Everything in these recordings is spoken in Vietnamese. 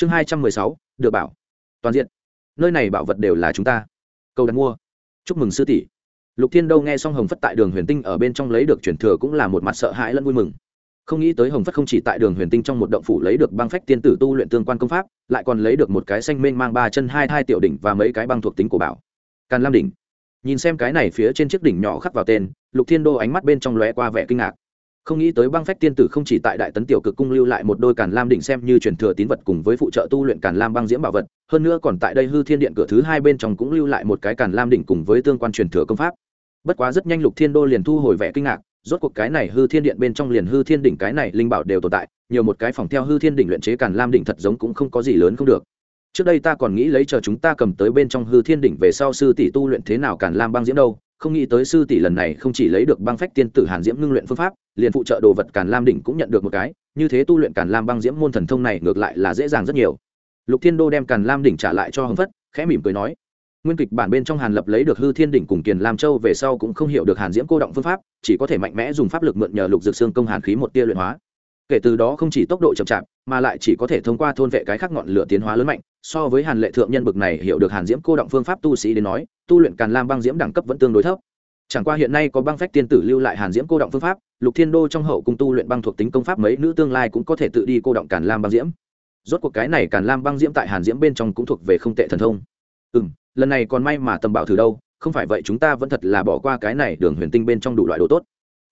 chương hai trăm mười sáu, được bảo. Toàn diện. Nơi này bảo vật đều là chúng ta. Câu đặt mua. Chúc mừng sư tỷ. Lục thiên đâu nghe xong hồng phất tại đường huyền tinh ở bên trong lấy được truyền thừa cũng là một mặt sợ hãi lẫn vui mừng. Không nghĩ tới hồng phất không chỉ tại đường huyền tinh trong một động phủ lấy được băng phách tiên tử tu luyện tương quan công pháp, lại còn lấy được một cái xanh mênh mang ba chân hai hai tiểu đỉnh và mấy cái băng thuộc tính của bảo. Càn lam đỉnh. Nhìn xem cái này phía trên chiếc đỉnh nhỏ khắc vào tên, lục thiên đô ánh mắt bên trong lóe qua vẻ kinh ngạc không nghĩ tới băng phách tiên tử không chỉ tại đại tấn tiểu cực cung lưu lại một đôi càn lam đỉnh xem như truyền thừa tín vật cùng với phụ trợ tu luyện càn lam băng diễm bảo vật, hơn nữa còn tại đây hư thiên điện cửa thứ hai bên trong cũng lưu lại một cái càn lam đỉnh cùng với tương quan truyền thừa công pháp. Bất quá rất nhanh lục thiên đô liền thu hồi vẻ kinh ngạc, rốt cuộc cái này hư thiên điện bên trong liền hư thiên đỉnh cái này linh bảo đều tồn tại, nhiều một cái phòng theo hư thiên đỉnh luyện chế càn lam đỉnh thật giống cũng không có gì lớn không được. Trước đây ta còn nghĩ lấy chờ chúng ta cầm tới bên trong hư thiên đỉnh về sau sư tỷ tu luyện thế nào càn lam băng diễm đâu không nghĩ tới sư tỷ lần này không chỉ lấy được băng phách tiên tử hàn diễm ngưng luyện phương pháp, liền phụ trợ đồ vật càn lam đỉnh cũng nhận được một cái, như thế tu luyện càn lam băng diễm môn thần thông này ngược lại là dễ dàng rất nhiều. Lục thiên đô đem càn lam đỉnh trả lại cho hồng phất, khẽ mỉm cười nói, nguyên kịch bản bên trong hàn lập lấy được hư thiên đỉnh cùng kiền lam châu về sau cũng không hiểu được hàn diễm cô động phương pháp, chỉ có thể mạnh mẽ dùng pháp lực mượn nhờ lục dược xương công hàn khí một tia luyện hóa kể từ đó không chỉ tốc độ chậm chạp, mà lại chỉ có thể thông qua thôn vệ cái khác ngọn lửa tiến hóa lớn mạnh. So với hàn lệ thượng nhân bực này hiểu được hàn diễm cô động phương pháp tu sĩ đến nói, tu luyện càn lam băng diễm đẳng cấp vẫn tương đối thấp. Chẳng qua hiện nay có băng phách tiên tử lưu lại hàn diễm cô động phương pháp, lục thiên đô trong hậu cung tu luyện băng thuộc tính công pháp mấy nữ tương lai cũng có thể tự đi cô động càn lam băng diễm. Rốt cuộc cái này càn lam băng diễm tại hàn diễm bên trong cũng thuộc về không tệ thần thông. Ừ m lần này còn may mà tầm bảo thử đâu, không phải vậy chúng ta vẫn thật là bỏ qua cái này đường huyền tinh bên trong đủ loại đồ tốt.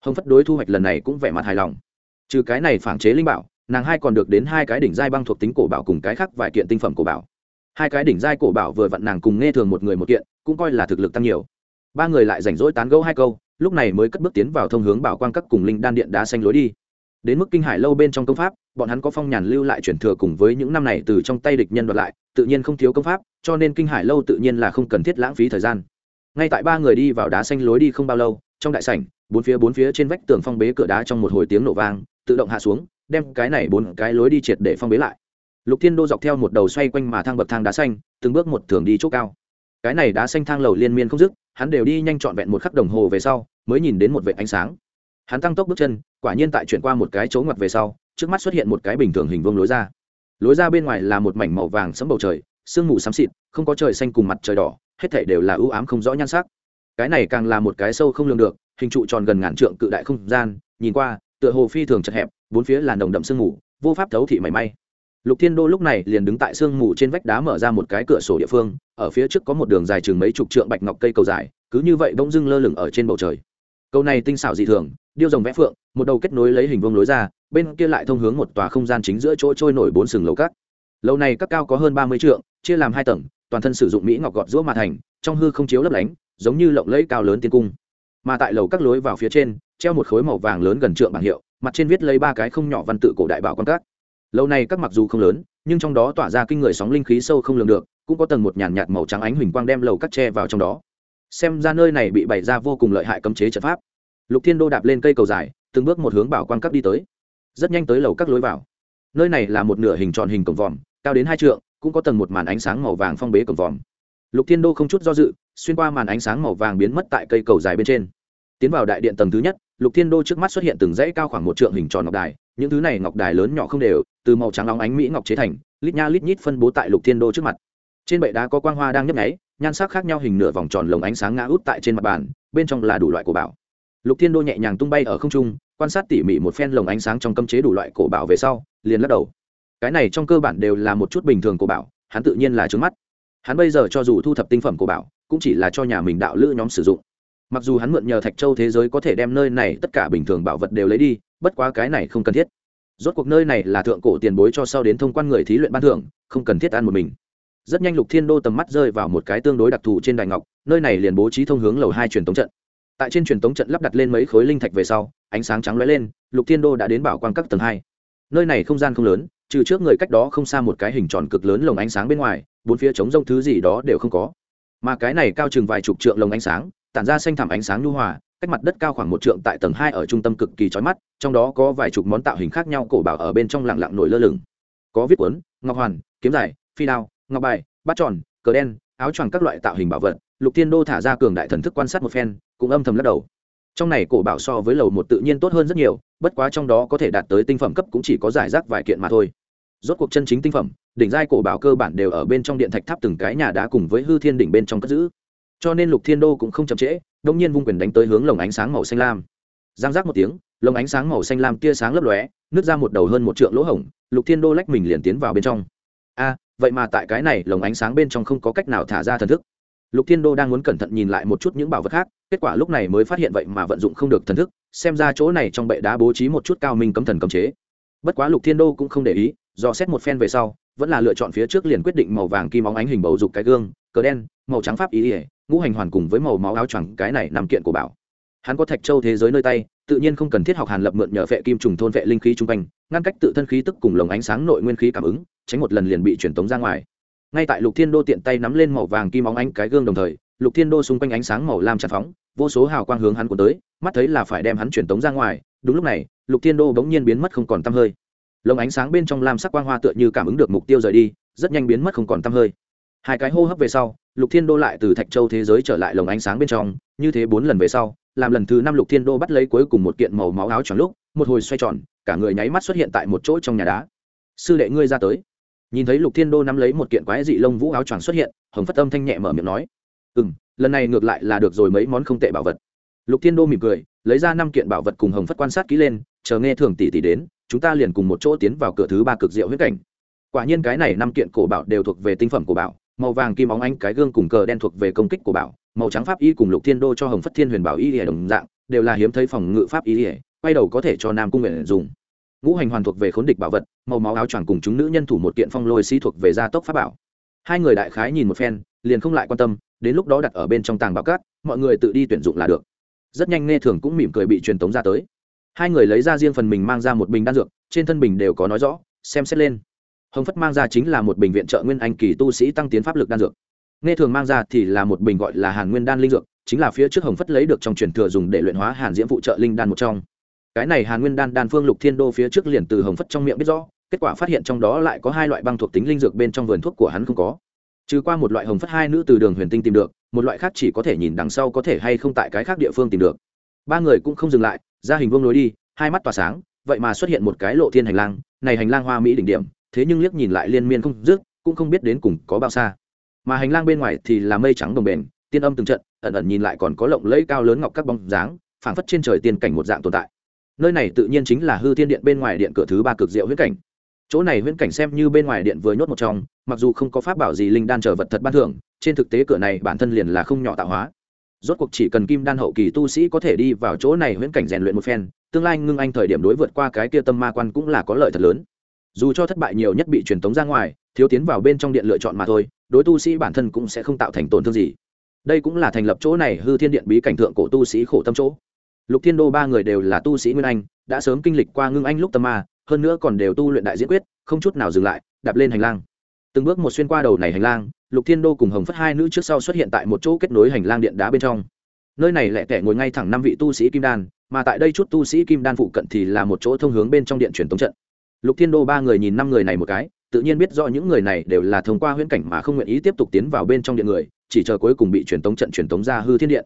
Hồng phất đối thu hoạch lần này cũng vẻ mặt hài lòng trừ cái này phản chế linh bảo, nàng hai còn được đến hai cái đỉnh giai băng thuộc tính cổ bảo cùng cái khác vài kiện tinh phẩm cổ bảo. Hai cái đỉnh giai cổ bảo vừa vặn nàng cùng nghe thường một người một kiện, cũng coi là thực lực tăng nhiều. Ba người lại rảnh rỗi tán gẫu hai câu, lúc này mới cất bước tiến vào thông hướng bảo quang các cùng linh đan điện đá xanh lối đi. Đến mức kinh hải lâu bên trong công pháp, bọn hắn có phong nhàn lưu lại chuyển thừa cùng với những năm này từ trong tay địch nhân đoạt lại, tự nhiên không thiếu công pháp, cho nên kinh hải lâu tự nhiên là không cần thiết lãng phí thời gian. Ngay tại ba người đi vào đá xanh lối đi không bao lâu, trong đại sảnh, bốn phía bốn phía trên vách tường phong bế cửa đá trong một hồi tiếng nổ vang tự động hạ xuống, đem cái này bốn cái lối đi triệt để phong bế lại. Lục thiên đô dọc theo một đầu xoay quanh mà thang bậc thang đá xanh, từng bước một thường đi chỗ cao. Cái này đá xanh thang lầu liên miên không dứt, hắn đều đi nhanh trọn vẹn một khắc đồng hồ về sau, mới nhìn đến một vệ ánh sáng. Hắn tăng tốc bước chân, quả nhiên tại chuyển qua một cái chỗ ngoặt về sau, trước mắt xuất hiện một cái bình thường hình vuông lối ra. Lối ra bên ngoài là một mảnh màu vàng sấm bầu trời, sương mù xám xịt, không có trời xanh cùng mặt trời đỏ, hết thảy đều là ưu ám không rõ nhan sắc. Cái này càng là một cái sâu không lường được, hình trụ tròn gần ngàn trượng cự đại không gian, nhìn qua tựa hồ phi thường chật hẹp, bốn phía là nồng đậm sương mù, vô pháp thấu thị mảy may. Lục thiên đô lúc này liền đứng tại sương mù trên vách đá mở ra một cái cửa sổ địa phương, ở phía trước có một đường dài chừng mấy chục trượng bạch ngọc cây cầu dài, cứ như vậy bỗng dưng lơ lửng ở trên bầu trời. Cầu này tinh xảo dị thường, điêu rồng vẽ phượng, một đầu kết nối lấy hình vuông lối ra, bên kia lại thông hướng một tòa không gian chính giữa chỗ trôi nổi bốn sừng lầu cát. Lầu này các cao có hơn ba mươi trượng, chia làm hai tầng, toàn thân sử dụng mỹ ngọc gọt rũa mà thành, trong hư không chiếu lấp lánh, giống như lộng lẫy cao lớn tiên cung. Mà tại lầu các lối vào phía trên treo một khối màu vàng lớn gần trượng bảng hiệu, mặt trên viết lấy ba cái không nhỏ văn tự cổ đại bảo quan các. Lâu này các mặc dù không lớn, nhưng trong đó tỏa ra kinh người sóng linh khí sâu không lường được, cũng có tầng một nhàn nhạt màu trắng ánh huỳnh quang đem lầu cắt tre vào trong đó. Xem ra nơi này bị bày ra vô cùng lợi hại cấm chế trận pháp. Lục thiên đô đạp lên cây cầu dài, từng bước một hướng bảo quan các đi tới. Rất nhanh tới lầu các lối vào. Nơi này là một nửa hình tròn hình cổng vòm, cao đến hai trượng, cũng có tầng một màn ánh sáng màu vàng phong bế cổng vòm. Lục thiên đô không chút do dự, xuyên qua màn ánh sáng màu vàng biến mất tại cây cầu dài bên trên. Tiến vào đại điện tầng thứ nhất lục thiên đô trước mắt xuất hiện từng dãy cao khoảng một trượng hình tròn ngọc đài, những thứ này ngọc đài lớn nhỏ không đều, từ màu trắng óng ánh mỹ ngọc chế thành, lít nha lít nhít phân bố tại lục thiên đô trước mặt. Trên bệ đá có quang hoa đang nhấp nháy, nhan sắc khác nhau hình nửa vòng tròn lồng ánh sáng ngã út tại trên mặt bàn, bên trong là đủ loại cổ bảo. Lục thiên đô nhẹ nhàng tung bay ở không trung, quan sát tỉ mỉ một phen lồng ánh sáng trong cấm chế đủ loại cổ bảo về sau, liền lắc đầu. Cái này trong cơ bản đều là một chút bình thường cổ bảo, hắn tự nhiên là trướng mắt. Hắn bây giờ cho dù thu thập tinh phẩm cổ bảo, cũng chỉ là cho nhà mình đạo lữ nhóm sử dụng mặc dù hắn mượn nhờ thạch châu thế giới có thể đem nơi này tất cả bình thường bảo vật đều lấy đi, bất quá cái này không cần thiết. Rốt cuộc nơi này là thượng cổ tiền bối cho sau đến thông quan người thí luyện ban thưởng, không cần thiết ăn một mình. Rất nhanh lục thiên đô tầm mắt rơi vào một cái tương đối đặc thù trên đài ngọc, nơi này liền bố trí thông hướng lầu hai truyền tống trận. Tại trên truyền tống trận lắp đặt lên mấy khối linh thạch về sau, ánh sáng trắng lóe lên, lục thiên đô đã đến bảo quan các tầng hai. Nơi này không gian không lớn, trừ trước người cách đó không xa một cái hình tròn cực lớn lồng ánh sáng bên ngoài, bốn phía trống rông thứ gì đó đều không có. Mà cái này cao chừng vài chục trượng lồng ánh sáng tản ra xanh thảm ánh sáng nhu hòa, cách mặt đất cao khoảng một trượng tại tầng hai ở trung tâm cực kỳ chói mắt, trong đó có vài chục món tạo hình khác nhau cổ bảo ở bên trong lặng lặng nổi lơ lửng. Có viết cuốn, ngọc hoàn, kiếm dài phi đao, ngọc bài, bát tròn, cờ đen, áo choàng các loại tạo hình bảo vật, lục thiên đô thả ra cường đại thần thức quan sát một phen, cũng âm thầm lắc đầu. Trong này cổ bảo so với lầu một tự nhiên tốt hơn rất nhiều, bất quá trong đó có thể đạt tới tinh phẩm cấp cũng chỉ có giải rác vài kiện mà thôi. Rốt cuộc chân chính tinh phẩm, đỉnh giai cổ bảo cơ bản đều ở bên trong điện thạch tháp từng cái nhà đá cùng với hư thiên đỉnh bên trong cất giữ cho nên lục thiên đô cũng không chậm trễ đông nhiên vung quyền đánh tới hướng lồng ánh sáng màu xanh lam. Giang giác một tiếng, lồng ánh sáng màu xanh lam tia sáng lấp lóe, nứt ra một đầu hơn một trượng lỗ hổng, lục thiên đô lách mình liền tiến vào bên trong. A, vậy mà tại cái này lồng ánh sáng bên trong không có cách nào thả ra thần thức. Lục thiên đô đang muốn cẩn thận nhìn lại một chút những bảo vật khác, kết quả lúc này mới phát hiện vậy mà vận dụng không được thần thức, xem ra chỗ này trong bệ đá bố trí một chút cao minh cấm thần cấm chế. Bất quá lục thiên đô cũng không để ý, do xét một phen về sau, vẫn là lựa chọn phía trước liền quyết định màu vàng kim óng ánh hình bầu dục cái gương, cờ đen, màu trắng pháp ý ỉa ngũ hành hoàn cùng với màu máu áo choàng, cái này nằm kiện của bảo. Hắn có thạch châu thế giới nơi tay, tự nhiên không cần thiết học hàn lập mượn nhờ vệ kim trùng thôn vệ linh khí chung quanh, ngăn cách tự thân khí tức cùng lồng ánh sáng nội nguyên khí cảm ứng, tránh một lần liền bị truyền tống ra ngoài. Ngay tại lục thiên đô tiện tay nắm lên màu vàng kim óng ánh cái gương đồng thời, lục thiên đô xung quanh ánh sáng màu lam tràn phóng, vô số hào quang hướng hắn cuốn tới, mắt thấy là phải đem hắn truyền tống ra ngoài. Đúng lúc này, lục thiên đô bỗng nhiên biến mất không còn tăm hơi. Lồng ánh sáng bên trong lam sắc quang hoa tựa như cảm ứng được mục tiêu rời đi, rất nhanh biến mất không còn tăm hơi. Hai cái hô hấp về sau lục thiên đô lại từ thạch châu thế giới trở lại lồng ánh sáng bên trong, như thế bốn lần về sau, làm lần thứ năm lục thiên đô bắt lấy cuối cùng một kiện màu máu áo tròn lúc, một hồi xoay tròn, cả người nháy mắt xuất hiện tại một chỗ trong nhà đá. Sư đệ ngươi ra tới. Nhìn thấy lục thiên đô nắm lấy một kiện quái dị lông vũ áo choàng xuất hiện, hồng phất âm thanh nhẹ mở miệng nói ừ m lần này ngược lại là được rồi mấy món không tệ bảo vật. Lục thiên đô mỉm cười, lấy ra năm kiện bảo vật cùng hồng phất quan sát kỹ lên, chờ nghe thường tỷ tỷ đến, chúng ta liền cùng một chỗ tiến vào cửa thứ ba cực diệu huyết cảnh. Quả nhiên cái này năm kiện cổ bảo đều thuộc về tinh phẩm của bảo màu vàng kim óng anh cái gương cùng cờ đen thuộc về công kích của bảo, màu trắng pháp y cùng lục thiên đô cho hồng phất thiên huyền bảo y ỉa đồng dạng, đều là hiếm thấy phòng ngự pháp y ỉa quay đầu có thể cho nam cung nguyện dùng. Ngũ hành hoàn thuộc về khốn địch bảo vật, màu máu áo choàng cùng chúng nữ nhân thủ một kiện phong lôi sĩ thuộc về gia tốc pháp bảo. Hai người đại khái nhìn một phen, liền không lại quan tâm, đến lúc đó đặt ở bên trong tàng bảo cát, mọi người tự đi tuyển dụng là được. Rất nhanh nghe thường cũng mỉm cười bị truyền tống ra tới. Hai người lấy ra riêng phần mình mang ra một bình đan dược, trên thân bình đều có nói rõ, xem xét lên hồng phất mang ra chính là một bệnh viện trợ nguyên anh kỳ tu sĩ tăng tiến pháp lực đan dược. Nghe thường mang ra thì là một bình gọi là hàn nguyên đan linh dược, chính là phía trước hồng phất lấy được trong truyền thừa dùng để luyện hóa hàn diễm phụ trợ linh đan một trong. Cái này hàn nguyên đan đan phương lục thiên đô phía trước liền từ hồng phất trong miệng biết rõ, kết quả phát hiện trong đó lại có hai loại băng thuộc tính linh dược bên trong vườn thuốc của hắn không có. Trừ qua một loại hồng phất hai nữ từ đường huyền tinh tìm được, một loại khác chỉ có thể nhìn đằng sau có thể hay không tại cái khác địa phương tìm được. Ba người cũng không dừng lại, ra hình vương lối đi, hai mắt tỏa sáng, vậy mà xuất hiện một cái lộ thiên hành lang, này hành lang hoa mỹ đỉnh điểm thế nhưng liếc nhìn lại liên miên không dứt, cũng không biết đến cùng có bao xa. Mà hành lang bên ngoài thì là mây trắng đồng bền, tiên âm từng trận, ẩn ẩn nhìn lại còn có lộng lẫy cao lớn ngọc các bóng dáng, phảng phất trên trời tiên cảnh một dạng tồn tại. Nơi này tự nhiên chính là hư thiên điện bên ngoài điện cửa thứ ba cực diệu huyễn cảnh. Chỗ này huyễn cảnh xem như bên ngoài điện vừa nhốt một trong, mặc dù không có pháp bảo gì linh đan trở vật thật ban thưởng, trên thực tế cửa này bản thân liền là không nhỏ tạo hóa. Rốt cuộc chỉ cần kim đan hậu kỳ tu sĩ có thể đi vào chỗ này huyễn cảnh rèn luyện một phen, tương lai ngưng anh thời điểm đối vượt qua cái kia tâm ma quan cũng là có lợi thật lớn dù cho thất bại nhiều nhất bị truyền tống ra ngoài, thiếu tiến vào bên trong điện lựa chọn mà thôi, đối tu sĩ bản thân cũng sẽ không tạo thành tổn thương gì. Đây cũng là thành lập chỗ này hư thiên điện bí cảnh thượng cổ tu sĩ khổ tâm chỗ. Lục thiên đô ba người đều là tu sĩ nguyên anh, đã sớm kinh lịch qua ngưng anh lúc tâm ma, hơn nữa còn đều tu luyện đại diễn quyết, không chút nào dừng lại, đạp lên hành lang. Từng bước một xuyên qua đầu này hành lang, lục thiên đô cùng hồng phất hai nữ trước sau xuất hiện tại một chỗ kết nối hành lang điện đá bên trong. Nơi này lẹ tẻ ngồi ngay thẳng năm vị tu sĩ kim đan, mà tại đây chút tu sĩ kim đan phụ cận thì là một chỗ thông hướng bên trong điện truyền tống trận lục thiên đô ba người nhìn năm người này một cái, tự nhiên biết rõ những người này đều là thông qua huyễn cảnh mà không nguyện ý tiếp tục tiến vào bên trong điện người, chỉ chờ cuối cùng bị truyền tống trận truyền tống ra hư thiên điện.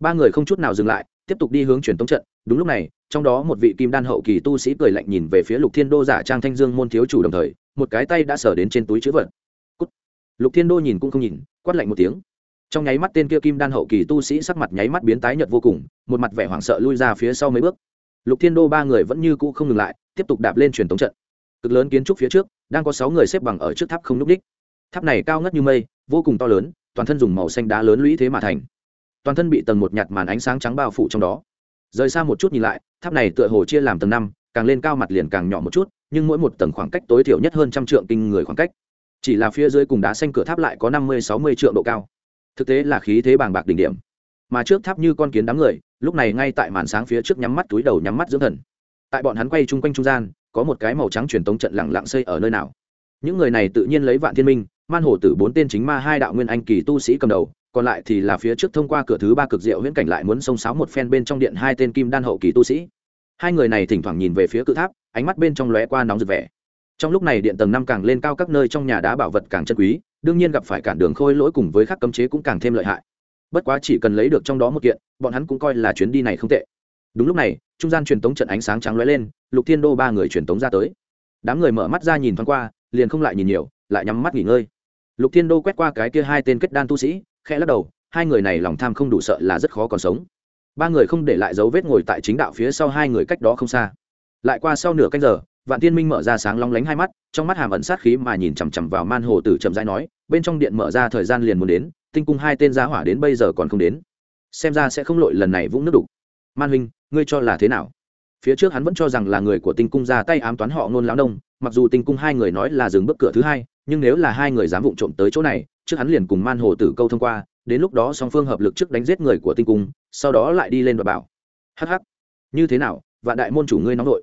Ba người không chút nào dừng lại, tiếp tục đi hướng truyền tống trận. Đúng lúc này, trong đó một vị kim đan hậu kỳ tu sĩ cười lạnh nhìn về phía lục thiên đô giả trang thanh dương môn thiếu chủ đồng thời, một cái tay đã sờ đến trên túi chữ vật. Cút. lục thiên đô nhìn cũng không nhìn, quát lạnh một tiếng. Trong nháy mắt tên kia kim đan hậu kỳ tu sĩ sắc mặt nháy mắt biến tái nhợt vô cùng, một mặt vẻ hoảng sợ lui ra phía sau mấy bước lục thiên đô ba người vẫn như cũ không ngừng lại, tiếp tục đạp lên truyền tống trận. Cực lớn kiến trúc phía trước, đang có sáu người xếp bằng ở trước tháp không n ú c đích. Tháp này cao ngất như mây, vô cùng to lớn, toàn thân dùng màu xanh đá lớn lũy thế mà thành. Toàn thân bị tầng một nhạt màn ánh sáng trắng bao phủ trong đó. Rời xa một chút nhìn lại, tháp này tựa hồ chia làm tầng năm, càng lên cao mặt liền càng nhỏ một chút, nhưng mỗi một tầng khoảng cách tối thiểu nhất hơn trăm trượng kinh người khoảng cách. Chỉ là phía dưới cùng đá xanh cửa tháp lại có năm mươi, sáu mươi trượng độ cao. Thực tế là khí thế bàng bạc đỉnh điểm. Mà trước tháp như con kiến đám người lúc này ngay tại màn sáng phía trước nhắm mắt túi đầu nhắm mắt dưỡng thần. Tại bọn hắn quay chung quanh trung gian, có một cái màu trắng truyền tống trận lẳng lặng xây ở nơi nào. Những người này tự nhiên lấy vạn thiên minh, man hổ tử bốn tên chính ma hai đạo nguyên anh kỳ tu sĩ cầm đầu, còn lại thì là phía trước thông qua cửa thứ ba cực diệu huyễn cảnh lại muốn xông sáo một phen bên trong điện hai tên kim đan hậu kỳ tu sĩ. Hai người này thỉnh thoảng nhìn về phía cự tháp, ánh mắt bên trong lóe qua nóng rực vẻ. Trong lúc này điện tầng năm càng lên cao các nơi trong nhà đá bảo vật càng chân quý, đương nhiên gặp phải cản đường khôi lỗi cùng với các cấm chế cũng càng thêm lợi hại bất quá chỉ cần lấy được trong đó một kiện, bọn hắn cũng coi là chuyến đi này không tệ. Đúng lúc này, trung gian truyền tống trận ánh sáng trắng lóe lên, lục thiên đô ba người truyền tống ra tới. Đám người mở mắt ra nhìn thoáng qua, liền không lại nhìn nhiều, lại nhắm mắt nghỉ ngơi. Lục thiên đô quét qua cái kia hai tên kết đan tu sĩ, khẽ lắc đầu, hai người này lòng tham không đủ sợ là rất khó còn sống. Ba người không để lại dấu vết ngồi tại chính đạo phía sau hai người cách đó không xa. Lại qua sau nửa canh giờ, vạn tiên minh mở ra sáng long lánh hai mắt, trong mắt hàm ẩn sát khí mà nhìn chằm chằm vào man hồ tử chậm rãi nói, bên trong điện mở ra thời gian liền muốn đến tinh cung hai tên gia hỏa đến bây giờ còn không đến. Xem ra sẽ không lội lần này vũng nước đục. Man huynh, ngươi cho là thế nào? Phía trước hắn vẫn cho rằng là người của tinh cung ra tay ám toán họ ngôn lão nông, mặc dù tinh cung hai người nói là dừng bước cửa thứ hai, nhưng nếu là hai người dám vụng trộm tới chỗ này, trước hắn liền cùng man hồ tử câu thông qua, đến lúc đó song phương hợp lực trước đánh giết người của tinh cung, sau đó lại đi lên và bảo. Hh như thế nào và đại môn chủ ngươi nóng nội.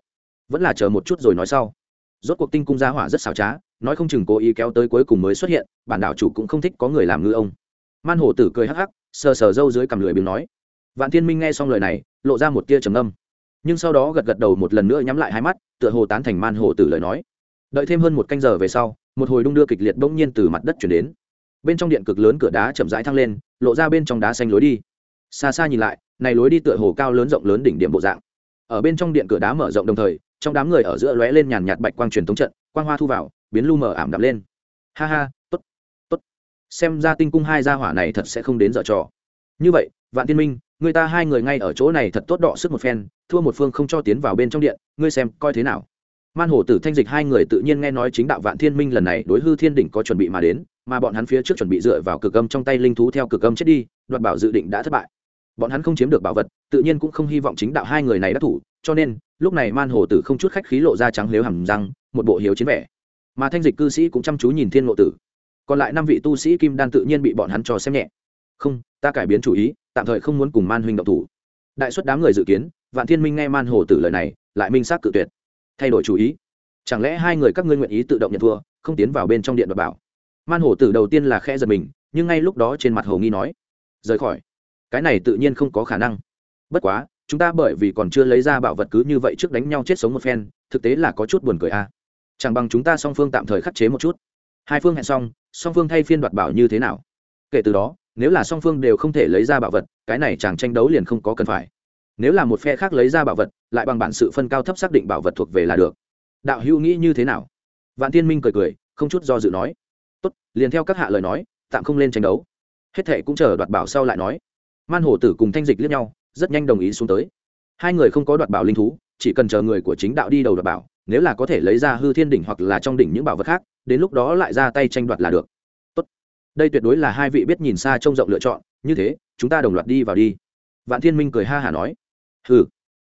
Vẫn là chờ một chút rồi nói sau. Rốt cuộc tinh cung gia hỏa rất xảo trá, nói không chừng cố ý kéo tới cuối cùng mới xuất hiện, bản đảo chủ cũng không thích có người làm ngư ông man hổ tử cười hắc hắc, sờ sờ râu dưới cằm lưỡi biếng nói. Vạn thiên minh nghe xong lời này, lộ ra một tia trầm âm nhưng sau đó gật gật đầu một lần nữa nhắm lại hai mắt, tựa hồ tán thành man hổ tử lời nói. Đợi thêm hơn một canh giờ về sau, một hồi đung đưa kịch liệt bỗng nhiên từ mặt đất chuyển đến. Bên trong điện cực lớn cửa đá chậm rãi thăng lên, lộ ra bên trong đá xanh lối đi. Xa xa nhìn lại, này lối đi tựa hồ cao lớn rộng lớn đỉnh điểm bộ dạng. Ở bên trong điện cửa đá mở rộng đồng thời, trong đám người ở giữa lóe lên nhàn nhạt bạch quang truyền thống trận, quang hoa thu vào, biến lu mờ ảm đạm lên. Ha ha xem ra tinh cung hai gia hỏa này thật sẽ không đến dở trò. Như vậy, vạn tiên minh, người ta hai người ngay ở chỗ này thật tốt đọ sức một phen, thua một phương không cho tiến vào bên trong điện, ngươi xem coi thế nào. Man hổ tử thanh dịch hai người tự nhiên nghe nói chính đạo vạn thiên minh lần này đối hư thiên đỉnh có chuẩn bị mà đến, mà bọn hắn phía trước chuẩn bị dựa vào cực âm trong tay linh thú theo cực âm chết đi, đoạt bảo dự định đã thất bại. Bọn hắn không chiếm được bảo vật, tự nhiên cũng không hy vọng chính đạo hai người này đắc thủ, cho nên, lúc này man hồ tử không chút khách khí lộ ra trắng lếu hầm răng, một bộ hiếu chiến vẻ. Mà thanh dịch cư sĩ cũng chăm chú nhìn thiên ngộ tử còn lại năm vị tu sĩ kim đan tự nhiên bị bọn hắn cho xem nhẹ. Không, ta cải biến chủ ý, tạm thời không muốn cùng man huynh động thủ. Đại suất đám người dự kiến, vạn thiên minh nghe man hồ tử lời này, lại minh xác cự tuyệt. Thay đổi chủ ý. Chẳng lẽ hai người các ngươi nguyện ý tự động nhận thua, không tiến vào bên trong điện và bảo? Man hồ tử đầu tiên là khe giật mình, nhưng ngay lúc đó trên mặt hồ nghi nói, rời khỏi. Cái này tự nhiên không có khả năng. Bất quá, chúng ta bởi vì còn chưa lấy ra bảo vật cứ như vậy trước đánh nhau chết sống một phen, thực tế là có chút buồn cười a. Chẳng bằng chúng ta song phương tạm thời khắc chế một chút. Hai phương hẹn xong song phương thay phiên đoạt bảo như thế nào? Kể từ đó, nếu là song phương đều không thể lấy ra bảo vật, cái này chẳng tranh đấu liền không có cần phải. Nếu là một phe khác lấy ra bảo vật, lại bằng bản sự phân cao thấp xác định bảo vật thuộc về là được. Đạo hữu nghĩ như thế nào? Vạn tiên minh cười cười, không chút do dự nói. Tốt, liền theo các hạ lời nói, tạm không lên tranh đấu. Hết thệ cũng chờ đoạt bảo sau lại nói. Man hổ tử cùng thanh dịch liếc nhau, rất nhanh đồng ý xuống tới. Hai người không có đoạt bảo linh thú, chỉ cần chờ người của chính đạo đi đầu đoạt bảo nếu là có thể lấy ra hư thiên đỉnh hoặc là trong đỉnh những bảo vật khác, đến lúc đó lại ra tay tranh đoạt là được. Tốt. đây tuyệt đối là hai vị biết nhìn xa trông rộng lựa chọn, như thế, chúng ta đồng loạt đi vào đi. Vạn thiên minh cười ha hả nói. Hừ.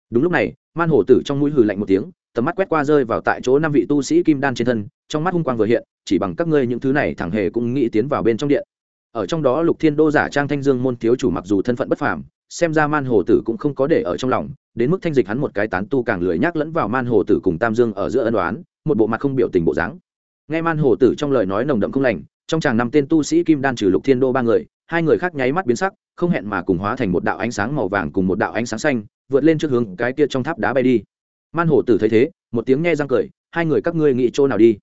Đúng lúc này, man hổ tử trong mũi hừ lạnh một tiếng, tầm mắt quét qua rơi vào tại chỗ năm vị tu sĩ kim đan trên thân, trong mắt hung quang vừa hiện, chỉ bằng các ngươi những thứ này thẳng hề cũng nghĩ tiến vào bên trong điện. Ở trong đó lục thiên đô giả trang thanh dương môn thiếu chủ mặc dù thân phận bất phàm xem ra man hồ tử cũng không có để ở trong lòng, đến mức thanh dịch hắn một cái tán tu càng lười nhác lẫn vào man hồ tử cùng tam dương ở giữa ân đoán một bộ mặt không biểu tình bộ dáng. Nghe man hồ tử trong lời nói nồng đậm không lành, trong chàng năm tên tu sĩ kim đan trừ lục thiên đô ba người, hai người khác nháy mắt biến sắc, không hẹn mà cùng hóa thành một đạo ánh sáng màu vàng cùng một đạo ánh sáng xanh, vượt lên trước hướng cái kia trong tháp đá bay đi. Man hồ tử thấy thế, một tiếng nghe răng cười, hai người các ngươi nghĩ chỗ nào đi?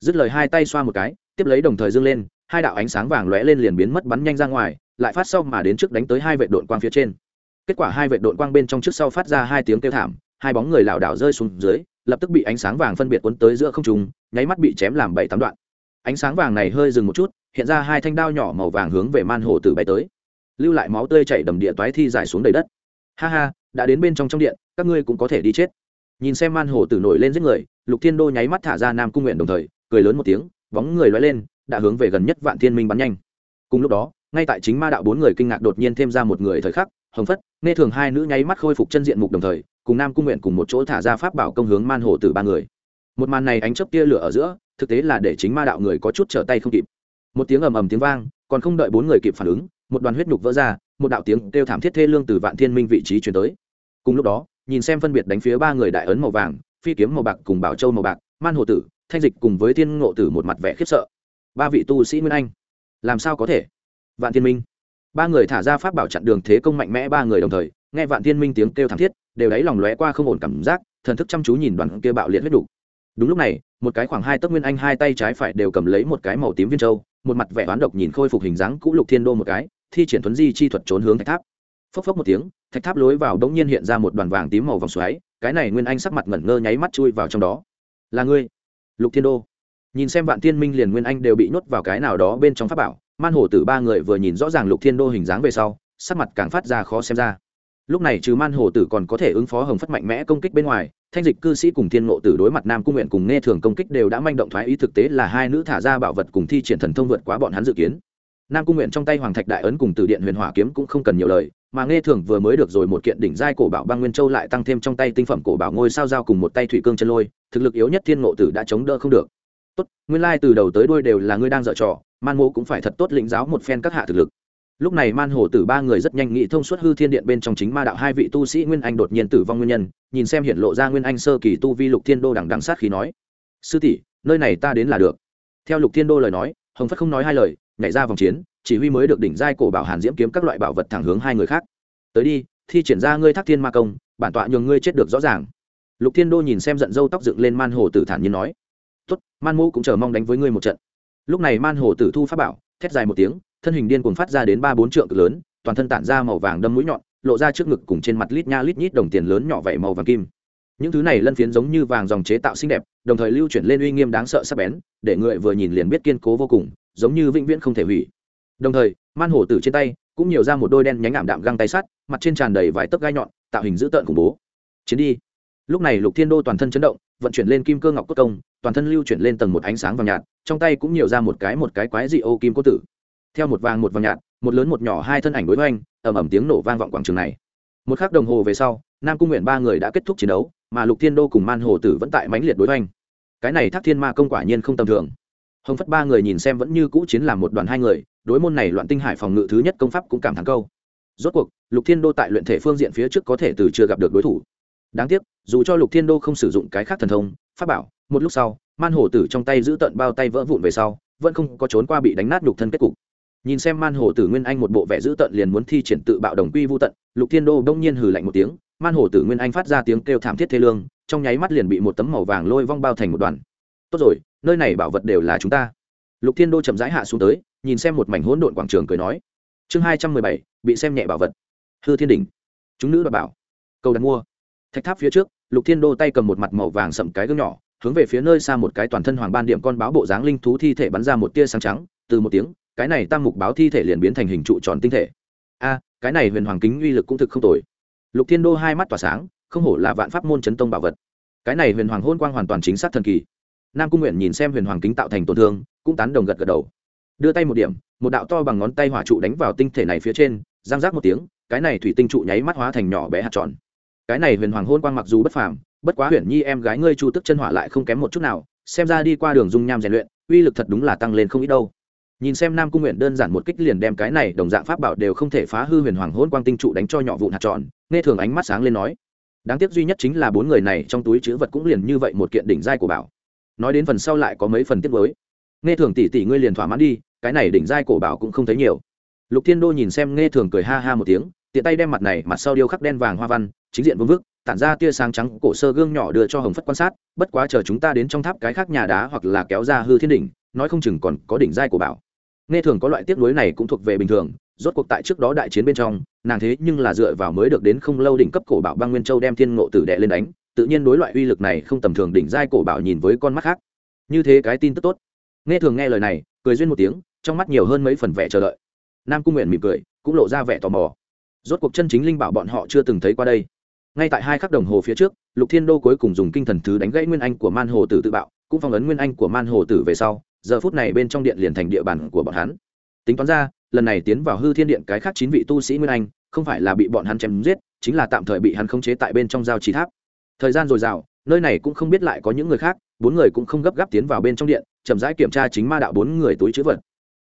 Dứt lời hai tay xoa một cái, tiếp lấy đồng thời dâng lên, hai đạo ánh sáng vàng lóe lên liền biến mất bắn nhanh ra ngoài lại phát sau mà đến trước đánh tới hai vệ đội quang phía trên. Kết quả hai vệ đội quang bên trong trước sau phát ra hai tiếng kêu thảm, hai bóng người lảo đảo rơi xuống dưới, lập tức bị ánh sáng vàng phân biệt cuốn tới giữa không trung, nháy mắt bị chém làm bảy tám đoạn. Ánh sáng vàng này hơi dừng một chút, hiện ra hai thanh đao nhỏ màu vàng hướng về man hồ tử bay tới. Lưu lại máu tươi chảy đầm địa toái thi giải xuống đầy đất. Ha ha, đã đến bên trong trong điện, các ngươi cũng có thể đi chết. Nhìn xem man hồ tử nổi lên giết người, lục thiên đô nháy mắt thả ra nam cung nguyện đồng thời, cười lớn một tiếng, bóng người loay lên, đã hướng về gần nhất vạn thiên minh bắn nhanh. Cùng lúc đó ngay tại chính ma đạo bốn người kinh ngạc đột nhiên thêm ra một người thời khắc, hồng phất, nghe thường hai nữ nháy mắt khôi phục chân diện mục đồng thời, cùng nam cung nguyện cùng một chỗ thả ra pháp bảo công hướng man hồ tử ba người. Một màn này ánh chớp tia lửa ở giữa, thực tế là để chính ma đạo người có chút trở tay không kịp. Một tiếng ầm ầm tiếng vang, còn không đợi bốn người kịp phản ứng, một đoàn huyết nhục vỡ ra, một đạo tiếng kêu thảm thiết thê lương từ vạn thiên minh vị trí chuyển tới. Cùng lúc đó, nhìn xem phân biệt đánh phía ba người đại ấn màu vàng, phi kiếm màu bạc cùng bảo châu màu bạc, man hồ tử, thanh dịch cùng với thiên ngộ tử một mặt vẻ khiếp sợ. Ba vị tu sĩ nguyên anh, làm sao có thể? Vạn thiên minh. Ba người thả ra pháp bảo chặn đường thế công mạnh mẽ ba người đồng thời, nghe vạn thiên minh tiếng kêu thảm thiết, đều đáy lòng lóe qua không ổn cảm giác, thần thức chăm chú nhìn đoàn kia bạo liệt huyết đủ. đúng lúc này, một cái khoảng hai tấc nguyên anh hai tay trái phải đều cầm lấy một cái màu tím viên châu, một mặt vẻ oán độc nhìn khôi phục hình dáng cũ lục thiên đô một cái, thi triển thuấn di chi thuật trốn hướng thạch tháp. Phốc phốc một tiếng, thạch tháp lối vào đống nhiên hiện ra một đoàn vàng tím màu vòng xoáy, cái này nguyên anh sắc mặt ngẩn ngơ nháy mắt chui vào trong đó. Là ngươi, lục thiên đô. Nhìn xem vạn tiên minh liền nguyên anh đều bị nhốt vào cái nào đó bên trong pháp bảo man Hổ tử ba người vừa nhìn rõ ràng lục thiên đô hình dáng về sau, sắc mặt càng phát ra khó xem ra. Lúc này trừ man Hổ tử còn có thể ứng phó hồng phất mạnh mẽ công kích bên ngoài, thanh dịch cư sĩ cùng thiên ngộ tử đối mặt nam cung nguyện cùng nghe thường công kích đều đã manh động thoái ý thực tế là hai nữ thả ra bảo vật cùng thi triển thần thông vượt quá bọn hắn dự kiến. Nam cung nguyện trong tay hoàng thạch đại ấn cùng từ điện huyền hỏa kiếm cũng không cần nhiều lời, mà nghe thường vừa mới được rồi một kiện đỉnh giai cổ bảo băng nguyên châu lại tăng thêm trong tay tinh phẩm cổ bảo ngôi sao giao cùng một tay thủy cương chân lôi, thực lực yếu nhất thiên ngộ tử đã chống đỡ không được tốt, nguyên lai từ đầu tới đuôi đều là ngươi đang dở trò, man mô cũng phải thật tốt lĩnh giáo một phen các hạ thực lực. Lúc này man hồ tử ba người rất nhanh nghĩ thông suốt hư thiên điện bên trong chính ma đạo hai vị tu sĩ nguyên anh đột nhiên tử vong nguyên nhân, nhìn xem hiện lộ ra nguyên anh sơ kỳ tu vi lục thiên đô đằng đằng sát khí nói, sư tỷ, nơi này ta đến là được. Theo lục thiên đô lời nói, hồng phất không nói hai lời, nhảy ra vòng chiến, chỉ huy mới được đỉnh giai cổ bảo hàn diễm kiếm các loại bảo vật thẳng hướng hai người khác. Tới đi, thi triển ra ngươi thác thiên ma công, bản tọa nhường ngươi chết được rõ ràng. Lục thiên đô nhìn xem giận dâu tóc dựng lên man hồ tử thản nhiên nói tốt, man mô cũng chờ mong đánh với ngươi một trận. Lúc này man hồ tử thu pháp bảo, thét dài một tiếng, thân hình điên cuồng phát ra đến ba bốn trượng cực lớn, toàn thân tản ra màu vàng đâm mũi nhọn, lộ ra trước ngực cùng trên mặt lít nha lít nhít đồng tiền lớn nhỏ vảy màu vàng kim. Những thứ này lân phiến giống như vàng dòng chế tạo xinh đẹp, đồng thời lưu chuyển lên uy nghiêm đáng sợ sắc bén, để người vừa nhìn liền biết kiên cố vô cùng, giống như vĩnh viễn không thể hủy. Đồng thời, man hổ tử trên tay cũng nhiều ra một đôi đen nhánh ảm đạm găng tay sắt, mặt trên tràn đầy vài tấc gai nhọn, tạo hình dữ tợn khủng bố. Chiến đi lúc này lục thiên đô toàn thân chấn động, vận chuyển lên kim cơ ngọc cốt công, toàn thân lưu chuyển lên tầng một ánh sáng vàng nhạt, trong tay cũng nhiều ra một cái một cái quái dị ô kim cốt tử. Theo một vàng một vàng nhạt, một lớn một nhỏ hai thân ảnh đối hoành, ầm ầm tiếng nổ vang vọng quảng trường này. Một khắc đồng hồ về sau, nam cung nguyện ba người đã kết thúc chiến đấu, mà lục thiên đô cùng man hồ tử vẫn tại mãnh liệt đối hoành. Cái này thác thiên ma công quả nhiên không tầm thường. Hồng phất ba người nhìn xem vẫn như cũ chiến làm một đoàn hai người, đối môn này loạn tinh hải phòng ngự thứ nhất công pháp cũng cảm thắng câu. Rốt cuộc, lục thiên đô tại luyện thể phương diện phía trước có thể từ chưa gặp được đối thủ đáng tiếc, dù cho lục thiên đô không sử dụng cái khác thần thông, pháp bảo, một lúc sau, man hổ tử trong tay giữ tận bao tay vỡ vụn về sau, vẫn không có trốn qua bị đánh nát nhục thân kết cục. Nhìn xem man hổ tử nguyên anh một bộ vẻ giữ tận liền muốn thi triển tự bạo đồng quy vô tận, lục thiên đô đông nhiên hừ lạnh một tiếng, man hổ tử nguyên anh phát ra tiếng kêu thảm thiết thê lương, trong nháy mắt liền bị một tấm màu vàng lôi vong bao thành một đoàn. Tốt rồi, nơi này bảo vật đều là chúng ta. Lục thiên đô chậm rãi hạ xuống tới, nhìn xem một mảnh hỗn độn quảng trường cười nói, chương hai trăm mười bảy, bị xem nhẹ bảo vật. Hư thiên đỉnh, chúng nữ đ bảo. Cầu đặt mua thạch tháp phía trước, lục thiên đô tay cầm một mặt màu vàng sậm cái gương nhỏ, hướng về phía nơi xa một cái toàn thân hoàng ban điểm con báo bộ dáng linh thú thi thể bắn ra một tia sáng trắng, từ một tiếng, cái này tam mục báo thi thể liền biến thành hình trụ tròn tinh thể. A à, cái này huyền hoàng kính uy lực cũng thực không tồi. Lục thiên đô hai mắt tỏa sáng, không hổ là vạn pháp môn chấn tông bảo vật. Cái này huyền hoàng hôn quang hoàn toàn chính xác thần kỳ. Nam cung nguyện nhìn xem huyền hoàng kính tạo thành tổn thương, cũng tán đồng gật gật đầu. Đưa tay một điểm, một đạo to bằng ngón tay hỏa trụ đánh vào tinh thể này phía trên giang giác một tiếng, cái này thủy tinh trụ nháy mắt hóa thành nhỏ bé hạt tròn cái này huyền hoàng hôn quang mặc dù bất phàm, bất quá huyền nhi em gái ngươi chu tức chân hỏa lại không kém một chút nào, xem ra đi qua đường dung nham rèn luyện, uy lực thật đúng là tăng lên không ít đâu. Nhìn xem nam cung nguyện đơn giản một kích liền đem cái này đồng dạng pháp bảo đều không thể phá hư huyền hoàng hôn quang tinh trụ đánh cho nhỏ vụn hạt tròn, nghe thường ánh mắt sáng lên nói. Đáng tiếc duy nhất chính là bốn người này trong túi chữ vật cũng liền như vậy một kiện đỉnh giai của bảo. Nói đến phần sau lại có mấy phần tiết mới nghe thường tỷ tỷ ngươi liền thỏa mãn đi, cái này đỉnh giai cổ bảo cũng không thấy nhiều. Lục thiên đô nhìn xem nghe thường cười ha ha một tiếng, tiện tay đem mặt này mặt sau điêu khắc đen vàng hoa văn chính diện vương vức, tản ra tia sáng trắng cổ sơ gương nhỏ đưa cho hồng phất quan sát, bất quá chờ chúng ta đến trong tháp cái khác nhà đá hoặc là kéo ra hư thiên đỉnh, nói không chừng còn có đỉnh giai của bảo. Nghe thường có loại tiếc nuối này cũng thuộc về bình thường, rốt cuộc tại trước đó đại chiến bên trong, nàng thế nhưng là dựa vào mới được đến không lâu đỉnh cấp cổ bảo băng nguyên châu đem thiên ngộ tử đệ lên đánh, tự nhiên đối loại uy lực này không tầm thường đỉnh giai cổ bảo nhìn với con mắt khác. Như thế cái tin tức tốt. Nghe thường nghe lời này, cười duyên một tiếng, trong mắt nhiều hơn mấy phần vẻ chờ đợi. Nam cung nguyện mỉm cười, cũng lộ ra vẻ tò mò. Rốt cuộc chân chính linh bảo bọn họ chưa từng thấy qua đây ngay tại hai khắc đồng hồ phía trước, lục thiên đô cuối cùng dùng kinh thần thứ đánh gãy nguyên anh của man hồ tử tự bạo, cũng phong ấn nguyên anh của man hồ tử về sau, giờ phút này bên trong điện liền thành địa bàn của bọn hắn. Tính toán ra, lần này tiến vào hư thiên điện cái khác chín vị tu sĩ nguyên anh, không phải là bị bọn hắn chém giết, chính là tạm thời bị hắn khống chế tại bên trong giao trì tháp. Thời gian dồi dào, nơi này cũng không biết lại có những người khác, bốn người cũng không gấp gáp tiến vào bên trong điện, chậm rãi kiểm tra chính ma đạo bốn người túi chữ vật.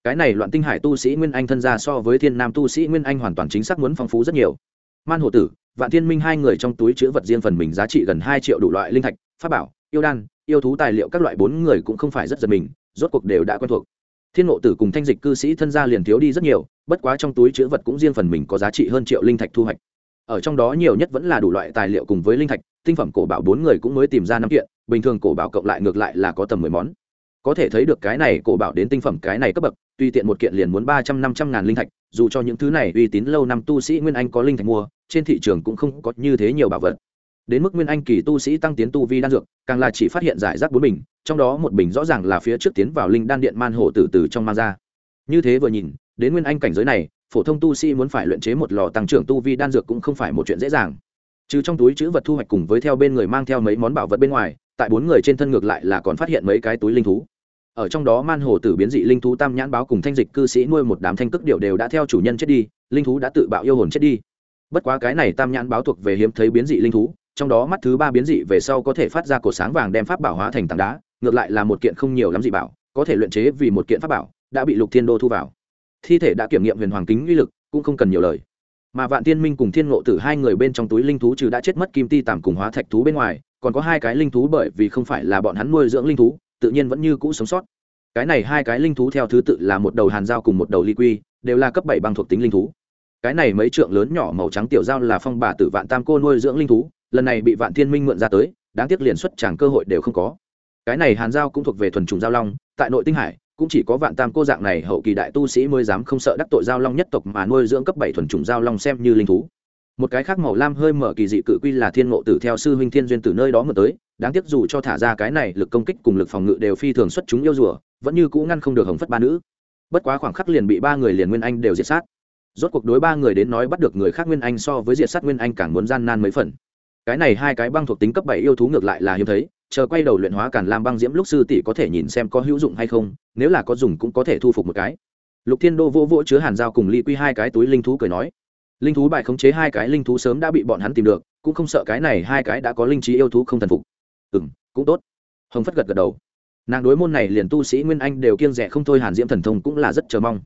Cái này loạn tinh hải tu sĩ nguyên anh thân ra so với thiên nam tu sĩ nguyên anh hoàn toàn chính xác muốn phong phú rất nhiều. Man hồ tử vạn thiên minh hai người trong túi chữ vật riêng phần mình giá trị gần hai triệu đủ loại linh thạch, pháp bảo, yêu đan, yêu thú tài liệu các loại bốn người cũng không phải rất giật mình, rốt cuộc đều đã quen thuộc. Thiên ngộ tử cùng thanh dịch cư sĩ thân gia liền thiếu đi rất nhiều, bất quá trong túi chữ vật cũng riêng phần mình có giá trị hơn triệu linh thạch thu hoạch. Ở trong đó nhiều nhất vẫn là đủ loại tài liệu cùng với linh thạch, tinh phẩm cổ bảo bốn người cũng mới tìm ra năm kiện, bình thường cổ bảo cộng lại ngược lại là có tầm mười món. Có thể thấy được cái này cổ bảo đến tinh phẩm cái này cấp bậc tùy tiện một kiện liền muốn ba trăm năm trăm ngàn linh thạch, dù cho những thứ này uy tín lâu năm tu sĩ nguyên anh có linh thạch mua trên thị trường cũng không có như thế nhiều bảo vật. Đến mức nguyên anh kỳ tu sĩ tăng tiến tu vi đan dược, càng là chỉ phát hiện giải rác bốn bình, trong đó một bình rõ ràng là phía trước tiến vào linh đan điện man hổ từ từ trong mang ra. Như thế vừa nhìn, đến nguyên anh cảnh giới này, phổ thông tu sĩ muốn phải luyện chế một lò tăng trưởng tu vi đan dược cũng không phải một chuyện dễ dàng. Trừ trong túi chữ vật thu hoạch cùng với theo bên người mang theo mấy món bảo vật bên ngoài, tại bốn người trên thân ngược lại là còn phát hiện mấy cái túi linh thú. Ở trong đó man hồ tử biến dị linh thú tam nhãn báo cùng thanh dịch cư sĩ nuôi một đám thanh cước điệu đều đã theo chủ nhân chết đi, linh thú đã tự bạo yêu hồn chết đi bất quá cái này tam nhãn báo thuộc về hiếm thấy biến dị linh thú, trong đó mắt thứ ba biến dị về sau có thể phát ra cột sáng vàng đem pháp bảo hóa thành tảng đá, ngược lại là một kiện không nhiều lắm dị bảo, có thể luyện chế vì một kiện pháp bảo, đã bị lục thiên đô thu vào. Thi thể đã kiểm nghiệm huyền hoàng kính uy lực, cũng không cần nhiều lời. Mà vạn tiên minh cùng thiên ngộ tử hai người bên trong túi linh thú trừ đã chết mất kim ti tàm cùng hóa thạch thú bên ngoài, còn có hai cái linh thú bởi vì không phải là bọn hắn nuôi dưỡng linh thú, tự nhiên vẫn như cũ sống sót. Cái này hai cái linh thú theo thứ tự là một đầu hàn dao cùng một đầu ly quy, đều là cấp bảy băng thuộc tính linh thú cái này mấy trượng lớn nhỏ màu trắng tiểu giao là phong bà tử vạn tam cô nuôi dưỡng linh thú, lần này bị vạn thiên minh mượn ra tới, đáng tiếc liền xuất chẳng cơ hội đều không có. Cái này hàn giao cũng thuộc về thuần trùng giao long, tại nội tinh hải, cũng chỉ có vạn tam cô dạng này hậu kỳ đại tu sĩ mới dám không sợ đắc tội giao long nhất tộc mà nuôi dưỡng cấp bảy thuần trùng giao long xem như linh thú. Một cái khác màu lam hơi mở kỳ dị cự quy là thiên ngộ tử theo sư huynh thiên duyên từ nơi đó mở tới, đáng tiếc dù cho thả ra cái này lực công kích cùng lực phòng ngự đều phi thường xuất chúng yêu rùa, vẫn như cũ ngăn không được hồng phất ba nữ. Bất quá khoảng khắc liền bị ba người liền nguyên anh đều diệt sát rốt cuộc đối ba người đến nói bắt được người khác nguyên anh so với diệt sát nguyên anh càng muốn gian nan mấy phần. Cái này hai cái băng thuộc tính cấp bảy yêu thú ngược lại là hiếm thấy, chờ quay đầu luyện hóa càn lam băng diễm lúc sư tỷ có thể nhìn xem có hữu dụng hay không, nếu là có dùng cũng có thể thu phục một cái. Lục thiên đô vô vỗ chứa hàn dao cùng ly quy hai cái túi linh thú cười nói, linh thú bài khống chế hai cái linh thú sớm đã bị bọn hắn tìm được, cũng không sợ cái này hai cái đã có linh trí yêu thú không thần phục. Ừ m cũng tốt. Hồng phất gật gật đầu. Nàng đối môn này liền tu sĩ nguyên anh đều kiêng rẻ không thôi, hàn diễm thần thông cũng là rất chờ mong.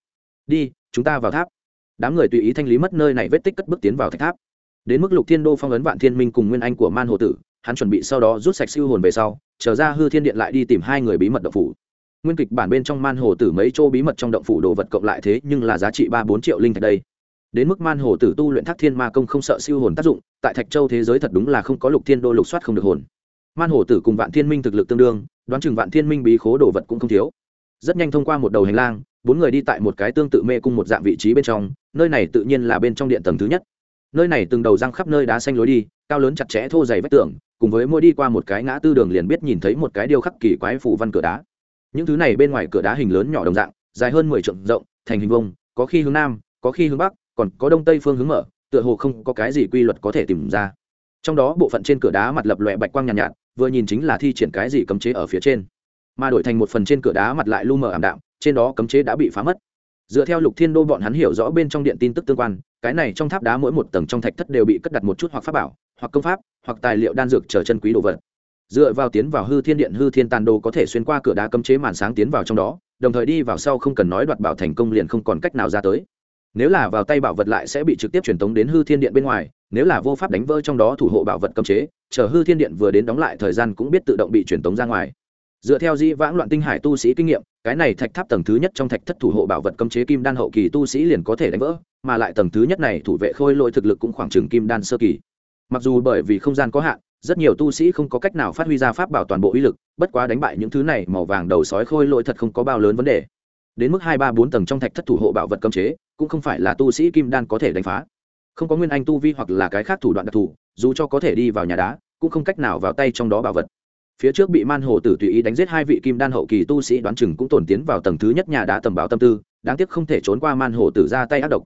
Đi, chúng ta vào tháp đám người tùy ý thanh lý mất nơi này vết tích cất bước tiến vào thạch tháp. Đến mức lục thiên đô phong ấn vạn thiên minh cùng nguyên anh của man hồ tử, hắn chuẩn bị sau đó rút sạch siêu hồn về sau trở ra hư thiên điện lại đi tìm hai người bí mật động phủ. Nguyên kịch bản bên trong man hồ tử mấy chỗ bí mật trong động phủ đồ vật cộng lại thế nhưng là giá trị ba bốn triệu linh thạch đây. Đến mức man hồ tử tu luyện thác thiên ma công không sợ siêu hồn tác dụng, tại thạch châu thế giới thật đúng là không có lục thiên đô lục soát không được hồn. Man hồ tử cùng vạn thiên minh thực lực tương đương, đoán chừng vạn thiên minh bí khố đồ vật cũng không thiếu. Rất nhanh thông qua một đầu hành lang bốn người đi tại một cái tương tự mê cung một dạng vị trí bên trong nơi này tự nhiên là bên trong điện tầng thứ nhất. Nơi này từng đầu răng khắp nơi đá xanh lối đi cao lớn chặt chẽ thô dày vách tường cùng với mỗi đi qua một cái ngã tư đường liền biết nhìn thấy một cái điêu khắc kỳ quái phủ văn cửa đá. Những thứ này bên ngoài cửa đá hình lớn nhỏ đồng dạng dài hơn mười trượng rộng thành hình vông có khi hướng nam có khi hướng bắc còn có đông tây phương hướng mở tựa hồ không có cái gì quy luật có thể tìm ra. Trong đó bộ phận trên cửa đá mặt lập lòe bạch quang nhàn nhạt, nhạt vừa nhìn chính là thi triển cái gì cấm chế ở phía trên. Mà đổi thành một phần trên cửa đá mặt lại lu mờ ảm đạm trên đó cấm chế đã bị phá mất. Dựa theo lục thiên đô bọn hắn hiểu rõ bên trong điện tin tức tương quan, cái này trong tháp đá mỗi một tầng trong thạch thất đều bị cất đặt một chút hoặc pháp bảo, hoặc công pháp, hoặc tài liệu đan dược trở chân quý đồ vật. Dựa vào tiến vào hư thiên điện, hư thiên tàn đồ có thể xuyên qua cửa đá cấm chế màn sáng tiến vào trong đó, đồng thời đi vào sau không cần nói đoạt bảo thành công liền không còn cách nào ra tới. Nếu là vào tay bảo vật lại sẽ bị trực tiếp truyền tống đến hư thiên điện bên ngoài, nếu là vô pháp đánh vỡ trong đó thủ hộ bảo vật cấm chế, chờ hư thiên điện vừa đến đóng lại thời gian cũng biết tự động bị truyền tống ra ngoài dựa theo di vãng loạn tinh hải tu sĩ kinh nghiệm, cái này thạch tháp tầng thứ nhất trong thạch thất thủ hộ bảo vật cấm chế kim đan hậu kỳ tu sĩ liền có thể đánh vỡ, mà lại tầng thứ nhất này thủ vệ khôi lỗi thực lực cũng khoảng chừng kim đan sơ kỳ. Mặc dù bởi vì không gian có hạn, rất nhiều tu sĩ không có cách nào phát huy ra pháp bảo toàn bộ uy lực, bất quá đánh bại những thứ này màu vàng đầu sói khôi lỗi thật không có bao lớn vấn đề. Đến mức hai, ba, bốn tầng trong thạch thất thủ hộ bảo vật cấm chế, cũng không phải là tu sĩ kim đan có thể đánh phá. Không có nguyên anh tu vi hoặc là cái khác thủ đoạn đặc thù, dù cho có thể đi vào nhà đá, cũng không cách nào vào tay trong đó bảo vật phía trước bị man hồ tử tùy ý đánh giết hai vị kim đan hậu kỳ tu sĩ đoán chừng cũng tổn tiến vào tầng thứ nhất nhà đá tầm báo tâm tư, đáng tiếc không thể trốn qua man hồ tử ra tay ác độc.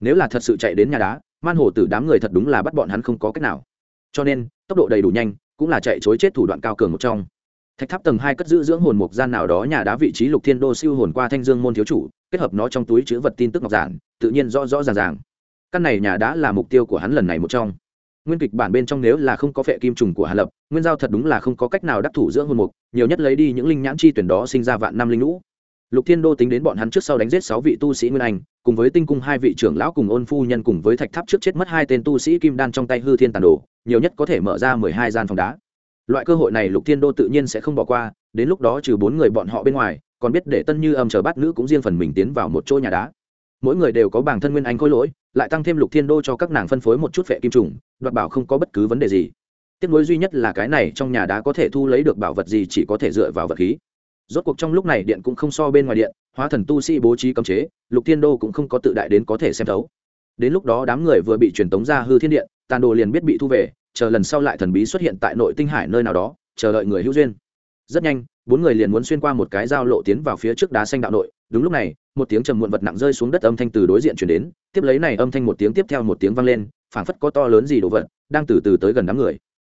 Nếu là thật sự chạy đến nhà đá, man hồ tử đám người thật đúng là bắt bọn hắn không có cách nào. Cho nên, tốc độ đầy đủ nhanh, cũng là chạy chối chết thủ đoạn cao cường một trong. Thạch tháp tầng hai cất giữ dưỡng hồn mục gian nào đó nhà đá vị trí lục thiên đô siêu hồn qua thanh dương môn thiếu chủ, kết hợp nó trong túi chữ vật tin tức ngọc giản, tự nhiên rõ rõ ràng ràng. Căn này nhà đá là mục tiêu của hắn lần này một trong nguyên kịch bản bên trong nếu là không có phệ kim trùng của hà lập, nguyên giao thật đúng là không có cách nào đắc thủ dưỡng hồn mục, nhiều nhất lấy đi những linh nhãn chi tuyển đó sinh ra vạn năm linh lũ. Lục thiên đô tính đến bọn hắn trước sau đánh giết sáu vị tu sĩ nguyên anh, cùng với tinh cung hai vị trưởng lão cùng ôn phu nhân cùng với thạch tháp trước chết mất hai tên tu sĩ kim đan trong tay hư thiên tàn đồ, nhiều nhất có thể mở ra mười hai gian phòng đá. Loại cơ hội này lục thiên đô tự nhiên sẽ không bỏ qua, đến lúc đó trừ bốn người bọn họ bên ngoài, còn biết để tân như âm chờ bát nữ cũng riêng phần mình tiến vào một chỗ nhà đá. Mỗi người đều có bảng thân nguyên anh khôi lỗi, lại tăng thêm lục thiên đô cho các nàng phân phối một chút vệ kim trùng đoạt bảo không có bất cứ vấn đề gì. Tiếc nuối duy nhất là cái này trong nhà đá có thể thu lấy được bảo vật gì chỉ có thể dựa vào vật khí. Rốt cuộc trong lúc này điện cũng không so bên ngoài điện, hóa thần tu sĩ bố trí cấm chế, lục thiên đô cũng không có tự đại đến có thể xem thấu. Đến lúc đó đám người vừa bị truyền tống ra hư thiên điện, tàn đồ liền biết bị thu về, chờ lần sau lại thần bí xuất hiện tại nội tinh hải nơi nào đó, chờ đợi người hữu duyên. Rất nhanh, bốn người liền muốn xuyên qua một cái giao lộ tiến vào phía trước đá xanh đạo nội. Đúng lúc này, một tiếng trầm muộn vật nặng rơi xuống đất âm thanh từ đối diện chuyển đến, tiếp lấy này âm thanh một tiếng tiếp theo một tiếng vang lên phảng phất có to lớn gì đồ vật, đang từ từ tới gần đám người.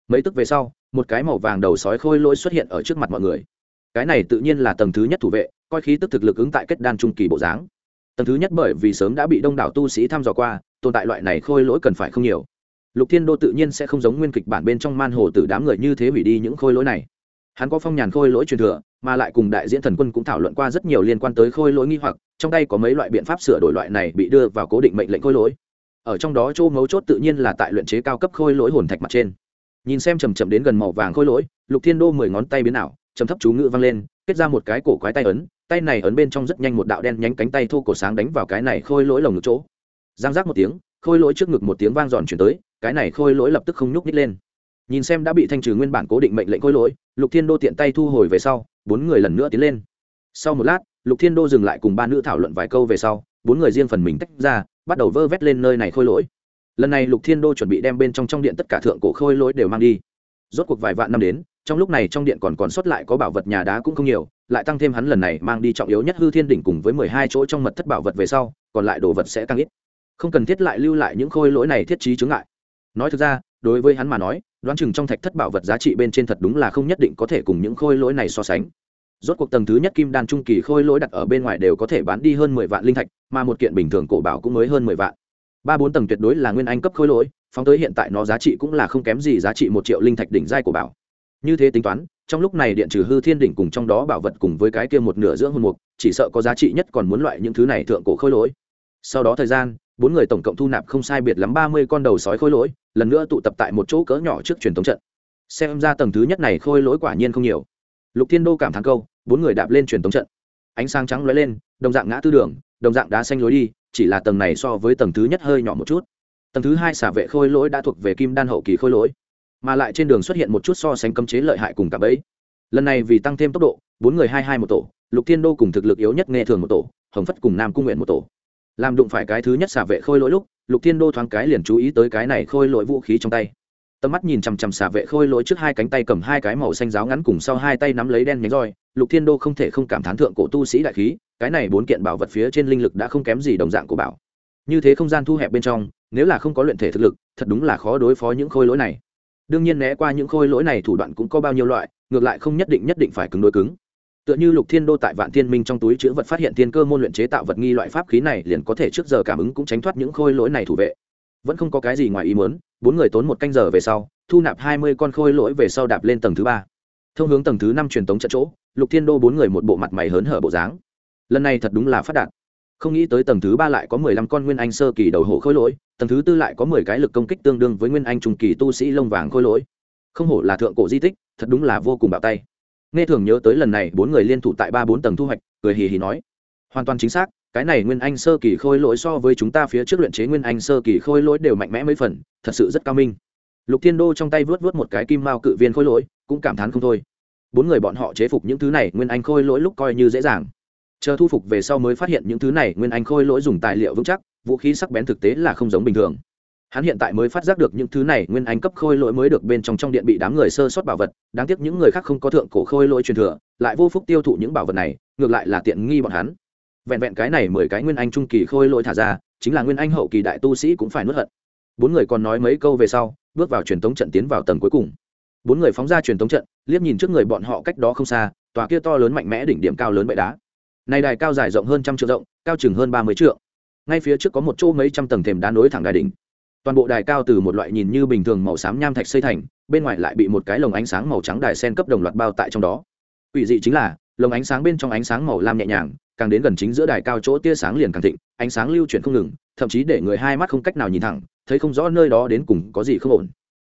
Mấy tức về sau, một cái màu vàng đầu sói khôi lỗi xuất hiện ở trước mặt mọi người. Cái này tự nhiên là tầng thứ nhất thủ vệ, coi khí tức thực lực ứng tại kết đan trung kỳ bộ dáng. Tầng thứ nhất bởi vì sớm đã bị đông đảo tu sĩ thăm dò qua, tồn tại loại này khôi lỗi cần phải không nhiều. Lục thiên đô tự nhiên sẽ không giống nguyên kịch bản bên trong man hồ tử đám người như thế hủy đi những khôi lỗi này. Hắn có phong nhàn khôi lỗi truyền thừa, mà lại cùng đại diễn thần quân cũng thảo luận qua rất nhiều liên quan tới khôi lỗi nghi hoặc, trong tay có mấy loại biện pháp sửa đổi loại này bị đưa vào cố định mệnh lệnh khôi lỗi ở trong đó chỗ mấu chốt tự nhiên là tại luyện chế cao cấp khôi lỗi hồn thạch mặt trên. Nhìn xem chầm chậm đến gần màu vàng khôi lỗi, lục thiên đô mười ngón tay biến ảo chầm thấp chú ngữ vang lên, kết ra một cái cổ quái tay ấn, tay này ấn bên trong rất nhanh một đạo đen nhánh cánh tay thô cổ sáng đánh vào cái này khôi lỗi lồng ngực chỗ. Giang giác một tiếng, khôi lỗi trước ngực một tiếng vang giòn chuyển tới, cái này khôi lỗi lập tức không nhúc nhích lên. Nhìn xem đã bị thanh trừ nguyên bản cố định mệnh lệnh khôi lỗi, lục thiên đô tiện tay thu hồi về sau, bốn người lần nữa tiến lên. Sau một lát, lục thiên đô dừng lại cùng ba nữ thảo luận vài câu về sau, bốn người riêng phần mình tách ra bắt đầu vơ vét lên nơi này khôi lỗi. Lần này lục thiên đô chuẩn bị đem bên trong trong điện tất cả thượng cổ khôi lỗi đều mang đi. Rốt cuộc vài vạn năm đến, trong lúc này trong điện còn còn sót lại có bảo vật nhà đá cũng không nhiều, lại tăng thêm hắn lần này mang đi trọng yếu nhất hư thiên đỉnh cùng với mười hai chỗ trong mật thất bảo vật về sau, còn lại đồ vật sẽ tăng ít. Không cần thiết lại lưu lại những khôi lỗi này thiết trí chướng ngại. Nói thực ra, đối với hắn mà nói, đoán chừng trong thạch thất bảo vật giá trị bên trên thật đúng là không nhất định có thể cùng những khôi lỗi này so sánh rốt cuộc tầng thứ nhất kim đan trung kỳ khôi lỗi đặt ở bên ngoài đều có thể bán đi hơn mười vạn linh thạch, mà một kiện bình thường cổ bảo cũng mới hơn mười vạn. Ba bốn tầng tuyệt đối là nguyên anh cấp khôi lỗi, phóng tới hiện tại nó giá trị cũng là không kém gì giá trị một triệu linh thạch đỉnh giai của bảo. Như thế tính toán, trong lúc này điện trừ hư thiên đỉnh cùng trong đó bảo vật cùng với cái kia một nửa dưỡng hồn mục, chỉ sợ có giá trị nhất còn muốn loại những thứ này thượng cổ khôi lỗi. Sau đó thời gian, bốn người tổng cộng thu nạp không sai biệt lắm ba mươi con đầu sói khôi lỗi, lần nữa tụ tập tại một chỗ cỡ nhỏ trước truyền thống trận. Xem ra tầng thứ nhất này khôi lỗi quả nhiên không nhiều. Lục thiên đô cảm thán câu bốn người đạp lên truyền thống trận. Ánh sáng trắng lóe lên, đồng dạng ngã tư đường, đồng dạng đá xanh lối đi, chỉ là tầng này so với tầng thứ nhất hơi nhỏ một chút. Tầng thứ hai xả vệ khôi lỗi đã thuộc về kim đan hậu kỳ khôi lỗi, mà lại trên đường xuất hiện một chút so sánh cấm chế lợi hại cùng cả bẫy. Lần này vì tăng thêm tốc độ, bốn người hai hai một tổ, lục thiên đô cùng thực lực yếu nhất nghe thường một tổ, hồng phất cùng nam cung nguyện một tổ. Làm đụng phải cái thứ nhất xả vệ khôi lỗi lúc, lục thiên đô thoáng cái liền chú ý tới cái này khôi lỗi vũ khí trong tay tầm mắt nhìn chằm chằm xả vệ khôi lỗi trước hai cánh tay cầm hai cái màu xanh giáo ngắn cùng sau hai tay nắm lấy đen nhánh roi, lục thiên đô không thể không cảm thán thượng cổ tu sĩ đại khí, cái này bốn kiện bảo vật phía trên linh lực đã không kém gì đồng dạng của bảo. Như thế không gian thu hẹp bên trong, nếu là không có luyện thể thực lực, thật đúng là khó đối phó những khôi lỗi này. Đương nhiên né qua những khôi lỗi này thủ đoạn cũng có bao nhiêu loại, ngược lại không nhất định nhất định phải cứng đối cứng. Tựa như lục thiên đô tại vạn thiên minh trong túi chữ vật phát hiện thiên cơ môn luyện chế tạo vật nghi loại pháp khí này liền có thể trước giờ cảm ứng cũng tránh thoát những khôi lỗi này thủ vệ. Vẫn không có cái gì ngoài ý muốn bốn người tốn một canh giờ về sau, thu nạp hai mươi con khôi lỗi về sau đạp lên tầng thứ ba. Thông hướng tầng thứ năm truyền tống trận chỗ, lục thiên đô bốn người một bộ mặt mày hớn hở bộ dáng. Lần này thật đúng là phát đạt. Không nghĩ tới tầng thứ ba lại có mười lăm con nguyên anh sơ kỳ đầu hộ khôi lỗi, tầng thứ tư lại có mười cái lực công kích tương đương với nguyên anh trung kỳ tu sĩ lông vàng khôi lỗi. Không hổ là thượng cổ di tích, thật đúng là vô cùng bạo tay. Nghe thường nhớ tới lần này, bốn người liên thủ tại ba bốn tầng thu hoạch, cười hì hì nói. Hoàn toàn chính xác cái này nguyên anh sơ kỳ khôi lỗi so với chúng ta phía trước luyện chế nguyên anh sơ kỳ khôi lỗi đều mạnh mẽ mấy phần, thật sự rất cao minh. Lục thiên đô trong tay vớt vớt một cái kim mao cự viên khôi lỗi, cũng cảm thán không thôi. Bốn người bọn họ chế phục những thứ này, nguyên anh khôi lỗi lúc coi như dễ dàng. Chờ thu phục về sau mới phát hiện những thứ này, nguyên anh khôi lỗi dùng tài liệu vững chắc, vũ khí sắc bén thực tế là không giống bình thường. Hắn hiện tại mới phát giác được những thứ này, nguyên anh cấp khôi lỗi mới được bên trong trong điện bị đám người sơ sót bảo vật, đáng tiếc những người khác không có thượng cổ khôi lỗi truyền thừa, lại vô phúc tiêu thụ những bảo vật này, ngược lại là tiện nghi bọn hắn vẹn vẹn cái này mười cái nguyên anh trung kỳ khôi lỗi thả ra, chính là nguyên anh hậu kỳ đại tu sĩ cũng phải nuốt hận. Bốn người còn nói mấy câu về sau, bước vào truyền thống trận tiến vào tầng cuối cùng. Bốn người phóng ra truyền thống trận, liếc nhìn trước người bọn họ cách đó không xa, tòa kia to lớn mạnh mẽ đỉnh điểm cao lớn bệ đá. Này đài cao dài rộng hơn trăm triệu rộng, cao chừng hơn ba mươi triệu ngay phía trước có một chỗ mấy trăm tầng thềm đá nối thẳng đài đỉnh. Toàn bộ đài cao từ một loại nhìn như bình thường màu xám nham thạch xây thành, bên ngoài lại bị một cái lồng ánh sáng màu trắng đài sen cấp đồng loạt bao tại trong đó. Ủy dị chính là lồng ánh sáng bên trong ánh sáng màu lam nhẹ nhàng, càng đến gần chính giữa đài cao chỗ tia sáng liền càng thịnh, ánh sáng lưu chuyển không ngừng, thậm chí để người hai mắt không cách nào nhìn thẳng, thấy không rõ nơi đó đến cùng có gì không ổn.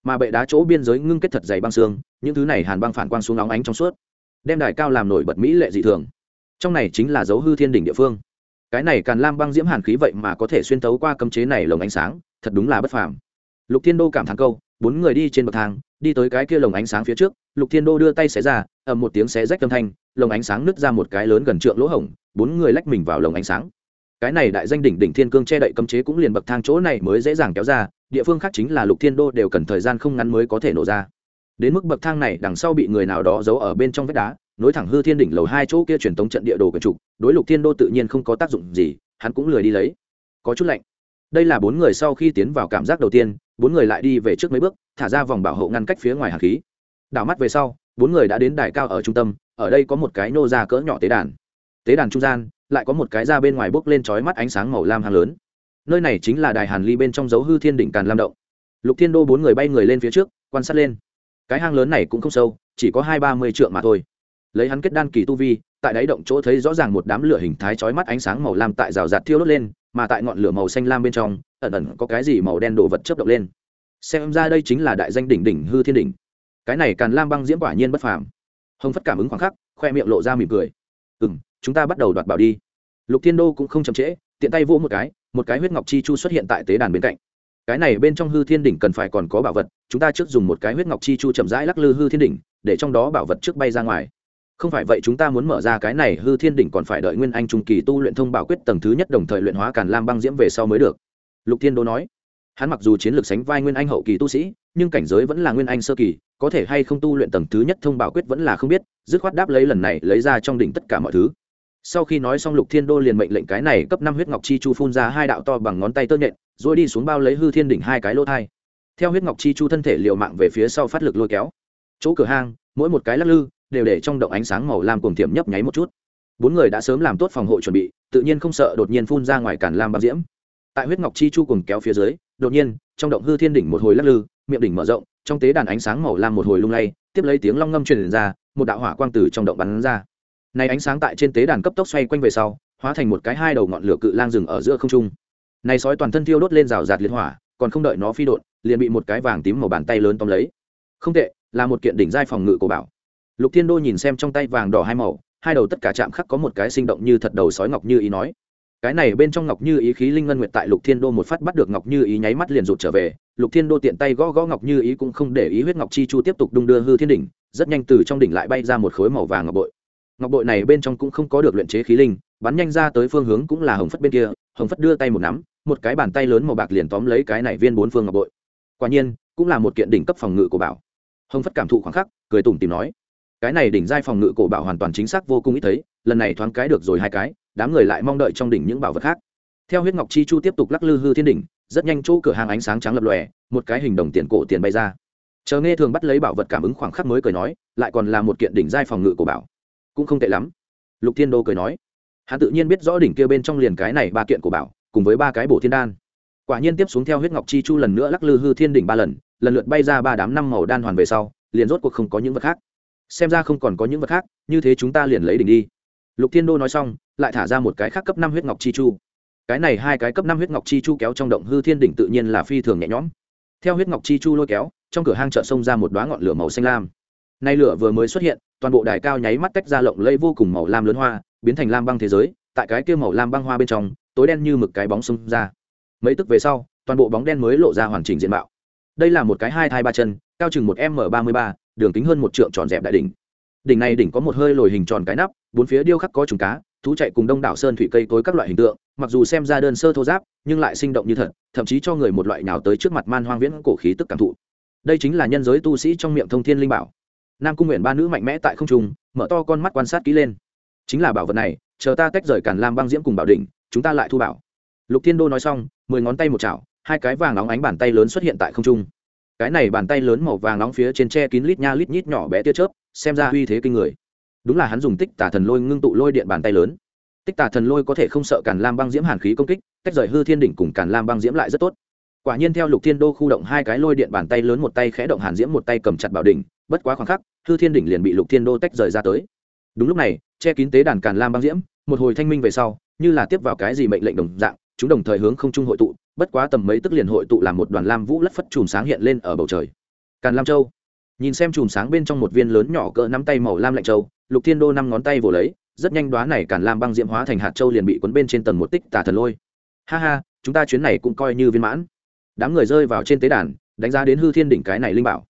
Mà bệ đá chỗ biên giới ngưng kết thật dày băng xương, những thứ này hàn băng phản quang xuống óng ánh trong suốt, đem đài cao làm nổi bật mỹ lệ dị thường. Trong này chính là dấu hư thiên đỉnh địa phương. Cái này càn lam băng diễm hàn khí vậy mà có thể xuyên tấu qua cấm chế này lồng ánh sáng, thật đúng là bất phàm. Lục thiên đô cảm thán câu, bốn người đi trên bậc thang, đi tới cái kia lồng ánh sáng phía trước, lục thiên đô đưa tay xé ra, ầm một tiếng xé rách âm thanh lồng ánh sáng nứt ra một cái lớn gần trượng lỗ hổng, bốn người lách mình vào lồng ánh sáng. Cái này đại danh đỉnh đỉnh thiên cương che đậy cấm chế cũng liền bậc thang chỗ này mới dễ dàng kéo ra, địa phương khác chính là lục thiên đô đều cần thời gian không ngắn mới có thể nổ ra. Đến mức bậc thang này đằng sau bị người nào đó giấu ở bên trong vách đá, nối thẳng hư thiên đỉnh lầu hai chỗ kia truyền tống trận địa đồ quần trục, đối lục thiên đô tự nhiên không có tác dụng gì, hắn cũng lười đi lấy. Có chút lạnh. Đây là bốn người sau khi tiến vào cảm giác đầu tiên, bốn người lại đi về trước mấy bước, thả ra vòng bảo hộ ngăn cách phía ngoài hạt khí. Đảo mắt về sau, bốn người đã đến đài cao ở trung tâm ở đây có một cái nô ra cỡ nhỏ tế đàn. Tế đàn trung gian, lại có một cái ra bên ngoài bốc lên trói mắt ánh sáng màu lam hàng lớn. Nơi này chính là đài hàn ly bên trong dấu hư thiên đỉnh càn lam động. Lục thiên đô bốn người bay người lên phía trước, quan sát lên. Cái hang lớn này cũng không sâu, chỉ có hai ba mươi trượng mà thôi. Lấy hắn kết đan kỳ tu vi, tại đáy động chỗ thấy rõ ràng một đám lửa hình thái chói mắt ánh sáng màu lam tại rào rạt thiêu đốt lên, mà tại ngọn lửa màu xanh lam bên trong, ẩn ẩn có cái gì màu đen đồ vật chớp động lên. Xem ra đây chính là đại danh đỉnh đỉnh hư thiên đỉnh. Cái này càn lam băng diễm quả nhiên bất phàm hồng phất cảm ứng khoảng khắc, khoe miệng lộ ra mỉm cười. Ừ m chúng ta bắt đầu đoạt bảo đi. Lục thiên đô cũng không chậm trễ, tiện tay vỗ một cái một cái huyết ngọc chi chu xuất hiện tại tế đàn bên cạnh. Cái này bên trong hư thiên đỉnh cần phải còn có bảo vật, chúng ta trước dùng một cái huyết ngọc chi chu chậm rãi lắc lư hư thiên đỉnh, để trong đó bảo vật trước bay ra ngoài. Không phải vậy chúng ta muốn mở ra cái này hư thiên đỉnh còn phải đợi nguyên anh trung kỳ tu luyện thông bảo quyết tầng thứ nhất đồng thời luyện hóa càn lam băng diễm về sau mới được. Lục thiên đô nói. Hắn mặc dù chiến lược sánh vai nguyên anh hậu kỳ tu sĩ, nhưng cảnh giới vẫn là nguyên anh sơ kỳ có thể hay không tu luyện tầng thứ nhất thông bảo quyết vẫn là không biết, dứt khoát đáp lấy lần này lấy ra trong đỉnh tất cả mọi thứ. Sau khi nói xong lục thiên đô liền mệnh lệnh cái này cấp năm huyết ngọc chi chu phun ra hai đạo to bằng ngón tay tơ nhện, rồi đi xuống bao lấy hư thiên đỉnh hai cái lỗ thai. Theo huyết ngọc chi chu thân thể liều mạng về phía sau phát lực lôi kéo. Chỗ cửa hang, mỗi một cái lắc lư, đều để trong động ánh sáng màu lam cùng thiểm nhấp nháy một chút. Bốn người đã sớm làm tốt phòng hộ chuẩn bị, tự nhiên không sợ đột nhiên phun ra ngoài cản lam bạc diễm. Tại huyết ngọc chi chu cùng kéo phía dưới, đột nhiên, trong động hư thiên đỉnh một hồi lắc lư, miệng đỉnh mở rộng trong tế đàn ánh sáng màu lam một hồi lung lay, tiếp lấy tiếng long ngâm truyền ra, một đạo hỏa quang từ trong động bắn ra. Này ánh sáng tại trên tế đàn cấp tốc xoay quanh về sau, hóa thành một cái hai đầu ngọn lửa cự lang rừng ở giữa không trung. Này sói toàn thân thiêu đốt lên rào rạt liệt hỏa, còn không đợi nó phi đột liền bị một cái vàng tím màu bàn tay lớn tóm lấy. Không tệ, là một kiện đỉnh giai phòng ngự của bảo. Lục thiên đô nhìn xem trong tay vàng đỏ hai màu, hai đầu tất cả chạm khắc có một cái sinh động như thật đầu sói ngọc như ý nói cái này bên trong ngọc như ý khí linh ngân nguyệt tại lục thiên đô một phát bắt được ngọc như ý nháy mắt liền rụt trở về. Lục thiên đô tiện tay gõ gõ ngọc như ý cũng không để ý huyết ngọc chi chu tiếp tục đung đưa hư thiên đỉnh, rất nhanh từ trong đỉnh lại bay ra một khối màu vàng ngọc bội. Ngọc bội này bên trong cũng không có được luyện chế khí linh, bắn nhanh ra tới phương hướng cũng là hồng phất bên kia, hồng phất đưa tay một nắm, một cái bàn tay lớn màu bạc liền tóm lấy cái này viên bốn phương ngọc bội. Quả nhiên, cũng là một kiện đỉnh cấp phòng ngự của bảo. Hồng phất cảm thụ khoảng khắc, cười tủm tìm nói, cái này đỉnh giai phòng ngự cổ bảo hoàn toàn chính xác vô cùng ít thấy, lần này thoáng cái được rồi hai cái đám người lại mong đợi trong đỉnh những bảo vật khác. Theo huyết ngọc chi chu tiếp tục lắc lư hư thiên đỉnh, rất nhanh chỗ cửa hàng ánh sáng trắng lập lòe, một cái hình đồng tiền cổ tiền bay ra. Chờ nghe thường bắt lấy bảo vật cảm ứng khoảng khắc mới cười nói, lại còn là một kiện đỉnh giai phòng ngự của bảo. Cũng không tệ lắm. Lục thiên đô cười nói, hắn tự nhiên biết rõ đỉnh kia bên trong liền cái này ba kiện của bảo, cùng với ba cái bổ thiên đan. Quả nhiên tiếp xuống theo huyết ngọc chi chu lần nữa lắc lư hư thiên đỉnh ba lần lần lượt bay ra ba đám năm màu đan hoàn về sau, liền rốt cuộc không có những vật khác. Xem ra không còn có những vật khác, như thế chúng ta liền lấy đỉnh đi. Lục thiên đô nói xong lại thả ra một cái khác cấp năm huyết ngọc chi chu. Cái này hai cái cấp năm huyết ngọc chi chu kéo trong động hư thiên đỉnh tự nhiên là phi thường nhẹ nhõm. Theo huyết ngọc chi chu lôi kéo, trong cửa hang chợ xông ra một đoá ngọn lửa màu xanh lam. Nay lửa vừa mới xuất hiện, toàn bộ đài cao nháy mắt tách ra lộng lây vô cùng màu lam lớn hoa, biến thành lam băng thế giới, tại cái kia màu lam băng hoa bên trong, tối đen như mực cái bóng xông ra. Mấy tức về sau, toàn bộ bóng đen mới lộ ra hoàn chỉnh diện mạo. Đây là một cái hai thai ba chân, cao chừng một m ba mươi ba, đường kính hơn một trượng tròn dẹp đại đỉnh. Đỉnh này đỉnh có một hơi lồi hình tròn cái nắp, bốn phía điêu khắc có trùng cá thú chạy cùng đông đảo sơn thủy cây tối các loại hình tượng, mặc dù xem ra đơn sơ thô giáp, nhưng lại sinh động như thật, thậm chí cho người một loại nào tới trước mặt man hoang viễn cổ khí tức cảm thụ. Đây chính là nhân giới tu sĩ trong miệng thông thiên linh bảo. Nam cung nguyện ba nữ mạnh mẽ tại không trung, mở to con mắt quan sát kỹ lên. Chính là bảo vật này, chờ ta tách rời cản lam băng diễm cùng bảo đỉnh, chúng ta lại thu bảo. Lục thiên đô nói xong, mười ngón tay một chảo, hai cái vàng nóng ánh bàn tay lớn xuất hiện tại không trung. Cái này bàn tay lớn màu vàng nóng phía trên tre kín lít nha lít nhít nhỏ bé tia chớp, xem ra uy thế kinh người đúng là hắn dùng tích tà thần lôi ngưng tụ lôi điện bàn tay lớn. Tích tà thần lôi có thể không sợ càn lam băng diễm hàn khí công kích tách rời hư thiên đỉnh cùng càn lam băng diễm lại rất tốt. Quả nhiên theo lục thiên đô khu động hai cái lôi điện bàn tay lớn một tay khẽ động hàn diễm một tay cầm chặt bảo đỉnh, bất quá khoảng khắc, hư thiên đỉnh liền bị lục thiên đô tách rời ra tới. Đúng lúc này, che kín tế đàn càn lam băng diễm, một hồi thanh minh về sau, như là tiếp vào cái gì mệnh lệnh đồng dạng, chúng đồng thời hướng không trung hội tụ, bất quá tầm mấy tức liền hội tụ làm một đoàn lam vũ lất phất chùm sáng hiện lên ở bầu trời. Càn lam châu. Nhìn xem chùm sáng bên trong một viên lớn nhỏ cỡ nắm tay màu lam lạnh châu lục thiên đô năm ngón tay vồ lấy, rất nhanh đoá này càn lam băng diễm hóa thành hạt châu liền bị cuốn bên trên tầng một tích tà thần lôi. Ha ha, chúng ta chuyến này cũng coi như viên mãn. Đám người rơi vào trên tế đàn, đánh giá đến hư thiên đỉnh cái này linh bảo.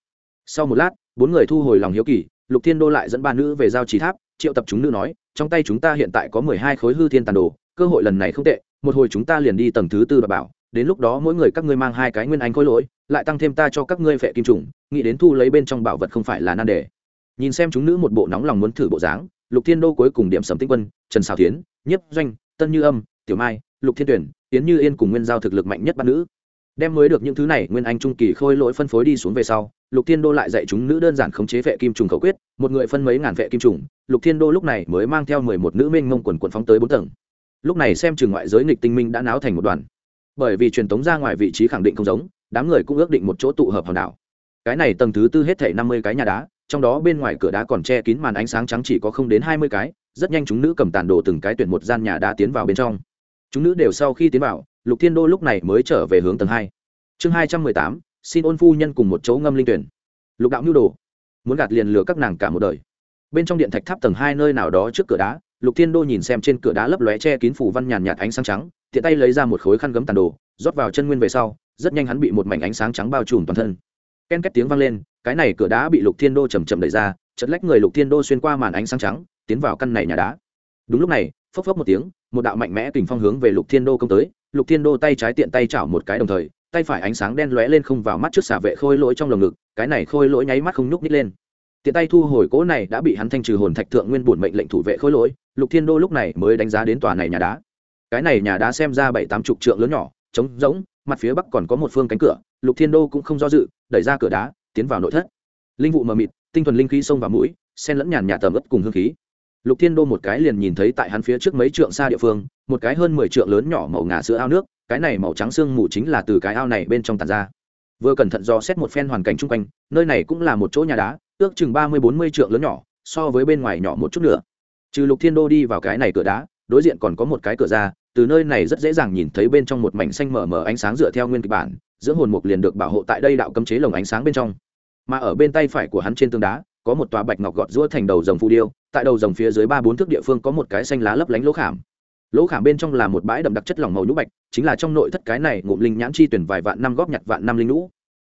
Sau một lát, bốn người thu hồi lòng hiếu kỳ, lục thiên đô lại dẫn ba nữ về giao trì tháp, triệu tập chúng nữ nói, trong tay chúng ta hiện tại có mười hai khối hư thiên tàn đồ, cơ hội lần này không tệ, một hồi chúng ta liền đi tầng thứ tư và bảo, đến lúc đó mỗi người các ngươi mang hai cái nguyên anh khối lỗi, lại tăng thêm ta cho các ngươi phệ kim trùng, nghĩ đến thu lấy bên trong bảo vật không phải là nan đề nhìn xem chúng nữ một bộ nóng lòng muốn thử bộ dáng, lục thiên đô cuối cùng điểm sầm tinh quân, trần xào tiến nhiếp doanh, tân như âm, tiểu mai, lục thiên tuyển tiến như yên cùng nguyên giao thực lực mạnh nhất ba nữ. Đem mới được những thứ này, nguyên anh trung kỳ khôi lỗi phân phối đi xuống về sau, lục thiên đô lại dạy chúng nữ đơn giản khống chế vệ kim trùng khẩu quyết, một người phân mấy ngàn vệ kim trùng, lục thiên đô lúc này mới mang theo mười một nữ minh mông quần quần phóng tới bốn tầng. Lúc này xem trường ngoại giới nghịch tinh minh đã náo thành một đoàn. Bởi vì truyền tống ra ngoài vị trí khẳng định không giống, đám người cũng ước định một chỗ tụ hợp hòn đảo. Cái này tầng thứ tư hết thể năm mươi cái nhà đá trong đó bên ngoài cửa đá còn che kín màn ánh sáng trắng chỉ có không đến hai mươi cái, rất nhanh chúng nữ cầm tàn đồ từng cái tuyển một gian nhà đá tiến vào bên trong. Chúng nữ đều sau khi tiến vào, lục thiên đô lúc này mới trở về hướng tầng hai. Chương hai trăm mười tám, xin ôn phu nhân cùng một chỗ ngâm linh tuyển. Lục đạo nhu đồ, muốn gạt liền lừa các nàng cả một đời. Bên trong điện thạch tháp tầng hai nơi nào đó trước cửa đá, lục thiên đô nhìn xem trên cửa đá lấp lóe che kín phủ văn nhàn nhạt ánh sáng trắng, tiện tay lấy ra một khối khăn gấm tàn đồ, rót vào chân nguyên về sau, rất nhanh hắn bị một mảnh ánh sáng trắng bao trùm toàn thân ken két tiếng vang lên, cái này cửa đá bị lục thiên đô chầm chậm đẩy ra, chật lách người lục thiên đô xuyên qua màn ánh sáng trắng, tiến vào căn này nhà đá. Đúng lúc này, phốc phốc một tiếng, một đạo mạnh mẽ kình phong hướng về lục thiên đô công tới, lục thiên đô tay trái tiện tay chảo một cái đồng thời, tay phải ánh sáng đen lóe lên không vào mắt trước xả vệ khôi lỗi trong lồng ngực, cái này khôi lỗi nháy mắt không nhúc nhích lên. Tiện tay thu hồi cỗ này đã bị hắn thanh trừ hồn thạch thượng nguyên bổn mệnh lệnh thủ vệ khôi lỗi, lục thiên đô lúc này mới đánh giá đến tòa này nhà đá. Cái này nhà đá xem ra bảy tám chục trượng lớn nhỏ, trống rỗng mặt phía bắc còn có một phương cánh cửa, lục thiên đô cũng không do dự, đẩy ra cửa đá, tiến vào nội thất. Linh vụ mờ mịt, tinh thuần linh khí xông vào mũi sen lẫn nhàn nhạt tầm ướp cùng hương khí. Lục thiên đô một cái liền nhìn thấy tại hắn phía trước mấy trượng xa địa phương, một cái hơn mười trượng lớn nhỏ màu ngà sữa ao nước, cái này màu trắng xương mù chính là từ cái ao này bên trong tàn ra. Vừa cẩn thận do xét một phen hoàn cảnh chung quanh, nơi này cũng là một chỗ nhà đá, ước chừng ba mươi bốn mươi trượng lớn nhỏ, so với bên ngoài nhỏ một chút nữa. Trừ lục thiên đô đi vào cái này cửa đá, đối diện còn có một cái cửa ra từ nơi này rất dễ dàng nhìn thấy bên trong một mảnh xanh mờ mờ ánh sáng dựa theo nguyên kịch bản, dưỡng hồn mục liền được bảo hộ tại đây đạo cấm chế lồng ánh sáng bên trong. Mà ở bên tay phải của hắn trên tường đá, có một tòa bạch ngọc gọt rũa thành đầu dòng phù điêu, tại đầu dòng phía dưới ba bốn thước địa phương có một cái xanh lá lấp lánh lỗ khảm. Lỗ khảm bên trong là một bãi đậm đặc chất lỏng màu nhũ bạch, chính là trong nội thất cái này ngụm linh nhãn chi tuyển vài vạn năm góp nhặt vạn năm linh nhũ.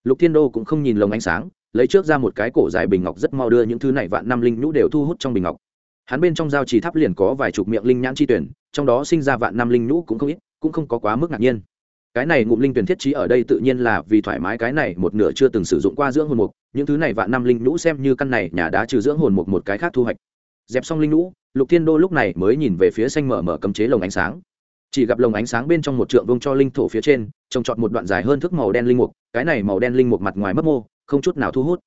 Lục thiên đô cũng không nhìn lồng ánh sáng, lấy trước ra một cái cổ dài bình ngọc rất mau đưa những thứ này vạn năm linh nhũ đều thu hút trong bình ngọc. Hắn bên trong giao trì tháp liền có vài chục miệng linh nhãn chi tuyển trong đó sinh ra vạn năm linh nhũ cũng không ít, cũng không có quá mức ngạc nhiên. Cái này ngụm linh tuyển thiết trí ở đây tự nhiên là vì thoải mái cái này một nửa chưa từng sử dụng qua dưỡng hồn mục, những thứ này vạn năm linh nhũ xem như căn này nhà đá trừ dưỡng hồn mục một cái khác thu hoạch. Dẹp xong linh nhũ, lục thiên đô lúc này mới nhìn về phía xanh mở mở cấm chế lồng ánh sáng. Chỉ gặp lồng ánh sáng bên trong một trượng vông cho linh thổ phía trên, trồng trọt một đoạn dài hơn thước màu đen linh mục, cái này màu đen linh mục mặt ngoài mất mô, không chút nào thu hút.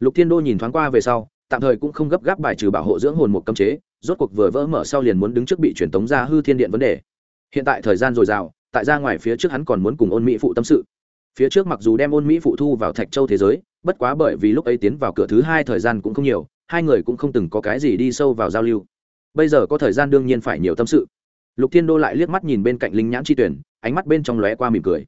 Lục thiên đô nhìn thoáng qua về sau, tạm thời cũng không gấp gáp bài trừ bảo hộ dưỡng hồn một cấm chế rốt cuộc vừa vỡ mở sau liền muốn đứng trước bị truyền tống ra hư thiên điện vấn đề. Hiện tại thời gian dồi dào, tại ra ngoài phía trước hắn còn muốn cùng ôn mỹ phụ tâm sự. Phía trước mặc dù đem ôn mỹ phụ thu vào thạch châu thế giới, bất quá bởi vì lúc ấy tiến vào cửa thứ hai thời gian cũng không nhiều, hai người cũng không từng có cái gì đi sâu vào giao lưu. Bây giờ có thời gian đương nhiên phải nhiều tâm sự. Lục thiên đô lại liếc mắt nhìn bên cạnh linh nhãn chi tuyển, ánh mắt bên trong lóe qua mỉm cười.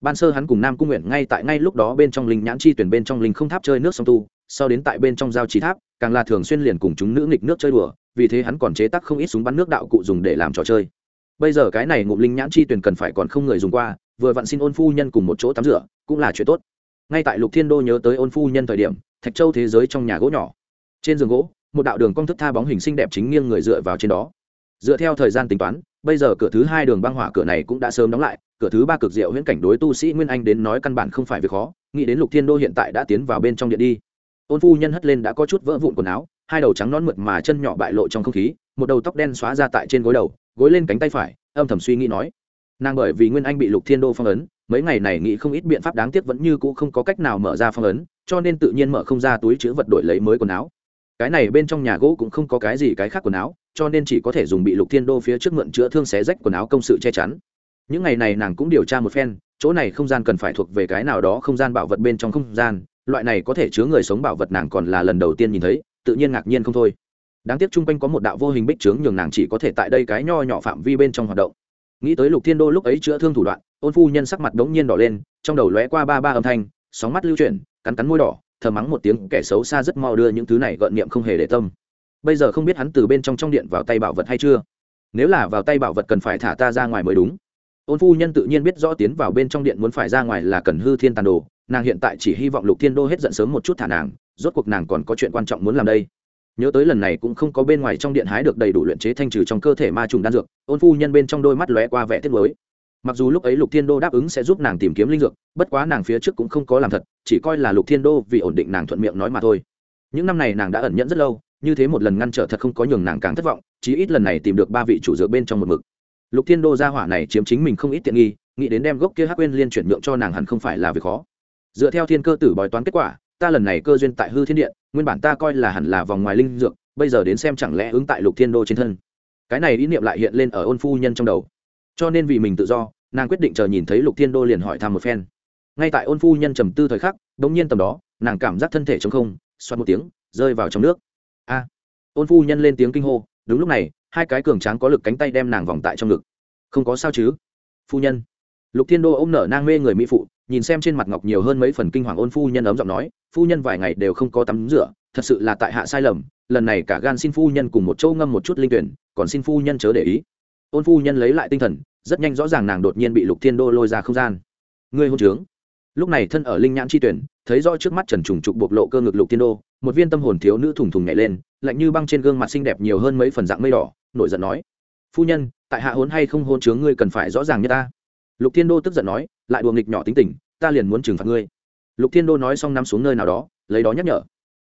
Ban sơ hắn cùng nam cung nguyện ngay tại ngay lúc đó bên trong linh nhãn chi tuyển bên trong linh không tháp chơi nước sông tu, sau đến tại bên trong giao trí tháp, càng là thường xuyên liền cùng chúng nữ nghịch nước chơi đùa vì thế hắn còn chế tác không ít súng bắn nước đạo cụ dùng để làm trò chơi. Bây giờ cái này ngụm linh nhãn chi tuyển cần phải còn không người dùng qua, vừa vặn xin ôn phu nhân cùng một chỗ tắm rửa, cũng là chuyện tốt. Ngay tại lục thiên đô nhớ tới ôn phu nhân thời điểm, thạch châu thế giới trong nhà gỗ nhỏ. Trên giường gỗ, một đạo đường cong thức tha bóng hình xinh đẹp chính nghiêng người dựa vào trên đó. Dựa theo thời gian tính toán, bây giờ cửa thứ hai đường băng hỏa cửa này cũng đã sớm đóng lại, cửa thứ ba cực diệu huyễn cảnh đối tu sĩ nguyên anh đến nói căn bản không phải việc khó, nghĩ đến lục thiên đô hiện tại đã tiến vào bên trong điện đi. Ôn phu nhân hất lên đã có chút vỡ vụn quần áo hai đầu trắng nón mượt mà chân nhỏ bại lộ trong không khí, một đầu tóc đen xóa ra tại trên gối đầu, gối lên cánh tay phải, âm thầm suy nghĩ nói. Nàng bởi vì nguyên anh bị lục thiên đô phong ấn, mấy ngày này nghĩ không ít biện pháp đáng tiếc vẫn như cũ không có cách nào mở ra phong ấn, cho nên tự nhiên mở không ra túi chữ vật đổi lấy mới quần áo. Cái này bên trong nhà gỗ cũng không có cái gì cái khác quần áo, cho nên chỉ có thể dùng bị lục thiên đô phía trước mượn chữa thương xé rách quần áo công sự che chắn. Những ngày này nàng cũng điều tra một phen, chỗ này không gian cần phải thuộc về cái nào đó không gian bảo vật bên trong không gian, loại này có thể chứa người sống bảo vật nàng còn là lần đầu tiên nhìn thấy tự nhiên ngạc nhiên không thôi. Đáng tiếc chung quanh có một đạo vô hình bích trướng nhường nàng chỉ có thể tại đây cái nho nhỏ phạm vi bên trong hoạt động. Nghĩ tới lục thiên đô lúc ấy chữa thương thủ đoạn, ôn phu nhân sắc mặt đống nhiên đỏ lên, trong đầu lóe qua ba ba âm thanh, sóng mắt lưu chuyển, cắn cắn môi đỏ thờ mắng một tiếng, kẻ xấu xa rất mau đưa những thứ này gợn niệm không hề để tâm. Bây giờ không biết hắn từ bên trong trong điện vào tay bảo vật hay chưa? Nếu là vào tay bảo vật cần phải thả ta ra ngoài mới đúng. Ôn phu nhân tự nhiên biết rõ tiến vào bên trong điện muốn phải ra ngoài là cần hư thiên tàn đồ, nàng hiện tại chỉ hy vọng lục thiên đô hết giận sớm một chút thả nàng rốt cuộc nàng còn có chuyện quan trọng muốn làm đây. Nhớ tới lần này cũng không có bên ngoài trong điện hái được đầy đủ luyện chế thanh trừ trong cơ thể ma trùng đan dược, ôn phu nhân bên trong đôi mắt lóe qua vẻ thiết mới mặc dù lúc ấy lục thiên đô đáp ứng sẽ giúp nàng tìm kiếm linh dược, bất quá nàng phía trước cũng không có làm thật, chỉ coi là lục thiên đô vì ổn định nàng thuận miệng nói mà thôi. Những năm này nàng đã ẩn nhẫn rất lâu, như thế một lần ngăn trở thật không có nhường nàng càng thất vọng, chí ít lần này tìm được ba vị chủ dược bên trong một mực. Lục thiên đô gia hỏa này chiếm chính mình không ít tiện nghi, nghĩ đến đem gốc kia hắc quên liên chuyển nhượng cho nàng hẳn không phải là việc khó. Dựa theo thiên cơ tử bói toán kết quả ta lần này cơ duyên tại hư thiên điện, nguyên bản ta coi là hẳn là vòng ngoài linh dược, bây giờ đến xem chẳng lẽ ứng tại lục thiên đô trên thân. Cái này ý niệm lại hiện lên ở ôn phu nhân trong đầu. Cho nên vì mình tự do, nàng quyết định chờ nhìn thấy lục thiên đô liền hỏi thăm một phen. Ngay tại ôn phu nhân trầm tư thời khắc đ ỗ n g nhiên tầm đó, nàng cảm giác thân thể t không xoắt một tiếng, rơi vào trong nước. A! Ôn phu nhân lên tiếng kinh hô, đúng lúc này, hai cái cường tráng có lực cánh tay đem nàng vòng tại trong ngực. Không có sao chứ? Phu nhân. Lục thiên đô ô m nở nang mê người mỹ phụ, nhìn xem trên mặt ngọc nhiều hơn mấy phần kinh hoàng ôn phu nhân ấm giọng nói phu nhân vài ngày đều không có tắm rửa, thật sự là tại hạ sai lầm, lần này cả gan xin phu nhân cùng một châu ngâm một chút linh tuyển, còn xin phu nhân chớ để ý. Ôn phu nhân lấy lại tinh thần, rất nhanh rõ ràng nàng đột nhiên bị lục thiên đô lôi ra không gian. Ngươi hôn trướng. Lúc này thân ở linh nhãn chi tuyển, thấy rõ trước mắt trần trùng trục bộc lộ cơ ngực lục thiên đô, một viên tâm hồn thiếu nữ thùng thùng nhảy lên, lạnh như băng trên gương mặt xinh đẹp nhiều hơn mấy phần dạng mây đỏ, nổi giận nói, phu nhân, tại hạ hôn hay không hôn trướng ngươi cần phải rõ ràng như ta. Lục thiên đô tức giận nói, lại đùa nghịch nhỏ tính tình, ta liền muốn trừng phạt ngươi lục thiên đô nói xong nằm xuống nơi nào đó, lấy đó nhắc nhở.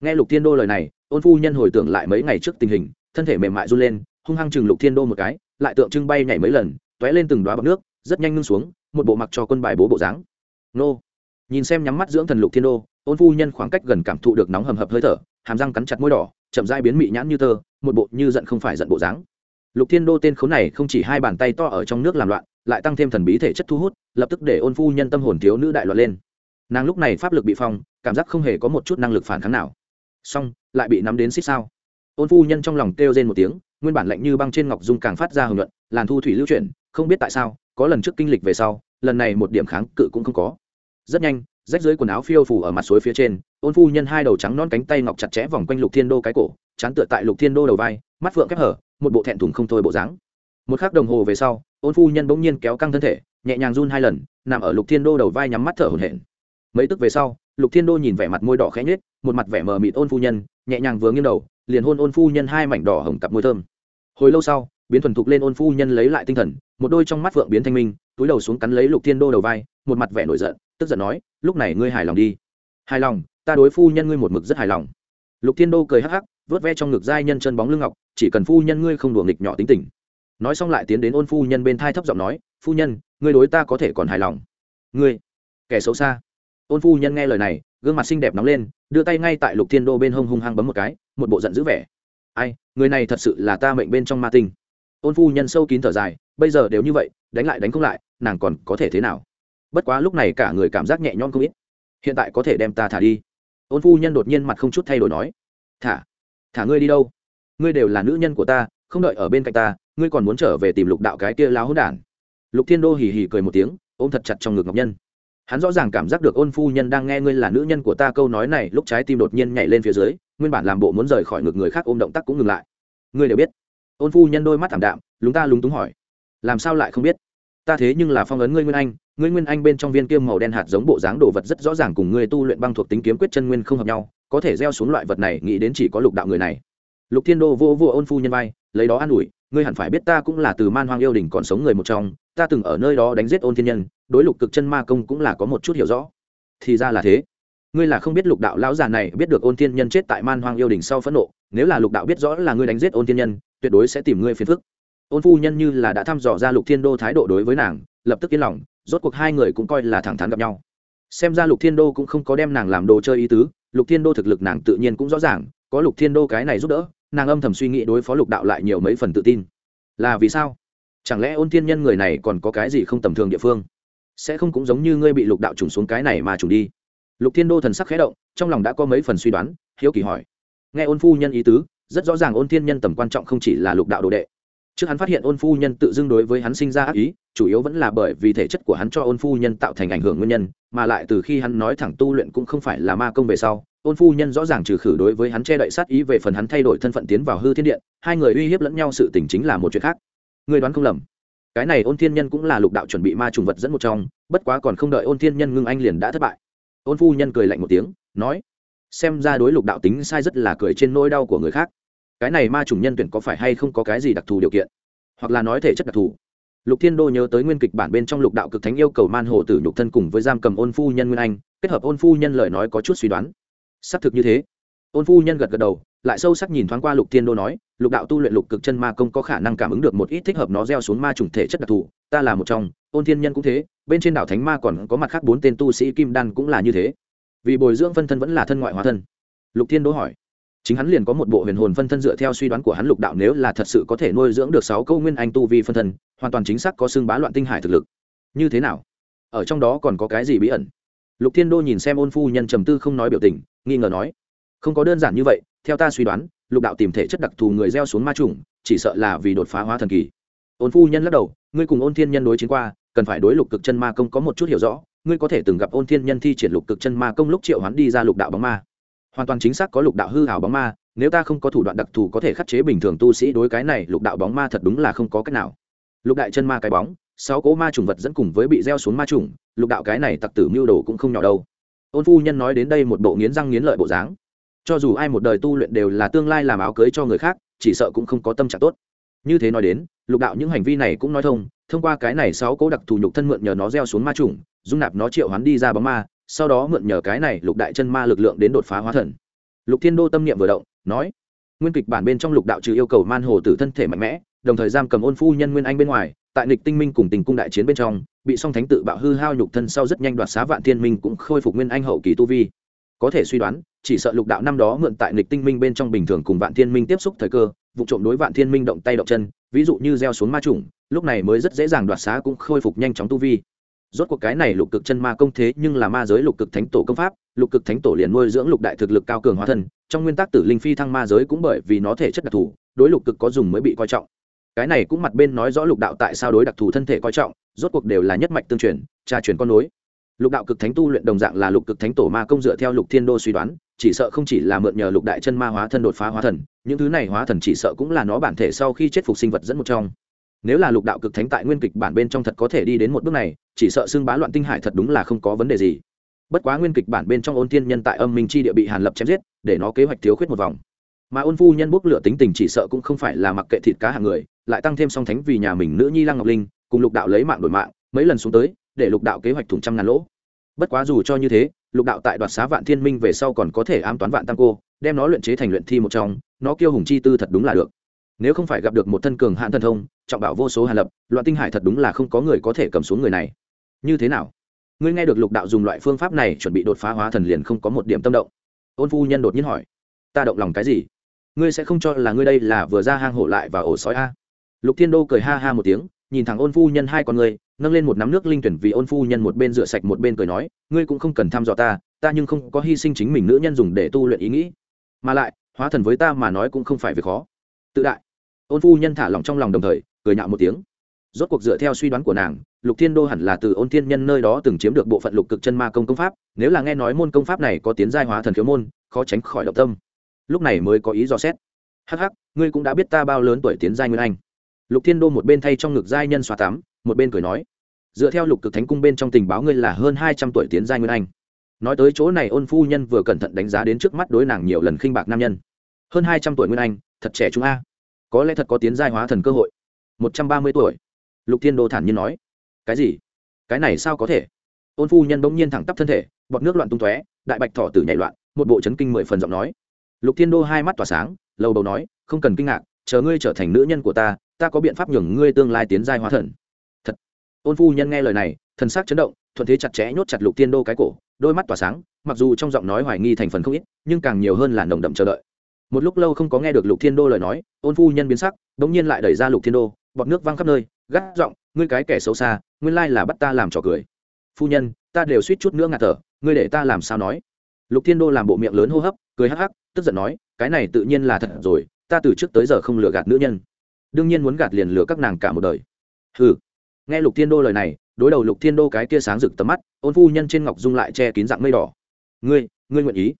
Nghe lục thiên đô lời này, ôn phu nhân hồi tưởng lại mấy ngày trước tình hình, thân thể mềm mại run lên, hung hăng chừng lục thiên đô một cái, lại tượng trưng bay nhảy mấy lần t lên từng đoá bọc nước, rất nhanh ngưng xuống, một bộ mặc cho quân bài bố bộ dáng. Nô. Nhìn xem nhắm mắt dưỡng thần lục thiên đô, ôn phu nhân khoảng cách gần cảm thụ được nóng hầm hập hơi thở, hàm răng cắn chặt môi đỏ, chậm dai biến mị nhãn như tơ, một bộ như giận không phải giận bộ dáng. Lục thiên đô tên khốn này không chỉ hai bàn tay to ở trong nước làm loạn, lại tăng thêm thần bí thể chất thu hút, lập tức để ôn phu nhân tâm hồn thiếu nữ đại loạn lên nàng lúc này pháp lực bị phong, cảm giác không hề có một chút năng lực phản kháng nào. Song lại bị nắm đến xích sao. Ôn phu nhân trong lòng kêu rên một tiếng, nguyên bản lạnh như băng trên ngọc dung càng phát ra hưởng luận làn thu thủy lưu chuyển, không biết tại sao, có lần trước kinh lịch về sau, lần này một điểm kháng cự cũng không có. Rất nhanh, rách dưới quần áo phiêu phủ ở mặt suối phía trên, ôn phu nhân hai đầu trắng non cánh tay ngọc chặt chẽ vòng quanh lục thiên đô cái cổ, chán tựa tại lục thiên đô đầu vai, mắt phượng khép hở, một bộ thẹn thùng không thôi bộ dáng. Một khắc đồng hồ về sau, ôn phu nhân bỗng nhiên kéo căng thân thể, nhẹ nhàng run hai lần, nằm ở lục thiên đô đầu vai nhắm mắt thở hổn hển mấy tức về sau, lục thiên đô nhìn vẻ mặt môi đỏ khẽ nhết một mặt vẻ mờ mịt ôn phu nhân, nhẹ nhàng vừa nghiêng đầu, liền hôn ôn phu nhân hai mảnh đỏ hồng cặp môi thơm. Hồi lâu sau, biến thuần thục lên ôn phu nhân lấy lại tinh thần, một đôi trong mắt vượng biến thanh minh, túi đầu xuống cắn lấy lục thiên đô đầu vai, một mặt vẻ nổi giận, tức giận nói, lúc này ngươi hài lòng đi. Hài lòng? Ta đối phu nhân ngươi một mực rất hài lòng. Lục thiên đô cười hắc hắc, vớt ve trong ngực giai nhân chân bóng lưng ngọc, chỉ cần phu nhân ngươi không đùa nghịch nhỏ tính tình. Nói xong lại tiến đến ôn phu nhân bên thai thấp giọng nói, phu nhân, ngươi đối ta có thể còn hài lòng. Ngươi, kẻ xấu xa ôn phu nhân nghe lời này, gương mặt xinh đẹp nóng lên, đưa tay ngay tại lục thiên đô bên hông hung hăng bấm một cái, một bộ giận dữ vẻ. Ai, người này thật sự là ta mệnh bên trong ma tinh. Ôn phu nhân sâu kín thở dài, bây giờ đều như vậy, đánh lại đánh không lại, nàng còn có thể thế nào? Bất quá lúc này cả người cảm giác nhẹ nhõm không ít. Hiện tại có thể đem ta thả đi. Ôn phu nhân đột nhiên mặt không chút thay đổi nói. Thả thả ngươi đi đâu? Ngươi đều là nữ nhân của ta, không đợi ở bên cạnh ta, ngươi còn muốn trở về tìm lục đạo cái kia láo hỗn đản. Lục thiên đô hì hì cười một tiếng, ôm thật chặt trong ngực ngọc nhân hắn rõ ràng cảm giác được ôn phu nhân đang nghe ngươi là nữ nhân của ta câu nói này, lúc trái tim đột nhiên nhảy lên phía dưới, nguyên bản làm bộ muốn rời khỏi ngực người khác ôm động tác cũng ngừng lại. Ngươi đều biết. Ôn phu nhân đôi mắt thảm đạm, lúng ta lúng túng hỏi. Làm sao lại không biết? Ta thế nhưng là phong ấn ngươi nguyên anh, ngươi nguyên anh bên trong viên kiêm màu đen hạt giống bộ dáng đồ vật rất rõ ràng cùng ngươi tu luyện băng thuộc tính kiếm quyết chân nguyên không hợp nhau, có thể gieo xuống loại vật này, nghĩ đến chỉ có lục đạo người này. Lục thiên đô vô vô ôn phu nhân vai, lấy đó an ủi, ngươi hẳn phải biết ta cũng là từ man hoang yêu đình còn sống người một trong ta từng ở nơi đó đánh giết ôn thiên nhân, đối lục cực chân ma công cũng là có một chút hiểu rõ. Thì ra là thế. Ngươi là không biết lục đạo lão già này biết được ôn thiên nhân chết tại man hoang yêu đình sau phẫn nộ, nếu là lục đạo biết rõ là ngươi đánh giết ôn thiên nhân, tuyệt đối sẽ tìm ngươi phiền phức. Ôn phu nhân như là đã thăm dò ra lục thiên đô thái độ đối với nàng, lập tức yên lòng, rốt cuộc hai người cũng coi là thẳng thắn gặp nhau. Xem ra lục thiên đô cũng không có đem nàng làm đồ chơi ý tứ, lục thiên đô thực lực nàng tự nhiên cũng rõ ràng, có lục thiên đô cái này giúp đỡ, nàng âm thầm suy nghĩ đối phó lục đạo lại nhiều mấy phần tự tin. Là vì sao? Chẳng lẽ ôn thiên nhân người này còn có cái gì không tầm thường địa phương? Sẽ không cũng giống như ngươi bị lục đạo trùng xuống cái này mà trùng đi. Lục thiên đô thần sắc khẽ động, trong lòng đã có mấy phần suy đoán, hiếu kỳ hỏi. Nghe ôn phu nhân ý tứ, rất rõ ràng ôn thiên nhân tầm quan trọng không chỉ là lục đạo đồ đệ. Trước hắn phát hiện ôn phu nhân tự dưng đối với hắn sinh ra ác ý, chủ yếu vẫn là bởi vì thể chất của hắn cho ôn phu nhân tạo thành ảnh hưởng nguyên nhân, mà lại từ khi hắn nói thẳng tu luyện cũng không phải là ma công về sau, ôn phu nhân rõ ràng trừ khử đối với hắn che đậy sát ý về phần hắn thay đổi thân phận tiến vào hư thiên điện, hai người uy hiếp lẫn nhau sự tình chính là một chuyện khác người đoán không lầm. Cái này ôn thiên nhân cũng là lục đạo chuẩn bị ma trùng vật dẫn một trong, bất quá còn không đợi ôn thiên nhân ngưng anh liền đã thất bại. Ôn phu nhân cười lạnh một tiếng, nói, xem ra đối lục đạo tính sai rất là cười trên nỗi đau của người khác. Cái này ma trùng nhân tuyển có phải hay không có cái gì đặc thù điều kiện? Hoặc là nói thể chất đặc thù? Lục thiên đô nhớ tới nguyên kịch bản bên trong lục đạo cực thánh yêu cầu man hồ tử nhục thân cùng với giam cầm ôn phu nhân nguyên anh, kết hợp ôn phu nhân lời nói có chút suy đoán. Xác thực như thế. Ôn phu nhân gật gật đầu, lại sâu sắc nhìn thoáng qua lục thiên đô nói lục đạo tu luyện lục cực chân ma công có khả năng cảm ứng được một ít thích hợp nó gieo xuống ma chủng thể chất đặc thù, ta là một trong, ôn thiên nhân cũng thế, bên trên đảo thánh ma còn có mặt khác bốn tên tu sĩ kim đan cũng là như thế. Vì bồi dưỡng phân thân vẫn là thân ngoại hóa thân. Lục thiên đỗ hỏi. Chính hắn liền có một bộ huyền hồn phân thân dựa theo suy đoán của hắn lục đạo nếu là thật sự có thể nuôi dưỡng được sáu câu nguyên anh tu vi phân thân, hoàn toàn chính xác có xương bá loạn tinh hải thực lực. Như thế nào? Ở trong đó còn có cái gì bí ẩn? Lục thiên đô nhìn xem ôn phu nhân trầm tư không nói biểu tình, nghi ngờ nói. Không có đơn giản như vậy, theo ta suy đoán lục đạo tìm thể chất đặc thù người gieo xuống ma trùng chỉ sợ là vì đột phá hóa thần kỳ. Ôn phu nhân lắc đầu, ngươi cùng ôn thiên nhân đối chiến qua, cần phải đối lục cực chân ma công có một chút hiểu rõ, ngươi có thể từng gặp ôn thiên nhân thi triển lục cực chân ma công lúc triệu hoán đi ra lục đạo bóng ma. Hoàn toàn chính xác có lục đạo hư hảo bóng ma, nếu ta không có thủ đoạn đặc thù có thể khắc chế bình thường tu sĩ đối cái này lục đạo bóng ma thật đúng là không có cách nào. Lục đại chân ma cái bóng, sáu cỗ ma trùng vật dẫn cùng với bị gieo xuống ma trùng lục đạo cái này tặc tử mưu đồ cũng không nhỏ đâu. Ôn phu nhân nói đến đây một bộ nghiến răng nghiến lợi bộ dáng cho dù ai một đời tu luyện đều là tương lai làm áo cưới cho người khác, chỉ sợ cũng không có tâm trạng tốt. Như thế nói đến, lục đạo những hành vi này cũng nói thông thông qua cái này sáu cố đặc thù nhục thân mượn nhờ nó gieo xuống ma trùng dung nạp nó triệu hắn đi ra bóng ma, sau đó mượn nhờ cái này lục đại chân ma lực lượng đến đột phá hóa thần. Lục thiên đô tâm niệm vừa động, nói, nguyên kịch bản bên trong lục đạo trừ yêu cầu man hồ tử thân thể mạnh mẽ, đồng thời giam cầm ôn phu nhân nguyên anh bên ngoài, tại nịch tinh minh cùng tình cung đại chiến bên trong, bị song thánh tự bạo hư hao nhục thân sau rất nhanh đoạt xá vạn thiên minh cũng khôi phục nguyên anh hậu kỳ tu vi. Có thể suy đoán chỉ sợ lục đạo năm đó mượn tại nghịch tinh minh bên trong bình thường cùng vạn thiên minh tiếp xúc thời cơ, vụ trộm đối vạn thiên minh động tay động chân, ví dụ như gieo xuống ma trùng lúc này mới rất dễ dàng đoạt xá cũng khôi phục nhanh chóng tu vi. Rốt cuộc cái này lục cực chân ma công thế nhưng là ma giới lục cực thánh tổ công pháp, lục cực thánh tổ liền nuôi dưỡng lục đại thực lực cao cường hóa thân, trong nguyên tắc tử linh phi thăng ma giới cũng bởi vì nó thể chất đặc thù, đối lục cực có dùng mới bị coi trọng. Cái này cũng mặt bên nói rõ lục đạo tại sao đối đặc thù thân thể coi trọng, rốt cuộc đều là nhất mạch tương truyền tra truyền con nối. Lục đạo cực thánh tu luyện đồng dạng là lục cực thánh tổ ma công dựa theo lục thiên đô suy đoán chỉ sợ không chỉ là mượn nhờ lục đại chân ma hóa thân đột phá hóa thần, những thứ này hóa thần chỉ sợ cũng là nó bản thể sau khi chết phục sinh vật dẫn một trong. Nếu là lục đạo cực thánh tại nguyên kịch bản bên trong thật có thể đi đến một bước này, chỉ sợ xưng bá loạn tinh hải thật đúng là không có vấn đề gì. Bất quá nguyên kịch bản bên trong ôn thiên nhân tại âm minh chi địa bị hàn lập chém giết, để nó kế hoạch thiếu khuyết một vòng. Mà ôn phu nhân bốc lửa tính tình chỉ sợ cũng không phải là mặc kệ thịt cá hàng người, lại tăng thêm song thánh vì nhà mình nữ nhi lăng ngọc linh, cùng lục đạo lấy mạng đổi mạng, mấy lần xuống tới, để lục đạo kế hoạch thủng trăm ngàn lỗ. Bất quá dù cho như thế lục đạo tại đoạt xá vạn thiên minh về sau còn có thể ám toán vạn tam cô, đem nó luyện chế thành luyện thi một trong, nó kêu hùng chi tư thật đúng là được. Nếu không phải gặp được một thân cường hạn thần thông, trọng bảo vô số hàn lập, loạn tinh hải thật đúng là không có người có thể cầm xuống người này. Như thế nào? Ngươi nghe được lục đạo dùng loại phương pháp này chuẩn bị đột phá hóa thần liền không có một điểm tâm động. Ôn phu nhân đột nhiên hỏi, ta động lòng cái gì? Ngươi sẽ không cho là ngươi đây là vừa ra hang hổ lại và ổ sói a? Lục thiên đô cười ha ha một tiếng, nhìn thẳng ôn phu nhân hai con ngươi nâng lên một nắm nước linh tuyển vì ôn phu nhân một bên rửa sạch một bên cười nói, ngươi cũng không cần thăm dò ta ta nhưng không có hy sinh chính mình nữ nhân dùng để tu luyện ý nghĩ. Mà lại, hóa thần với ta mà nói cũng không phải việc khó. Tự đại. Ôn phu nhân thả lòng trong lòng đồng thời, cười nhạo một tiếng. Rốt cuộc dựa theo suy đoán của nàng, lục thiên đô hẳn là từ ôn thiên nhân nơi đó từng chiếm được bộ phận lục cực chân ma công công pháp, nếu là nghe nói môn công pháp này có tiến giai hóa thần khiếu môn, khó tránh khỏi động tâm. Lúc này mới có ý dò xét. Hắc hắc, ngươi cũng đã biết ta bao lớn tuổi tiến giai nguyên anh. Lục thiên đô một bên thay trong ngực giai nhân xóa tắm một bên cười nói, dựa theo lục cực thánh cung bên trong tình báo ngươi là hơn hai trăm tuổi tiến giai nguyên anh. Nói tới chỗ này, ôn phu nhân vừa cẩn thận đánh giá đến trước mắt đối nàng nhiều lần khinh bạc nam nhân. Hơn hai trăm tuổi nguyên anh, thật trẻ chúng a. Có lẽ thật có tiến giai hóa thần cơ hội. Một trăm ba mươi tuổi. Lục thiên đô thản nhiên nói, cái gì? Cái này sao có thể? Ôn phu nhân bỗng nhiên thẳng tắp thân thể, bọt nước loạn tung tóe, đại bạch thỏ tử nhảy loạn, một bộ chấn kinh mười phần giọng nói. Lục thiên đô hai mắt tỏa sáng, lầu đầu nói, không cần kinh ngạc, chờ ngươi trở thành nữ nhân của ta ta có biện pháp nhường ngươi tương lai tiến giai hóa thần ôn phu nhân nghe lời này, thần sắc chấn động, thuận thế chặt chẽ nhốt chặt lục thiên đô cái cổ, đôi mắt tỏa sáng, mặc dù trong giọng nói hoài nghi thành phần không ít, nhưng càng nhiều hơn là nồng đậm chờ đợi. Một lúc lâu không có nghe được lục thiên đô lời nói, ôn phu nhân biến sắc đ ỗ n g nhiên lại đẩy ra lục thiên đô, bọt nước văng khắp nơi, gắt giọng, ngươi cái kẻ xấu xa, nguyên lai là bắt ta làm trò cười. Phu nhân, ta đều suýt chút nữa ngạt thở, ngươi để ta làm sao nói? Lục thiên đô làm bộ miệng lớn hô hấp, cười hắc hắc, tức giận nói, cái này tự nhiên là thật rồi, ta từ trước tới giờ không lừa gạt nữ nhân. Đương nhiên muốn gạt liền lừa các nàng cả một đời. Ừ nghe lục thiên đô lời này, đối đầu lục thiên đô cái kia sáng rực tầm mắt, ôn phu nhân trên ngọc dung lại che kín dạng mây đỏ. Ngươi ngươi nguyện ý?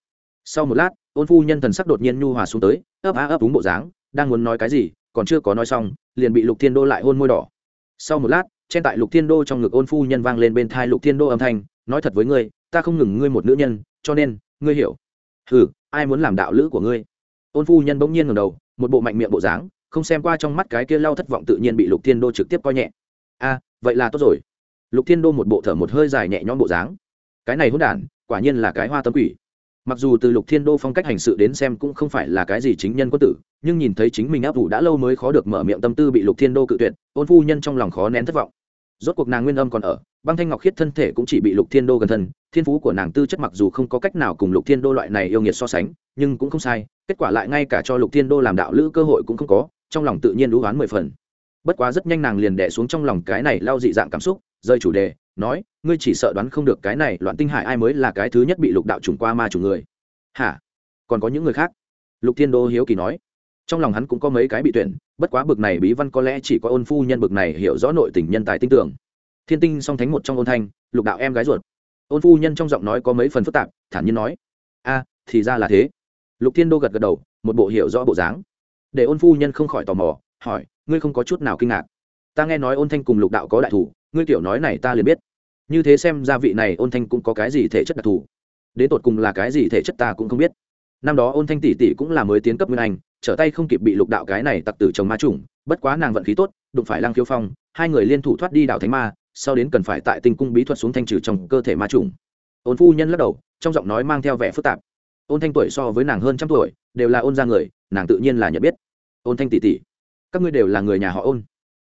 Sau một lát, ôn phu nhân thần sắc đột nhiên nhu hòa xuống tới, ấp á ấp đúng bộ dáng, đang muốn nói cái gì, còn chưa có nói xong, liền bị lục thiên đô lại hôn môi đỏ. Sau một lát, trên tại lục thiên đô trong ngực ôn phu nhân vang lên bên thai lục thiên đô âm thanh, nói thật với ngươi, ta không ngừng ngươi một nữ nhân, cho nên, ngươi hiểu. Ừ ai muốn làm đạo lữ của ngươi? Ôn phu nhân bỗng nhiên ngầm đầu, một bộ mạnh miệng bộ dáng, không xem qua trong mắt cái kia lau thất vọng tự nhiên bị lục thiên đô trực tiếp coi nhẹ a vậy là tốt rồi. Lục thiên đô một bộ thở một hơi dài nhẹ nhõm bộ dáng. Cái này hôn đản, quả nhiên là cái hoa tâm quỷ. Mặc dù từ lục thiên đô phong cách hành sự đến xem cũng không phải là cái gì chính nhân quân tử, nhưng nhìn thấy chính mình áp vụ đã lâu mới khó được mở miệng tâm tư bị lục thiên đô cự tuyệt, ôn phu nhân trong lòng khó nén thất vọng. Rốt cuộc nàng nguyên âm còn ở, băng thanh ngọc khiết thân thể cũng chỉ bị lục thiên đô gần thân, thiên phú của nàng tư chất mặc dù không có cách nào cùng lục thiên đô loại này yêu nghiệt so sánh, nhưng cũng không sai, kết quả lại ngay cả cho lục thiên đô làm đạo lữ cơ hội cũng không có, trong lòng tự nhiên đũ oán mười phần bất quá rất nhanh nàng liền đẻ xuống trong lòng cái này lao dị dạng cảm xúc, rơi chủ đề, nói, ngươi chỉ sợ đoán không được cái này loạn tinh hải ai mới là cái thứ nhất bị lục đạo trùng qua ma chủ người. Hả? Còn có những người khác? Lục thiên đô hiếu kỳ nói. Trong lòng hắn cũng có mấy cái bị tuyển, bất quá bực này bí văn có lẽ chỉ có ôn phu nhân bực này hiểu rõ nội tình nhân tài tinh tưởng thiên tinh song thánh một trong ôn thanh, lục đạo em gái ruột. Ôn phu nhân trong giọng nói có mấy phần phức tạp, thản nhiên nói. A, thì ra là thế. Lục thiên đô gật gật đầu, một bộ hiểu rõ bộ dáng. Để ôn phu nhân không khỏi tò mò, hỏi ngươi không có chút nào kinh ngạc. Ta nghe nói ôn thanh cùng lục đạo có đại thủ, ngươi kiểu nói này ta liền biết. Như thế xem ra vị này ôn thanh cũng có cái gì thể chất đặc thù. Đến tột cùng là cái gì thể chất ta cũng không biết. Năm đó ôn thanh tỷ tỷ cũng là mới tiến cấp nguyên anh, trở tay không kịp bị lục đạo cái này tặc tử chồng ma trùng bất quá nàng vận khí tốt, đụng phải lang khiếu phong, hai người liên thủ thoát đi đảo thánh ma, sau đến cần phải tại tinh cung bí thuật xuống thanh trừ trong cơ thể ma trùng ôn phu nhân lắc đầu, trong giọng nói mang theo vẻ phức tạp. Ôn thanh tuổi so với nàng hơn trăm tuổi, đều là ôn ra người, nàng tự nhiên là nhận biết. Ôn thanh tỷ tỷ các ngươi đều là người nhà họ ôn.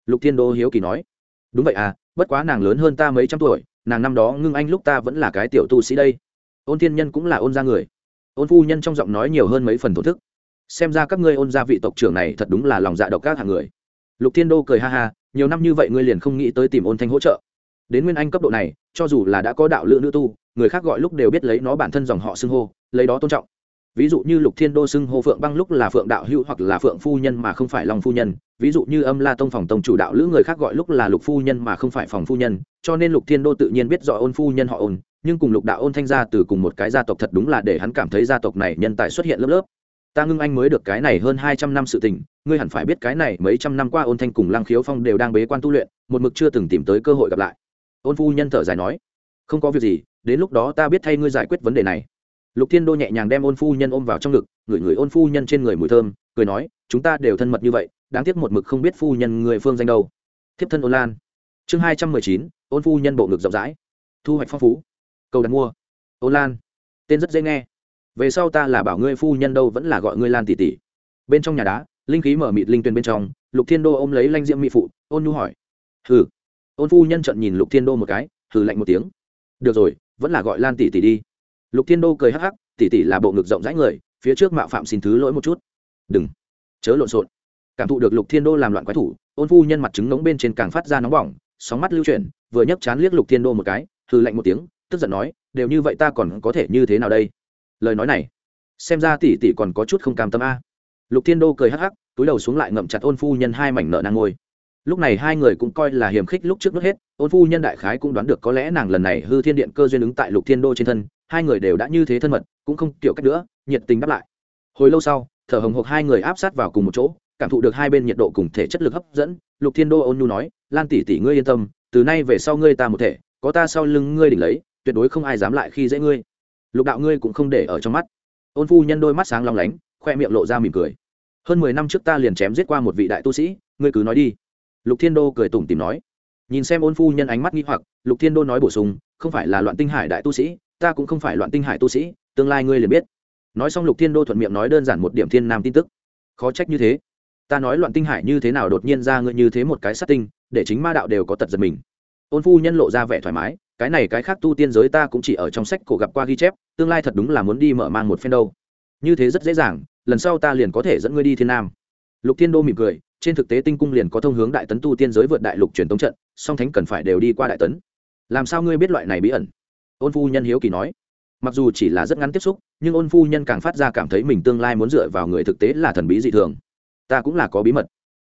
Lục thiên đô hiếu kỳ nói. Đúng vậy à bất quá nàng lớn hơn ta mấy trăm tuổi, nàng năm đó ngưng anh lúc ta vẫn là cái tiểu tu sĩ đây. Ôn thiên nhân cũng là ôn ra người. Ôn phu nhân trong giọng nói nhiều hơn mấy phần thổ thức. Xem ra các ngươi ôn gia vị tộc trưởng này thật đúng là lòng dạ độc các hàng người. Lục thiên đô cười ha ha, nhiều năm như vậy ngươi liền không nghĩ tới tìm ôn thanh hỗ trợ. Đến nguyên anh cấp độ này, cho dù là đã có đạo lữ nữ tu, người khác gọi lúc đều biết lấy nó bản thân dòng họ xưng hô, lấy đó tôn trọng ví dụ như lục thiên đô xưng hô phượng băng lúc là phượng đạo hữu hoặc là phượng phu nhân mà không phải long phu nhân. Ví dụ như âm la tông phòng tông chủ đạo lữ người khác gọi lúc là lục phu nhân mà không phải phòng phu nhân, cho nên lục thiên đô tự nhiên biết rõ ôn phu nhân họ ôn, nhưng cùng lục đạo ôn thanh gia từ cùng một cái gia tộc thật đúng là để hắn cảm thấy gia tộc này nhân tài xuất hiện lớp lớp. Ta ngưng anh mới được cái này hơn hai trăm năm sự tình, ngươi hẳn phải biết cái này mấy trăm năm qua ôn thanh cùng lăng khiếu phong đều đang bế quan tu luyện, một mực chưa từng tìm tới cơ hội gặp lại. Ôn phu nhân thở dài nói, không có việc gì, đến lúc đó ta biết thay ngươi giải quyết vấn đề này lục thiên đô nhẹ nhàng đem ôn phu nhân ôm vào trong ngực, ngửi ngửi ôn phu nhân trên người mùi thơm, cười nói, chúng ta đều thân mật như vậy, đáng tiếc một mực không biết phu nhân người phương danh đâu. Thiếp thân ôn lan. Chương hai trăm mười chín, ôn phu nhân bộ ngực rộng rãi. Thu hoạch phong phú. Cầu đặt mua. Ôn lan. Tên rất dễ nghe. Về sau ta là bảo ngươi phu nhân đâu vẫn là gọi ngươi lan tỷ tỷ. Bên trong nhà đá, linh khí mở mịt linh tuyền bên trong, lục thiên đô ôm lấy lanh diễm mỹ phụ, ôn nhu hỏi, hừ. Ôn phu nhân trận nhìn lục thiên đô một cái, hừ lạnh một tiếng, được rồi, vẫn là gọi lan tỷ tỷ đi lục thiên đô cười hắc hắc tỷ tỷ là bộ ngực rộng rãi người, phía trước mạo phạm xin thứ lỗi một chút. Đừng, chớ lộn xộn. Cảm thụ được lục thiên đô làm loạn quái thủ, ôn phu nhân mặt trứng nóng bên trên càng phát ra nóng bỏng, sóng mắt lưu chuyển, vừa nhấc chán liếc lục thiên đô một cái, hừ lạnh một tiếng, tức giận nói, đều như vậy ta còn có thể như thế nào đây? Lời nói này, xem ra tỷ tỷ còn có chút không cam tâm a. Lục thiên đô cười hắc hắc, túi đầu xuống lại ngậm chặt ôn phu nhân hai mảnh nợ nàng ngôi. Lúc này hai người cũng coi là hiềm khích lúc trước nước hết, ôn phu nhân đại khái cũng đoán được có lẽ nàng lần này hư thiên điện cơ duyên ứng tại lục thiên đô trên thân hai người đều đã như thế thân mật, cũng không kiểu cách nữa, nhiệt tình đáp lại. Hồi lâu sau, thở hồng hộc hai người áp sát vào cùng một chỗ, cảm thụ được hai bên nhiệt độ cùng thể chất lực hấp dẫn, lục thiên đô ôn nhu nói, lan tỷ tỷ ngươi yên tâm, từ nay về sau ngươi ta một thể, có ta sau lưng ngươi đỉnh lấy, tuyệt đối không ai dám lại khi dễ ngươi. Lục đạo ngươi cũng không để ở trong mắt. Ôn phu nhân đôi mắt sáng long lánh, khoe miệng lộ ra mỉm cười. Hơn mười năm trước ta liền chém giết qua một vị đại tu sĩ, ngươi cứ nói đi. Lục thiên đô cười tủm tìm nói. Nhìn xem ôn phu nhân ánh mắt nghi hoặc, lục thiên đô nói bổ sung, không phải là loạn tinh hải đại tu sĩ ta cũng không phải loạn tinh hải tu sĩ, tương lai ngươi liền biết. Nói xong lục thiên đô thuận miệng nói đơn giản một điểm thiên nam tin tức. Khó trách như thế. Ta nói loạn tinh hải như thế nào đột nhiên ra ngươi như thế một cái sát tinh, để chính ma đạo đều có tật giật mình. Ôn phu nhân lộ ra vẻ thoải mái, cái này cái khác tu tiên giới ta cũng chỉ ở trong sách cổ gặp qua ghi chép, tương lai thật đúng là muốn đi mở mang một phen đâu. Như thế rất dễ dàng, lần sau ta liền có thể dẫn ngươi đi thiên nam. Lục thiên đô mỉm cười, trên thực tế tinh cung liền có thông hướng đại tấn tu tiên giới vượt đại lục truyền tống trận, song thánh cần phải đều đi qua đại tấn. Làm sao ngươi biết loại này bí ẩn? Ôn phu nhân hiếu kỳ nói. Mặc dù chỉ là rất ngắn tiếp xúc, nhưng ôn phu nhân càng phát ra cảm thấy mình tương lai muốn dựa vào người thực tế là thần bí dị thường. Ta cũng là có bí mật.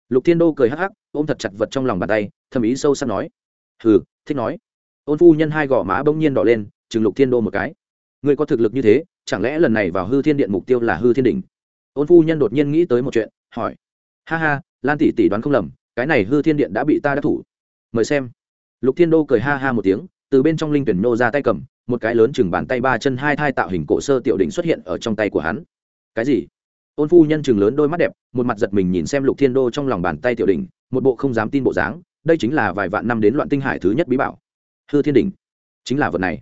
Lục thiên đô cười hắc hắc, ôm thật chặt vật trong lòng bàn tay, thầm ý sâu sắc nói. Hừ, thích nói. Ôn phu nhân hai gò má bỗng nhiên đỏ lên, chừng lục thiên đô một cái. Người có thực lực như thế, chẳng lẽ lần này vào hư thiên điện mục tiêu là hư thiên đỉnh? Ôn phu nhân đột nhiên nghĩ tới một chuyện, hỏi. Ha ha, lan tỷ tỷ đoán không lầm, cái này hư thiên điện đã bị ta đắc thủ. Mời xem. Lục thiên đô cười ha ha một tiếng từ bên trong linh tuyển nô ra tay cầm, một cái lớn chừng bàn tay ba chân hai thai tạo hình cổ sơ tiểu đỉnh xuất hiện ở trong tay của hắn. Cái gì? Ôn phu nhân chừng lớn đôi mắt đẹp, một mặt giật mình nhìn xem lục thiên đô trong lòng bàn tay tiểu đỉnh, một bộ không dám tin bộ dáng, đây chính là vài vạn năm đến loạn tinh hải thứ nhất bí bảo. Hư thiên đỉnh. Chính là vật này.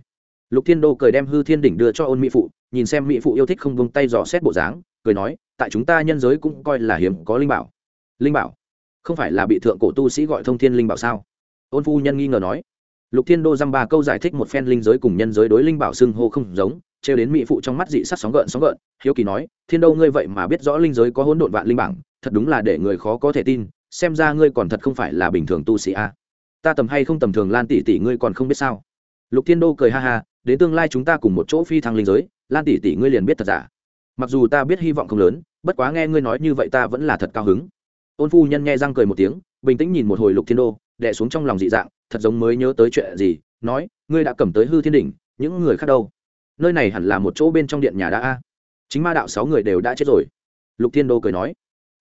Lục thiên đô cười đem hư thiên đỉnh đưa cho ôn mỹ phụ, nhìn xem mỹ phụ yêu thích không vung tay dò xét bộ dáng, cười nói, tại chúng ta nhân giới cũng coi là hiếm có linh bảo. Linh bảo? Không phải là bị thượng cổ tu sĩ gọi thông thiên linh bảo sao? Ôn phu nhân nghi ngờ nói lục thiên đô dăm ba câu giải thích một phen linh giới cùng nhân giới đối linh bảo xưng hô không giống, trêu đến mỹ phụ trong mắt dị sắc sóng gợn sóng gợn, hiếu kỳ nói, thiên đâu ngươi vậy mà biết rõ linh giới có hỗn độn vạn linh bảng, thật đúng là để người khó có thể tin, xem ra ngươi còn thật không phải là bình thường tu sĩ a. Ta tầm hay không tầm thường lan tỷ tỷ ngươi còn không biết sao? Lục thiên đô cười ha ha, đến tương lai chúng ta cùng một chỗ phi thăng linh giới, lan tỷ tỷ ngươi liền biết thật giả. Mặc dù ta biết hy vọng không lớn, bất quá nghe ngươi nói như vậy ta vẫn là thật cao hứng. Ôn phu nhân nghe răng cười một tiếng, bình tĩnh nhìn một hồi lục thiên đô đè xuống trong lòng dị dạng, thật giống mới nhớ tới chuyện gì, nói, ngươi đã cầm tới hư thiên đỉnh, những người khác đâu? Nơi này hẳn là một chỗ bên trong điện nhà đã a. Chính ma đạo sáu người đều đã chết rồi. Lục thiên đô cười nói,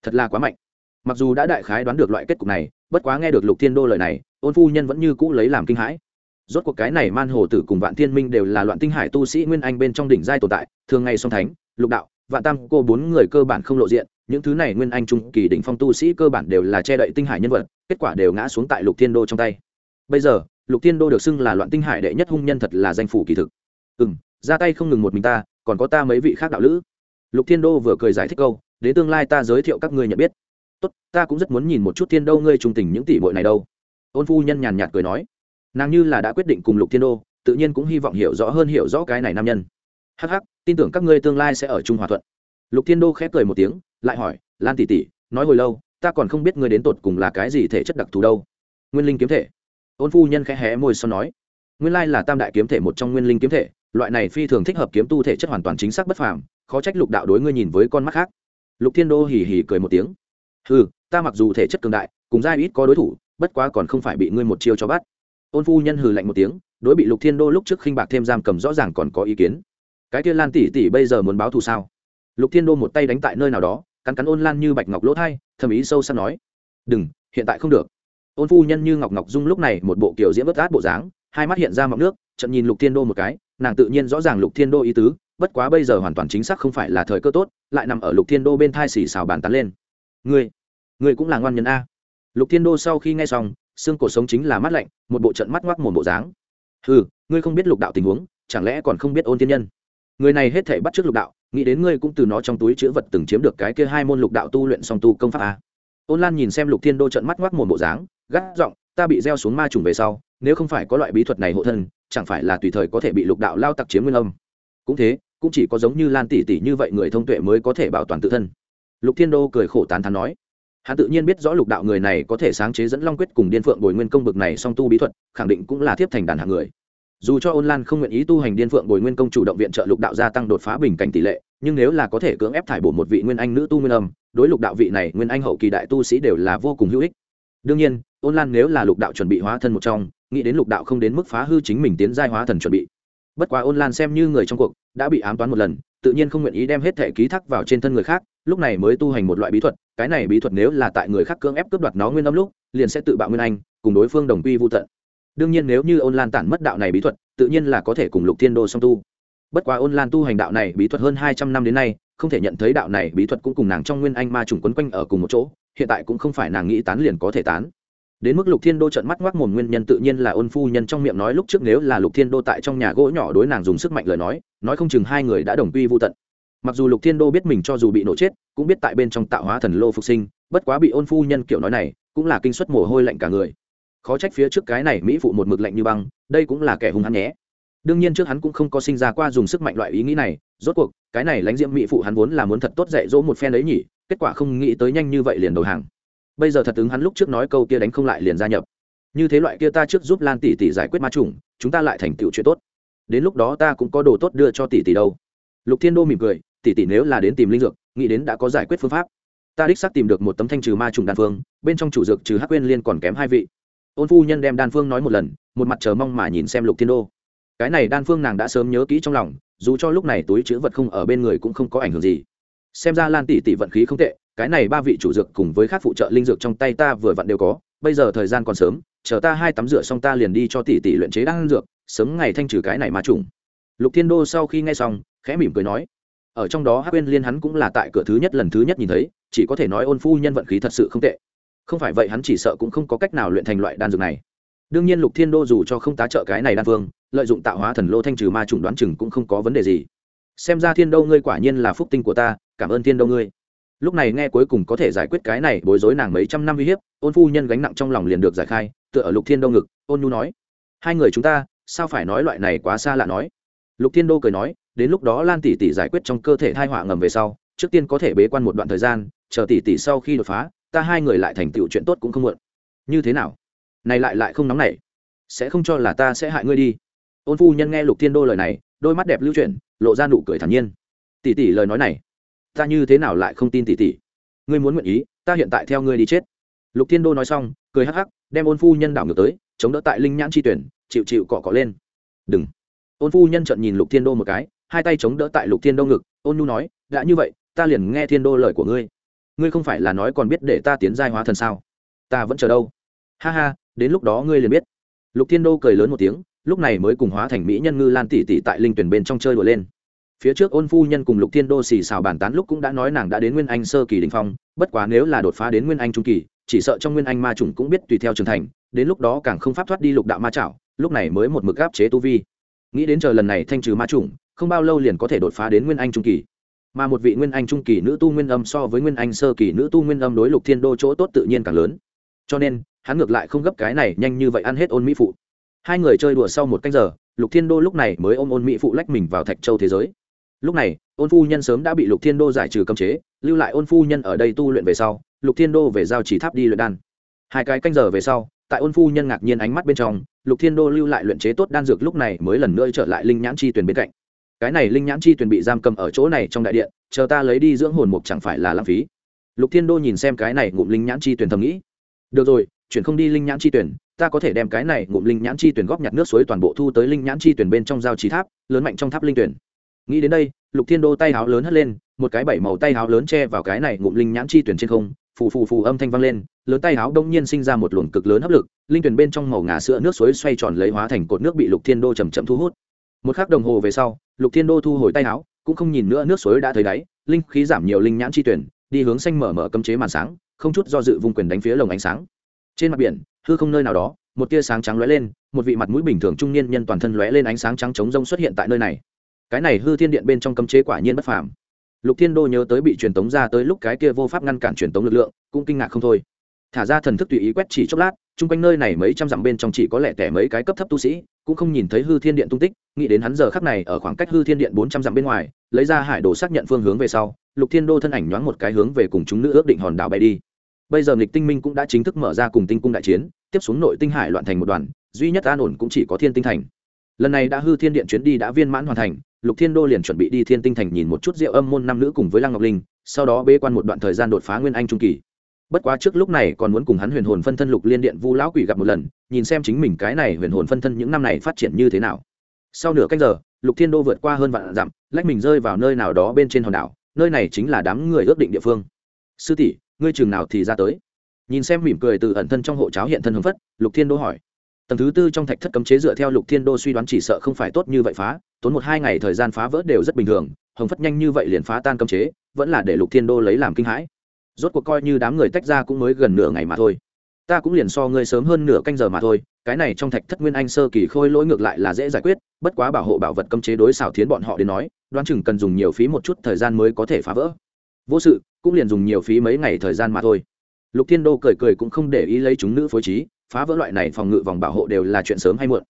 thật là quá mạnh. Mặc dù đã đại khái đoán được loại kết cục này, bất quá nghe được lục thiên đô lời này, ôn phu nhân vẫn như cũ lấy làm kinh hãi. Rốt cuộc cái này man hồ tử cùng vạn thiên minh đều là loạn tinh hải tu sĩ nguyên anh bên trong đỉnh giai tồn tại, thường ngày song thánh, lục đạo, vạn tam, cô bốn người cơ bản không lộ diện, những thứ này nguyên anh trung kỳ đỉnh phong tu sĩ cơ bản đều là che đậy tinh hải nhân vật kết quả đều ngã xuống tại lục thiên đô trong tay. Bây giờ, lục thiên đô được xưng là loạn tinh hải đệ nhất hung nhân thật là danh phủ kỳ thực. Ừ m ra tay không ngừng một mình ta, còn có ta mấy vị khác đạo lữ. Lục thiên đô vừa cười giải thích câu, đến tương lai ta giới thiệu các ngươi nhận biết. Tốt, ta cũng rất muốn nhìn một chút thiên đô ngươi trung tình những tỷ bội này đâu. Ôn phu nhân nhàn nhạt cười nói. Nàng như là đã quyết định cùng lục thiên đô, tự nhiên cũng hy vọng hiểu rõ hơn hiểu rõ cái này nam nhân. Hắc hắc, tin tưởng các ngươi tương lai sẽ ở chung hòa thuận. Lục thiên đô khép cười một tiếng, lại hỏi, lan tỷ tỷ, nói hồi lâu ta còn không biết ngươi đến tột cùng là cái gì thể chất đặc thù đâu. Nguyên linh kiếm thể. Ôn phu nhân khẽ hé môi son nói. Nguyên lai là tam đại kiếm thể một trong nguyên linh kiếm thể, loại này phi thường thích hợp kiếm tu thể chất hoàn toàn chính xác bất phàm, khó trách lục đạo đối ngươi nhìn với con mắt khác. Lục thiên đô hì hì cười một tiếng. Ừ ta mặc dù thể chất cường đại, cùng giai ít có đối thủ, bất quá còn không phải bị ngươi một chiêu cho bắt. Ôn phu nhân hừ lạnh một tiếng, đối bị lục thiên đô lúc trước khinh bạc thêm giam cầm rõ ràng còn có ý kiến. Cái kia lan tỷ tỷ bây giờ muốn báo thù sao? Lục thiên đô một tay đánh tại nơi nào đó cắn cắn ôn lan như bạch ngọc lỗ thai, thầm ý sâu sắc nói, đừng, hiện tại không được. Ôn phu nhân như ngọc ngọc dung lúc này một bộ kiểu diễn bất át bộ dáng, hai mắt hiện ra mọng nước trận nhìn lục thiên đô một cái, nàng tự nhiên rõ ràng lục thiên đô ý tứ, bất quá bây giờ hoàn toàn chính xác không phải là thời cơ tốt, lại nằm ở lục thiên đô bên thai xì xào bàn tán lên. Ngươi ngươi cũng là ngoan nhân a. Lục thiên đô sau khi nghe xong, xương cổ sống chính là mắt lạnh, một bộ trận mắt ngoác một bộ dáng. Ừ ngươi không biết lục đạo tình huống, chẳng lẽ còn không biết ôn thiên nhân? Người này hết thể bắt trước lục đạo nghĩ đến ngươi cũng từ nó trong túi chữ vật từng chiếm được cái kia hai môn lục đạo tu luyện song tu công pháp a ôn lan nhìn xem lục thiên đô trận mắt ngoác mồm bộ dáng, gắt giọng, ta bị gieo xuống ma trùng về sau, nếu không phải có loại bí thuật này hộ thân, chẳng phải là tùy thời có thể bị lục đạo lao tặc chiếm nguyên âm? Cũng thế, cũng chỉ có giống như lan tỷ tỷ như vậy người thông tuệ mới có thể bảo toàn tự thân. Lục thiên đô cười khổ tán thán nói, hắn tự nhiên biết rõ lục đạo người này có thể sáng chế dẫn long quyết cùng điên phượng bồi nguyên công bực này song tu bí thuật, khẳng định cũng là thiếp thành đàn hạng người dù cho ôn lan không nguyện ý tu hành điên phượng bồi nguyên công chủ động viện trợ lục đạo gia tăng đột phá bình cảnh tỷ lệ, nhưng nếu là có thể cưỡng ép thải bổ một vị nguyên anh nữ tu nguyên âm, đối lục đạo vị này nguyên anh hậu kỳ đại tu sĩ đều là vô cùng hữu ích. Đương nhiên, ôn lan nếu là lục đạo chuẩn bị hóa thân một trong, nghĩ đến lục đạo không đến mức phá hư chính mình tiến giai hóa thần chuẩn bị. Bất quá ôn lan xem như người trong cuộc, đã bị ám toán một lần, tự nhiên không nguyện ý đem hết thể ký thác vào trên thân người khác, lúc này mới tu hành một loại bí thuật, cái này bí thuật nếu là tại người khác cưỡng ép cướp đoạt nó nguyên âm lúc, liền sẽ tự bạo nguyên anh, cùng đối phương đồng quy vô tận đương nhiên nếu như ôn lan tản mất đạo này bí thuật, tự nhiên là có thể cùng lục thiên đô song tu. Bất quá ôn lan tu hành đạo này bí thuật hơn hai trăm năm đến nay, không thể nhận thấy đạo này bí thuật cũng cùng nàng trong nguyên anh ma trùng quấn quanh ở cùng một chỗ, hiện tại cũng không phải nàng nghĩ tán liền có thể tán. Đến mức lục thiên đô trận mắt ngoác mồm nguyên nhân tự nhiên là ôn phu nhân trong miệng nói lúc trước nếu là lục thiên đô tại trong nhà gỗ nhỏ đối nàng dùng sức mạnh lời nói nói không chừng hai người đã đồng quy vô tận. Mặc dù lục thiên đô biết mình cho dù bị nổ chết, cũng biết tại bên trong tạo hóa thần lô phục sinh, bất quá bị ôn phu nhân kiểu nói này, cũng là kinh suất mồ hôi lạnh cả người khó trách phía trước cái này mỹ phụ một mực lạnh như băng, đây cũng là kẻ hung hắn nhé. Đương nhiên trước hắn cũng không có sinh ra qua dùng sức mạnh loại ý nghĩ này, rốt cuộc, cái này lãnh diễm mỹ phụ hắn vốn là muốn thật tốt dạy dỗ một phen ấy nhỉ, kết quả không nghĩ tới nhanh như vậy liền đầu hàng. Bây giờ thật ứng hắn lúc trước nói câu kia đánh không lại liền gia nhập. Như thế loại kia ta trước giúp lan tỷ tỷ giải quyết ma trùng, chúng ta lại thành tựu chuyện tốt. Đến lúc đó ta cũng có đồ tốt đưa cho tỷ tỷ đâu. Lục thiên đô mỉm cười, tỷ tỷ nếu là đến tìm linh dược, nghĩ đến đã có giải quyết phương pháp. Ta đích xác tìm được một tấm thanh trừ ma trùng đan phương, bên trong chủ dược trừ hắc quên liên còn kém hai vị ôn phu nhân đem đan phương nói một lần, một mặt chờ mong mà nhìn xem lục thiên đô. Cái này đan phương nàng đã sớm nhớ kỹ trong lòng, dù cho lúc này túi chữ vật không ở bên người cũng không có ảnh hưởng gì. Xem ra lan tỷ tỷ vận khí không tệ, cái này ba vị chủ dược cùng với các phụ trợ linh dược trong tay ta vừa vặn đều có, bây giờ thời gian còn sớm, chờ ta hai tắm rửa xong ta liền đi cho tỷ tỷ luyện chế đan dược, sớm ngày thanh trừ cái này mà trùng. Lục thiên đô sau khi nghe xong, khẽ mỉm cười nói. Ở trong đó hắc Uyên liên hắn cũng là tại cửa thứ nhất lần thứ nhất nhìn thấy, chỉ có thể nói ôn phu nhân vận khí thật sự không tệ không phải vậy hắn chỉ sợ cũng không có cách nào luyện thành loại đan dược này. Đương nhiên lục thiên đô dù cho không tá trợ cái này đan phương lợi dụng tạo hóa thần lô thanh trừ ma trùng đoán chừng cũng không có vấn đề gì. Xem ra thiên đô ngươi quả nhiên là phúc tinh của ta, cảm ơn thiên đô ngươi. Lúc này nghe cuối cùng có thể giải quyết cái này bối rối nàng mấy trăm năm uy hiếp, ôn phu nhân gánh nặng trong lòng liền được giải khai, tựa ở lục thiên đô ngực, ôn nhu nói, hai người chúng ta, sao phải nói loại này quá xa lạ nói? Lục thiên đô cười nói, đến lúc đó lan tỷ tỷ giải quyết trong cơ thể thai họa ngầm về sau, trước tiên có thể bế quan một đoạn thời gian, chờ tỷ tỷ sau khi đột phá ta hai người lại thành tựu chuyện tốt cũng không muộn. Như thế nào? Này lại lại không nóng nảy. Sẽ không cho là ta sẽ hại ngươi đi. Ôn phu nhân nghe lục thiên đô lời này, đôi mắt đẹp lưu chuyển, lộ ra nụ cười thản nhiên. Tỷ tỷ lời nói này, ta như thế nào lại không tin tỷ tỷ? Ngươi muốn nguyện ý, ta hiện tại theo ngươi đi chết. Lục thiên đô nói xong, cười hắc hắc, đem ôn phu nhân đảo ngược tới, chống đỡ tại linh nhãn chi tuyển, chịu chịu cọ cọ lên. Đừng. Ôn phu nhân trợn nhìn lục thiên đô một cái, hai tay chống đỡ tại lục thiên đô ngực, ôn nhu nói, đã như vậy, ta liền nghe thiên đô lời của ngươi ngươi không phải là nói còn biết để ta tiến giai hóa thần sao? Ta vẫn chờ đâu? Ha ha, đến lúc đó ngươi liền biết. Lục thiên đô cười lớn một tiếng, lúc này mới cùng hóa thành mỹ nhân ngư lan tỷ tỷ tại linh tuyển bên trong chơi đùa lên. Phía trước ôn phu nhân cùng lục thiên đô xì xào bàn tán lúc cũng đã nói nàng đã đến nguyên anh sơ kỳ đình phong, bất quá nếu là đột phá đến nguyên anh trung kỳ, chỉ sợ trong nguyên anh ma chủng cũng biết tùy theo trưởng thành, đến lúc đó càng không pháp thoát đi lục đạo ma chảo, lúc này mới một mực áp chế tu vi. Nghĩ đến chờ lần này thanh trừ ma chủng, không bao lâu liền có thể đột phá đến nguyên anh trung kỳ mà một vị nguyên anh trung kỳ nữ tu nguyên âm so với nguyên anh sơ kỳ nữ tu nguyên âm đối lục thiên đô chỗ tốt tự nhiên càng lớn. Cho nên, hắn ngược lại không gấp cái này nhanh như vậy ăn hết ôn mỹ phụ. Hai người chơi đùa sau một canh giờ, lục thiên đô lúc này mới ôm ôn mỹ phụ lách mình vào thạch châu thế giới. Lúc này, ôn phu nhân sớm đã bị lục thiên đô giải trừ cấm chế, lưu lại ôn phu nhân ở đây tu luyện về sau, lục thiên đô về giao chỉ tháp đi luyện đan. Hai cái canh giờ về sau, tại ôn phu nhân ngạc nhiên ánh mắt bên trong, lục thiên đô lưu lại luyện chế tốt đan dược lúc này mới lần nữa trở lại linh nhãn chi tuyển bên cạnh cái này linh nhãn chi tuyển bị giam cầm ở chỗ này trong đại điện, chờ ta lấy đi dưỡng hồn mục chẳng phải là lãng phí. Lục thiên đô nhìn xem cái này ngụm linh nhãn chi tuyển thầm nghĩ. Được rồi, chuyển không đi linh nhãn chi tuyển ta có thể đem cái này ngụm linh nhãn chi tuyển góp nhặt nước suối toàn bộ thu tới linh nhãn chi tuyển bên trong giao trí tháp, lớn mạnh trong tháp linh tuyển nghĩ đến đây, lục thiên đô tay háo lớn hất lên, một cái bảy màu tay háo lớn che vào cái này ngụm linh nhãn chi tuyển trên không, phù phù phù âm thanh vang lên, lớn tay háo đông nhiên sinh ra một luồng cực lớn hấp lực, linh tuyển bên trong màu ngà sữa nước suối xoay tròn lấy hóa thành cột nước bị lục thiên đô chầm chậm thu hút. Một khắc đồng hồ về sau lục thiên đô thu hồi tay háo cũng không nhìn nữa, nước suối đã thấy đáy, linh khí giảm nhiều, linh nhãn chi tuyển, đi hướng xanh mở mở cấm chế màn sáng, không chút do dự vùng quyền đánh phía lồng ánh sáng. Trên mặt biển, hư không nơi nào đó, một tia sáng trắng lóe lên, một vị mặt mũi bình thường trung niên nhân toàn thân lóe lên ánh sáng trắng trống rông xuất hiện tại nơi này. Cái này hư thiên điện bên trong cấm chế quả nhiên bất phàm. Lục thiên đô nhớ tới bị truyền tống ra tới lúc cái kia vô pháp ngăn cản truyền tống lực lượng, cũng kinh ngạc không thôi. Thả ra thần thức tùy ý quét chỉ chốc lát, chung quanh nơi này mấy trăm dặm bên trong chỉ có lẻ tẻ mấy cái cấp thấp tu sĩ cũng không nhìn thấy hư thiên điện tung tích, nghĩ đến hắn giờ khắc này ở khoảng cách hư thiên điện bốn trăm dặm bên ngoài, lấy ra hải đồ xác nhận phương hướng về sau, lục thiên đô thân ảnh nhoáng một cái hướng về cùng chúng nữ ước định hòn đảo bay đi. Bây giờ nghịch tinh minh cũng đã chính thức mở ra cùng tinh cung đại chiến, tiếp xuống nội tinh hải loạn thành một đoàn, duy nhất an ổn cũng chỉ có thiên tinh thành. Lần này đã hư thiên điện chuyến đi đã viên mãn hoàn thành, lục thiên đô liền chuẩn bị đi thiên tinh thành nhìn một chút rượu âm môn nam nữ cùng với lăng ngọc linh, sau đó bế quan một đoạn thời gian đột phá nguyên anh trung kỳ. Bất quá trước lúc này còn muốn cùng hắn huyền hồn phân thân lục liên điện vu lão quỷ gặp một lần nhìn xem chính mình cái này huyền hồn phân thân những năm này phát triển như thế nào. Sau nửa cách giờ, lục thiên đô vượt qua hơn vạn dặm, lách mình rơi vào nơi nào đó bên trên hòn đảo, nơi này chính là đám người ước định địa phương. Sư tỷ, ngươi chừng nào thì ra tới? Nhìn xem mỉm cười từ ẩn thân trong hộ cháo hiện thân hưng phất lục thiên đô hỏi. Tầng thứ tư trong thạch thất cấm chế dựa theo lục thiên đô suy đoán chỉ sợ không phải tốt như vậy phá, tốn một hai ngày thời gian phá vỡ đều rất bình thường, hồng phất nhanh như vậy liền phá tan cấm chế, vẫn là để lục thiên đô lấy làm kinh hãi. Rốt cuộc coi như đám người tách ra cũng mới gần nửa ngày mà thôi ta cũng liền so ngươi sớm hơn nửa canh giờ mà thôi, cái này trong thạch thất nguyên anh sơ kỳ khôi lỗi ngược lại là dễ giải quyết, bất quá bảo hộ bảo vật cấm chế đối xảo thiến bọn họ đến nói, đoán chừng cần dùng nhiều phí một chút thời gian mới có thể phá vỡ. Vô sự, cũng liền dùng nhiều phí mấy ngày thời gian mà thôi. Lục thiên đô cười cười cũng không để ý lấy chúng nữ phối trí, phá vỡ loại này phòng ngự vòng bảo hộ đều là chuyện sớm hay muộn.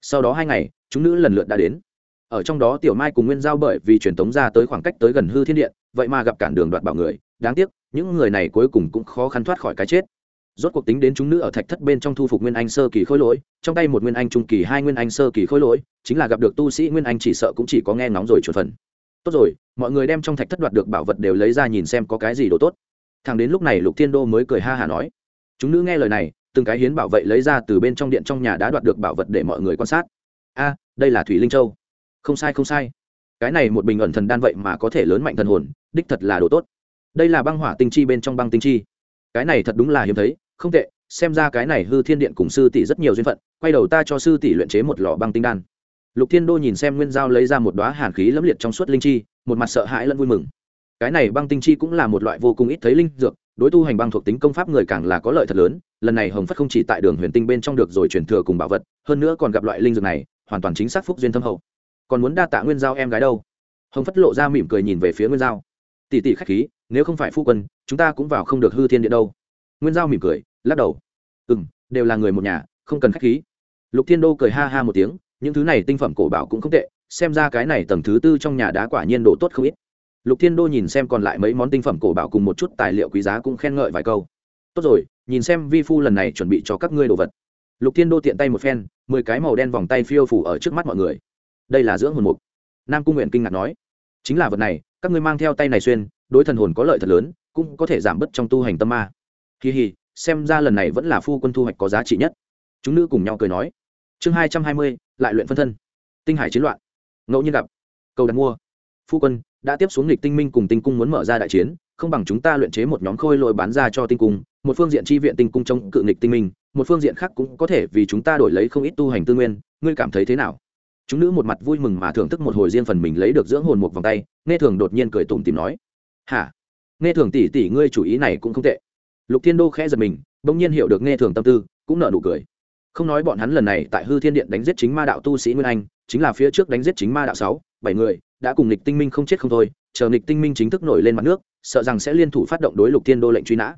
Sau đó hai ngày, chúng nữ lần lượt đã đến. Ở trong đó tiểu mai cùng nguyên giao bởi vì truyền tống ra tới khoảng cách tới gần hư thiên điện, vậy mà gặp cản đường đoạt bảo người, đáng tiếc, những người này cuối cùng cũng khó khăn thoát khỏi cái chết rốt cuộc tính đến chúng nữ ở thạch thất bên trong thu phục nguyên anh sơ kỳ khôi lỗi, trong tay một nguyên anh trung kỳ, hai nguyên anh sơ kỳ khôi lỗi, chính là gặp được tu sĩ nguyên anh chỉ sợ cũng chỉ có nghe ngóng rồi chuột phần. Tốt rồi, mọi người đem trong thạch thất đoạt được bảo vật đều lấy ra nhìn xem có cái gì đồ tốt. Thằng đến lúc này lục thiên đô mới cười ha hả nói, chúng nữ nghe lời này, từng cái hiến bảo vệ lấy ra từ bên trong điện trong nhà đã đoạt được bảo vật để mọi người quan sát. A, đây là thủy linh châu. Không sai không sai. Cái này một bình ẩn thần đan vậy mà có thể lớn mạnh thần hồn, đích thật là đồ tốt. Đây là băng hỏa tinh chi bên trong băng tinh chi. Cái này thật đúng là hiếm thấy không tệ, xem ra cái này hư thiên điện cùng sư tỷ rất nhiều duyên phận, quay đầu ta cho sư tỷ luyện chế một lò băng tinh đan. Lục thiên đô nhìn xem nguyên giao lấy ra một đoá hàn khí lẫm liệt trong suốt linh chi, một mặt sợ hãi lẫn vui mừng. Cái này băng tinh chi cũng là một loại vô cùng ít thấy linh dược, đối tu hành băng thuộc tính công pháp người càng là có lợi thật lớn, lần này hồng phất không chỉ tại đường huyền tinh bên trong được rồi truyền thừa cùng bảo vật, hơn nữa còn gặp loại linh dược này, hoàn toàn chính xác phúc duyên thâm hậu. Còn muốn đa tạ nguyên giao em gái đâu? Hồng phất lộ ra mỉm cười nhìn về phía nguyên giao. Tỷ tỷ khách khí, nếu không phải phu quân, chúng ta cũng vào không được hư thiên điện đâu nguyên giao mỉm cười, lắc đầu. Ừ m đều là người một nhà, không cần khách khí. Lục thiên đô cười ha ha một tiếng, những thứ này tinh phẩm cổ bảo cũng không tệ, xem ra cái này tầng thứ tư trong nhà đá quả nhiên độ tốt không ít. Lục thiên đô nhìn xem còn lại mấy món tinh phẩm cổ bảo cùng một chút tài liệu quý giá cũng khen ngợi vài câu. Tốt rồi, nhìn xem vi phu lần này chuẩn bị cho các ngươi đồ vật. Lục thiên đô tiện tay một phen, mười cái màu đen vòng tay phiêu phủ ở trước mắt mọi người. Đây là dưỡng hồn mục. Nam cung nguyện kinh ngạc nói. Chính là vật này, các ngươi mang theo tay này xuyên, đối thần hồn có lợi thật lớn, cũng có thể giảm bớt trong tu hành tâm ma kỳ hì, xem ra lần này vẫn là phu quân thu hoạch có giá trị nhất. Chúng nữ cùng nhau cười nói. Chương hai trăm hai mươi, lại luyện phân thân. Tinh hải chiến loạn. Ngẫu nhiên gặp. Cầu đặt mua. Phu quân, đã tiếp xuống lịch tinh minh cùng tinh cung muốn mở ra đại chiến, không bằng chúng ta luyện chế một nhóm khôi lội bán ra cho tinh cung, một phương diện chi viện tinh cung trong cự nghịch tinh minh, một phương diện khác cũng có thể vì chúng ta đổi lấy không ít tu hành tư nguyên. Ngươi cảm thấy thế nào? Chúng nữ một mặt vui mừng mà thưởng thức một hồi riêng phần mình lấy được dưỡng hồn một vòng tay, nghe thường đột nhiên cười tủm tìm nói. Hả? Nghe thường tỷ tỷ ngươi chủ ý này cũng không tệ lục thiên đô khẽ giật mình, bỗng nhiên hiểu được nghe thường tâm tư, cũng nợ nụ cười. Không nói bọn hắn lần này tại hư thiên điện đánh giết chính ma đạo tu sĩ nguyên anh, chính là phía trước đánh giết chính ma đạo sáu, bảy người, đã cùng lịch tinh minh không chết không thôi, chờ lịch tinh minh chính thức nổi lên mặt nước, sợ rằng sẽ liên thủ phát động đối lục thiên đô lệnh truy nã.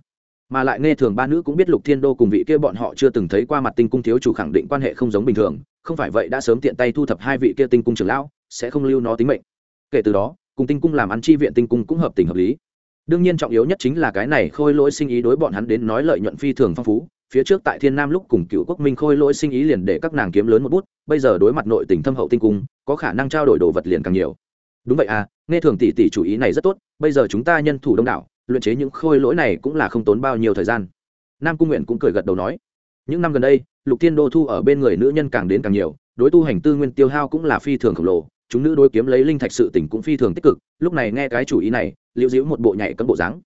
Mà lại nghe thường ba nữ cũng biết lục thiên đô cùng vị kia bọn họ chưa từng thấy qua mặt tinh cung thiếu chủ khẳng định quan hệ không giống bình thường, không phải vậy đã sớm tiện tay thu thập hai vị kia tinh cung trưởng lão, sẽ không lưu nó tính mệnh. Kể từ đó, cùng tinh cung làm ăn chi viện tinh cung cũng hợp tình hợp lý đương nhiên trọng yếu nhất chính là cái này khôi lỗi sinh ý đối bọn hắn đến nói lợi nhuận phi thường phong phú. Phía trước tại thiên nam lúc cùng cựu quốc minh khôi lỗi sinh ý liền để các nàng kiếm lớn một bút, bây giờ đối mặt nội tình thâm hậu tinh cung, có khả năng trao đổi đồ vật liền càng nhiều. Đúng vậy à nghe thường tỷ tỷ chủ ý này rất tốt, bây giờ chúng ta nhân thủ đông đảo, luyện chế những khôi lỗi này cũng là không tốn bao nhiêu thời gian. Nam cung nguyện cũng cười gật đầu nói, những năm gần đây, lục thiên đô thu ở bên người nữ nhân càng đến càng nhiều, đối tu hành tư nguyên tiêu hao cũng là phi thường khổng lồ chúng nữ đối kiếm lấy linh thạch sự tỉnh cũng phi thường tích cực, lúc này nghe cái chủ ý này, liễu diễu một bộ nhảy cân bộ dáng.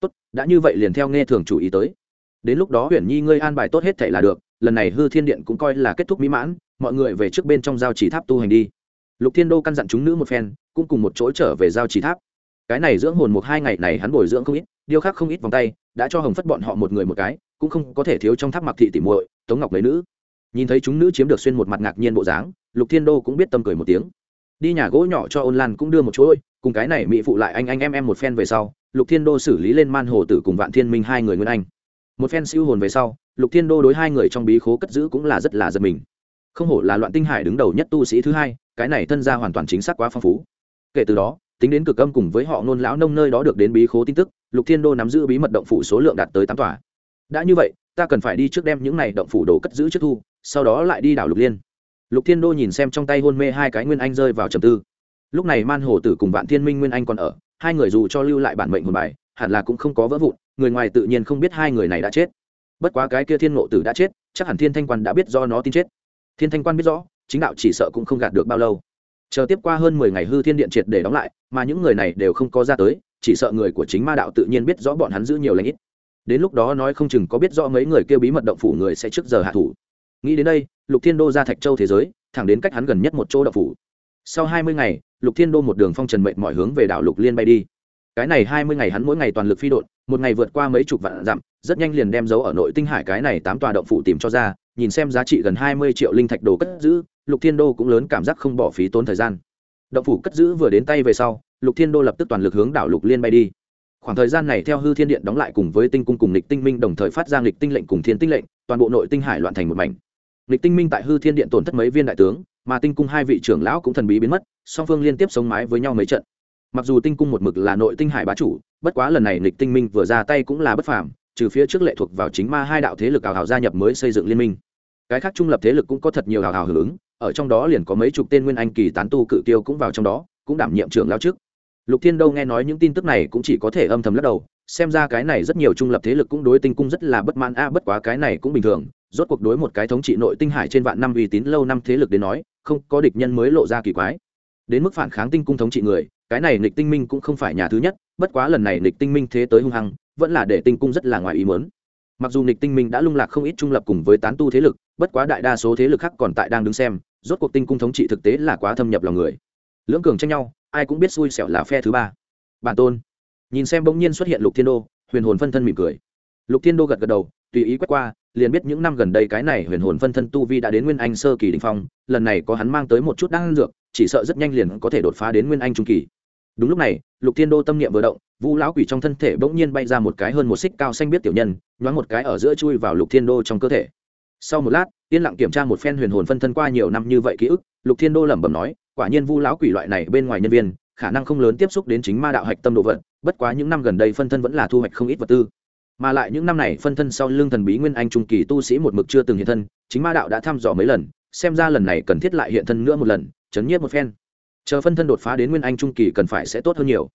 Tốt, đã như vậy liền theo nghe thường chủ ý tới. Đến lúc đó huyền nhi ngươi an bài tốt hết thể là được, lần này hư thiên điện cũng coi là kết thúc mỹ mãn, mọi người về trước bên trong giao chỉ tháp tu hành đi. Lục thiên đô căn dặn chúng nữ một phen, cũng cùng một chỗ trở về giao chỉ tháp. Cái này dưỡng hồn một hai ngày này hắn bồi dưỡng không ít, điêu khắc không ít vòng tay, đã cho hồng phất bọn họ một người một cái, cũng không có thể thiếu trong tháp mặc thị tỉ muội, tống ngọc lấy nữ. Nhìn thấy chúng nữ chiếm được xuyên một mặt ngạc nhiên bộ dáng, lục thiên đô cũng biết tâm cười một tiếng đi nhà gỗ nhỏ cho ôn lan cũng đưa một chỗ ôi cùng cái này mỹ phụ lại anh anh em em một phen về sau, lục thiên đô xử lý lên man hồ tử cùng vạn thiên minh hai người nguyên anh. Một phen siêu hồn về sau, lục thiên đô đối hai người trong bí khố cất giữ cũng là rất là giật mình. Không hổ là loạn tinh hải đứng đầu nhất tu sĩ thứ hai, cái này thân gia hoàn toàn chính xác quá phong phú. Kể từ đó, tính đến cực âm cùng với họ nôn lão nông nơi đó được đến bí khố tin tức, lục thiên đô nắm giữ bí mật động phủ số lượng đạt tới tám tòa. Đã như vậy, ta cần phải đi trước đem những này động phủ đồ cất giữ trước thu, sau đó lại đi đảo lục liên lục thiên đô nhìn xem trong tay hôn mê hai cái nguyên anh rơi vào trầm tư. Lúc này man hồ tử cùng vạn thiên minh nguyên anh còn ở, hai người dù cho lưu lại bản mệnh hồn bài, hẳn là cũng không có vỡ vụn, người ngoài tự nhiên không biết hai người này đã chết. Bất quá cái kia thiên ngộ tử đã chết, chắc hẳn thiên thanh quan đã biết do nó tin chết. Thiên thanh quan biết rõ, chính đạo chỉ sợ cũng không gạt được bao lâu. Chờ tiếp qua hơn mười ngày hư thiên điện triệt để đóng lại, mà những người này đều không có ra tới, chỉ sợ người của chính ma đạo tự nhiên biết rõ bọn hắn giữ nhiều lãnh ít. Đến lúc đó nói không chừng có biết rõ mấy người kêu bí mật động phủ người sẽ trước giờ hạ thủ nghĩ đến đây, lục thiên đô ra thạch châu thế giới, thẳng đến cách hắn gần nhất một chỗ động phủ. Sau hai mươi ngày, lục thiên đô một đường phong trần mệnh mọi hướng về đảo lục liên bay đi. Cái này hai mươi ngày hắn mỗi ngày toàn lực phi đột một ngày vượt qua mấy chục vạn dặm, rất nhanh liền đem dấu ở nội tinh hải cái này tám tòa động phủ tìm cho ra, nhìn xem giá trị gần hai mươi triệu linh thạch đồ cất giữ, lục thiên đô cũng lớn cảm giác không bỏ phí tốn thời gian. Động phủ cất giữ vừa đến tay về sau, lục thiên đô lập tức toàn lực hướng đảo lục liên bay đi. Khoảng thời gian này theo hư thiên điện đóng lại cùng với tinh cung cùng lịch tinh minh đồng thời phát ra lịch tinh lệnh cùng thiên tinh lệnh, toàn bộ nội tinh hải loạn thành một mảnh lịch tinh minh tại hư thiên điện tổn thất mấy viên đại tướng, mà tinh cung hai vị trưởng lão cũng thần bí biến mất, song phương liên tiếp sống mái với nhau mấy trận. Mặc dù tinh cung một mực là nội tinh hải bá chủ, bất quá lần này lịch tinh minh vừa ra tay cũng là bất phàm, trừ phía trước lệ thuộc vào chính ma hai đạo thế lực hào hào gia nhập mới xây dựng liên minh. Cái khác trung lập thế lực cũng có thật nhiều hào hào hưởng ứng, ở trong đó liền có mấy chục tên nguyên anh kỳ tán tu cự tiêu cũng vào trong đó, cũng đảm nhiệm trưởng lao trước. Lục thiên đâu nghe nói những tin tức này cũng chỉ có thể âm thầm lắc đầu, xem ra cái này rất nhiều trung lập thế lực cũng đối tinh cung rất là bất mãn, a, bất quá cái này cũng bình thường rốt cuộc đối một cái thống trị nội tinh hải trên vạn năm uy tín lâu năm thế lực đến nói, không có địch nhân mới lộ ra kỳ quái. Đến mức phản kháng tinh cung thống trị người, cái này nịch tinh minh cũng không phải nhà thứ nhất, bất quá lần này nịch tinh minh thế tới hung hăng, vẫn là để tinh cung rất là ngoài ý mớn mặc dù nghịch tinh minh đã lung lạc không ít trung lập cùng với tán tu thế lực, bất quá đại đa số thế lực khác còn tại đang đứng xem, rốt cuộc tinh cung thống trị thực tế là quá thâm nhập lòng người. Lưỡng cường tranh nhau, ai cũng biết xui xẻo là phe thứ ba. Bản tôn, nhìn xem bỗng nhiên xuất hiện lục thiên đô, huyền hồn phân thân mỉm cười. Lục thiên đô gật gật đầu tùy ý quét qua, liền biết những năm gần đây cái này huyền hồn phân thân tu vi đã đến nguyên anh sơ kỳ đình phong, lần này có hắn mang tới một chút đan dược, chỉ sợ rất nhanh liền có thể đột phá đến nguyên anh trung kỳ. Đúng lúc này, lục thiên đô tâm niệm vừa động, vu lão quỷ trong thân thể bỗng nhiên bay ra một cái hơn một xích cao xanh biết tiểu nhân, nhoáng một cái ở giữa chui vào lục thiên đô trong cơ thể. Sau một lát, yên lặng kiểm tra một phen huyền hồn phân thân qua nhiều năm như vậy ký ức, lục thiên đô lẩm bẩm nói, quả nhiên vu lão quỷ loại này bên ngoài nhân viên, khả năng không lớn tiếp xúc đến chính ma đạo hạch tâm độ vận bất quá những năm gần đây phân thân vẫn là thu hoạch không ít vật tư mà lại những năm này phân thân sau lưng thần bí nguyên anh trung kỳ tu sĩ một mực chưa từng hiện thân, chính ma đạo đã thăm dò mấy lần, xem ra lần này cần thiết lại hiện thân nữa một lần, chấn nhiếp một phen. Chờ phân thân đột phá đến nguyên anh trung kỳ cần phải sẽ tốt hơn nhiều.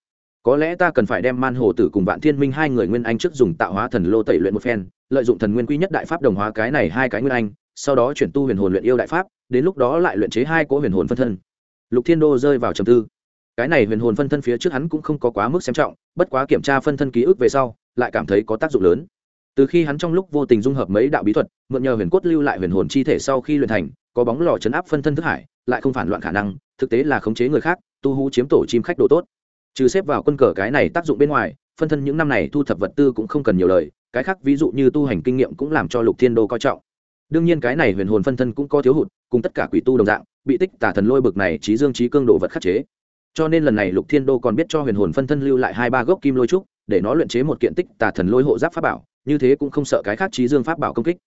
Có lẽ ta cần phải đem man hồ tử cùng vạn thiên minh hai người nguyên anh trước dùng tạo hóa thần lô tẩy luyện một phen, lợi dụng thần nguyên quy nhất đại pháp đồng hóa cái này hai cái nguyên anh, sau đó chuyển tu huyền hồn luyện yêu đại pháp, đến lúc đó lại luyện chế hai cỗ huyền hồn phân thân. Lục thiên đô rơi vào trầm tư. Cái này huyền hồn phân thân phía trước hắn cũng không có quá mức xem trọng, bất quá kiểm tra phân thân ký ức về sau lại cảm thấy có tác dụng lớn. Từ khi hắn trong lúc vô tình dung hợp mấy đạo bí thuật, mượn nhờ huyền cốt lưu lại huyền hồn chi thể sau khi luyện thành, có bóng lò chấn áp phân thân thức hải, lại không phản loạn khả năng, thực tế là khống chế người khác, tu hú chiếm tổ chim khách độ tốt. Trừ xếp vào quân cờ cái này tác dụng bên ngoài, phân thân những năm này thu thập vật tư cũng không cần nhiều lời, cái khác ví dụ như tu hành kinh nghiệm cũng làm cho lục thiên đô coi trọng. Đương nhiên cái này huyền hồn phân thân cũng có thiếu hụt, cùng tất cả quỷ tu đồng dạng, bị tích tả thần lôi bực này trí dương trí cương độ vật khắc chế. Cho nên lần này lục thiên đô còn biết cho huyền hồn phân thân lưu lại hai ba gốc kim lôi trúc để nó luyện chế một kiện tích tà thần lôi hộ giáp pháp bảo, như thế cũng không sợ cái khác trí dương pháp bảo công kích.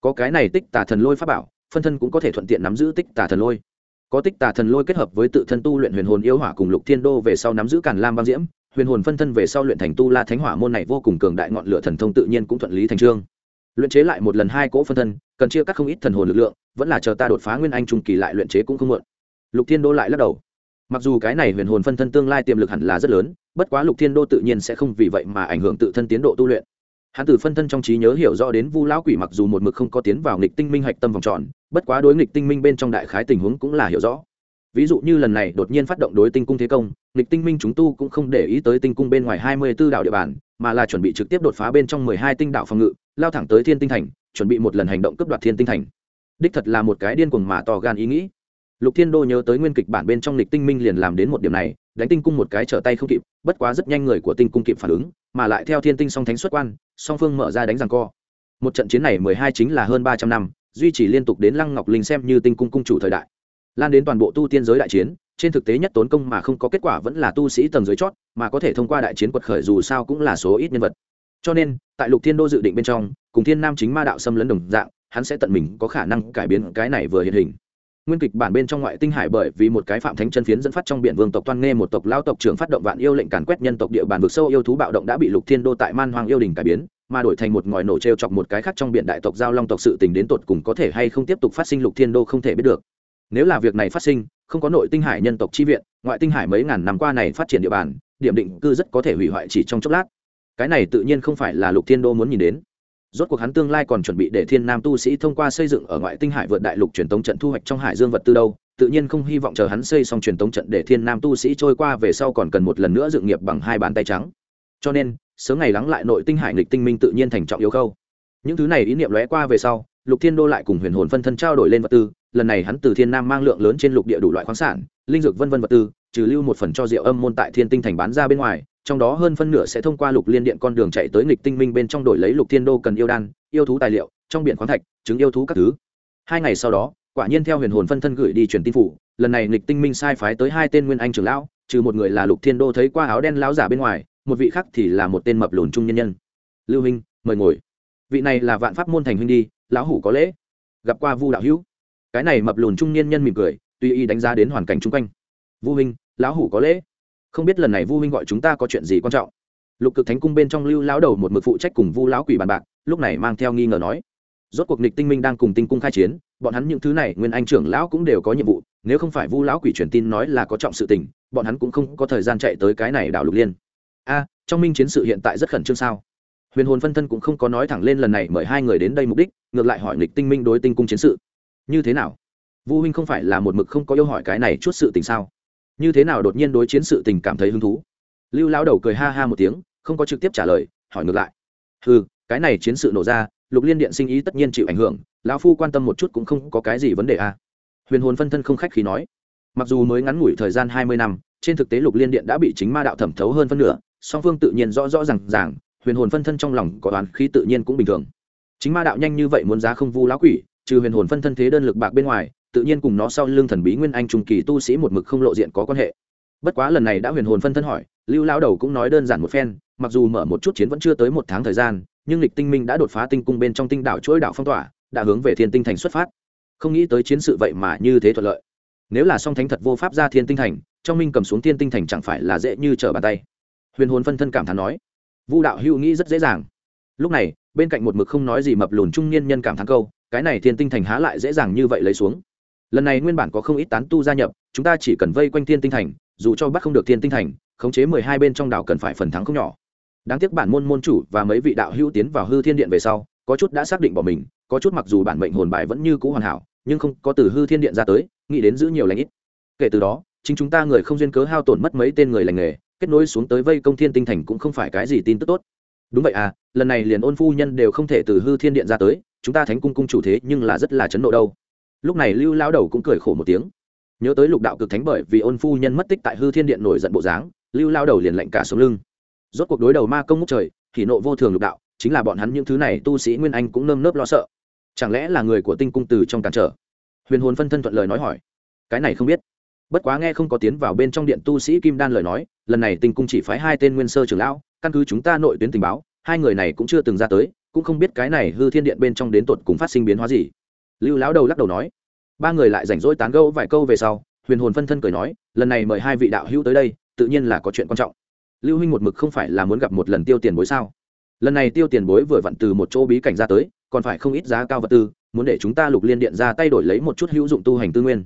Có cái này tích tà thần lôi pháp bảo, phân thân cũng có thể thuận tiện nắm giữ tích tà thần lôi. Có tích tà thần lôi kết hợp với tự thân tu luyện huyền hồn yêu hỏa cùng lục thiên đô về sau nắm giữ càn lam băng diễm, huyền hồn phân thân về sau luyện thành tu la thánh hỏa môn này vô cùng cường đại ngọn lửa thần thông tự nhiên cũng thuận lý thành trương. Luyện chế lại một lần hai cỗ phân thân, cần chia cắt không ít thần hồn lực lượng, vẫn là chờ ta đột phá nguyên anh trung kỳ lại luyện chế cũng không muộn. Lục thiên đô lại lắc đầu. Mặc dù cái này huyền hồn phân thân tương lai tiềm lực hẳn là rất lớn bất quá lục thiên đô tự nhiên sẽ không vì vậy mà ảnh hưởng tự thân tiến độ tu luyện. Hắn từ phân thân trong trí nhớ hiểu rõ đến vu lão quỷ mặc dù một mực không có tiến vào nghịch tinh minh hạch tâm vòng tròn, bất quá đối nghịch tinh minh bên trong đại khái tình huống cũng là hiểu rõ. Ví dụ như lần này đột nhiên phát động đối tinh cung thế công, nghịch tinh minh chúng tu cũng không để ý tới tinh cung bên ngoài hai mươi b ố đạo địa bàn, mà là chuẩn bị trực tiếp đột phá bên trong mười hai tinh đạo phòng ngự, lao thẳng tới thiên tinh thành, chuẩn bị một lần hành động cướp đoạt thiên tinh thành. Đích thật là một cái điên cuồng mà to gan ý nghĩ lục thiên đô nhớ tới nguyên kịch bản bên trong lịch tinh minh liền làm đến một điểm này, đánh tinh cung một cái trở tay không kịp, bất quá rất nhanh người của tinh cung kịp phản ứng, mà lại theo thiên tinh song thánh xuất quan, song phương mở ra đánh rằng co. Một trận chiến này mười hai chính là hơn ba trăm năm, duy trì liên tục đến lăng ngọc linh xem như tinh cung cung chủ thời đại. Lan đến toàn bộ tu tiên giới đại chiến, trên thực tế nhất tốn công mà không có kết quả vẫn là tu sĩ tầng dưới chót, mà có thể thông qua đại chiến quật khởi dù sao cũng là số ít nhân vật. Cho nên, tại lục thiên đô dự định bên trong, cùng thiên nam chính ma đạo xâm lấn đồng dạng, hắn sẽ tận mình có khả năng cải biến cái này vừa hiện hình nguyên kịch bản bên trong ngoại tinh hải bởi vì một cái phạm thánh chân phiến dẫn phát trong biển vương tộc toan nghe một tộc lao tộc trưởng phát động vạn yêu lệnh càn quét nhân tộc địa bàn vực sâu yêu thú bạo động đã bị lục thiên đô tại man hoang yêu đình cải biến, mà đổi thành một ngòi nổ t r e o chọc một cái khác trong biển đại tộc giao long tộc sự tình đến tột cùng có thể hay không tiếp tục phát sinh lục thiên đô không thể biết được. Nếu là việc này phát sinh, không có nội tinh hải nhân tộc chi viện, ngoại tinh hải mấy ngàn năm qua này phát triển địa bàn, điểm định cư rất có thể hủy hoại chỉ trong chốc lát. Cái này tự nhiên không phải là lục thiên đô muốn nhìn đến rốt cuộc hắn tương lai còn chuẩn bị để thiên nam tu sĩ thông qua xây dựng ở ngoại tinh hải vượt đại lục truyền tống trận thu hoạch trong hải dương vật tư đâu. Tự nhiên không hy vọng chờ hắn xây xong truyền tống trận để thiên nam tu sĩ trôi qua về sau còn cần một lần nữa dựng nghiệp bằng hai bàn tay trắng. Cho nên, sớm ngày lắng lại nội tinh hải nghịch tinh minh tự nhiên thành trọng yếu khâu. Những thứ này ý niệm lóe qua về sau, lục thiên đô lại cùng huyền hồn phân thân trao đổi lên vật tư. Lần này hắn từ thiên nam mang lượng lớn trên lục địa đủ loại khoáng sản, linh dược vân vân vật tư, trừ lưu một phần cho rượu âm môn tại thiên tinh thành bán ra bên ngoài trong đó hơn phân nửa sẽ thông qua lục liên điện con đường chạy tới nghịch tinh minh bên trong đổi lấy lục thiên đô cần yêu đan, yêu thú tài liệu, trong biển khoáng thạch chứng yêu thú các thứ. Hai ngày sau đó, quả nhiên theo huyền hồn phân thân gửi đi truyền tin phủ, lần này nghịch tinh minh sai phái tới hai tên nguyên anh trưởng lão, trừ một người là lục thiên đô thấy qua áo đen lão giả bên ngoài, một vị khác thì là một tên mập lùn trung nhân nhân. Lưu huynh mời ngồi. Vị này là vạn pháp môn thành huynh đi, lão hủ có lễ. Gặp qua vu đạo hữu. Cái này mập lùn trung niên nhân mỉm cười tuy y đánh giá đến hoàn cảnh chung quanh. Vu huynh lão hủ có lễ không biết lần này vu huynh gọi chúng ta có chuyện gì quan trọng. Lục cực thánh cung bên trong lưu lão đầu một mực phụ trách cùng vu lão quỷ bàn bạc, lúc này mang theo nghi ngờ nói, rốt cuộc nịch tinh minh đang cùng tinh cung khai chiến, bọn hắn những thứ này, nguyên anh trưởng lão cũng đều có nhiệm vụ, nếu không phải vu lão quỷ truyền tin nói là có trọng sự tình, bọn hắn cũng không có thời gian chạy tới cái này đảo lục liên. A, trong minh chiến sự hiện tại rất khẩn trương sao? Huyền hồn phân thân cũng không có nói thẳng lên lần này mời hai người đến đây mục đích, ngược lại hỏi nịch tinh minh đối tinh cung chiến sự. Như thế nào? Vu huynh không phải là một mực không có yêu hỏi cái này chút sự tình sao? Như thế nào đột nhiên đối chiến sự tình cảm thấy hứng thú? Lưu lao đầu cười ha ha một tiếng, không có trực tiếp trả lời, hỏi ngược lại. Ừ cái này chiến sự nổ ra, lục liên điện sinh ý tất nhiên chịu ảnh hưởng, lão phu quan tâm một chút cũng không có cái gì vấn đề a huyền hồn phân thân không khách khí nói. Mặc dù mới ngắn ngủi thời gian hai mươi năm, trên thực tế lục liên điện đã bị chính ma đạo thẩm thấu hơn phân nửa, song phương tự nhiên rõ rõ r à n g ràng, huyền hồn phân thân trong lòng có đoán khí tự nhiên cũng bình thường. Chính ma đạo nhanh như vậy muốn giá không vu lão quỷ, trừ huyền hồn phân thân thế đơn lực bạc bên ngoài tự nhiên cùng nó sau lưng thần bí nguyên anh trung kỳ tu sĩ một mực không lộ diện có quan hệ. Bất quá lần này đã huyền hồn phân thân hỏi, lưu lao đầu cũng nói đơn giản một phen, mặc dù mở một chút chiến vẫn chưa tới một tháng thời gian, nhưng lịch tinh minh đã đột phá tinh cung bên trong tinh đảo chuỗi đảo phong tỏa, đã hướng về thiên tinh thành xuất phát. Không nghĩ tới chiến sự vậy mà như thế thuận lợi. Nếu là song thánh thật vô pháp ra thiên tinh thành, trong minh cầm xuống thiên tinh thành chẳng phải là dễ như trở bàn tay. Huyền hồn phân thân cảm thán nói, vu đạo hữu nghĩ rất dễ dàng. Lúc này, bên cạnh một mực không nói gì mập lùn trung niên nhân cảm thán câu, cái này thiên tinh thành há lại dễ dàng như vậy lấy xuống lần này nguyên bản có không ít tán tu gia nhập, chúng ta chỉ cần vây quanh thiên tinh thành, dù cho bắt không được thiên tinh thành, khống chế mười hai bên trong đảo cần phải phần thắng không nhỏ. Đáng tiếc bản môn môn chủ và mấy vị đạo hữu tiến vào hư thiên điện về sau, có chút đã xác định bỏ mình, có chút mặc dù bản mệnh hồn bài vẫn như cũ hoàn hảo, nhưng không có từ hư thiên điện ra tới, nghĩ đến giữ nhiều lãnh ít. Kể từ đó, chính chúng ta người không duyên cớ hao tổn mất mấy tên người lành nghề, kết nối xuống tới vây công thiên tinh thành cũng không phải cái gì tin tức tốt. Đúng vậy à lần này liền ôn phu nhân đều không thể từ hư thiên điện ra tới, chúng ta thánh cung cung chủ thế nhưng là rất là chấn nộ đâu lúc này lưu lao đầu cũng cười khổ một tiếng. Nhớ tới lục đạo cực thánh bởi vì ôn phu nhân mất tích tại hư thiên điện nổi giận bộ dáng, lưu lao đầu liền lạnh cả xuống lưng. Rốt cuộc đối đầu ma công ngốc trời thì nộ vô thường lục đạo, chính là bọn hắn những thứ này tu sĩ nguyên anh cũng nơm nớp lo sợ. Chẳng lẽ là người của tinh cung từ trong cản trở? Huyền hồn phân thân thuận lời nói hỏi. Cái này không biết. Bất quá nghe không có tiến vào bên trong điện tu sĩ kim đan lời nói, lần này tinh cung chỉ phái hai tên nguyên sơ trưởng lão, căn cứ chúng ta nội tuyến tình báo, hai người này cũng chưa từng ra tới, cũng không biết cái này hư thiên điện bên trong đến tột cùng phát sinh biến hóa gì lưu lão đầu lắc đầu nói. Ba người lại rảnh rỗi tán gẫu vài câu về sau, huyền hồn phân thân cười nói, lần này mời hai vị đạo hữu tới đây, tự nhiên là có chuyện quan trọng. Lưu huynh một mực không phải là muốn gặp một lần tiêu tiền bối sao? Lần này tiêu tiền bối vừa vặn từ một chỗ bí cảnh ra tới, còn phải không ít giá cao vật tư, muốn để chúng ta lục liên điện ra tay đổi lấy một chút hữu dụng tu hành tư nguyên.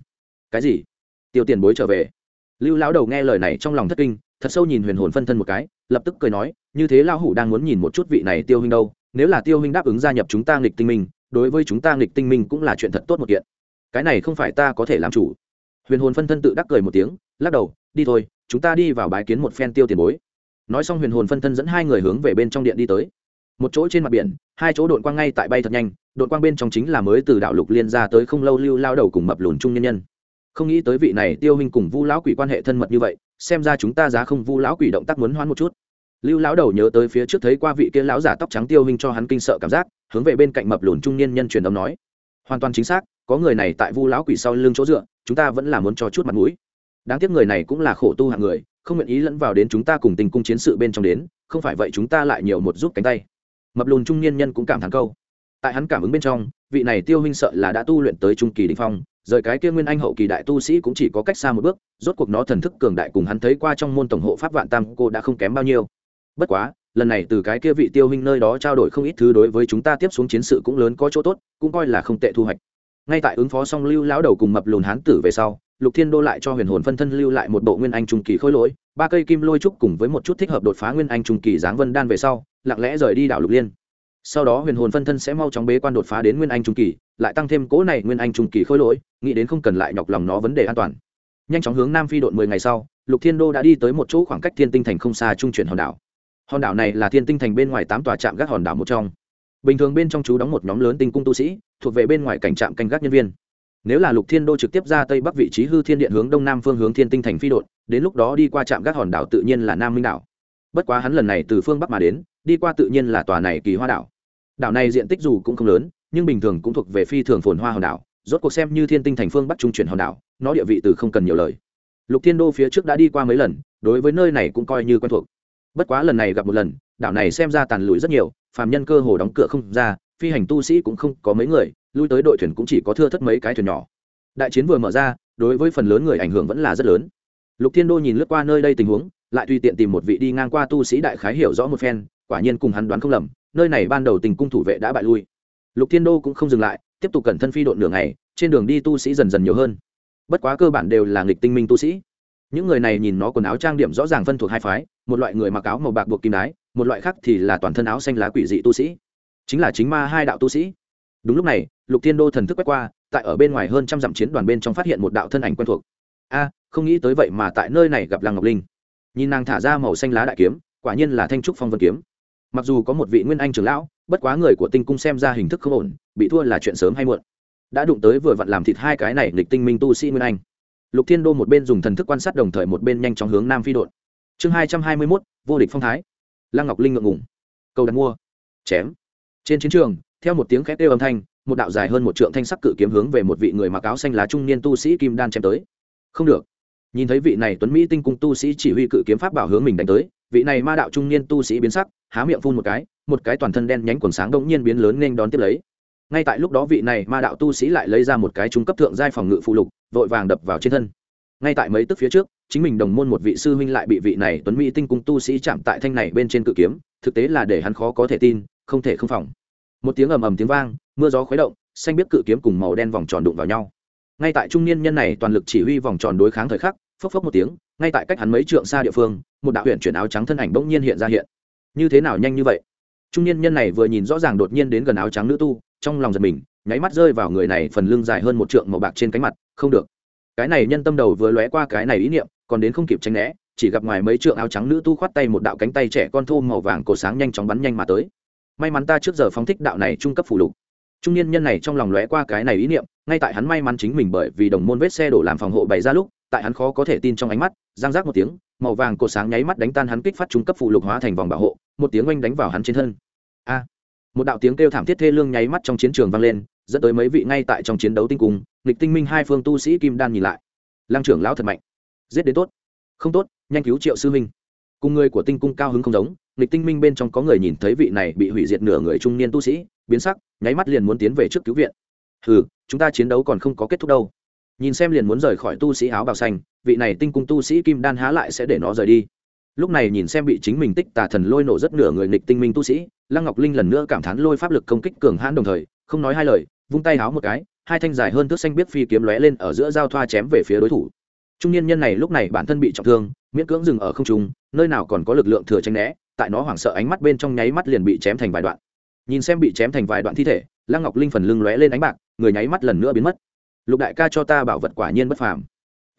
Cái gì? Tiêu tiền bối trở về. Lưu lão đầu nghe lời này trong lòng thất kinh, thật sâu nhìn huyền hồn phân thân một cái, lập tức cười nói, như thế lão hủ đang muốn nhìn một chút vị này tiêu huynh đâu, nếu là tiêu huynh đáp ứng gia nhập chúng ta nghịch tinh minh đối với chúng ta nghịch tinh minh cũng là chuyện thật tốt một kiện. Cái này không phải ta có thể làm chủ. Huyền hồn phân thân tự đắc cười một tiếng, lắc đầu, đi thôi, chúng ta đi vào bái kiến một phen tiêu tiền bối. Nói xong huyền hồn phân thân dẫn hai người hướng về bên trong điện đi tới. Một chỗ trên mặt biển, hai chỗ đội quang ngay tại bay thật nhanh đội quang bên trong chính là mới từ đạo lục liên ra tới không lâu lưu lao đầu cùng mập lùn trung nhân nhân. Không nghĩ tới vị này tiêu hình cùng vu lão quỷ quan hệ thân mật như vậy, xem ra chúng ta giá không vu lão quỷ động tác muốn hoán một chút lưu lão đầu nhớ tới phía trước thấy qua vị kia lão giả tóc trắng tiêu hình cho hắn kinh sợ cảm giác, hướng về bên cạnh mập lùn trung niên nhân truyền âm nói. Hoàn toàn chính xác, có người này tại vu lão quỷ sau lưng chỗ dựa, chúng ta vẫn là muốn cho chút mặt mũi. Đáng tiếc người này cũng là khổ tu hạng người, không nguyện ý lẫn vào đến chúng ta cùng tình cung chiến sự bên trong đến, không phải vậy chúng ta lại nhiều một giúp cánh tay. Mập lùn trung niên nhân cũng cảm thán câu. Tại hắn cảm ứng bên trong, vị này tiêu huynh sợ là đã tu luyện tới trung kỳ đình phong, rời cái kia nguyên anh hậu kỳ đại tu sĩ cũng chỉ có cách xa một bước, rốt cuộc nó thần thức cường đại cùng hắn thấy qua trong môn tổng hộ pháp vạn tam cô đã không kém bao nhiêu bất quá, lần này từ cái kia vị tiêu huynh nơi đó trao đổi không ít thứ đối với chúng ta tiếp xuống chiến sự cũng lớn có chỗ tốt, cũng coi là không tệ thu hoạch. Ngay tại ứng phó song lưu lão đầu cùng mập lùn hán tử về sau, lục thiên đô lại cho huyền hồn phân thân lưu lại một bộ nguyên anh trung kỳ khôi lỗi, ba cây kim lôi trúc cùng với một chút thích hợp đột phá nguyên anh trung kỳ giáng vân đan về sau, lặng lẽ rời đi đảo lục liên. Sau đó huyền hồn phân thân sẽ mau chóng bế quan đột phá đến nguyên anh trung kỳ, lại tăng thêm cỗ này nguyên anh trung kỳ khôi lỗi, nghĩ đến không cần lại nhọc lòng nó vấn đề an toàn. Nhanh chóng hướng nam phi đội mười ngày sau, lục thiên đô đã đi tới một chỗ khoảng cách thiên tinh thành không xa trung chuyển hòn đảo hòn đảo này là thiên tinh thành bên ngoài tám tòa trạm gác hòn đảo một trong. Bình thường bên trong chú đóng một nhóm lớn tinh cung tu sĩ, thuộc về bên ngoài cảnh trạm canh gác nhân viên. Nếu là lục thiên đô trực tiếp ra tây bắc vị trí hư thiên điện hướng đông nam phương hướng thiên tinh thành phi đội đến lúc đó đi qua trạm gác hòn đảo tự nhiên là nam minh đảo. Bất quá hắn lần này từ phương bắc mà đến, đi qua tự nhiên là tòa này kỳ hoa đảo. Đảo này diện tích dù cũng không lớn, nhưng bình thường cũng thuộc về phi thường phồn hoa hòn đảo, rốt cuộc xem như thiên tinh thành phương bắc trung chuyển hòn đảo, nó địa vị từ không cần nhiều lời. Lục thiên đô phía trước đã đi qua mấy lần, đối với nơi này cũng coi như quen thuộc bất quá lần này gặp một lần, đảo này xem ra tàn lụi rất nhiều, phàm nhân cơ hồ đóng cửa không ra, phi hành tu sĩ cũng không có mấy người, lui tới đội thuyền cũng chỉ có thưa thất mấy cái thuyền nhỏ. Đại chiến vừa mở ra, đối với phần lớn người ảnh hưởng vẫn là rất lớn. Lục thiên đô nhìn lướt qua nơi đây tình huống, lại tùy tiện tìm một vị đi ngang qua tu sĩ đại khái hiểu rõ một phen, quả nhiên cùng hắn đoán không lầm, nơi này ban đầu tình cung thủ vệ đã bại lui. Lục thiên đô cũng không dừng lại, tiếp tục cẩn thân phi đội nửa ngày, trên đường đi tu sĩ dần dần nhiều hơn. Bất quá cơ bản đều là nghịch tinh minh tu sĩ những người này nhìn nó quần áo trang điểm rõ ràng phân thuộc hai phái, một loại người mặc áo màu bạc buộc kim đái, một loại khác thì là toàn thân áo xanh lá quỷ dị tu sĩ. Chính là chính ma hai đạo tu sĩ. Đúng lúc này, lục thiên đô thần thức quét qua, tại ở bên ngoài hơn trăm dặm chiến đoàn bên trong phát hiện một đạo thân ảnh quen thuộc. A, không nghĩ tới vậy mà tại nơi này gặp lăng ngọc linh. Nhìn nàng thả ra màu xanh lá đại kiếm, quả nhiên là thanh trúc phong vân kiếm. Mặc dù có một vị nguyên anh trưởng lão, bất quá người của tinh cung xem ra hình thức không ổn, bị thua là chuyện sớm hay muộn. Đã đụng tới vừa vặn làm thịt hai cái này lịch tinh minh tu sĩ nguyên anh lục thiên đô một bên dùng thần thức quan sát đồng thời một bên nhanh chóng hướng nam phi đội. chương hai trăm hai mươi mốt, vô địch phong thái. Lăng ngọc linh ngượng ngùng. Cầu đặt mua. Chém. Trên chiến trường, theo một tiếng khét kêu âm thanh, một đạo dài hơn một trượng thanh sắc cự kiếm hướng về một vị người mặc áo xanh lá trung niên tu sĩ kim đan chém tới. Không được. Nhìn thấy vị này tuấn mỹ tinh cung tu sĩ chỉ huy cự kiếm pháp bảo hướng mình đánh tới, vị này ma đạo trung niên tu sĩ biến sắc, há miệng phun một cái một cái toàn thân đen nhánh quần sáng đông nhiên biến lớn nên đón tiếp lấy. Ngay tại lúc đó vị này ma đạo tu sĩ lại lấy ra một cái trung cấp thượng giai phòng ngự phụ lục vội vàng đập vào trên thân. Ngay tại mấy tức phía trước, chính mình đồng môn một vị sư huynh lại bị vị này tuấn mỹ tinh cung tu sĩ chạm tại thanh này bên trên cự kiếm, thực tế là để hắn khó có thể tin, không thể không phòng. Một tiếng ầm ầm tiếng vang, mưa gió khuấy động, xanh biết cự kiếm cùng màu đen vòng tròn đụng vào nhau. Ngay tại trung niên nhân này toàn lực chỉ huy vòng tròn đối kháng thời khắc, phốc phốc một tiếng, ngay tại cách hắn mấy trượng xa địa phương, một đạo huyện chuyển áo trắng thân ảnh bỗng nhiên hiện ra hiện. Như thế nào nhanh như vậy? Trung niên nhân này vừa nhìn rõ ràng đột nhiên đến gần áo trắng nữ tu, trong lòng giật mình nháy mắt rơi vào người này phần lưng dài hơn một trượng màu bạc trên cánh mặt, không được. Cái này nhân tâm đầu vừa lóe qua cái này ý niệm, còn đến không kịp tránh né, chỉ gặp ngoài mấy trượng áo trắng nữ tu khoát tay một đạo cánh tay trẻ con thô màu vàng cổ sáng nhanh chóng bắn nhanh mà tới. May mắn ta trước giờ phóng thích đạo này trung cấp phủ lục. Trung niên nhân này trong lòng lóe qua cái này ý niệm, ngay tại hắn may mắn chính mình bởi vì đồng môn vết xe đổ làm phòng hộ bày ra lúc, tại hắn khó có thể tin trong ánh mắt giang giác một tiếng, màu vàng cổ sáng nháy mắt đánh tan hắn kích phát trung cấp phụ lục hóa thành vòng bảo hộ, một tiếng oanh đánh vào hắn trên thân. A! Một đạo tiếng kêu thảm thiết thê lương nháy mắt trong chiến trường vang lên dẫn tới mấy vị ngay tại trong chiến đấu tinh cung, nghịch tinh minh hai phương tu sĩ kim đan nhìn lại. Lăng trưởng lão thật mạnh. Giết đến tốt. Không tốt, nhanh cứu triệu sư minh cùng người của tinh cung cao hứng không giống, nghịch tinh minh bên trong có người nhìn thấy vị này bị hủy diệt nửa người trung niên tu sĩ, biến sắc, nháy mắt liền muốn tiến về trước cứu viện. Ừ chúng ta chiến đấu còn không có kết thúc đâu. Nhìn xem liền muốn rời khỏi tu sĩ áo bào xanh, vị này tinh cung tu sĩ kim đan há lại sẽ để nó rời đi. Lúc này nhìn xem bị chính mình tích tà thần lôi nổ rất nửa người nịch tinh minh tu sĩ, lăng ngọc linh lần nữa cảm thán lôi pháp lực công kích cường hãn đồng thời, không nói hai lời vung tay háo một cái, hai thanh dài hơn thước xanh biết phi kiếm lóe lên ở giữa giao thoa chém về phía đối thủ. Trung niên nhân này lúc này bản thân bị trọng thương, miễn cưỡng dừng ở không trung, nơi nào còn có lực lượng thừa tranh né, tại nó hoảng sợ ánh mắt bên trong nháy mắt liền bị chém thành vài đoạn. Nhìn xem bị chém thành vài đoạn thi thể, lăng ngọc linh phần lưng lóe lên ánh bạc, người nháy mắt lần nữa biến mất. Lục đại ca cho ta bảo vật quả nhiên bất phàm.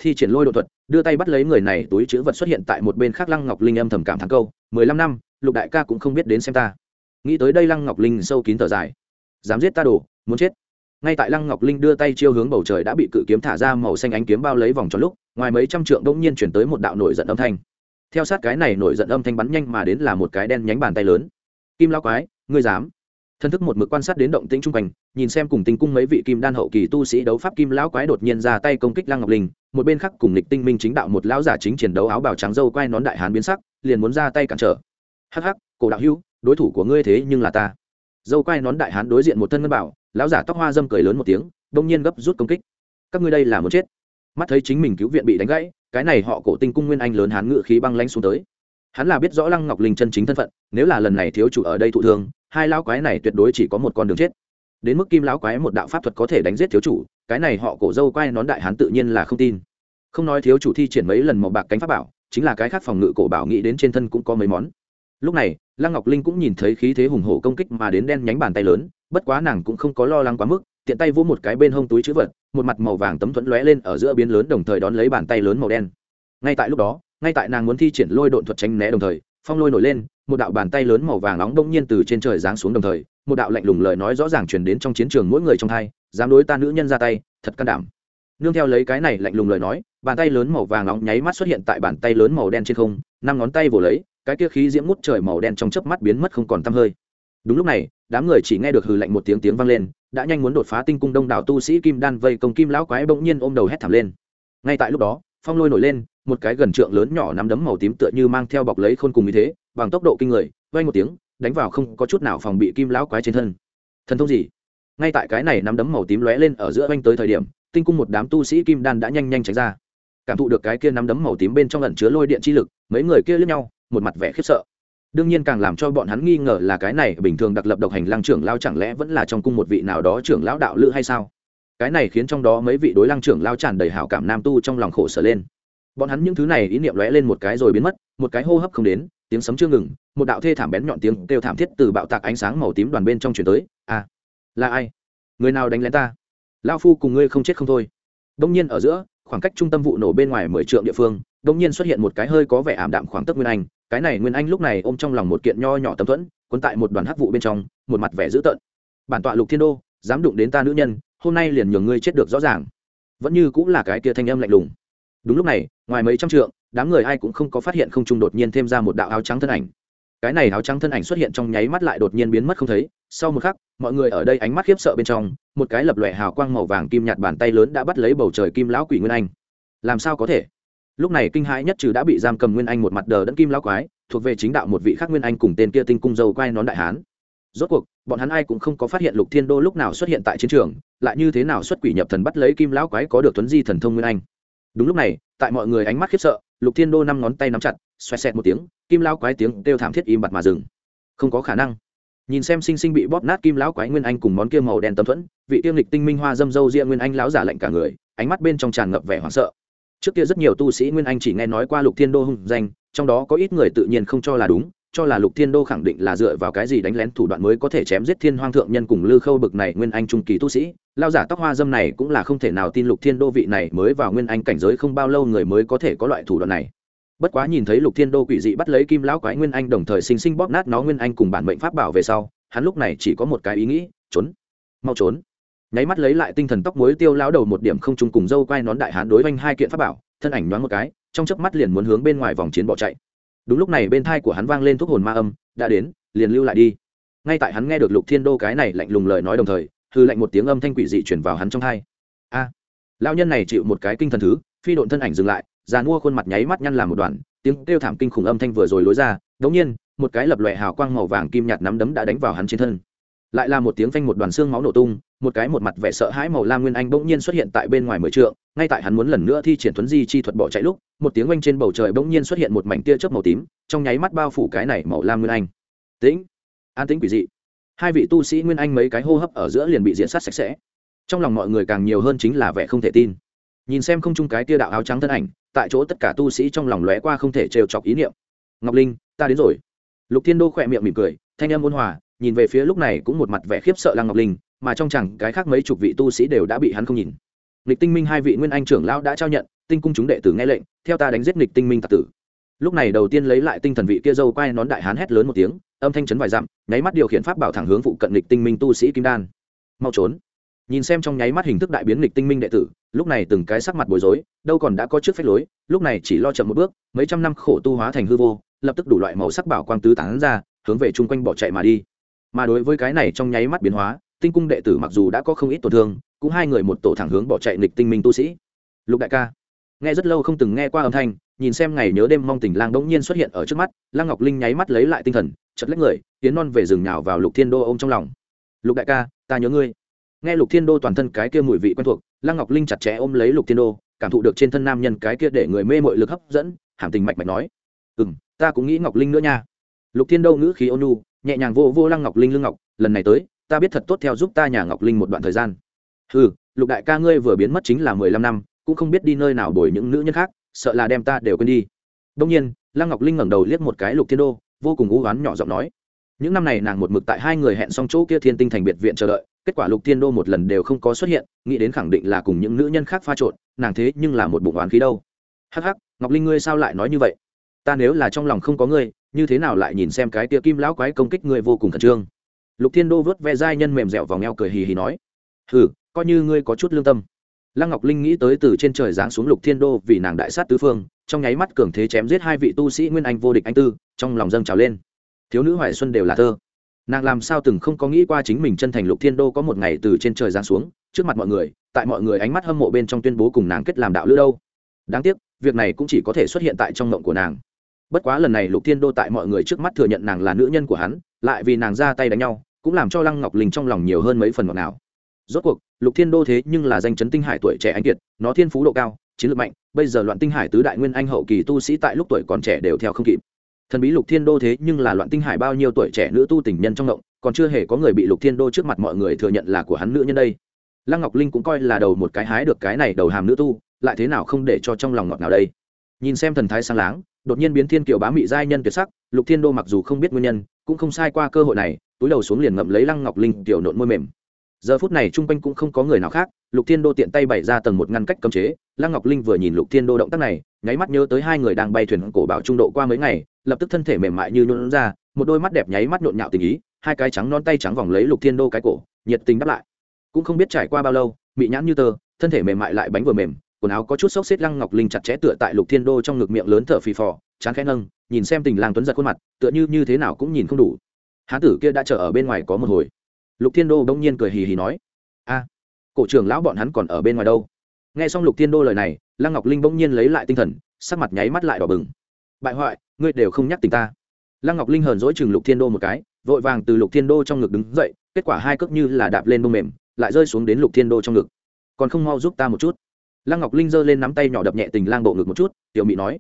Thi triển lôi độ thuật, đưa tay bắt lấy người này, túi chữ vật xuất hiện tại một bên khác lăng ngọc linh âm thầm cảm thắng câu, mười lăm năm, lục đại ca cũng không biết đến xem ta. Nghĩ tới đây lăng ngọc linh sâu kín thở dài dám giết ta đồ, muốn chết. Ngay tại lăng ngọc linh đưa tay chiêu hướng bầu trời đã bị cự kiếm thả ra màu xanh ánh kiếm bao lấy vòng tròn lúc, ngoài mấy trăm trượng bỗng nhiên chuyển tới một đạo nổi giận âm thanh. Theo sát cái này nổi giận âm thanh bắn nhanh mà đến là một cái đen nhánh bàn tay lớn. Kim lao quái, ngươi dám? Thân thức một mực quan sát đến động tĩnh trung quanh, nhìn xem cùng tinh cung mấy vị kim đan hậu kỳ tu sĩ đấu pháp kim lão quái đột nhiên ra tay công kích lăng ngọc linh, một bên khác cùng lịch tinh minh chính đạo một lão giả chính chiến đấu áo bào trắng dâu quai nón đại hán biến sắc, liền muốn ra tay cản trở. Hắc hắc, cổ đạo hữu, đối thủ của ngươi thế nhưng là ta dâu quai nón đại hán đối diện một thân ngân bảo, lão giả tóc hoa dâm cười lớn một tiếng, đông nhiên gấp rút công kích. Các ngươi đây là muốn chết. Mắt thấy chính mình cứu viện bị đánh gãy, cái này họ cổ tinh cung nguyên anh lớn hán ngự khí băng lanh xuống tới. Hắn là biết rõ lăng ngọc linh chân chính thân phận, nếu là lần này thiếu chủ ở đây thụ thương, hai lão quái này tuyệt đối chỉ có một con đường chết. Đến mức kim lão quái một đạo pháp thuật có thể đánh giết thiếu chủ, cái này họ cổ dâu quai nón đại hán tự nhiên là không tin. Không nói thiếu chủ thi triển mấy lần màu bạc cánh pháp bảo, chính là cái khác phòng ngự cổ bảo nghĩ đến trên thân cũng có mấy món lúc này, lăng ngọc linh cũng nhìn thấy khí thế hùng hổ công kích mà đến đen nhánh bàn tay lớn, bất quá nàng cũng không có lo lắng quá mức, tiện tay vỗ một cái bên hông túi chữ vật, một mặt màu vàng tấm thuẫn lóe lên ở giữa biến lớn đồng thời đón lấy bàn tay lớn màu đen. Ngay tại lúc đó, ngay tại nàng muốn thi triển lôi độn thuật tránh né đồng thời, phong lôi nổi lên, một đạo bàn tay lớn màu vàng nóng đông nhiên từ trên trời giáng xuống đồng thời, một đạo lạnh lùng lời nói rõ ràng truyền đến trong chiến trường mỗi người trong thai dám đối ta nữ nhân ra tay, thật can đảm. Nương theo lấy cái này lạnh lùng lời nói, bàn tay lớn màu vàng nóng nháy mắt xuất hiện tại bàn tay lớn màu đen trên không, năm ngón tay vồ lấy cái kia khí diễm ngút trời màu đen trong chớp mắt biến mất không còn tăm hơi. Đúng lúc này, đám người chỉ nghe được hừ lạnh một tiếng tiếng vang lên, đã nhanh muốn đột phá tinh cung đông đảo tu sĩ kim đan vây công kim lão quái bỗng nhiên ôm đầu hét thảm lên. Ngay tại lúc đó, phong lôi nổi lên, một cái gần trượng lớn nhỏ nắm đấm màu tím tựa như mang theo bọc lấy khôn cùng như thế, bằng tốc độ kinh người vay một tiếng, đánh vào không có chút nào phòng bị kim lão quái trên thân. Thần thông gì? Ngay tại cái này nắm đấm màu tím lóe lên ở giữa oanh tới thời điểm, tinh cung một đám tu sĩ kim đan đã nhanh nhanh tránh ra. Cảm thụ được cái kia nắm đấm màu tím bên trong ẩn chứa lôi điện chi lực, mấy người kia lướt nhau một mặt vẻ khiếp sợ. Đương nhiên càng làm cho bọn hắn nghi ngờ là cái này bình thường đặc lập độc hành lăng trưởng lao chẳng lẽ vẫn là trong cung một vị nào đó trưởng lão đạo lữ hay sao? Cái này khiến trong đó mấy vị đối lăng trưởng lao tràn đầy hảo cảm nam tu trong lòng khổ sở lên. Bọn hắn những thứ này ý niệm lóe lên một cái rồi biến mất, một cái hô hấp không đến, tiếng sấm chưa ngừng, một đạo thê thảm bén nhọn tiếng kêu thảm thiết từ bạo tạc ánh sáng màu tím đoàn bên trong chuyển tới. À là ai? Người nào đánh lén ta? Lao phu cùng ngươi không chết không thôi. Đông nhiên ở giữa, khoảng cách trung tâm vụ nổ bên ngoài mười trượng địa phương, đông nhiên xuất hiện một cái hơi có vẻ ảm đạm khoảng tấc nguyên anh cái này nguyên anh lúc này ôm trong lòng một kiện nho nhỏ tấm thuẫn, cuốn tại một đoàn hắc vụ bên trong, một mặt vẻ dữ tợn. Bản tọa lục thiên đô, dám đụng đến ta nữ nhân, hôm nay liền nhường ngươi chết được rõ ràng. Vẫn như cũng là cái kia thanh âm lạnh lùng. Đúng lúc này, ngoài mấy trăm trượng, đám người ai cũng không có phát hiện không trung đột nhiên thêm ra một đạo áo trắng thân ảnh. Cái này áo trắng thân ảnh xuất hiện trong nháy mắt lại đột nhiên biến mất không thấy. Sau một khắc, mọi người ở đây ánh mắt khiếp sợ bên trong, một cái lập lòe hào quang màu vàng kim nhạt bàn tay lớn đã bắt lấy bầu trời kim lão quỷ nguyên anh. Làm sao có thể? Lúc này kinh hãi nhất trừ đã bị giam cầm nguyên anh một mặt đờ đẫn kim lao quái, thuộc về chính đạo một vị khác nguyên anh cùng tên kia tinh cung dâu quay nón đại hán. Rốt cuộc, bọn hắn ai cũng không có phát hiện lục thiên đô lúc nào xuất hiện tại chiến trường, lại như thế nào xuất quỷ nhập thần bắt lấy kim lão quái có được tuấn di thần thông nguyên anh. Đúng lúc này, tại mọi người ánh mắt khiếp sợ, lục thiên đô năm ngón tay nắm chặt xoẹt xẹt một tiếng, kim lão quái tiếng kêu thảm thiết im bặt mà dừng. Không có khả năng. Nhìn xem sinh sinh bị bóp nát kim lão quái nguyên anh cùng món kia màu đen tâm thuẫn, vị tiêm lịch tinh minh hoa dâm dâu ria nguyên anh lão giả lạnh cả người, ánh mắt bên trong tràn ngập vẻ hoảng sợ trước kia rất nhiều tu sĩ nguyên anh chỉ nghe nói qua lục thiên đô hung danh, trong đó có ít người tự nhiên không cho là đúng, cho là lục thiên đô khẳng định là dựa vào cái gì đánh lén thủ đoạn mới có thể chém giết thiên hoang thượng nhân cùng lư khâu bực này nguyên anh trung kỳ tu sĩ. Lao giả tóc hoa dâm này cũng là không thể nào tin lục thiên đô vị này mới vào nguyên anh cảnh giới không bao lâu người mới có thể có loại thủ đoạn này. Bất quá nhìn thấy lục thiên đô quỷ dị bắt lấy kim lão quái nguyên anh đồng thời sinh sinh bóp nát nó nguyên anh cùng bản mệnh pháp bảo về sau, hắn lúc này chỉ có một cái ý nghĩ, trốn. Mau trốn nháy mắt lấy lại tinh thần tóc muối tiêu lão đầu một điểm không trùng cùng dâu quai nón đại hán đối với hai kiện pháp bảo thân ảnh nhoáng một cái trong chớp mắt liền muốn hướng bên ngoài vòng chiến bỏ chạy. Đúng lúc này bên thai của hắn vang lên thuốc hồn ma âm đã đến liền lưu lại đi. Ngay tại hắn nghe được lục thiên đô cái này lạnh lùng lời nói đồng thời hư lạnh một tiếng âm thanh quỷ dị chuyển vào hắn trong thai a à, lão nhân này chịu một cái kinh thần thứ. Phi độn thân ảnh dừng lại già mua khuôn mặt nháy mắt nhăn làm một đoạn tiếng kêu thảm kinh khủng âm thanh vừa rồi lối ra đống nhiên một cái lập lòe hào quang màu vàng kim nhạt nắm đấm đã đánh vào hắn trên thân. Lại là một tiếng phanh một đoàn xương máu nổ tung một cái một mặt vẻ sợ hãi màu lam nguyên anh bỗng nhiên xuất hiện tại bên ngoài mười trượng, ngay tại hắn muốn lần nữa thi triển thuấn di chi thuật bỏ chạy lúc, một tiếng oanh trên bầu trời bỗng nhiên xuất hiện một mảnh tia chớp màu tím, trong nháy mắt bao phủ cái này màu lam nguyên anh. Tĩnh, an tĩnh quỷ dị. Hai vị tu sĩ nguyên anh mấy cái hô hấp ở giữa liền bị diện sát sạch sẽ. Trong lòng mọi người càng nhiều hơn chính là vẻ không thể tin. Nhìn xem không chung cái tia đạo áo trắng thân ảnh, tại chỗ tất cả tu sĩ trong lòng lóe qua không thể trêu chọc ý niệm. Ngọc linh, ta đến rồi. Lục thiên đô khỏe miệng mỉm cười, thanh âm ôn hòa, nhìn về phía lúc này cũng một mặt vẻ khiếp sợ lăng ngọc linh mà trong chẳng cái khác mấy chục vị tu sĩ đều đã bị hắn không nhìn. Nghịch tinh minh hai vị nguyên anh trưởng lão đã trao nhận, tinh cung chúng đệ tử nghe lệnh, theo ta đánh giết nghịch tinh minh tặc tử. Lúc này đầu tiên lấy lại tinh thần vị kia dâu quay nón đại hán hét lớn một tiếng, âm thanh chấn vài dặm, nháy mắt điều khiển pháp bảo thẳng hướng phụ cận nghịch tinh minh tu sĩ kim đan. Mau trốn. Nhìn xem trong nháy mắt hình thức đại biến nghịch tinh minh đệ tử, lúc này từng cái sắc mặt bối rối, đâu còn đã có trước phép lối, lúc này chỉ lo chậm một bước, mấy trăm năm khổ tu hóa thành hư vô, lập tức đủ loại màu sắc bảo quang tứ tán ra, hướng về chung quanh bỏ chạy mà đi. Mà đối với cái này trong nháy mắt biến hóa tinh cung đệ tử mặc dù đã có không ít tổn thương, cũng hai người một tổ thẳng hướng bỏ chạy nghịch tinh minh tu sĩ. Lục đại ca, nghe rất lâu không từng nghe qua âm thanh, nhìn xem ngày nhớ đêm mong tình lang đống nhiên xuất hiện ở trước mắt lang ngọc linh nháy mắt lấy lại tinh thần chật lấy người, tiến non về rừng nhào vào lục thiên đô ô m trong lòng. Lục đại ca, ta nhớ ngươi. Nghe lục thiên đô toàn thân cái kia mùi vị quen thuộc lang ngọc linh chặt chẽ ôm lấy lục thiên đô, cảm thụ được trên thân nam nhân cái kia để người mê mội lực hấp dẫn, hàm tình mạch mạch nói ừ m ta cũng nghĩ ngọc linh nữa nha. Lục thiên đô ngữ khí ônu nhẹ nhàng vô vô lăng ngọc linh lương ngọc, lần này tới ta biết thật tốt theo giúp ta nhà ngọc linh một đoạn thời gian. Ừ lục đại ca ngươi vừa biến mất chính là mười lăm năm, cũng không biết đi nơi nào bồi những nữ nhân khác, sợ là đem ta đều quên đi. Đông nhiên, lăng ngọc linh ngẩng đầu liếc một cái lục thiên đô, vô cùng u oán nhỏ giọng nói. Những năm này nàng một mực tại hai người hẹn xong chỗ kia thiên tinh thành biệt viện chờ đợi, kết quả lục thiên đô một lần đều không có xuất hiện, nghĩ đến khẳng định là cùng những nữ nhân khác pha trộn, nàng thế nhưng là một bụng oán khí đâu. Hắc hắc, ngọc linh ngươi sao lại nói như vậy? Ta nếu là trong lòng không có ngươi, như thế nào lại nhìn xem cái tia kim lão quái công kích ngươi vô cùng khẩn trương? Lục thiên đô vớt ve dai nhân mềm dẻo vào ngheo cười hì hì nói, hừ, coi như ngươi có chút lương tâm. Lăng ngọc linh nghĩ tới từ trên trời giáng xuống lục thiên đô vì nàng đại sát tứ phương, trong nháy mắt cường thế chém giết hai vị tu sĩ nguyên anh vô địch anh tư, trong lòng dâng trào lên. Thiếu nữ hoài xuân đều là thơ. Nàng làm sao từng không có nghĩ qua chính mình chân thành lục thiên đô có một ngày từ trên trời giáng xuống, trước mặt mọi người, tại mọi người ánh mắt hâm mộ bên trong tuyên bố cùng nàng kết làm đạo lữ đâu. Đáng tiếc, việc này cũng chỉ có thể xuất hiện tại trong mộng của nàng. Bất quá lần này lục thiên đô tại mọi người trước mắt thừa nhận nàng là nữ nhân của hắn, lại vì nàng ra tay đánh nhau cũng làm cho lăng ngọc linh trong lòng nhiều hơn mấy phần ngọt nào rốt cuộc, lục thiên đô thế nhưng là danh chấn tinh hải tuổi trẻ anh kiệt, nó thiên phú độ cao, chiến lược mạnh, bây giờ loạn tinh hải tứ đại nguyên anh hậu kỳ tu sĩ tại lúc tuổi còn trẻ đều theo không kịp. Thần bí lục thiên đô thế nhưng là loạn tinh hải bao nhiêu tuổi trẻ nữ tu tình nhân trong động, còn chưa hề có người bị lục thiên đô trước mặt mọi người thừa nhận là của hắn nữ nhân đây. Lăng ngọc linh cũng coi là đầu một cái hái được cái này đầu hàm nữ tu, lại thế nào không để cho trong lòng ngọt nào đây. Nhìn xem thần thái sáng láng, đột nhiên biến thiên kiều bá mị giai nhân tuyệt sắc, lục thiên đô mặc dù không biết nguyên nhân, cũng không sai qua cơ hội này túi đầu xuống liền ngậm lấy lăng ngọc linh tiểu nộn môi mềm. Giờ phút này chung quanh cũng không có người nào khác, lục thiên đô tiện tay bày ra tầng một ngăn cách cấm chế. Lăng ngọc linh vừa nhìn lục thiên đô động tác này, nháy mắt nhớ tới hai người đang bay thuyền cổ bảo trung độ qua mấy ngày, lập tức thân thể mềm mại như nhuộn ra, một đôi mắt đẹp nháy mắt nhộn nhạo tình ý, hai cái trắng non tay trắng vòng lấy lục thiên đô cái cổ, nhiệt tình đáp lại. Cũng không biết trải qua bao lâu bị nhãn như tơ, thân thể mềm mại lại bánh vừa mềm, quần áo có chút xốc xếp lăng ngọc linh chặt chẽ tựa tại lục thiên đô trong ngực miệng lớn thở phì phò chán khẽ nâng, nhìn xem tình lang tuấn giật khuôn mặt, tựa như như thế nào cũng nhìn không đủ hán tử kia đã chờ ở bên ngoài có một hồi. Lục thiên đô đông nhiên cười hì hì nói, a, cổ trưởng lão bọn hắn còn ở bên ngoài đâu? Nghe xong lục thiên đô lời này, lăng ngọc linh bỗng nhiên lấy lại tinh thần, sắc mặt nháy mắt lại đỏ bừng. Bại hoại, ngươi đều không nhắc tình ta. Lăng ngọc linh hờn dỗi chừng lục thiên đô một cái, vội vàng từ lục thiên đô trong ngực đứng dậy, kết quả hai cước như là đạp lên bông mềm, lại rơi xuống đến lục thiên đô trong ngực. Còn không mau giúp ta một chút. Lăng ngọc linh giơ lên nắm tay nhỏ đập nhẹ tình lang bộ ngực một chút, tiểu mỹ nói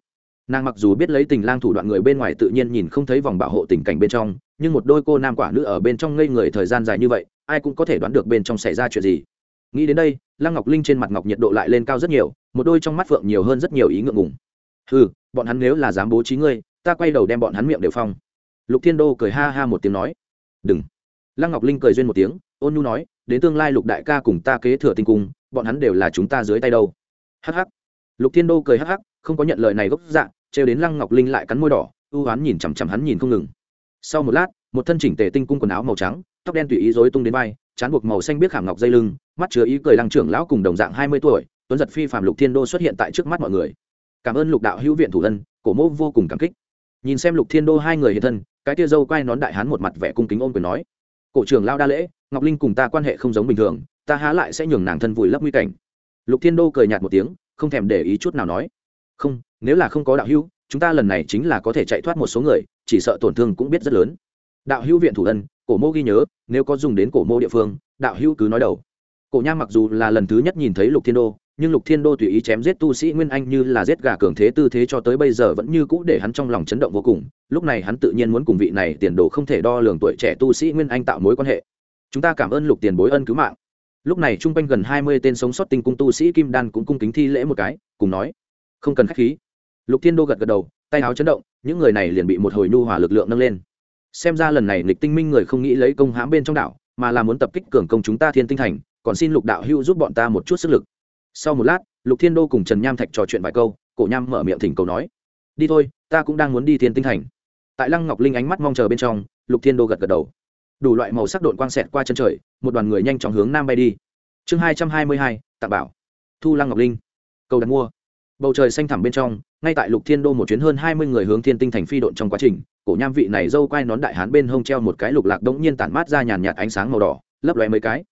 nàng mặc dù biết lấy tình lang thủ đoạn người bên ngoài tự nhiên nhìn không thấy vòng bảo hộ tình cảnh bên trong, nhưng một đôi cô nam quả nữ ở bên trong ngây người thời gian dài như vậy, ai cũng có thể đoán được bên trong xảy ra chuyện gì. Nghĩ đến đây, lăng ngọc linh trên mặt ngọc nhiệt độ lại lên cao rất nhiều, một đôi trong mắt phượng nhiều hơn rất nhiều ý ngượng ngùng. Ừ bọn hắn nếu là dám bố trí ngươi, ta quay đầu đem bọn hắn miệng đều phong. Lục thiên đô cười ha ha một tiếng nói. Đừng. Lăng ngọc linh cười duyên một tiếng, ôn nhu nói, đến tương lai lục đại ca cùng ta kế thừa tinh cung, bọn hắn đều là chúng ta dưới tay đâu. Hắc hắc. Lục thiên đô cười hắc hắc, không có nhận lời này gốc dạng trêu đến lăng ngọc linh lại cắn môi đỏ, ưu oán nhìn chằm chằm hắn nhìn không ngừng. Sau một lát, một thân chỉnh tề tinh cung quần áo màu trắng, tóc đen tùy ý rối tung đến vai, chán buộc màu xanh biết khảm ngọc dây lưng, mắt chứa ý cười lăng trưởng lão cùng đồng dạng hai mươi tuổi, tuấn giật phi phạm lục thiên đô xuất hiện tại trước mắt mọi người. Cảm ơn lục đạo hữu viện thủ ân cổ mô vô cùng cảm kích. Nhìn xem lục thiên đô hai người hiện thân, cái tia dâu quay nón đại hán một mặt vẻ cung kính ôm quyền nói, cổ trưởng lao đa lễ, ngọc linh cùng ta quan hệ không giống bình thường, ta há lại sẽ nhường nàng thân vùi lấp nguy cảnh. Lục thiên đô cười nhạt một tiếng, không thèm để ý chút nào nói, không nếu là không có đạo hữu, chúng ta lần này chính là có thể chạy thoát một số người, chỉ sợ tổn thương cũng biết rất lớn. Đạo hữu viện thủ ân, cổ mô ghi nhớ, nếu có dùng đến cổ mô địa phương, đạo hữu cứ nói đầu. Cổ nham mặc dù là lần thứ nhất nhìn thấy lục thiên đô, nhưng lục thiên đô tùy ý chém giết tu sĩ nguyên anh như là giết gà cường thế tư thế cho tới bây giờ vẫn như cũ để hắn trong lòng chấn động vô cùng. Lúc này hắn tự nhiên muốn cùng vị này tiền đồ không thể đo lường tuổi trẻ tu sĩ nguyên anh tạo mối quan hệ. Chúng ta cảm ơn lục tiền bối ân cứu mạng. Lúc này chung quanh gần hai mươi tên sống sót tinh cung tu sĩ kim đan cũng cung kính thi lễ một cái, cùng nói, không cần k h á c h khí lục thiên đô gật gật đầu, tay áo chấn động, những người này liền bị một hồi nhu hòa lực lượng nâng lên. Xem ra lần này lịch tinh minh người không nghĩ lấy công hãm bên trong đảo, mà là muốn tập kích cường công chúng ta thiên tinh thành, còn xin lục đạo hưu giúp bọn ta một chút sức lực. Sau một lát, lục thiên đô cùng trần nham thạch trò chuyện vài câu, cổ nham mở miệng thỉnh cầu nói, đi thôi, ta cũng đang muốn đi thiên tinh thành. Tại lăng ngọc linh ánh mắt mong chờ bên trong, lục thiên đô gật gật đầu. Đủ loại màu sắc đội quang xẹt qua chân trời, một đoàn người nhanh chóng hướng nam bay đi. Chương hai trăm hai mươi hai Tạ bảo. Thu lăng ngọc linh. Cầu đặt mua bầu trời xanh thẳm bên trong, ngay tại lục thiên đô một chuyến hơn hai mươi người hướng thiên tinh thành phi độn trong quá trình, cổ nham vị này dâu quai nón đại hán bên hông treo một cái lục lạc đống nhiên tản mát ra nhàn nhạt ánh sáng màu đỏ, lấp lóe mấy cái.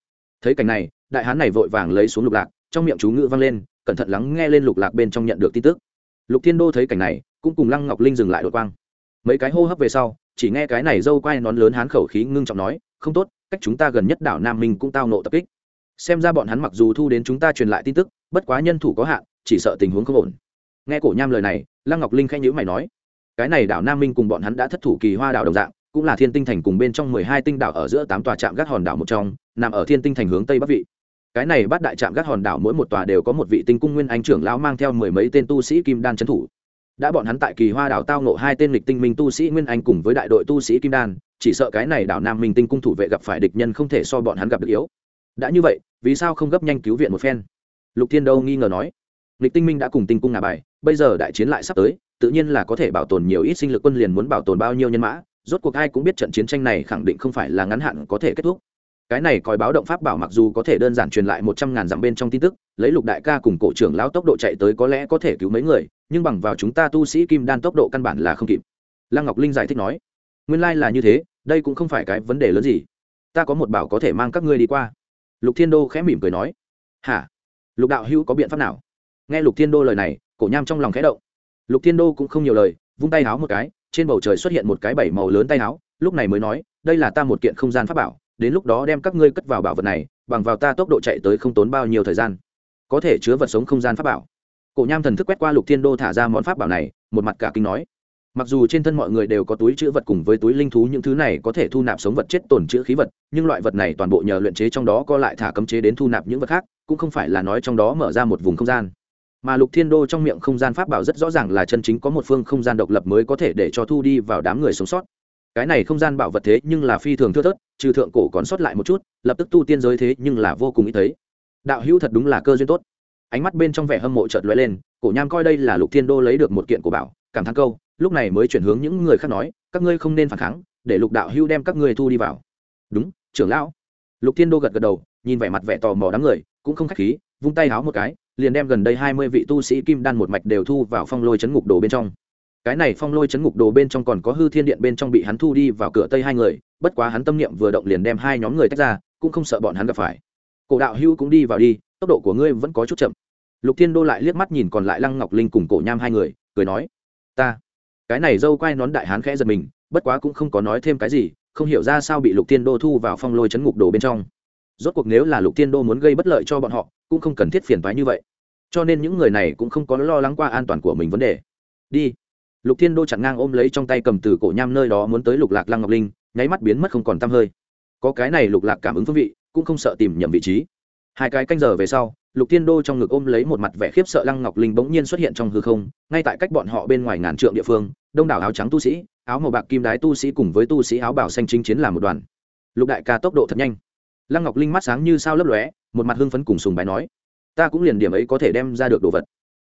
Thấy cảnh này, đại hán này vội vàng lấy xuống lục lạc, trong miệng chú ngữ vang lên, cẩn thận lắng nghe lên lục lạc bên trong nhận được tin tức. Lục thiên đô thấy cảnh này, cũng cùng lăng ngọc linh dừng lại đột quang. Mấy cái hô hấp về sau, chỉ nghe cái này dâu quai nón lớn hán khẩu khí ngưng trọng nói, không tốt, cách chúng ta gần nhất đảo nam minh cũng tao nộ tập kích. Xem ra bọn hắn mặc dù thu đến chúng ta truyền lại tin tức, bất quá nhân thủ có hạn chỉ sợ tình huống không ổn. Nghe cổ nham lời này, lăng ngọc linh khẽ nhữ mày nói, cái này đảo nam minh cùng bọn hắn đã thất thủ kỳ hoa đảo đồng dạng, cũng là thiên tinh thành cùng bên trong mười hai tinh đảo ở giữa tám tòa trạm gác hòn đảo một trong, nằm ở thiên tinh thành hướng tây bắc vị. Cái này bắt đại trạm gác hòn đảo mỗi một tòa đều có một vị tinh cung nguyên anh trưởng lão mang theo mười mấy tên tu sĩ kim đan trấn thủ. Đã bọn hắn tại kỳ hoa đảo tao nộ hai tên lịch tinh minh tu sĩ nguyên anh cùng với đại đội tu sĩ kim đan, chỉ sợ cái này đảo nam minh tinh cung thủ vệ gặp phải địch nhân không thể so bọn hắn gặp được yếu. Đã như vậy, vì sao không gấp nhanh cứu viện một phen? Lục thiên đâu nghi ngờ nói lịch tinh minh đã cùng tinh cung ngả bài, bây giờ đại chiến lại sắp tới, tự nhiên là có thể bảo tồn nhiều ít sinh lực quân liền muốn bảo tồn bao nhiêu nhân mã, rốt cuộc ai cũng biết trận chiến tranh này khẳng định không phải là ngắn hạn có thể kết thúc. Cái này coi báo động pháp bảo mặc dù có thể đơn giản truyền lại một trăm ngàn dặm bên trong tin tức, lấy lục đại ca cùng cổ trưởng lão tốc độ chạy tới có lẽ có thể cứu mấy người, nhưng bằng vào chúng ta tu sĩ kim đan tốc độ căn bản là không kịp. Lăng ngọc linh giải thích nói, nguyên lai là như thế, đây cũng không phải cái vấn đề lớn gì. Ta có một bảo có thể mang các ngươi đi qua. Lục thiên đô khẽ mỉm cười nói, hả? Lục đạo hữu có biện pháp nào? Nghe lục thiên đô lời này, cổ nham trong lòng khẽ động. Lục thiên đô cũng không nhiều lời, vung tay háo một cái, trên bầu trời xuất hiện một cái bảy màu lớn tay háo, lúc này mới nói, đây là ta một kiện không gian pháp bảo, đến lúc đó đem các ngươi cất vào bảo vật này, bằng vào ta tốc độ chạy tới không tốn bao nhiêu thời gian. Có thể chứa vật sống không gian pháp bảo. Cổ nham thần thức quét qua lục thiên đô thả ra món pháp bảo này, một mặt cả kinh nói, mặc dù trên thân mọi người đều có túi chữ vật cùng với túi linh thú, những thứ này có thể thu nạp sống vật chết tồn chữ khí vật, nhưng loại vật này toàn bộ nhờ luyện chế trong đó co lại thả cấm chế đến thu nạp những vật khác, cũng không phải là nói trong đó mở ra một vùng không gian mà lục thiên đô trong miệng không gian pháp bảo rất rõ ràng là chân chính có một phương không gian độc lập mới có thể để cho thu đi vào đám người sống sót. Cái này không gian bảo vật thế nhưng là phi thường thưa thớt, trừ thượng cổ còn sót lại một chút, lập tức tu tiên giới thế nhưng là vô cùng ít thấy. Đạo hữu thật đúng là cơ duyên tốt. Ánh mắt bên trong vẻ hâm mộ chợt lóe lên, cổ nham coi đây là lục thiên đô lấy được một kiện của bảo, cảm thán câu, lúc này mới chuyển hướng những người khác nói, các ngươi không nên phản kháng, để lục đạo hưu đem các ngươi thu đi vào. Đúng, trưởng lão. Lục thiên đô gật gật đầu, nhìn vẻ mặt vẻ tò mò đám người, cũng không khách khí, vung tay háo một cái liền đem gần đây hai mươi vị tu sĩ kim đan một mạch đều thu vào phong lôi chấn ngục đồ bên trong. Cái này phong lôi chấn ngục đồ bên trong còn có hư thiên điện bên trong bị hắn thu đi vào cửa tây hai người, bất quá hắn tâm niệm vừa động liền đem hai nhóm người tách ra, cũng không sợ bọn hắn gặp phải. Cổ đạo hưu cũng đi vào đi, tốc độ của ngươi vẫn có chút chậm. Lục thiên đô lại liếc mắt nhìn còn lại lăng ngọc linh cùng cổ nham hai người, cười nói, ta. Cái này dâu quay nón đại hán khẽ giật mình, bất quá cũng không có nói thêm cái gì, không hiểu ra sao bị lục thiên đô thu vào phong lôi chấn ngục đồ bên trong. Rốt cuộc nếu là lục thiên đô muốn gây bất lợi cho bọn họ cũng không cần thiết phiền toái như vậy. Cho nên những người này cũng không có lo lắng qua an toàn của mình vấn đề. Đi. Lục thiên đô chặn ngang ôm lấy trong tay cầm từ cổ nham nơi đó muốn tới lục lạc lăng ngọc linh, nháy mắt biến mất không còn t hơi. Có cái này lục lạc cảm ứng phương vị, cũng không sợ tìm nhầm vị trí. Hai cái canh giờ về sau, lục thiên đô trong ngực ôm lấy một mặt vẻ khiếp sợ lăng ngọc linh bỗng nhiên xuất hiện trong hư không, ngay tại cách bọn họ bên ngoài ngàn trượng địa phương, đông đảo áo trắng tu sĩ, áo màu bạc kim đái tu sĩ cùng với tu sĩ áo bảo xanh chính chiến làm một đoàn. Lục đại ca tốc độ thật nhanh. Lăng ngọc linh mắt sáng như sao lấp lóe một mặt hưng phấn cùng sùng bái nói, ta cũng liền điểm ấy có thể đem ra được đồ vật.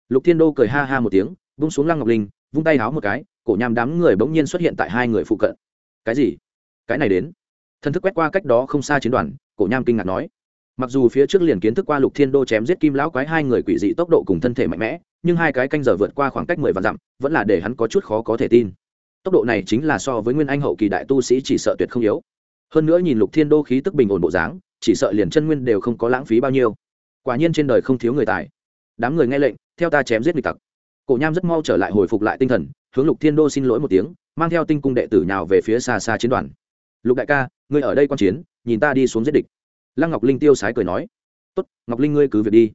Lục thiên đô cười ha ha một tiếng, vung xuống lăng ngọc linh, vung tay háo một cái, cổ nham đám người bỗng nhiên xuất hiện tại hai người phụ cận. Cái gì? Cái này đến? Thân thức quét qua cách đó không xa chiến đoàn, cổ nham kinh ngạc nói, mặc dù phía trước liền kiến thức qua lục thiên đô chém giết kim lão quái hai người quỷ dị tốc độ cùng thân thể mạnh mẽ, nhưng hai cái canh giờ vượt qua khoảng cách mười vạn dặm, vẫn là để hắn có chút khó có thể tin. Tốc độ này chính là so với nguyên anh hậu kỳ đại tu sĩ chỉ sợ tuyệt không yếu. Hơn nữa nhìn lục thiên đô khí tức bình ổn bộ dáng chỉ sợ liền chân nguyên đều không có lãng phí bao nhiêu. Quả nhiên trên đời không thiếu người tài. Đám người nghe lệnh, theo ta chém giết nghịch tặc. Cổ nham rất mau trở lại hồi phục lại tinh thần, hướng lục thiên đô xin lỗi một tiếng, mang theo tinh cung đệ tử nào về phía xa xa chiến đoàn. Lục đại ca, ngươi ở đây quan chiến, nhìn ta đi xuống giết địch. Lăng ngọc linh tiêu sái cười nói. Tốt, ngọc linh ngươi cứ việc đi.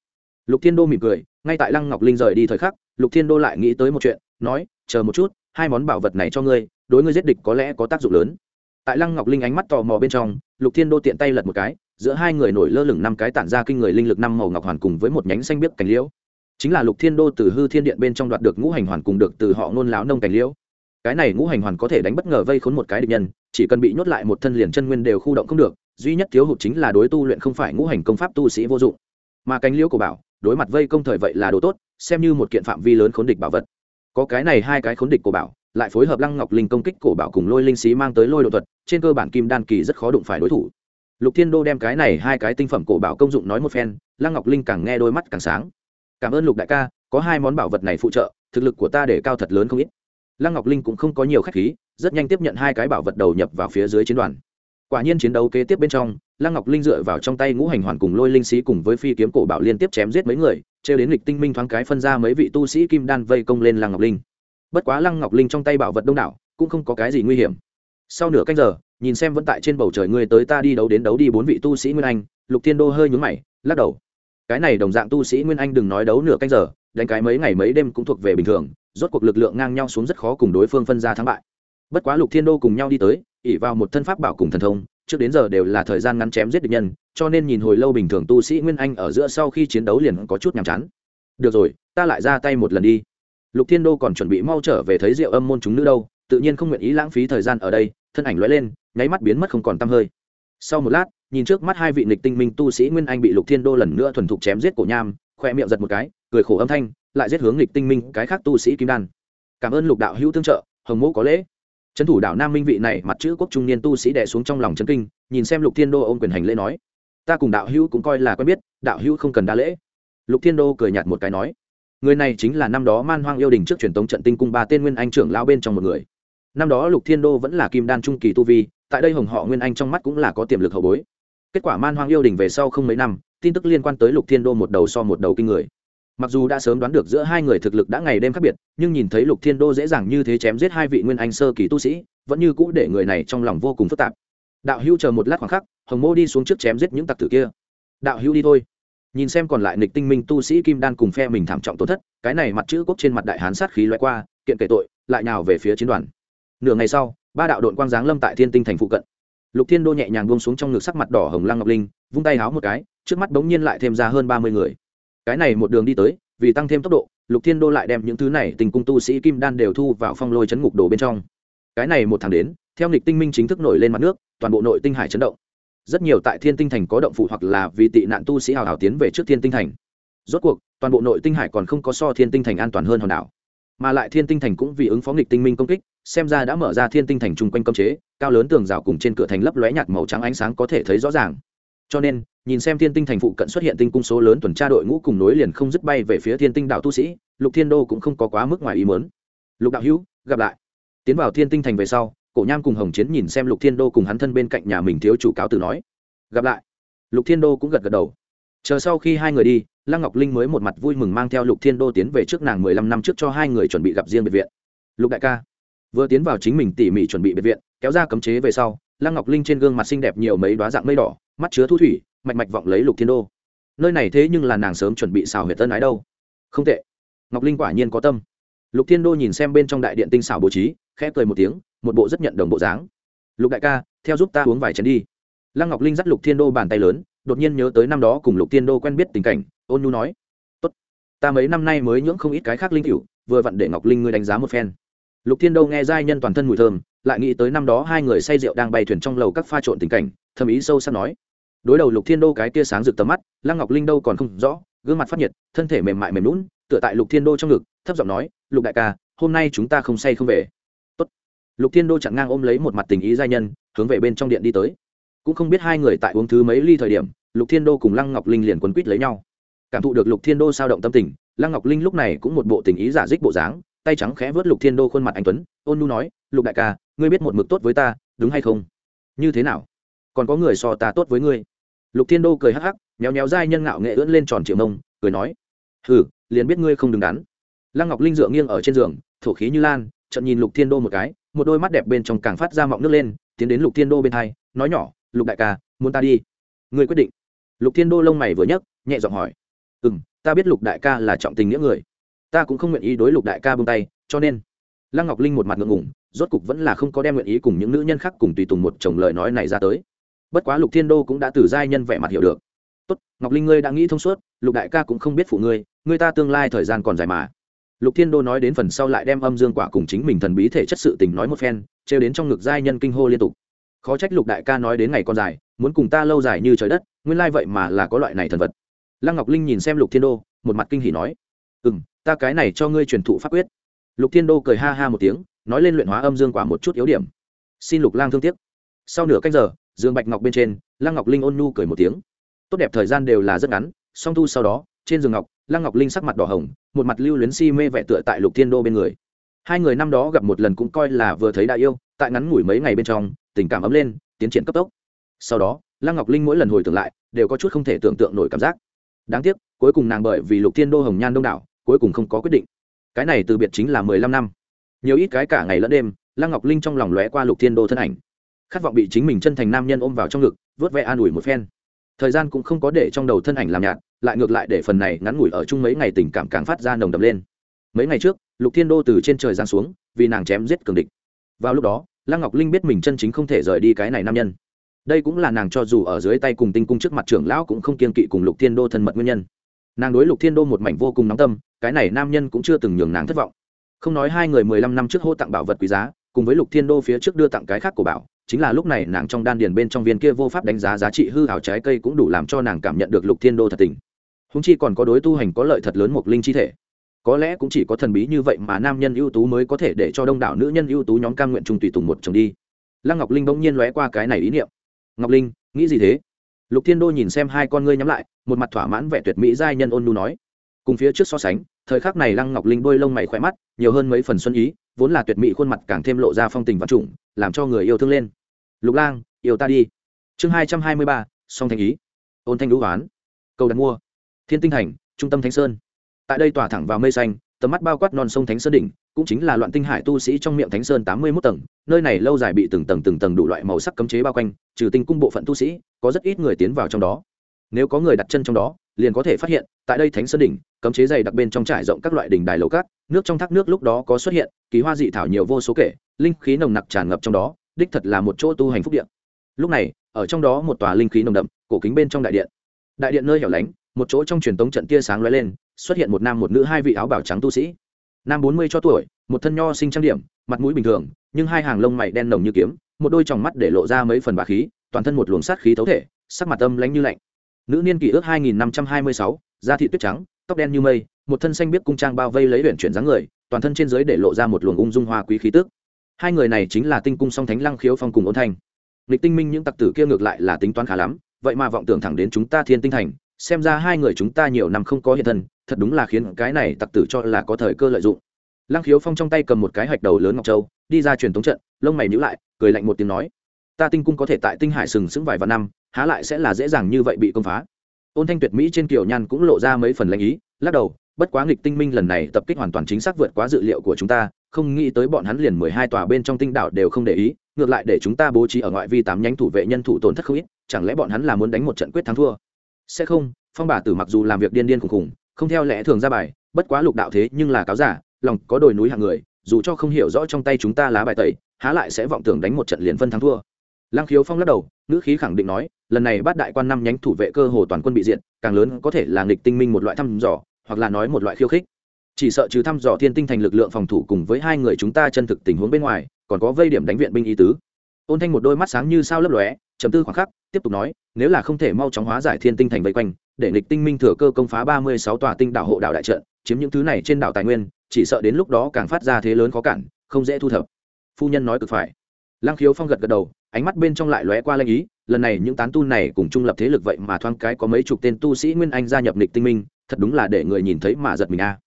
Lục thiên đô mỉm cười, ngay tại lăng ngọc linh rời đi thời khắc, lục thiên đô lại nghĩ tới một chuyện, nói, chờ một chút, hai món bảo vật này cho ngươi, đối ngươi giết địch có lẽ có tác dụng lớn. Tại lăng ngọc linh ánh mắt tò mò bên trong, lục thiên đô tiện tay lật một cái giữa hai người nổi lơ lửng năm cái tản ra kinh người linh lực năm màu ngọc hoàn cùng với một nhánh xanh biếc cành liễu. Chính là lục thiên đô từ hư thiên điện bên trong đoạt được ngũ hành hoàn cùng được từ họ ngôn láo nông cành liễu. Cái này ngũ hành hoàn có thể đánh bất ngờ vây khốn một cái địch nhân, chỉ cần bị nhốt lại một thân liền chân nguyên đều khu động không được, duy nhất thiếu hụt chính là đối tu luyện không phải ngũ hành công pháp tu sĩ vô dụng. Mà cánh liễu của bảo, đối mặt vây công thời vậy là đồ tốt, xem như một kiện phạm vi lớn khốn địch bảo vật. Có cái này hai cái khốn địch của bảo, lại phối hợp lăng ngọc linh công kích cổ bảo cùng lôi linh xí mang tới lôi độ thuật, trên cơ bản kim đan kỳ rất khó đụng phải đối thủ lục thiên đô đem cái này hai cái tinh phẩm cổ bảo công dụng nói một phen, lăng ngọc linh càng nghe đôi mắt càng sáng. Cảm ơn lục đại ca, có hai món bảo vật này phụ trợ, thực lực của ta để cao thật lớn không ít. Lăng ngọc linh cũng không có nhiều khách khí, rất nhanh tiếp nhận hai cái bảo vật đầu nhập vào phía dưới chiến đoàn. Quả nhiên chiến đấu kế tiếp bên trong, lăng ngọc linh dựa vào trong tay ngũ hành hoàn cùng lôi linh sĩ cùng với phi kiếm cổ bảo liên tiếp chém giết mấy người, trêu đến lịch tinh minh thoáng cái phân ra mấy vị tu sĩ kim đan vây công lên lăng ngọc linh. Bất quá lăng ngọc linh trong tay bảo vật đông đảo, cũng không có cái gì nguy hiểm. Sau nửa canh giờ nhìn xem vẫn tại trên bầu trời ngươi tới ta đi đấu đến đấu đi bốn vị tu sĩ nguyên anh, lục thiên đô hơi nhúng mày, lắc đầu. Cái này đồng dạng tu sĩ nguyên anh đừng nói đấu nửa canh giờ, đánh cái mấy ngày mấy đêm cũng thuộc về bình thường, rốt cuộc lực lượng ngang nhau xuống rất khó cùng đối phương phân ra thắng bại. Bất quá lục thiên đô cùng nhau đi tới ỉ vào một thân pháp bảo cùng thần thông, trước đến giờ đều là thời gian ngắn chém giết địch nhân, cho nên nhìn hồi lâu bình thường tu sĩ nguyên anh ở giữa sau khi chiến đấu liền có chút nhàm chán. Được rồi, ta lại ra tay một lần đi. Lục thiên đô còn chuẩn bị mau trở về thấy rượu âm môn chúng nữ đâu, tự nhiên không nguyện ý lãng phí thời gian ở đây, thân ảnh lóe lên nháy mắt biến mất không còn tăm hơi. Sau một lát, nhìn trước mắt hai vị nịch tinh minh tu sĩ nguyên anh bị lục thiên đô lần nữa thuần thục chém giết cổ nham, khoe miệng giật một cái, cười khổ âm thanh, lại giết hướng nịch tinh minh cái khác tu sĩ kim đan. Cảm ơn lục đạo hữu tương trợ, hồng mẫu có lễ. Trấn thủ đạo nam minh vị này mặt chữ quốc trung niên tu sĩ đè xuống trong lòng trấn kinh, nhìn xem lục thiên đô ôm quyền hành lễ nói, ta cùng đạo hữu cũng coi là quen biết, đạo hữu không cần đa lễ. Lục thiên đô cười nhạt một cái nói, người này chính là năm đó man hoang yêu đình trước truyền tống trận tinh cung ba tên nguyên anh trưởng lao bên trong một người. Năm đó lục thiên đô vẫn là kim đan trung kỳ tu vi tại đây hồng họ nguyên anh trong mắt cũng là có tiềm lực hậu bối. Kết quả man hoang yêu đình về sau không mấy năm, tin tức liên quan tới lục thiên đô một đầu so một đầu kinh người. Mặc dù đã sớm đoán được giữa hai người thực lực đã ngày đêm khác biệt, nhưng nhìn thấy lục thiên đô dễ dàng như thế chém giết hai vị nguyên anh sơ kỳ tu sĩ, vẫn như cũ để người này trong lòng vô cùng phức tạp. Đạo hữu chờ một lát khoảng khắc, hồng mô đi xuống trước chém giết những tặc tử kia. Đạo hữu đi thôi. Nhìn xem còn lại nịch tinh minh tu sĩ kim đan cùng phe mình thảm trọng tổn thất, cái này mặt chữ quốc trên mặt đại hán sát khí loại qua, kiện kể tội, lại nào về phía chiến đoàn. Nửa ngày sau ba đạo đội quang giáng lâm tại thiên tinh thành phụ cận. Lục thiên đô nhẹ nhàng buông xuống trong ngực sắc mặt đỏ hồng lăng ngọc linh, vung tay háo một cái, trước mắt bỗng nhiên lại thêm ra hơn ba mươi người. Cái này một đường đi tới, vì tăng thêm tốc độ, lục thiên đô lại đem những thứ này tình cung tu sĩ kim đan đều thu vào phong lôi chấn ngục đồ bên trong. Cái này một tháng đến, theo nghịch tinh minh chính thức nổi lên mặt nước, toàn bộ nội tinh hải chấn động. Rất nhiều tại thiên tinh thành có động phụ hoặc là vì tị nạn tu sĩ hào hào tiến về trước thiên tinh thành. Rốt cuộc, toàn bộ nội tinh hải còn không có so thiên tinh thành an toàn hơn hòn đảo, mà lại thiên tinh thành cũng vì ứng phó nghịch tinh minh công kích xem ra đã mở ra thiên tinh thành chung quanh cấm chế, cao lớn tường rào cùng trên cửa thành lấp lóe nhạt màu trắng ánh sáng có thể thấy rõ ràng. Cho nên, nhìn xem thiên tinh thành phụ cận xuất hiện tinh cung số lớn tuần tra đội ngũ cùng nối liền không dứt bay về phía thiên tinh đạo tu sĩ, lục thiên đô cũng không có quá mức ngoài ý mớn lục đạo hữu, gặp lại. Tiến vào thiên tinh thành về sau, cổ nham cùng hồng chiến nhìn xem lục thiên đô cùng hắn thân bên cạnh nhà mình thiếu chủ cáo từ nói. Gặp lại. Lục thiên đô cũng gật gật đầu. Chờ sau khi hai người đi, lăng ngọc linh mới một mặt vui mừng mang theo lục thiên đô tiến về trước nàng mười lăm năm trước cho hai người chuẩn bị gặp riêng biệt viện. Lục đại ca vừa tiến vào chính mình tỉ mỉ chuẩn bị biệt viện, kéo ra cấm chế về sau, lăng ngọc linh trên gương mặt xinh đẹp nhiều mấy đoá dạng mây đỏ, mắt chứa thu thủy, mạch mạch vọng lấy lục thiên đô. Nơi này thế nhưng là nàng sớm chuẩn bị xào huyệt tân ái đâu. Không tệ. Ngọc linh quả nhiên có tâm. Lục thiên đô nhìn xem bên trong đại điện tinh xảo bố trí, khẽ cười một tiếng, một bộ rất nhận đồng bộ dáng. Lục đại ca, theo giúp ta uống vài chén đi. Lăng ngọc linh dắt lục thiên đô bàn tay lớn, đột nhiên nhớ tới năm đó cùng lục thiên đô quen biết tình cảnh, ôn nhu nói, tốt, ta mấy năm nay mới nhưỡng không ít cái khác linh cựu vừa vặn để ngọc linh ngươi đánh giá một phen lục thiên đô nghe giai nhân toàn thân mùi thơm, lại nghĩ tới năm đó hai người say rượu đang bay thuyền trong lầu các pha trộn tình cảnh, thầm ý sâu sắc nói. Đối đầu lục thiên đô cái tia sáng rực tầm mắt, lăng ngọc linh đâu còn không rõ, gương mặt phát nhiệt, thân thể mềm mại mềm lún tựa tại lục thiên đô trong ngực, thấp giọng nói, lục đại ca, hôm nay chúng ta không say không về. Tốt. lục thiên đô chặn ngang ôm lấy một mặt tình ý giai nhân, hướng về bên trong điện đi tới. Cũng không biết hai người tại uống thứ mấy ly thời điểm, lục thiên đô cùng lăng ngọc linh liền quấn quýt lấy nhau. Cảm thụ được lục thiên đô sao động tâm tình, lăng ngọc linh lúc này cũng một bộ tình ý giả dích bộ dáng tay trắng khẽ vớt lục thiên đô khuôn mặt anh tuấn, ôn nu nói, lục đại ca, ngươi biết một mực tốt với ta, đúng hay không? Như thế nào? Còn có người so ta tốt với ngươi? Lục thiên đô cười hắc hắc, méo méo dai nhân ngạo nghệ ưỡn lên tròn triệu mông, cười nói, hừ, liền biết ngươi không đứng đắn. Lăng ngọc linh dựa nghiêng ở trên giường, thổ khí như lan trận nhìn lục thiên đô một cái, một đôi mắt đẹp bên trong càng phát ra mọng nước lên, tiến đến lục thiên đô bên thai nói nhỏ, lục đại ca, muốn ta đi? Ngươi quyết định. Lục thiên đô lông mày vừa nhấc, nhẹ giọng hỏi ừ m ta biết lục đại ca là trọng tình nghĩa người ta cũng không nguyện ý đối lục đại ca buông tay, cho nên. Lăng ngọc linh một mặt ngượng ngủng rốt cục vẫn là không có đem nguyện ý cùng những nữ nhân khác cùng tùy tùng một chồng lời nói này ra tới. Bất quá lục thiên đô cũng đã từ giai nhân vẻ mặt hiểu được. Tốt, ngọc linh ngươi đã nghĩ thông suốt, lục đại ca cũng không biết phụ ngươi ngươi ta tương lai thời gian còn dài mà. Lục thiên đô nói đến phần sau lại đem âm dương quả cùng chính mình thần bí thể chất sự tình nói một phen, trêu đến trong ngực giai nhân kinh hô liên tục. Khó trách lục đại ca nói đến ngày còn dài, muốn cùng ta lâu dài như trời đất, nguyên lai vậy mà là có loại này thần vật. Lăng ngọc linh nhìn xem lục thiên đô, một mặt kinh hỉ nói ừ m ta cái này cho ngươi truyền thụ pháp quyết. Lục thiên đô cười ha ha một tiếng, nói lên luyện hóa âm dương quả một chút yếu điểm. Xin lục lang thương tiếc. Sau nửa canh giờ, dương bạch ngọc bên trên, lăng ngọc linh ôn nhu cười một tiếng. Tốt đẹp thời gian đều là rất ngắn, song thu sau đó, trên giường ngọc, lăng ngọc linh sắc mặt đỏ hồng, một mặt lưu luyến si mê vẹ tựa tại lục thiên đô bên người. Hai người năm đó gặp một lần cũng coi là vừa thấy đại yêu, tại ngắn ngủi mấy ngày bên trong, tình cảm ấm lên, tiến triển cấp tốc. Sau đó, lăng ngọc linh mỗi lần hồi tưởng lại, đều có chút không thể tưởng tượng nổi cảm giác đáng tiếc, cuối cùng nàng bởi vì lục thiên đô hồng nhan đông đảo, cuối cùng không có quyết định. Cái này từ biệt chính là mười lăm năm. Nhiều ít cái cả ngày lẫn đêm, lăng ngọc linh trong lòng lóe qua lục thiên đô thân ảnh. Khát vọng bị chính mình chân thành nam nhân ôm vào trong ngực, vớt vẽ an ủi một phen. Thời gian cũng không có để trong đầu thân ảnh làm nhạt, lại ngược lại để phần này ngắn ngủi ở chung mấy ngày tình cảm càng phát ra nồng đậm lên. Mấy ngày trước, lục thiên đô từ trên trời giáng xuống, vì nàng chém giết cường địch. Vào lúc đó, lăng ngọc linh biết mình chân chính không thể rời đi cái này nam nhân đây cũng là nàng cho dù ở dưới tay cùng tinh cung trước mặt trưởng lão cũng không kiên kỵ cùng lục thiên đô thân mật nguyên nhân. Nàng đối lục thiên đô một mảnh vô cùng nóng tâm, cái này nam nhân cũng chưa từng nhường nàng thất vọng. Không nói hai người mười lăm năm trước hô tặng bảo vật quý giá, cùng với lục thiên đô phía trước đưa tặng cái khác của bảo, chính là lúc này nàng trong đan điền bên trong viên kia vô pháp đánh giá giá trị hư hảo trái cây cũng đủ làm cho nàng cảm nhận được lục thiên đô thật tình. Húng chi còn có đối tu hành có lợi thật lớn một linh chi thể. Có lẽ cũng chỉ có thần bí như vậy mà nam nhân ưu tú mới có thể để cho đông đảo nữ nhân ưu tú nhóm cam nguyện trung tùy tùng một chồng đi. Lăng ngọc linh bỗng nhiên lóe qua cái này ý niệm ngọc linh, nghĩ gì thế? Lục thiên đô nhìn xem hai con ngươi nhắm lại, một mặt thỏa mãn vẻ tuyệt mỹ giai nhân ôn nu nói. Cùng phía trước so sánh, thời khắc này lăng ngọc linh đôi lông mày khỏe mắt, nhiều hơn mấy phần xuân ý, vốn là tuyệt mỹ khuôn mặt càng thêm lộ ra phong tình văn trùng, làm cho người yêu thương lên. Lục lang, yêu ta đi. Chương hai trăm hai mươi ba, song Thanh ý. Ôn thanh đũ oán cầu đặt mua. Thiên tinh thành, trung tâm thánh sơn. Tại đây tỏa thẳng vào mây xanh tầm mắt bao quát non sông thánh sơn đỉnh, cũng chính là loạn tinh hải tu sĩ trong miệng thánh sơn tám mươi mốt tầng, nơi này lâu dài bị từng tầng từng tầng đủ loại màu sắc cấm chế bao quanh, trừ tinh cung bộ phận tu sĩ, có rất ít người tiến vào trong đó. Nếu có người đặt chân trong đó, liền có thể phát hiện, tại đây thánh sơn đỉnh, cấm chế dày đặc bên trong trải rộng các loại đỉnh đài lầu cát, nước trong thác nước lúc đó có xuất hiện, kỳ hoa dị thảo nhiều vô số kể, linh khí nồng nặc tràn ngập trong đó, đích thật là một chỗ tu hành phúc điện lúc này, ở trong đó một tòa linh khí nồng đậm, cổ kính bên trong đại điện. Đại điện nơi hẻo lánh, một chỗ trong truyền tống trận tia sáng lóe lên xuất hiện một nam một nữ hai vị áo bảo trắng tu sĩ. Nam bốn mươi cho tuổi, một thân nho sinh trang điểm, mặt mũi bình thường, nhưng hai hàng lông mày đen nồng như kiếm, một đôi tròng mắt để lộ ra mấy phần bà khí, toàn thân một luồng sát khí thấu thể, sắc mặt âm lánh như lạnh. Nữ niên kỷ ước hai nghìn năm trăm hai mươi sáu, da thị tuyết trắng, tóc đen như mây, một thân xanh biết cung trang bao vây lấy huyện chuyển dáng người, toàn thân trên dưới để lộ ra một luồng ung dung hoa quý khí tức. Hai người này chính là tinh cung song thánh lăng khiếu phong cùng ôn thanh lịch tinh minh những tặc tử kia ngược lại là tính toán khá lắm, vậy mà vọng tưởng thẳng đến chúng ta thiên tinh thành xem ra hai người chúng ta nhiều năm không có hiện thân, thật đúng là khiến cái này tặc tử cho là có thời cơ lợi dụng. Lăng khiếu phong trong tay cầm một cái hạch đầu lớn ngọc châu, đi ra truyền thống trận, lông mày nhữ lại, cười lạnh một tiếng nói, ta tinh cung có thể tại tinh hải sừng sững vài vạn năm, há lại sẽ là dễ dàng như vậy bị công phá. Ôn thanh tuyệt mỹ trên kiều nhan cũng lộ ra mấy phần lãnh ý, lắc đầu, bất quá nghịch tinh minh lần này tập kích hoàn toàn chính xác vượt quá dự liệu của chúng ta, không nghĩ tới bọn hắn liền mười hai tòa bên trong tinh đảo đều không để ý, ngược lại để chúng ta bố trí ở ngoại vi tám nhánh thủ vệ nhân thủ tổn thất không ít, chẳng lẽ bọn hắn là muốn đánh một trận quyết thắng thua? Sẽ không, phong bà tử mặc dù làm việc điên điên khùng khùng, không theo lẽ thường ra bài, bất quá lục đạo thế nhưng là cáo giả, lòng có đồi núi hạng người, dù cho không hiểu rõ trong tay chúng ta lá bài tẩy, há lại sẽ vọng tưởng đánh một trận liền phân thắng thua. Lăng khiếu phong lắc đầu nữ khí khẳng định nói, lần này bát đại quan năm nhánh thủ vệ cơ hồ toàn quân bị diện càng lớn có thể là nghịch tinh minh một loại thăm dò, hoặc là nói một loại khiêu khích. Chỉ sợ trừ thăm dò thiên tinh thành lực lượng phòng thủ cùng với hai người chúng ta chân thực tình huống bên ngoài, còn có vây điểm đánh viện binh y tứ. Ôn thanh một đôi mắt sáng như sao lấp lóe chấm tư khoảng khắc, tiếp tục nói, nếu là không thể mau chóng hóa giải thiên tinh thành vây quanh, để nghịch tinh minh thừa cơ công phá ba mươi sáu tòa tinh đảo hộ đảo đại trận, chiếm những thứ này trên đảo tài nguyên, chỉ sợ đến lúc đó càng phát ra thế lớn khó cản, không dễ thu thập. Phu nhân nói cực phải. Lăng khiếu phong gật gật đầu, ánh mắt bên trong lại lóe qua lanh ý, lần này những tán tu này cùng trung lập thế lực vậy mà thoáng cái có mấy chục tên tu sĩ nguyên anh gia nhập nịch tinh minh, thật đúng là để người nhìn thấy mà giật mình a. À.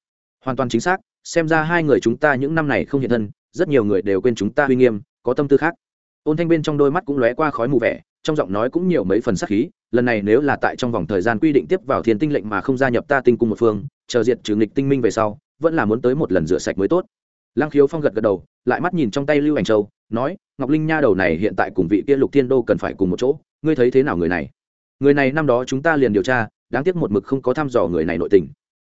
Hoàn toàn chính xác, xem ra hai người chúng ta những năm này không hiện thân, rất nhiều người đều quên chúng ta uy nghiêm, có tâm tư khác ôn thanh bên trong đôi mắt cũng lóe qua khói mù vẻ, trong giọng nói cũng nhiều mấy phần sắc khí, lần này nếu là tại trong vòng thời gian quy định tiếp vào thiên tinh lệnh mà không gia nhập ta tinh cung một phương, chờ diệt trừ nghịch tinh minh về sau, vẫn là muốn tới một lần rửa sạch mới tốt. Lăng khiếu phong gật gật đầu, lại mắt nhìn trong tay lưu ảnh châu, nói, ngọc linh nha đầu này hiện tại cùng vị kia lục thiên đô cần phải cùng một chỗ, ngươi thấy thế nào người này? Người này năm đó chúng ta liền điều tra, đáng tiếc một mực không có thăm dò người này nội tình.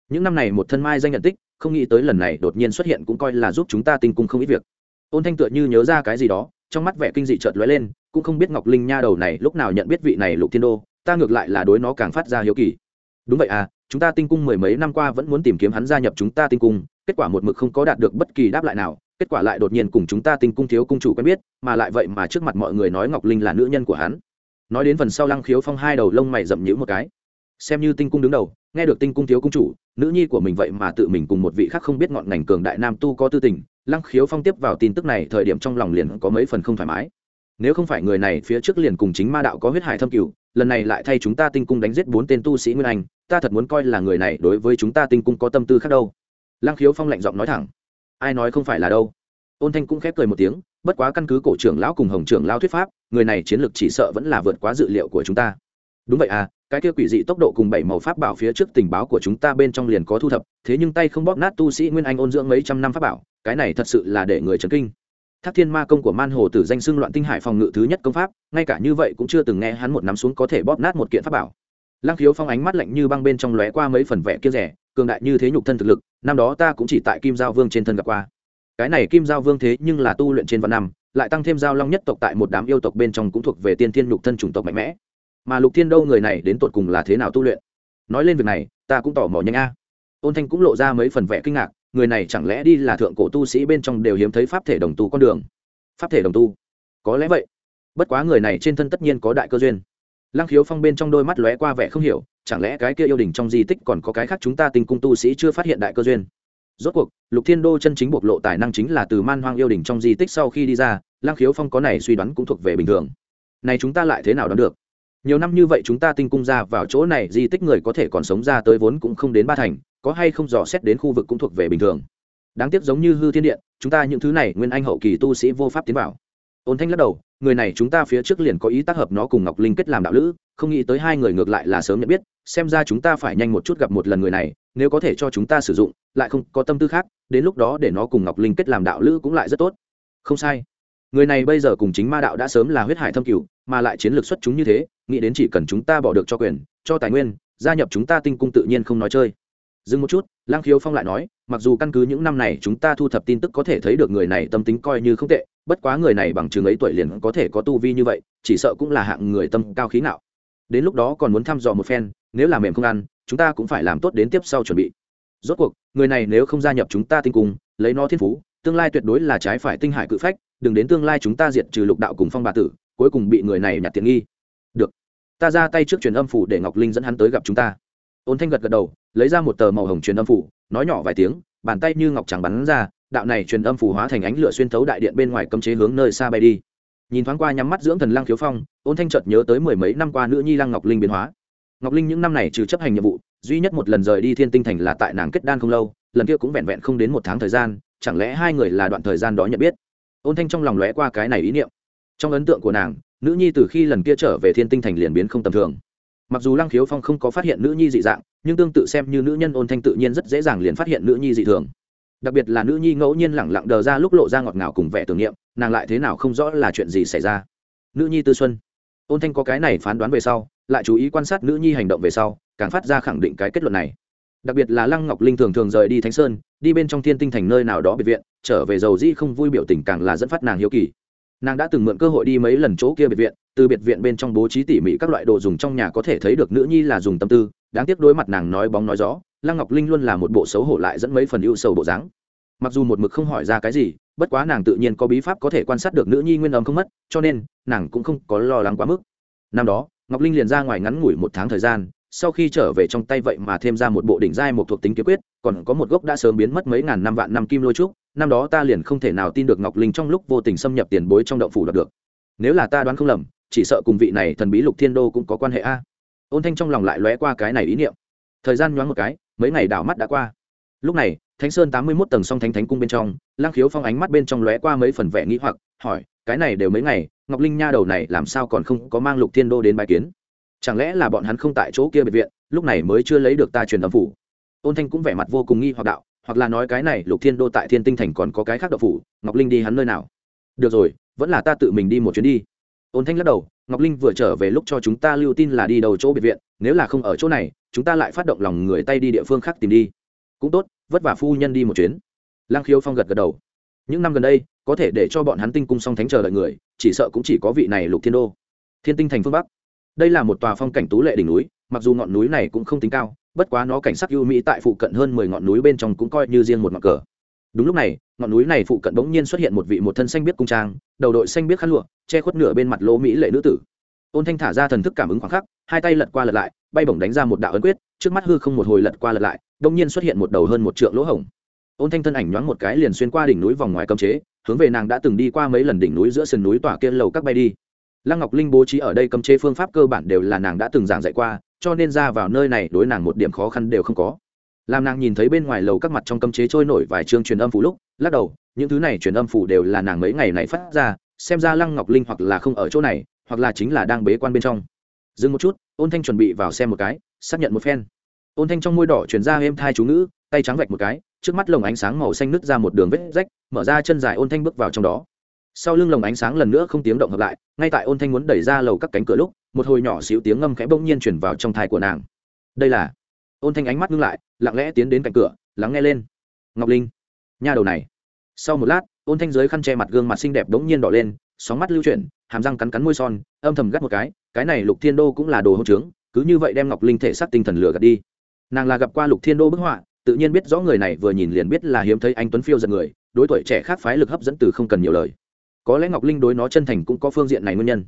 Những năm này một thân mai danh nhận tích, không nghĩ tới lần này đột nhiên xuất hiện cũng coi là giúp chúng ta tinh cung không ít việc. Ôn thanh tựa như nhớ ra cái gì đó trong mắt vẻ kinh dị chợt lóe lên, cũng không biết ngọc linh nha đầu này lúc nào nhận biết vị này lục thiên đô, ta ngược lại là đối nó càng phát ra hiếu kỳ. Đúng vậy à chúng ta tinh cung mười mấy năm qua vẫn muốn tìm kiếm hắn gia nhập chúng ta tinh cung, kết quả một mực không có đạt được bất kỳ đáp lại nào, kết quả lại đột nhiên cùng chúng ta tinh cung thiếu cung chủ quen biết, mà lại vậy mà trước mặt mọi người nói ngọc linh là nữ nhân của hắn. Nói đến phần sau lăng khiếu phong hai đầu lông mày rậm nhữ một cái. Xem như tinh cung đứng đầu, nghe được tinh cung thiếu cung chủ nữ nhi của mình vậy mà tự mình cùng một vị khác không biết ngọn ngành cường đại nam tu có tư tình. Lăng khiếu phong tiếp vào tin tức này, thời điểm trong lòng liền có mấy phần không thoải mái. Nếu không phải người này phía trước liền cùng chính ma đạo có huyết hải thâm cửu, lần này lại thay chúng ta tinh cung đánh giết bốn tên tu sĩ nguyên anh, ta thật muốn coi là người này đối với chúng ta tinh cung có tâm tư khác đâu. Lăng khiếu phong lạnh giọng nói thẳng. Ai nói không phải là đâu? Ôn thanh cũng khép cười một tiếng, bất quá căn cứ cổ trưởng lão cùng hồng trưởng lão thuyết pháp, người này chiến lược chỉ sợ vẫn là vượt quá dự liệu của chúng ta đúng vậy à cái kia quỷ dị tốc độ cùng bảy màu pháp bảo phía trước tình báo của chúng ta bên trong liền có thu thập, thế nhưng tay không bóp nát tu sĩ nguyên anh ôn dưỡng mấy trăm năm pháp bảo, cái này thật sự là để người chấn kinh. Thác thiên ma công của man hồ tử danh xưng loạn tinh hải phòng ngự thứ nhất công pháp, ngay cả như vậy cũng chưa từng nghe hắn một nắm xuống có thể bóp nát một kiện pháp bảo. Lăng khiếu phong ánh mắt lạnh như băng bên trong lóe qua mấy phần vẻ kia rẻ, cường đại như thế nhục thân thực lực, năm đó ta cũng chỉ tại kim giao vương trên thân gặp qua. Cái này kim giao vương thế nhưng là tu luyện trên vạn năm, lại tăng thêm giao long nhất tộc tại một đám yêu tộc bên trong cũng thuộc về tiên thiên nhục thân chủng tộc mạnh mẽ mà lục thiên đâu người này đến tột cùng là thế nào tu luyện? Nói lên việc này, ta cũng tỏ mò nhanh a. Ôn thanh cũng lộ ra mấy phần vẻ kinh ngạc, người này chẳng lẽ đi là thượng cổ tu sĩ bên trong đều hiếm thấy pháp thể đồng tu con đường? Pháp thể đồng tu? Có lẽ vậy. Bất quá người này trên thân tất nhiên có đại cơ duyên. Lăng khiếu phong bên trong đôi mắt lóe qua vẻ không hiểu, chẳng lẽ cái kia yêu đình trong di tích còn có cái khác chúng ta tình cung tu sĩ chưa phát hiện đại cơ duyên? Rốt cuộc, lục thiên đô chân chính bộc lộ tài năng chính là từ man hoang yêu đình trong di tích sau khi đi ra, lăng khiếu phong có này suy đoán cũng thuộc về bình thường. Này chúng ta lại thế nào đoán được? Nhiều năm như vậy chúng ta tinh cung ra vào chỗ này, di tích người có thể còn sống ra tới vốn cũng không đến ba thành, có hay không dò xét đến khu vực cũng thuộc về bình thường. Đáng tiếc giống như hư thiên điện, chúng ta những thứ này nguyên anh hậu kỳ tu sĩ vô pháp tiến vào. Ôn thanh lắc đầu, người này chúng ta phía trước liền có ý tác hợp nó cùng ngọc linh kết làm đạo lữ, không nghĩ tới hai người ngược lại là sớm nhận biết, xem ra chúng ta phải nhanh một chút gặp một lần người này, nếu có thể cho chúng ta sử dụng, lại không có tâm tư khác, đến lúc đó để nó cùng ngọc linh kết làm đạo lữ cũng lại rất tốt. Không sai. Người này bây giờ cùng chính ma đạo đã sớm là huyết hải thâm cửu, mà lại chiến lược xuất chúng như thế nghĩ đến chỉ cần chúng ta bỏ được cho quyền, cho tài nguyên, gia nhập chúng ta tinh cung tự nhiên không nói chơi. Dừng một chút lang khiếu phong lại nói, mặc dù căn cứ những năm này chúng ta thu thập tin tức có thể thấy được người này tâm tính coi như không tệ, bất quá người này bằng chừng ấy tuổi liền có thể có tu vi như vậy, chỉ sợ cũng là hạng người tâm cao khí não đến lúc đó còn muốn thăm dò một phen, nếu là mềm không ăn, chúng ta cũng phải làm tốt đến tiếp sau chuẩn bị. Rốt cuộc, người này nếu không gia nhập chúng ta tinh cung, lấy nó thiên phú, tương lai tuyệt đối là trái phải tinh hải cự phách, đừng đến tương lai chúng ta diệt trừ lục đạo cùng phong bà tử, cuối cùng bị người này nhặt tiện nghi được. Ta ra tay trước truyền âm phủ để ngọc linh dẫn hắn tới gặp chúng ta. Ôn thanh gật gật đầu, lấy ra một tờ màu hồng truyền âm phủ, nói nhỏ vài tiếng, bàn tay như ngọc trắng bắn ra, đạo này truyền âm phủ hóa thành ánh lửa xuyên thấu đại điện bên ngoài cấm chế hướng nơi xa bay đi. Nhìn thoáng qua nhắm mắt dưỡng thần lăng khiếu phong, ôn thanh chợt nhớ tới mười mấy năm qua nữ nhi lăng ngọc linh biến hóa. Ngọc linh những năm này trừ chấp hành nhiệm vụ, duy nhất một lần rời đi thiên tinh thành là tại nàng kết đan không lâu, lần kia cũng vẹn vẹn không đến một tháng thời gian, chẳng lẽ hai người là đoạn thời gian đó nhận biết? Ôn thanh trong lòng lóe qua cái này ý niệm. Trong ấn tượng của nàng nữ nhi từ khi lần kia trở về thiên tinh thành liền biến không tầm thường. Mặc dù lăng khiếu phong không có phát hiện nữ nhi dị dạng, nhưng tương tự xem như nữ nhân ôn thanh tự nhiên rất dễ dàng liền phát hiện nữ nhi dị thường. Đặc biệt là nữ nhi ngẫu nhiên lẳng lặng đờ ra lúc lộ ra ngọt ngào cùng vẻ tưởng niệm, nàng lại thế nào không rõ là chuyện gì xảy ra. Nữ nhi tư xuân. Ôn thanh có cái này phán đoán về sau, lại chú ý quan sát nữ nhi hành động về sau, càng phát ra khẳng định cái kết luận này. Đặc biệt là lăng ngọc linh thường thường rời đi thánh sơn, đi bên trong thiên tinh thành nơi nào đó biệt viện, trở về dầu dĩ không vui biểu tình càng là dẫn phát nàng hiếu kỳ nàng đã từng mượn cơ hội đi mấy lần chỗ kia biệt viện, từ biệt viện bên trong bố trí tỉ mỉ các loại đồ dùng trong nhà có thể thấy được nữ nhi là dùng tâm tư, đáng tiếc đối mặt nàng nói bóng nói gió, lăng ngọc linh luôn là một bộ xấu hổ lại dẫn mấy phần ưu sầu bộ dáng. Mặc dù một mực không hỏi ra cái gì, bất quá nàng tự nhiên có bí pháp có thể quan sát được nữ nhi nguyên âm không mất, cho nên nàng cũng không có lo lắng quá mức. Năm đó, ngọc linh liền ra ngoài ngắn ngủi một tháng thời gian sau khi trở về trong tay vậy mà thêm ra một bộ đỉnh giai một thuộc tính kiếm quyết, còn có một gốc đã sớm biến mất mấy ngàn năm vạn năm kim lôi trúc, năm đó ta liền không thể nào tin được ngọc linh trong lúc vô tình xâm nhập tiền bối trong động phủ đọc được. Nếu là ta đoán không lầm, chỉ sợ cùng vị này thần bí lục thiên đô cũng có quan hệ a. Ôn thanh trong lòng lại lóe qua cái này ý niệm. Thời gian nhoáng một cái, mấy ngày đảo mắt đã qua. Lúc này, thánh sơn tám mươi mốt tầng song thánh thánh cung bên trong lang khiếu phong ánh mắt bên trong lóe qua mấy phần vẻ nghĩ hoặc, hỏi, cái này đều mấy ngày, ngọc linh nha đầu này làm sao còn không có mang lục thiên đô đến bài kiến? Chẳng lẽ là bọn hắn không tại chỗ kia biệt viện, lúc này mới chưa lấy được ta truyền âm phủ? Ôn thanh cũng vẻ mặt vô cùng nghi hoặc đạo, hoặc là nói cái này, lục thiên đô tại thiên tinh thành còn có cái khác đậu phủ, ngọc linh đi hắn nơi nào? Được rồi, vẫn là ta tự mình đi một chuyến đi. Ôn thanh lắc đầu, ngọc linh vừa trở về lúc cho chúng ta lưu tin là đi đầu chỗ biệt viện, nếu là không ở chỗ này, chúng ta lại phát động lòng người tay đi địa phương khác tìm đi. Cũng tốt, vất vả phu nhân đi một chuyến. Lang khiếu phong gật gật đầu. Những năm gần đây, có thể để cho bọn hắn tinh cung song thánh chờ đợi người, chỉ sợ cũng chỉ có vị này lục thiên đô. Thiên tinh thành phương bắc đây là một tòa phong cảnh tú lệ đỉnh núi, mặc dù ngọn núi này cũng không tính cao, bất quá nó cảnh sắc ưu mỹ tại phụ cận hơn mười ngọn núi bên trong cũng coi như riêng một ngọn cờ. Đúng lúc này, ngọn núi này phụ cận bỗng nhiên xuất hiện một vị một thân xanh biết cung trang, đầu đội xanh biết khăn lụa, che khuất nửa bên mặt lỗ mỹ lệ nữ tử. Ôn thanh thả ra thần thức cảm ứng khoảng khắc, hai tay lật qua lật lại, bay bổng đánh ra một đạo ấn quyết, trước mắt hư không một hồi lật qua lật lại đông nhiên xuất hiện một đầu hơn một trượng lỗ hổng. Ôn thanh thân ảnh nhoáng một cái liền xuyên qua đỉnh núi vòng ngoài cấm chế, hướng về nàng đã từng đi qua mấy lần đỉnh núi giữa sườn núi tỏa kia lầu các bay đi lăng ngọc linh bố trí ở đây cấm chế phương pháp cơ bản đều là nàng đã từng giảng dạy qua, cho nên ra vào nơi này đối nàng một điểm khó khăn đều không có. Làm nàng nhìn thấy bên ngoài lầu các mặt trong cấm chế trôi nổi vài chương truyền âm phủ lúc, lắc đầu, những thứ này truyền âm phủ đều là nàng mấy ngày này phát ra, xem ra lăng ngọc linh hoặc là không ở chỗ này, hoặc là chính là đang bế quan bên trong. Dừng một chút, ôn thanh chuẩn bị vào xem một cái, xác nhận một phen. Ôn thanh trong môi đỏ chuyển ra êm thai chú ngữ, tay trắng vạch một cái, trước mắt lồng ánh sáng màu xanh nứt ra một đường vết rách, mở ra chân dài ôn thanh bước vào trong đó sau lưng lồng ánh sáng lần nữa không tiếng động hợp lại, ngay tại ôn thanh muốn đẩy ra lầu các cánh cửa lúc, một hồi nhỏ xíu tiếng ngâm khẽ bỗng nhiên chuyển vào trong thai của nàng. Đây là, ôn thanh ánh mắt ngưng lại, lặng lẽ tiến đến cạnh cửa, lắng nghe lên. Ngọc linh, nha đầu này. Sau một lát, ôn thanh dưới khăn che mặt gương mặt xinh đẹp bỗng nhiên đỏ lên, sóng mắt lưu chuyển, hàm răng cắn cắn môi son, âm thầm gắt một cái cái này lục thiên đô cũng là đồ hậu trướng, cứ như vậy đem ngọc linh thể xác tinh thần lửa gạt đi. Nàng là gặp qua lục thiên đô bức họa, tự nhiên biết rõ người này vừa nhìn liền biết là hiếm thấy anh tuấn phiêu giật người, đối tuổi trẻ khác phái lực hấp dẫn từ không cần nhiều lời có lẽ ngọc linh đối nó chân thành cũng có phương diện này nguyên nhân.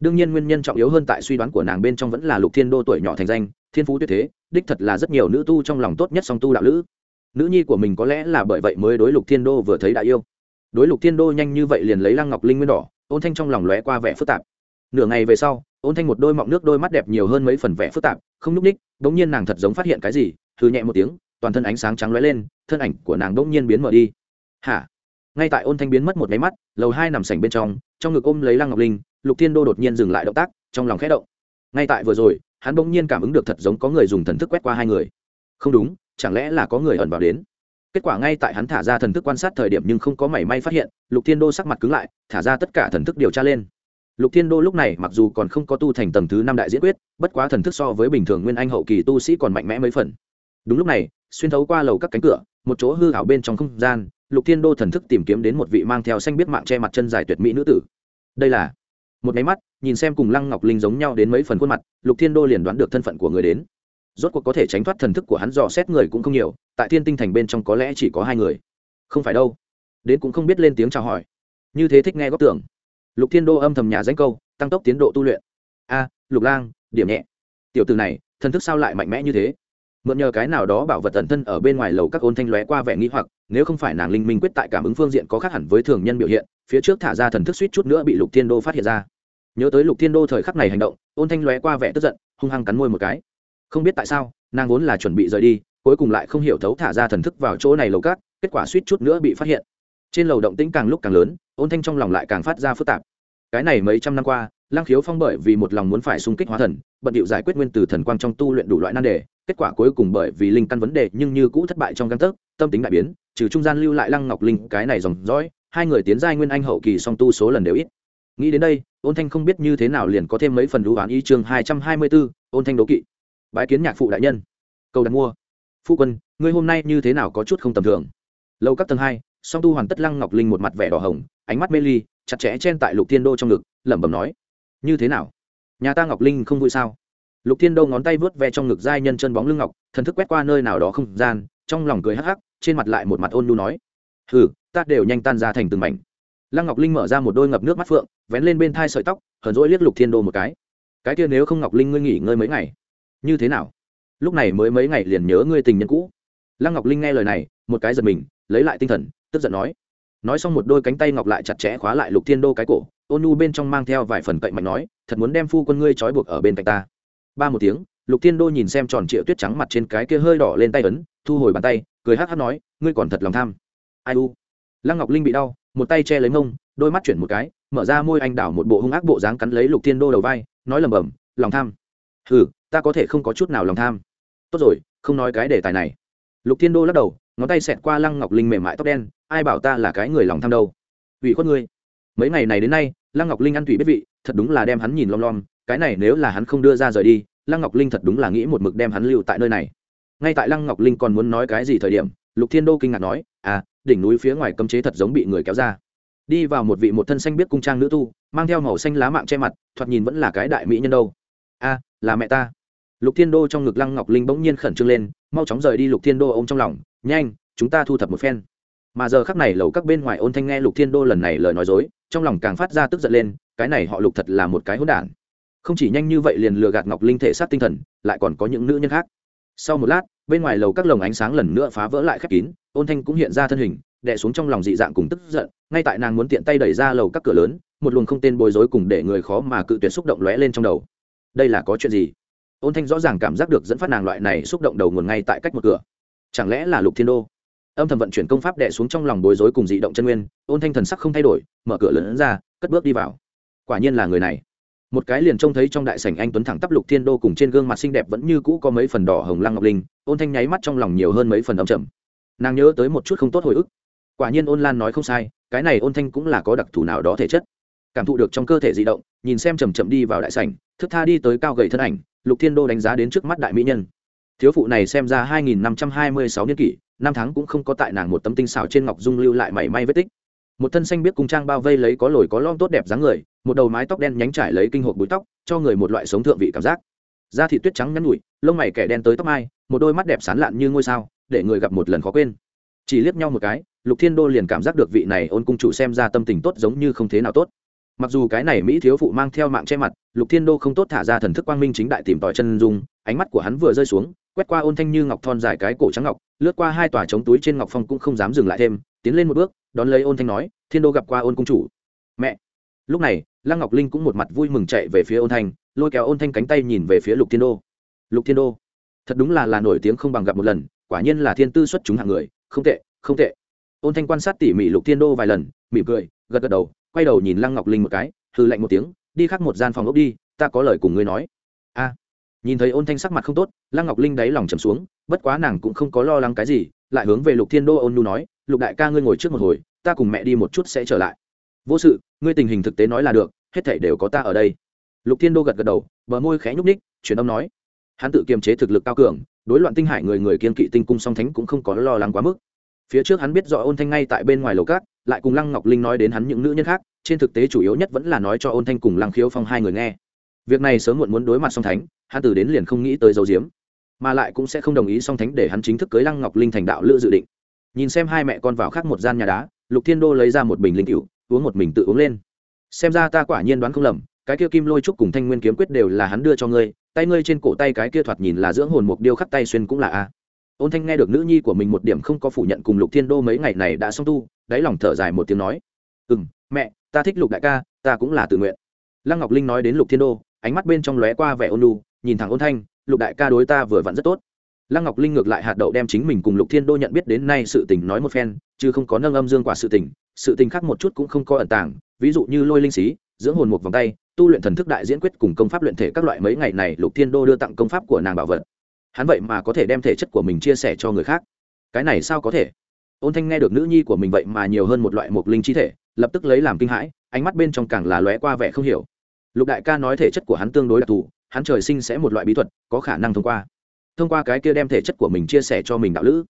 Đương nhiên nguyên nhân trọng yếu hơn tại suy đoán của nàng bên trong vẫn là lục thiên đô tuổi nhỏ thành danh, thiên phú tuyệt thế, đích thật là rất nhiều nữ tu trong lòng tốt nhất song tu đạo lữ. Nữ nhi của mình có lẽ là bởi vậy mới đối lục thiên đô vừa thấy đã yêu. Đối lục thiên đô nhanh như vậy liền lấy lăng ngọc linh nguyên đỏ, ôn thanh trong lòng lóe qua vẻ phức tạp. Nửa ngày về sau, ôn thanh một đôi mọng nước đôi mắt đẹp nhiều hơn mấy phần vẻ phức tạp, không nhúc ních đ ỗ n g nhiên nàng thật giống phát hiện cái gì thư nhẹ một tiếng, toàn thân ánh sáng trắng lóe lên, thân ảnh của nàng đ ỗ n g nhiên biến mở đi. Hả? Ngay tại ôn thanh biến mất một máy mắt, lầu hai nằm sảnh bên trong trong ngực ôm lấy lăng ngọc linh, lục thiên đô đột nhiên dừng lại động tác, trong lòng khẽ động. Ngay tại vừa rồi, hắn bỗng nhiên cảm ứng được thật giống có người dùng thần thức quét qua hai người. Không đúng, chẳng lẽ là có người ẩn vào đến? Kết quả ngay tại hắn thả ra thần thức quan sát thời điểm nhưng không có mảy may phát hiện, lục thiên đô sắc mặt cứng lại, thả ra tất cả thần thức điều tra lên. Lục thiên đô lúc này mặc dù còn không có tu thành tầng thứ năm đại diễn quyết, bất quá thần thức so với bình thường nguyên anh hậu kỳ tu sĩ còn mạnh mẽ mấy phần. Đúng lúc này, xuyên thấu qua lầu các cánh cửa, một chỗ hư hảo bên trong không gian lục thiên đô thần thức tìm kiếm đến một vị mang theo xanh biết mạng che mặt chân dài tuyệt mỹ nữ tử. Đây là? Một máy mắt, nhìn xem cùng lăng ngọc linh giống nhau đến mấy phần khuôn mặt, lục thiên đô liền đoán được thân phận của người đến. Rốt cuộc có thể tránh thoát thần thức của hắn dò xét người cũng không nhiều, tại thiên tinh thành bên trong có lẽ chỉ có hai người. Không phải đâu. Đến cũng không biết lên tiếng chào hỏi. Như thế thích nghe góp tưởng. Lục thiên đô âm thầm nhà danh câu, tăng tốc tiến độ tu luyện. A, lục lang, điểm nhẹ. Tiểu từ này, thần thức sao lại mạnh mẽ như thế? Mượn nhờ cái nào đó bảo vật tận thân ở bên ngoài lầu các ôn thanh lóe qua vẻ nghĩ hoặc, nếu không phải nàng linh minh quyết tại cảm ứng phương diện có khác hẳn với thường nhân biểu hiện, phía trước thả ra thần thức suýt chút nữa bị lục thiên đô phát hiện ra. Nhớ tới lục thiên đô thời khắc này hành động, ôn thanh lóe qua vẻ tức giận, hung hăng cắn môi một cái. Không biết tại sao, nàng vốn là chuẩn bị rời đi, cuối cùng lại không hiểu thấu thả ra thần thức vào chỗ này lầu cát kết quả suýt chút nữa bị phát hiện. Trên lầu động tĩnh càng lúc càng lớn, ôn thanh trong lòng lại càng phát ra phức tạp cái này mấy trăm năm qua lang khiếu phong bởi vì một lòng muốn phải xung kích hóa thần, bận điệu giải quyết nguyên từ thần quang trong tu luyện đủ loại nan đề, kết quả cuối cùng bởi vì linh căn vấn đề nhưng như cũ thất bại trong găng tấc, tâm tính đại biến, trừ trung gian lưu lại lăng ngọc linh, cái này dòng dõi, hai người tiến giai nguyên anh hậu kỳ song tu số lần đều ít. Nghĩ đến đây, ôn thanh không biết như thế nào liền có thêm mấy phần đũ oán y chương hai trăm hai mươi bốn ôn thanh đố kỵ. Bái kiến nhạc phụ đại nhân. Cầu đặt mua. Phu quân, ngươi hôm nay như thế nào có chút không tầm thường? Lâu các tầng hai, song tu hoàn tất lăng ngọc linh một mặt vẻ đỏ hồng, ánh mắt mê ly chặt chẽ chen tại lục thiên đô trong ngực, lẩm bẩm nói, như thế nào? Nhà ta ngọc linh không vui sao? Lục thiên đô ngón tay vớt ve trong ngực giai nhân chân bóng lưng ngọc, thần thức quét qua nơi nào đó không gian, trong lòng cười hắc hắc, trên mặt lại một mặt ôn nhu nói, hừ, ta đều nhanh tan ra thành từng mảnh. Lăng ngọc linh mở ra một đôi ngập nước mắt phượng, vén lên bên thai sợi tóc, hờn rỗi liếc lục thiên đô một cái. Cái kia nếu không ngọc linh ngươi nghỉ ngơi mấy ngày, như thế nào? Lúc này mới mấy ngày liền nhớ ngươi tình nhân cũ. Lăng ngọc linh nghe lời này, một cái giật mình, lấy lại tinh thần, tức giận nói nói xong một đôi cánh tay ngọc lại chặt chẽ khóa lại lục thiên đô cái cổ, ôn nu bên trong mang theo vài phần cậy mạnh nói, thật muốn đem phu quân ngươi trói buộc ở bên cạnh ta. Ba một tiếng, lục thiên đô nhìn xem tròn triệu tuyết trắng mặt trên cái kia hơi đỏ lên tay ấn, thu hồi bàn tay, cười hát hát nói, ngươi còn thật lòng tham. Ai u? Lăng ngọc linh bị đau, một tay che lấy mông, đôi mắt chuyển một cái, mở ra môi anh đảo một bộ hung ác bộ dáng cắn lấy lục thiên đô đầu vai, nói lầm bầm lòng tham. Ừ ta có thể không có chút nào lòng tham. Tốt rồi, không nói cái đề tài này. Lục thiên đô lắc đầu ngón tay xẹt qua lăng ngọc linh mềm mại tóc đen, ai bảo ta là cái người lòng tham đâu? Ủy khuất ngươi. Mấy ngày này đến nay, lăng ngọc linh ăn thủy biết vị, thật đúng là đem hắn nhìn lom lom, cái này nếu là hắn không đưa ra rời đi, lăng ngọc linh thật đúng là nghĩ một mực đem hắn lưu tại nơi này. Ngay tại lăng ngọc linh còn muốn nói cái gì thời điểm, lục thiên đô kinh ngạc nói à đỉnh núi phía ngoài cấm chế thật giống bị người kéo ra. Đi vào một vị một thân xanh biết cung trang nữ tu, mang theo màu xanh lá mạng che mặt, thoạt nhìn vẫn là cái đại mỹ nhân đâu. A, là mẹ ta. Lục thiên đô trong ngực lăng ngọc linh bỗng nhiên khẩn trương lên, mau chóng rời đi lục thiên đô ôm trong lòng nhanh, chúng ta thu thập một phen. Mà giờ khắc này lầu các bên ngoài ôn thanh nghe lục thiên đô lần này lời nói dối, trong lòng càng phát ra tức giận lên, cái này họ lục thật là một cái hỗn đản. Không chỉ nhanh như vậy liền lừa gạt ngọc linh thể sát tinh thần, lại còn có những nữ nhân khác. Sau một lát, bên ngoài lầu các lồng ánh sáng lần nữa phá vỡ lại khép kín, ôn thanh cũng hiện ra thân hình, đè xuống trong lòng dị dạng cùng tức giận, ngay tại nàng muốn tiện tay đẩy ra lầu các cửa lớn, một luồng không tên bối rối cùng để người khó mà cự tuyệt xúc động lóe lên trong đầu. Đây là có chuyện gì? Ôn thanh rõ ràng cảm giác được dẫn phát nàng loại này xúc động đầu nguồn ngay tại cách một cửa chẳng lẽ là lục thiên đô? Âm thầm vận chuyển công pháp đẻ xuống trong lòng bối rối cùng dị động chân nguyên, ôn thanh thần sắc không thay đổi, mở cửa lớn ra, cất bước đi vào. Quả nhiên là người này. Một cái liền trông thấy trong đại sảnh anh tuấn thẳng tắp lục thiên đô cùng trên gương mặt xinh đẹp vẫn như cũ có mấy phần đỏ hồng lăng ngọc linh, ôn thanh nháy mắt trong lòng nhiều hơn mấy phần đ chậm nàng nhớ tới một chút không tốt hồi ức. Quả nhiên ôn lan nói không sai, cái này ôn thanh cũng là có đặc thù nào đó thể chất. Cảm thụ được trong cơ thể di động, nhìn xem chầm chậm đi vào đại sảnh, thức tha đi tới cao gầy thân ảnh, lục thiên đô đánh giá đến trước mắt đại mỹ nhân thiếu phụ này xem ra hai nghìn năm trăm hai mươi sáu niên kỷ, năm tháng cũng không có tại nàng một tấm tinh xảo trên ngọc dung lưu lại mảy may vết tích. Một thân xanh biết cung trang bao vây lấy có lồi có lom tốt đẹp dáng người, một đầu mái tóc đen nhánh trải lấy kinh hộp búi tóc, cho người một loại sống thượng vị cảm giác. Da thị tuyết trắng nhắn nhụi lông mày kẻ đen tới tóc mai, một đôi mắt đẹp sán lạn như ngôi sao, để người gặp một lần khó quên. Chỉ liếc nhau một cái, lục thiên đô liền cảm giác được vị này ôn cung chủ xem ra tâm tình tốt giống như không thế nào tốt. Mặc dù cái này mỹ thiếu phụ mang theo mạng che mặt, lục thiên đô không tốt thả ra thần thức quang minh chính đại tìm tòi chân dung ánh mắt của hắn vừa rơi xuống, quét qua ôn thanh như ngọc thon dài cái cổ trắng ngọc, lướt qua hai tòa chống túi trên ngọc phong cũng không dám dừng lại thêm, tiến lên một bước, đón lấy ôn thanh nói, thiên đô gặp qua ôn cung chủ. Mẹ. Lúc này, lăng ngọc linh cũng một mặt vui mừng chạy về phía ôn thanh, lôi kéo ôn thanh cánh tay nhìn về phía lục thiên đô. Lục thiên đô, thật đúng là là nổi tiếng không bằng gặp một lần, quả nhiên là thiên tư xuất chúng hạng người, không tệ không tệ. Ôn thanh quan sát tỉ mỉ lục thiên đô vài lần, mỉm cười, gật gật đầu, quay đầu nhìn lăng ngọc linh một cái hư lạnh một tiếng, đi khắc một gian phòng ốc đi, ta có lời cùng ngươi nói nhìn thấy ôn thanh sắc mặt không tốt, lăng ngọc linh đáy lòng trầm xuống, bất quá nàng cũng không có lo lắng cái gì, lại hướng về lục thiên đô ôn nu nói, lục đại ca ngươi ngồi trước một hồi, ta cùng mẹ đi một chút sẽ trở lại. Vô sự, ngươi tình hình thực tế nói là được, hết thảy đều có ta ở đây. Lục thiên đô gật gật đầu, bờ môi khẽ nhúc ních truyền âm nói, hắn tự kiềm chế thực lực cao cường, đối loạn tinh hải người người kiên kỵ tinh cung song thánh cũng không có lo lắng quá mức. Phía trước hắn biết rõ ôn thanh ngay tại bên ngoài lầu cát lại cùng lăng ngọc linh nói đến hắn những nữ nhân khác, trên thực tế chủ yếu nhất vẫn là nói cho ôn thanh cùng lăng khiếu phong hai người nghe. Việc này sớm muộn muốn đối mặt song thánh hắn từ đến liền không nghĩ tới dấu diếm, mà lại cũng sẽ không đồng ý song thánh để hắn chính thức cưới lăng ngọc linh thành đạo lữ dự định. Nhìn xem hai mẹ con vào khác một gian nhà đá, lục thiên đô lấy ra một bình linh cựu uống một mình tự uống lên. Xem ra ta quả nhiên đoán không lầm, cái kia kim lôi trúc cùng thanh nguyên kiếm quyết đều là hắn đưa cho ngươi, tay ngươi trên cổ tay cái kia thoạt nhìn là dưỡng hồn mục điêu khắc tay xuyên cũng là a. Ôn thanh nghe được nữ nhi của mình một điểm không có phủ nhận cùng lục thiên đô mấy ngày này đã xong tu, đáy lòng thở dài một tiếng nói ừ m mẹ, ta thích lục đại ca, ta cũng là tự nguyện. Lăng ngọc linh nói đến lục thiên đô, ánh mắt bên trong lóe qua vẻ ôn lu nhìn thẳng ôn thanh, lục đại ca đối ta vừa vặn rất tốt. Lăng ngọc linh ngược lại hạt đậu đem chính mình cùng lục thiên đô nhận biết đến nay sự tình nói một phen, chứ không có nâng âm dương quả sự tình sự tình khác một chút cũng không có ẩn tàng, ví dụ như lôi linh xí, dưỡng hồn một vòng tay, tu luyện thần thức đại diễn quyết cùng công pháp luyện thể các loại mấy ngày này lục thiên đô đưa tặng công pháp của nàng bảo vật. Hắn vậy mà có thể đem thể chất của mình chia sẻ cho người khác. Cái này sao có thể? Ôn thanh nghe được nữ nhi của mình vậy mà nhiều hơn một loại mục linh chi thể, lập tức lấy làm kinh hãi, ánh mắt bên trong càng là lóe qua vẻ không hiểu. Lục đại ca nói thể chất của hắn tương đối đặc thù hắn trời sinh sẽ một loại bí thuật, có khả năng thông qua. Thông qua cái kia đem thể chất của mình chia sẻ cho mình đạo lữ.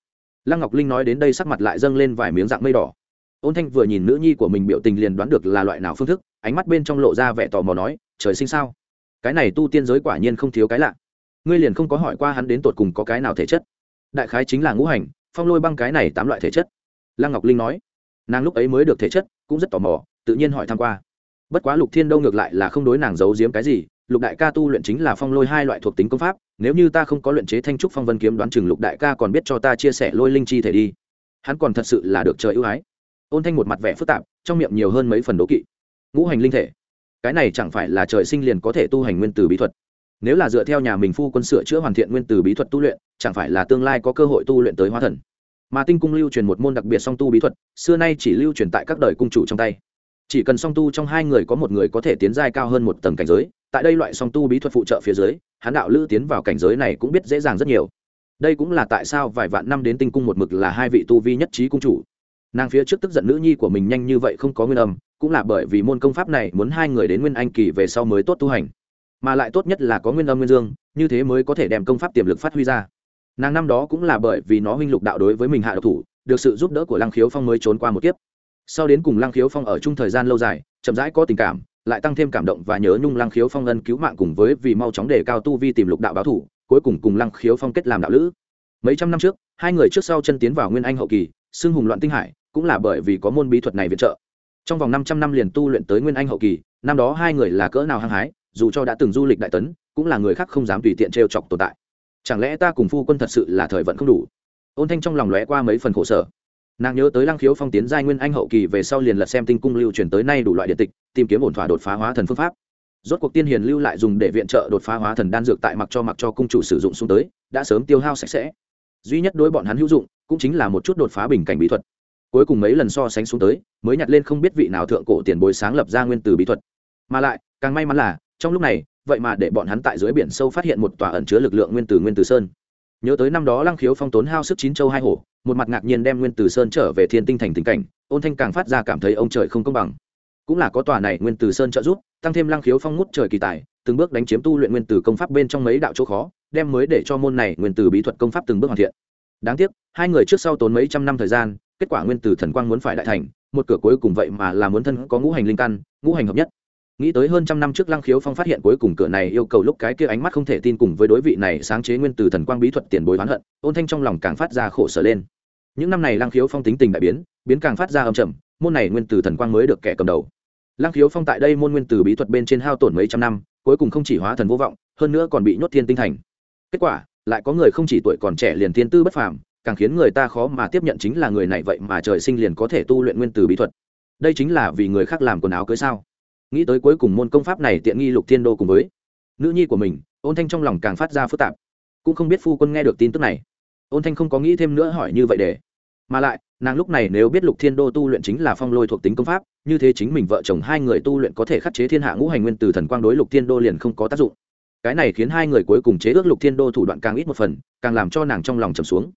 Lăng ngọc linh nói đến đây sắc mặt lại dâng lên vài miếng dạng mây đỏ. Ôn thanh vừa nhìn nữ nhi của mình biểu tình liền đoán được là loại nào phương thức, ánh mắt bên trong lộ ra vẻ tò mò nói, trời sinh sao? Cái này tu tiên giới quả nhiên không thiếu cái lạ. Ngươi liền không có hỏi qua hắn đến tột cùng có cái nào thể chất. Đại khái chính là ngũ hành, phong lôi băng cái này tám loại thể chất. Lăng ngọc linh nói. Nàng lúc ấy mới được thể chất, cũng rất tò mò, tự nhiên hỏi tham q u a bất quá lục thiên đâu ngược lại là không đối nàng giấu giếm cái gì lục đại ca tu luyện chính là phong lôi hai loại thuộc tính công pháp, nếu như ta không có luyện chế thanh trúc phong vân kiếm đoán chừng lục đại ca còn biết cho ta chia sẻ lôi linh chi thể đi. Hắn còn thật sự là được trời ưu ái. Ôn thanh một mặt vẻ phức tạp, trong miệng nhiều hơn mấy phần đố kỵ. Ngũ hành linh thể. Cái này chẳng phải là trời sinh liền có thể tu hành nguyên từ bí thuật. Nếu là dựa theo nhà mình phu quân sửa chữa hoàn thiện nguyên từ bí thuật tu luyện, chẳng phải là tương lai có cơ hội tu luyện tới hóa thần. Mà tinh cung lưu truyền một môn đặc biệt song tu bí thuật, xưa nay chỉ lưu truyền tại các đời cung chủ trong tay. Chỉ cần song tu trong hai người có một người có thể tiến giai cao hơn một tầng cảnh giới tại đây loại song tu bí thuật phụ trợ phía dưới, hắn đạo lữ tiến vào cảnh giới này cũng biết dễ dàng rất nhiều. Đây cũng là tại sao vài vạn năm đến tinh cung một mực là hai vị tu vi nhất trí cung chủ. Nàng phía trước tức giận nữ nhi của mình nhanh như vậy không có nguyên âm, cũng là bởi vì môn công pháp này muốn hai người đến nguyên anh kỳ về sau mới tốt tu hành. Mà lại tốt nhất là có nguyên âm nguyên dương, như thế mới có thể đem công pháp tiềm lực phát huy ra. Nàng năm đó cũng là bởi vì nó huynh lục đạo đối với mình hạ độc thủ, được sự giúp đỡ của lăng khiếu phong mới trốn qua một kiếp. Sau đến cùng lăng khiếu phong ở chung thời gian lâu dài, chậm rãi có tình cảm lại tăng thêm cảm động và nhớ nhung lăng khiếu phong ân cứu mạng cùng với vì mau chóng đề cao tu vi tìm lục đạo báo thủ, cuối cùng cùng lăng khiếu phong kết làm đạo lữ. Mấy trăm năm trước, hai người trước sau chân tiến vào nguyên anh hậu kỳ, xưng hùng loạn tinh hải, cũng là bởi vì có môn bí thuật này viện trợ. Trong vòng năm trăm năm liền tu luyện tới nguyên anh hậu kỳ, năm đó hai người là cỡ nào hăng hái, dù cho đã từng du lịch đại tấn, cũng là người khác không dám tùy tiện trêu chọc tồn tại. Chẳng lẽ ta cùng phu quân thật sự là thời vận không đủ? Ôn thanh trong lòng lóe qua mấy phần khổ sở nàng nhớ tới lăng khiếu phong tiến giai nguyên anh hậu kỳ về sau liền lật xem tinh cung lưu truyền tới nay đủ loại điện tịch, tìm kiếm ổn thỏa đột phá hóa thần phương pháp. Rốt cuộc tiên hiền lưu lại dùng để viện trợ đột phá hóa thần đan dược tại mặc cho mặc cho cung chủ sử dụng xuống tới, đã sớm tiêu hao sạch sẽ. Duy nhất đối bọn hắn hữu dụng, cũng chính là một chút đột phá bình cảnh bí thuật. Cuối cùng mấy lần so sánh xuống tới, mới nhặt lên không biết vị nào thượng cổ tiền bối sáng lập ra nguyên từ bí thuật. Mà lại, càng may mắn là, trong lúc này, vậy mà để bọn hắn tại dưới biển sâu phát hiện một tòa ẩn chứa lực lượng nguyên từ nguyên từ sơn. Nhớ tới năm đó lăng khiếu phong tốn hao sức chín châu hai hổ một mặt ngạc nhiên đem nguyên từ sơn trở về thiên tinh thành tình cảnh, ôn thanh càng phát ra cảm thấy ông trời không công bằng. Cũng là có tòa này nguyên từ sơn trợ giúp, tăng thêm lăng khiếu phong ngút trời kỳ tài, từng bước đánh chiếm tu luyện nguyên từ công pháp bên trong mấy đạo chỗ khó, đem mới để cho môn này nguyên từ bí thuật công pháp từng bước hoàn thiện. Đáng tiếc, hai người trước sau tốn mấy trăm năm thời gian, kết quả nguyên từ thần quang muốn phải đại thành, một cửa cuối cùng vậy mà là muốn thân có ngũ hành linh căn, ngũ hành hợp nhất nghĩ tới hơn trăm năm trước lăng khiếu phong phát hiện cuối cùng cửa này yêu cầu lúc cái kia ánh mắt không thể tin cùng với đối vị này sáng chế nguyên từ thần quang bí thuật tiền bối oán hận, ôn thanh trong lòng càng phát ra khổ sở lên. Những năm này lăng khiếu phong tính tình đại biến biến càng phát ra âm trầm, môn này nguyên từ thần quang mới được kẻ cầm đầu. Lăng khiếu phong tại đây môn nguyên từ bí thuật bên trên hao tổn mấy trăm năm, cuối cùng không chỉ hóa thần vô vọng, hơn nữa còn bị nhốt thiên tinh thành. Kết quả, lại có người không chỉ tuổi còn trẻ liền thiên tư bất phàm, càng khiến người ta khó mà tiếp nhận chính là người này vậy mà trời sinh liền có thể tu luyện nguyên từ bí thuật. Đây chính là vì người khác làm quần áo cưới sao? Nghĩ tới cuối cùng môn công pháp này tiện nghi lục thiên đô cùng với nữ nhi của mình, ôn thanh trong lòng càng phát ra phức tạp. Cũng không biết phu quân nghe được tin tức này. Ôn thanh không có nghĩ thêm nữa hỏi như vậy để. Mà lại, nàng lúc này nếu biết lục thiên đô tu luyện chính là phong lôi thuộc tính công pháp, như thế chính mình vợ chồng hai người tu luyện có thể khắc chế thiên hạ ngũ hành nguyên từ thần quang đối lục thiên đô liền không có tác dụng. Cái này khiến hai người cuối cùng chế ước lục thiên đô thủ đoạn càng ít một phần, càng làm cho nàng trong lòng trầm xuống.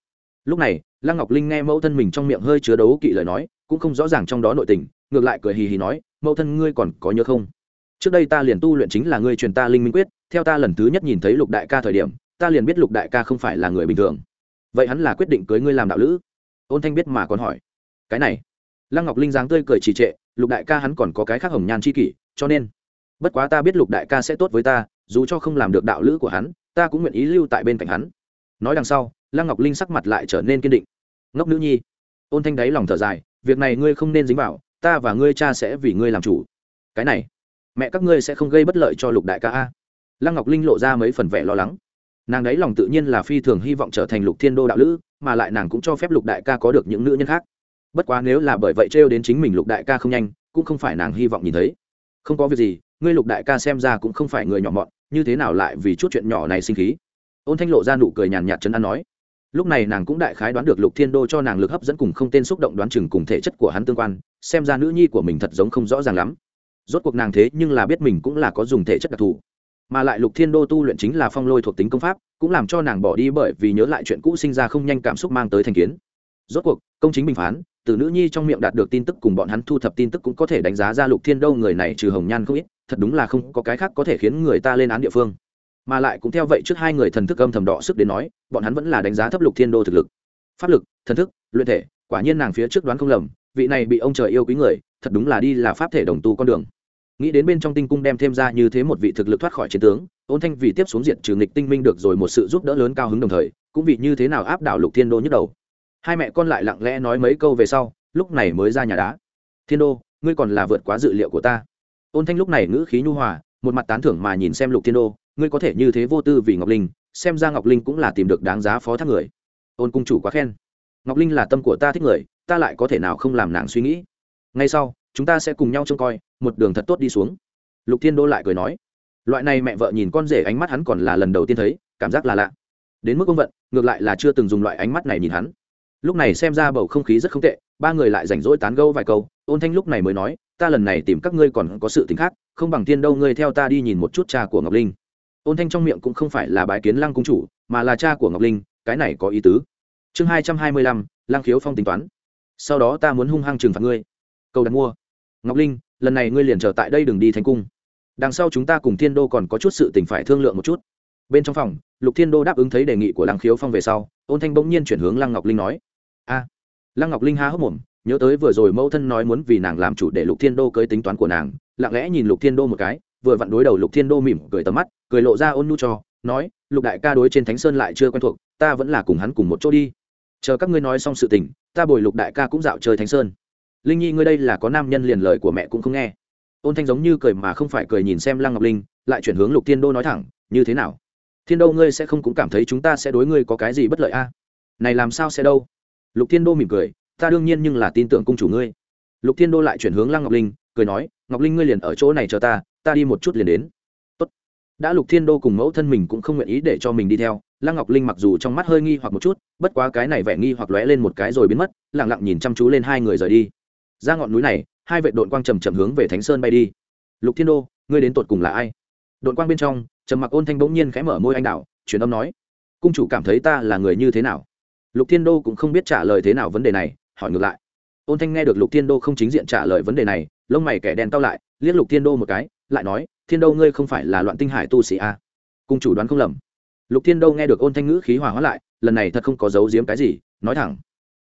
Lúc này lăng ngọc linh nghe mẫu thân mình trong miệng hơi chứa đấu kỵ lời nói, cũng không rõ ràng trong đó nội tình, ngược lại cười hì hì nói, mẫu thân ngươi còn có nhớ không? Trước đây ta liền tu luyện chính là ngươi truyền ta linh minh quyết, theo ta lần thứ nhất nhìn thấy lục đại ca thời điểm, ta liền biết lục đại ca không phải là người bình thường. Vậy hắn là quyết định cưới ngươi làm đạo lữ? Ôn thanh biết mà còn hỏi. Cái này? Lăng ngọc linh dáng tươi cười trì trệ, lục đại ca hắn còn có cái khác hồng nhan c h i kỷ, cho nên bất quá ta biết lục đại ca sẽ tốt với ta, dù cho không làm được đạo lữ của hắn, ta cũng nguyện ý lưu tại bên cạnh hắn. Nói đằng sau, lăng ngọc linh sắc mặt lại trở nên kiên định ngốc nữ nhi. Ôn thanh đáy lòng thở dài, việc này ngươi không nên dính vào, ta và ngươi cha sẽ vì ngươi làm chủ. Cái này, mẹ các ngươi sẽ không gây bất lợi cho lục đại ca a. Lăng ngọc linh lộ ra mấy phần vẻ lo lắng. Nàng đáy lòng tự nhiên là phi thường hy vọng trở thành lục thiên đô đạo lữ, mà lại nàng cũng cho phép lục đại ca có được những nữ nhân khác. Bất quá nếu là bởi vậy trêu đến chính mình lục đại ca không nhanh, cũng không phải nàng hy vọng nhìn thấy. Không có việc gì, ngươi lục đại ca xem ra cũng không phải người nhỏ mọn, như thế nào lại vì chút chuyện nhỏ này sinh khí? Ôn thanh lộ ra nụ cười nhàn nhạt chấn an nói lúc này nàng cũng đại khái đoán được lục thiên đô cho nàng lực hấp dẫn cùng không tên xúc động đoán chừng cùng thể chất của hắn tương quan, xem ra nữ nhi của mình thật giống không rõ ràng lắm. Rốt cuộc nàng thế nhưng là biết mình cũng là có dùng thể chất đặc thù. Mà lại lục thiên đô tu luyện chính là phong lôi thuộc tính công pháp, cũng làm cho nàng bỏ đi bởi vì nhớ lại chuyện cũ sinh ra không nhanh cảm xúc mang tới thành kiến. Rốt cuộc, công chính bình phán, từ nữ nhi trong miệng đạt được tin tức cùng bọn hắn thu thập tin tức cũng có thể đánh giá ra lục thiên đô người này trừ hồng nhan không ít, thật đúng là không có cái khác có thể khiến người ta lên án địa phương mà lại cũng theo vậy trước hai người thần thức âm thầm đỏ sức đến nói, bọn hắn vẫn là đánh giá thấp lục thiên đô thực lực. Pháp lực, thần thức, luyện thể, quả nhiên nàng phía trước đoán không lầm, vị này bị ông trời yêu quý người, thật đúng là đi là pháp thể đồng tu con đường. Nghĩ đến bên trong tinh cung đem thêm ra như thế một vị thực lực thoát khỏi chiến tướng, ôn thanh vì tiếp xuống diện trừ nghịch tinh minh được rồi một sự giúp đỡ lớn cao hứng đồng thời, cũng vì như thế nào áp đảo lục thiên đô nhức đầu. Hai mẹ con lại lặng lẽ nói mấy câu về sau, lúc này mới ra nhà đá. Thiên đô, ngươi còn là vượt quá dự liệu của ta. Ôn thanh lúc này ngữ khí nhu hòa, một mặt tán thưởng mà nhìn xem lục thiên đô ngươi có thể như thế vô tư vì ngọc linh, xem ra ngọc linh cũng là tìm được đáng giá phó thác người. Ôn cung chủ quá khen. Ngọc linh là tâm của ta thích người, ta lại có thể nào không làm nàng suy nghĩ? Ngay sau, chúng ta sẽ cùng nhau trông coi, một đường thật tốt đi xuống. Lục thiên đô lại cười nói. Loại này mẹ vợ nhìn con rể ánh mắt hắn còn là lần đầu tiên thấy, cảm giác là lạ. Đến mức ông vận, ngược lại là chưa từng dùng loại ánh mắt này nhìn hắn. Lúc này xem ra bầu không khí rất không tệ, ba người lại rảnh rỗi tán gâu vài câu, ôn thanh lúc này mới nói, ta lần này tìm các ngươi còn có sự t ì n h khác, không bằng thiên đâu ngươi theo ta đi nhìn một chút cha của ngọc linh ôn thanh trong miệng cũng không phải là bái kiến lăng cung chủ, mà là cha của ngọc linh, cái này có ý tứ. Chương hai trăm hai mươi lăm, lăng khiếu phong tính toán. Sau đó ta muốn hung hăng trừng phạt ngươi. Cầu đặt mua. Ngọc linh, lần này ngươi liền chờ tại đây đừng đi thành cung. Đằng sau chúng ta cùng thiên đô còn có chút sự tình phải thương lượng một chút. Bên trong phòng, lục thiên đô đáp ứng thấy đề nghị của lăng khiếu phong về sau ôn thanh bỗng nhiên chuyển hướng lăng ngọc linh nói. A. Lăng ngọc linh há hốc mồm, nhớ tới vừa rồi mẫu thân nói muốn vì nàng làm chủ để lục thiên đô cưới tính toán của nàng, lặng lẽ nhìn lục thiên đô một cái vừa vặn đối đầu lục thiên đô mỉm cười tầm mắt, cười lộ ra ôn nu cho, nói, lục đại ca đối trên thánh sơn lại chưa quen thuộc, ta vẫn là cùng hắn cùng một chỗ đi. Chờ các ngươi nói xong sự tình, ta bồi lục đại ca cũng dạo chơi thánh sơn. Linh nhi, ngươi đây là có nam nhân liền lời của mẹ cũng không nghe. Ôn thanh giống như cười mà không phải cười nhìn xem lăng ngọc linh, lại chuyển hướng lục thiên đô nói thẳng, như thế nào? Thiên đô ngươi sẽ không cũng cảm thấy chúng ta sẽ đối ngươi có cái gì bất lợi a? Này làm sao sẽ đâu? Lục thiên đô mỉm cười, ta đương nhiên nhưng là tin tưởng cung chủ ngươi. Lục thiên đô lại chuyển hướng lăng ngọc linh, cười nói, ngọc linh ngươi liền ở chỗ này chờ ta ta đi một chút liền đến. Tốt. đã lục thiên đô cùng mẫu thân mình cũng không nguyện ý để cho mình đi theo, lăng ngọc linh mặc dù trong mắt hơi nghi hoặc một chút, bất quá cái này vẻ nghi hoặc lóe lên một cái rồi biến mất lẳng lặng nhìn chăm chú lên hai người rời đi. Ra ngọn núi này, hai vệ đội quang trầm trầm hướng về thánh sơn bay đi. Lục thiên đô, ngươi đến tột cùng là ai? Đội quang bên trong, trầm mặc ôn thanh bỗng nhiên khẽ mở môi anh đạo truyền âm nói, cung chủ cảm thấy ta là người như thế nào? Lục thiên đô cũng không biết trả lời thế nào vấn đề này, hỏi ngược lại. Ôn thanh nghe được lục thiên đô không chính diện trả lời vấn đề này, lông mày kẻ đen cao lại, liếc lục thiên đô một cái lại nói, thiên đâu ngươi không phải là loạn tinh hải tu sĩ a à? cung chủ đoán không lầm. Lục thiên đâu nghe được ôn thanh ngữ khí hòa hóa lại, lần này thật không có giấu giếm cái gì, nói thẳng,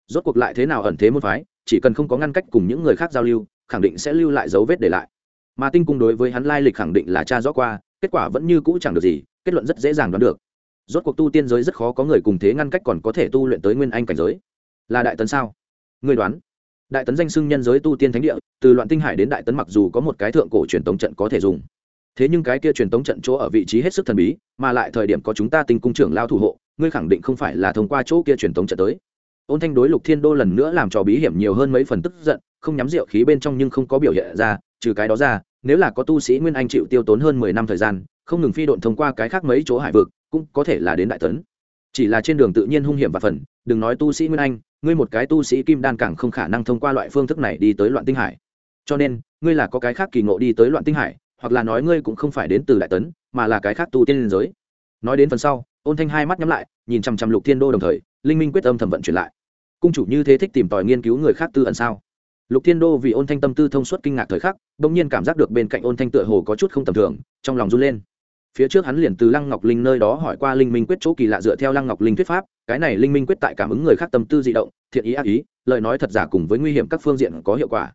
rốt cuộc lại thế nào ẩn thế môn phái, chỉ cần không có ngăn cách cùng những người khác giao lưu, khẳng định sẽ lưu lại dấu vết để lại. Mà tinh cung đối với hắn lai lịch khẳng định là cha rõ qua, kết quả vẫn như cũ chẳng được gì, kết luận rất dễ dàng đoán được. Rốt cuộc tu tiên giới rất khó có người cùng thế ngăn cách còn có thể tu luyện tới nguyên anh cảnh giới. Là đại tấn sao? Người đoán? Đại tấn danh xưng nhân giới tu tiên thánh địa, từ loạn tinh hải đến đại tấn mặc dù có một cái thượng cổ truyền tống trận có thể dùng. Thế nhưng cái kia truyền tống trận chỗ ở vị trí hết sức thần bí, mà lại thời điểm có chúng ta tinh cung trưởng lao thủ hộ, ngươi khẳng định không phải là thông qua chỗ kia truyền tống trận tới. Ôn thanh đối lục thiên đô lần nữa làm trò bí hiểm nhiều hơn mấy phần tức giận, không nhắm rượu khí bên trong nhưng không có biểu hiện ra, trừ cái đó ra, nếu là có tu sĩ nguyên anh chịu tiêu tốn hơn mười năm thời gian, không ngừng phi độn thông qua cái khác mấy chỗ hải vực, cũng có thể là đến đại tấn. Chỉ là trên đường tự nhiên hung hiểm và phần, đừng nói tu sĩ nguyên anh ngươi một cái tu sĩ kim đan càng không khả năng thông qua loại phương thức này đi tới loạn tinh hải. Cho nên, ngươi là có cái khác kỳ ngộ đi tới loạn tinh hải, hoặc là nói ngươi cũng không phải đến từ đại tấn, mà là cái khác tu tiên liên giới. Nói đến phần sau, ôn thanh hai mắt nhắm lại, nhìn chằm chằm lục thiên đô đồng thời, linh minh quyết tâm thẩm vận chuyển lại. Cung chủ như thế thích tìm tòi nghiên cứu người khác tư ẩn sao? Lục thiên đô vì ôn thanh tâm tư thông suốt kinh ngạc thời khắc đ ỗ n g nhiên cảm giác được bên cạnh ôn thanh tựa hồ có chút không tầm thường, trong lòng run lên. Phía trước hắn liền từ lăng ngọc linh nơi đó hỏi qua linh minh quyết chỗ kỳ lạ dựa theo lăng ngọc linh thuyết pháp cái này linh minh quyết tại cảm ứng người khác tâm tư di động, thiện ý ác ý, lời nói thật giả cùng với nguy hiểm các phương diện có hiệu quả.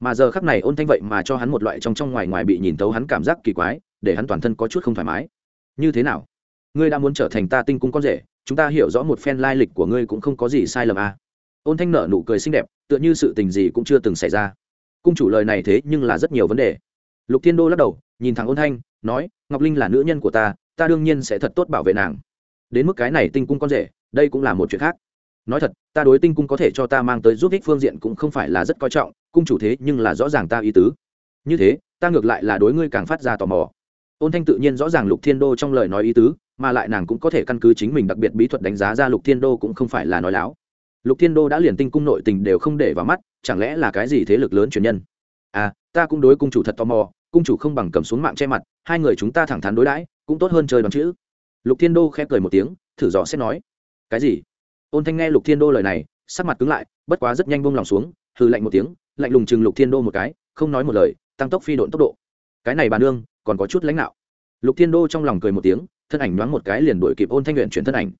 Mà giờ khắc này ôn thanh vậy mà cho hắn một loại trong trong ngoài ngoài bị nhìn thấu hắn cảm giác kỳ quái, để hắn toàn thân có chút không thoải mái. Như thế nào? Ngươi đã muốn trở thành ta tinh cung con rể, chúng ta hiểu rõ một phen lai lịch của ngươi cũng không có gì sai lầm à. ôn thanh nở nụ cười xinh đẹp, tựa như sự tình gì cũng chưa từng xảy ra. Cung chủ lời này thế nhưng là rất nhiều vấn đề. Lục thiên đô lắc đầu, nhìn thẳng ôn thanh, nói, ngọc linh là nữ nhân của ta ta đương nhiên sẽ thật tốt bảo vệ nàng. Đến mức cái này tinh cung con rể đây cũng là một chuyện khác. Nói thật, ta đối tinh cung có thể cho ta mang tới giúp ích phương diện cũng không phải là rất coi trọng, cung chủ thế nhưng là rõ ràng ta ý tứ. Như thế, ta ngược lại là đối ngươi càng phát ra tò mò. Ôn thanh tự nhiên rõ ràng lục thiên đô trong lời nói ý tứ, mà lại nàng cũng có thể căn cứ chính mình đặc biệt bí thuật đánh giá ra lục thiên đô cũng không phải là nói láo. Lục thiên đô đã liền tinh cung nội tình đều không để vào mắt, chẳng lẽ là cái gì thế lực lớn truyền nhân? À ta cũng đối cung chủ thật tò mò, cung chủ không bằng cầm xuống mạng che mặt, hai người chúng ta thẳng thắn đối đãi, cũng tốt hơn chơi đón chữ. Lục thiên đô khẽ cười một tiếng, thử dò xét nói cái gì? Ôn thanh nghe lục thiên đô lời này, sắc mặt cứng lại, bất quá rất nhanh bông lòng xuống, hừ lạnh một tiếng, lạnh lùng chừng lục thiên đô một cái, không nói một lời, tăng tốc phi độn tốc độ. Cái này bà nương, còn có chút lãnh đạo. Lục thiên đô trong lòng cười một tiếng, thân ảnh nhoáng một cái liền đuổi kịp ôn thanh luyện chuyển thân ảnh.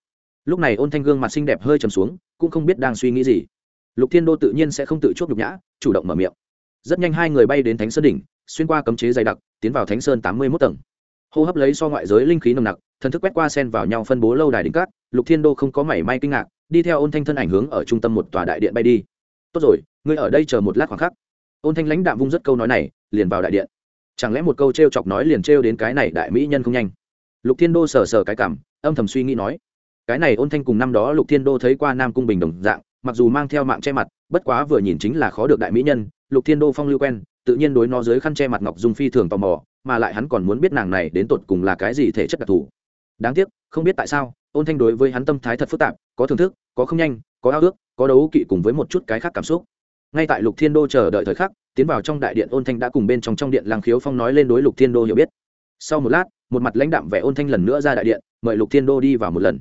Lúc này ôn thanh gương mặt xinh đẹp hơi trầm xuống, cũng không biết đang suy nghĩ gì. Lục thiên đô tự nhiên sẽ không tự chuốc nhục nhã, chủ động mở miệng. Rất nhanh hai người bay đến thánh sơn đỉnh, xuyên qua cấm chế dày đặc, tiến vào thánh sơn tám mươi mốt tầng hô hấp lấy so ngoại giới linh khí nồng nặc, thần thức quét qua sen vào nhau phân bố lâu đài đỉnh cát, lục thiên đô không có mảy may kinh ngạc, đi theo ôn thanh thân ảnh hướng ở trung tâm một tòa đại điện bay đi. Tốt rồi, ngươi ở đây chờ một lát khoảng khắc. Ôn thanh lãnh đạm vung rất câu nói này, liền vào đại điện. Chẳng lẽ một câu t r e o chọc nói liền t r e o đến cái này đại mỹ nhân không nhanh? Lục thiên đô sờ sờ cái cảm, âm thầm suy nghĩ nói, cái này ôn thanh cùng năm đó lục thiên đô thấy qua nam cung bình đồng dạng, mặc dù mang theo mạng che mặt, bất quá vừa nhìn chính là khó được đại mỹ nhân. Lục thiên đô phong lưu quen, tự nhiên đối nó dưới khăn che mặt ngọc dung phi thường tò mò mà lại hắn còn muốn biết nàng này đến tột cùng là cái gì thể chất đặc thù. Đáng tiếc, không biết tại sao, ôn thanh đối với hắn tâm thái thật phức tạp, có thưởng thức, có không nhanh, có ao ước, có đấu kỵ cùng với một chút cái khác cảm xúc. Ngay tại lục thiên đô chờ đợi thời khắc, tiến vào trong đại điện ôn thanh đã cùng bên trong trong điện lang khiếu phong nói lên đối lục thiên đô hiểu biết. Sau một lát, một mặt lãnh đạm vẻ ôn thanh lần nữa ra đại điện, mời lục thiên đô đi vào một lần.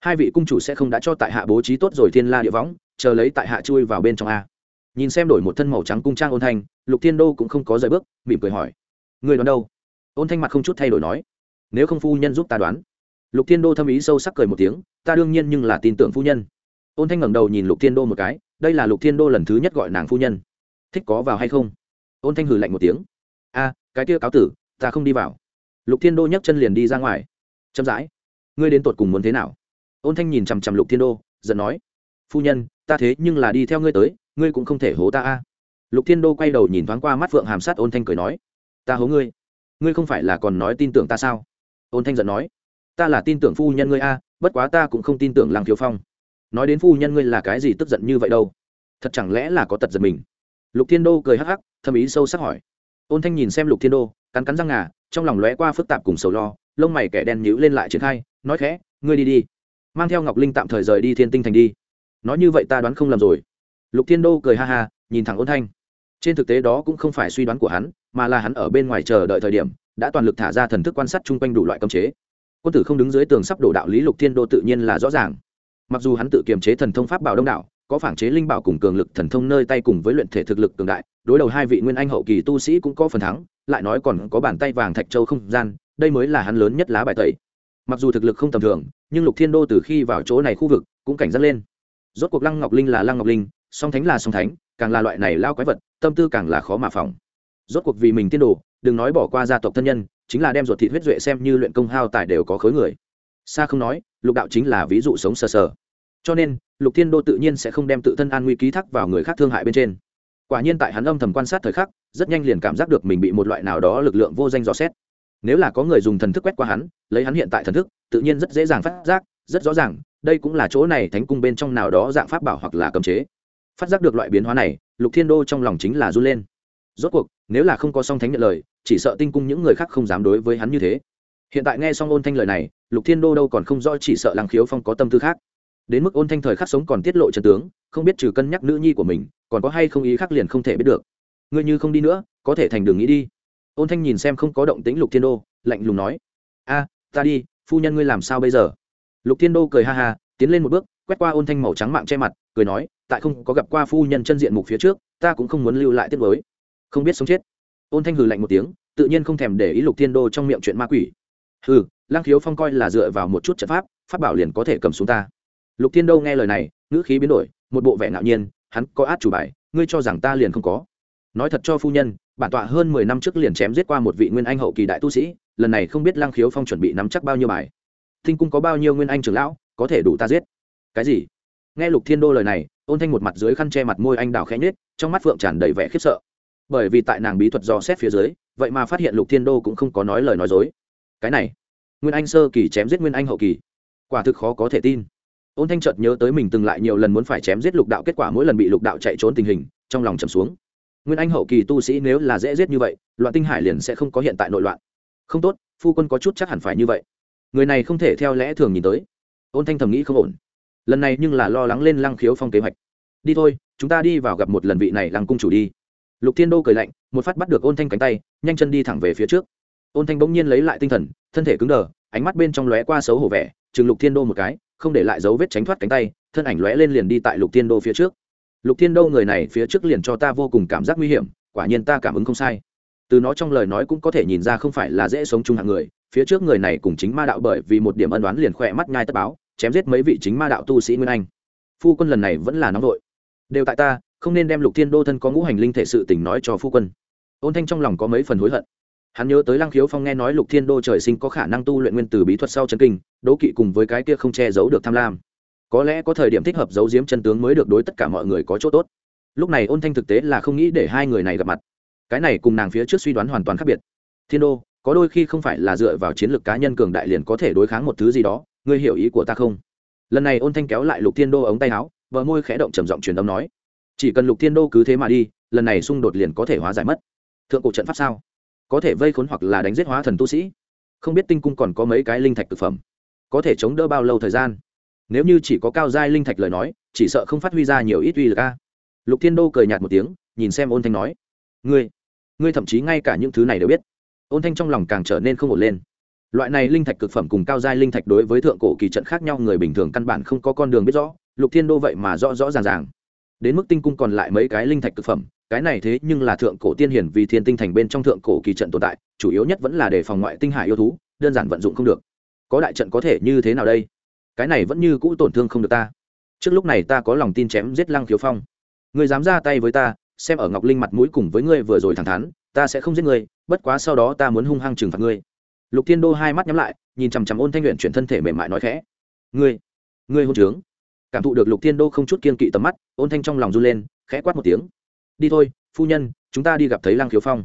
Hai vị cung chủ sẽ không đã cho tại hạ bố trí tốt rồi thiên la địa võng, chờ lấy tại hạ chui vào bên trong a. Nhìn xem đổi một thân màu trắng cung trang ôn thanh, lục thiên đô cũng không có rời bước, mỉm cười hỏi người đoán đâu? Ôn thanh mặt không chút thay đổi nói. Nếu không phu nhân giúp ta đoán. Lục thiên đô thâm ý sâu sắc cười một tiếng, ta đương nhiên nhưng là tin tưởng phu nhân. Ôn thanh ngẩng đầu nhìn lục thiên đô một cái, đây là lục thiên đô lần thứ nhất gọi nàng phu nhân. Thích có vào hay không? Ôn thanh hừ lạnh một tiếng. A, cái kia cáo tử, ta không đi vào. Lục thiên đô nhấc chân liền đi ra ngoài. Chậm rãi. Ngươi đến tột cùng muốn thế nào? Ôn thanh nhìn chằm chằm lục thiên đô, giận nói. Phu nhân, ta thế nhưng là đi theo ngươi tới, ngươi cũng không thể hố ta a. Lục thiên đô quay đầu nhìn thoáng qua mắt phượng hàm sát, ôn thanh cười nói ta hố ngươi. Ngươi không phải là còn nói tin tưởng ta sao? Ôn thanh giận nói. Ta là tin tưởng phu nhân ngươi a, bất quá ta cũng không tin tưởng lăng thiếu phong. Nói đến phu nhân ngươi là cái gì tức giận như vậy đâu? Thật chẳng lẽ là có tật giật mình? Lục thiên đô cười hắc hắc thâm ý sâu sắc hỏi. Ôn thanh nhìn xem lục thiên đô, cắn cắn răng ngà, trong lòng lóe qua phức tạp cùng sầu lo, lông mày kẻ đen nhữ lên lại triển khai, nói khẽ, ngươi đi đi, mang theo ngọc linh tạm thời rời đi thiên tinh thành đi. Nói như vậy ta đoán không lầm rồi. Lục thiên đô cười ha ha, nhìn thẳng ôn thanh. Trên thực tế đó cũng không phải suy đoán của hắn mà là hắn ở bên ngoài chờ đợi thời điểm, đã toàn lực thả ra thần thức quan sát chung quanh đủ loại cấm chế. Quân tử không đứng dưới tường sắp đổ đạo lý lục thiên đô tự nhiên là rõ ràng. Mặc dù hắn tự kiềm chế thần thông pháp bảo đông đảo, có phản chế linh bảo cùng cường lực thần thông nơi tay cùng với luyện thể thực lực cường đại, đối đầu hai vị nguyên anh hậu kỳ tu sĩ cũng có phần thắng, lại nói còn có bàn tay vàng thạch châu không gian, đây mới là hắn lớn nhất lá bài tẩy. Mặc dù thực lực không tầm thường, nhưng lục thiên đô từ khi vào chỗ này khu vực cũng cảnh giác lên. Rốt cuộc lăng ngọc linh là lăng ngọc linh, song thánh là song thánh, càng là loại này lao quái vật, tâm tư càng là khó mà phòng rốt cuộc vì mình tiên đồ, đừng nói bỏ qua gia tộc thân nhân, chính là đem ruột thịt huyết duệ xem như luyện công hao tài đều có khối người. Xa không nói, lục đạo chính là ví dụ sống sờ sờ. Cho nên, lục thiên đô tự nhiên sẽ không đem tự thân an nguy ký thác vào người khác thương hại bên trên. Quả nhiên tại hắn âm thầm quan sát thời khắc, rất nhanh liền cảm giác được mình bị một loại nào đó lực lượng vô danh dò xét. Nếu là có người dùng thần thức quét qua hắn, lấy hắn hiện tại thần thức, tự nhiên rất dễ dàng phát giác, rất rõ ràng, đây cũng là chỗ này thánh cung bên trong nào đó dạng pháp bảo hoặc là cấm chế. Phát giác được loại biến hóa này, lục thiên đô trong lòng chính là run lên. Rốt cuộc nếu là không có song thánh nhận lời, chỉ sợ tinh cung những người khác không dám đối với hắn như thế. Hiện tại nghe xong ôn thanh lời này, lục thiên đô đâu còn không rõ chỉ sợ làng khiếu phong có tâm tư khác. Đến mức ôn thanh thời khắc sống còn tiết lộ trần tướng, không biết trừ cân nhắc nữ nhi của mình, còn có hay không ý khác liền không thể biết được. Ngươi như không đi nữa, có thể thành đường nghĩ đi. Ôn thanh nhìn xem không có động tĩnh lục thiên đô, lạnh lùng nói. A, ta đi, phu nhân ngươi làm sao bây giờ? Lục thiên đô cười ha ha, tiến lên một bước, quét qua ôn thanh màu trắng mạng che mặt, cười nói, tại không có gặp qua phu nhân chân diện mục phía trước, ta cũng không muốn lưu lại tiết mới không biết sống chết. Ôn thanh hừ lạnh một tiếng, tự nhiên không thèm để ý lục thiên đô trong miệng chuyện ma quỷ. Hừ Lang khiếu phong coi là dựa vào một chút trận pháp pháp bảo liền có thể cầm xuống ta. Lục thiên đô nghe lời này, ngữ khí biến đổi, một bộ vẻ ngạo nhiên, hắn có át chủ bài, ngươi cho rằng ta liền không có. Nói thật cho phu nhân, bản tọa hơn mười năm trước liền chém giết qua một vị nguyên anh hậu kỳ đại tu sĩ, lần này không biết Lang khiếu phong chuẩn bị nắm chắc bao nhiêu bài. Thinh cung có bao nhiêu nguyên anh trưởng lão, có thể đủ ta giết? Cái gì? Nghe lục thiên đô lời này, ôn thanh một mặt dưới khăn che mặt môi anh đào khẽ nhết trong mắt phượng tràn đầy vẻ khiếp sợ bởi vì tại nàng bí thuật do xét phía dưới, vậy mà phát hiện lục thiên đô cũng không có nói lời nói dối. Cái này, nguyên anh sơ kỳ chém giết nguyên anh hậu kỳ. Quả thực khó có thể tin. Ôn thanh chợt nhớ tới mình từng lại nhiều lần muốn phải chém giết lục đạo, kết quả mỗi lần bị lục đạo chạy trốn tình hình, trong lòng trầm xuống. Nguyên anh hậu kỳ tu sĩ nếu là dễ giết như vậy, loạn tinh hải liền sẽ không có hiện tại nội loạn. Không tốt, phu quân có chút chắc hẳn phải như vậy. Người này không thể theo lẽ thường nhìn tới. Ôn thanh thầm nghĩ không ổn. Lần này nhưng là lo lắng lên lăng khiếu phong kế hoạch. Đi thôi, chúng ta đi vào gặp một lần vị này lăng cung chủ đi lục thiên đô cười lạnh, một phát bắt được ôn thanh cánh tay, nhanh chân đi thẳng về phía trước. Ôn thanh bỗng nhiên lấy lại tinh thần, thân thể cứng đờ, ánh mắt bên trong lóe qua xấu hổ vẻ, chừng lục thiên đô một cái, không để lại dấu vết tránh thoát cánh tay, thân ảnh lóe lên liền đi tại lục thiên đô phía trước. Lục thiên đô người này phía trước liền cho ta vô cùng cảm giác nguy hiểm, quả nhiên ta cảm ứng không sai. Từ nó trong lời nói cũng có thể nhìn ra không phải là dễ sống chung hạng người, phía trước người này cùng chính ma đạo bởi vì một điểm ân đoán liền khỏe mắt nhai tất báo, chém giết mấy vị chính ma đạo tu sĩ nguyên anh. Phu quân lần này vẫn là nóng vội. Đều tại ta không nên đem lục thiên đô thân có ngũ hành linh thể sự tình nói cho phu quân. Ôn thanh trong lòng có mấy phần hối hận. Hắn nhớ tới lăng khiếu phong nghe nói lục thiên đô trời sinh có khả năng tu luyện nguyên từ bí thuật sau chân kinh, đố kỵ cùng với cái kia không che giấu được tham lam. Có lẽ có thời điểm thích hợp giấu giếm chân tướng mới được đối tất cả mọi người có chỗ tốt. Lúc này ôn thanh thực tế là không nghĩ để hai người này gặp mặt. Cái này cùng nàng phía trước suy đoán hoàn toàn khác biệt. Thiên đô, có đôi khi không phải là dựa vào chiến lược cá nhân cường đại liền có thể đối kháng một thứ gì đó, ngươi hiểu ý của ta không? Lần này ôn thanh kéo lại lục thiên đô ống tay áo vợ môi khẽ động trầm giọng truyền âm nói chỉ cần lục thiên đô cứ thế mà đi, lần này xung đột liền có thể hóa giải mất. Thượng cổ trận pháp sao? Có thể vây khốn hoặc là đánh giết hóa thần tu sĩ? Không biết tinh cung còn có mấy cái linh thạch thực phẩm? Có thể chống đỡ bao lâu thời gian? Nếu như chỉ có cao giai linh thạch lời nói, chỉ sợ không phát huy ra nhiều ít uy lực a. Lục thiên đô cười nhạt một tiếng, nhìn xem ôn thanh nói, ngươi ngươi thậm chí ngay cả những thứ này đều biết. Ôn thanh trong lòng càng trở nên không ổn lên. Loại này linh thạch cực phẩm cùng cao giai linh thạch đối với thượng cổ kỳ trận khác nhau người bình thường căn bản không có con đường biết rõ, lục thiên đô vậy mà rõ rõ ràng ràng đến mức tinh cung còn lại mấy cái linh thạch cực phẩm, cái này thế nhưng là thượng cổ tiên hiển vì thiên tinh thành bên trong thượng cổ kỳ trận tồn tại, chủ yếu nhất vẫn là để phòng ngoại tinh hải yêu thú, đơn giản vận dụng không được. Có đại trận có thể như thế nào đây? Cái này vẫn như cũ tổn thương không được ta. Trước lúc này ta có lòng tin chém giết lăng khiếu phong. Ngươi dám ra tay với ta, xem ở ngọc linh mặt mũi cùng với ngươi vừa rồi thẳng thắn, ta sẽ không giết ngươi, bất quá sau đó ta muốn hung hăng trừng phạt ngươi. Lục thiên đô hai mắt nhắm lại, nhìn chằm chằm ôn thanh luyện chuyển thân thể mềm mại nói khẽ. Ngươi ngươi hôn trướng cảm thụ được lục thiên đô không chút kiên kỵ tầm mắt, ôn thanh trong lòng run lên, khẽ quát một tiếng. Đi thôi, phu nhân, chúng ta đi gặp thấy lăng khiếu phong.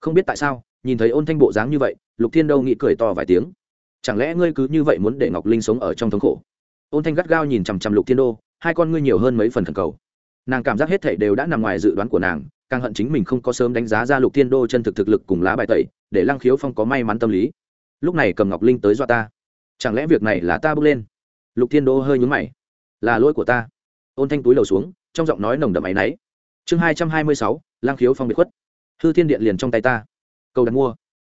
Không biết tại sao, nhìn thấy ôn thanh bộ dáng như vậy, lục thiên đô nghĩ cười to vài tiếng. Chẳng lẽ ngươi cứ như vậy muốn để ngọc linh sống ở trong thống khổ? Ôn thanh gắt gao nhìn chằm chằm lục thiên đô, hai con ngươi nhiều hơn mấy phần thần cầu. Nàng cảm giác hết thảy đều đã nằm ngoài dự đoán của nàng, càng hận chính mình không có sớm đánh giá ra lục thiên đô chân thực thực lực cùng lá bài tẩy, để lăng khiếu phong có may mắn tâm lý. Lúc này cầm ngọc linh tới dọa ta. Chẳng lẽ việc này là ta bước lên? Lục thiên đô hơi nhúng mày là lỗi của ta. Ôn thanh túi lầu xuống, trong giọng nói nồng đậm áy náy. Chương hai trăm hai mươi sáu Lang khiếu phong biệt khuất. Hư thiên điện liền trong tay ta. Cầu đặt mua.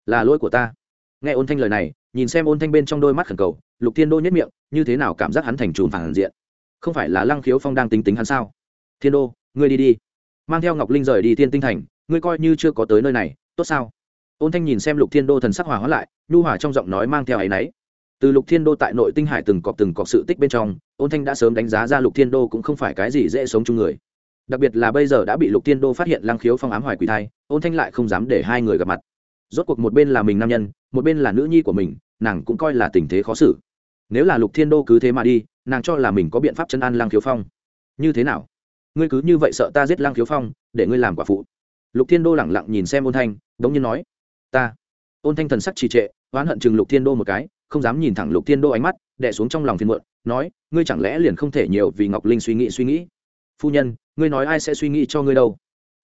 Là lỗi của ta. Nghe ôn thanh lời này, nhìn xem ôn thanh bên trong đôi mắt khẩn cầu, lục thiên đô nhất miệng, như thế nào cảm giác hắn thành trùm phản diện? Không phải là lăng khiếu phong đang tính tính hắn sao? Thiên đô, ngươi đi đi. Mang theo ngọc linh rời đi thiên tinh thành, ngươi coi như chưa có tới nơi này, tốt sao? Ôn thanh nhìn xem lục thiên đô thần sắc hòa hóa lại, nhu hòa trong giọng nói mang theo áy náy từ lục thiên đô tại nội tinh hải từng cọp từng cọp sự tích bên trong, ôn thanh đã sớm đánh giá ra lục thiên đô cũng không phải cái gì dễ sống chung người. Đặc biệt là bây giờ đã bị lục thiên đô phát hiện lăng khiếu phong ám hoài quỷ thai, ôn thanh lại không dám để hai người gặp mặt. Rốt cuộc một bên là mình nam nhân, một bên là nữ nhi của mình, nàng cũng coi là tình thế khó xử. Nếu là lục thiên đô cứ thế mà đi, nàng cho là mình có biện pháp chân an lăng khiếu phong. Như thế nào? Ngươi cứ như vậy sợ ta giết lăng khiếu phong, để ngươi làm quả phụ. Lục thiên đô lẳng lặng nhìn xem ôn thanh đ ố n g nhiên nói, ta. Ôn thanh thần sắc trì trệ, oán hận chừng lục thiên đô một cái không dám nhìn thẳng lục thiên đô ánh mắt đẻ xuống trong lòng phiền muộn, nói, ngươi chẳng lẽ liền không thể nhiều vì ngọc linh suy nghĩ suy nghĩ? Phu nhân, ngươi nói ai sẽ suy nghĩ cho ngươi đâu?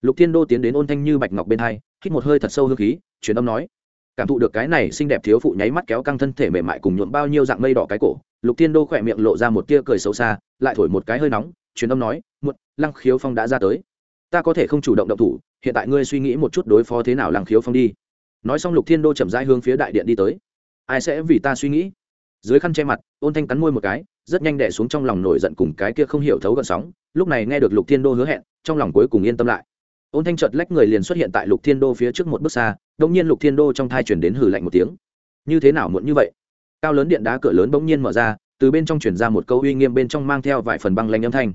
Lục thiên đô tiến đến ôn thanh như bạch ngọc bên hai, hít một hơi thật sâu hương khí, truyền âm nói, cảm thụ được cái này xinh đẹp thiếu phụ nháy mắt kéo căng thân thể mềm mại cùng nhuộm bao nhiêu dạng mây đỏ cái cổ. Lục thiên đô khỏe miệng lộ ra một tia cười xấu xa, lại thổi một cái hơi nóng, truyền âm nói, muộn, lăng khiếu phong đã ra tới. Ta có thể không chủ động động thủ, hiện tại ngươi suy nghĩ một chút đối phó thế nào lăng khiếu phong đi. Nói xong lục thiên đô chậm rãi hướng phía đại điện đi tới ai sẽ vì ta suy nghĩ? Dưới khăn che mặt, ôn thanh cắn môi một cái, rất nhanh đẻ xuống trong lòng nổi giận cùng cái kia không hiểu thấu gợn sóng. Lúc này nghe được lục thiên đô hứa hẹn, trong lòng cuối cùng yên tâm lại. Ôn thanh chợt lách người liền xuất hiện tại lục thiên đô phía trước một bước xa đông nhiên lục thiên đô trong thai chuyển đến hử lạnh một tiếng. Như thế nào muộn như vậy? Cao lớn điện đá cửa lớn bỗng nhiên mở ra, từ bên trong chuyển ra một câu uy nghiêm bên trong mang theo vài phần băng lanh âm thanh.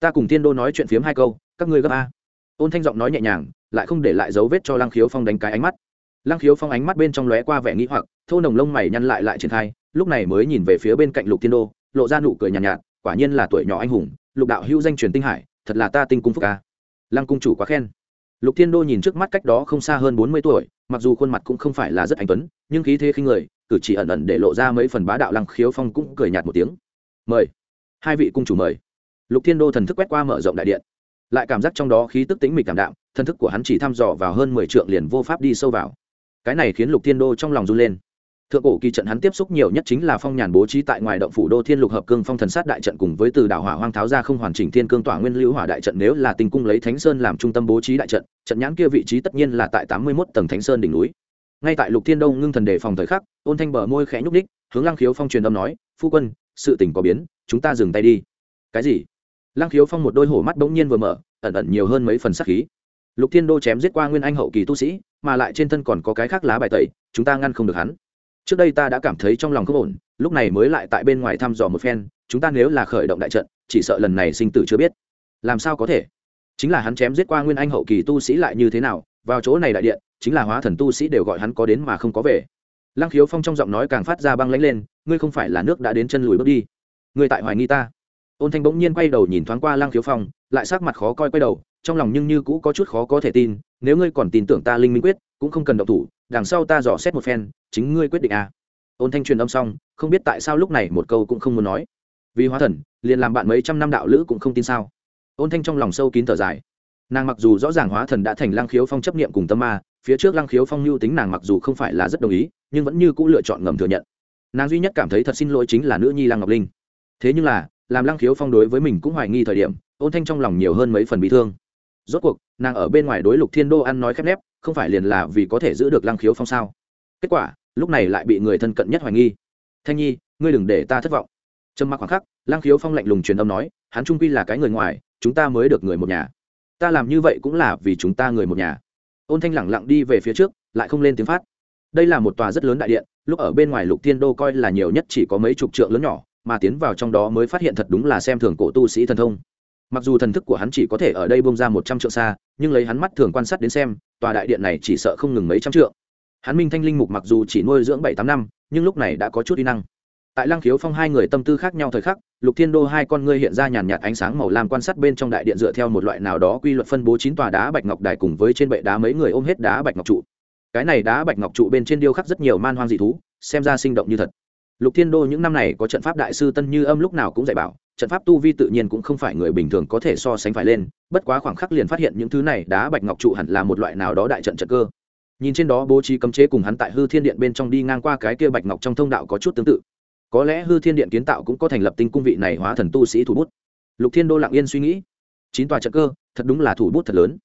Ta cùng thiên đô nói chuyện phiếm hai câu, các ngươi gấp a. Ôn thanh giọng nói nhẹ nhàng, lại không để lại dấu vết cho lăng khiếu phong đánh cái ánh mắt lăng khiếu phong ánh mắt bên trong lóe qua vẻ nghĩ hoặc thô nồng lông mày nhăn lại lại triển khai lúc này mới nhìn về phía bên cạnh lục thiên đô lộ ra nụ cười nhàn nhạt, nhạt quả nhiên là tuổi nhỏ anh hùng lục đạo hữu danh truyền tinh hải thật là ta tinh cung phúc ca. Lăng cung chủ quá khen. Lục thiên đô nhìn trước mắt cách đó không xa hơn bốn mươi tuổi mặc dù khuôn mặt cũng không phải là rất anh tuấn nhưng khí thế khinh người cử chỉ ẩn ẩn để lộ ra mấy phần bá đạo lăng khiếu phong cũng cười nhạt một tiếng. Mời. Hai vị cung chủ mời. Lục thiên đô thần thức quét qua mở rộng đại điện. Lại cảm giác trong đó khí tức tính mịch cảm đạm thần thức của hắn chỉ thăm dò vào hơn mười trượng liền vô pháp đi sâu vào cái này khiến lục thiên đô trong lòng run lên. Thượng cổ kỳ trận hắn tiếp xúc nhiều nhất chính là phong nhàn bố trí tại ngoài động phủ đô thiên lục hợp cương phong thần sát đại trận cùng với từ đảo hỏa hoang tháo ra không hoàn chỉnh thiên cương tỏa nguyên lưu hỏa đại trận nếu là tinh cung lấy thánh sơn làm trung tâm bố trí đại trận trận nhãn kia vị trí tất nhiên là tại tám mươi mốt tầng thánh sơn đỉnh núi. Ngay tại lục thiên đông ngưng thần đề phòng thời khắc, ôn thanh bờ môi khẽ nhúc đích hướng lăng khiếu phong truyền âm nói, phu quân, sự tình có biến, chúng ta dừng tay đi. Cái gì? Lăng khiếu phong một đôi hổ mắt bỗng nhiên vừa mở, ẩn ẩn nhiều hơn mấy phần sắc khí lục thiên đô chém giết qua nguyên anh hậu kỳ tu sĩ, mà lại trên thân còn có cái khác lá bài tẩy, chúng ta ngăn không được hắn. Trước đây ta đã cảm thấy trong lòng không ổn, lúc này mới lại tại bên ngoài thăm dò một phen, chúng ta nếu là khởi động đại trận, chỉ sợ lần này sinh tử chưa biết. Làm sao có thể? Chính là hắn chém giết qua nguyên anh hậu kỳ tu sĩ lại như thế nào, vào chỗ này đại điện, chính là hóa thần tu sĩ đều gọi hắn có đến mà không có về. Lăng khiếu phong trong giọng nói càng phát ra băng lãnh lên, ngươi không phải là nước đã đến chân lùi bước đi. Ngươi tại hoài nghi ta. Ôn thanh bỗng nhiên quay đầu nhìn thoáng qua lăng khiếu phong, lại sắc mặt khó coi quay đầu trong lòng nhưng như cũ có chút khó có thể tin, nếu ngươi còn tin tưởng ta linh minh quyết, cũng không cần động thủ, đằng sau ta dò xét một phen, chính ngươi quyết định à. ôn thanh truyền âm xong, không biết tại sao lúc này một câu cũng không muốn nói. Vì hóa thần, liền làm bạn mấy trăm năm đạo lữ cũng không tin sao. Ôn thanh trong lòng sâu kín thở dài. Nàng mặc dù rõ ràng hóa thần đã thành lăng khiếu phong chấp niệm cùng tâm ma, phía trước lăng khiếu phong mưu tính nàng mặc dù không phải là rất đồng ý, nhưng vẫn như c ũ lựa chọn ngầm thừa nhận. Nàng duy nhất cảm thấy thật xin lỗi chính là nữ nhi lăng ngọc linh. Thế nhưng là, làm lăng khiếu phong đối với mình cũng hoài nghi thời điểm, ôn thanh trong lòng nhiều hơn mấy phần bị thương rốt cuộc, nàng ở bên ngoài đối lục thiên đô ăn nói khép nép, không phải liền là vì có thể giữ được lăng khiếu phong sao? Kết quả, lúc này lại bị người thân cận nhất hoài nghi. Thanh nhi, ngươi đừng để ta thất vọng. Trầm mặc khoảng khắc, lăng khiếu phong lạnh lùng truyền âm nói, hắn trung quy là cái người ngoài, chúng ta mới được người một nhà. Ta làm như vậy cũng là vì chúng ta người một nhà. Ôn thanh lẳng lặng đi về phía trước, lại không lên tiếng phát. Đây là một tòa rất lớn đại điện, lúc ở bên ngoài lục thiên đô coi là nhiều nhất chỉ có mấy chục trượng lớn nhỏ, mà tiến vào trong đó mới phát hiện thật đúng là xem thường cổ tu sĩ thần thông mặc dù thần thức của hắn chỉ có thể ở đây bông ra một trăm trượng xa, nhưng lấy hắn mắt thường quan sát đến xem, tòa đại điện này chỉ sợ không ngừng mấy trăm trượng. Hắn minh thanh linh mục mặc dù chỉ nuôi dưỡng bảy tám năm, nhưng lúc này đã có chút y năng. Tại lăng khiếu phong hai người tâm tư khác nhau thời khắc, lục thiên đô hai con ngươi hiện ra nhàn nhạt ánh sáng màu lam quan sát bên trong đại điện dựa theo một loại nào đó quy luật phân bố chín tòa đá bạch ngọc đài cùng với trên bệ đá mấy người ôm hết đá bạch ngọc trụ. Cái này đá bạch ngọc trụ bên trên điêu khắc rất nhiều man hoang dị thú, xem ra sinh động như thật. Lục thiên đô những năm này có trận pháp đại sư tân như âm lúc nào cũng dạy bảo trận pháp tu vi tự nhiên cũng không phải người bình thường có thể so sánh phải lên, bất quá khoảng khắc liền phát hiện những thứ này đá bạch ngọc trụ hẳn là một loại nào đó đại trận trận cơ. Nhìn trên đó bố trí cấm chế cùng hắn tại hư thiên điện bên trong đi ngang qua cái kia bạch ngọc trong thông đạo có chút tương tự. Có lẽ hư thiên điện kiến tạo cũng có thành lập tinh cung vị này hóa thần tu sĩ thủ bút. Lục thiên đô lặng yên suy nghĩ. Chín tòa trận cơ, thật đúng là thủ bút thật lớn.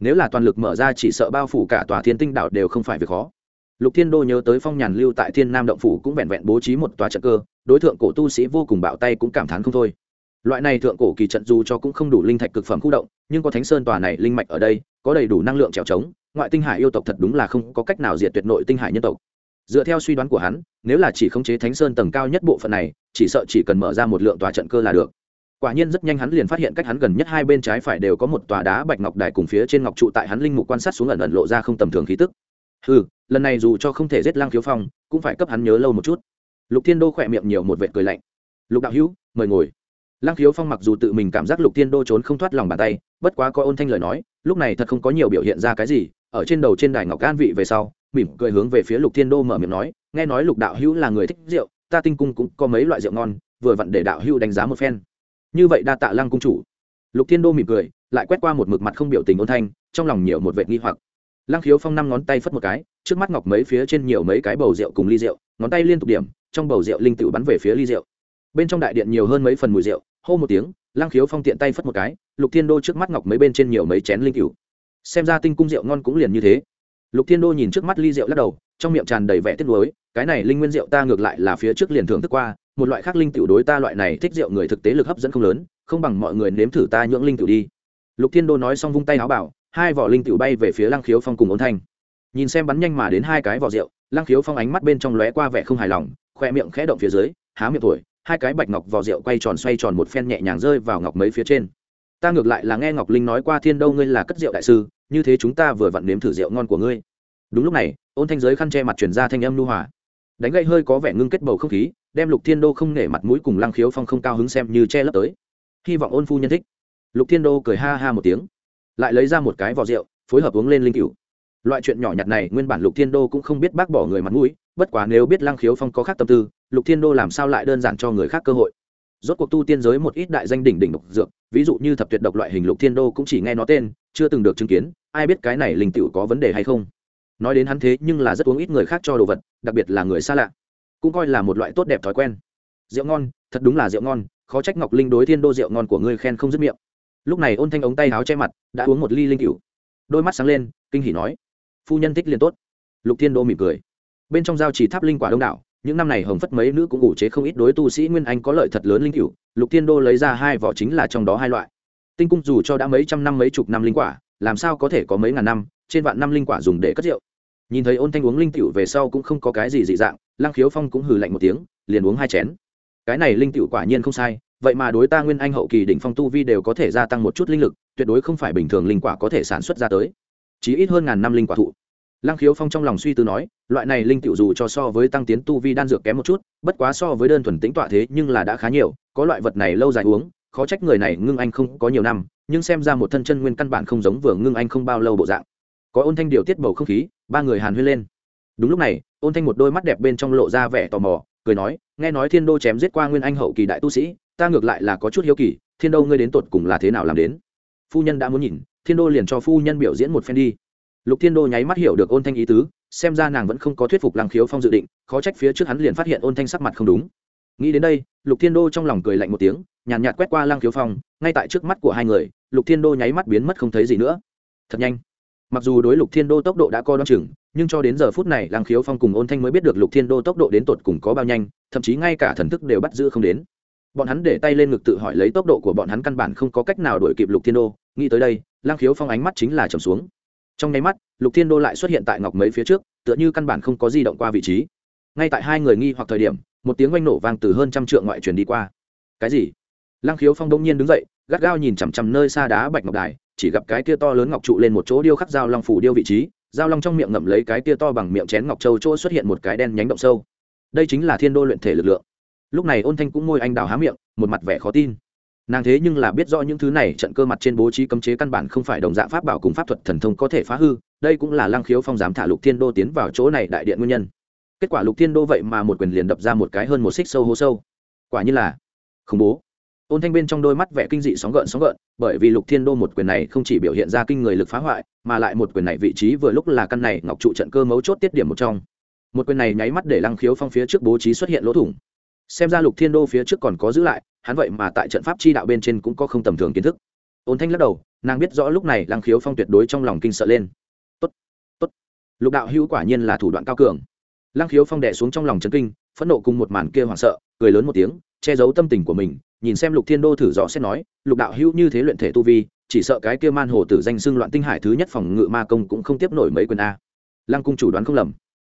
Nếu là toàn lực mở ra chỉ sợ bao phủ cả tòa thiên tinh đạo đều không phải việc khó lục thiên đô nhớ tới phong nhàn lưu tại thiên nam động phủ cũng vẹn vẹn bố trí một tòa trận cơ, đối tượng cổ tu sĩ vô cùng bạo tay cũng cảm thán không thôi. Loại này thượng cổ kỳ trận dù cho cũng không đủ linh thạch cực phẩm khu động, nhưng có thánh sơn tòa này linh mạch ở đây, có đầy đủ năng lượng trèo trống, ngoại tinh hải yêu tộc thật đúng là không có cách nào diệt tuyệt nội tinh hải nhân tộc. Dựa theo suy đoán của hắn, nếu là chỉ khống chế thánh sơn tầng cao nhất bộ phận này, chỉ sợ chỉ cần mở ra một lượng tòa trận cơ là được. Quả nhiên rất nhanh hắn liền phát hiện cách hắn gần nhất hai bên trái phải đều có một tòa đá bạch ngọc đài cùng phía trên ngọc trụ tại hắn linh mục quan sát xuống ẩn ẩn lộ ra không tầm thường khí tức ừ lần này dù cho không thể giết lăng khiếu phong, cũng phải cấp hắn nhớ lâu một chút. Lục thiên đô khỏe miệng nhiều một vệt cười lạnh. Lục đạo hữu, mời ngồi. Lăng khiếu phong mặc dù tự mình cảm giác lục thiên đô trốn không thoát lòng bàn tay, bất quá có ôn thanh lời nói, lúc này thật không có nhiều biểu hiện ra cái gì, ở trên đầu trên đài ngọc an vị về sau, mỉm cười hướng về phía lục thiên đô mở miệng nói, nghe nói lục đạo hữu là người thích rượu, ta tinh cung cũng có mấy loại rượu ngon, vừa vặn để đạo hữu đánh giá một phen. Như vậy đa tạ lăng cung chủ. Lục thiên đô mỉm cười, lại quét qua một mực mặt không biểu tình ôn thanh, trong lòng nhiều một vệt nghi hoặc lăng khiếu phong năm ngón tay phất một cái, trước mắt ngọc mấy phía trên nhiều mấy cái bầu rượu cùng ly rượu, ngón tay liên tục điểm, trong bầu rượu linh tự bắn về phía ly rượu. Bên trong đại điện nhiều hơn mấy phần mùi rượu, hô một tiếng, lăng khiếu phong tiện tay phất một cái, lục thiên đô trước mắt ngọc mấy bên trên nhiều mấy chén linh cựu xem ra tinh cung rượu ngon cũng liền như thế. Lục thiên đô nhìn trước mắt ly rượu lắc đầu, trong miệng tràn đầy vẻ tiếc nuối, cái này linh nguyên rượu ta ngược lại là phía trước liền thưởng thức qua, một loại khác linh tiểu đối ta loại này thích rượu người thực tế lực hấp dẫn không lớn, không bằng mọi người nếm thử ta nhưỡng linh tiểu đi. Lục thiên đô nói xong vung tay áo bảo hai vỏ linh tiểu bay về phía lăng khiếu phong cùng ôn thanh. Nhìn xem bắn nhanh mà đến hai cái vỏ rượu, lăng khiếu phong ánh mắt bên trong lóe qua vẻ không hài lòng, khoe miệng khẽ động phía dưới, há miệng tuổi hai cái bạch ngọc vỏ rượu quay tròn xoay tròn một phen nhẹ nhàng rơi vào ngọc mấy phía trên. Ta ngược lại là nghe ngọc linh nói qua thiên đâu ngươi là cất rượu đại sư, như thế chúng ta vừa vặn nếm thử rượu ngon của ngươi. Đúng lúc này, ôn thanh giới khăn che mặt chuyển ra thanh âm nu hòa. Đánh gậy hơi có vẻ ngưng kết bầu không khí, đem lục thiên đô không nể mặt mũi cùng lăng khiếu phong không cao hứng xem như che lấp tới. Hy vọng ôn phu nhân thích. Lục thiên đô cười ha ha một tiếng lại lấy ra một cái vỏ rượu, phối hợp uống lên linh cựu loại chuyện nhỏ nhặt này nguyên bản lục thiên đô cũng không biết bác bỏ người mặt mũi, bất quá nếu biết lăng khiếu phong có khác tâm tư, lục thiên đô làm sao lại đơn giản cho người khác cơ hội. Rốt cuộc tu tiên giới một ít đại danh đỉnh đỉnh độc dược, ví dụ như thập tuyệt độc loại hình lục thiên đô cũng chỉ nghe nó tên, chưa từng được chứng kiến, ai biết cái này linh cựu có vấn đề hay không. Nói đến hắn thế nhưng là rất uống ít người khác cho đồ vật, đặc biệt là người xa lạ. Cũng coi là một loại tốt đẹp thói quen. Rượu ngon, thật đúng là rượu ngon, khó trách ngọc linh đối thiên đô rượu ngon của ngươi khen không dứt miệng lúc này ôn thanh ống tay áo che mặt, đã uống một ly linh cựu đôi mắt sáng lên, kinh hỉ nói, phu nhân thích liền tốt. Lục thiên đô mỉm cười. Bên trong giao chỉ tháp linh quả đông đảo, những năm này hồng phất mấy nữ cũng ủ chế không ít đối tu sĩ nguyên anh có lợi thật lớn linh cựu lục thiên đô lấy ra hai vỏ chính là trong đó hai loại. Tinh cung dù cho đã mấy trăm năm mấy chục năm linh quả, làm sao có thể có mấy ngàn năm, trên vạn năm linh quả dùng để cất rượu. Nhìn thấy ôn thanh uống linh cựu về sau cũng không có cái gì dị dạng, lăng khiếu phong cũng hừ lạnh một tiếng, liền uống hai chén. Cái này linh cựu quả nhiên không sai vậy mà đối ta nguyên anh hậu kỳ đỉnh phong tu vi đều có thể gia tăng một chút linh lực, tuyệt đối không phải bình thường linh quả có thể sản xuất ra tới. Chỉ ít hơn ngàn năm linh quả thụ. Lăng khiếu phong trong lòng suy tư nói, loại này linh tiểu dù cho so với tăng tiến tu vi đan dược kém một chút, bất quá so với đơn thuần tính tọa thế nhưng là đã khá nhiều, có loại vật này lâu dài uống, khó trách người này ngưng anh không có nhiều năm, nhưng xem ra một thân chân nguyên căn bản không giống vừa ngưng anh không bao lâu bộ dạng. Có ôn thanh điều tiết bầu không khí, ba người hàn huyên lên. Đúng lúc này, ôn thanh một đôi mắt đẹp bên trong lộ ra vẻ tò mò, cười nói, nghe nói thiên đô chém giết qua nguyên anh hậu kỳ đại tu sĩ ta ngược lại là có chút hiếu kỳ thiên đô ngươi đến tột cùng là thế nào làm đến? Phu nhân đã muốn nhìn thiên đô liền cho phu nhân biểu diễn một phen đi. Lục thiên đô nháy mắt hiểu được ôn thanh ý tứ xem ra nàng vẫn không có thuyết phục lăng khiếu phong dự định khó trách phía trước hắn liền phát hiện ôn thanh sắc mặt không đúng. Nghĩ đến đây lục thiên đô trong lòng cười lạnh một tiếng nhàn nhạt, quét qua lăng khiếu phong ngay tại trước mắt của hai người lục thiên đô nháy mắt biến mất không thấy gì nữa. Thật nhanh. Mặc dù đối lục thiên đô tốc độ đã co đ chừng nhưng cho đến giờ phút này lăng khiếu phong cùng ôn thanh mới biết được lục thiên đô tốc độ đến tột cùng có bao nhanh thậm chí ngay cả thần thức đều bắt giữ không đến bọn hắn để tay lên ngực tự hỏi lấy tốc độ của bọn hắn căn bản không có cách nào đuổi kịp lục thiên đô. Nghĩ tới đây Lang khiếu phong ánh mắt chính là trầm xuống. Trong nháy mắt, lục thiên đô lại xuất hiện tại ngọc mấy phía trước, tựa như căn bản không có di động qua vị trí. Ngay tại hai người nghi hoặc thời điểm, một tiếng oanh nổ vang từ hơn trăm trượng ngoại truyền đi qua. Cái gì? Lang khiếu phong đông nhiên đứng dậy, gắt gao nhìn chằm chằm nơi xa đá bạch ngọc đài, chỉ gặp cái kia to lớn ngọc trụ lên một chỗ điêu khắc dao long phủ điêu vị trí dao long trong miệng ngậm lấy cái kia to bằng miệng chén ngọc châu chỗ xuất hiện một cái đen nhánh động sâu. Đây chính là thiên đô luyện thể lực lượng lúc này ôn thanh cũng môi anh đào há miệng, một mặt vẻ khó tin. Nàng thế nhưng là biết rõ những thứ này trận cơ mặt trên bố trí cấm chế căn bản không phải đồng dạng pháp bảo cùng pháp thuật thần thông có thể phá hư, đây cũng là lăng khiếu phong dám thả lục thiên đô tiến vào chỗ này đại điện nguyên nhân. Kết quả lục thiên đô vậy mà một quyền liền đập ra một cái hơn một xích sâu hô sâu. Quả như là khủng bố. Ôn thanh bên trong đôi mắt vẻ kinh dị sóng gợn sóng gợn, bởi vì lục thiên đô một quyền này không chỉ biểu hiện ra kinh người lực phá hoại, mà lại một quyền này vị trí vừa lúc là căn này ngọc trụ trận cơ mấu chốt tiết điểm một trong. Một quyền này nháy mắt để lăng khiếu phong phía trước bố trí xuất hiện lỗ thủng xem ra lục thiên đô phía trước còn có giữ lại, hắn vậy mà tại trận pháp chi đạo bên trên cũng có không tầm thường kiến thức. Ôn thanh lắc đầu, nàng biết rõ lúc này lăng khiếu phong tuyệt đối trong lòng kinh sợ lên. Tốt tốt. Lục đạo hữu quả nhiên là thủ đoạn cao cường. Lăng khiếu phong đẻ xuống trong lòng trấn kinh, phẫn nộ cùng một màn kia hoảng sợ, cười lớn một tiếng, che giấu tâm tình của mình, nhìn xem lục thiên đô thử rõ xét nói, lục đạo hữu như thế luyện thể tu vi, chỉ sợ cái kia man hồ tử danh xưng loạn tinh hải thứ nhất phòng ngự ma công cũng không tiếp nổi mấy quyền a. Lăng cung chủ đoán không lầm.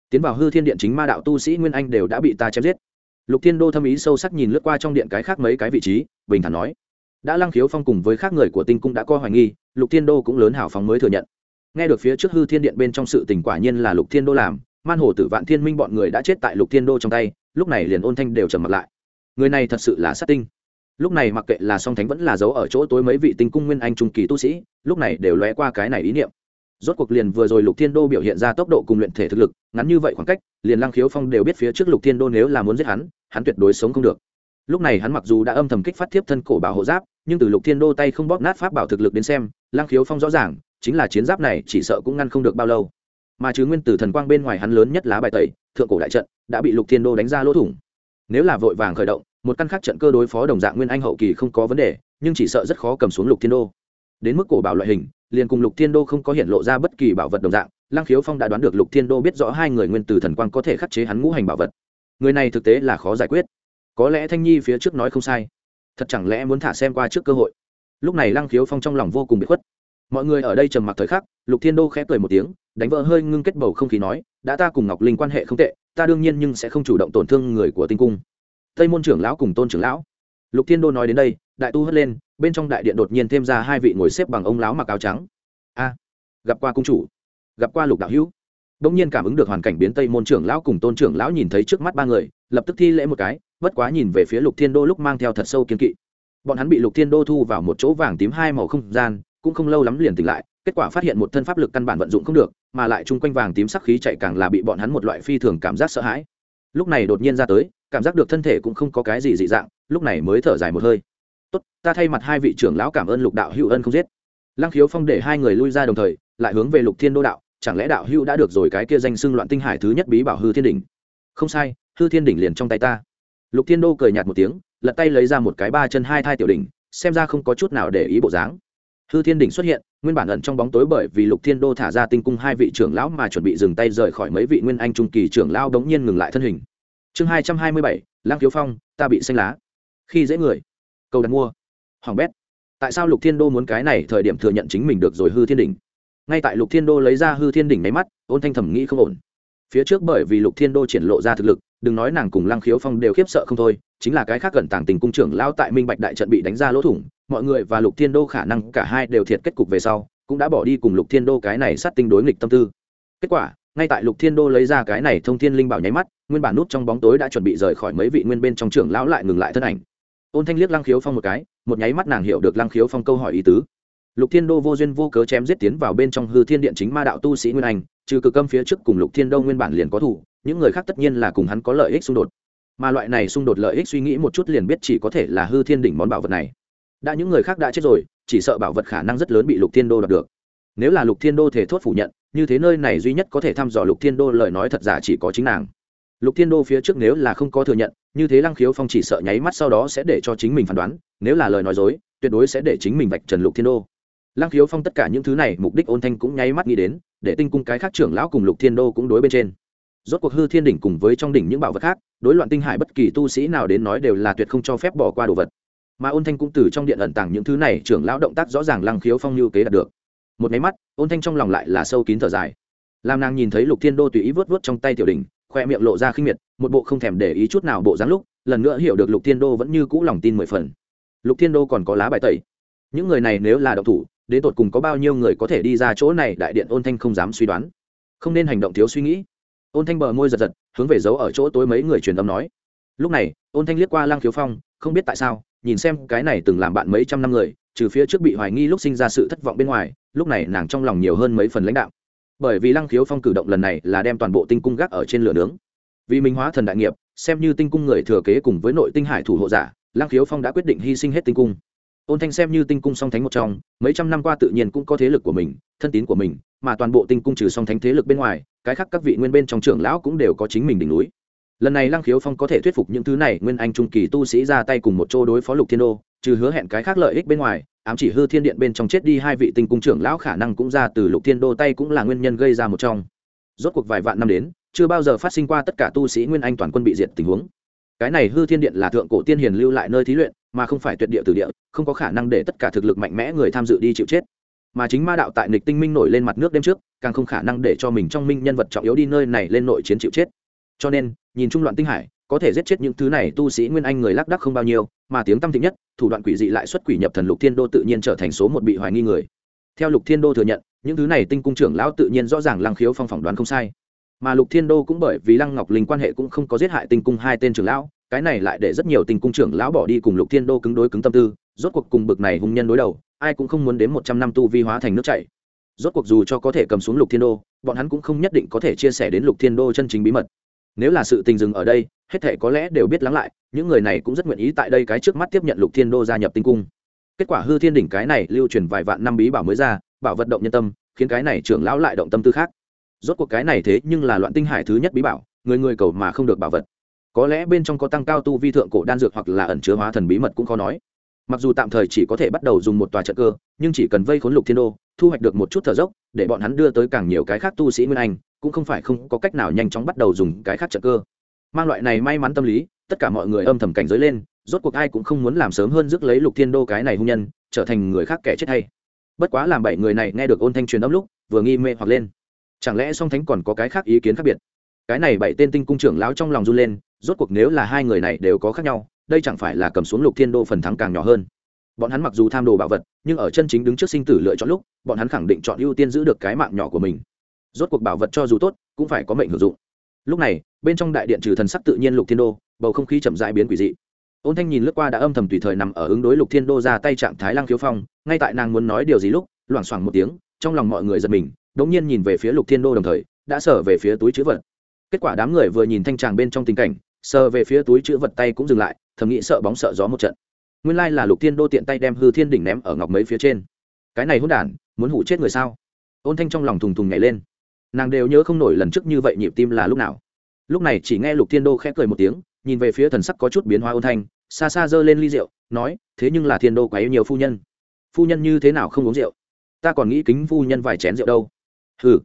Tiến vào hư thiên điện chính ma đạo tu sĩ nguyên anh đều đã bị ta chém giết lục thiên đô thâm ý sâu sắc nhìn lướt qua trong điện cái khác mấy cái vị trí, bình thản nói. Đã lăng khiếu phong cùng với khác người của tinh cung đã coi hoài nghi, lục thiên đô cũng lớn hào phóng mới thừa nhận. Nghe được phía trước hư thiên điện bên trong sự tình quả nhiên là lục thiên đô làm, man hồ tử vạn thiên minh bọn người đã chết tại lục thiên đô trong tay, lúc này liền ôn thanh đều trầm mặt lại. Người này thật sự là sát tinh. Lúc này mặc kệ là song thánh vẫn là giấu ở chỗ tối mấy vị tinh cung nguyên anh trung kỳ tu sĩ, lúc này đều lóe qua cái này ý niệm. Rốt cuộc liền vừa rồi lục thiên đô biểu hiện ra tốc độ cùng luyện thể thực lực, ngắn như vậy khoảng cách, liền lăng khiếu phong đều biết phía trước lục thiên đô nếu là muốn giết hắn hắn tuyệt đối sống không được. Lúc này hắn mặc dù đã âm thầm kích phát thiếp thân cổ bảo hộ giáp, nhưng từ lục thiên đô tay không bóp nát pháp bảo thực lực đến xem, lăng khiếu phong rõ ràng, chính là chiến giáp này chỉ sợ cũng ngăn không được bao lâu. Mà chứ nguyên tử thần quang bên ngoài hắn lớn nhất lá bài tẩy, thượng cổ đại trận, đã bị lục thiên đô đánh ra lỗ thủng. Nếu là vội vàng khởi động, một căn khác trận cơ đối phó đồng dạng nguyên anh hậu kỳ không có vấn đề, nhưng chỉ sợ rất khó cầm xuống lục thiên đô. Đến mức cổ bảo loại hình, liền cùng lục thiên đô không có hiện lộ ra bất kỳ bảo vật đồng dạng, lăng khiếu phong đã đoán được lục thiên đô biết rõ hai người nguyên tử thần quang có thể khắc chế hắn ngũ hành bảo vật người này thực tế là khó giải quyết. Có lẽ thanh nhi phía trước nói không sai. Thật chẳng lẽ muốn thả xem qua trước cơ hội? Lúc này lăng khiếu phong trong lòng vô cùng bị khuất. Mọi người ở đây trầm mặc thời khắc, lục thiên đô khẽ cười một tiếng, đánh vỡ hơi ngưng kết bầu không khí nói, đã ta cùng ngọc linh quan hệ không tệ, ta đương nhiên nhưng sẽ không chủ động tổn thương người của tinh cung. Tây môn trưởng lão cùng tôn trưởng lão. Lục thiên đô nói đến đây, đại tu hất lên, bên trong đại điện đột nhiên thêm ra hai vị ngồi xếp bằng ông lão mặc áo trắng. A, gặp qua cung chủ, gặp qua lục đạo hữu bỗng nhiên cảm ứng được hoàn cảnh biến tây môn trưởng lão cùng tôn trưởng lão nhìn thấy trước mắt ba người, lập tức thi lễ một cái, bất quá nhìn về phía lục thiên đô lúc mang theo thật sâu kiên kỵ. Bọn hắn bị lục thiên đô thu vào một chỗ vàng tím hai màu không gian, cũng không lâu lắm liền tỉnh lại, kết quả phát hiện một thân pháp lực căn bản vận dụng không được, mà lại chung quanh vàng tím sắc khí chạy càng là bị bọn hắn một loại phi thường cảm giác sợ hãi. Lúc này đột nhiên ra tới, cảm giác được thân thể cũng không có cái gì dị dạng, lúc này mới thở dài một hơi. Tốt, ta thay mặt hai vị trưởng lão cảm ơn lục đạo hữu ân không giết. Lăng khiếu phong để hai người lui ra đồng thời, lại hướng về lục thiên đô đạo chẳng lẽ đạo hữu đã được rồi cái kia danh xưng loạn tinh hải thứ nhất bí bảo hư thiên đỉnh? Không sai, hư thiên đỉnh liền trong tay ta. Lục thiên đô cười nhạt một tiếng, lật tay lấy ra một cái ba chân hai thai tiểu đỉnh, xem ra không có chút nào để ý bộ dáng. Hư thiên đỉnh xuất hiện, nguyên bản ẩn trong bóng tối bởi vì lục thiên đô thả ra tinh cung hai vị trưởng lão mà chuẩn bị dừng tay rời khỏi mấy vị nguyên anh trung kỳ trưởng lão đống nhiên ngừng lại thân hình. Chương hai trăm hai mươi bảy lang thiếu phong, ta bị xanh lá. Khi dễ người, cầu đặt mua. Hoàng bét. Tại sao lục thiên đô muốn cái này thời điểm thừa nhận chính mình được rồi hư thiên đỉnh? Ngay tại lục thiên đô lấy ra hư thiên đỉnh máy mắt, ôn thanh thẩm nghĩ không ổn. Phía trước bởi vì lục thiên đô triển lộ ra thực lực, đừng nói nàng cùng lăng khiếu phong đều khiếp sợ không thôi, chính là cái khác gần tàng tình cung trưởng lao tại minh bạch đại trận bị đánh ra lỗ thủng, mọi người và lục thiên đô khả năng cả hai đều thiệt kết cục về sau, cũng đã bỏ đi cùng lục thiên đô cái này sát tinh đối nghịch tâm tư. Kết quả, ngay tại lục thiên đô lấy ra cái này thông thiên linh bảo nháy mắt, nguyên bản nút trong bóng tối đã chuẩn bị rời khỏi mấy vị nguyên bên trong trưởng lão lại ngừng lại thân ảnh. Ôn thanh liếc lăng khiếu phong một cái, một nháy mắt nàng hiểu được lăng khiếu phong câu hỏi ý tứ lục thiên đô vô duyên vô cớ chém giết tiến vào bên trong hư thiên điện chính ma đạo tu sĩ nguyên anh, trừ cực âm phía trước cùng lục thiên đô nguyên bản liền có thủ, những người khác tất nhiên là cùng hắn có lợi ích xung đột. Mà loại này xung đột lợi ích suy nghĩ một chút liền biết chỉ có thể là hư thiên đỉnh món bảo vật này. Đã những người khác đã chết rồi, chỉ sợ bảo vật khả năng rất lớn bị lục thiên đô đoạt được. Nếu là lục thiên đô thể thốt phủ nhận, như thế nơi này duy nhất có thể thăm dò lục thiên đô lời nói thật giả chỉ có chính nàng. Lục thiên đô phía trước nếu là không có thừa nhận, như thế lăng khiếu phong chỉ sợ nháy mắt sau đó sẽ để cho chính mình phán đoán, nếu là lời nói dối, tuyệt đối sẽ để chính mình vạch trần lục thiên đô lăng khiếu phong tất cả những thứ này, mục đích ôn thanh cũng nháy mắt nghĩ đến, để tinh cung cái khác trưởng lão cùng lục thiên đô cũng đối bên trên. Rốt cuộc hư thiên đỉnh cùng với trong đỉnh những bảo vật khác, đối loạn tinh hải bất kỳ tu sĩ nào đến nói đều là tuyệt không cho phép bỏ qua đồ vật. Mà ôn thanh cũng từ trong điện ẩn tàng những thứ này, trưởng lão động tác rõ ràng lăng khiếu phong lưu kế đạt được. Một máy mắt, ôn thanh trong lòng lại là sâu kín thở dài. Làm nàng nhìn thấy lục thiên đô tùy ý vớt vớt trong tay tiểu đình khoe miệng lộ ra khinh miệt, một bộ không thèm để ý chút nào bộ dáng lúc, lần nữa hiểu được lục thiên đô vẫn như cũ lòng tin mười phần. Lục thiên đô còn có lá bài tẩy. Những người này nếu là độc thủ đến tột cùng có bao nhiêu người có thể đi ra chỗ này, đại điện ôn thanh không dám suy đoán. Không nên hành động thiếu suy nghĩ. Ôn thanh bờ môi giật giật, hướng về giấu ở chỗ tối mấy người truyền âm nói. Lúc này, ôn thanh liếc qua lang khiếu phong, không biết tại sao, nhìn xem cái này từng làm bạn mấy trăm năm người, trừ phía trước bị hoài nghi lúc sinh ra sự thất vọng bên ngoài, lúc này nàng trong lòng nhiều hơn mấy phần lãnh đạo bởi vì lăng khiếu phong cử động lần này là đem toàn bộ tinh cung gác ở trên lửa nướng. Vì minh hóa thần đại nghiệp, xem như tinh cung người thừa kế cùng với nội tinh hải thủ hộ giả, lăng khiếu phong đã quyết định hy sinh hết tinh cung ôn thanh xem như tinh cung song thánh một trong, mấy trăm năm qua tự nhiên cũng có thế lực của mình, thân tín của mình, mà toàn bộ tinh cung trừ song thánh thế lực bên ngoài, cái khác các vị nguyên bên trong trưởng lão cũng đều có chính mình đỉnh núi. Lần này lăng khiếu phong có thể thuyết phục những thứ này, nguyên anh trung kỳ tu sĩ ra tay cùng một chỗ đối phó lục thiên đô, trừ hứa hẹn cái khác lợi ích bên ngoài, ám chỉ hư thiên điện bên trong chết đi hai vị tinh cung trưởng lão khả năng cũng ra từ lục thiên đô tay cũng là nguyên nhân gây ra một trong. Rốt cuộc vài vạn năm đến, chưa bao giờ phát sinh qua tất cả tu sĩ nguyên anh toàn quân bị diệt tình huống. Cái này hư thiên điện là thượng cổ tiên hiền lưu lại nơi thí luyện mà không phải tuyệt địa từ địa, không có khả năng để tất cả thực lực mạnh mẽ người tham dự đi chịu chết. Mà chính ma đạo tại nịch tinh minh nổi lên mặt nước đêm trước, càng không khả năng để cho mình trong minh nhân vật trọng yếu đi nơi này lên nội chiến chịu chết. Cho nên, nhìn trung loạn tinh hải, có thể giết chết những thứ này tu sĩ nguyên anh người lác đắc không bao nhiêu, mà tiếng tâm thịnh nhất, thủ đoạn quỷ dị lại xuất quỷ nhập thần lục thiên đô tự nhiên trở thành số một bị hoài nghi người. Theo lục thiên đô thừa nhận, những thứ này tinh cung trưởng lão tự nhiên rõ ràng lăng khiếu phong phỏng đoán không sai. Mà lục thiên đô cũng bởi vì lăng ngọc linh quan hệ cũng không có giết hại tinh cung hai tên trưởng lão cái này lại để rất nhiều tinh cung trưởng lão bỏ đi cùng lục thiên đô cứng đối cứng tâm tư, rốt cuộc cùng bực này hung nhân đối đầu, ai cũng không muốn đến một trăm năm tu vi hóa thành nước chảy. Rốt cuộc dù cho có thể cầm xuống lục thiên đô, bọn hắn cũng không nhất định có thể chia sẻ đến lục thiên đô chân chính bí mật. Nếu là sự tình dừng ở đây, hết thể có lẽ đều biết lắng lại, những người này cũng rất nguyện ý tại đây cái trước mắt tiếp nhận lục thiên đô gia nhập tinh cung. Kết quả hư thiên đỉnh cái này lưu truyền vài vạn năm bí bảo mới ra, bảo vận động nhân tâm, khiến cái này trưởng lão lại động tâm tư khác. Rốt cuộc cái này thế nhưng là loạn tinh hải thứ nhất bí bảo, người người cầu mà không được bảo vật có lẽ bên trong có tăng cao tu vi thượng cổ đan dược hoặc là ẩn chứa hóa thần bí mật cũng khó nói. Mặc dù tạm thời chỉ có thể bắt đầu dùng một tòa trận cơ, nhưng chỉ cần vây khốn lục thiên đô, thu hoạch được một chút thở dốc, để bọn hắn đưa tới càng nhiều cái khác tu sĩ nguyên anh, cũng không phải không có cách nào nhanh chóng bắt đầu dùng cái khác trận cơ. Mang loại này may mắn tâm lý, tất cả mọi người âm thầm cảnh giới lên, rốt cuộc ai cũng không muốn làm sớm hơn rước lấy lục thiên đô cái này hung nhân, trở thành người khác kẻ chết hay. Bất quá làm bảy người này nghe được ôn thanh truyền âm lúc, vừa nghi mê hoặc lên. Chẳng lẽ song thánh còn có cái khác ý kiến khác biệt? Cái này bảy tên tinh cung trưởng lão trong lòng run lên, rốt cuộc nếu là hai người này đều có khác nhau, đây chẳng phải là cầm xuống lục thiên đô phần thắng càng nhỏ hơn. Bọn hắn mặc dù tham đồ bảo vật, nhưng ở chân chính đứng trước sinh tử lựa chọn lúc, bọn hắn khẳng định chọn ưu tiên giữ được cái mạng nhỏ của mình. Rốt cuộc bảo vật cho dù tốt, cũng phải có mệnh hưởng dụng. Lúc này, bên trong đại điện trừ thần sắc tự nhiên lục thiên đô, bầu không khí chậm rãi biến quỷ dị. Ôn thanh nhìn lướt qua đã âm thầm tùy thời nằm ở ứng đối lục thiên đô ra tay trạng thái lăng khiếu phong, ngay tại nàng muốn nói điều gì lúc, loảng xoảng một tiếng, trong lòng mọi người giật mình, đống nhiên nhìn về phía lục thiên đô đồng thời, đã sở về phía túi chữ vật kết quả đám người vừa nhìn thanh tràng bên trong tình cảnh, sờ về phía túi chữ vật tay cũng dừng lại, thầm nghĩ sợ bóng sợ gió một trận. Nguyên lai là lục thiên đô tiện tay đem hư thiên đỉnh ném ở ngọc mấy phía trên. Cái này hôn đản, muốn hủ chết người sao? Ôn thanh trong lòng thùng thùng nhảy lên. Nàng đều nhớ không nổi lần trước như vậy nhịp tim là lúc nào. Lúc này chỉ nghe lục thiên đô khẽ cười một tiếng, nhìn về phía thần sắc có chút biến hóa ôn thanh, xa xa giơ lên ly rượu, nói, thế nhưng là thiên đô quá yêu nhiều phu nhân. Phu nhân như thế nào không uống rượu? Ta còn nghĩ kính phu nhân vài chén rượu đâu. Hừ.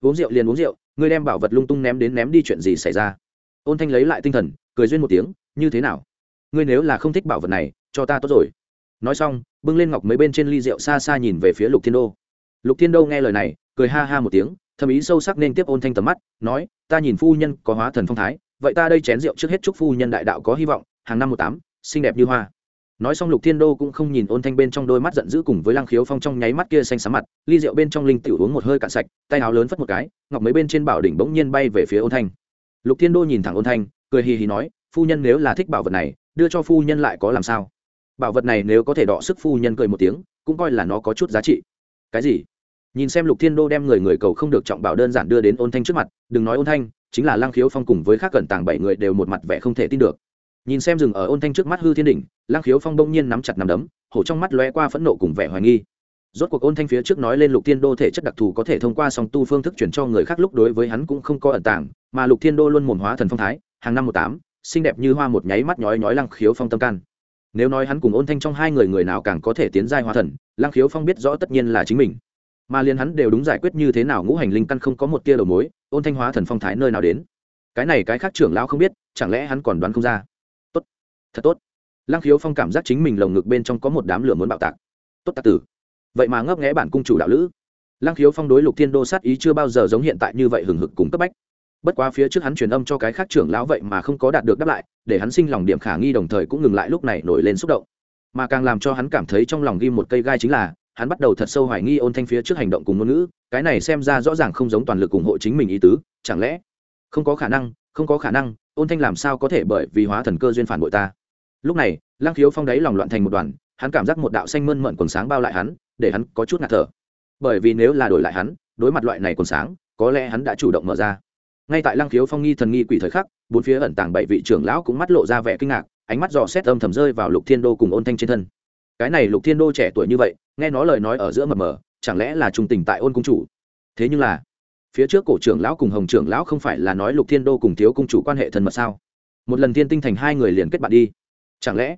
Uống rượu liền uống rượu ngươi đem bảo vật lung tung ném đến ném đi chuyện gì xảy ra? Ôn thanh lấy lại tinh thần, cười duyên một tiếng, như thế nào? Ngươi nếu là không thích bảo vật này, cho ta tốt rồi. Nói xong, bưng lên ngọc mấy bên trên ly rượu xa xa nhìn về phía lục thiên đô. Lục thiên đô nghe lời này, cười ha ha một tiếng, thầm ý sâu sắc nên tiếp ôn thanh tầm mắt, nói, ta nhìn phu nhân có hóa thần phong thái, vậy ta đây chén rượu trước hết chúc phu nhân đại đạo có hy vọng, hàng năm một tám, xinh đẹp như hoa nói xong lục thiên đô cũng không nhìn ôn thanh bên trong đôi mắt giận dữ cùng với lăng khiếu phong trong nháy mắt kia xanh xám mặt, ly rượu bên trong linh tiểu uống một hơi cạn sạch, tay áo lớn phất một cái, ngọc mấy bên trên bảo đỉnh bỗng nhiên bay về phía ôn thanh. Lục thiên đô nhìn thẳng ôn thanh, cười hì hì nói, phu nhân nếu là thích bảo vật này, đưa cho phu nhân lại có làm sao? Bảo vật này nếu có thể đọ sức phu nhân cười một tiếng, cũng coi là nó có chút giá trị. Cái gì? Nhìn xem lục thiên đô đem người người cầu không được trọng bảo đơn giản đưa đến ôn thanh trước mặt, đừng nói ôn thanh, chính là lăng khiếu phong cùng với khác cẩn tàng bảy người đều một mặt vẻ không thể tin được nhìn xem rừng ở ôn thanh trước mắt hư thiên đỉnh lang khiếu phong đông nhiên nắm chặt nắm đấm, hổ trong mắt lóe qua phẫn nộ cùng vẻ hoài nghi. Rốt cuộc ôn thanh phía trước nói lên lục thiên đô thể chất đặc thù có thể thông qua song tu phương thức chuyển cho người khác lúc đối với hắn cũng không có ẩn tàng, mà lục thiên đô luôn mồm hóa thần phong thái, hàng năm một tám, xinh đẹp như hoa một nháy mắt nhói nhói lăng khiếu phong tâm can. Nếu nói hắn cùng ôn thanh trong hai người người nào càng có thể tiến giai hóa thần, lăng khiếu phong biết rõ tất nhiên là chính mình. Mà liền hắn đều đúng giải quyết như thế nào ngũ hành linh căn không có một tia đầu mối, ôn thanh hóa thần phong thái nơi nào đến? Cái này cái khác trưởng lão không biết, chẳng lẽ hắn còn đoán không ra? Thật tốt. Lăng khiếu phong cảm giác chính mình lồng ngực bên trong có một đám lửa muốn bạo tạc. Tốt tạc tử. Vậy mà ngấp nghẽ bản cung chủ đạo lữ. Lăng khiếu phong đối lục thiên đô sát ý chưa bao giờ giống hiện tại như vậy hừng hực cùng cấp bách. Bất quá phía trước hắn truyền âm cho cái khác trưởng lão vậy mà không có đạt được đáp lại, để hắn sinh lòng điểm khả nghi đồng thời cũng ngừng lại lúc này nổi lên xúc động. Mà càng làm cho hắn cảm thấy trong lòng ghi một cây gai chính là, hắn bắt đầu thật sâu hoài nghi ôn thanh phía trước hành động cùng ngôn ngữ, cái này xem ra rõ ràng không giống toàn lực ủng hộ chính mình ý tứ, chẳng lẽ? Không có khả năng, không có khả năng, ôn thanh làm sao có thể bởi vì hóa thần cơ duyên phản bội ta? Lúc này, lăng khiếu phong đáy lòng loạn thành một đoàn, hắn cảm giác một đạo xanh mơn mận quần sáng bao lại hắn, để hắn có chút ngạt thở. Bởi vì nếu là đổi lại hắn, đối mặt loại này quần sáng, có lẽ hắn đã chủ động mở ra. Ngay tại lăng khiếu phong nghi thần nghi quỷ thời khắc, bốn phía ẩn tàng bảy vị trưởng lão cũng mắt lộ ra vẻ kinh ngạc, ánh mắt dò xét âm thầm rơi vào lục thiên đô cùng ôn thanh trên thân. Cái này lục thiên đô trẻ tuổi như vậy, nghe nói lời nói ở giữa mờ mờ, chẳng lẽ là trung tình tại ôn cung chủ? Thế nhưng là, phía trước cổ trưởng lão cùng hồng trưởng lão không phải là nói lục thiên đô cùng thiếu cung chủ quan hệ thân mật sao? Một lần thiên tinh thành hai người liền kết bạn đi chẳng lẽ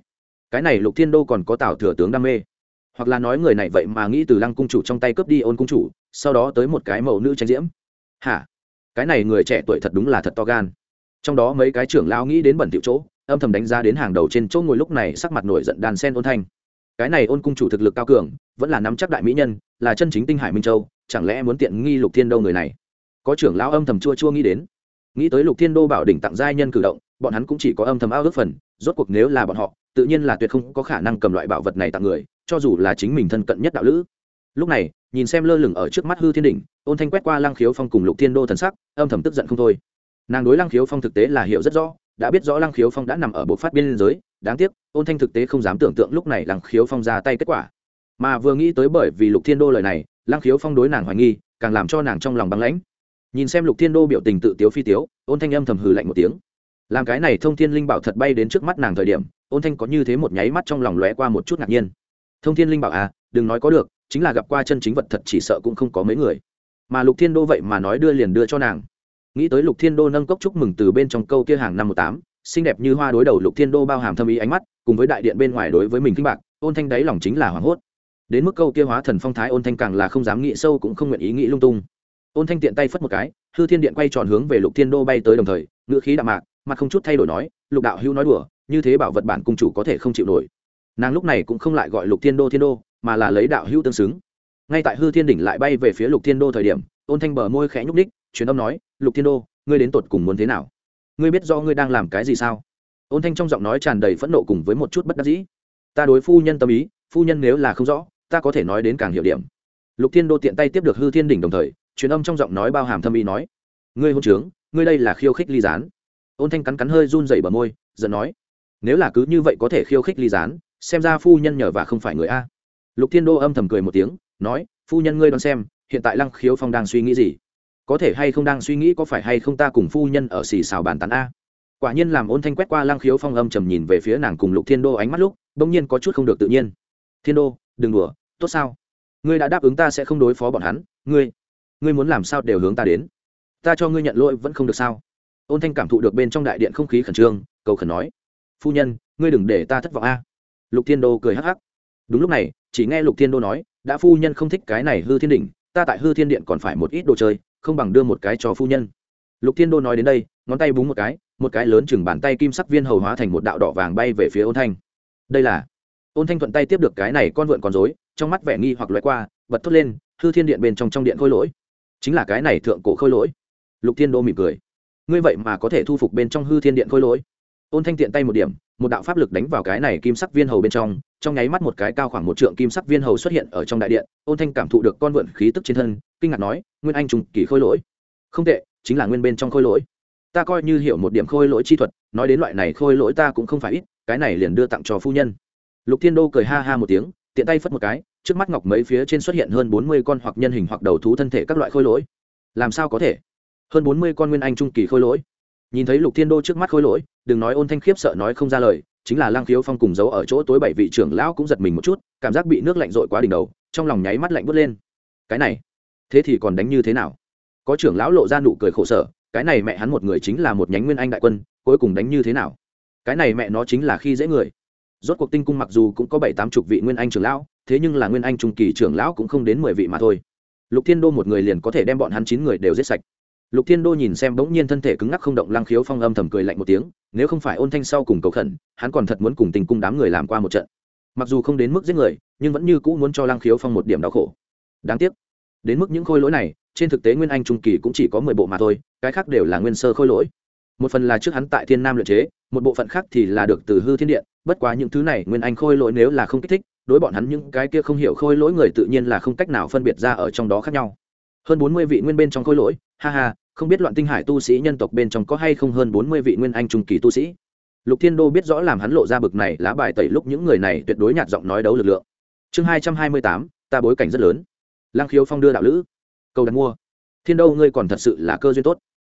cái này lục thiên đô còn có tào thừa tướng đam mê? Hoặc là nói người này vậy mà nghĩ từ lăng cung chủ trong tay cướp đi ôn cung chủ, sau đó tới một cái mẫu nữ tranh diễm? Hả? Cái này người trẻ tuổi thật đúng là thật to gan. Trong đó mấy cái trưởng lão nghĩ đến bẩn tiểu chỗ, âm thầm đánh giá đến hàng đầu trên chỗ ngồi lúc này sắc mặt nổi giận đàn sen ôn thanh. Cái này ôn cung chủ thực lực cao cường, vẫn là nắm chắc đại mỹ nhân, là chân chính tinh hải minh châu, chẳng lẽ muốn tiện nghi lục thiên đô người này? Có trưởng lão âm thầm chua chua nghĩ đến nghĩ tới lục thiên đô bảo đỉnh tặng giai nhân cử động, bọn hắn cũng chỉ có âm thầm ao ước phần, rốt cuộc nếu là bọn họ, tự nhiên là tuyệt không có khả năng cầm loại bảo vật này tặng người, cho dù là chính mình thân cận nhất đạo lữ. Lúc này, nhìn xem lơ lửng ở trước mắt hư thiên đỉnh, ôn thanh quét qua lăng khiếu phong cùng lục thiên đô thần sắc, âm thầm tức giận không thôi. Nàng đối lăng khiếu phong thực tế là hiểu rất rõ, đã biết rõ lăng khiếu phong đã nằm ở bộ phát biên giới, đáng tiếc, ôn thanh thực tế không dám tưởng tượng lúc này lăng khiếu phong ra tay kết quả. Mà vừa nghĩ tới bởi vì lục thiên đô lời này, lăng khiếu phong đối nàng hoài nghi, càng làm cho nàng trong lòng băng lãnh nhìn xem lục thiên đô biểu tình tự tiếu phi tiếu, ôn thanh âm thầm hừ lạnh một tiếng. Làm cái này thông thiên linh bảo thật bay đến trước mắt nàng thời điểm, ôn thanh có như thế một nháy mắt trong lòng lóe qua một chút ngạc nhiên. Thông thiên linh bảo à đừng nói có được, chính là gặp qua chân chính vật thật chỉ sợ cũng không có mấy người. Mà lục thiên đô vậy mà nói đưa liền đưa cho nàng. Nghĩ tới lục thiên đô nâng cốc chúc mừng từ bên trong câu kia hàng năm một tám, xinh đẹp như hoa đối đầu lục thiên đô bao hàm thâm ý ánh mắt, cùng với đại điện bên ngoài đối với mình kinh bạc, ôn thanh đáy lòng chính là hoảng hốt. Đến mức câu kia hóa thần phong thái ôn thanh càng là không dám nghĩ sâu cũng không nguyện ý nghĩ lung tung ôn thanh tiện tay phất một cái, hư thiên điện quay tròn hướng về lục thiên đô bay tới đồng thời, ngữ khí đạm mạc, mặt không chút thay đổi nói, lục đạo hữu nói đùa, như thế bảo vật bản cung chủ có thể không chịu nổi. Nàng lúc này cũng không lại gọi lục thiên đô thiên đô, mà là lấy đạo hữu tương xứng. Ngay tại hư thiên đỉnh lại bay về phía lục thiên đô thời điểm, ôn thanh bờ môi khẽ nhúc ních truyền âm nói, lục thiên đô, ngươi đến tột cùng muốn thế nào? Ngươi biết do ngươi đang làm cái gì sao? Ôn thanh trong giọng nói tràn đầy phẫn nộ cùng với một chút bất đắc dĩ. Ta đối phu nhân tâm ý, phu nhân nếu là không rõ, ta có thể nói đến càng hiệu điểm. Lục thiên đô tiện tay tiếp được hư thiên đỉnh đồng thời truyền âm trong giọng nói bao hàm thâm ý nói, ngươi hôn trướng, ngươi đây là khiêu khích ly gián. Ôn thanh cắn cắn hơi run dậy bờ môi, giận nói, nếu là cứ như vậy có thể khiêu khích ly gián, xem ra phu nhân nhờ và không phải người a. Lục thiên đô âm thầm cười một tiếng, nói, phu nhân ngươi đoán xem, hiện tại lăng khiếu phong đang suy nghĩ gì? Có thể hay không đang suy nghĩ có phải hay không ta cùng phu nhân ở xì xào bàn tán a? Quả nhiên làm ôn thanh quét qua lăng khiếu phong âm trầm nhìn về phía nàng cùng lục thiên đô ánh mắt lúc, bỗng nhiên có chút không được tự nhiên. Thiên đô, đừng đùa, tốt sao? Ngươi đã đáp ứng ta sẽ không đối phó bọn hắn. Ngươi ngươi muốn làm sao đều hướng ta đến. Ta cho ngươi nhận lỗi vẫn không được sao? Ôn thanh cảm thụ được bên trong đại điện không khí khẩn trương, cầu khẩn nói, phu nhân, ngươi đừng để ta thất vọng a. Lục thiên đô cười hắc hắc. Đúng lúc này, chỉ nghe lục thiên đô nói, đã phu nhân không thích cái này hư thiên đỉnh, ta tại hư thiên điện còn phải một ít đồ chơi, không bằng đưa một cái cho phu nhân. Lục thiên đô nói đến đây, ngón tay búng một cái một cái lớn chừng bàn tay kim sắc viên hầu hóa thành một đạo đỏ vàng bay về phía ôn thanh. Đây là. Ôn thanh thuận tay tiếp được cái này con vượn con dối trong mắt vẻ nghi hoặc loại qua, bật thốt lên, hư thiên điện bên trong trong điện khôi lỗi chính là cái này thượng cổ khôi lỗi. Lục thiên đô mỉm cười. Ngươi vậy mà có thể thu phục bên trong hư thiên điện khôi lỗi. Ôn thanh tiện tay một điểm, một đạo pháp lực đánh vào cái này kim sắc viên hầu bên trong trong nháy mắt một cái cao khoảng một trượng kim sắc viên hầu xuất hiện ở trong đại điện, ôn thanh cảm thụ được con vượn khí tức trên thân, kinh ngạc nói, nguyên anh trùng kỳ khôi lỗi. Không tệ, chính là nguyên bên trong khôi lỗi. Ta coi như hiểu một điểm khôi lỗi chi thuật, nói đến loại này khôi lỗi ta cũng không phải ít, cái này liền đưa tặng cho phu nhân. Lục thiên đô cười ha ha một tiếng tiện tay phất một cái, trước mắt ngọc mấy phía trên xuất hiện hơn bốn mươi con hoặc nhân hình hoặc đầu thú thân thể các loại khôi lỗi. Làm sao có thể? Hơn bốn mươi con nguyên anh trung kỳ khôi lỗi. Nhìn thấy lục thiên đô trước mắt khôi lỗi, đừng nói ôn thanh khiếp sợ nói không ra lời, chính là lang khiếu phong cùng giấu ở chỗ tối bảy vị trưởng lão cũng giật mình một chút, cảm giác bị nước lạnh rội quá đỉnh đầu, trong lòng nháy mắt lạnh bớt lên. Cái này, thế thì còn đánh như thế nào? Có trưởng lão lộ ra nụ cười khổ sở, cái này mẹ hắn một người chính là một nhánh nguyên anh đại quân, cuối cùng đánh như thế nào? Cái này mẹ nó chính là khi dễ người rốt cuộc tinh cung mặc dù cũng có bảy tám chục vị nguyên anh trưởng lão, thế nhưng là nguyên anh trung kỳ trưởng lão cũng không đến mười vị mà thôi. Lục thiên đô một người liền có thể đem bọn hắn chín người đều giết sạch. Lục thiên đô nhìn xem bỗng nhiên thân thể cứng ngắc không động lang khiếu phong âm thầm cười lạnh một tiếng, nếu không phải ôn thanh sau cùng cầu khẩn, hắn còn thật muốn cùng tình cung đám người làm qua một trận. Mặc dù không đến mức giết người, nhưng vẫn như cũ muốn cho lang khiếu phong một điểm đau khổ. Đáng tiếc, đến mức những khôi lỗi này, trên thực tế nguyên anh trung kỳ cũng chỉ có mười bộ mà thôi, cái khác đều là nguyên sơ khôi lỗi. Một phần là trước hắn tại thiên nam luyện chế, một bộ phận khác thì là được từ hư thiên điện bất quá những thứ này nguyên anh khôi lỗi nếu là không kích thích, đối bọn hắn những cái kia không hiểu khôi lỗi người tự nhiên là không cách nào phân biệt ra ở trong đó khác nhau. Hơn bốn mươi vị nguyên bên trong khôi lỗi, ha ha, không biết loạn tinh hải tu sĩ nhân tộc bên trong có hay không hơn bốn mươi vị nguyên anh trung kỳ tu sĩ. Lục thiên đô biết rõ làm hắn lộ ra bực này lá bài tẩy lúc những người này tuyệt đối nhạt giọng nói đấu lực lượng. Chương hai trăm hai mươi tám, ta bối cảnh rất lớn. Lang khiếu phong đưa đạo lữ. Cầu đặt mua. Thiên đô, ngươi còn thật sự là cơ duyên tốt.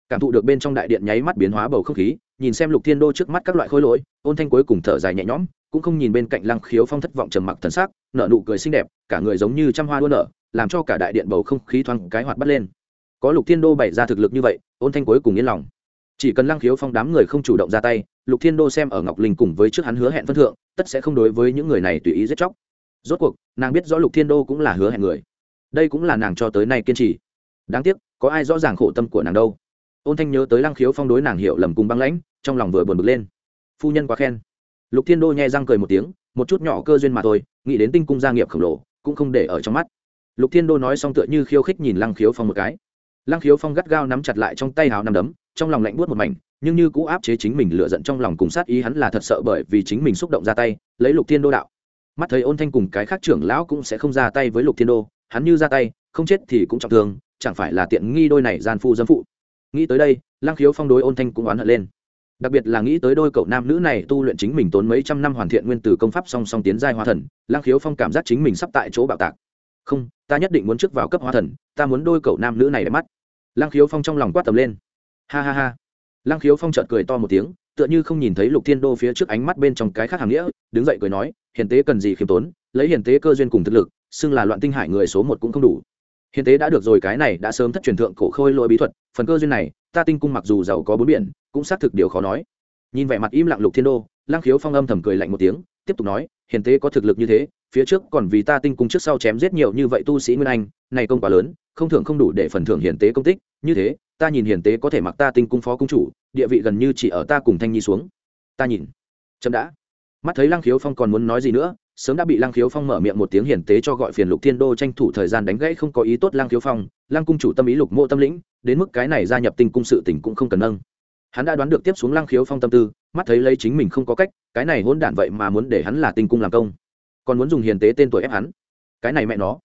Cảm thụ được bên trong đại điện nháy mắt biến hóa bầu không khí nhìn xem lục thiên đô trước mắt các loại khối lỗi, ôn thanh cuối cùng thở dài nhẹ nhõm, cũng không nhìn bên cạnh lăng khiếu phong thất vọng trầm mặc thần sắc, nở nụ cười xinh đẹp, cả người giống như trăm hoa đua nở, làm cho cả đại điện bầu không khí thoáng cái hoạt bắt lên. Có lục thiên đô bày ra thực lực như vậy, ôn thanh cuối cùng yên lòng. Chỉ cần lăng khiếu phong đám người không chủ động ra tay, lục thiên đô xem ở ngọc linh cùng với trước hắn hứa hẹn phân thượng, tất sẽ không đối với những người này tùy ý giết chóc. Rốt cuộc, nàng biết rõ lục thiên đô cũng là hứa hẹn người. Đây cũng là nàng cho tới nay kiên trì. Đáng tiếc, có ai rõ ràng khổ tâm của nàng đâu. Ôn thanh nhớ tới lăng khiếu phong đối nàng hiểu lầm cùng băng lãnh trong lòng vừa buồn bực lên. Phu nhân quá khen. Lục thiên đô nhẹ răng cười một tiếng, một chút nhỏ cơ duyên mà thôi, nghĩ đến tinh cung gia nghiệp khổng lồ, cũng không để ở trong mắt. Lục thiên đô nói xong tựa như khiêu khích nhìn lăng khiếu phong một cái. Lăng khiếu phong gắt gao nắm chặt lại trong tay hào nằm đấm, trong lòng lạnh buốt một mảnh, nhưng như cũ áp chế chính mình lựa giận trong lòng cùng sát ý hắn là thật sợ bởi vì chính mình xúc động ra tay, lấy lục thiên đô đạo. Mắt thấy ôn thanh cùng cái khác trưởng lão cũng sẽ không ra tay với lục thiên đô, hắn như ra tay, không chết thì cũng trọng thương, chẳng phải là tiện nghi đôi này gian phu dâm phụ. Nghĩ tới đây, lăng khiếu phong đối ôn thanh cũng oán hận lên đặc biệt là nghĩ tới đôi cậu nam nữ này tu luyện chính mình tốn mấy trăm năm hoàn thiện nguyên tử công pháp song song tiến giai hóa thần Lang khiếu phong cảm giác chính mình sắp tại chỗ bạo tạc. Không, ta nhất định muốn trước vào cấp hóa thần, ta muốn đôi cậu nam nữ này đẹp mắt. Lang khiếu phong trong lòng quát tầm lên. Ha ha ha. Lang khiếu phong chợt cười to một tiếng, tựa như không nhìn thấy lục thiên đô phía trước ánh mắt bên trong cái khác hàng nghĩa, đứng dậy cười nói, hiền tế cần gì khiêm tốn, lấy hiền tế cơ duyên cùng thực lực, xưng là loạn tinh hải người số một cũng không đủ hiền tế đã được rồi, cái này đã sớm thất truyền thượng cổ khôi lỗi bí thuật, phần cơ duyên này, ta tinh cung mặc dù giàu có bốn biển, cũng xác thực điều khó nói. Nhìn vẻ mặt im lặng lục thiên đô lang khiếu phong âm thầm cười lạnh một tiếng, tiếp tục nói hiền tế có thực lực như thế, phía trước còn vì ta tinh cung trước sau chém giết nhiều như vậy tu sĩ nguyên anh, này công quá lớn, không thưởng không đủ để phần thưởng hiền tế công tích, như thế, ta nhìn hiền tế có thể mặc ta tinh cung phó cung chủ, địa vị gần như chỉ ở ta cùng thanh nhi xuống. Ta nhìn, chậm đã. Mắt thấy lang khiếu phong còn muốn nói gì nữa sớm đã bị lang khiếu phong mở miệng một tiếng hiền tế cho gọi phiền lục thiên đô tranh thủ thời gian đánh gãy không có ý tốt lang khiếu phong lang cung chủ tâm ý lục mộ tâm lĩnh, đến mức cái này gia nhập tinh cung sự tình cũng không cần nâng. Hắn đã đoán được tiếp xuống lang khiếu phong tâm tư, mắt thấy lấy chính mình không có cách, cái này hỗn đản vậy mà muốn để hắn là tinh cung làm công. Còn muốn dùng hiền tế tên tuổi ép hắn. Cái này mẹ nó.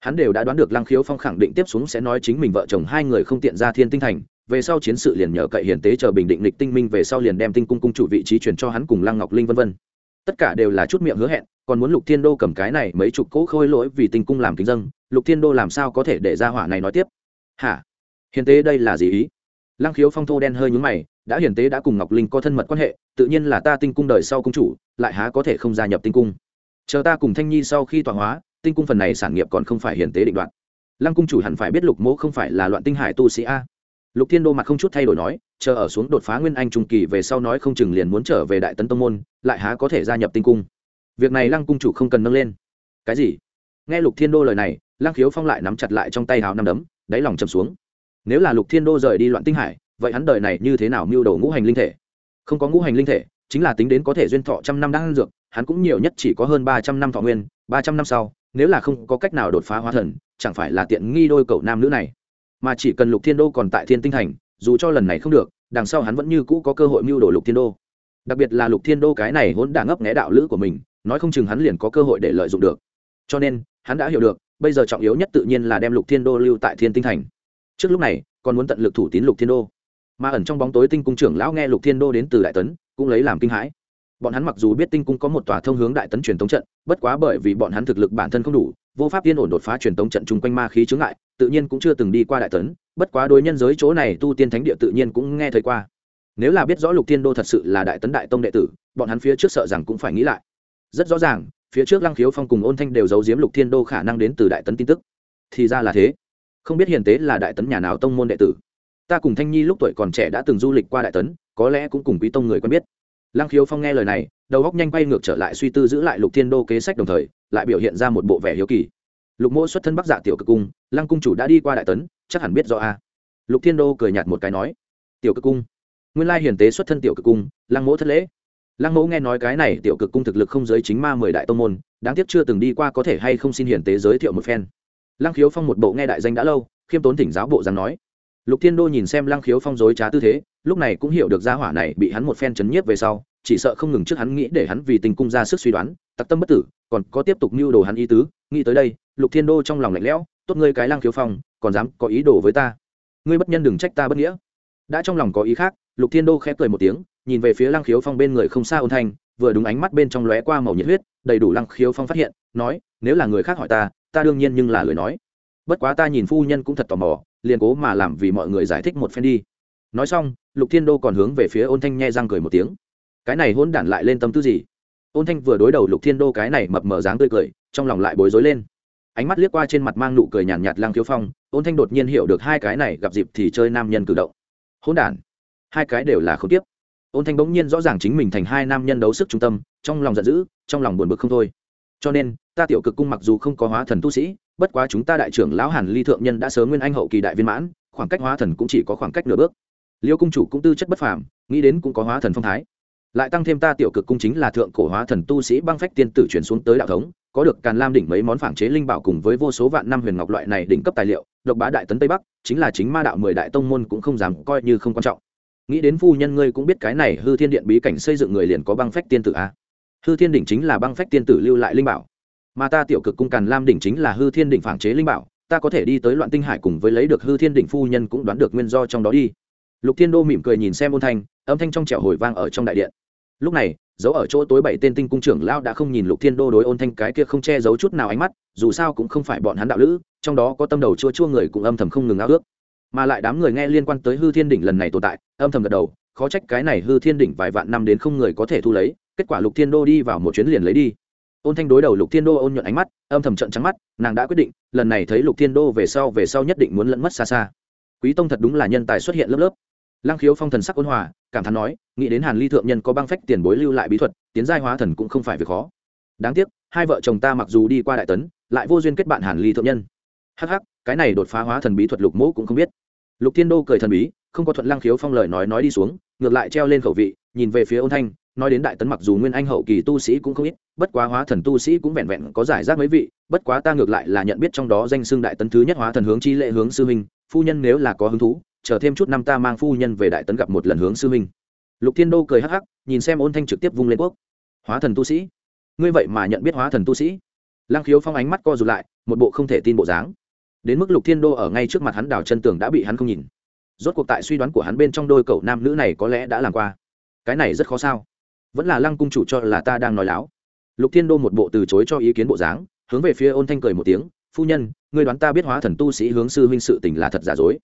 Hắn đều đã đoán được lang khiếu phong khẳng định tiếp xuống sẽ nói chính mình vợ chồng hai người không tiện ra thiên tinh thành, về sau chiến sự liền nhờ cậy hiền tế chờ bình định lịch tinh minh về sau liền đem tinh cung cung chủ vị trí chuyển cho hắn cùng lăng ngọc linh vân vân. Tất cả đều là chút miệng hứa hẹn còn muốn lục thiên đô cầm cái này mấy chục cỗ khôi lỗi vì tinh cung làm kính dân lục thiên đô làm sao có thể để ra hỏa này nói tiếp? Hả? Hiền tế đây là gì ý? Lăng khiếu phong thô đen hơi nhúng mày, đã hiền tế đã cùng ngọc linh có thân mật quan hệ, tự nhiên là ta tinh cung đời sau cung chủ, lại há có thể không gia nhập tinh cung? Chờ ta cùng thanh nhi sau khi tọa hóa, tinh cung phần này sản nghiệp còn không phải hiền tế định đoạn lăng cung chủ hẳn phải biết lục mỗ không phải là loạn tinh hải tu sĩ a. Lục thiên đô mặt không chút thay đổi nói, chờ ở xuống đột phá nguyên anh trung kỳ về sau nói không chừng liền muốn trở về đại tấn tông môn, lại há có thể gia nhập tinh cung? Việc này lăng cung chủ không cần nâng lên. Cái gì? Nghe lục thiên đô lời này, lăng khiếu phong lại nắm chặt lại trong tay hào năm đấm, đáy lòng chầm xuống. Nếu là lục thiên đô rời đi loạn tinh hải, vậy hắn đời này như thế nào mưu đồ ngũ hành linh thể? Không có ngũ hành linh thể, chính là tính đến có thể duyên thọ trăm năm đang dược, hắn cũng nhiều nhất chỉ có hơn ba trăm năm thọ nguyên, ba trăm năm sau, nếu là không có cách nào đột phá hóa thần, chẳng phải là tiện nghi đôi cậu nam nữ này. Mà chỉ cần lục thiên đô còn tại thiên tinh thành, dù cho lần này không được, đằng sau hắn vẫn như cũ có cơ hội mưu đồ lục thiên đô. Đặc biệt là lục thiên đô cái này hỗn đả ngấp nghé đạo lữ của mình nói không chừng hắn liền có cơ hội để lợi dụng được. Cho nên, hắn đã hiểu được, bây giờ trọng yếu nhất tự nhiên là đem lục thiên đô lưu tại thiên tinh thành. Trước lúc này, còn muốn tận lực thủ tín lục thiên đô. Mà ẩn trong bóng tối tinh cung trưởng lão nghe lục thiên đô đến từ đại tấn, cũng lấy làm kinh hãi. Bọn hắn mặc dù biết tinh cung có một tòa thông hướng đại tấn truyền tống trận, bất quá bởi vì bọn hắn thực lực bản thân không đủ, vô pháp yên ổn đột phá truyền tống trận chung quanh ma khí chướng ngại, tự nhiên cũng chưa từng đi qua đại tấn, bất quá đối nhân giới chỗ này tu tiên thánh địa tự nhiên cũng nghe thấy qua. Nếu là biết rõ lục thiên đô thật sự là đại tấn đại tông đệ tử, bọn hắn phía trước sợ rằng cũng phải nghĩ lại rất rõ ràng, phía trước lăng khiếu phong cùng ôn thanh đều giấu giếm lục thiên đô khả năng đến từ đại tấn tin tức. Thì ra là thế. Không biết hiền tế là đại tấn nhà nào tông môn đệ tử. Ta cùng thanh nhi lúc tuổi còn trẻ đã từng du lịch qua đại tấn, có lẽ cũng cùng quý tông người quen biết. Lăng khiếu phong nghe lời này, đầu góc nhanh quay ngược trở lại suy tư giữ lại lục thiên đô kế sách đồng thời, lại biểu hiện ra một bộ vẻ hiếu kỳ. Lục mỗ xuất thân bắc dạ tiểu cực cung, lăng cung chủ đã đi qua đại tấn, chắc hẳn biết rõ a. Lục thiên đô cười nhạt một cái nói, tiểu cực cung, nguyên lai hiền tế xuất thân tiểu cực cung, lăng mỗ thất lễ lăng mỗ nghe nói cái này tiểu cực cung thực lực không giới chính ma mười đại tông môn, đáng tiếc chưa từng đi qua có thể hay không xin hiển tế giới thiệu một phen. Lăng khiếu phong một bộ nghe đại danh đã lâu, khiêm tốn thỉnh giáo bộ rằng nói. Lục thiên đô nhìn xem lăng khiếu phong dối trá tư thế, lúc này cũng hiểu được gia hỏa này bị hắn một phen chấn nhiếp về sau, chỉ sợ không ngừng trước hắn nghĩ để hắn vì tình cung ra sức suy đoán, tặc tâm bất tử, còn có tiếp tục mưu đồ hắn ý tứ, nghĩ tới đây, lục thiên đô trong lòng lạnh lẽo, tốt ngươi cái lăng khiếu phong, còn dám có ý đồ với ta? Ngươi bất nhân đừng trách ta bất nghĩa. Đã trong lòng có ý khác, lục thiên đô khẽ cười một tiếng nhìn về phía lăng khiếu phong bên người không xa ôn thanh vừa đúng ánh mắt bên trong lóe qua màu nhiệt huyết đầy đủ lăng khiếu phong phát hiện nói nếu là người khác hỏi ta ta đương nhiên nhưng là lời nói. Bất quá ta nhìn phu nhân cũng thật tò mò liền cố mà làm vì mọi người giải thích một phen đi. Nói xong lục thiên đô còn hướng về phía ôn thanh nhe răng cười một tiếng. Cái này hôn đản lại lên tâm tư gì? Ôn thanh vừa đối đầu lục thiên đô cái này mập mờ dáng tươi cười trong lòng lại bối rối lên. Ánh mắt liếc qua trên mặt mang nụ cười nhàn nhạt, nhạt lang thiếu phong ôn thanh đột nhiên hiểu được hai cái này gặp dịp thì chơi nam nhân cử động. Hôn đản hai cái đều là không tiếp ôn thanh bỗng nhiên rõ ràng chính mình thành hai nam nhân đấu sức trung tâm, trong lòng giận dữ, trong lòng buồn bực không thôi. Cho nên, ta tiểu cực cung mặc dù không có hóa thần tu sĩ, bất quá chúng ta đại trưởng lão hàn ly thượng nhân đã sớm nguyên anh hậu kỳ đại viên mãn, khoảng cách hóa thần cũng chỉ có khoảng cách nửa bước. Liêu cung chủ cũng tư chất bất phàm, nghĩ đến cũng có hóa thần phong thái. Lại tăng thêm ta tiểu cực cung chính là thượng cổ hóa thần tu sĩ băng phách tiên tử chuyển xuống tới đạo thống, có được càn lam đỉnh mấy món phản chế linh bảo cùng với vô số vạn năm huyền ngọc loại này đỉnh cấp tài liệu, độc bá đại tấn tây bắc, chính là chính ma đạo mười đại tông môn cũng không dám coi như không quan trọng nghĩ đến phu nhân ngươi cũng biết cái này hư thiên điện bí cảnh xây dựng người liền có băng phách tiên tử a. Hư thiên đỉnh chính là băng phách tiên tử lưu lại linh bảo. Mà ta tiểu cực cung càn lam đỉnh chính là hư thiên đỉnh phản chế linh bảo, ta có thể đi tới loạn tinh hải cùng với lấy được hư thiên đỉnh phu nhân cũng đoán được nguyên do trong đó đi. Lục thiên đô mỉm cười nhìn xem ôn thanh, âm thanh trong trẻo hồi vang ở trong đại điện. Lúc này giấu ở chỗ tối bảy tên tinh cung trưởng lão đã không nhìn lục thiên đô đối ôn thanh cái kia không che giấu chút nào ánh mắt, dù sao cũng không phải bọn hắn đạo lữ, trong đó có tâm đầu chua chua người cũng âm thầm không ngừng ao ước mà lại đám người nghe liên quan tới hư thiên đỉnh lần này tồn tại, âm thầm gật đầu, khó trách cái này hư thiên đỉnh vài vạn năm đến không người có thể thu lấy, kết quả lục thiên đô đi vào một chuyến liền lấy đi. Ôn thanh đối đầu lục thiên đô ôn nhuận ánh mắt, âm thầm trận trắng mắt, nàng đã quyết định, lần này thấy lục thiên đô về sau về sau nhất định muốn lẫn mất xa xa. Quý tông thật đúng là nhân tài xuất hiện lớp lớp. Lăng khiếu phong thần sắc ôn hòa, cảm thán nói, nghĩ đến hàn ly thượng nhân có băng phách tiền bối lưu lại bí thuật, tiến giai hóa thần cũng không phải việc khó. Đáng tiếc, hai vợ chồng ta mặc dù đi qua đại tấn, lại vô duyên kết bạn hàn ly thượng nhân. Hắc hắc, cái này đột phá hóa thần bí thuật lục mẫu cũng không biết lục thiên đô cười thần bí, không có thuận lăng khiếu phong lời nói nói đi xuống, ngược lại treo lên khẩu vị, nhìn về phía ôn thanh, nói đến đại tấn mặc dù nguyên anh hậu kỳ tu sĩ cũng không ít, bất quá hóa thần tu sĩ cũng vẹn vẹn có giải rác mấy vị, bất quá ta ngược lại là nhận biết trong đó danh xưng đại tấn thứ nhất hóa thần hướng chi lệ hướng sư huynh, phu nhân nếu là có hứng thú, chờ thêm chút năm ta mang phu nhân về đại tấn gặp một lần hướng sư huynh. Lục thiên đô cười hắc hắc, nhìn xem ôn thanh trực tiếp vung lên quốc. Hóa thần tu sĩ? Ngươi vậy mà nhận biết hóa thần tu sĩ? Lăng khiếu phong ánh mắt co rụt lại, một bộ không thể tin bộ dáng đến mức lục thiên đô ở ngay trước mặt hắn đào chân tường đã bị hắn không nhìn. Rốt cuộc tại suy đoán của hắn bên trong đôi cậu nam nữ này có lẽ đã làm qua. Cái này rất khó sao? Vẫn là lăng cung chủ cho là ta đang nói láo. Lục thiên đô một bộ từ chối cho ý kiến bộ dáng, hướng về phía ôn thanh cười một tiếng, phu nhân, ngươi đoán ta biết hóa thần tu sĩ hướng sư huynh sự tình là thật giả dối?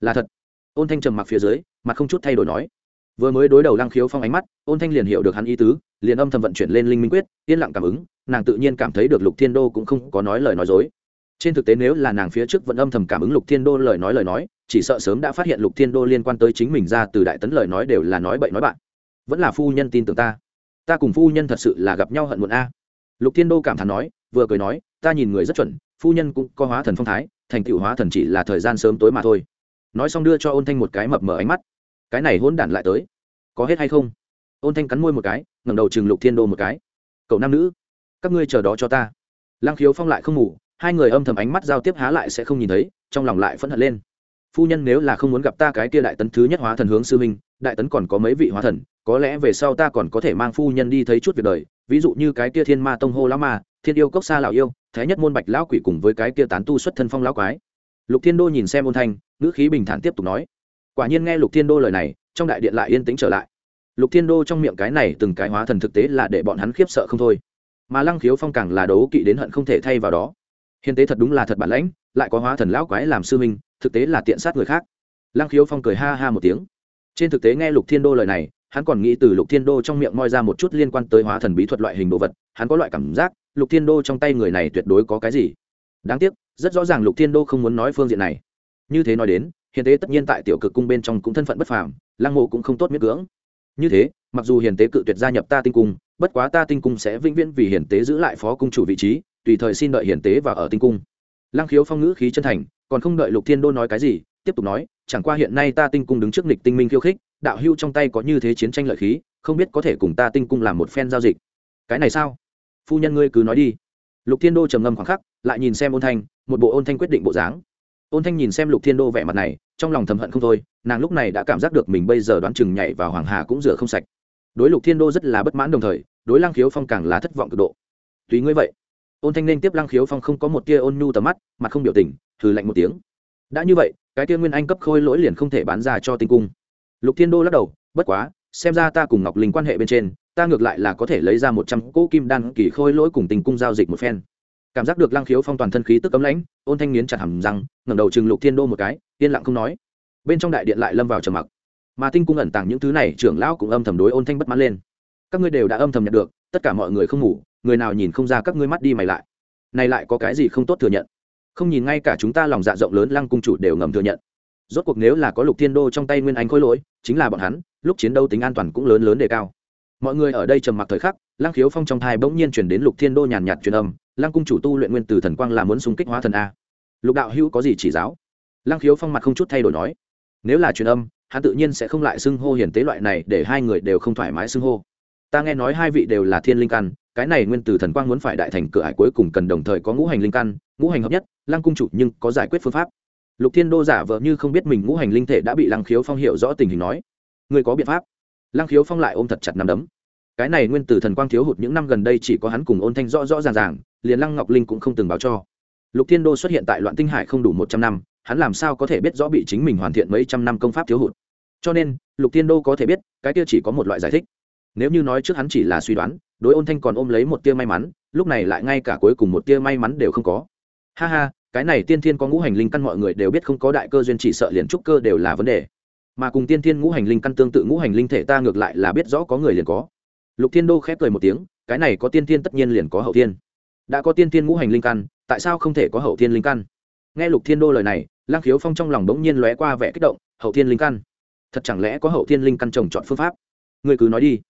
Là thật. Ôn thanh trầm mặc phía dưới, mặt không chút thay đổi nói. Vừa mới đối đầu lăng khiếu phong ánh mắt, ôn thanh liền hiểu được hắn ý tứ, liền âm thầm vận chuyển lên linh minh quyết, yên lặng cảm ứng, nàng tự nhiên cảm thấy được lục thiên đô cũng không có nói lời nói dối trên thực tế nếu là nàng phía trước vẫn âm thầm cảm ứng lục thiên đô lời nói lời nói, chỉ sợ sớm đã phát hiện lục thiên đô liên quan tới chính mình ra từ đại tấn lời nói đều là nói bậy nói bạn. Vẫn là phu nhân tin tưởng ta. Ta cùng phu nhân thật sự là gặp nhau hận muộn a. Lục thiên đô cảm thán nói, vừa cười nói, ta nhìn người rất chuẩn, phu nhân cũng có hóa thần phong thái, thành tựu hóa thần chỉ là thời gian sớm tối mà thôi. Nói xong đưa cho ôn thanh một cái mập mờ ánh mắt. Cái này hôn đản lại tới. Có hết hay không? Ôn thanh cắn môi một cái, ngẩng đầu chừng lục thiên đô một cái. Cậu nam nữ, các ngươi chờ đó cho ta. Lang khiếu phong lại không ngủ hai người âm thầm ánh mắt giao tiếp há lại sẽ không nhìn thấy, trong lòng lại phẫn hận lên. Phu nhân nếu là không muốn gặp ta cái kia đại tấn thứ nhất hóa thần hướng sư minh đại tấn còn có mấy vị hóa thần, có lẽ về sau ta còn có thể mang phu nhân đi thấy chút việc đời, ví dụ như cái kia thiên ma tông hô lão ma, thiên yêu cốc xa lão yêu, thái nhất môn bạch lão quỷ cùng với cái kia tán tu xuất thân phong lão quái. Lục thiên đô nhìn xem ôn thanh, ngữ khí bình thản tiếp tục nói, quả nhiên nghe lục thiên đô lời này, trong đại điện lại yên tĩnh trở lại. Lục thiên đô trong miệng cái này từng cái hóa thần thực tế là để bọn hắn khiếp sợ không thôi. Mà lăng khiếu phong càng là đấu kỵ đến hận không thể thay vào đó hiền tế thật đúng là thật bản lãnh, lại có hóa thần lão quái làm sư minh, thực tế là tiện sát người khác. Lăng khiếu phong cười ha ha một tiếng. Trên thực tế nghe lục thiên đô lời này, hắn còn nghĩ từ lục thiên đô trong miệng moi ra một chút liên quan tới hóa thần bí thuật loại hình đồ vật, hắn có loại cảm giác, lục thiên đô trong tay người này tuyệt đối có cái gì. Đáng tiếc, rất rõ ràng lục thiên đô không muốn nói phương diện này. Như thế nói đến hiền tế tất nhiên tại tiểu cực cung bên trong cũng thân phận bất phàm, lăng mộ cũng không tốt miễn cưỡng. Như thế, mặc dù hiền tế cự tuyệt gia nhập ta tinh cung, bất quá ta tinh cung sẽ vĩnh viễn vì hiền tế giữ lại phó cung chủ vị trí tùy thời xin đợi hiển tế và ở tinh cung. Lăng khiếu phong ngữ khí chân thành, còn không đợi lục thiên đô nói cái gì, tiếp tục nói, chẳng qua hiện nay ta tinh cung đứng trước nịch tinh minh khiêu khích, đạo hưu trong tay có như thế chiến tranh lợi khí, không biết có thể cùng ta tinh cung làm một phen giao dịch. Cái này sao? Phu nhân ngươi cứ nói đi. Lục thiên đô trầm ngâm khoảng khắc, lại nhìn xem ôn thanh, một bộ ôn thanh quyết định bộ dáng. Ôn thanh nhìn xem lục thiên đô vẻ mặt này, trong lòng thầm hận không thôi, nàng lúc này đã cảm giác được mình bây giờ đoán chừng nhảy vào hoàng hà cũng rửa không sạch. Đối lục thiên đô rất là bất mãn đồng thời, đối lăng khiếu phong càng là thất vọng cực độ. Tùy ngươi vậy ôn thanh nên tiếp lăng khiếu phong không có một tia ôn nhu tầm mắt, mặt không biểu tình thử lạnh một tiếng. Đã như vậy, cái tia nguyên anh cấp khôi lỗi liền không thể bán ra cho tinh cung. Lục thiên đô lắc đầu, bất quá, xem ra ta cùng ngọc linh quan hệ bên trên, ta ngược lại là có thể lấy ra một trăm cỗ kim đan kỳ khôi lỗi cùng tinh cung giao dịch một phen. Cảm giác được lăng khiếu phong toàn thân khí tức cấm lãnh, ôn thanh nghiến chặt hầm răng, ngẩng đầu chừng lục thiên đô một cái, yên lặng không nói. Bên trong đại điện lại lâm vào trầm mặc. Mà tinh cung ẩn tàng những thứ này, trưởng lão cũng âm thầm đối ôn thanh bất mãn lên. Các ngươi đều đã âm thầm nhận được, tất cả mọi người không ngủ người nào nhìn không ra các ngươi mắt đi mày lại. Này lại có cái gì không tốt thừa nhận? Không nhìn ngay cả chúng ta lòng dạ rộng lớn lăng cung chủ đều ngầm thừa nhận. Rốt cuộc nếu là có lục thiên đô trong tay nguyên anh khôi lỗi, chính là bọn hắn, lúc chiến đấu tính an toàn cũng lớn lớn đề cao. Mọi người ở đây trầm mặc thời khắc, lăng khiếu phong trong thai bỗng nhiên chuyển đến lục thiên đô nhàn nhạt truyền âm, lăng cung chủ tu luyện nguyên từ thần quang là muốn xung kích hóa thần a. Lục đạo hữu có gì chỉ giáo? Lăng khiếu phong mặt không chút thay đổi nói. Nếu là truyền âm, hắn tự nhiên sẽ không lại xưng hô hiền tế loại này để hai người đều không thoải mái xưng hô. Ta nghe nói hai vị đều là thiên linh căn cái này nguyên từ thần quang muốn phải đại thành cửa ải cuối cùng cần đồng thời có ngũ hành linh căn, ngũ hành hợp nhất, lăng cung chủ nhưng có giải quyết phương pháp. Lục thiên đô giả vờ như không biết mình ngũ hành linh thể đã bị lăng khiếu phong hiểu rõ tình hình nói người có biện pháp? Lăng khiếu phong lại ôm thật chặt nằm đấm. Cái này nguyên từ thần quang thiếu hụt những năm gần đây chỉ có hắn cùng ôn thanh rõ rõ ràng ràng, liền lăng ngọc linh cũng không từng báo cho. Lục thiên đô xuất hiện tại loạn tinh hải không đủ một trăm năm, hắn làm sao có thể biết rõ bị chính mình hoàn thiện mấy trăm năm công pháp thiếu hụt? Cho nên, lục thiên đô có thể biết, cái kia chỉ có một loại giải thích. Nếu như nói trước hắn chỉ là suy đoán đối ôn thanh còn ôm lấy một tia may mắn, lúc này lại ngay cả cuối cùng một tia may mắn đều không có. Ha ha, cái này tiên thiên có ngũ hành linh căn mọi người đều biết không có đại cơ duyên chỉ sợ liền trúc cơ đều là vấn đề. Mà cùng tiên thiên ngũ hành linh căn tương tự ngũ hành linh thể ta ngược lại là biết rõ có người liền có. Lục thiên đô khép cười một tiếng, cái này có tiên thiên tất nhiên liền có hậu thiên. Đã có tiên thiên ngũ hành linh căn, tại sao không thể có hậu thiên linh căn? Nghe lục thiên đô lời này lang khiếu phong trong lòng bỗng nhiên lóe qua vẻ kích động, hậu thiên linh căn. Thật chẳng lẽ có hậu thiên linh căn trồng chọn phương pháp? Người cứ nói đi.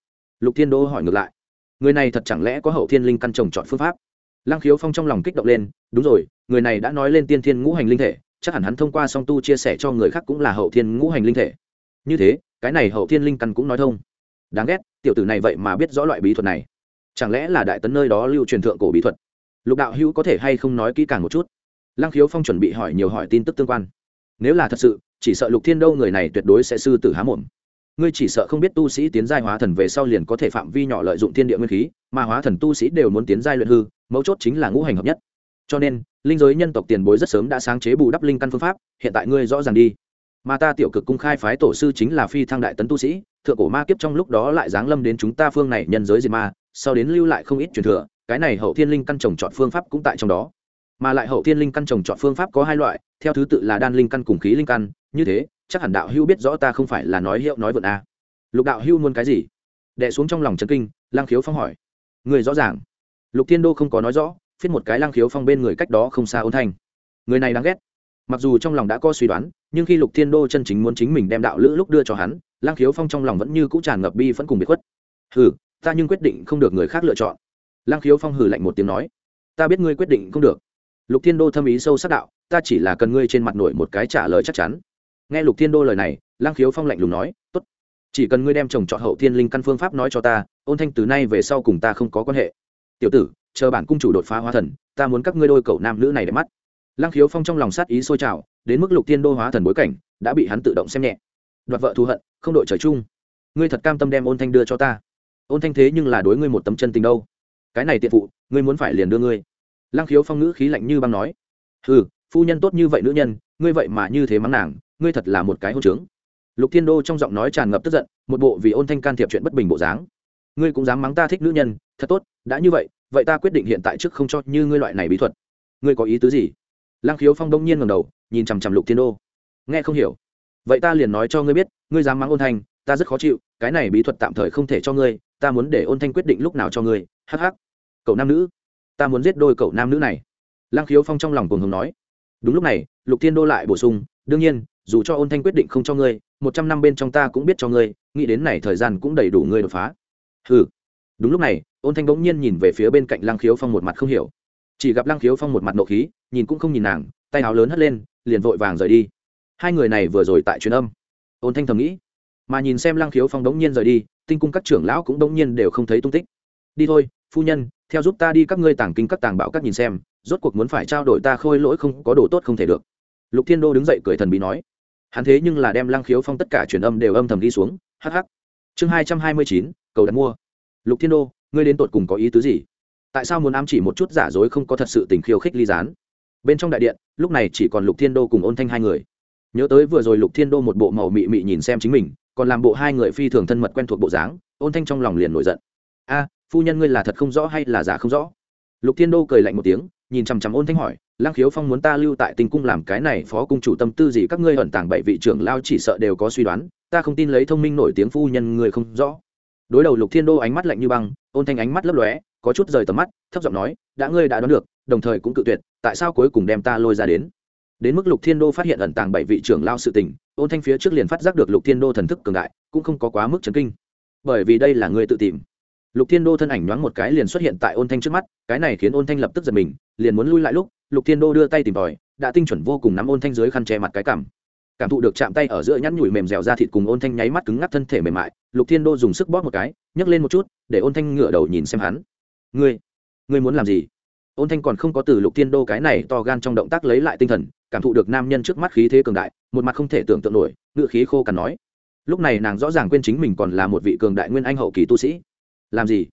Lục thiên đô hỏi ngược lại người này thật chẳng lẽ có hậu thiên linh căn trồng chọn phương pháp? Lang khiếu phong trong lòng kích động lên, đúng rồi, người này đã nói lên tiên thiên ngũ hành linh thể, chắc hẳn hắn thông qua song tu chia sẻ cho người khác cũng là hậu thiên ngũ hành linh thể. Như thế, cái này hậu thiên linh căn cũng nói thông. Đáng ghét, tiểu tử này vậy mà biết rõ loại bí thuật này. Chẳng lẽ là đại tấn nơi đó lưu truyền thượng cổ bí thuật? Lục đạo hữu có thể hay không nói kỹ càng một chút? Lăng khiếu phong chuẩn bị hỏi nhiều hỏi tin tức tương quan. Nếu là thật sự, chỉ sợ lục thiên đâu người này tuyệt đối sẽ sư tử há mồm ngươi chỉ sợ không biết tu sĩ tiến giai hóa thần về sau liền có thể phạm vi nhỏ lợi dụng thiên địa nguyên khí, mà hóa thần tu sĩ đều muốn tiến giai luyện hư, mấu chốt chính là ngũ hành hợp nhất. Cho nên, linh giới nhân tộc tiền bối rất sớm đã sáng chế bù đắp linh căn phương pháp, hiện tại ngươi rõ ràng đi. Mà ta tiểu cực cung khai phái tổ sư chính là phi thăng đại tấn tu sĩ, thượng cổ ma kiếp trong lúc đó lại giáng lâm đến chúng ta phương này nhân giới diệt ma, sau đến lưu lại không ít truyền thừa, cái này hậu thiên linh căn trồng chọn phương pháp cũng tại trong đó. Mà lại hậu thiên linh căn trồng chọn phương pháp có hai loại, theo thứ tự là đan linh căn cùng khí linh căn, như thế chắc hẳn đạo hưu biết rõ ta không phải là nói hiệu nói vượn a lục đạo hưu muốn cái gì? Đệ xuống trong lòng trấn kinh lang khiếu phong hỏi. Người rõ ràng. Lục thiên đô không có nói rõ, phiết một cái lang khiếu phong bên người cách đó không xa ôn thanh. Người này đáng ghét. Mặc dù trong lòng đã có suy đoán, nhưng khi lục thiên đô chân chính muốn chính mình đem đạo lữ lúc đưa cho hắn lang khiếu phong trong lòng vẫn như cũ tràn ngập bi vẫn cùng biệt khuất. Hừ, ta nhưng quyết định không được người khác lựa chọn. Lang khiếu phong hừ lạnh một tiếng nói. Ta biết ngươi quyết định không được. Lục thiên đô thâm ý sâu sắc đạo, ta chỉ là cần ngươi trên mặt nổi một cái trả lời chắc chắn nghe lục thiên đô lời này lang khiếu phong lạnh lùng nói, tốt, chỉ cần ngươi đem chồng chọn hậu thiên linh căn phương pháp nói cho ta, ôn thanh từ nay về sau cùng ta không có quan hệ. Tiểu tử, chờ bản cung chủ đột phá hóa thần, ta muốn các ngươi đôi cậu nam nữ này để mắt. Lang khiếu phong trong lòng sát ý sôi trào, đến mức lục thiên đô hóa thần bối cảnh, đã bị hắn tự động xem nhẹ. Đoạt vợ thù hận, không đội trời chung. Ngươi thật cam tâm đem ôn thanh đưa cho ta. Ôn thanh thế nhưng là đối ngươi một tấm chân tình đâu. Cái này tiện phụ, ngươi muốn phải liền đưa ngươi. Lang khiếu phong ngữ khí lạnh như băng nói ừ phu nhân tốt như vậy nữ nhân, ngươi vậy mà như thế mắng nàng ngươi thật là một cái hôn trướng. Lục thiên đô trong giọng nói tràn ngập tức giận, một bộ vì ôn thanh can thiệp chuyện bất bình bộ dáng. Ngươi cũng dám mắng ta thích nữ nhân, thật tốt, đã như vậy vậy ta quyết định hiện tại trước không cho như ngươi loại này bí thuật. Ngươi có ý tứ gì? Lang khiếu phong đông nhiên ngầm đầu, nhìn chằm chằm lục thiên đô. Nghe không hiểu. Vậy ta liền nói cho ngươi biết, ngươi dám mắng ôn thanh, ta rất khó chịu, cái này bí thuật tạm thời không thể cho ngươi, ta muốn để ôn thanh quyết định lúc nào cho ngươi, hắc hắc. Cậu nam nữ, ta muốn giết đôi cậu nam nữ này. Lang khiếu phong trong lòng cùng hùng nói. Đúng lúc này, lục thiên đô lại bổ sung, đương nhiên dù cho ôn thanh quyết định không cho ngươi, một trăm năm bên trong ta cũng biết cho ngươi, nghĩ đến này thời gian cũng đầy đủ ngươi đột phá. Ừ đúng lúc này, ôn thanh bỗng nhiên nhìn về phía bên cạnh lang khiếu phong một mặt không hiểu. Chỉ gặp lang khiếu phong một mặt nộ khí, nhìn cũng không nhìn nàng, tay áo lớn hất lên, liền vội vàng rời đi. Hai người này vừa rồi tại truyền âm. Ôn thanh thầm nghĩ. Mà nhìn xem lang khiếu phong đống nhiên rời đi, tinh cung các trưởng lão cũng đống nhiên đều không thấy tung tích. Đi thôi, phu nhân, theo giúp ta đi các ngươi tàng kinh các tàng bạo các nhìn xem, rốt cuộc muốn phải trao đổi ta khôi lỗi không có đồ tốt không thể được. Lục thiên đô đứng dậy cười thần bí nói hắn thế nhưng là đem lăng khiếu phong tất cả truyền âm đều âm thầm đi xuống. Hh chương hai trăm hai mươi chín, cầu đặt mua. Lục thiên đô, ngươi đến tột cùng có ý tứ gì? Tại sao muốn ám chỉ một chút giả dối không có thật sự tình khiêu khích ly gián? Bên trong đại điện, lúc này chỉ còn lục thiên đô cùng ôn thanh hai người. Nhớ tới vừa rồi lục thiên đô một bộ màu mị mị nhìn xem chính mình, còn làm bộ hai người phi thường thân mật quen thuộc bộ dáng, ôn thanh trong lòng liền nổi giận. A, phu nhân ngươi là thật không rõ hay là giả không rõ? Lục thiên đô cười lạnh một tiếng, nhìn chằm chằm ôn thanh hỏi lăng khiếu phong muốn ta lưu tại tinh cung làm cái này phó cung chủ tâm tư gì các ngươi ẩn tàng bảy vị trưởng lao chỉ sợ đều có suy đoán, ta không tin lấy thông minh nổi tiếng phu nhân người không rõ. Đối đầu lục thiên đô ánh mắt lạnh như băng, ôn thanh ánh mắt lấp lóe, có chút rời tầm mắt, thấp giọng nói, đã ngươi đã đoán được, đồng thời cũng cự tuyệt, tại sao cuối cùng đem ta lôi ra đến? Đến mức lục thiên đô phát hiện ẩn tàng bảy vị trưởng lao sự tình, ôn thanh phía trước liền phát giác được lục thiên đô thần thức cường đại, cũng không có quá mức chấn kinh. Bởi vì đây là ngươi tự tìm. Lục thiên đô thân ảnh nhoáng một cái liền xuất hiện tại ôn thanh trước mắt, cái này khiến ôn thanh lập tức giật mình, liền muốn lui lại lúc lục thiên đô đưa tay tìm tòi, đã tinh chuẩn vô cùng nắm ôn thanh dưới khăn che mặt cái cảm. Cảm thụ được chạm tay ở giữa nhăn nhủi mềm dẻo ra thịt cùng ôn thanh nháy mắt cứng ngắc thân thể mềm mại, lục thiên đô dùng sức bóp một cái, nhấc lên một chút, để ôn thanh ngửa đầu nhìn xem hắn. Ngươi ngươi muốn làm gì? Ôn thanh còn không có từ lục thiên đô cái này to gan trong động tác lấy lại tinh thần, cảm thụ được nam nhân trước mắt khí thế cường đại, một mặt không thể tưởng tượng nổi ngự khí khô cằn nói. Lúc này nàng rõ ràng quên chính mình còn là một vị cường đại nguyên anh hậu kỳ tu sĩ. Làm gì?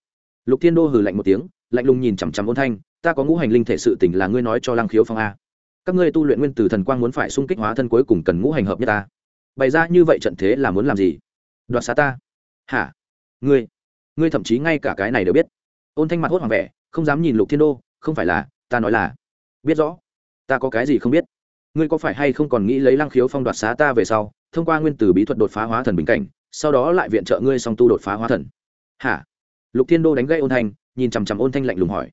Lục thiên đô hừ lạnh một tiếng, lạnh lùng nhìn chằm chằm ôn thanh ta có ngũ hành linh thể sự tình là ngươi nói cho lăng khiếu phong a. Các ngươi tu luyện nguyên tử thần quang muốn phải xung kích hóa thân cuối cùng cần ngũ hành hợp nhất ta. Bày ra như vậy trận thế là muốn làm gì? Đoạt xá ta. Hả? Ngươi? Ngươi thậm chí ngay cả cái này đều biết. Ôn thanh mặt hốt hoảng vẻ, không dám nhìn lục thiên đô, không phải là, ta nói là, biết rõ. Ta có cái gì không biết? Ngươi có phải hay không còn nghĩ lấy lăng khiếu phong đoạt xá ta về sau, thông qua nguyên tử bí thuật đột phá hóa thần bình cảnh, sau đó lại viện trợ ngươi song tu đột phá hóa thần? Hả? Lục thiên đô đánh gây ôn thanh, nhìn chằm chằm ôn thanh lạnh lùng hỏi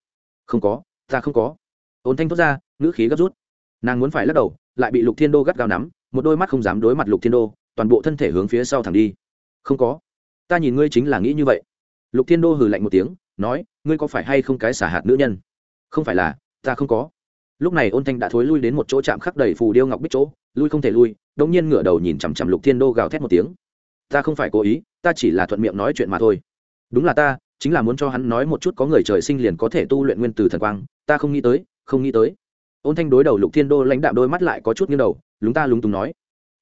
không có, ta không có. Ôn thanh thốt ra, ngữ khí gấp rút. Nàng muốn phải lắc đầu, lại bị lục thiên đô gắt gao nắm, một đôi mắt không dám đối mặt lục thiên đô, toàn bộ thân thể hướng phía sau thẳng đi. Không có. Ta nhìn ngươi chính là nghĩ như vậy. Lục thiên đô hừ lạnh một tiếng, nói, ngươi có phải hay không cái xả hạt nữ nhân? Không phải là, ta không có. Lúc này ôn thanh đã thối lui đến một chỗ chạm khắc đầy phù điêu ngọc bích chỗ, lui không thể lui đống nhiên ngửa đầu nhìn chằm chằm lục thiên đô gào thét một tiếng. Ta không phải cố ý, ta chỉ là thuận miệng nói chuyện mà thôi. Đúng là ta chính là muốn cho hắn nói một chút có người trời sinh liền có thể tu luyện nguyên từ thần quang, ta không nghĩ tới, không nghĩ tới. Ôn thanh đối đầu lục thiên đô lãnh đạo đôi mắt lại có chút nghiêng đầu, lúng ta lúng túng nói.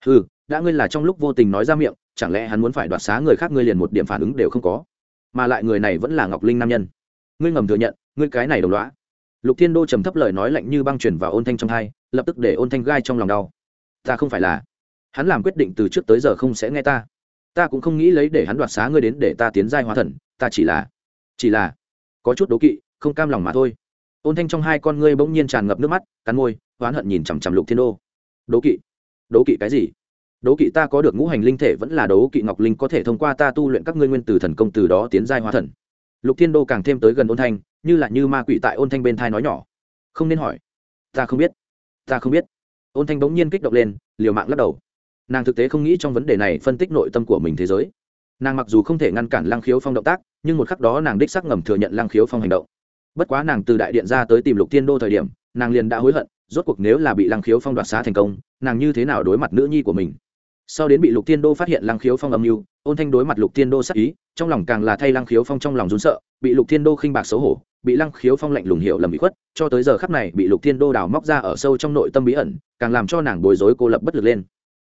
Ừ đã ngươi là trong lúc vô tình nói ra miệng, chẳng lẽ hắn muốn phải đoạt xá người khác ngươi liền một điểm phản ứng đều không có? Mà lại người này vẫn là ngọc linh nam nhân. Ngươi ngầm thừa nhận, ngươi cái này đồng loã lục thiên đô trầm thấp lời nói lạnh như băng chuyển vào ôn thanh trong hai, lập tức để ôn thanh gai trong lòng đau. Ta không phải là. Hắn làm quyết định từ trước tới giờ không sẽ nghe ta. Ta cũng không nghĩ lấy để hắn đoạt xá ngươi đến để ta tiến giai hóa thần ta chỉ là chỉ là có chút đố kỵ, không cam lòng mà thôi. Ôn thanh trong hai con ngươi bỗng nhiên tràn ngập nước mắt, cắn môi, oán hận nhìn chằm chằm lục thiên đô. Đố kỵ? Đố kỵ cái gì? Đố kỵ ta có được ngũ hành linh thể vẫn là đố kỵ ngọc linh có thể thông qua ta tu luyện các ngươi nguyên từ thần công từ đó tiến giai hóa thần. Lục thiên đô càng thêm tới gần ôn thanh, như là như ma quỷ tại ôn thanh bên thai nói nhỏ. Không nên hỏi. Ta không biết. Ta không biết. Ôn thanh bỗng nhiên kích động lên, liều mạng lắc đầu. Nàng thực tế không nghĩ trong vấn đề này phân tích nội tâm của mình thế giới nàng mặc dù không thể ngăn cản lăng khiếu phong động tác, nhưng một khắc đó nàng đích sắc ngầm thừa nhận lăng khiếu phong hành động. Bất quá nàng từ đại điện ra tới tìm lục thiên đô thời điểm, nàng liền đã hối hận, rốt cuộc nếu là bị lăng khiếu phong đoạt xá thành công, nàng như thế nào đối mặt nữ nhi của mình? Sau đến bị lục thiên đô phát hiện lăng khiếu phong âm mưu, ôn thanh đối mặt lục thiên đô sắc ý, trong lòng càng là thay lăng khiếu phong trong lòng rún sợ, bị lục thiên đô khinh bạc xấu hổ, bị lăng khiếu phong lạnh lùng hiệu lầm bị khuất, cho tới giờ khắp này bị lục thiên đô đào móc ra ở sâu trong nội tâm bí ẩn, càng làm cho nàng bối rối cô lập bất lực lên.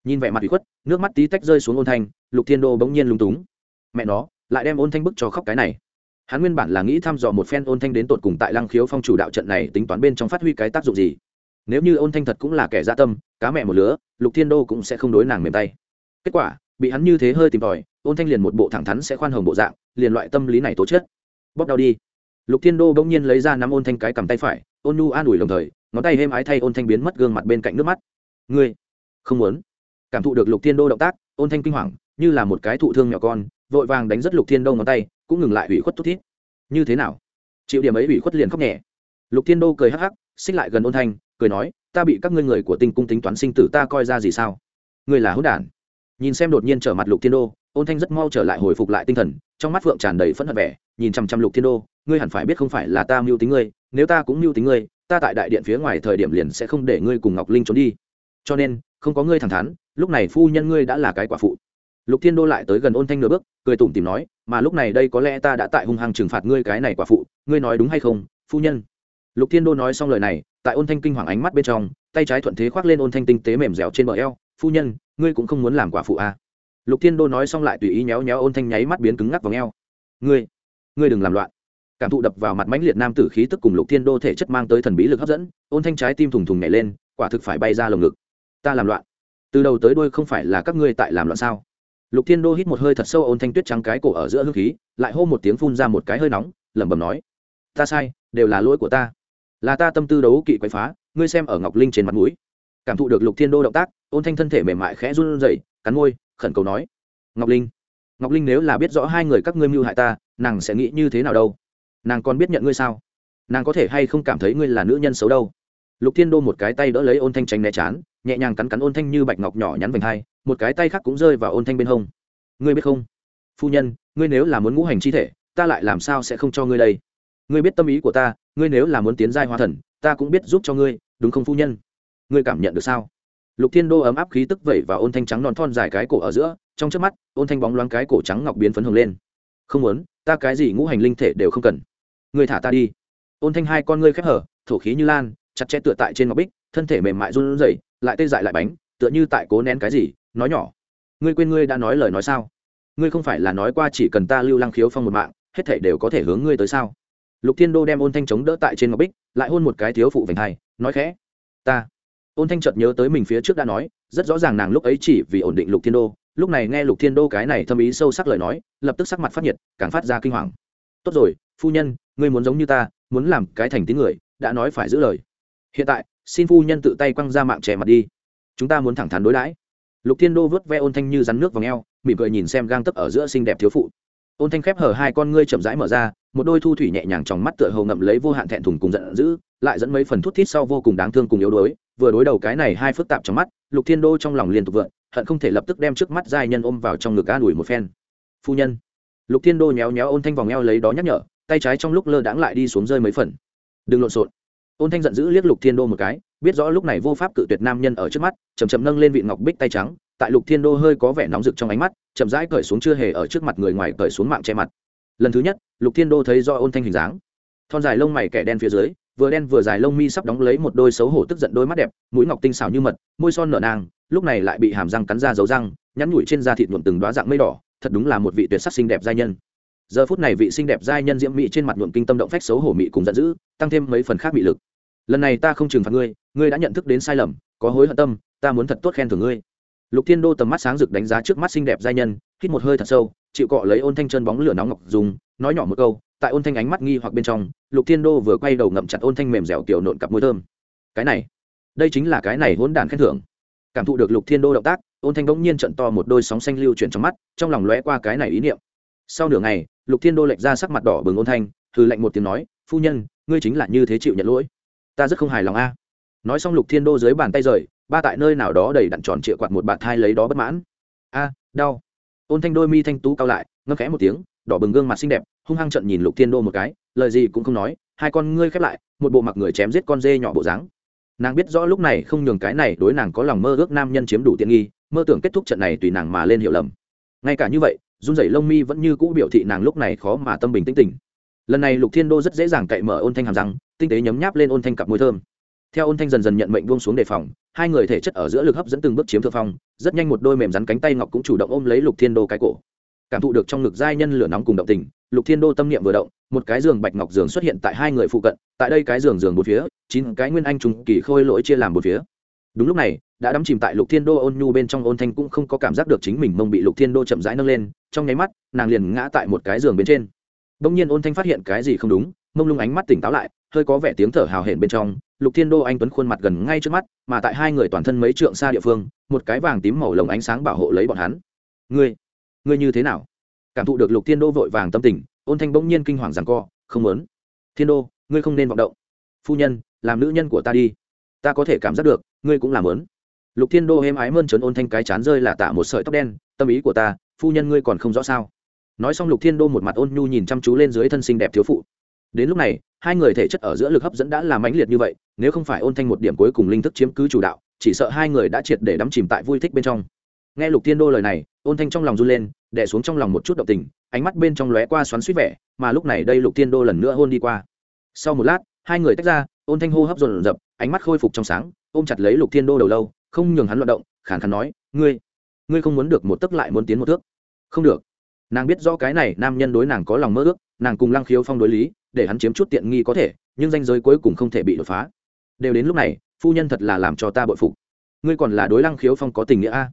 Nhìn vẻ mặt bị khuất, nước mắt tí tách rơi xuống ôn thanh lục thiên đô bỗng nhiên lung túng. Mẹ nó, lại đem ôn thanh bức cho khóc cái này. Hắn nguyên bản là nghĩ thăm dò một phen ôn thanh đến tột cùng tại lăng khiếu phong chủ đạo trận này tính toán bên trong phát huy cái tác dụng gì. Nếu như ôn thanh thật cũng là kẻ gia tâm, cá mẹ một lứa, lục thiên đô cũng sẽ không đối nàng mềm tay. Kết quả, bị hắn như thế hơi tìm tòi, ôn thanh liền một bộ thẳng thắn sẽ khoan hồng bộ dạng, liền loại tâm lý này tố chất. Bóp đau đi. Lục thiên đô bỗng nhiên lấy ra nắm ôn thanh cái cầm tay phải, ôn nu an ủi đồng thời, ngón tay êm ái thay ôn thanh biến mất gương mặt bên cạnh nước mắt. Ngươi, không muốn. Cảm thụ được lục thiên đô động tác, ôn thanh kinh hoàng như là một cái thụ thương nhỏ con, vội vàng đánh rất lục thiên đô ngón tay, cũng ngừng lại ủy khuất thút thít. Như thế nào? Chịu điểm ấy ủy khuất liền khóc nhẹ. Lục thiên đô cười hắc hắc, xích lại gần ôn thanh, cười nói, ta bị các ngươi người của tinh cung tính toán sinh tử ta coi ra gì sao? Ngươi là hữu đản. Nhìn xem đột nhiên trở mặt lục thiên đô, ôn thanh rất mau trở lại hồi phục lại tinh thần, trong mắt phượng tràn đầy phẫn hận vẻ, nhìn chăm chăm lục thiên đô, ngươi hẳn phải biết không phải là ta mưu tính ngươi, nếu ta cũng mưu tính ngươi, ta tại đại điện phía ngoài thời điểm liền sẽ không để ngươi cùng ngọc linh trốn đi. Cho nên, không có ngươi thẳng thắn, lúc này phu nhân ngươi đã là cái quả phụ lục thiên đô lại tới gần ôn thanh nửa bước, cười tủm tìm nói, mà lúc này đây có lẽ ta đã tại hung hăng trừng phạt ngươi cái này quả phụ, ngươi nói đúng hay không, phu nhân? Lục thiên đô nói xong lời này, tại ôn thanh kinh hoàng ánh mắt bên trong, tay trái thuận thế khoác lên ôn thanh tinh tế mềm dẻo trên bờ eo, phu nhân, ngươi cũng không muốn làm quả phụ à. lục thiên đô nói xong lại tùy ý nhéo nhéo ôn thanh nháy mắt biến cứng ngắc vào ngheo ngươi ngươi đừng làm loạn. Cảm thụ đập vào mặt mãnh liệt nam tử khí tức cùng lục thiên đô thể chất mang tới thần bí lực hấp dẫn, ôn thanh trái tim thùng thùng nhảy lên, quả thực phải bay ra lồng ngực. Ta làm loạn. Từ đầu tới đuôi không phải là các ngươi tại làm loạn sao? Lục thiên đô hít một hơi thật sâu ôn thanh tuyết trắng cái cổ ở giữa hương khí, lại hô một tiếng phun ra một cái hơi nóng, lẩm bẩm nói, ta sai, đều là lỗi của ta. Là ta tâm tư đấu kỵ quậy phá, ngươi xem ở ngọc linh trên mặt mũi. Cảm thụ được lục thiên đô động tác, ôn thanh thân thể mềm mại khẽ run rẩy, cắn môi, khẩn cầu nói, ngọc linh ngọc linh nếu là biết rõ hai người các ngươi mưu hại ta, nàng sẽ nghĩ như thế nào đâu? Nàng còn biết nhận ngươi sao? Nàng có thể hay không cảm thấy ngươi là nữ nhân xấu đâu? Lục thiên đô một cái tay đỡ lấy ôn thanh tránh né chán, nhẹ nhàng cắn cắn ôn thanh như bạch ngọc nhỏ nhắn vành hai, một cái tay khác cũng rơi vào ôn thanh bên hông. Ngươi biết không? Phu nhân, ngươi nếu là muốn ngũ hành chi thể, ta lại làm sao sẽ không cho ngươi đây? Ngươi biết tâm ý của ta, ngươi nếu là muốn tiến giai hóa thần, ta cũng biết giúp cho ngươi, đúng không phu nhân? Ngươi cảm nhận được sao? Lục thiên đô ấm áp khí tức vẩy và ôn thanh trắng non thon dài cái cổ ở giữa, trong trước mắt, ôn thanh bóng loáng cái cổ trắng ngọc biến phấn hồng lên. Không muốn, ta cái gì ngũ hành linh thể đều không cần. Ngươi thả ta đi. Ôn thanh hai con ngươi khép hở, thổ khí như lan chặt chẽ tựa tại trên ngọc bích, thân thể mềm mại run rẩy, lại tê dại lại bánh, tựa như tại cố nén cái gì, nói nhỏ. Ngươi quên ngươi đã nói lời nói sao? Ngươi không phải là nói qua chỉ cần ta lưu lăng khiếu phong một mạng, hết thể đều có thể hướng ngươi tới sao? Lục thiên đô đem ôn thanh chống đỡ tại trên ngọc bích, lại hôn một cái thiếu phụ vành hai, nói khẽ. Ta. Ôn thanh chợt nhớ tới mình phía trước đã nói, rất rõ ràng nàng lúc ấy chỉ vì ổn định lục thiên đô, lúc này nghe lục thiên đô cái này thâm ý sâu sắc lời nói, lập tức sắc mặt phát nhiệt, càng phát ra kinh hoàng. Tốt rồi, phu nhân, ngươi muốn giống như ta, muốn làm cái thành tín người, đã nói phải giữ lời hiện tại, xin phu nhân tự tay quăng ra mạng trẻ mặt đi. Chúng ta muốn thẳng thắn đối đãi. Lục thiên đô vớt ve ôn thanh như rắn nước vào ngheo, mỉm cười nhìn xem gang tấp ở giữa xinh đẹp thiếu phụ. Ôn thanh khép hở hai con ngươi chậm rãi mở ra, một đôi thu thủy nhẹ nhàng trong mắt tựa hầu ngậm lấy vô hạn thẹn thùng cùng giận dữ, lại dẫn mấy phần thút thít sau vô cùng đáng thương cùng yếu đuối. Vừa đối đầu cái này hai phức tạp trong mắt, lục thiên đô trong lòng liên tục vượn, hận không thể lập tức đem trước mắt giai nhân ôm vào trong ngực an ủi một phen. Phu nhân. Lục thiên đô nhéo nhéo ôn thanh vòng eo lấy đó nhắc nhở, tay trái trong lúc lơ đãng lại đi xuống rơi mấy phần. Đừng lộn xộn ôn thanh giận dữ liếc lục thiên đô một cái, biết rõ lúc này vô pháp cự tuyệt nam nhân ở trước mắt chầm chầm nâng lên vị ngọc bích tay trắng, tại lục thiên đô hơi có vẻ nóng rực trong ánh mắt, chậm rãi cởi xuống chưa hề ở trước mặt người ngoài cởi xuống mạng che mặt. Lần thứ nhất, lục thiên đô thấy do ôn thanh hình dáng. Thon dài lông mày kẻ đen phía dưới, vừa đen vừa dài lông mi sắp đóng lấy một đôi xấu hổ tức giận đôi mắt đẹp, mũi ngọc tinh xảo như mật, môi son nở nang, lúc này lại bị hàm răng cắn ra dấu răng, nhắn nhủi trên da thịt nhuộm từng đoá dạng mây đỏ, thật đúng là một vị tuyệt sắc xinh đẹp giai nhân giờ phút này vị xinh đẹp giai nhân diễm mỹ trên mặt nhuộm kinh tâm động phách xấu hổ mỹ cùng giận dữ, tăng thêm mấy phần khác bị lực. Lần này ta không trừng phạt ngươi ngươi đã nhận thức đến sai lầm, có hối hận tâm, ta muốn thật tốt khen thưởng ngươi. Lục thiên đô tầm mắt sáng rực đánh giá trước mắt xinh đẹp giai nhân, hít một hơi thật sâu, chịu cọ lấy ôn thanh chân bóng lửa nóng ngọc dùng, nói nhỏ một câu, tại ôn thanh ánh mắt nghi hoặc bên trong, lục thiên đô vừa quay đầu ngậm chặt ôn thanh mềm dẻo kiểu nộn cặp môi thơm. Cái này, đây chính là cái này hỗn đản khen thưởng. Cảm thụ được lục thiên đô động tác, ôn thanh bỗng nhiên trận to một đôi sóng xanh lưu chuyển trong mắt, trong lòng lóe qua cái này ý niệm sau nửa ngày, lục thiên đô lệch ra sắc mặt đỏ bừng ôn thanh thư lệnh một tiếng nói, phu nhân, ngươi chính là như thế chịu nhận lỗi. Ta rất không hài lòng a. Nói xong lục thiên đô dưới bàn tay rời, ba tại nơi nào đó đầy đặn tròn trịa quạt một bạt thai lấy đó bất mãn. A, đau. Ôn thanh đôi mi thanh tú cao lại, ngâm khẽ một tiếng, đỏ bừng gương mặt xinh đẹp, hung hăng trận nhìn lục thiên đô một cái, lời gì cũng không nói, hai con ngươi khép lại, một bộ mặc người chém giết con dê nhỏ bộ dáng. Nàng biết rõ lúc này không nhường cái này đối nàng có lòng mơ ước nam nhân chiếm đủ tiện nghi, mơ tưởng kết thúc trận này tùy nàng mà lên hiểu lầm. Ngay cả như vậy run rẩy lông mi vẫn như cũ biểu thị nàng lúc này khó mà tâm bình tĩnh tỉnh. Lần này lục thiên đô rất dễ dàng cậy mở ôn thanh hàm răng, tinh tế nhấm nháp lên ôn thanh cặp môi thơm. Theo ôn thanh dần dần nhận mệnh buông xuống đề phòng, hai người thể chất ở giữa lực hấp dẫn từng bước chiếm thượng phong, rất nhanh một đôi mềm rắn cánh tay ngọc cũng chủ động ôm lấy lục thiên đô cái cổ. Cảm thụ được trong ngực giai nhân lửa nóng cùng động tình, lục thiên đô tâm niệm vừa động, một cái giường bạch ngọc giường xuất hiện tại hai người phụ cận, tại đây cái giường giường một phía, chín cái nguyên anh trùng kỳ khôi lỗi chia làm một phía. Đúng lúc này đã đắm chìm tại lục thiên đô ôn nhu bên trong ôn thanh cũng không có cảm giác được chính mình mông bị lục thiên đô chậm rãi nâng lên, trong nháy mắt, nàng liền ngã tại một cái giường bên trên. Bỗng nhiên ôn thanh phát hiện cái gì không đúng, mông lung ánh mắt tỉnh táo lại, hơi có vẻ tiếng thở hào hển bên trong, lục thiên đô anh tuấn khuôn mặt gần ngay trước mắt, mà tại hai người toàn thân mấy trượng xa địa phương, một cái vàng tím màu lồng ánh sáng bảo hộ lấy bọn hắn. Ngươi ngươi như thế nào? Cảm thụ được lục thiên đô vội vàng tâm tình, ôn thanh bỗng nhiên kinh hoàng rằng co, không muốn. Thiên đô, ngươi không nên vọng động. Phu nhân, làm nữ nhân của ta đi. Ta có thể cảm giác được, ngươi cũng làm lớn lục thiên đô êm ái mơn Trấn ôn thanh cái chán rơi là tạ một sợi tóc đen, tâm ý của ta, phu nhân ngươi còn không rõ sao? Nói xong lục thiên đô một mặt ôn nhu nhìn chăm chú lên dưới thân sinh đẹp thiếu phụ. Đến lúc này, hai người thể chất ở giữa lực hấp dẫn đã làm mãnh liệt như vậy, nếu không phải ôn thanh một điểm cuối cùng linh thức chiếm cứ chủ đạo, chỉ sợ hai người đã triệt để đắm chìm tại vui thích bên trong. Nghe lục thiên đô lời này, ôn thanh trong lòng run lên đẻ xuống trong lòng một chút động tình, ánh mắt bên trong lóe qua xoắn suýt vẻ, mà lúc này đây lục thiên đô lần nữa hôn đi qua. Sau một lát, hai người tách ra, ôn thanh hô hấp dồn dập, ánh mắt khôi phục trong sáng, ôm chặt lấy lục thiên đô đầu lâu không nhường hắn loạt động, khàn khàn nói, ngươi ngươi không muốn được một tấc lại muốn tiến một thước? Không được. Nàng biết rõ cái này nam nhân đối nàng có lòng mơ ước, nàng cùng lăng khiếu phong đối lý, để hắn chiếm chút tiện nghi có thể, nhưng danh giới cuối cùng không thể bị đột phá. Đều đến lúc này, phu nhân thật là làm cho ta bội phục. Ngươi còn là đối lăng khiếu phong có tình nghĩa a?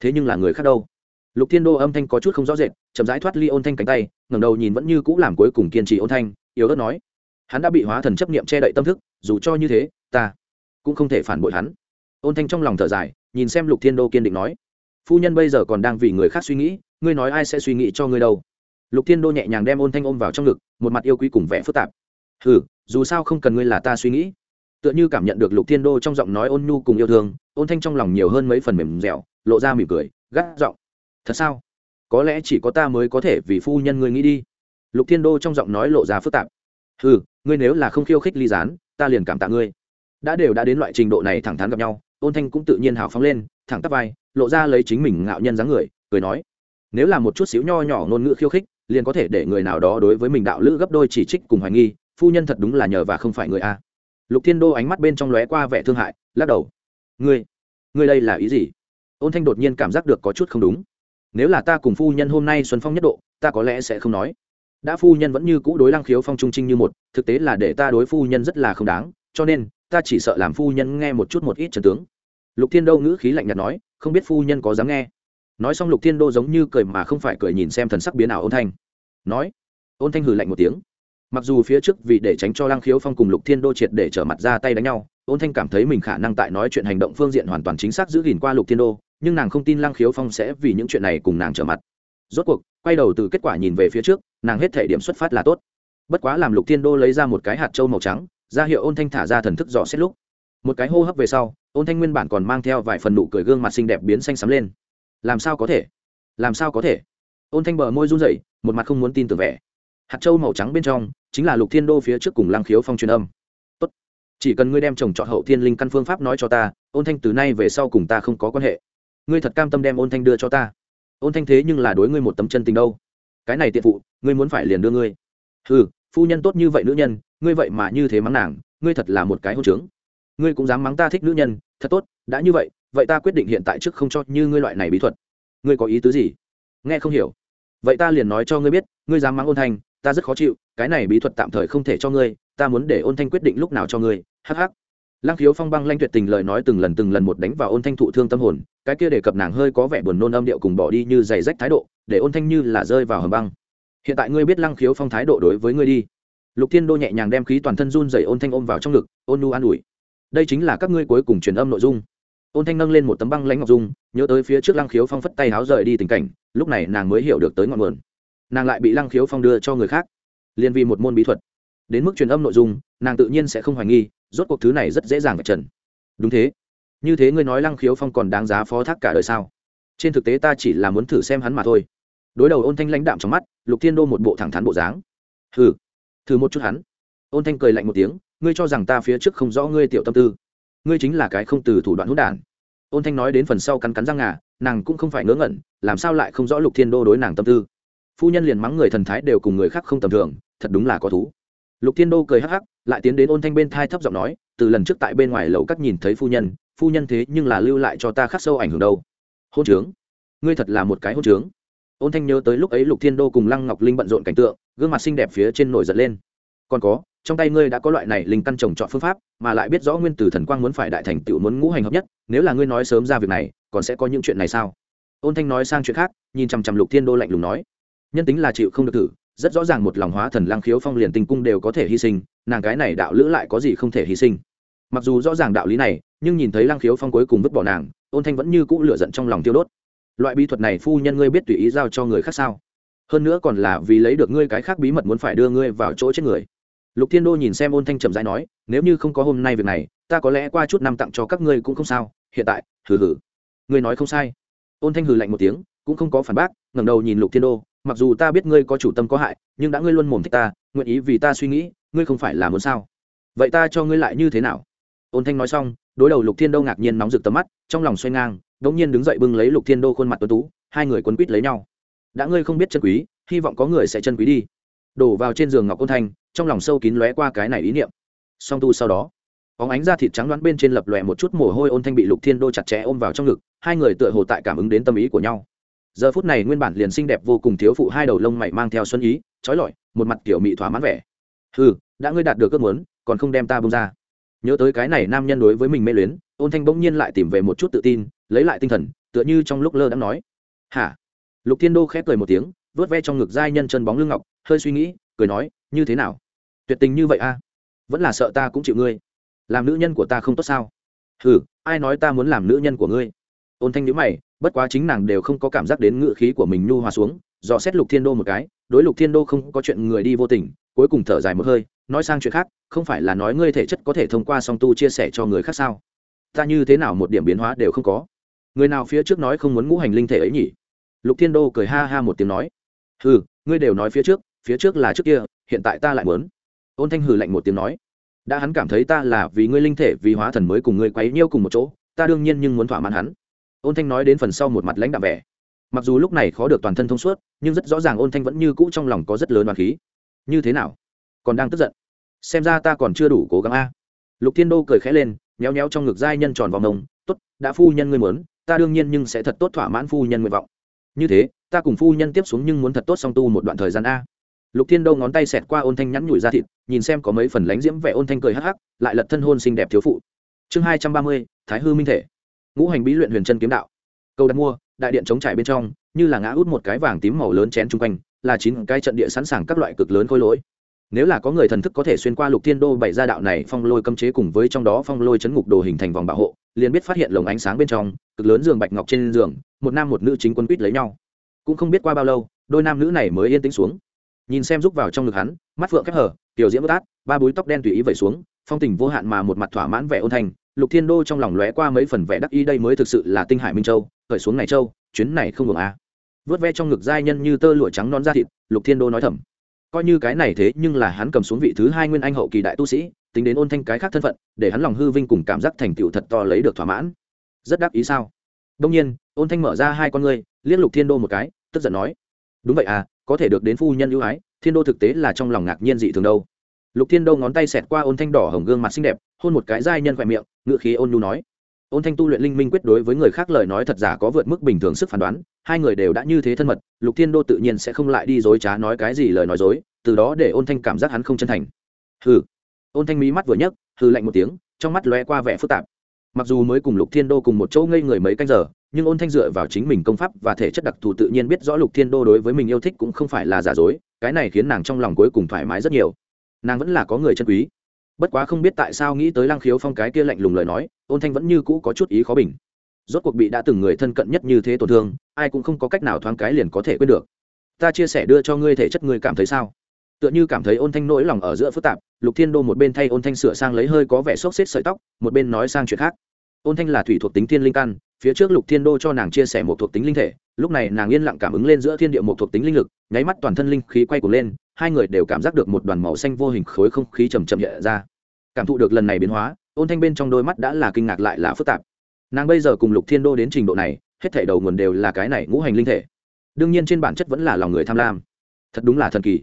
Thế nhưng là người khác đâu? Lục thiên đô âm thanh có chút không rõ rệt, chậm rãi thoát ly ôn thanh cánh tay, ngẩng đầu nhìn vẫn như cũ làm cuối cùng kiên trì ôn thanh, yếu ớt nói, hắn đã bị hóa thần chấp niệm che đậy tâm thức, dù cho như thế, ta cũng không thể phản bội hắn ôn thanh trong lòng thở dài, nhìn xem lục thiên đô kiên định nói, phu nhân bây giờ còn đang vì người khác suy nghĩ, ngươi nói ai sẽ suy nghĩ cho ngươi đâu? Lục thiên đô nhẹ nhàng đem ôn thanh ôm vào trong ngực, một mặt yêu quý cùng vẻ phức tạp. Ừ dù sao không cần ngươi là ta suy nghĩ. Tựa như cảm nhận được lục thiên đô trong giọng nói ôn nhu cùng yêu thương, ôn thanh trong lòng nhiều hơn mấy phần mềm dẻo, lộ ra mỉm cười, gắt giọng, thật sao? Có lẽ chỉ có ta mới có thể vì phu nhân ngươi nghĩ đi. Lục thiên đô trong giọng nói lộ ra phức tạp. Ừ ngươi nếu là không khiêu khích ly gián, ta liền cảm tạ ngươi. Đã đều đã đến loại trình độ này thẳng thắn gặp nhau ôn thanh cũng tự nhiên hào phóng lên, thẳng tắp vai, lộ ra lấy chính mình ngạo nhân dáng người, cười nói, nếu là một chút xíu nho nhỏ ngôn ngữ khiêu khích, liền có thể để người nào đó đối với mình đạo lữ gấp đôi chỉ trích cùng hoài nghi, phu nhân thật đúng là nhờ và không phải người a. Lục thiên đô ánh mắt bên trong lóe qua vẻ thương hại, lắc đầu, ngươi ngươi đây là ý gì? Ôn thanh đột nhiên cảm giác được có chút không đúng. Nếu là ta cùng phu nhân hôm nay xuân phong nhất độ, ta có lẽ sẽ không nói. Đã phu nhân vẫn như cũ đối lăng khiếu phong trung trinh như một, thực tế là để ta đối phu nhân rất là không đáng, cho nên ta chỉ sợ làm phu nhân nghe một chút một ít trần tướng. Lục thiên đô ngữ khí lạnh nhạt nói, không biết phu nhân có dám nghe. Nói xong lục thiên đô giống như cười mà không phải cười nhìn xem thần sắc biến ảo ôn thanh. Nói, ôn thanh hừ lạnh một tiếng. Mặc dù phía trước vì để tránh cho lăng khiếu phong cùng lục thiên đô triệt để trở mặt ra tay đánh nhau, ôn thanh cảm thấy mình khả năng tại nói chuyện hành động phương diện hoàn toàn chính xác giữ gìn qua lục thiên đô, nhưng nàng không tin lăng khiếu phong sẽ vì những chuyện này cùng nàng trở mặt. Rốt cuộc, quay đầu từ kết quả nhìn về phía trước, nàng hết thể điểm xuất phát là tốt. Bất quá làm lục thiên đô lấy ra một cái hạt trâu màu trắng ra hiệu ôn thanh thả ra thần thức dò xét lúc. Một cái hô hấp về sau, ôn thanh nguyên bản còn mang theo vài phần nụ cười gương mặt xinh đẹp biến xanh xắm lên. Làm sao có thể? Làm sao có thể? Ôn thanh bờ môi run rẩy, một mặt không muốn tin tưởng vẻ. Hạt trâu màu trắng bên trong, chính là lục thiên đô phía trước cùng lăng khiếu phong truyền âm. Tốt. chỉ cần ngươi đem trồng trọt hậu thiên linh căn phương pháp nói cho ta, ôn thanh từ nay về sau cùng ta không có quan hệ. Ngươi thật cam tâm đem ôn thanh đưa cho ta. Ôn thanh thế nhưng là đối ngươi một tấm chân tình đâu. Cái này tiện phụ, ngươi muốn phải liền đưa ngươi. Ừ phu nhân tốt như vậy nữ nhân ngươi vậy mà như thế mắng nàng, ngươi thật là một cái hôn trướng. Ngươi cũng dám mắng ta thích nữ nhân, thật tốt, đã như vậy vậy ta quyết định hiện tại trước không cho như ngươi loại này bí thuật. Ngươi có ý tứ gì? Nghe không hiểu. Vậy ta liền nói cho ngươi biết, ngươi dám mắng ôn thanh, ta rất khó chịu, cái này bí thuật tạm thời không thể cho ngươi, ta muốn để ôn thanh quyết định lúc nào cho ngươi hh lăng khiếu phong băng lanh tuyệt tình lời nói từng lần từng lần một đánh vào ôn thanh thụ thương tâm hồn, cái kia đề cập nàng hơi có vẻ buồn nôn âm điệu cùng bỏ đi như giày rách thái độ, để ôn thanh như là rơi vào hầm băng. Hiện tại ngươi biết lăng khiếu phong thái độ đối với ngươi đi lục thiên đô nhẹ nhàng đem khí toàn thân run dày ôn thanh ôm vào trong ngực, ôn nu an ủi. Đây chính là các ngươi cuối cùng truyền âm nội dung. Ôn thanh nâng lên một tấm băng lãnh ngọc dung, nhớ tới phía trước lăng khiếu phong phất tay háo rời đi tình cảnh, lúc này nàng mới hiểu được tới ngọn nguồn. Nàng lại bị lăng khiếu phong đưa cho người khác. Liền vì một môn bí thuật. Đến mức truyền âm nội dung, nàng tự nhiên sẽ không hoài nghi, rốt cuộc thứ này rất dễ dàng vạch trần. Đúng thế. Như thế ngươi nói lăng khiếu phong còn đáng giá phó thác cả đời sao? Trên thực tế ta chỉ là muốn thử xem hắn mà thôi. Đối đầu ôn thanh lãnh đạm trong mắt, lục thiên đô một bộ thẳng thắn bộ dáng. Hừ thử một chút hắn. Ôn thanh cười lạnh một tiếng, ngươi cho rằng ta phía trước không rõ ngươi tiểu tâm tư. Ngươi chính là cái không từ thủ đoạn hỗn đản. Ôn thanh nói đến phần sau cắn cắn răng ngà, nàng cũng không phải ngớ ngẩn, làm sao lại không rõ lục thiên đô đối nàng tâm tư. Phu nhân liền mắng người thần thái đều cùng người khác không tầm thường, thật đúng là có thú. Lục thiên đô cười hắc hắc, lại tiến đến ôn thanh bên thai thấp giọng nói, từ lần trước tại bên ngoài lầu các nhìn thấy phu nhân phu nhân thế nhưng là lưu lại cho ta khắc sâu ảnh hưởng đâu. Hôn trướng. Ngươi thật là một cái hôn trướng ôn thanh nhớ tới lúc ấy lục thiên đô cùng lăng ngọc linh bận rộn cảnh tượng, gương mặt xinh đẹp phía trên nổi giật lên. Còn có, trong tay ngươi đã có loại này linh căn trồng chọn phương pháp, mà lại biết rõ nguyên tử thần quang muốn phải đại thành tựu muốn ngũ hành hợp nhất, nếu là ngươi nói sớm ra việc này, còn sẽ có những chuyện này sao? Ôn thanh nói sang chuyện khác, nhìn chằm chằm lục thiên đô lạnh lùng nói. Nhân tính là chịu không được thử, rất rõ ràng một lòng hóa thần lang khiếu phong liền tình cung đều có thể hy sinh, nàng cái này đạo lữ lại có gì không thể hy sinh. Mặc dù rõ ràng đạo lý này, nhưng nhìn thấy lang khiếu phong cuối cùng vứt bỏ nàng, ôn thanh vẫn như cũ lửa giận trong lòng tiêu đốt loại bí thuật này phu nhân ngươi biết tùy ý giao cho người khác sao? Hơn nữa còn là vì lấy được ngươi cái khác bí mật muốn phải đưa ngươi vào chỗ chết người. Lục thiên đô nhìn xem ôn thanh trầm rãi nói, nếu như không có hôm nay việc này, ta có lẽ qua chút năm tặng cho các ngươi cũng không sao, hiện tại, hừ hừ. Ngươi nói không sai. Ôn thanh hừ lạnh một tiếng, cũng không có phản bác, ngẩng đầu nhìn lục thiên đô, mặc dù ta biết ngươi có chủ tâm có hại, nhưng đã ngươi luôn mồm thích ta, nguyện ý vì ta suy nghĩ, ngươi không phải là muốn sao? Vậy ta cho ngươi lại như thế nào? Ôn thanh nói xong, đối đầu lục thiên đô ngạc nhiên nóng rực tầm mắt, trong lòng xoay ngang đống nhiên đứng dậy bưng lấy lục thiên đô khuôn mặt tuấn tú, hai người quấn quýt lấy nhau. Đã ngươi không biết chân quý, hy vọng có người sẽ chân quý đi. Đổ vào trên giường ngọc ôn thanh trong lòng sâu kín lóe qua cái này ý niệm. Song tu sau đó óng ánh ra thịt trắng đoán bên trên lập lòe một chút mồ hôi ôn thanh bị lục thiên đô chặt chẽ ôm vào trong ngực, hai người tựa hồ tại cảm ứng đến tâm ý của nhau. Giờ phút này nguyên bản liền xinh đẹp vô cùng thiếu phụ hai đầu lông mày mang theo xuân ý, trói lọi, một mặt kiểu mị thỏa mãn vẻ. Ừ đã ngươi đạt được ước muốn, còn không đem ta bông ra. Nhớ tới cái này nam nhân đối với mình mê luyến, ôn thanh bỗng nhiên lại tìm về một chút tự tin lấy lại tinh thần, tựa như trong lúc lơ đã nói. Hả? Lục thiên đô khép cười một tiếng, vớt ve trong ngực giai nhân chân bóng lưng ngọc, hơi suy nghĩ, cười nói, như thế nào? Tuyệt tình như vậy a? Vẫn là sợ ta cũng chịu ngươi. Làm nữ nhân của ta không tốt sao? Ừ ai nói ta muốn làm nữ nhân của ngươi? Ôn thanh nhữ mày, bất quá chính nàng đều không có cảm giác đến ngự khí của mình nhu hòa xuống, dò xét lục thiên đô một cái, đối lục thiên đô không có chuyện người đi vô tình, cuối cùng thở dài một hơi, nói sang chuyện khác, không phải là nói ngươi thể chất có thể thông qua song tu chia sẻ cho người khác sao? Ta như thế nào một điểm biến hóa đều không có người nào phía trước nói không muốn ngũ hành linh thể ấy nhỉ? Lục thiên đô cười ha ha một tiếng nói. Hừ, ngươi đều nói phía trước phía trước là trước kia, hiện tại ta lại muốn. Ôn thanh hừ lạnh một tiếng nói. Đã hắn cảm thấy ta là vì ngươi linh thể, vì hóa thần mới cùng ngươi quấy nhiêu cùng một chỗ, ta đương nhiên nhưng muốn thỏa mãn hắn. Ôn thanh nói đến phần sau một mặt lãnh đạm vẻ. Mặc dù lúc này khó được toàn thân thông suốt, nhưng rất rõ ràng ôn thanh vẫn như cũ trong lòng có rất lớn đoàn khí. Như thế nào? Còn đang tức giận. Xem ra ta còn chưa đủ cố gắng a. Lục thiên đô cười khẽ lên, méo méo trong ngực giai nhân tròn vào mông t ố t đã phu nhân ngươi muốn ta đương nhiên nhưng sẽ thật tốt thỏa mãn phu nhân nguyện vọng. Như thế, ta cùng phu nhân tiếp xuống nhưng muốn thật tốt song tu một đoạn thời gian a. Lục thiên đô ngón tay xẹt qua ôn thanh nhắn nhủi ra thịt, nhìn xem có mấy phần lánh diễm vẻ ôn thanh cười hắc hắc, lại lật thân hôn xinh đẹp thiếu phụ. Chương hai trăm ba mươi, thái hư minh thể. Ngũ hành bí luyện huyền chân kiếm đạo. Câu đặt mua, đại điện chống trải bên trong, như là ngã út một cái vàng tím màu lớn chén chung quanh, là chín cái trận địa sẵn sàng các loại cực lớn khôi lỗi. Nếu là có người thần thức có thể xuyên qua lục thiên đô bảy gia đạo này phong lôi cấm chế cùng với trong đó phong lôi chấn ngục đồ hình thành vòng bảo hộ, liền biết phát hiện lồng ánh sáng bên trong cực lớn giường bạch ngọc trên giường, một nam một nữ chính quân quýt lấy nhau. Cũng không biết qua bao lâu, đôi nam nữ này mới yên tĩnh xuống. Nhìn xem rúc vào trong ngực hắn, mắt phượng khép hở tiểu diễm bất át, ba búi tóc đen tùy ý vẩy xuống, phong tình vô hạn mà một mặt thỏa mãn vẻ ôn thành lục thiên đô trong lòng lóe qua mấy phần vẻ đắc ý, đây mới thực sự là tinh hải minh châu, khởi xuống này châu, chuyến này không ngừng à. vớt ve trong ngực giai nhân như tơ lụa trắng non da thịt, lục thiên đô nói thầm. Coi như cái này thế, nhưng là hắn cầm xuống vị thứ hai nguyên anh hậu kỳ đại tu sĩ, tính đến ôn thanh cái khác thân phận, để hắn lòng hư vinh cùng cảm giác thành tựu thật to lấy được thỏa mãn rất đắc ý sao? Đông nhiên, ôn thanh mở ra hai con ngươi liên lục thiên đô một cái, tức giận nói, đúng vậy à có thể được đến phu nhân ưu ái, thiên đô thực tế là trong lòng ngạc nhiên dị thường đâu. Lục thiên đô ngón tay xẹt qua ôn thanh đỏ hồng gương mặt xinh đẹp, hôn một cái giai nhân khỏe miệng ngự khí ôn nhu nói, ôn thanh tu luyện linh minh quyết đối với người khác lời nói thật giả có vượt mức bình thường sức phán đoán, hai người đều đã như thế thân mật, lục thiên đô tự nhiên sẽ không lại đi dối trá nói cái gì lời nói dối, từ đó để ôn thanh cảm giác hắn không chân thành. Hừ. Ôn thanh mí mắt vừa nhấc, hừ lạnh một tiếng, trong mắt lóe qua vẻ phức tạp mặc dù mới cùng lục thiên đô cùng một chỗ ngây người mấy canh giờ, nhưng ôn thanh dựa vào chính mình công pháp và thể chất đặc thù tự nhiên biết rõ lục thiên đô đối với mình yêu thích cũng không phải là giả dối, cái này khiến nàng trong lòng cuối cùng thoải mái rất nhiều. Nàng vẫn là có người chân quý. Bất quá không biết tại sao nghĩ tới lăng khiếu phong cái kia lạnh lùng lời nói, ôn thanh vẫn như cũ có chút ý khó bình. Rốt cuộc bị đã từng người thân cận nhất như thế tổn thương, ai cũng không có cách nào thoáng cái liền có thể quên được. Ta chia sẻ đưa cho ngươi thể chất ngươi cảm thấy sao? Tựa như cảm thấy ôn thanh nỗi lòng ở giữa phức tạp, lục thiên đô một bên thay ôn thanh sửa sang lấy hơi có vẻ xốc xếp sợi tóc, một bên nói sang chuyện khác ôn thanh là thủy thuộc tính thiên linh căn, phía trước lục thiên đô cho nàng chia sẻ một thuộc tính linh thể, lúc này nàng yên lặng cảm ứng lên giữa thiên địa một thuộc tính linh lực, nháy mắt toàn thân linh khí quay cuồng lên, hai người đều cảm giác được một đoàn màu xanh vô hình khối không khí chầm chậm nhẹ ra. Cảm thụ được lần này biến hóa, ôn thanh bên trong đôi mắt đã là kinh ngạc lại là phức tạp. Nàng bây giờ cùng lục thiên đô đến trình độ này, hết thảy đầu nguồn đều là cái này ngũ hành linh thể. Đương nhiên trên bản chất vẫn là lòng người tham lam. Thật đúng là thần kỳ.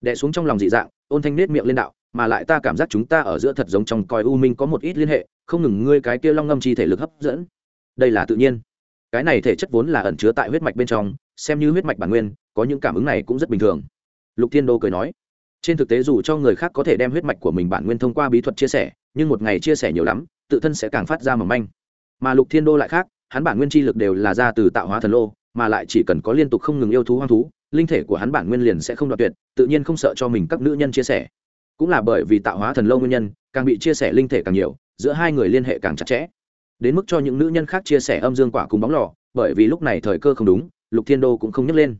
Đẻ xuống trong lòng dị dạng, ôn thanh nết miệng lên đạo mà lại ta cảm giác chúng ta ở giữa thật giống trong coi u minh có một ít liên hệ, không ngừng ngươi cái kia long ngâm chi thể lực hấp dẫn. Đây là tự nhiên. Cái này thể chất vốn là ẩn chứa tại huyết mạch bên trong, xem như huyết mạch bản nguyên, có những cảm ứng này cũng rất bình thường. Lục thiên đô cười nói. Trên thực tế dù cho người khác có thể đem huyết mạch của mình bản nguyên thông qua bí thuật chia sẻ, nhưng một ngày chia sẻ nhiều lắm, tự thân sẽ càng phát ra mầm manh. Mà lục thiên đô lại khác, hắn bản nguyên chi lực đều là ra từ tạo hóa thần lô, mà lại chỉ cần có liên tục không ngừng yêu thú hoang thú, linh thể của hắn bản nguyên liền sẽ không đoạt tuyệt, tự nhiên không sợ cho mình các nữ nhân chia sẻ cũng là bởi vì tạo hóa thần lâu nguyên nhân, càng bị chia sẻ linh thể càng nhiều, giữa hai người liên hệ càng chặt chẽ. Đến mức cho những nữ nhân khác chia sẻ âm dương quả cùng bóng lò, bởi vì lúc này thời cơ không đúng, lục thiên đô cũng không nhấc lên.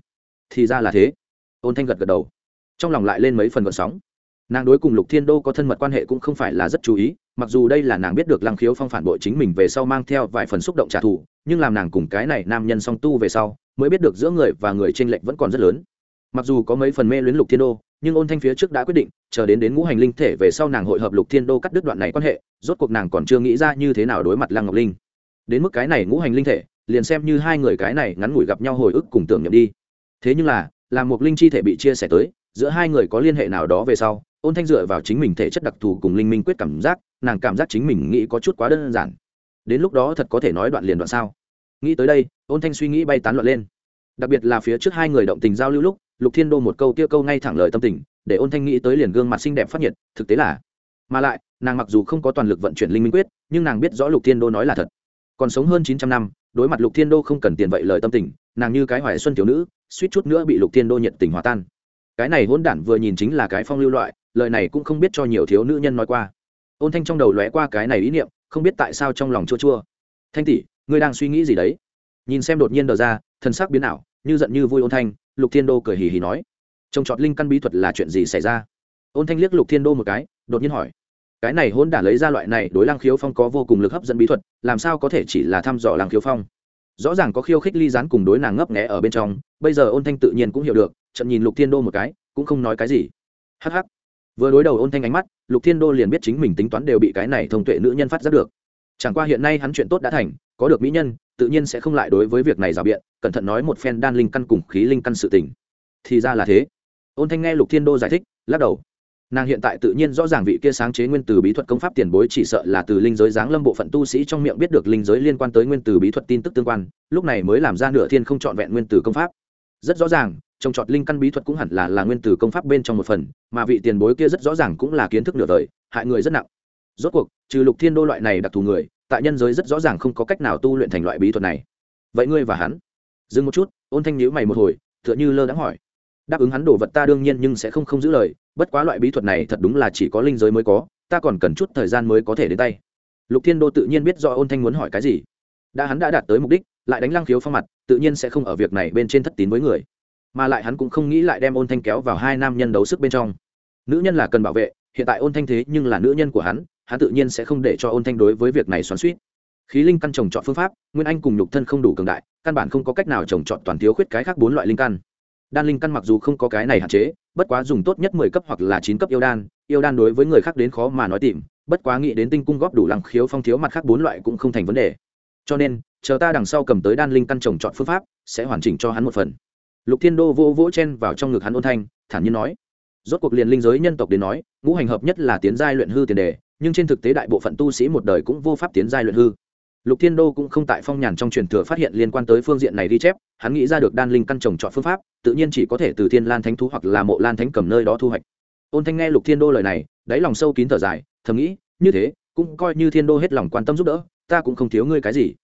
Thì ra là thế. Ôn thanh gật gật đầu. Trong lòng lại lên mấy phần vận sóng. Nàng đối cùng lục thiên đô có thân mật quan hệ cũng không phải là rất chú ý, mặc dù đây là nàng biết được lăng khiếu phong phản bội chính mình về sau mang theo vài phần xúc động trả thù, nhưng làm nàng cùng cái này nam nhân song tu về sau, mới biết được giữa người và người t r ê n lệch vẫn còn rất lớn. Mặc dù có mấy phần mê luyến lục thiên đô nhưng ôn thanh phía trước đã quyết định, chờ đến đến ngũ hành linh thể về sau nàng hội hợp lục thiên đô cắt đứt đoạn này quan hệ, rốt cuộc nàng còn chưa nghĩ ra như thế nào đối mặt lăng ngọc linh. Đến mức cái này ngũ hành linh thể, liền xem như hai người cái này ngắn ngủi gặp nhau hồi ức cùng tưởng nhậm đi. Thế nhưng là làm một linh chi thể bị chia sẻ tới, giữa hai người có liên hệ nào đó về sau, ôn thanh dựa vào chính mình thể chất đặc thù cùng linh minh quyết cảm giác, nàng cảm giác chính mình nghĩ có chút quá đơn giản. Đến lúc đó thật có thể nói đoạn liền đoạn sao? Nghĩ tới đây, ôn thanh suy nghĩ bay tán loạn lên. Đặc biệt là phía trước hai người động tình giao lưu lúc lục thiên đô một câu kia câu ngay thẳng lời tâm tình, để ôn thanh nghĩ tới liền gương mặt xinh đẹp phát nhiệt, thực tế là. Mà lại, nàng mặc dù không có toàn lực vận chuyển linh minh quyết, nhưng nàng biết rõ lục thiên đô nói là thật. Còn sống hơn chín trăm năm, đối mặt lục thiên đô không cần tiền vậy lời tâm tình, nàng như cái hoài xuân thiếu nữ, suýt chút nữa bị lục thiên đô nhiệt tình hòa tan. Cái này hôn đản vừa nhìn chính là cái phong lưu loại, lời này cũng không biết cho nhiều thiếu nữ nhân nói qua. Ôn thanh trong đầu lóe qua cái này ý niệm, không biết tại sao trong lòng chua chua. Thanh tỷ, ngươi đang suy nghĩ gì đấy? Nhìn xem đột nhiên đờ ra thân sắc biến ảo, như giận như vui ôn thanh lục thiên đô cười hì hì nói trồng trọt linh căn bí thuật là chuyện gì xảy ra? Ôn thanh liếc lục thiên đô một cái, đột nhiên hỏi, cái này hôn đả lấy ra loại này đối lăng khiếu phong có vô cùng lực hấp dẫn bí thuật, làm sao có thể chỉ là thăm dò lăng khiếu phong? Rõ ràng có khiêu khích ly gián cùng đối nàng ngấp nghẽ ở bên trong, bây giờ ôn thanh tự nhiên cũng hiểu được trận nhìn lục thiên đô một cái, cũng không nói cái gì. Hh vừa đối đầu ôn thanh ánh mắt, lục thiên đô liền biết chính mình tính toán đều bị cái này thông tuệ nữ nhân phát giác được. Chẳng qua hiện nay hắn chuyện tốt đã thành, có được mỹ nhân tự nhiên sẽ không lại đối với việc này rào biện, cẩn thận nói một phen đan linh căn cùng khí linh căn sự tình. Thì ra là thế. Ôn thanh nghe lục thiên đô giải thích, lắc đầu. Nàng hiện tại tự nhiên rõ ràng vị kia sáng chế nguyên từ bí thuật công pháp tiền bối chỉ sợ là từ linh giới giáng lâm bộ phận tu sĩ trong miệng biết được linh giới liên quan tới nguyên từ bí thuật tin tức tương quan, lúc này mới làm ra nửa thiên không trọn vẹn nguyên từ công pháp. Rất rõ ràng, trồng trọt linh căn bí thuật cũng hẳn là là nguyên từ công pháp bên trong một phần, mà vị tiền bối kia rất rõ ràng cũng là kiến thức nửa đời, hại người rất nặng. Rốt cuộc, trừ lục thiên đô loại này đặc thù người tại nhân giới rất rõ ràng không có cách nào tu luyện thành loại bí thuật này. Vậy ngươi và hắn? Dừng một chút, ôn thanh nhữ mày một hồi, tựa như lơ đãng hỏi. Đáp ứng hắn đồ vật ta đương nhiên nhưng sẽ không không giữ lời, bất quá loại bí thuật này thật đúng là chỉ có linh giới mới có, ta còn cần chút thời gian mới có thể đến tay. Lục thiên đô tự nhiên biết do ôn thanh muốn hỏi cái gì. Đã hắn đã đạt tới mục đích, lại đánh lăng khiếu phong mặt, tự nhiên sẽ không ở việc này bên trên thất tín với người. Mà lại hắn cũng không nghĩ lại đem ôn thanh kéo vào hai nam nhân đấu sức bên trong. Nữ nhân là cần bảo vệ, hiện tại ôn thanh thế nhưng là nữ nhân của hắn hắn tự nhiên sẽ không để cho ôn thanh đối với việc này xoắn suýt. Khí linh căn trồng chọn phương pháp, nguyên anh cùng nhục thân không đủ cường đại, căn bản không có cách nào trồng chọn toàn thiếu khuyết cái khác bốn loại linh căn. Đan linh căn mặc dù không có cái này hạn chế, bất quá dùng tốt nhất mười cấp hoặc là chín cấp yêu đan yêu đan đối với người khác đến khó mà nói tìm, bất quá nghĩ đến tinh cung góp đủ lăng khiếu phong thiếu mặt khác bốn loại cũng không thành vấn đề. Cho nên, chờ ta đằng sau cầm tới đan linh căn trồng chọn phương pháp, sẽ hoàn chỉnh cho hắn một phần. Lục thiên đô vô vỗ chen vào trong ngực hắn ôn thanh, thản nhiên nói. Rốt cuộc liền linh giới nhân tộc đến nói, ngũ hành hợp nhất là tiến giai luyện hư tiền đề nhưng trên thực tế đại bộ phận tu sĩ một đời cũng vô pháp tiến giai luyện hư. Lục thiên đô cũng không tại phong nhàn trong truyền thừa phát hiện liên quan tới phương diện này ghi chép, hắn nghĩ ra được đan linh căn trồng chọn phương pháp, tự nhiên chỉ có thể từ thiên lan thánh thú hoặc là mộ lan thánh cầm nơi đó thu hoạch. Ôn thanh nghe lục thiên đô lời này, đáy lòng sâu kín thở dài, thầm nghĩ, như thế, cũng coi như thiên đô hết lòng quan tâm giúp đỡ, ta cũng không thiếu ngươi cái gì.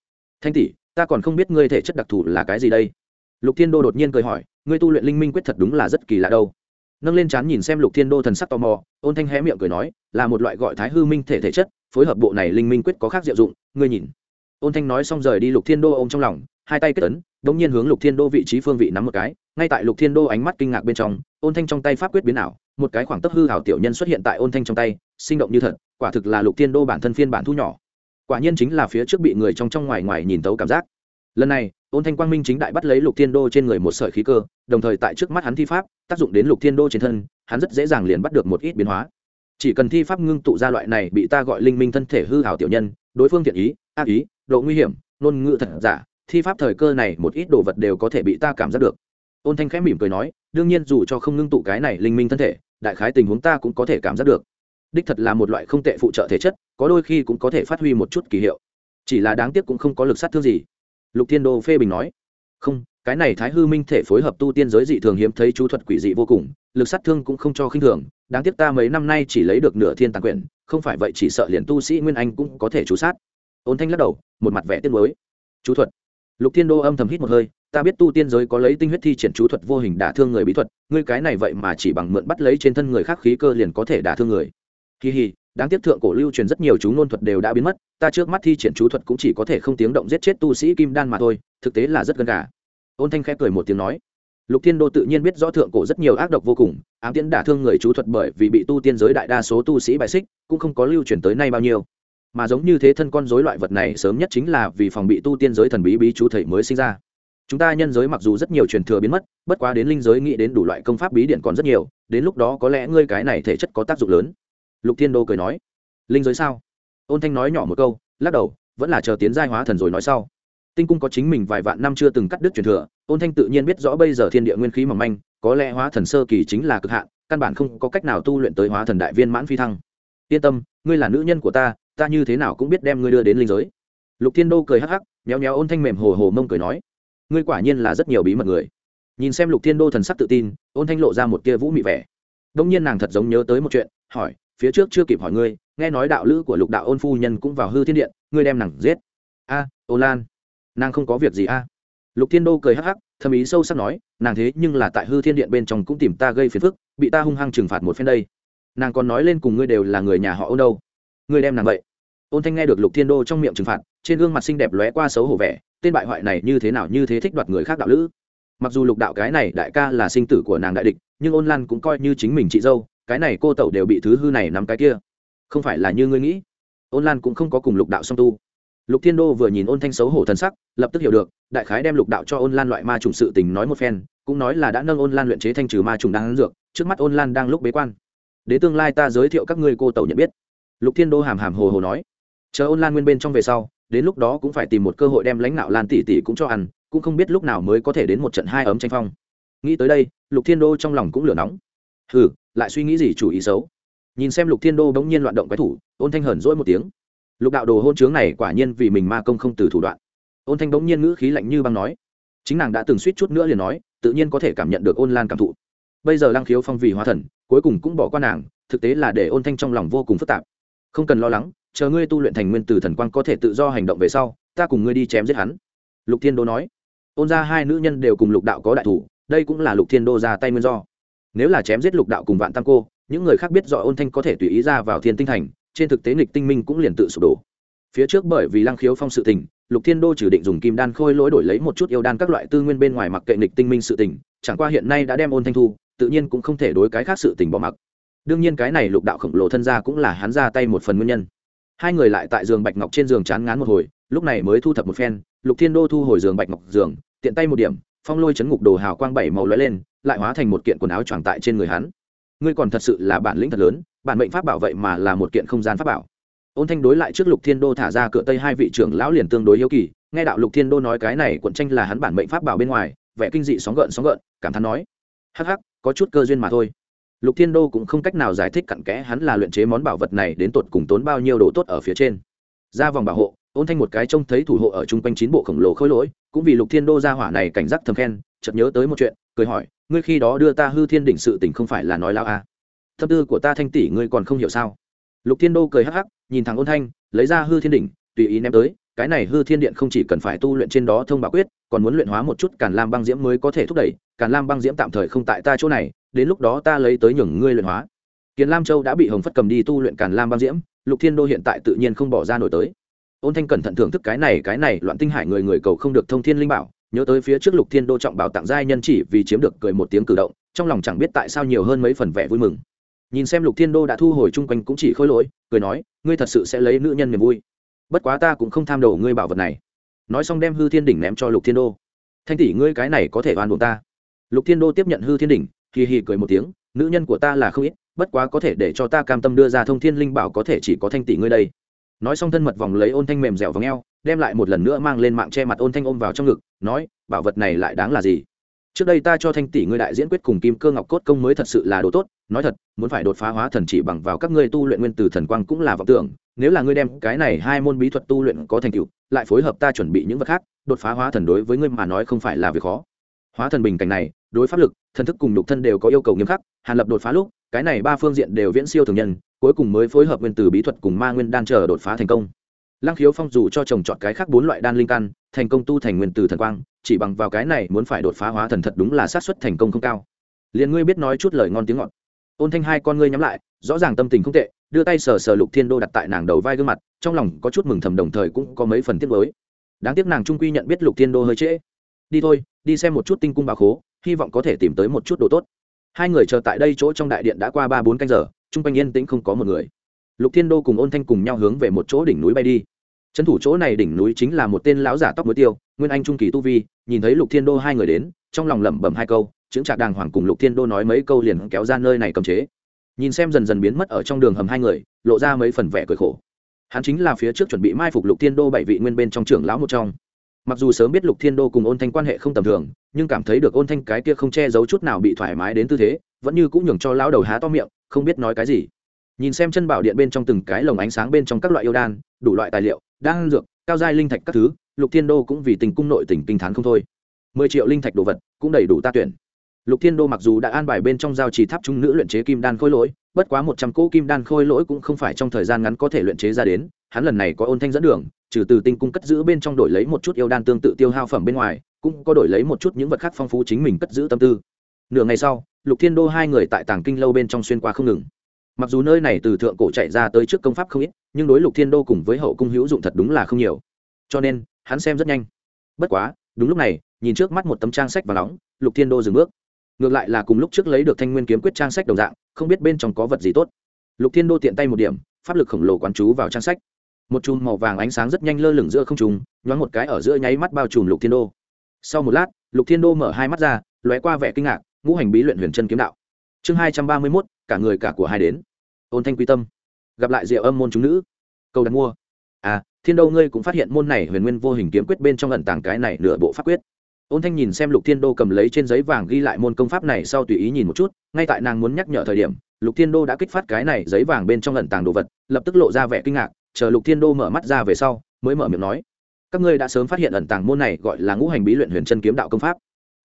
Thanh tỷ, ta còn không biết ngươi thể chất đặc thù là cái gì đây. Lục thiên đô đột nhiên cười hỏi, ngươi tu luyện linh minh quyết thật đúng là rất kỳ lạ đâu nâng lên trán nhìn xem lục thiên đô thần sắc tò mò, ôn thanh hé miệng cười nói, là một loại gọi thái hư minh thể thể chất, phối hợp bộ này linh minh quyết có khác diệu dụng, ngươi nhìn. Ôn thanh nói xong rời đi lục thiên đô ô m trong lòng, hai tay kết ấn đ ỗ n g nhiên hướng lục thiên đô vị trí phương vị nắm một cái, ngay tại lục thiên đô ánh mắt kinh ngạc bên trong, ôn thanh trong tay pháp quyết biến ảo, một cái khoảng tấp hư hảo tiểu nhân xuất hiện tại ôn thanh trong tay, sinh động như thật, quả thực là lục thiên đô bản thân phiên bản thu nhỏ. Quả nhiên chính là phía trước bị người trong trong ngoài ngoài nhìn tấu cảm giác lần này ôn thanh quang minh chính đại bắt lấy lục thiên đô trên người một sợi khí cơ, đồng thời tại trước mắt hắn thi pháp, tác dụng đến lục thiên đô trên thân, hắn rất dễ dàng liền bắt được một ít biến hóa. Chỉ cần thi pháp ngưng tụ ra loại này bị ta gọi linh minh thân thể hư hảo tiểu nhân, đối phương thiện ý, ác ý, độ nguy hiểm, ngôn ngữ thật giả, thi pháp thời cơ này một ít đồ vật đều có thể bị ta cảm giác được. Ôn thanh khẽ mỉm cười nói, đương nhiên dù cho không ngưng tụ cái này linh minh thân thể, đại khái tình huống ta cũng có thể cảm giác được. Đích thật là một loại không tệ phụ trợ thể chất, có đôi khi cũng có thể phát huy một chút kỳ hiệu. Chỉ là đáng tiếc cũng không có lực sát thương gì lục thiên đô phê bình nói, không, cái này thái hư minh thể phối hợp tu tiên giới dị thường hiếm thấy chú thuật quỷ dị vô cùng, lực sát thương cũng không cho khinh thường, đáng tiếc ta mấy năm nay chỉ lấy được nửa thiên tàng quyển, không phải vậy chỉ sợ liền tu sĩ nguyên anh cũng có thể chú sát. Ôn thanh lắc đầu, một mặt vẻ tiếc mới chú thuật? Lục thiên đô âm thầm hít một hơi, ta biết tu tiên giới có lấy tinh huyết thi triển chú thuật vô hình đả thương người bí thuật, ngươi cái này vậy mà chỉ bằng mượn bắt lấy trên thân người khác khí cơ liền có thể đả thương người kỳ hì, đáng tiếc thượng cổ lưu truyền rất nhiều chú ngôn thuật đều đã biến mất, ta trước mắt thi triển chú thuật cũng chỉ có thể không tiếng động giết chết tu sĩ kim đan mà thôi, thực tế là rất gần gà. Ôn thanh khẽ cười một tiếng nói. Lục thiên đô tự nhiên biết rõ thượng cổ rất nhiều ác độc vô cùng, ám tiễn đả thương người chú thuật bởi vì bị tu tiên giới đại đa số tu sĩ bại xích, cũng không có lưu truyền tới nay bao nhiêu. Mà giống như thế thân con dối loại vật này sớm nhất chính là vì phòng bị tu tiên giới thần bí bí chú thầy mới sinh ra. Chúng ta nhân giới mặc dù rất nhiều truyền thừa biến mất, bất quá đến linh giới nghĩ đến đủ loại công pháp bí điện còn rất nhiều, đến lúc đó có lẽ ngươi cái này thể chất có tác dụng lớn lục thiên đô cười nói, linh giới sao? Ôn thanh nói nhỏ một câu, lắc đầu, vẫn là chờ tiến giai hóa thần rồi nói sau. Tinh cung có chính mình vài vạn năm chưa từng cắt đứt truyền thừa, ôn thanh tự nhiên biết rõ bây giờ thiên địa nguyên khí mỏng manh, có lẽ hóa thần sơ kỳ chính là cực hạn, căn bản không có cách nào tu luyện tới hóa thần đại viên mãn phi thăng. Yên tâm, ngươi là nữ nhân của ta ta như thế nào cũng biết đem ngươi đưa đến linh giới. Lục thiên đô cười hắc hắc nhéo nhéo ôn thanh mềm hồ hồ mông cười nói, ngươi quả nhiên là rất nhiều bí mật người. Nhìn xem lục thiên đô thần sắc tự tin, ôn thanh lộ ra một tia vũ mị vẻ. Đông nhiên nàng thật giống nhớ tới một chuyện, hỏi phía trước chưa kịp hỏi ngươi nghe nói đạo lữ của lục đạo ôn phu nhân cũng vào hư thiên điện ngươi đem nàng giết. A à, ô lan nàng không có việc gì a? Lục thiên đô cười hắc hắc thầm ý sâu sắc nói nàng thế nhưng là tại hư thiên điện bên trong cũng tìm ta gây phiền phức bị ta hung hăng trừng phạt một phen đây. Nàng còn nói lên cùng ngươi đều là người nhà họ ôn đâu. Ngươi đem nàng vậy. Ôn thanh nghe được lục thiên đô trong miệng trừng phạt trên gương mặt xinh đẹp lóe qua xấu hổ vẻ tên bại hoại này như thế nào như thế thích đoạt người khác đạo lữ. Mặc dù lục đạo cái này đại ca là sinh tử của nàng đại địch nhưng ôn lan cũng coi như chính mình chị dâu cái này cô tẩu đều bị thứ hư này nắm cái kia. Không phải là như ngươi nghĩ. Ôn lan cũng không có cùng lục đạo song tu. Lục thiên đô vừa nhìn ôn thanh xấu hổ thần sắc, lập tức hiểu được, đại khái đem lục đạo cho ôn lan loại ma trùng sự tình nói một phen, cũng nói là đã nâng ôn lan luyện chế thanh trừ ma trùng đang ăn dược, trước mắt ôn lan đang lúc bế quan. Đến tương lai ta giới thiệu các ngươi cô tẩu nhận biết. Lục thiên đô hàm hàm hồ hồ nói. Chờ ôn lan nguyên bên trong về sau, đến lúc đó cũng phải tìm một cơ hội đem lãnh đạo lan tỷ tỷ cũng cho ăn, cũng không biết lúc nào mới có thể đến một trận hai ấm tranh phong. Nghĩ tới đây, lục thiên đô trong lòng cũng lửa nóng. Hừ lại suy nghĩ gì chủ ý xấu. Nhìn xem lục thiên đô bỗng nhiên loạn động quái thủ, ôn thanh hờn dỗi một tiếng. Lục đạo đồ hôn chướng này quả nhiên vì mình ma công không từ thủ đoạn. Ôn thanh bỗng nhiên ngữ khí lạnh như băng nói. Chính nàng đã từng suýt chút nữa liền nói, tự nhiên có thể cảm nhận được ôn lan cảm thụ. Bây giờ lăng khiếu phong vì hóa thần, cuối cùng cũng bỏ qua nàng, thực tế là để ôn thanh trong lòng vô cùng phức tạp. Không cần lo lắng, chờ ngươi tu luyện thành nguyên tử thần quang có thể tự do hành động về sau, ta cùng ngươi đi chém giết hắn. Lục thiên đô nói. Ôn ra hai nữ nhân đều cùng lục đạo có đại thủ, đây cũng là lục thiên đô ra tay nguyên do nếu là chém giết lục đạo cùng vạn tam cô, những người khác biết rõ ôn thanh có thể tùy ý ra vào thiên tinh thành, trên thực tế nghịch tinh minh cũng liền tự sụp đổ. Phía trước bởi vì lăng khiếu phong sự tình, lục thiên đô trừ định dùng kim đan khôi lỗi đổi lấy một chút yêu đan các loại tư nguyên bên ngoài mặc kệ nghịch tinh minh sự tình, chẳng qua hiện nay đã đem ôn thanh thu, tự nhiên cũng không thể đối cái khác sự tình bỏ mặc. Đương nhiên cái này lục đạo khổng lồ thân ra cũng là hắn ra tay một phần nguyên nhân. Hai người lại tại giường bạch ngọc trên giường chán ngán một hồi, lúc này mới thu thập một phen, lục thiên đô thu hồi giường bạch ngọc giường, tiện tay một điểm, phong lôi chấn ngục đồ hào quang bảy màu lóe lên lại hóa thành một kiện quần áo tròn tại trên người hắn. Ngươi còn thật sự là bản lĩnh thật lớn, bản mệnh pháp bảo vậy mà là một kiện không gian pháp bảo. Ôn thanh đối lại trước lục thiên đô thả ra cửa tây hai vị trưởng lão liền tương đối hiếu kỳ, nghe đạo lục thiên đô nói cái này quận tranh là hắn bản mệnh pháp bảo bên ngoài, vẻ kinh dị sóng gợn sóng gợn, cảm thán nói, hắc hắc, có chút cơ duyên mà thôi. Lục thiên đô cũng không cách nào giải thích cặn kẽ hắn là luyện chế món bảo vật này đến tột cùng tốn bao nhiêu đồ tốt ở phía trên. Ra vòng bảo hộ, ôn thanh một cái trông thấy thủ hộ ở chung quanh chín bộ khổng lồ khôi lỗi, cũng vì lục thiên đô ra hỏa này cảnh giác thầm khen, chợt nhớ tới một chuyện, cười hỏi ngươi khi đó đưa ta hư thiên đỉnh sự tình không phải là nói lao à. thâm tư của ta thanh tỷ ngươi còn không hiểu sao? Lục thiên đô cười hắc hắc, nhìn thằng ôn thanh, lấy ra hư thiên đỉnh, tùy ý ném tới, cái này hư thiên điện không chỉ cần phải tu luyện trên đó thông bảo quyết, còn muốn luyện hóa một chút càn lam băng diễm mới có thể thúc đẩy, càn lam băng diễm tạm thời không tại ta chỗ này, đến lúc đó ta lấy tới nhường ngươi luyện hóa. Kiến lam châu đã bị hồng phất cầm đi tu luyện càn lam băng diễm, lục thiên đô hiện tại tự nhiên không bỏ ra nổi tới. Ôn thanh cẩn thận thưởng thức cái này cái này, loạn tinh hải người người cầu không được thông thiên linh bảo nhớ tới phía trước lục thiên đô trọng bảo tặng giai nhân chỉ vì chiếm được cười một tiếng cử động, trong lòng chẳng biết tại sao nhiều hơn mấy phần vẻ vui mừng. Nhìn xem lục thiên đô đã thu hồi chung quanh cũng chỉ khôi lỗi, cười nói, ngươi thật sự sẽ lấy nữ nhân niềm vui. Bất quá ta cũng không tham đầu ngươi bảo vật này. Nói xong đem hư thiên đỉnh ném cho lục thiên đô. Thanh tỷ, ngươi cái này có thể oan buồn ta. Lục thiên đô tiếp nhận hư thiên đỉnh, hì hì cười một tiếng, nữ nhân của ta là không ít, bất quá có thể để cho ta cam tâm đưa ra thông thiên linh bảo có thể chỉ có thanh tỷ ngươi đây. Nói xong thân mật vòng lấy ôn thanh mềm dẻo và ngheo đem lại một lần nữa mang lên mạng che mặt ôn thanh ôm vào trong ngực, nói, bảo vật này lại đáng là gì? Trước đây ta cho thanh tỷ ngươi đại diễn quyết cùng kim cơ ngọc cốt công mới thật sự là đồ tốt, nói thật, muốn phải đột phá hóa thần chỉ bằng vào các ngươi tu luyện nguyên từ thần quang cũng là vọng tưởng, nếu là ngươi đem cái này hai môn bí thuật tu luyện có thành tựu, lại phối hợp ta chuẩn bị những vật khác, đột phá hóa thần đối với ngươi mà nói không phải là việc khó. Hóa thần bình cảnh này, đối pháp lực, thần thức cùng nhục thân đều có yêu cầu nghiêm khắc, hàn lập đột phá lúc, cái này ba phương diện đều viễn siêu thường nhân, cuối cùng mới phối hợp nguyên từ bí thuật cùng ma nguyên đan chờ đột phá thành công lăng khiếu phong dù cho trồng chọn cái khác bốn loại đan linh căn, thành công tu thành nguyên từ thần quang, chỉ bằng vào cái này muốn phải đột phá hóa thần thật đúng là sát suất thành công không cao. Liền ngươi biết nói chút lời ngon tiếng ngọt. Ôn thanh hai con ngươi nhắm lại, rõ ràng tâm tình không tệ, đưa tay sờ sờ lục thiên đô đặt tại nàng đầu vai gương mặt, trong lòng có chút mừng thầm đồng thời cũng có mấy phần tiếc mới đáng tiếc nàng trung quy nhận biết lục thiên đô hơi trễ. Đi thôi, đi xem một chút tinh cung bà khố, hy vọng có thể tìm tới một chút đồ tốt. Hai người chờ tại đây chỗ trong đại điện đã qua ba bốn canh giờ, chung quanh yên tĩnh không có một người lục thiên đô cùng ôn thanh cùng nhau hướng về một chỗ đỉnh núi bay đi. Trấn thủ chỗ này đỉnh núi chính là một tên lão giả tóc muối tiêu, nguyên anh trung kỳ tu vi, nhìn thấy lục thiên đô hai người đến, trong lòng lẩm bẩm hai câu chứng trạc đàng hoàng cùng lục thiên đô nói mấy câu liền kéo ra nơi này cầm chế. Nhìn xem dần dần biến mất ở trong đường hầm hai người, lộ ra mấy phần vẻ cười khổ. Hắn chính là phía trước chuẩn bị mai phục lục thiên đô bảy vị nguyên bên trong trưởng lão một trong. Mặc dù sớm biết lục thiên đô cùng ôn thanh quan hệ không tầm thường, nhưng cảm thấy được ôn thanh cái kia không che giấu chút nào bị thoải mái đến tư thế, vẫn như cũng nhường cho lão đầu há to miệng, không biết nói cái gì nhìn xem chân bảo điện bên trong từng cái lồng ánh sáng bên trong các loại yêu đan, đủ loại tài liệu, đan dược, cao giai linh thạch các thứ, lục thiên đô cũng vì tình cung nội tình kinh thán không thôi. Mười triệu linh thạch đồ vật, cũng đầy đủ ta tuyển. Lục thiên đô mặc dù đã an bài bên trong giao trì tháp trung nữ luyện chế kim đan khôi lỗi, bất quá một trăm cỗ kim đan khôi lỗi cũng không phải trong thời gian ngắn có thể luyện chế ra đến, hắn lần này có ôn thanh dẫn đường, trừ từ tinh cung cất giữ bên trong đổi lấy một chút yêu đan tương tự tiêu hao phẩm bên ngoài, cũng có đổi lấy một chút những vật khác phong phú chính mình cất giữ tâm tư. Nửa ngày sau, lục thiên đô hai người tại tàng kinh lâu bên trong xuyên qua không ngừng mặc dù nơi này từ thượng cổ chạy ra tới trước công pháp không ít, nhưng đối lục thiên đô cùng với hậu cung hữu dụng thật đúng là không nhiều. Cho nên, hắn xem rất nhanh. Bất quá, đúng lúc này, nhìn trước mắt một tấm trang sách và nóng, lục thiên đô dừng bước. Ngược lại là cùng lúc trước lấy được thanh nguyên kiếm quyết trang sách đồng dạng, không biết bên trong có vật gì tốt. Lục thiên đô tiện tay một điểm, pháp lực khổng lồ quán chú vào trang sách. Một chùm màu vàng ánh sáng rất nhanh lơ lửng giữa không trùng nhoáng một cái ở giữa nháy mắt bao trùm lục thiên đô. Sau một lát, lục thiên đô mở hai mắt ra, lóe qua vẻ kinh ngạc, ngũ hành bí luyện huyền chân kiếm đạo. Chương hai trăm ba mươi mốt cả người cả của hai đến. Ôn thanh quy tâm, gặp lại diệu âm môn chúng nữ. Câu đặt mua. À thiên đô ngươi cũng phát hiện môn này huyền nguyên vô hình kiếm quyết bên trong ẩn tàng cái này nửa bộ pháp quyết. Ôn thanh nhìn xem lục thiên đô cầm lấy trên giấy vàng ghi lại môn công pháp này sau tùy ý nhìn một chút, ngay tại nàng muốn nhắc nhở thời điểm, lục thiên đô đã kích phát cái này giấy vàng bên trong ẩn tàng đồ vật, lập tức lộ ra vẻ kinh ngạc, chờ lục thiên đô mở mắt ra về sau, mới mở miệng nói, các ngươi đã sớm phát hiện ẩn tàng môn này gọi là ngũ hành bí luyện huyền chân kiếm đạo công pháp.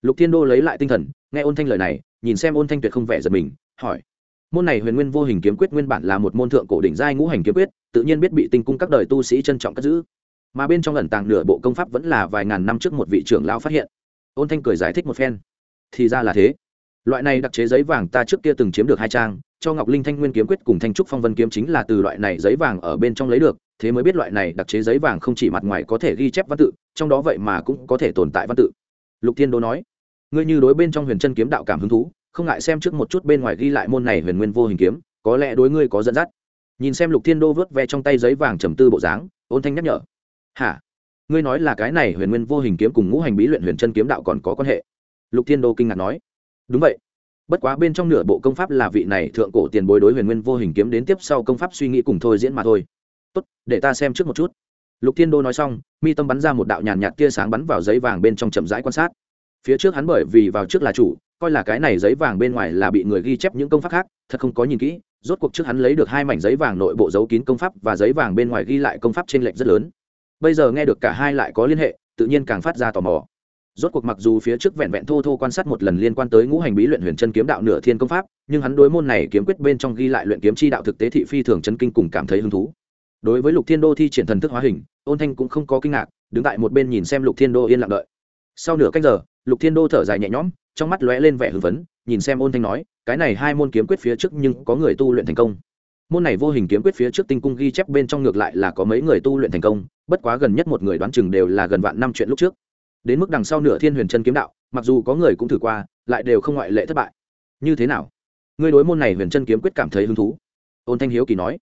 Lục thiên đô lấy lại tinh thần, nghe ôn thanh lời này, nhìn xem ôn thanh tuyệt không vẻ giật mình, hỏi môn này huyền nguyên vô hình kiếm quyết nguyên bản là một môn thượng cổ đỉnh giai ngũ hành kiếm quyết, tự nhiên biết bị tinh cung các đời tu sĩ trân trọng cất giữ. Mà bên trong ẩn tàng nửa bộ công pháp vẫn là vài ngàn năm trước một vị trưởng lão phát hiện. Ôn thanh cười giải thích một phen. Thì ra là thế. Loại này đặc chế giấy vàng ta trước kia từng chiếm được hai trang, cho ngọc linh thanh nguyên kiếm quyết cùng thanh trúc phong vân kiếm chính là từ loại này giấy vàng ở bên trong lấy được, thế mới biết loại này đặc chế giấy vàng không chỉ mặt ngoài có thể ghi chép văn tự, trong đó vậy mà cũng có thể tồn tại văn tự. Lục thiên đô nói, ngươi như đối bên trong huyền chân kiếm đạo cảm hứng thú không ngại xem trước một chút bên ngoài ghi lại môn này huyền nguyên vô hình kiếm, có lẽ đối ngươi có dẫn dắt. Nhìn xem lục thiên đô vớt ve trong tay giấy vàng trầm tư bộ dáng, ôn thanh nhắc nhở. Hả? Ngươi nói là cái này huyền nguyên vô hình kiếm cùng ngũ hành bí luyện huyền chân kiếm đạo còn có quan hệ? Lục thiên đô kinh ngạc nói. Đúng vậy. Bất quá bên trong nửa bộ công pháp là vị này thượng cổ tiền bối đối huyền nguyên vô hình kiếm đến tiếp sau công pháp suy nghĩ cùng thôi diễn mà thôi. Tốt, để ta xem trước một chút. Lục thiên đô nói xong, mi tâm bắn ra một đạo nhàn nhạt tia sáng bắn vào giấy vàng bên trong chậm rãi quan sát. Phía trước hắn bởi vì vào trước là chủ coi là cái này giấy vàng bên ngoài là bị người ghi chép những công pháp khác, thật không có nhìn kỹ, rốt cuộc trước hắn lấy được hai mảnh giấy vàng nội bộ giấu kín công pháp và giấy vàng bên ngoài ghi lại công pháp trên lệnh rất lớn. Bây giờ nghe được cả hai lại có liên hệ, tự nhiên càng phát ra tò mò. Rốt cuộc mặc dù phía trước vẹn vẹn thô thô quan sát một lần liên quan tới ngũ hành bí luyện huyền chân kiếm đạo nửa thiên công pháp, nhưng hắn đối môn này kiếm quyết bên trong ghi lại luyện kiếm chi đạo thực tế thị phi thường chân kinh cùng cảm thấy hứng thú. Đối với lục thiên đô thi triển thần thức hóa hình, ôn thanh cũng không có kinh ngạc, đứng tại một bên nhìn xem lục thiên đô yên lặng đợi. Sau nửa cách giờ, lục thiên đô thở dài nhẹ nhõm trong mắt lóe lên vẻ hưng phấn, nhìn xem ôn thanh nói, cái này hai môn kiếm quyết phía trước nhưng có người tu luyện thành công. Môn này vô hình kiếm quyết phía trước tinh cung ghi chép bên trong ngược lại là có mấy người tu luyện thành công, bất quá gần nhất một người đoán chừng đều là gần vạn năm chuyện lúc trước. Đến mức đằng sau nửa thiên huyền chân kiếm đạo, mặc dù có người cũng thử qua, lại đều không ngoại lệ thất bại. Như thế nào? Ngươi đối môn này huyền chân kiếm quyết cảm thấy hứng thú? Ôn thanh hiếu kỳ nói.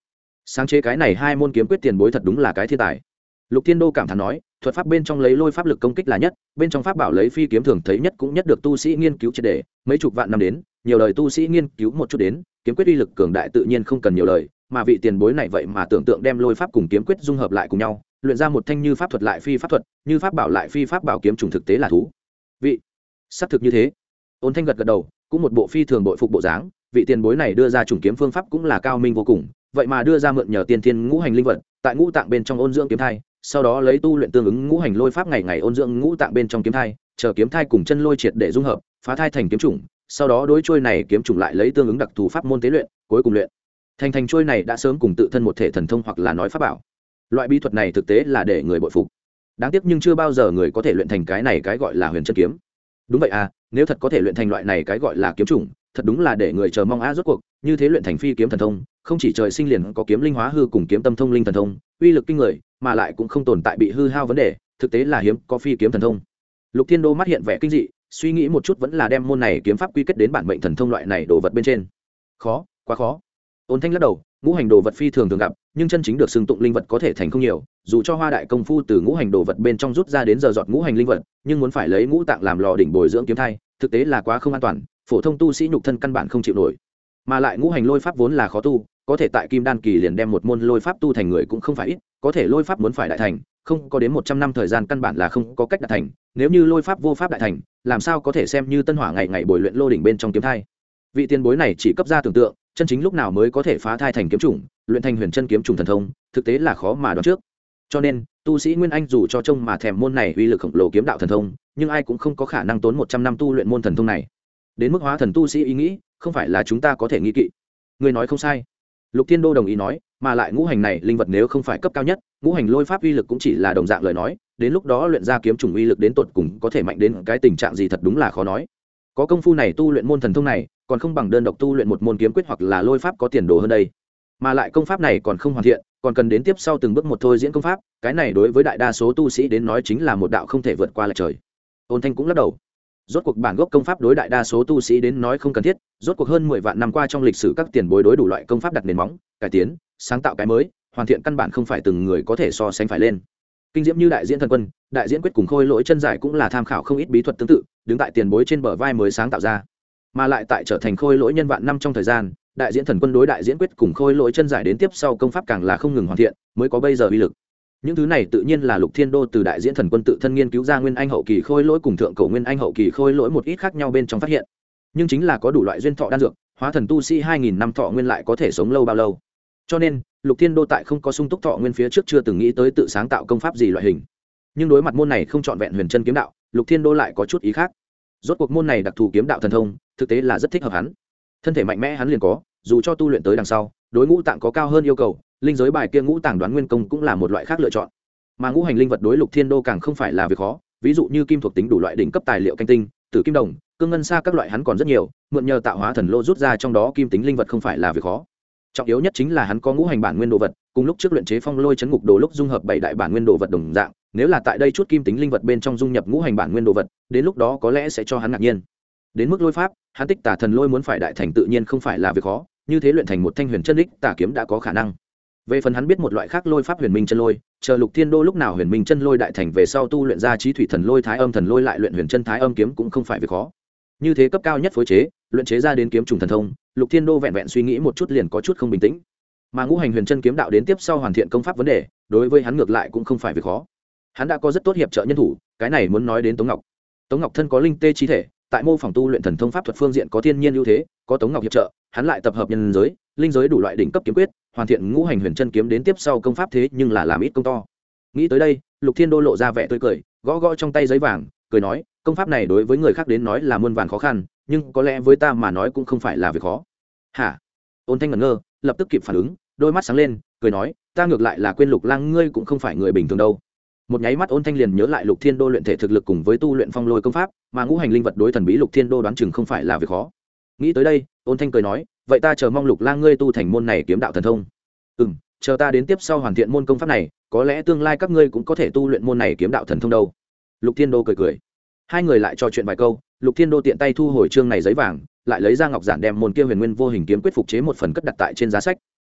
Sáng chế cái này hai môn kiếm quyết tiền bối thật đúng là cái thiên tài. Lục thiên đô cảm thán nói thuật pháp bên trong lấy lôi pháp lực công kích là nhất, bên trong pháp bảo lấy phi kiếm thường thấy nhất cũng nhất được tu sĩ nghiên cứu triệt đề, mấy chục vạn năm đến, nhiều lời tu sĩ nghiên cứu một chút đến, kiếm quyết uy lực cường đại tự nhiên không cần nhiều lời, mà vị tiền bối này vậy mà tưởng tượng đem lôi pháp cùng kiếm quyết dung hợp lại cùng nhau, luyện ra một thanh như pháp thuật lại phi pháp thuật, như pháp bảo lại phi pháp bảo kiếm trùng thực tế là thú. Vị, xác thực như thế. Ôn thanh gật gật đầu, cũng một bộ phi thường bội phục bộ dáng, vị tiền bối này đưa ra trùng kiếm phương pháp cũng là cao minh vô cùng, vậy mà đưa ra mượn nhờ tiên thiên ngũ hành linh vật, tại ngũ tạng bên trong ôn dưỡng kiếm thai sau đó lấy tu luyện tương ứng ngũ hành lôi pháp ngày ngày ôn dưỡng ngũ tạng bên trong kiếm thai, chờ kiếm thai cùng chân lôi triệt để dung hợp, phá thai thành kiếm chủng, sau đó đối trôi này kiếm chủng lại lấy tương ứng đặc thù pháp môn tế luyện, cuối cùng luyện. Thành thành trôi này đã sớm cùng tự thân một thể thần thông hoặc là nói pháp bảo. Loại bí thuật này thực tế là để người bội phục. Đáng tiếc nhưng chưa bao giờ người có thể luyện thành cái này cái gọi là huyền chân kiếm. Đúng vậy à nếu thật có thể luyện thành loại này cái gọi là kiếm chủng, thật đúng là để người chờ mong á rốt cuộc, như thế luyện thành phi kiếm thần thông, không chỉ trời sinh liền có kiếm linh hóa hư cùng kiếm tâm thông linh thần thông, uy lực kinh người mà lại cũng không tồn tại bị hư hao vấn đề, thực tế là hiếm, có phi kiếm thần thông. Lục thiên đô mắt hiện vẻ kinh dị, suy nghĩ một chút vẫn là đem môn này kiếm pháp quy kết đến bản mệnh thần thông loại này đồ vật bên trên. Khó, quá khó. Ôn thanh lắc đầu, ngũ hành đồ vật phi thường thường gặp, nhưng chân chính được xưng tụng linh vật có thể thành không nhiều, dù cho hoa đại công phu từ ngũ hành đồ vật bên trong rút ra đến giờ dọn ngũ hành linh vật, nhưng muốn phải lấy ngũ tạng làm lò đỉnh bồi dưỡng kiếm thai, thực tế là quá không an toàn, phổ thông tu sĩ nhục thân căn bản không chịu nổi. Mà lại ngũ hành lôi pháp vốn là khó tu có thể tại kim đan kỳ liền đem một môn lôi pháp tu thành người cũng không phải ít, có thể lôi pháp muốn phải đại thành, không có đến một trăm năm thời gian căn bản là không có cách đạt thành. Nếu như lôi pháp vô pháp đại thành, làm sao có thể xem như tân hỏa ngày ngày bồi luyện lô đỉnh bên trong kiếm thai? Vị tiền bối này chỉ cấp ra tưởng tượng, chân chính lúc nào mới có thể phá thai thành kiếm chủng, luyện thành huyền chân kiếm trùng thần thông, thực tế là khó mà đoán trước. Cho nên, tu sĩ nguyên anh dù cho trông mà thèm môn này uy lực khổng lồ kiếm đạo thần thông, nhưng ai cũng không có khả năng tốn một trăm năm tu luyện môn thần thông này. Đến mức hóa thần tu sĩ ý nghĩ, không phải là chúng ta có thể nghĩ kỵ. Người nói không sai lục thiên đô đồng ý nói, mà lại ngũ hành này linh vật nếu không phải cấp cao nhất, ngũ hành lôi pháp uy lực cũng chỉ là đồng dạng lời nói, đến lúc đó luyện ra kiếm trùng uy lực đến tột cùng có thể mạnh đến cái tình trạng gì thật đúng là khó nói. Có công phu này tu luyện môn thần thông này, còn không bằng đơn độc tu luyện một môn kiếm quyết hoặc là lôi pháp có tiền đồ hơn đây. Mà lại công pháp này còn không hoàn thiện, còn cần đến tiếp sau từng bước một thôi diễn công pháp, cái này đối với đại đa số tu sĩ đến nói chính là một đạo không thể vượt qua lại trời. Ôn thanh cũng lắc đầu rốt cuộc bản gốc công pháp đối đại đa số tu sĩ đến nói không cần thiết, rốt cuộc hơn mười vạn năm qua trong lịch sử các tiền bối đối đủ loại công pháp đặt nền móng, cải tiến, sáng tạo cái mới, hoàn thiện căn bản không phải từng người có thể so sánh phải lên. Kinh diễm như đại diễn thần quân, đại diễn quyết cùng khôi lỗi chân giải cũng là tham khảo không ít bí thuật tương tự, đứng tại tiền bối trên bờ vai mới sáng tạo ra. Mà lại tại trở thành khôi lỗi nhân vạn năm trong thời gian, đại diễn thần quân đối đại diễn quyết cùng khôi lỗi chân giải đến tiếp sau công pháp càng là không ngừng hoàn thiện, mới có bây giờ uy lực những thứ này tự nhiên là lục thiên đô từ đại diễn thần quân tự thân nghiên cứu ra nguyên anh hậu kỳ khôi lỗi cùng thượng cổ nguyên anh hậu kỳ khôi lỗi một ít khác nhau bên trong phát hiện. Nhưng chính là có đủ loại duyên thọ đan dược, hóa thần tu sĩ hai nghìn năm thọ nguyên lại có thể sống lâu bao lâu. Cho nên, lục thiên đô tại không có sung túc thọ nguyên phía trước chưa từng nghĩ tới tự sáng tạo công pháp gì loại hình. Nhưng đối mặt môn này không trọn vẹn huyền chân kiếm đạo, lục thiên đô lại có chút ý khác. Rốt cuộc môn này đặc thù kiếm đạo thần thông, thực tế là rất thích hợp hắn. Thân thể mạnh mẽ hắn liền có, dù cho tu luyện tới đằng sau đối ngũ tạng có cao hơn yêu cầu, linh giới bài kia ngũ tạng đoán nguyên công cũng là một loại khác lựa chọn. Mà ngũ hành linh vật đối lục thiên đô càng không phải là việc khó, ví dụ như kim thuộc tính đủ loại đỉnh cấp tài liệu canh tinh, tử kim đồng, cương ngân xa các loại hắn còn rất nhiều, mượn nhờ tạo hóa thần lô rút ra trong đó kim tính linh vật không phải là việc khó. Trọng yếu nhất chính là hắn có ngũ hành bản nguyên đồ vật, cùng lúc trước luyện chế phong lôi chấn ngục đồ lúc dung hợp bảy đại bản nguyên đồ vật đồng dạng, nếu là tại đây chút kim tính linh vật bên trong dung nhập ngũ hành bản nguyên đồ vật, đến lúc đó có lẽ sẽ cho hắn ngạc nhiên. Đến mức lôi pháp, hắn tích tả thần lôi muốn phải đại thành tự nhiên không phải là việc khó như thế luyện thành một thanh huyền chân đích tả kiếm đã có khả năng. Về phần hắn biết một loại khác lôi pháp huyền minh chân lôi, chờ lục thiên đô lúc nào huyền minh chân lôi đại thành về sau tu luyện ra trí thủy thần lôi thái âm thần lôi lại luyện huyền chân thái âm kiếm cũng không phải việc khó. Như thế cấp cao nhất phối chế, luyện chế ra đến kiếm trùng thần thông, lục thiên đô vẹn vẹn suy nghĩ một chút liền có chút không bình tĩnh. Mà ngũ hành huyền chân kiếm đạo đến tiếp sau hoàn thiện công pháp vấn đề, đối với hắn ngược lại cũng không phải việc khó. Hắn đã có rất tốt hiệp trợ nhân thủ, cái này muốn nói đến tống ngọc. Tống ngọc thân có linh tê chi thể, tại mô phỏng tu luyện thần thông pháp thuật phương diện có thiên nhiên ưu thế có tống ngọc hiệp trợ, hắn lại tập hợp nhân giới, linh giới đủ loại đỉnh cấp kiếm quyết, hoàn thiện ngũ hành huyền chân kiếm đến tiếp sau công pháp thế nhưng là làm ít công to. Nghĩ tới đây, lục thiên đô lộ ra vẻ tươi cười, gõ gõ trong tay giấy vàng, cười nói, công pháp này đối với người khác đến nói là muôn vàn khó khăn, nhưng có lẽ với ta mà nói cũng không phải là việc khó. Hả? Ôn thanh ngẩn ngơ, lập tức kịp phản ứng, đôi mắt sáng lên, cười nói, ta ngược lại là quên lục lang, ngươi cũng không phải người bình thường đâu. Một nháy mắt ôn thanh liền nhớ lại lục thiên đô luyện thể thực lực cùng với tu luyện phong lôi công pháp, mà ngũ hành linh vật đối thần bí lục thiên đô đoán chừng không phải là việc khó nghĩ tới đây, ôn thanh cười nói, vậy ta chờ mong lục lang ngươi tu thành môn này kiếm đạo thần thông. Ừ m chờ ta đến tiếp sau hoàn thiện môn công pháp này, có lẽ tương lai các ngươi cũng có thể tu luyện môn này kiếm đạo thần thông đâu. Lục thiên đô cười cười. Hai người lại trò chuyện vài câu, lục thiên đô tiện tay thu hồi chương này giấy vàng, lại lấy ra ngọc giản đem môn kia huyền nguyên vô hình kiếm quyết phục chế một phần cất đặt tại trên giá sách.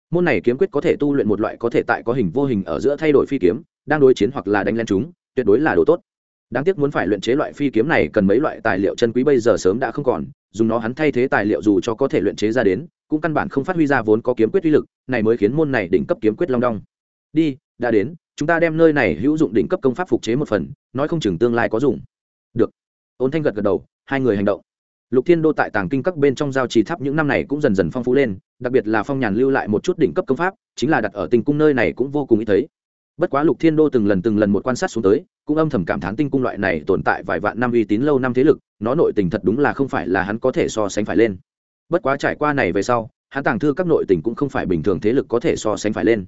Môn này kiếm quyết có thể tu luyện một loại có thể tại có hình vô hình ở giữa thay đổi phi kiếm, đang đối chiến hoặc là đánh lên chúng, tuyệt đối là đồ tốt đáng tiếc muốn phải luyện chế loại phi kiếm này cần mấy loại tài liệu chân quý bây giờ sớm đã không còn, dùng nó hắn thay thế tài liệu dù cho có thể luyện chế ra đến, cũng căn bản không phát huy ra vốn có kiếm quyết uy lực, này mới khiến môn này đỉnh cấp kiếm quyết long đong. Đi, đã đến, chúng ta đem nơi này hữu dụng đỉnh cấp công pháp phục chế một phần, nói không chừng tương lai có dùng. Được. Ôn thanh gật gật đầu, hai người hành động. Lục thiên đô tại tàng kinh các bên trong giao trì tháp những năm này cũng dần dần phong phú lên, đặc biệt là phong nhàn lưu lại một chút đỉnh cấp công pháp, chính là đặt ở tình cung nơi này cũng vô cùng ý thấy bất quá lục thiên đô từng lần từng lần một quan sát xuống tới, cũng âm thầm cảm thán tinh cung loại này tồn tại vài vạn năm uy tín lâu năm thế lực, nó nội tình thật đúng là không phải là hắn có thể so sánh phải lên. Bất quá trải qua này về sau, hắn tàng thư các nội tình cũng không phải bình thường thế lực có thể so sánh phải lên.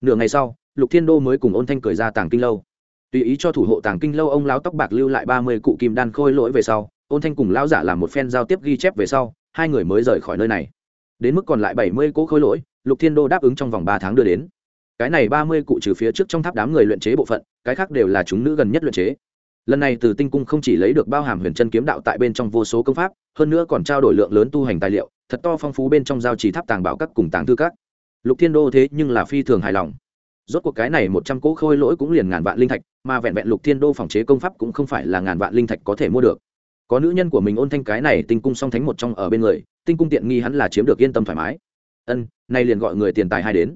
Nửa ngày sau, lục thiên đô mới cùng ôn thanh cười ra tàng kinh lâu. Tùy ý cho thủ hộ tàng kinh lâu ông lão tóc bạc lưu lại ba mươi cụ kim đan khôi lỗi về sau, ôn thanh cùng lão giả làm một phen giao tiếp ghi chép về sau, hai người mới rời khỏi nơi này. Đến mức còn lại bảy mươi cỗ khôi lỗi, lục thiên đô đáp ứng trong vòng ba tháng đưa đến cái này ba mươi cụ trừ phía trước trong tháp đám người luyện chế bộ phận, cái khác đều là chúng nữ gần nhất luyện chế. Lần này từ tinh cung không chỉ lấy được bao hàm huyền chân kiếm đạo tại bên trong vô số công pháp, hơn nữa còn trao đổi lượng lớn tu hành tài liệu, thật to phong phú bên trong giao trì tháp tàng bảo các cùng tàng thư các. Lục thiên đô thế nhưng là phi thường hài lòng. Rốt cuộc cái này một trăm cỗ khôi lỗi cũng liền ngàn vạn linh thạch, mà vẹn vẹn lục thiên đô phòng chế công pháp cũng không phải là ngàn vạn linh thạch có thể mua được. Có nữ nhân của mình ôn thanh cái này tinh cung song thánh một trong ở bên người, tinh cung tiện nghi hắn là chiếm được yên tâm thoải mái. Ân, nay liền gọi người tiền tài hai đến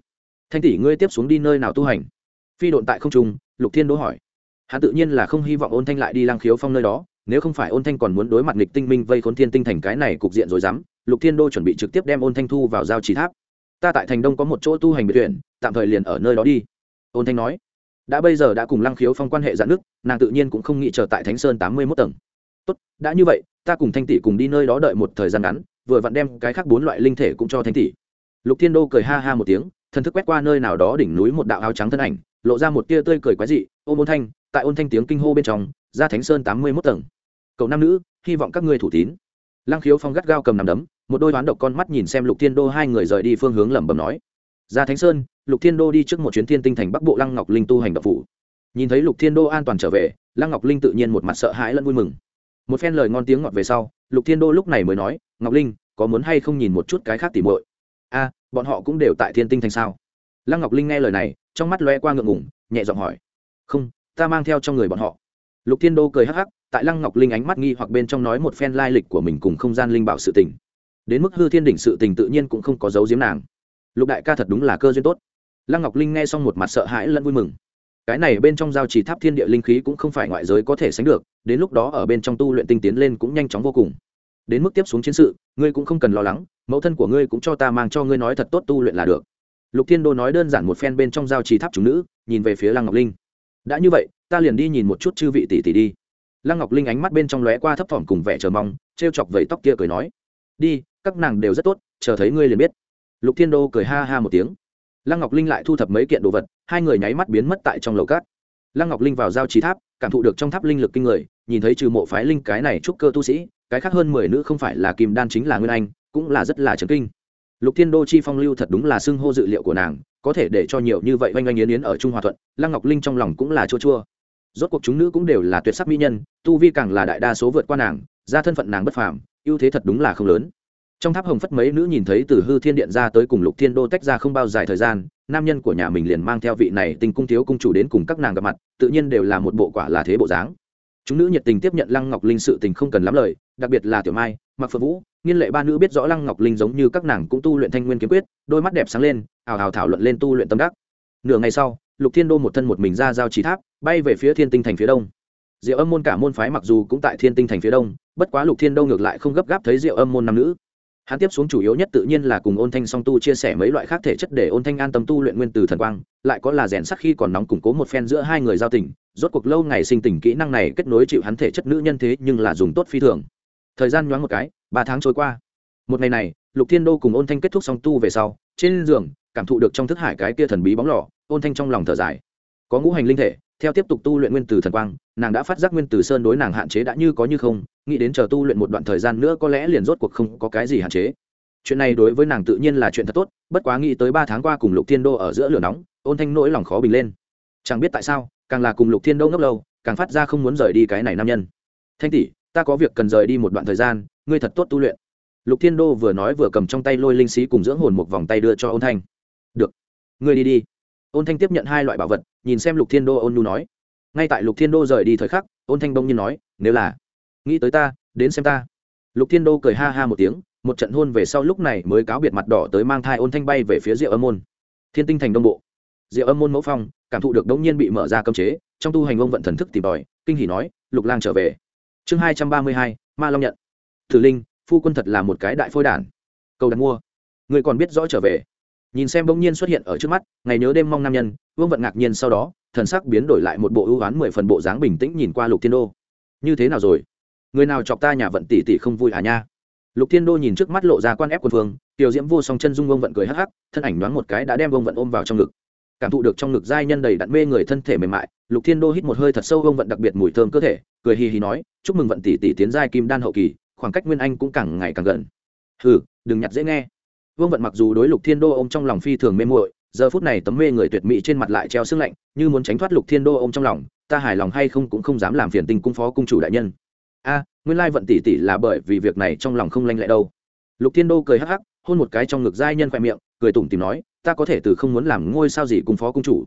thanh tỷ ngươi tiếp xuống đi nơi nào tu hành? Phi độn tại không trung, lục thiên đỗ hỏi. Hắn tự nhiên là không hy vọng ôn thanh lại đi lang khiếu phong nơi đó, nếu không phải ôn thanh còn muốn đối mặt nghịch tinh minh vây khốn thiên tinh thành cái này cục diện rồi dám, lục thiên đô chuẩn bị trực tiếp đem ôn thanh thu vào giao trì tháp. Ta tại thành đông có một chỗ tu hành biệt tuyển tạm thời liền ở nơi đó đi. Ôn thanh nói. Đã bây giờ đã cùng lăng khiếu phong quan hệ dạn nước nàng tự nhiên cũng không nghĩ chờ tại thánh sơn tám mươi mốt tầng. Tốt, đã như vậy, ta cùng thanh tỷ cùng đi nơi đó đợi một thời gian ngắn, vừa vặn đem cái khác bốn loại linh thể cũng cho thanh tỷ. Lục thiên đô cười ha ha một tiếng thần thức quét qua nơi nào đó đỉnh núi một đạo áo trắng thân ảnh, lộ ra một tia tươi cười quái dị ôm ôn thanh, tại ôn thanh tiếng kinh hô bên trong, ra thánh sơn tám mươi mốt tầng. Cậu nam nữ, hy vọng các ngươi thủ tín. Lăng khiếu phong gắt gao cầm nằm đấm, một đôi đoán độc con mắt nhìn xem lục thiên đô hai người rời đi phương hướng lẩm bẩm nói, ra thánh sơn, lục thiên đô đi trước một chuyến thiên tinh thành bắc bộ lăng ngọc linh tu hành độc phủ. Nhìn thấy lục thiên đô an toàn trở về, lăng ngọc linh tự nhiên một mặt sợ hãi lẫn vui mừng. Một phen lời ngon tiếng ngọt về sau, lục thiên đô lúc này mới nói, ngọc linh, có muốn hay không nhìn một chút cái khác tỉ mội a bọn họ cũng đều tại thiên tinh thành sao? Lăng ngọc linh nghe lời này, trong mắt loe qua ngượng ngủng nhẹ giọng hỏi. Không, ta mang theo trong người bọn họ. Lục thiên đô cười hắc hắc, tại lăng ngọc linh ánh mắt nghi hoặc bên trong nói một phen lai lịch của mình cùng không gian linh bảo sự tình. Đến mức hư thiên đỉnh sự tình tự nhiên cũng không có dấu giếm nàng. Lục đại ca thật đúng là cơ duyên tốt. Lăng ngọc linh nghe xong một mặt sợ hãi lẫn vui mừng. Cái này bên trong giao trì tháp thiên địa linh khí cũng không phải ngoại giới có thể sánh được, đến lúc đó ở bên trong tu luyện tinh tiến lên cũng nhanh chóng vô cùng đến mức tiếp xuống chiến sự, ngươi cũng không cần lo lắng, mẫu thân của ngươi cũng cho ta mang cho ngươi nói thật tốt tu luyện là được. Lục thiên đô nói đơn giản một phen bên trong giao trì tháp chủ nữ, nhìn về phía lăng ngọc linh. Đã như vậy, ta liền đi nhìn một chút chư vị tỷ tỷ đi. Lăng ngọc linh ánh mắt bên trong lóe qua thấp thỏm cùng vẻ chờ mong t r e o chọc vẫy tóc kia cười nói, đi, các nàng đều rất tốt, chờ thấy ngươi liền biết. Lục thiên đô cười ha ha một tiếng. Lăng ngọc linh lại thu thập mấy kiện đồ vật, hai người nháy mắt biến mất tại trong lầu cát. Lăng ngọc linh vào giao trí tháp, cảm thụ được trong tháp linh lực kinh người nhìn thấy trừ mộ phái linh cái này trúc cơ tu sĩ, cái khác hơn mười nữ không phải là kim đan chính là nguyên anh, cũng là rất là trấn kinh. Lục thiên đô chi phong lưu thật đúng là xưng hô dự liệu của nàng, có thể để cho nhiều như vậy oanh oanh yến yến ở trung hòa thuận, lăng ngọc linh trong lòng cũng là chua chua. Rốt cuộc chúng nữ cũng đều là tuyệt sắc mỹ nhân, tu vi càng là đại đa số vượt qua nàng, ra thân phận nàng bất phàm, ưu thế thật đúng là không lớn. Trong tháp hồng phất mấy nữ nhìn thấy từ hư thiên điện ra tới cùng lục thiên đô tách ra không bao dài thời gian, nam nhân của nhà mình liền mang theo vị này tình cung thiếu cung chủ đến cùng các nàng gặp mặt, tự nhiên đều là một bộ quả là thế bộ dáng chúng nữ nhiệt tình tiếp nhận lăng ngọc linh sự tình không cần lắm lời, đặc biệt là tiểu mai mặc phượng vũ, nghiên lệ ba nữ biết rõ lăng ngọc linh giống như các nàng cũng tu luyện thanh nguyên kiếm quyết, đôi mắt đẹp sáng lên, ào ào thảo luận lên tu luyện tâm đắc. Nửa ngày sau, lục thiên đô một thân một mình ra giao trí tháp, bay về phía thiên tinh thành phía đông. Diệu âm môn cả môn phái mặc dù cũng tại thiên tinh thành phía đông, bất quá lục thiên đô ngược lại không gấp gáp thấy diệu âm môn nam nữ hắn tiếp xuống chủ yếu nhất tự nhiên là cùng ôn thanh song tu chia sẻ mấy loại khác thể chất để ôn thanh an tâm tu luyện nguyên từ thần quang, lại có là rèn sắc khi còn nóng củng cố một phen giữa hai người giao tình, rốt cuộc lâu ngày sinh tình kỹ năng này kết nối chịu hắn thể chất nữ nhân thế nhưng là dùng tốt phi thường. Thời gian nhoáng một cái, ba tháng trôi qua. Một ngày này, lục thiên đô cùng ôn thanh kết thúc song tu về sau, trên giường, cảm thụ được trong thức hải cái kia thần bí bóng lò, ôn thanh trong lòng thở dài. Có ngũ hành linh thể theo tiếp tục tu luyện nguyên tử thần quang, nàng đã phát giác nguyên tử sơn đối nàng hạn chế đã như có như không, nghĩ đến chờ tu luyện một đoạn thời gian nữa có lẽ liền rốt cuộc không có cái gì hạn chế. Chuyện này đối với nàng tự nhiên là chuyện thật tốt, bất quá nghĩ tới ba tháng qua cùng lục thiên đô ở giữa lửa nóng, ôn thanh nỗi lòng khó bình lên. Chẳng biết tại sao, càng là cùng lục thiên đô ngốc lâu, càng phát ra không muốn rời đi cái này nam nhân. Thanh tỷ, ta có việc cần rời đi một đoạn thời gian, ngươi thật tốt tu luyện. Lục thiên đô vừa nói vừa cầm trong tay lôi linh sĩ cùng dưỡng hồn một vòng tay đưa cho ôn thanh. Được, ngươi đi đi. Ôn thanh tiếp nhận hai loại bảo vật nhìn xem lục thiên đô ôn nhu nói. Ngay tại lục thiên đô rời đi thời khắc, ôn thanh Đông nhiên nói, nếu là, nghĩ tới ta, đến xem ta. Lục thiên đô cười ha ha một tiếng, một trận hôn về sau lúc này mới cáo biệt mặt đỏ tới mang thai ôn thanh bay về phía rượu âm môn. Thiên tinh thành đông bộ. Rượu âm môn mẫu phong, cảm thụ được đống nhiên bị mở ra cấm chế, trong tu hành ông vận thần thức tìm tòi, kinh hỉ nói, lục lang trở về. Chương hai trăm ba mươi hai, ma long nhận. Thử linh, phu quân thật là một cái đại phôi đản. Cầu đặt mua. Người còn biết rõ trở về nhìn xem bỗng nhiên xuất hiện ở trước mắt, ngày nhớ đêm mong nam nhân, vương vận ngạc nhiên sau đó, thần sắc biến đổi lại một bộ ưu oán mười phần bộ dáng bình tĩnh nhìn qua lục thiên đô. Như thế nào rồi? Người nào chọc ta nhà vận tỷ tỷ không vui à nha? Lục thiên đô nhìn trước mắt lộ ra quan ép quân phương tiểu diễm vô song chân dung vương vận cười hắc hắc, thân ảnh đoán một cái đã đem vương vận ôm vào trong ngực. Cảm thụ được trong ngực giai nhân đầy đặn mê người thân thể mềm mại, lục thiên đô hít một hơi thật sâu vương vận đặc biệt mùi thơm cơ thể, cười hì hì nói, chúc mừng vận tỷ tỷ tiến giai kim đan hậu kỳ, khoảng cách nguyên anh cũng càng ngày càng gần. Hừ, đừng nhặt dễ nghe vương vận mặc dù đối lục thiên đô ô m trong lòng phi thường mê muội, giờ phút này tấm mê người tuyệt mỹ trên mặt lại treo sưng lạnh, như muốn tránh thoát lục thiên đô ô m trong lòng, ta hài lòng hay không cũng không dám làm phiền tình cung phó cung chủ đại nhân. A, nguyên lai vận tỷ tỷ là bởi vì việc này trong lòng không lanh lẹ đâu. Lục thiên đô cười hắc hắc, hôn một cái trong ngực giai nhân khoe miệng, cười tủm tìm nói, ta có thể từ không muốn làm ngôi sao gì cung phó cung chủ.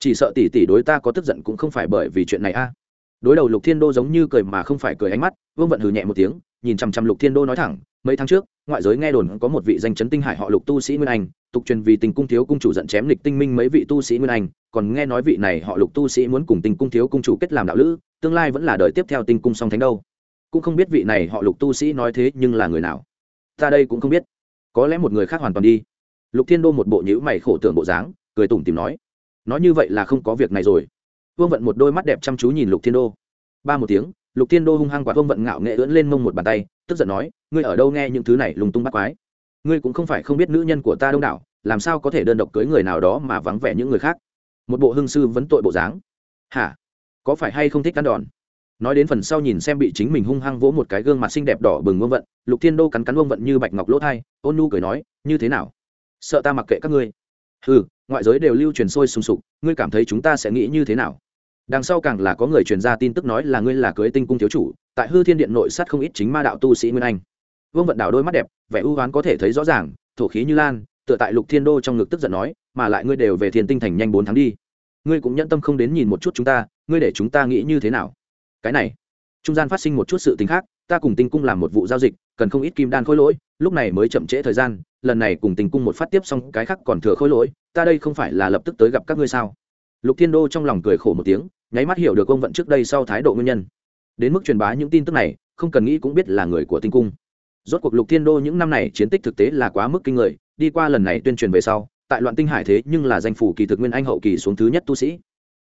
Chỉ sợ tỷ tỷ đối ta có tức giận cũng không phải bởi vì chuyện này a. Đối đầu lục thiên đô giống như cười mà không phải cười ánh mắt, vương vận hừ nhẹ một tiếng, nhìn chằm chằm lục thiên đô nói thẳng, mấy tháng trước ngoại giới nghe đồn có một vị danh chấn tinh hải họ lục tu sĩ nguyên anh, tục truyền vì tình cung thiếu cung chủ giận chém lịch tinh minh mấy vị tu sĩ nguyên anh, còn nghe nói vị này họ lục tu sĩ muốn cùng tình cung thiếu cung chủ kết làm đạo lữ, tương lai vẫn là đời tiếp theo tinh cung song thánh đâu. Cũng không biết vị này họ lục tu sĩ nói thế nhưng là người nào. Ta đây cũng không biết. Có lẽ một người khác hoàn toàn đi. Lục thiên đô một bộ nhữ mày khổ tưởng bộ dáng, cười tủm tìm nói nói như vậy là không có việc này rồi. Vương vận một đôi mắt đẹp chăm chú nhìn lục thiên đô. Ba một tiếng lục thiên đô hung hăng quả vương vận ngạo nghệ ưỡn lên mông một bàn tay, tức giận nói, ngươi ở đâu nghe những thứ này lùng tung bắt quái? Ngươi cũng không phải không biết nữ nhân của ta đông đảo, làm sao có thể đơn độc cưới người nào đó mà vắng vẻ những người khác? Một bộ hưng sư vấn tội bộ dáng. Hả? Có phải hay không thích cắn đòn? Nói đến phần sau nhìn xem bị chính mình hung hăng vỗ một cái gương mặt xinh đẹp đỏ bừng vương vận, lục thiên đô cắn cắn vương vận như bạch ngọc lỗ thai, ôn nu cười nói, như thế nào? Sợ ta mặc kệ các ngươi. Ừ ngoại giới đều lưu truyền sôi sùng sục, ngươi cảm thấy chúng ta sẽ nghĩ như thế nào? Đằng sau càng là có người truyền ra tin tức nói là ngươi là cưới tinh cung thiếu chủ, tại hư thiên điện nội sát không ít chính ma đạo tu sĩ nguyên anh. Vương vận đảo đôi mắt đẹp, vẻ ưu oán có thể thấy rõ ràng, thổ khí như lan, tựa tại lục thiên đô trong ngực tức giận nói, mà lại ngươi đều về thiên tinh thành nhanh bốn tháng đi. Ngươi cũng nhẫn tâm không đến nhìn một chút chúng ta, ngươi để chúng ta nghĩ như thế nào? Cái này, trung gian phát sinh một chút sự tính khác, ta cùng tinh cung làm một vụ giao dịch, cần không ít kim đan khôi lỗi, lúc này mới chậm trễ thời gian, lần này cùng tinh cung một phát tiếp xong, cái khác còn thừa khôi lỗi, ta đây không phải là lập tức tới gặp các ngươi sao? Lục thiên đô trong lòng cười khổ một tiếng nháy mắt hiểu được ông vận trước đây sau thái độ nguyên nhân. Đến mức truyền bá những tin tức này, không cần nghĩ cũng biết là người của tinh cung. Rốt cuộc lục thiên đô những năm này chiến tích thực tế là quá mức kinh người, đi qua lần này tuyên truyền về sau, tại loạn tinh hải thế nhưng là danh phủ kỳ thực nguyên anh hậu kỳ xuống thứ nhất tu sĩ.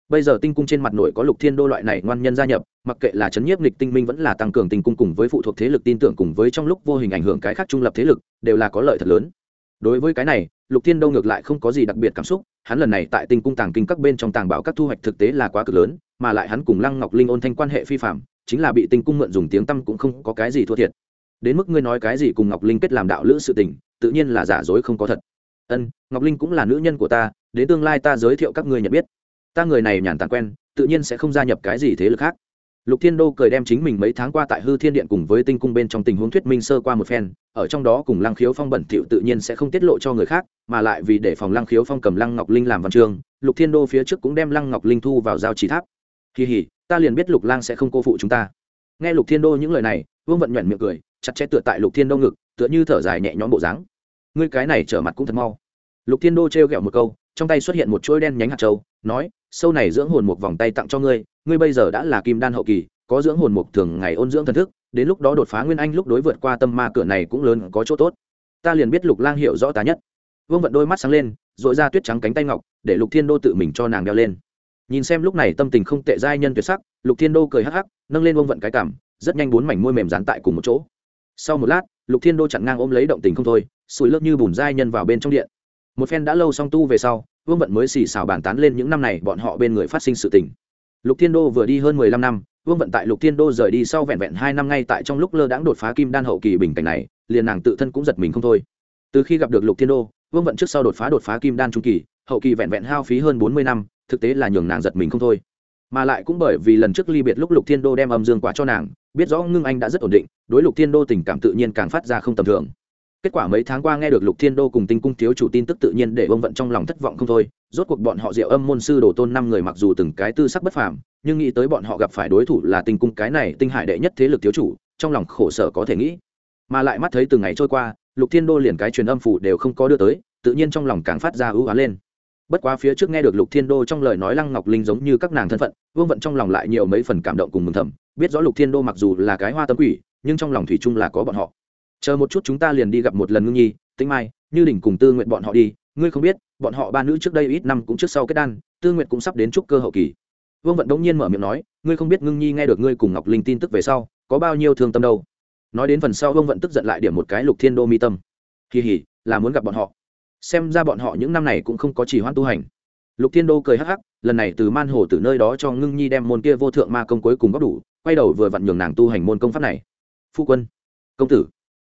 Bây giờ tinh cung trên mặt nội có lục thiên đô loại này ngoan nhân gia nhập, mặc kệ là chấn nhiếp nghịch tinh minh vẫn là tăng cường tinh cung cùng với phụ thuộc thế lực tin tưởng cùng với trong lúc vô hình ảnh hưởng cái khác trung lập thế lực, đều là có lợi thật lớn. Đối với cái này, lục thiên đô ngược lại không có gì đặc biệt cảm xúc hắn lần này tại tinh cung tàng kinh các bên trong tàng bảo các thu hoạch thực tế là quá cực lớn, mà lại hắn cùng lăng ngọc linh ôn thanh quan hệ phi phạm chính là bị tinh cung mượn dùng tiếng tăm cũng không có cái gì thua thiệt. Đến mức ngươi nói cái gì cùng ngọc linh kết làm đạo lữ sự tình, tự nhiên là giả dối không có thật. Ân, ngọc linh cũng là nữ nhân của ta, đến tương lai ta giới thiệu các ngươi nhận biết. Ta người này nhàn tàn quen, tự nhiên sẽ không gia nhập cái gì thế lực khác lục thiên đô cười đem chính mình mấy tháng qua tại hư thiên điện cùng với tinh cung bên trong tình huống thuyết minh sơ qua một phen, ở trong đó cùng lăng khiếu phong bẩn thỉu tự nhiên sẽ không tiết lộ cho người khác, mà lại vì để phòng lăng khiếu phong cầm lăng ngọc linh làm văn chương, lục thiên đô phía trước cũng đem lăng ngọc linh thu vào giao chỉ tháp. Kỳ hỉ, ta liền biết lục lang sẽ không cô phụ chúng ta. Nghe lục thiên đô những lời này, vương vận nhuận miệng cười, chặt chẽ tựa tại lục thiên đô ngực, tựa như thở dài nhẹ nhõm bộ dáng. Ngươi cái này trở mặt cũng thật mau. Lục thiên đô trêu ghẹo một câu, trong tay xuất hiện một chuỗi đen nhánh hạt châu, nói sâu này dưỡng hồn một vòng tay tặng cho ngươi ngươi bây giờ đã là kim đan hậu kỳ, có dưỡng hồn mục thường ngày ôn dưỡng thần thức, đến lúc đó đột phá nguyên anh lúc đối vượt qua tâm ma cửa này cũng lớn, có chỗ tốt. Ta liền biết lục lang hiểu rõ ta nhất. Vương vận đôi mắt sáng lên dội ra tuyết trắng cánh tay ngọc, để lục thiên đô tự mình cho nàng đeo lên. Nhìn xem lúc này tâm tình không tệ giai nhân tuyệt sắc, lục thiên đô cười hắc hắc, nâng lên vương vận cái cảm rất nhanh bốn mảnh môi mềm dán tại cùng một chỗ. Sau một lát, lục thiên đô chặn ngang ôm lấy động tình không thôi sùi lớp như bùn giai nhân vào bên trong điện. Một phen đã lâu song tu về sau vương vận mới xì xào bàn tán lên những năm này bọn họ bên người phát sinh sự tình. Lục thiên đô vừa đi hơn mười lăm năm, vương vận tại lục thiên đô rời đi sau vẹn vẹn hai năm ngay tại trong lúc lơ đãng đột phá kim đan hậu kỳ bình cảnh này, liền nàng tự thân cũng giật mình không thôi. Từ khi gặp được lục thiên đô, vương vận trước sau đột phá đột phá kim đan trung kỳ, hậu kỳ vẹn vẹn hao phí hơn bốn mươi năm, thực tế là nhường nàng giật mình không thôi. Mà lại cũng bởi vì lần trước ly biệt lúc lục thiên đô đem âm dương quả cho nàng, biết rõ ngưng anh đã rất ổn định, đối lục thiên đô tình cảm tự nhiên càng phát ra không tầm thường kết quả mấy tháng qua nghe được lục thiên đô cùng tinh cung thiếu chủ tin tức tự nhiên để ông vận trong lòng thất vọng không thôi. Rốt cuộc bọn họ diệu âm môn sư đồ tôn năm người mặc dù từng cái tư sắc bất phàm, nhưng nghĩ tới bọn họ gặp phải đối thủ là tinh cung cái này tinh hải đệ nhất thế lực thiếu chủ, trong lòng khổ sở có thể nghĩ. Mà lại mắt thấy từng ngày trôi qua, lục thiên đô liền cái truyền âm phủ đều không có đưa tới, tự nhiên trong lòng càng phát ra ưu á lên. Bất quá phía trước nghe được lục thiên đô trong lời nói lăng ngọc linh giống như các nàng thân phận, vương vận trong lòng lại nhiều mấy phần cảm động cùng mừng thầm. Biết rõ lục thiên đô mặc dù là cái hoa tâm quỷ, nhưng trong lòng thủy chung là có bọn họ chờ một chút chúng ta liền đi gặp một lần ngưng nhi, tĩnh mai, như đỉnh cùng tư nguyện bọn họ đi. Ngươi không biết, bọn họ ba nữ trước đây ít năm cũng trước sau kết đan, tư nguyện cũng sắp đến trúc cơ hậu kỳ. Vương vận đống nhiên mở miệng nói, ngươi không biết ngưng nhi nghe được ngươi cùng ngọc linh tin tức về sau, có bao nhiêu thương tâm đâu? Nói đến phần sau, vương vận tức giận lại điểm một cái lục thiên đô mi tâm. Kỳ hỉ, là muốn gặp bọn họ. Xem ra bọn họ những năm này cũng không có chỉ hoãn tu hành. Lục thiên đô cười hắc hắc, lần này từ man hồ từ nơi đó cho ngưng nhi đem môn kia vô thượng ma công cuối cùng góp đủ, quay đầu vừa vặn nhường nàng tu hành môn công pháp này. Phu quân, công tử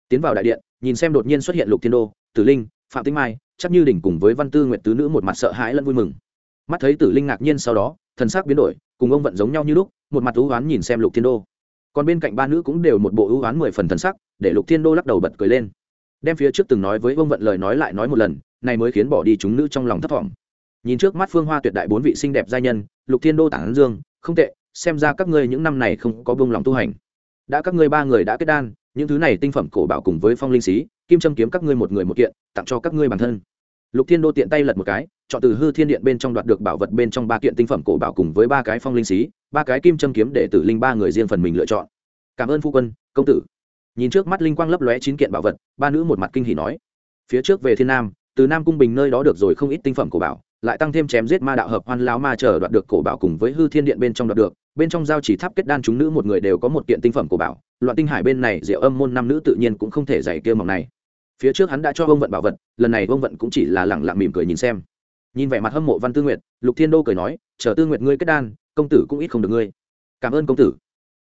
tiến vào đại điện, nhìn xem đột nhiên xuất hiện lục thiên đô, tử linh, phạm tĩnh mai, chắc như đỉnh cùng với văn tư nguyện tứ nữ một mặt sợ hãi lẫn vui mừng. Mắt thấy tử linh ngạc nhiên sau đó, thần sắc biến đổi, cùng ông vận giống nhau như lúc, một mặt ưu oán nhìn xem lục thiên đô. Còn bên cạnh ba nữ cũng đều một bộ ưu oán mười phần thần sắc, để lục thiên đô lắc đầu bật cười lên. Đem phía trước từng nói với ông vận lời nói lại nói một lần, này mới khiến bỏ đi chúng nữ trong lòng thất vọng nhìn trước mắt phương hoa tuyệt đại bốn vị xinh đẹp giai nhân, lục thiên đô tản dương, không tệ, xem ra các ngươi những năm này không có bông lòng tu hành. Đã các ngươi ba người đã kết đan những thứ này tinh phẩm cổ bảo cùng với phong linh sĩ kim châm kiếm các ngươi một người một kiện, tặng cho các ngươi bản thân. Lục thiên đô tiện tay lật một cái, chọn từ hư thiên điện bên trong đoạt được bảo vật bên trong ba kiện tinh phẩm cổ bảo cùng với ba cái phong linh sĩ ba cái kim châm kiếm để tử linh ba người riêng phần mình lựa chọn. Cảm ơn phu quân, công tử. Nhìn trước mắt linh quang lấp lóe chín kiện bảo vật, ba nữ một mặt kinh hỉ nói. Phía trước về thiên nam, từ nam cung bình nơi đó được rồi không ít tinh phẩm cổ bảo, lại tăng thêm chém giết ma đạo hợp hoan lão ma chờ đoạt được cổ bảo cùng với hư thiên điện bên trong đoạt được bên trong giao chỉ tháp kết đan chúng nữ một người đều có một kiện tinh phẩm cổ bảo. Loạn tinh hải bên này, diệu âm môn nam nữ tự nhiên cũng không thể giải kia mỏng này. Phía trước hắn đã cho ông vận bảo vật, lần này ông vận cũng chỉ là lẳng lặng mỉm cười nhìn xem. Nhìn vẻ mặt hâm mộ văn tư nguyệt, lục thiên đô cười nói, chờ tư nguyệt ngươi kết đan, công tử cũng ít không được ngươi. Cảm ơn công tử.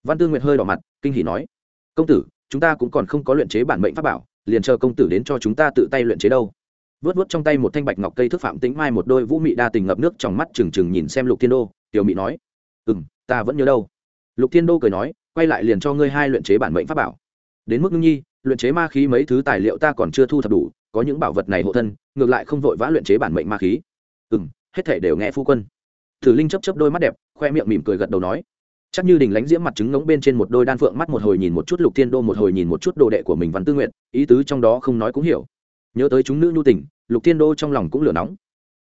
Văn tư nguyệt hơi đỏ mặt, kinh hỉ nói, công tử, chúng ta cũng còn không có luyện chế bản mệnh pháp bảo, liền chờ công tử đến cho chúng ta tự tay luyện chế đâu. Vớt vớt trong tay một thanh bạch ngọc cây thức phạm tính mai một đôi vũ mị đa tình ngập nước trong mắt trừng trừng nhìn xem lục thiên đô, tiểu mị nói ừ m ta vẫn nhớ đâu. Lục thiên đô cười nói, quay lại liền cho ngươi hai luyện chế bản mệnh pháp bảo. Đến mức ngưng nhi, luyện chế ma khí mấy thứ tài liệu ta còn chưa thu thập đủ, có những bảo vật này hộ thân, ngược lại không vội vã luyện chế bản mệnh ma khí. Ừ m hết thể đều nghe phu quân. Thử linh chấp chấp đôi mắt đẹp, khoe miệng mỉm cười gật đầu nói. Chắc như đình lánh diễm mặt trứng ngống bên trên một đôi đan phượng mắt một hồi nhìn một chút lục thiên đô, một hồi nhìn một chút đồ đệ của mình văn tư nguyện ý tứ trong đó không nói cũng hiểu. Nhớ tới chúng nữ nhu tình, lục thiên đô trong lòng cũng lửa nóng.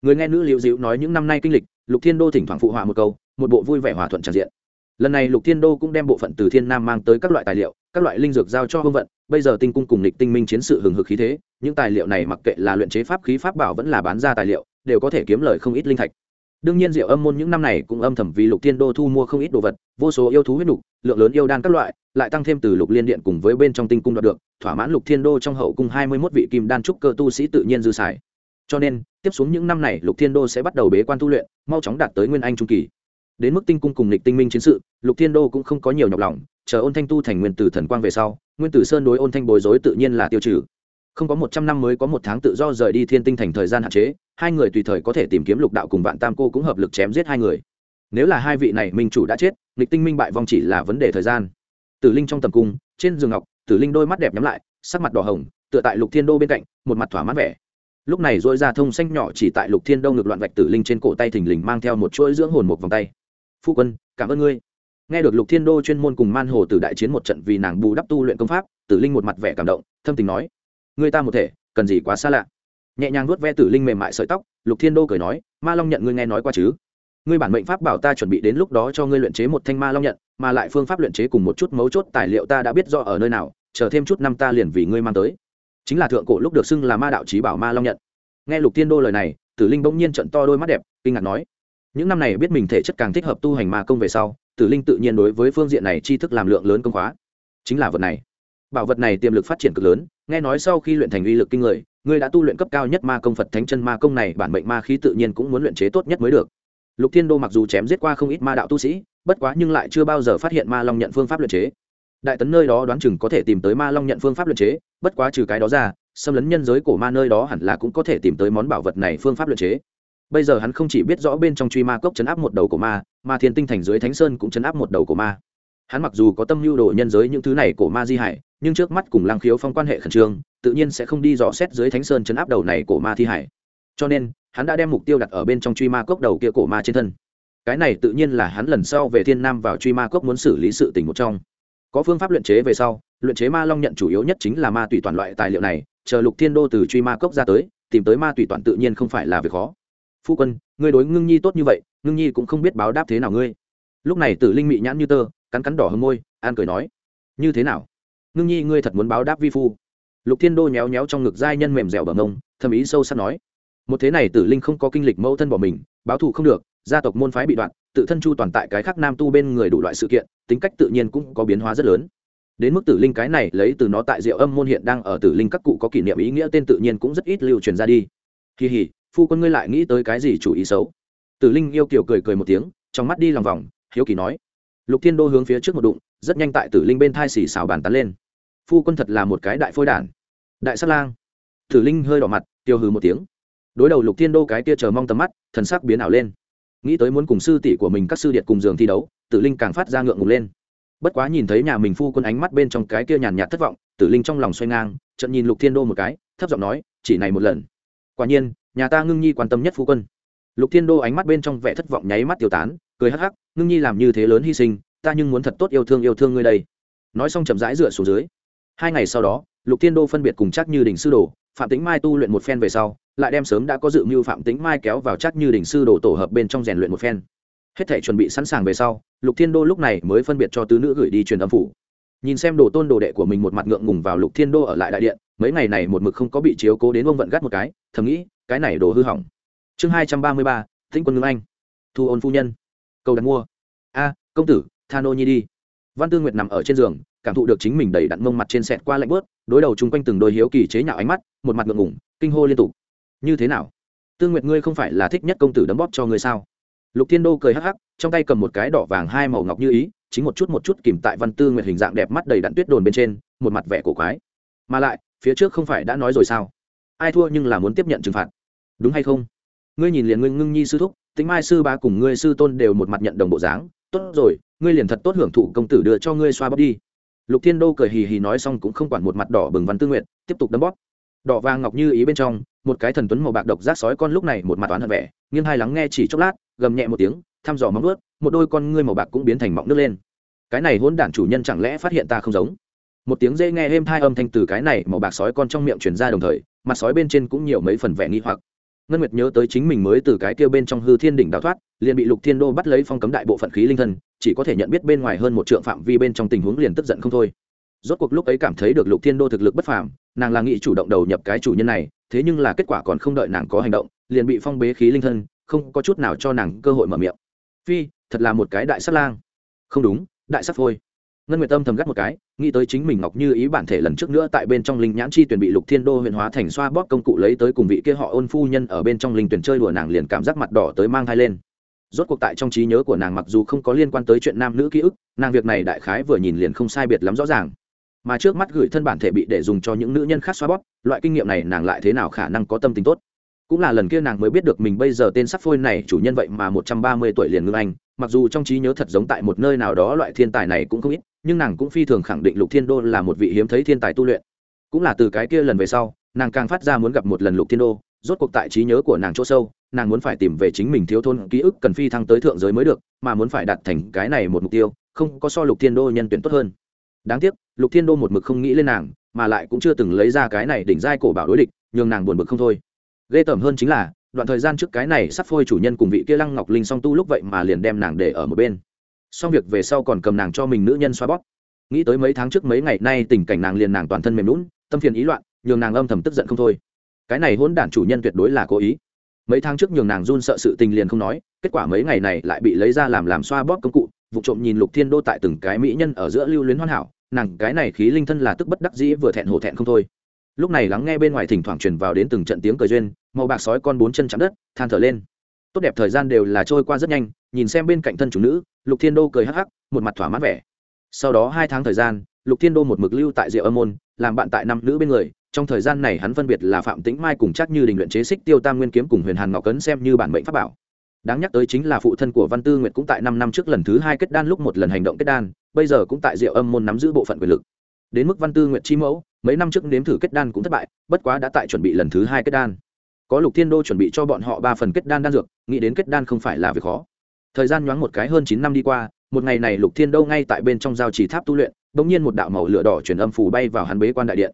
Người nghe nữ liệu dịu nói những năm nay kinh lịch, lục thiên đô thỉnh thoảng phụ họa một câu một bộ vui vẻ hòa thuận tràn diện. Lần này lục thiên đô cũng đem bộ phận từ thiên nam mang tới các loại tài liệu, các loại linh dược giao cho hương vận. Bây giờ tinh cung cùng lịch tinh minh chiến sự hừng hực khí thế, những tài liệu này mặc kệ là luyện chế pháp khí pháp bảo vẫn là bán ra tài liệu, đều có thể kiếm lời không ít linh thạch. Đương nhiên diệu âm môn những năm này cũng âm thầm vì lục thiên đô thu mua không ít đồ vật, vô số yêu thú huyết nục, lượng lớn yêu đan các loại, lại tăng thêm từ lục liên điện cùng với bên trong tinh cung đoạt được, thỏa mãn lục thiên đô trong hậu cung hai mươi 21 vị kim đan trúc cơ tu sĩ tự nhiên dư xài. Cho nên, tiếp xuống những năm này lục thiên đô sẽ bắt đầu bế quan tu luyện, mau chóng đạt tới nguyên anh trung kỳ đến mức tinh cung cùng lịch tinh minh chiến sự, lục thiên đô cũng không có nhiều nhọc lòng, chờ ôn thanh tu thành nguyên tử thần quang về sau, nguyên tử sơn đối ôn thanh bối rối tự nhiên là tiêu trừ. Không có một trăm năm mới có một tháng tự do rời đi thiên tinh thành thời gian hạn chế, hai người tùy thời có thể tìm kiếm lục đạo cùng vạn tam cô cũng hợp lực chém giết hai người. Nếu là hai vị này minh chủ đã chết lịch tinh minh bại vong chỉ là vấn đề thời gian. Tử linh trong tầm cung, trên giường ngọc, tử linh đôi mắt đẹp nhắm lại, sắc mặt đỏ hồng, tựa tại lục thiên đô bên cạnh, một mặt thỏa mãn vẻ. Lúc này dỗi ra thông xanh nhỏ chỉ tại lục thiên đô ngược loạn vạch tử linh trên cổ tay thình lình mang theo một chuỗi dưỡng hồn một vòng tay phu quân, cảm ơn ngươi. Nghe được lục thiên đô chuyên môn cùng man hồ tử đại chiến một trận vì nàng bù đắp tu luyện công pháp, tử linh một mặt vẻ cảm động, thâm tình nói, ngươi ta một thể, cần gì quá xa lạ. Nhẹ nhàng nuốt ve tử linh mềm mại sợi tóc, lục thiên đô cười nói, ma long nhận ngươi nghe nói qua chứ? Ngươi bản mệnh pháp bảo ta chuẩn bị đến lúc đó cho ngươi luyện chế một thanh ma long nhận, mà lại phương pháp luyện chế cùng một chút mấu chốt tài liệu ta đã biết do ở nơi nào, chờ thêm chút năm ta liền vì ngươi mang tới. Chính là thượng cổ lúc được xưng là ma đạo trí bảo ma long nhận. Nghe lục thiên đô lời này, tử linh bỗng nhiên trận to đôi mắt đẹp, kinh ngạc nói những năm này biết mình thể chất càng thích hợp tu hành ma công về sau, tử linh tự nhiên đối với phương diện này tri thức làm lượng lớn công khóa. Chính là vật này. Bảo vật này tiềm lực phát triển cực lớn, nghe nói sau khi luyện thành uy lực kinh người, ngươi đã tu luyện cấp cao nhất ma công phật thánh chân ma công này, bản mệnh ma khí tự nhiên cũng muốn luyện chế tốt nhất mới được. Lục thiên đô mặc dù chém giết qua không ít ma đạo tu sĩ, bất quá nhưng lại chưa bao giờ phát hiện ma long nhận phương pháp luyện chế. Đại tấn nơi đó đoán chừng có thể tìm tới ma long nhận phương pháp luyện chế, bất quá trừ cái đó ra, xâm lấn nhân giới cổ ma nơi đó hẳn là cũng có thể tìm tới món bảo vật này phương pháp luyện chế bây giờ hắn không chỉ biết rõ bên trong truy ma cốc chấn áp một đầu cổ ma, mà thiên tinh thành dưới thánh sơn cũng chấn áp một đầu cổ ma. Hắn mặc dù có tâm lưu đồ nhân giới những thứ này cổ ma di hải nhưng trước mắt cùng lang khiếu phong quan hệ khẩn trương, tự nhiên sẽ không đi dò xét dưới thánh sơn chấn áp đầu này cổ ma thi hải cho nên, hắn đã đem mục tiêu đặt ở bên trong truy ma cốc đầu kia cổ ma trên thân. Cái này tự nhiên là hắn lần sau về thiên nam vào truy ma cốc muốn xử lý sự tình một trong. Có phương pháp luyện chế về sau, luyện chế ma long nhận chủ yếu nhất chính là ma tùy toàn loại tài liệu này, chờ lục thiên đô từ truy ma cốc ra tới, tìm tới ma tùy toàn tự nhiên không phải là việc khó phu quân, ngươi đối ngưng nhi tốt như vậy, ngưng nhi cũng không biết báo đáp thế nào ngươi. Lúc này tử linh mị nhãn như tơ, cắn cắn đỏ hơn môi, an cười nói, như thế nào? Ngưng nhi ngươi thật muốn báo đáp vi phu? Lục thiên đô nhéo nhéo trong ngực giai nhân mềm dẻo bờ ngông thầm ý sâu sắc nói, một thế này tử linh không có kinh lịch mẫu thân bỏ mình, báo thù không được, gia tộc môn phái bị đoạn, tự thân chu toàn tại cái khác nam tu bên người đủ loại sự kiện, tính cách tự nhiên cũng có biến hóa rất lớn. Đến mức tử linh cái này lấy từ nó tại diệu âm môn hiện đang ở tử linh các cụ có kỷ niệm ý nghĩa tên tự nhiên cũng rất ít lưu truyền ra đi. Kỳ hỉ phu quân ngươi lại nghĩ tới cái gì chủ ý xấu? Tử linh yêu kiểu cười cười một tiếng, trong mắt đi lòng vòng, hiếu kỳ nói. Lục thiên đô hướng phía trước một đụng, rất nhanh tại tử linh bên thai xì xào bàn tán lên. Phu quân thật là một cái đại phôi đản. Đại sát lang. Tử linh hơi đỏ mặt, tiêu hừ một tiếng. Đối đầu lục thiên đô cái kia chờ mong tầm mắt, thần sắc biến ảo lên. Nghĩ tới muốn cùng sư tỷ của mình các sư điện cùng giường thi đấu, tử linh càng phát ra ngượng ngùng lên. Bất quá nhìn thấy nhà mình phu quân ánh mắt bên trong cái kia nhàn nhạt thất vọng, tử linh trong lòng xoay ngang trận nhìn lục thiên đô một cái, thấp giọng nói, chỉ này một lần. Quả nhiên nhà ta ngưng nhi quan tâm nhất phu quân. Lục thiên đô ánh mắt bên trong vẻ thất vọng nháy mắt tiêu tán, cười hắc hắc, ngưng nhi làm như thế lớn hy sinh, ta nhưng muốn thật tốt yêu thương yêu thương ngươi đây. Nói xong chậm rãi dựa xuống dưới. Hai ngày sau đó, lục thiên đô phân biệt cùng chắc như đình sư đồ, phạm tính mai tu luyện một phen về sau, lại đem sớm đã có dự mưu phạm tính mai kéo vào chắc như đình sư đồ tổ hợp bên trong rèn luyện một phen. Hết thể chuẩn bị sẵn sàng về sau, lục thiên đô lúc này mới phân biệt cho tứ nữ gửi đi truyền âm phủ. Nhìn xem đồ tôn đồ đệ của mình một mặt ngượng ngùng vào lục thiên đô ở lại đại điện, mấy ngày này một mực không có bị chiếu cố đến ông vận gắt một cái, thầm nghĩ cái này đồ hư hỏng. Chương hai trăm ba mươi ba, tĩnh quân ngưng anh. Thu ôn phu nhân. Cầu đặt mua. A, công tử, tha nô nhi đi. Văn tư nguyệt nằm ở trên giường, cảm thụ được chính mình đầy đặn mông mặt trên sẹt qua lạnh bớt đối đầu chung quanh từng đôi hiếu kỳ chế nhạo ánh mắt, một mặt ngượng ngủng kinh hô liên tục. Như thế nào? Tư nguyệt ngươi không phải là thích nhất công tử đấm bóp cho ngươi sao? Lục thiên đô cười hắc hắc, trong tay cầm một cái đỏ vàng hai màu ngọc như ý, chính một chút một chút kìm tại văn tư nguyệt hình dạng đẹp mắt đầy đặn tuyết đồn bên trên, một mặt vẻ cổ quái. Mà lại, phía trước không phải đã nói rồi sao? Ai thua nhưng là muốn tiếp nhận trừng phạt đúng hay không? Ngươi nhìn liền ngươi ngưng nhi sư thúc tính mai sư ba cùng ngươi sư tôn đều một mặt nhận đồng bộ dáng. Tốt rồi, ngươi liền thật tốt hưởng thụ công tử đưa cho ngươi xoa bóp đi. Lục thiên đô cười hì hì nói xong cũng không quản một mặt đỏ bừng văn tư nguyện, tiếp tục đấm bóp. Đỏ vàng ngọc như ý bên trong, một cái thần tuấn màu bạc độc giác sói con lúc này một mặt toán hận vẻ, nghiêng hai lắng nghe chỉ chốc lát, gầm nhẹ một tiếng, thăm dò móng ướt một đôi con ngươi màu bạc cũng biến thành mọng nước lên. Cái này hôn đản chủ nhân chẳng lẽ phát hiện ta không giống? Một tiếng dễ nghe êm thai âm thanh từ cái này màu bạc sói con trong miệng truyền ra đồng thời, mặt sói bên trên cũng nhiều mấy phần vẻ nghi hoặc ngân nguyệt nhớ tới chính mình mới từ cái kia bên trong hư thiên đỉnh đào thoát, liền bị lục thiên đô bắt lấy phong cấm đại bộ phận khí linh thân, chỉ có thể nhận biết bên ngoài hơn một trượng phạm vi bên trong tình huống liền tức giận không thôi. Rốt cuộc lúc ấy cảm thấy được lục thiên đô thực lực bất phàm, nàng là nghĩ chủ động đầu nhập cái chủ nhân này, thế nhưng là kết quả còn không đợi nàng có hành động, liền bị phong bế khí linh thân, không có chút nào cho nàng cơ hội mở miệng. Phi, thật là một cái đại sát lang. Không đúng, đại sát phôi ngân nguyệt tâm thầm gắt một cái, nghĩ tới chính mình ngọc như ý bản thể lần trước nữa tại bên trong linh nhãn chi tuyển bị lục thiên đô huyện hóa thành xoa bóp công cụ lấy tới cùng vị kia họ ôn phu nhân ở bên trong linh tuyển chơi đùa nàng liền cảm giác mặt đỏ tới mang thai lên. Rốt cuộc tại trong trí nhớ của nàng mặc dù không có liên quan tới chuyện nam nữ ký ức, nàng việc này đại khái vừa nhìn liền không sai biệt lắm rõ ràng. Mà trước mắt gửi thân bản thể bị để dùng cho những nữ nhân khác xoa bóp, loại kinh nghiệm này nàng lại thế nào khả năng có tâm tính tốt? Cũng là lần kia nàng mới biết được mình bây giờ tên sắc phôi này, chủ nhân vậy mà một trăm ba mươi tuổi liền ngưng anh mặc dù trong trí nhớ thật giống tại một nơi nào đó loại thiên tài này cũng không ít, nhưng nàng cũng phi thường khẳng định lục thiên đô là một vị hiếm thấy thiên tài tu luyện. Cũng là từ cái kia lần về sau, nàng càng phát ra muốn gặp một lần lục thiên đô, rốt cuộc tại trí nhớ của nàng chỗ sâu, nàng muốn phải tìm về chính mình thiếu thôn ký ức cần phi thăng tới thượng giới mới được, mà muốn phải đạt thành cái này một mục tiêu, không có so lục thiên đô nhân tuyển tốt hơn. Đáng tiếc, lục thiên đô một mực không nghĩ lên nàng, mà lại cũng chưa từng lấy ra cái này đỉnh giai cổ bảo đối địch, nhường nàng buồn bực không thôi. Ghê tởm hơn chính là đoạn thời gian trước cái này sắp phôi chủ nhân cùng vị kia lăng ngọc linh song tu lúc vậy mà liền đem nàng để ở một bên. Xong việc về sau còn cầm nàng cho mình nữ nhân xoa bóp. Nghĩ tới mấy tháng trước mấy ngày nay tình cảnh nàng liền nàng toàn thân mềm lún tâm phiền ý loạn, nhường nàng âm thầm tức giận không thôi. Cái này hôn đản chủ nhân tuyệt đối là cố ý. Mấy tháng trước nhường nàng run sợ sự tình liền không nói, kết quả mấy ngày này lại bị lấy ra làm làm xoa bóp công cụ, vụ trộm nhìn lục thiên đô tại từng cái mỹ nhân ở giữa lưu luyến hoàn hảo, nàng cái này khí linh thân là tức bất đắc dĩ vừa thẹn hổ thẹn không thôi lúc này lắng nghe bên ngoài thỉnh thoảng truyền vào đến từng trận tiếng cười duyên, màu bạc sói con bốn chân chạm đất, than thở lên. Tốt đẹp thời gian đều là trôi qua rất nhanh, nhìn xem bên cạnh thân chủ nữ, lục thiên đô cười hắc hắc, một mặt thỏa mãn vẻ. Sau đó hai tháng thời gian, lục thiên đô một mực lưu tại diệu âm môn, làm bạn tại năm nữ bên người, trong thời gian này hắn phân biệt là phạm tĩnh mai cùng chắc như đình luyện chế xích tiêu tam nguyên kiếm cùng huyền hàn ngọc cấn xem như bản mệnh pháp bảo. Đáng nhắc tới chính là phụ thân của văn tư nguyệt cũng tại năm năm trước lần thứ hai kết đan lúc một lần hành động kết đan, bây giờ cũng tại diệu âm môn nắm giữ bộ phận quyền lực. Đến mức văn tư nguyệt chi mẫu mấy năm trước nếm thử kết đan cũng thất bại, bất quá đã tại chuẩn bị lần thứ hai kết đan. Có lục thiên đô chuẩn bị cho bọn họ ba phần kết đan đan dược, nghĩ đến kết đan không phải là việc khó. Thời gian nhoáng một cái hơn chín năm đi qua, một ngày này lục thiên đô ngay tại bên trong giao trì tháp tu luyện đ ỗ n g nhiên một đạo màu lửa đỏ truyền âm phủ bay vào hắn bế quan đại điện.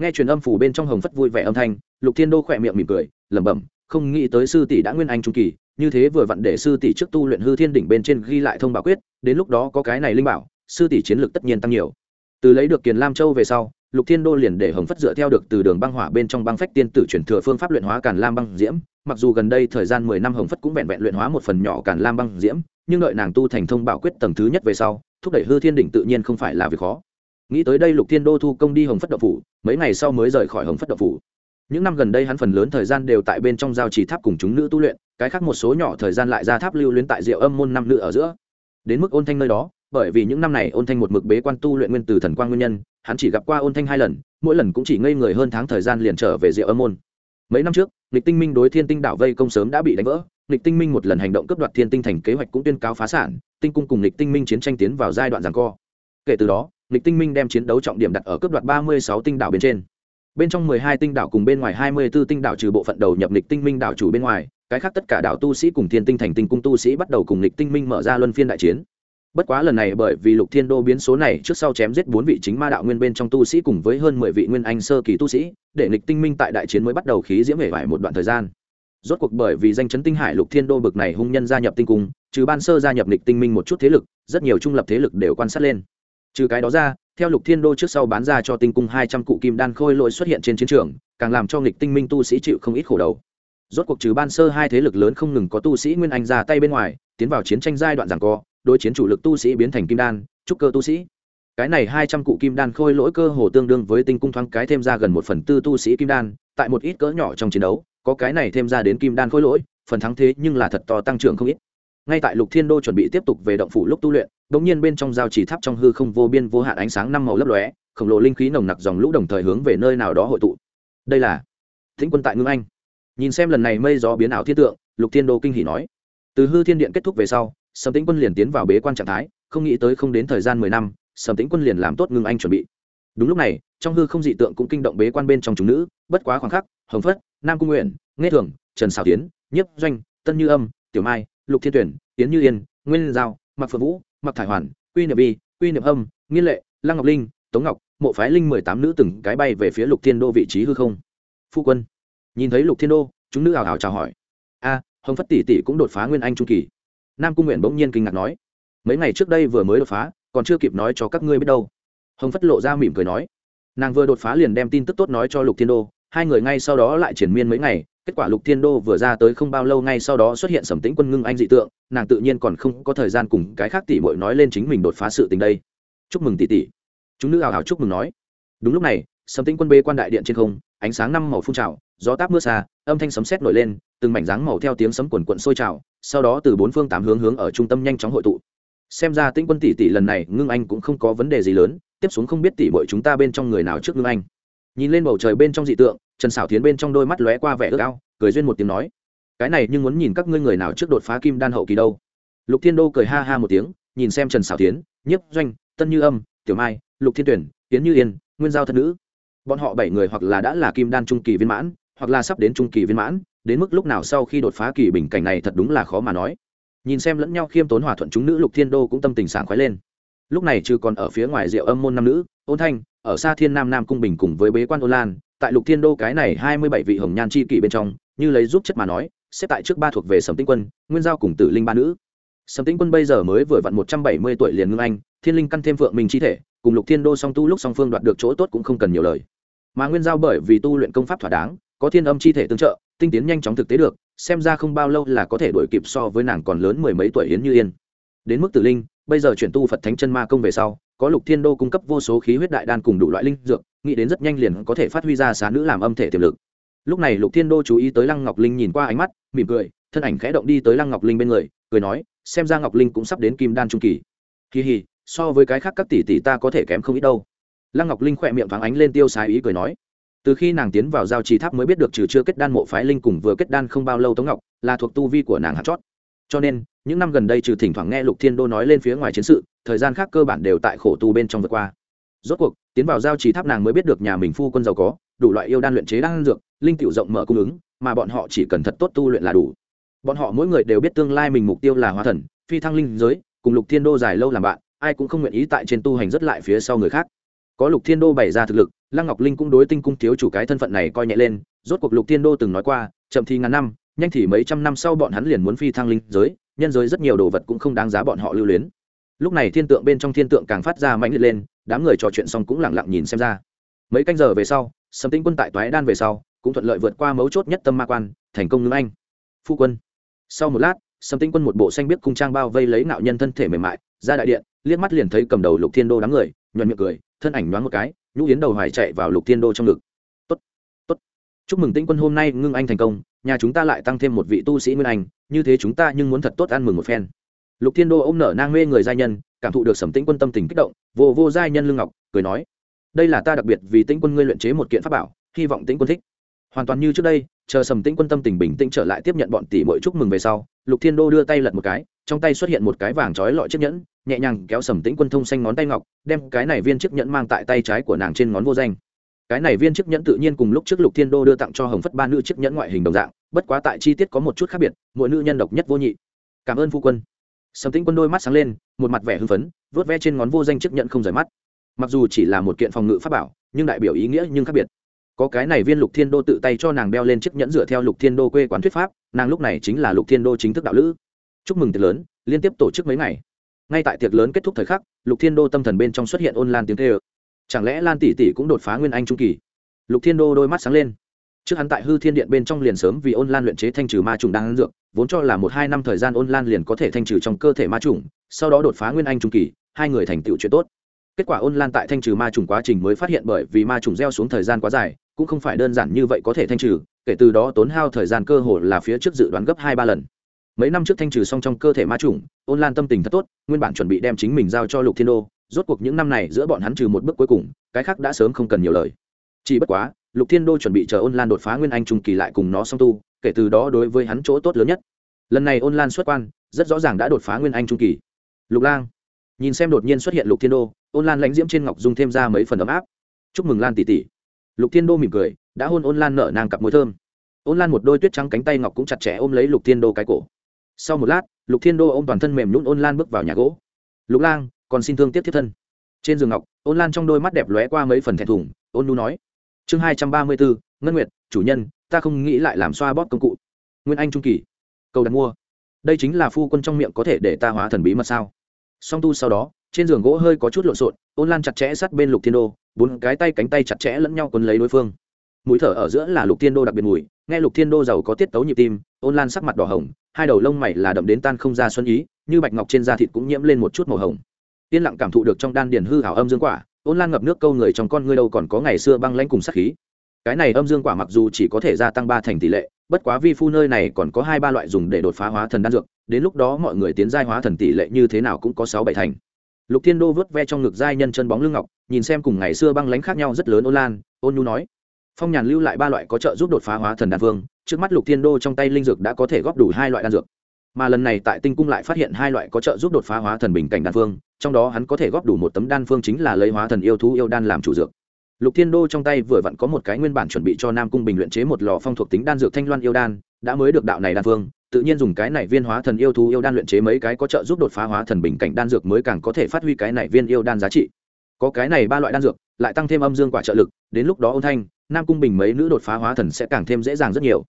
Nghe truyền âm phủ bên trong hồng phất vui vẻ âm thanh, lục thiên đô khỏe miệng mỉm cười, lẩm bẩm, không nghĩ tới sư tỷ đã nguyên anh trung kỳ, như thế vừa vặn để sư tỷ trước tu luyện hư thiên đỉnh bên trên ghi lại thông bảo quyết, đến lúc đó có cái này linh bảo, sư tỷ chiến lược tất nhiên tăng nhiều. Từ lấy được kiền lam châu về sau lục thiên đô liền để hồng phất dựa theo được từ đường băng hỏa bên trong băng phách tiên tử chuyển thừa phương pháp luyện hóa càn lam băng diễm. Mặc dù gần đây thời gian mười năm hồng phất cũng vẹn vẹn luyện hóa một phần nhỏ càn lam băng diễm, nhưng đợi nàng tu thành thông bảo quyết tầng thứ nhất về sau, thúc đẩy hư thiên đỉnh tự nhiên không phải là việc khó. Nghĩ tới đây lục thiên đô thu công đi hồng phất đậu phủ, mấy ngày sau mới rời khỏi hồng phất đậu phủ. Những năm gần đây hắn phần lớn thời gian đều tại bên trong giao trì tháp cùng chúng nữ tu luyện, cái khác một số nhỏ thời gian lại ra tháp lưu luyến tại diệu âm môn năm nữ ở giữa. Đến mức ôn thanh nơi đó bởi vì những năm này ôn thanh một mực bế quan tu luyện nguyên từ thần quang nguyên nhân, hắn chỉ gặp qua ôn thanh hai lần, mỗi lần cũng chỉ ngây người hơn tháng thời gian liền trở về rượu âm môn. Mấy năm trước, lịch tinh minh đối thiên tinh đảo vây công sớm đã bị đánh vỡ, lịch tinh minh một lần hành động cấp đoạt thiên tinh thành kế hoạch cũng tuyên cáo phá sản, tinh cung cùng lịch tinh minh chiến tranh tiến vào giai đoạn giằng co. Kể từ đó, lịch tinh minh đem chiến đấu trọng điểm đặt ở cấp đoạt ba mươi sáu tinh đảo bên trên. Bên trong mười hai tinh đảo cùng bên ngoài hai mươi 24 tinh đảo trừ bộ phận đầu nhập lịch tinh minh đảo chủ bên ngoài, cái khác tất cả đảo tu sĩ cùng thiên tinh thành tinh cung tu sĩ bắt đầu cùng lịch tinh minh mở ra luân phiên đại chiến bất quá lần này bởi vì lục thiên đô biến số này, trước sau chém giết bốn vị chính ma đạo nguyên bên trong tu sĩ cùng với hơn mười vị nguyên anh sơ kỳ tu sĩ, để lịch tinh minh tại đại chiến mới bắt đầu khí diễm hể vải một đoạn thời gian. Rốt cuộc bởi vì danh chấn tinh hải lục thiên đô bực này hung nhân gia nhập tinh cung, trừ ban sơ gia nhập lịch tinh minh một chút thế lực, rất nhiều trung lập thế lực đều quan sát lên. Trừ cái đó ra, theo lục thiên đô trước sau bán ra cho tinh cung hai trăm cụ kim đan khôi lỗi xuất hiện trên chiến trường, càng làm cho lịch tinh minh tu sĩ chịu không ít khổ đầu. Rốt cuộc trừ ban sơ hai thế lực lớn không ngừng có tu sĩ nguyên anh ra tay bên ngoài, tiến vào chiến tranh giai đoạn giảng co đối chiến chủ lực tu sĩ biến thành kim đan, trúc cơ tu sĩ. Cái này hai trăm cụ kim đan khôi lỗi cơ hồ tương đương với tinh cung thoáng cái thêm ra gần một phần tư tu sĩ kim đan, tại một ít cỡ nhỏ trong chiến đấu, có cái này thêm ra đến kim đan khôi lỗi, phần thắng thế nhưng là thật to tăng trưởng không ít. Ngay tại lục thiên đô chuẩn bị tiếp tục về động phủ lúc tu luyện đ ỗ n g nhiên bên trong giao chỉ tháp trong hư không vô biên vô hạn ánh sáng năm màu lấp lóe, khổng lồ linh khí nồng nặc dòng lũ đồng thời hướng về nơi nào đó hội tụ. Đây là thính quân tại ngưng anh. Nhìn xem lần này mây gió biến ảo thiết tượng, lục thiên đô kinh hỉ nói. Từ hư thiên điện kết thúc về sau sầm tĩnh quân liền tiến vào bế quan trạng thái, không nghĩ tới không đến thời gian mười năm, sầm tĩnh quân liền làm tốt ngưng anh chuẩn bị. Đúng lúc này, trong hư không dị tượng cũng kinh động bế quan bên trong chúng nữ, bất quá khoảng khắc, hồng phất, nam cung nguyện nghe thường, trần xào tiến, nhiếp doanh, tân như âm, tiểu mai, lục thiên tuyển tiến như yên, nguyên giao mặc phượng vũ mặc thải hoàn, quy niệm vi, quy niệm âm nghiên lệ, lăng ngọc linh, tống ngọc, mộ phái linh mười tám nữ từng cái bay về phía lục thiên đô vị trí hư không. Phu quân, nhìn thấy lục thiên đô, chúng nữ ảo ảo chào hỏi. A, hồng phất tỷ tỷ cũng đột phá nguyên anh trung kỳ nam cung nguyện bỗng nhiên kinh ngạc nói, mấy ngày trước đây vừa mới đột phá, còn chưa kịp nói cho các ngươi biết đâu. Hồng phất lộ ra mỉm cười nói, nàng vừa đột phá liền đem tin tức tốt nói cho lục thiên đô, hai người ngay sau đó lại triển miên mấy ngày, kết quả lục thiên đô vừa ra tới không bao lâu ngay sau đó xuất hiện sầm tĩnh quân ngưng anh dị tượng, nàng tự nhiên còn không có thời gian cùng cái khác tỷ bội nói lên chính mình đột phá sự tình đây. Chúc mừng tỷ tỷ. Chúng nữ ảo ảo chúc mừng nói. Đúng lúc này, sầm tĩnh quân bê quan đại điện trên không, ánh sáng năm màu phun trào, gió táp mưa xa, âm thanh sấm sét nổi lên, từng mảnh dáng màu theo tiếng sấm quần quận sôi trào sau đó từ bốn phương tám hướng hướng ở trung tâm nhanh chóng hội tụ. Xem ra tĩnh quân tỷ tỷ lần này, ngưng anh cũng không có vấn đề gì lớn, tiếp xuống không biết tỷ bội chúng ta bên trong người nào trước ngưng anh. Nhìn lên bầu trời bên trong dị tượng, trần xảo tiến bên trong đôi mắt lóe qua vẻ ước ao, cười duyên một tiếng nói, cái này nhưng muốn nhìn các ngươi người nào trước đột phá kim đan hậu kỳ đâu. Lục thiên đô cười ha ha một tiếng, nhìn xem trần xảo tiến nhiếp doanh, tân như âm, tiểu mai, lục thiên tuyển tiến như yên, nguyên giao thân nữ. Bọn họ bảy người hoặc là đã là kim đan trung kỳ viên mãn, hoặc là sắp đến trung kỳ viên mãn đến mức lúc nào sau khi đột phá kỳ bình cảnh này thật đúng là khó mà nói. Nhìn xem lẫn nhau khiêm tốn hòa thuận chúng nữ lục thiên đô cũng tâm tình sảng khoái lên. Lúc này chứ còn ở phía ngoài rượu âm môn nam nữ, ôn thanh, ở xa thiên nam nam cung bình cùng với bế quan ôn lan, tại lục thiên đô cái này hai mươi bảy vị hồng nhan c h i kỷ bên trong, như lấy giúp chất mà nói, xếp tại trước ba thuộc về sầm tinh quân, nguyên giao cùng tử linh ba nữ. Sầm tinh quân bây giờ mới vừa vặn một trăm bảy mươi tuổi liền ngưng anh, thiên linh căn thêm phượng minh chi thể, cùng lục thiên đô song tu lúc song phương đoạt được chỗ tốt cũng không cần nhiều lời. Mà nguyên giao bởi vì tu luyện công pháp thỏa đáng, có thiên âm chi thể tương trợ tinh tiến nhanh chóng thực tế được, xem ra không bao lâu là có thể đổi kịp so với nàng còn lớn mười mấy tuổi yến như yên. Đến mức tử linh, bây giờ chuyển tu phật thánh chân ma công về sau, có lục thiên đô cung cấp vô số khí huyết đại đan cùng đủ loại linh dược, nghĩ đến rất nhanh liền có thể phát huy ra xá nữ làm âm thể tiềm lực. Lúc này lục thiên đô chú ý tới lăng ngọc linh nhìn qua ánh mắt, mỉm cười, thân ảnh khẽ động đi tới lăng ngọc linh bên người, cười nói, xem ra ngọc linh cũng sắp đến kim đan trung kỳ. Kỳ hì, so với cái khác các tỷ tỷ ta có thể kém không ít đâu. Lăng ngọc linh khỏe miệng thoáng ánh lên tiêu sái ý cười nói từ khi nàng tiến vào giao trì tháp mới biết được trừ chưa kết đan mộ phái linh cùng vừa kết đan không bao lâu tống ngọc là thuộc tu vi của nàng hạt chót. Cho nên, những năm gần đây trừ thỉnh thoảng nghe lục thiên đô nói lên phía ngoài chiến sự, thời gian khác cơ bản đều tại khổ tu bên trong vượt qua. Rốt cuộc, tiến vào giao trì tháp nàng mới biết được nhà mình phu quân giàu có, đủ loại yêu đan luyện chế đan dược, linh tiểu rộng mở cung ứng, mà bọn họ chỉ cần thật tốt tu luyện là đủ. Bọn họ mỗi người đều biết tương lai mình mục tiêu là hóa thần, phi thăng linh giới, cùng lục thiên đô dài lâu làm bạn, ai cũng không nguyện ý tại trên tu hành rất lại phía sau người khác có lục thiên đô bày ra thực lực, lăng ngọc linh cũng đối tinh cung thiếu chủ cái thân phận này coi nhẹ lên, rốt cuộc lục thiên đô từng nói qua, chậm thì ngàn năm, nhanh thì mấy trăm năm sau bọn hắn liền muốn phi thăng linh giới, nhân giới rất nhiều đồ vật cũng không đáng giá bọn họ lưu luyến. Lúc này thiên tượng bên trong thiên tượng càng phát ra mãnh liệt lên, đám người trò chuyện xong cũng lẳng lặng nhìn xem ra. Mấy canh giờ về sau sấm tinh quân tại toái đan về sau, cũng thuận lợi vượt qua mấu chốt nhất tâm ma quan, thành công ngưng anh. Phu quân. Sau một lát sấm tinh quân một bộ xanh biết cung trang bao vây lấy nạo nhân thân thể mềm mại, ra đại điện, liếc mắt liền thấy cầm đầu lục thiên đô đám người, nhuận miệng cười thân ảnh nhoáng một cái, nhũ yến đầu hoài chạy vào lục thiên đô trong ngực. Tốt tốt. Chúc mừng tinh quân hôm nay ngưng anh thành công, nhà chúng ta lại tăng thêm một vị tu sĩ nguyên anh, như thế chúng ta nhưng muốn thật tốt ăn mừng một phen. Lục thiên đô ôm nở nang mê người giai nhân, cảm thụ được sầm tĩnh quân tâm tình kích động, vô vô giai nhân lương ngọc, cười nói, đây là ta đặc biệt vì tĩnh quân ngươi luyện chế một kiện pháp bảo, hy vọng tĩnh quân thích. Hoàn toàn như trước đây, chờ sầm tĩnh quân tâm tình bình tĩnh trở lại tiếp nhận bọn tỷ mỗi chúc mừng về sau, lục thiên đô đưa tay lật một cái trong tay xuất hiện một cái vàng trói lọi chiếc nhẫn, nhẹ nhàng kéo sầm tĩnh quân thông xanh ngón tay ngọc, đem cái này viên chiếc nhẫn mang tại tay trái của nàng trên ngón vô danh. Cái này viên chiếc nhẫn tự nhiên cùng lúc trước lục thiên đô đưa tặng cho hồng phất ba nữ chiếc nhẫn ngoại hình đồng dạng, bất quá tại chi tiết có một chút khác biệt, mỗi nữ nhân độc nhất vô nhị. Cảm ơn phu quân. Sầm tĩnh quân đôi mắt sáng lên, một mặt vẻ hưng phấn vớt ve trên ngón vô danh chiếc nhẫn không rời mắt. Mặc dù chỉ là một kiện phòng ngự pháp bảo, nhưng đại biểu ý nghĩa nhưng khác biệt. Có cái này viên lục thiên đô tự tay cho nàng đeo lên chiếc nhẫn dựa theo lục thiên đô quê quán thuyết pháp, nàng lúc này chính là lục thiên đô chính thức đạo lữ chúc mừng tiệc lớn, liên tiếp tổ chức mấy ngày. Ngay tại tiệc lớn kết thúc thời khắc, lục thiên đô tâm thần bên trong xuất hiện ôn lan tiếng tê ơ chẳng lẽ lan tỷ tỷ cũng đột phá nguyên anh trung kỳ? Lục thiên đô đôi mắt sáng lên. Trước hắn tại hư thiên điện bên trong liền sớm vì ôn lan luyện chế thanh trừ ma trùng đang ăn dược, vốn cho là một hai năm thời gian ôn lan liền có thể thanh trừ trong cơ thể ma trùng, sau đó đột phá nguyên anh trung kỳ, hai người thành tựu chuyện tốt. Kết quả ôn lan tại thanh trừ ma trùng quá trình mới phát hiện bởi vì ma trùng gieo xuống thời gian quá dài, cũng không phải đơn giản như vậy có thể thanh trừ, kể từ đó tốn hao thời gian cơ hồ là phía trước dự đoán gấp hai ba lần mấy năm trước thanh trừ xong trong cơ thể ma trùng ôn lan tâm tình thật tốt, nguyên bản chuẩn bị đem chính mình giao cho lục thiên đô, rốt cuộc những năm này giữa bọn hắn trừ một bước cuối cùng, cái khác đã sớm không cần nhiều lời. Chỉ bất quá, lục thiên đô chuẩn bị chờ ôn lan đột phá nguyên anh trung kỳ lại cùng nó song tu, kể từ đó đối với hắn chỗ tốt lớn nhất. Lần này ôn lan xuất quan, rất rõ ràng đã đột phá nguyên anh trung kỳ. Lục lang, nhìn xem đột nhiên xuất hiện lục thiên đô, ôn lan lãnh diễm trên ngọc dung thêm ra mấy phần ấm áp. Chúc mừng lan tỷ tỷ. Lục thiên đô mỉm cười, đã hôn ôn lan nở nàng cặp môi thơm. Ôn lan một đôi tuyết trắng cánh tay ngọc cũng chặt chẽ ôm lấy lục thiên đô cái cổ sau một lát, lục thiên đô ôm toàn thân mềm nhún ôn lan bước vào nhà gỗ. Lục lang, còn xin thương tiếp thiết thân. Trên giường ngọc, ôn lan trong đôi mắt đẹp lóe qua mấy phần thẹn thùng, ôn nu nói, chương hai trăm ba mươi bốn, ngân nguyệt, chủ nhân, ta không nghĩ lại làm xoa bóp công cụ. Nguyên anh trung kỳ, cầu đặt mua. Đây chính là phu quân trong miệng có thể để ta hóa thần bí mật sao? Song tu sau đó, trên giường gỗ hơi có chút lộn xộn, ôn lan chặt chẽ sát bên lục thiên đô, bốn cái tay cánh tay chặt chẽ lẫn nhau quấn lấy đối phương mũi thở ở giữa là lục thiên đô đặc biệt mùi, nghe lục thiên đô giàu có tiết tấu nhịp tim, ôn lan sắc mặt đỏ hồng, hai đầu lông mày là đậm đến tan không ra xuân ý, như bạch ngọc trên da thịt cũng nhiễm lên một chút màu hồng. Yên lặng cảm thụ được trong đan điền hư hảo âm dương quả, ôn lan ngập nước câu người trong con ngươi đâu còn có ngày xưa băng lãnh cùng sắc khí. Cái này âm dương quả mặc dù chỉ có thể gia tăng ba thành tỷ lệ, bất quá vi phu nơi này còn có hai ba loại dùng để đột phá hóa thần đan dược, đến lúc đó mọi người tiến giai hóa thần tỷ lệ như thế nào cũng có sáu bảy thành. Lục thiên đô vớt ve trong ngực giai nhân chân bóng lưng ngọc, nhìn xem cùng ngày xưa băng lãnh khác nhau rất lớn ôn lan, ôn nhu nói phong nhàn lưu lại ba loại có trợ giúp đột phá hóa thần đan phương trước mắt lục thiên đô trong tay linh dược đã có thể góp đủ hai loại đan dược. Mà lần này tại tinh cung lại phát hiện hai loại có trợ giúp đột phá hóa thần bình cảnh đan phương trong đó hắn có thể góp đủ một tấm đan phương chính là lấy hóa thần yêu thú yêu đan làm chủ dược. Lục thiên đô trong tay vừa vặn có một cái nguyên bản chuẩn bị cho nam cung bình luyện chế một lò phong thuộc tính đan dược thanh loan yêu đan, đã mới được đạo này đan phương tự nhiên dùng cái này viên hóa thần yêu thú yêu đan luyện chế mấy cái có trợ giúp đột phá hóa thần bình cảnh đan dược mới càng có thể phát huy cái này viên yêu đan giá trị. Có cái này ba loại đan dược, lại tăng thêm âm dương quả trợ lực, đến lúc đó ôn thanh nam cung bình mấy nữ đột phá hóa thần sẽ càng thêm dễ dàng rất nhiều.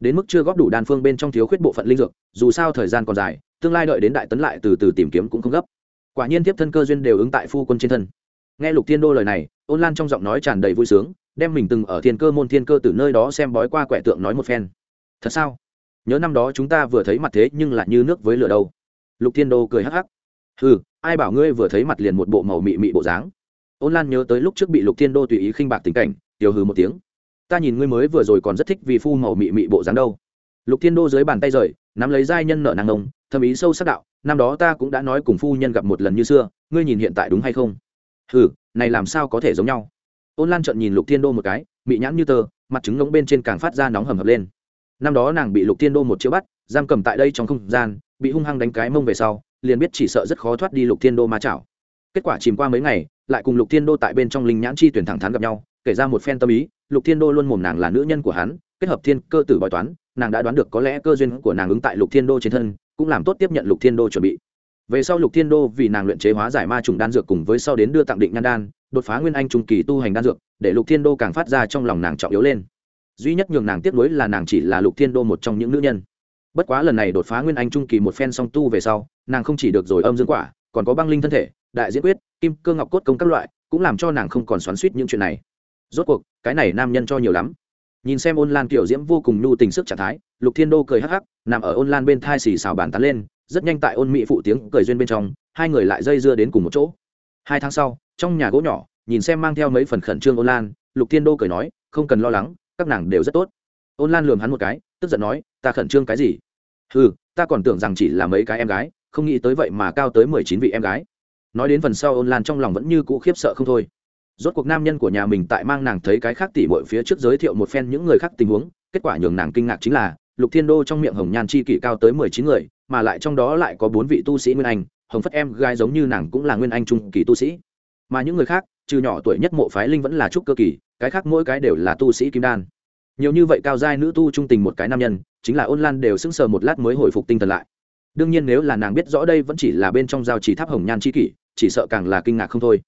Đến mức chưa góp đủ đan phương bên trong thiếu khuyết bộ phận linh dược, dù sao thời gian còn dài, tương lai đợi đến đại tấn lại từ từ tìm kiếm cũng không gấp. Quả nhiên tiếp thân cơ duyên đều ứng tại phu quân trên thân. Nghe lục thiên đô lời này, ôn lan trong giọng nói tràn đầy vui sướng, đem mình từng ở thiên cơ môn thiên cơ từ nơi đó xem bói qua quẻ tượng nói một phen. Thật sao? Nhớ năm đó chúng ta vừa thấy mặt thế nhưng lại như nước với lửa đâu. Lục thiên đô cười hắc hắc. Ừ ai bảo ngươi vừa thấy mặt liền một bộ màu mị mị bộ dáng? Ôn lan nhớ tới lúc trước bị lục thiên đô tùy ý khinh bạc tình cảnh tiêu hừ một tiếng. Ta nhìn ngươi mới vừa rồi còn rất thích vì phu màu mị mị bộ dáng đâu. Lục thiên đô dưới bàn tay rời nắm lấy giai nhân nợ nàng ông thâm ý sâu sắc đạo năm đó ta cũng đã nói cùng phu nhân gặp một lần như xưa ngươi nhìn hiện tại đúng hay không? Ừ này làm sao có thể giống nhau? Ôn lan trợn nhìn lục thiên đô một cái mị nhãn như tờ, mặt trứng ngống bên trên càng phát ra nóng hầm hập lên. Năm đó nàng bị lục thiên đô một chiếu bắt giam cầm tại đây trong không gian bị hung hăng đánh cái mông về sau liền biết chỉ sợ rất khó thoát đi lục thiên đô ma chảo. Kết quả chìm qua mấy ngày lại cùng lục thiên đô tại bên trong linh nhãn chi tuyển thẳng thắn gặp nhau kể ra một phen tâm ý, lục thiên đô luôn mồm nàng là nữ nhân của hắn, kết hợp thiên cơ tử bói toán, nàng đã đoán được có lẽ cơ duyên của nàng ứng tại lục thiên đô trên thân, cũng làm tốt tiếp nhận lục thiên đô chuẩn bị. Về sau lục thiên đô vì nàng luyện chế hóa giải ma trùng đan dược cùng với sau đến đưa tặng định nhan đan, đột phá nguyên anh trung kỳ tu hành đan dược, để lục thiên đô càng phát ra trong lòng nàng trọng yếu lên. Duy nhất nhường nàng tiếc nuối là nàng chỉ là lục thiên đô một trong những nữ nhân. Bất quá lần này đột phá nguyên anh trung kỳ một phen song tu về sau, nàng không chỉ được rồi âm dương quả, còn có băng linh thân thể, đại diễn quyết, kim, cơ, ngọc, cốt công các loại, cũng làm cho nàng không còn xoắn suýt những chuyện này rốt cuộc, cái này nam nhân cho nhiều lắm. Nhìn xem ôn lan kiểu diễm vô cùng nhu tình sức trạng thái, lục thiên đô cười hắc hắc, nằm ở ôn lan bên thai xì xào bàn tán lên, rất nhanh tại ôn mỹ phụ tiếng cười duyên bên trong, hai người lại dây dưa đến cùng một chỗ. Hai tháng sau, trong nhà gỗ nhỏ, nhìn xem mang theo mấy phần khẩn trương ôn lan, lục thiên đô cười nói, không cần lo lắng, các nàng đều rất tốt. Ôn lan lườm hắn một cái, tức giận nói, ta khẩn trương cái gì? Ừ ta còn tưởng rằng chỉ là mấy cái em gái, không nghĩ tới vậy mà cao tới mười chín vị em gái. Nói đến phần sau ôn lan trong lòng vẫn như cũ khiếp sợ không thôi rốt cuộc nam nhân của nhà mình tại mang nàng thấy cái khác tỉ mọi phía trước giới thiệu một phen những người khác tình huống, kết quả nhường nàng kinh ngạc chính là, lục thiên đô trong miệng hồng nhan chi kỷ cao tới mười chín người, mà lại trong đó lại có bốn vị tu sĩ nguyên anh, hồng phất em gái giống như nàng cũng là nguyên anh trung kỳ tu sĩ. Mà những người khác, trừ nhỏ tuổi nhất mộ phái linh vẫn là trúc cơ kỳ, cái khác mỗi cái đều là tu sĩ kim đan. Nhiều như vậy cao giai nữ tu trung tình một cái nam nhân, chính là ôn lan đều sững sờ một lát mới hồi phục tinh thần lại. Đương nhiên nếu là nàng biết rõ đây vẫn chỉ là bên trong giao chỉ tháp hồng nhan chi kỷ, chỉ sợ càng là kinh ngạc không thôi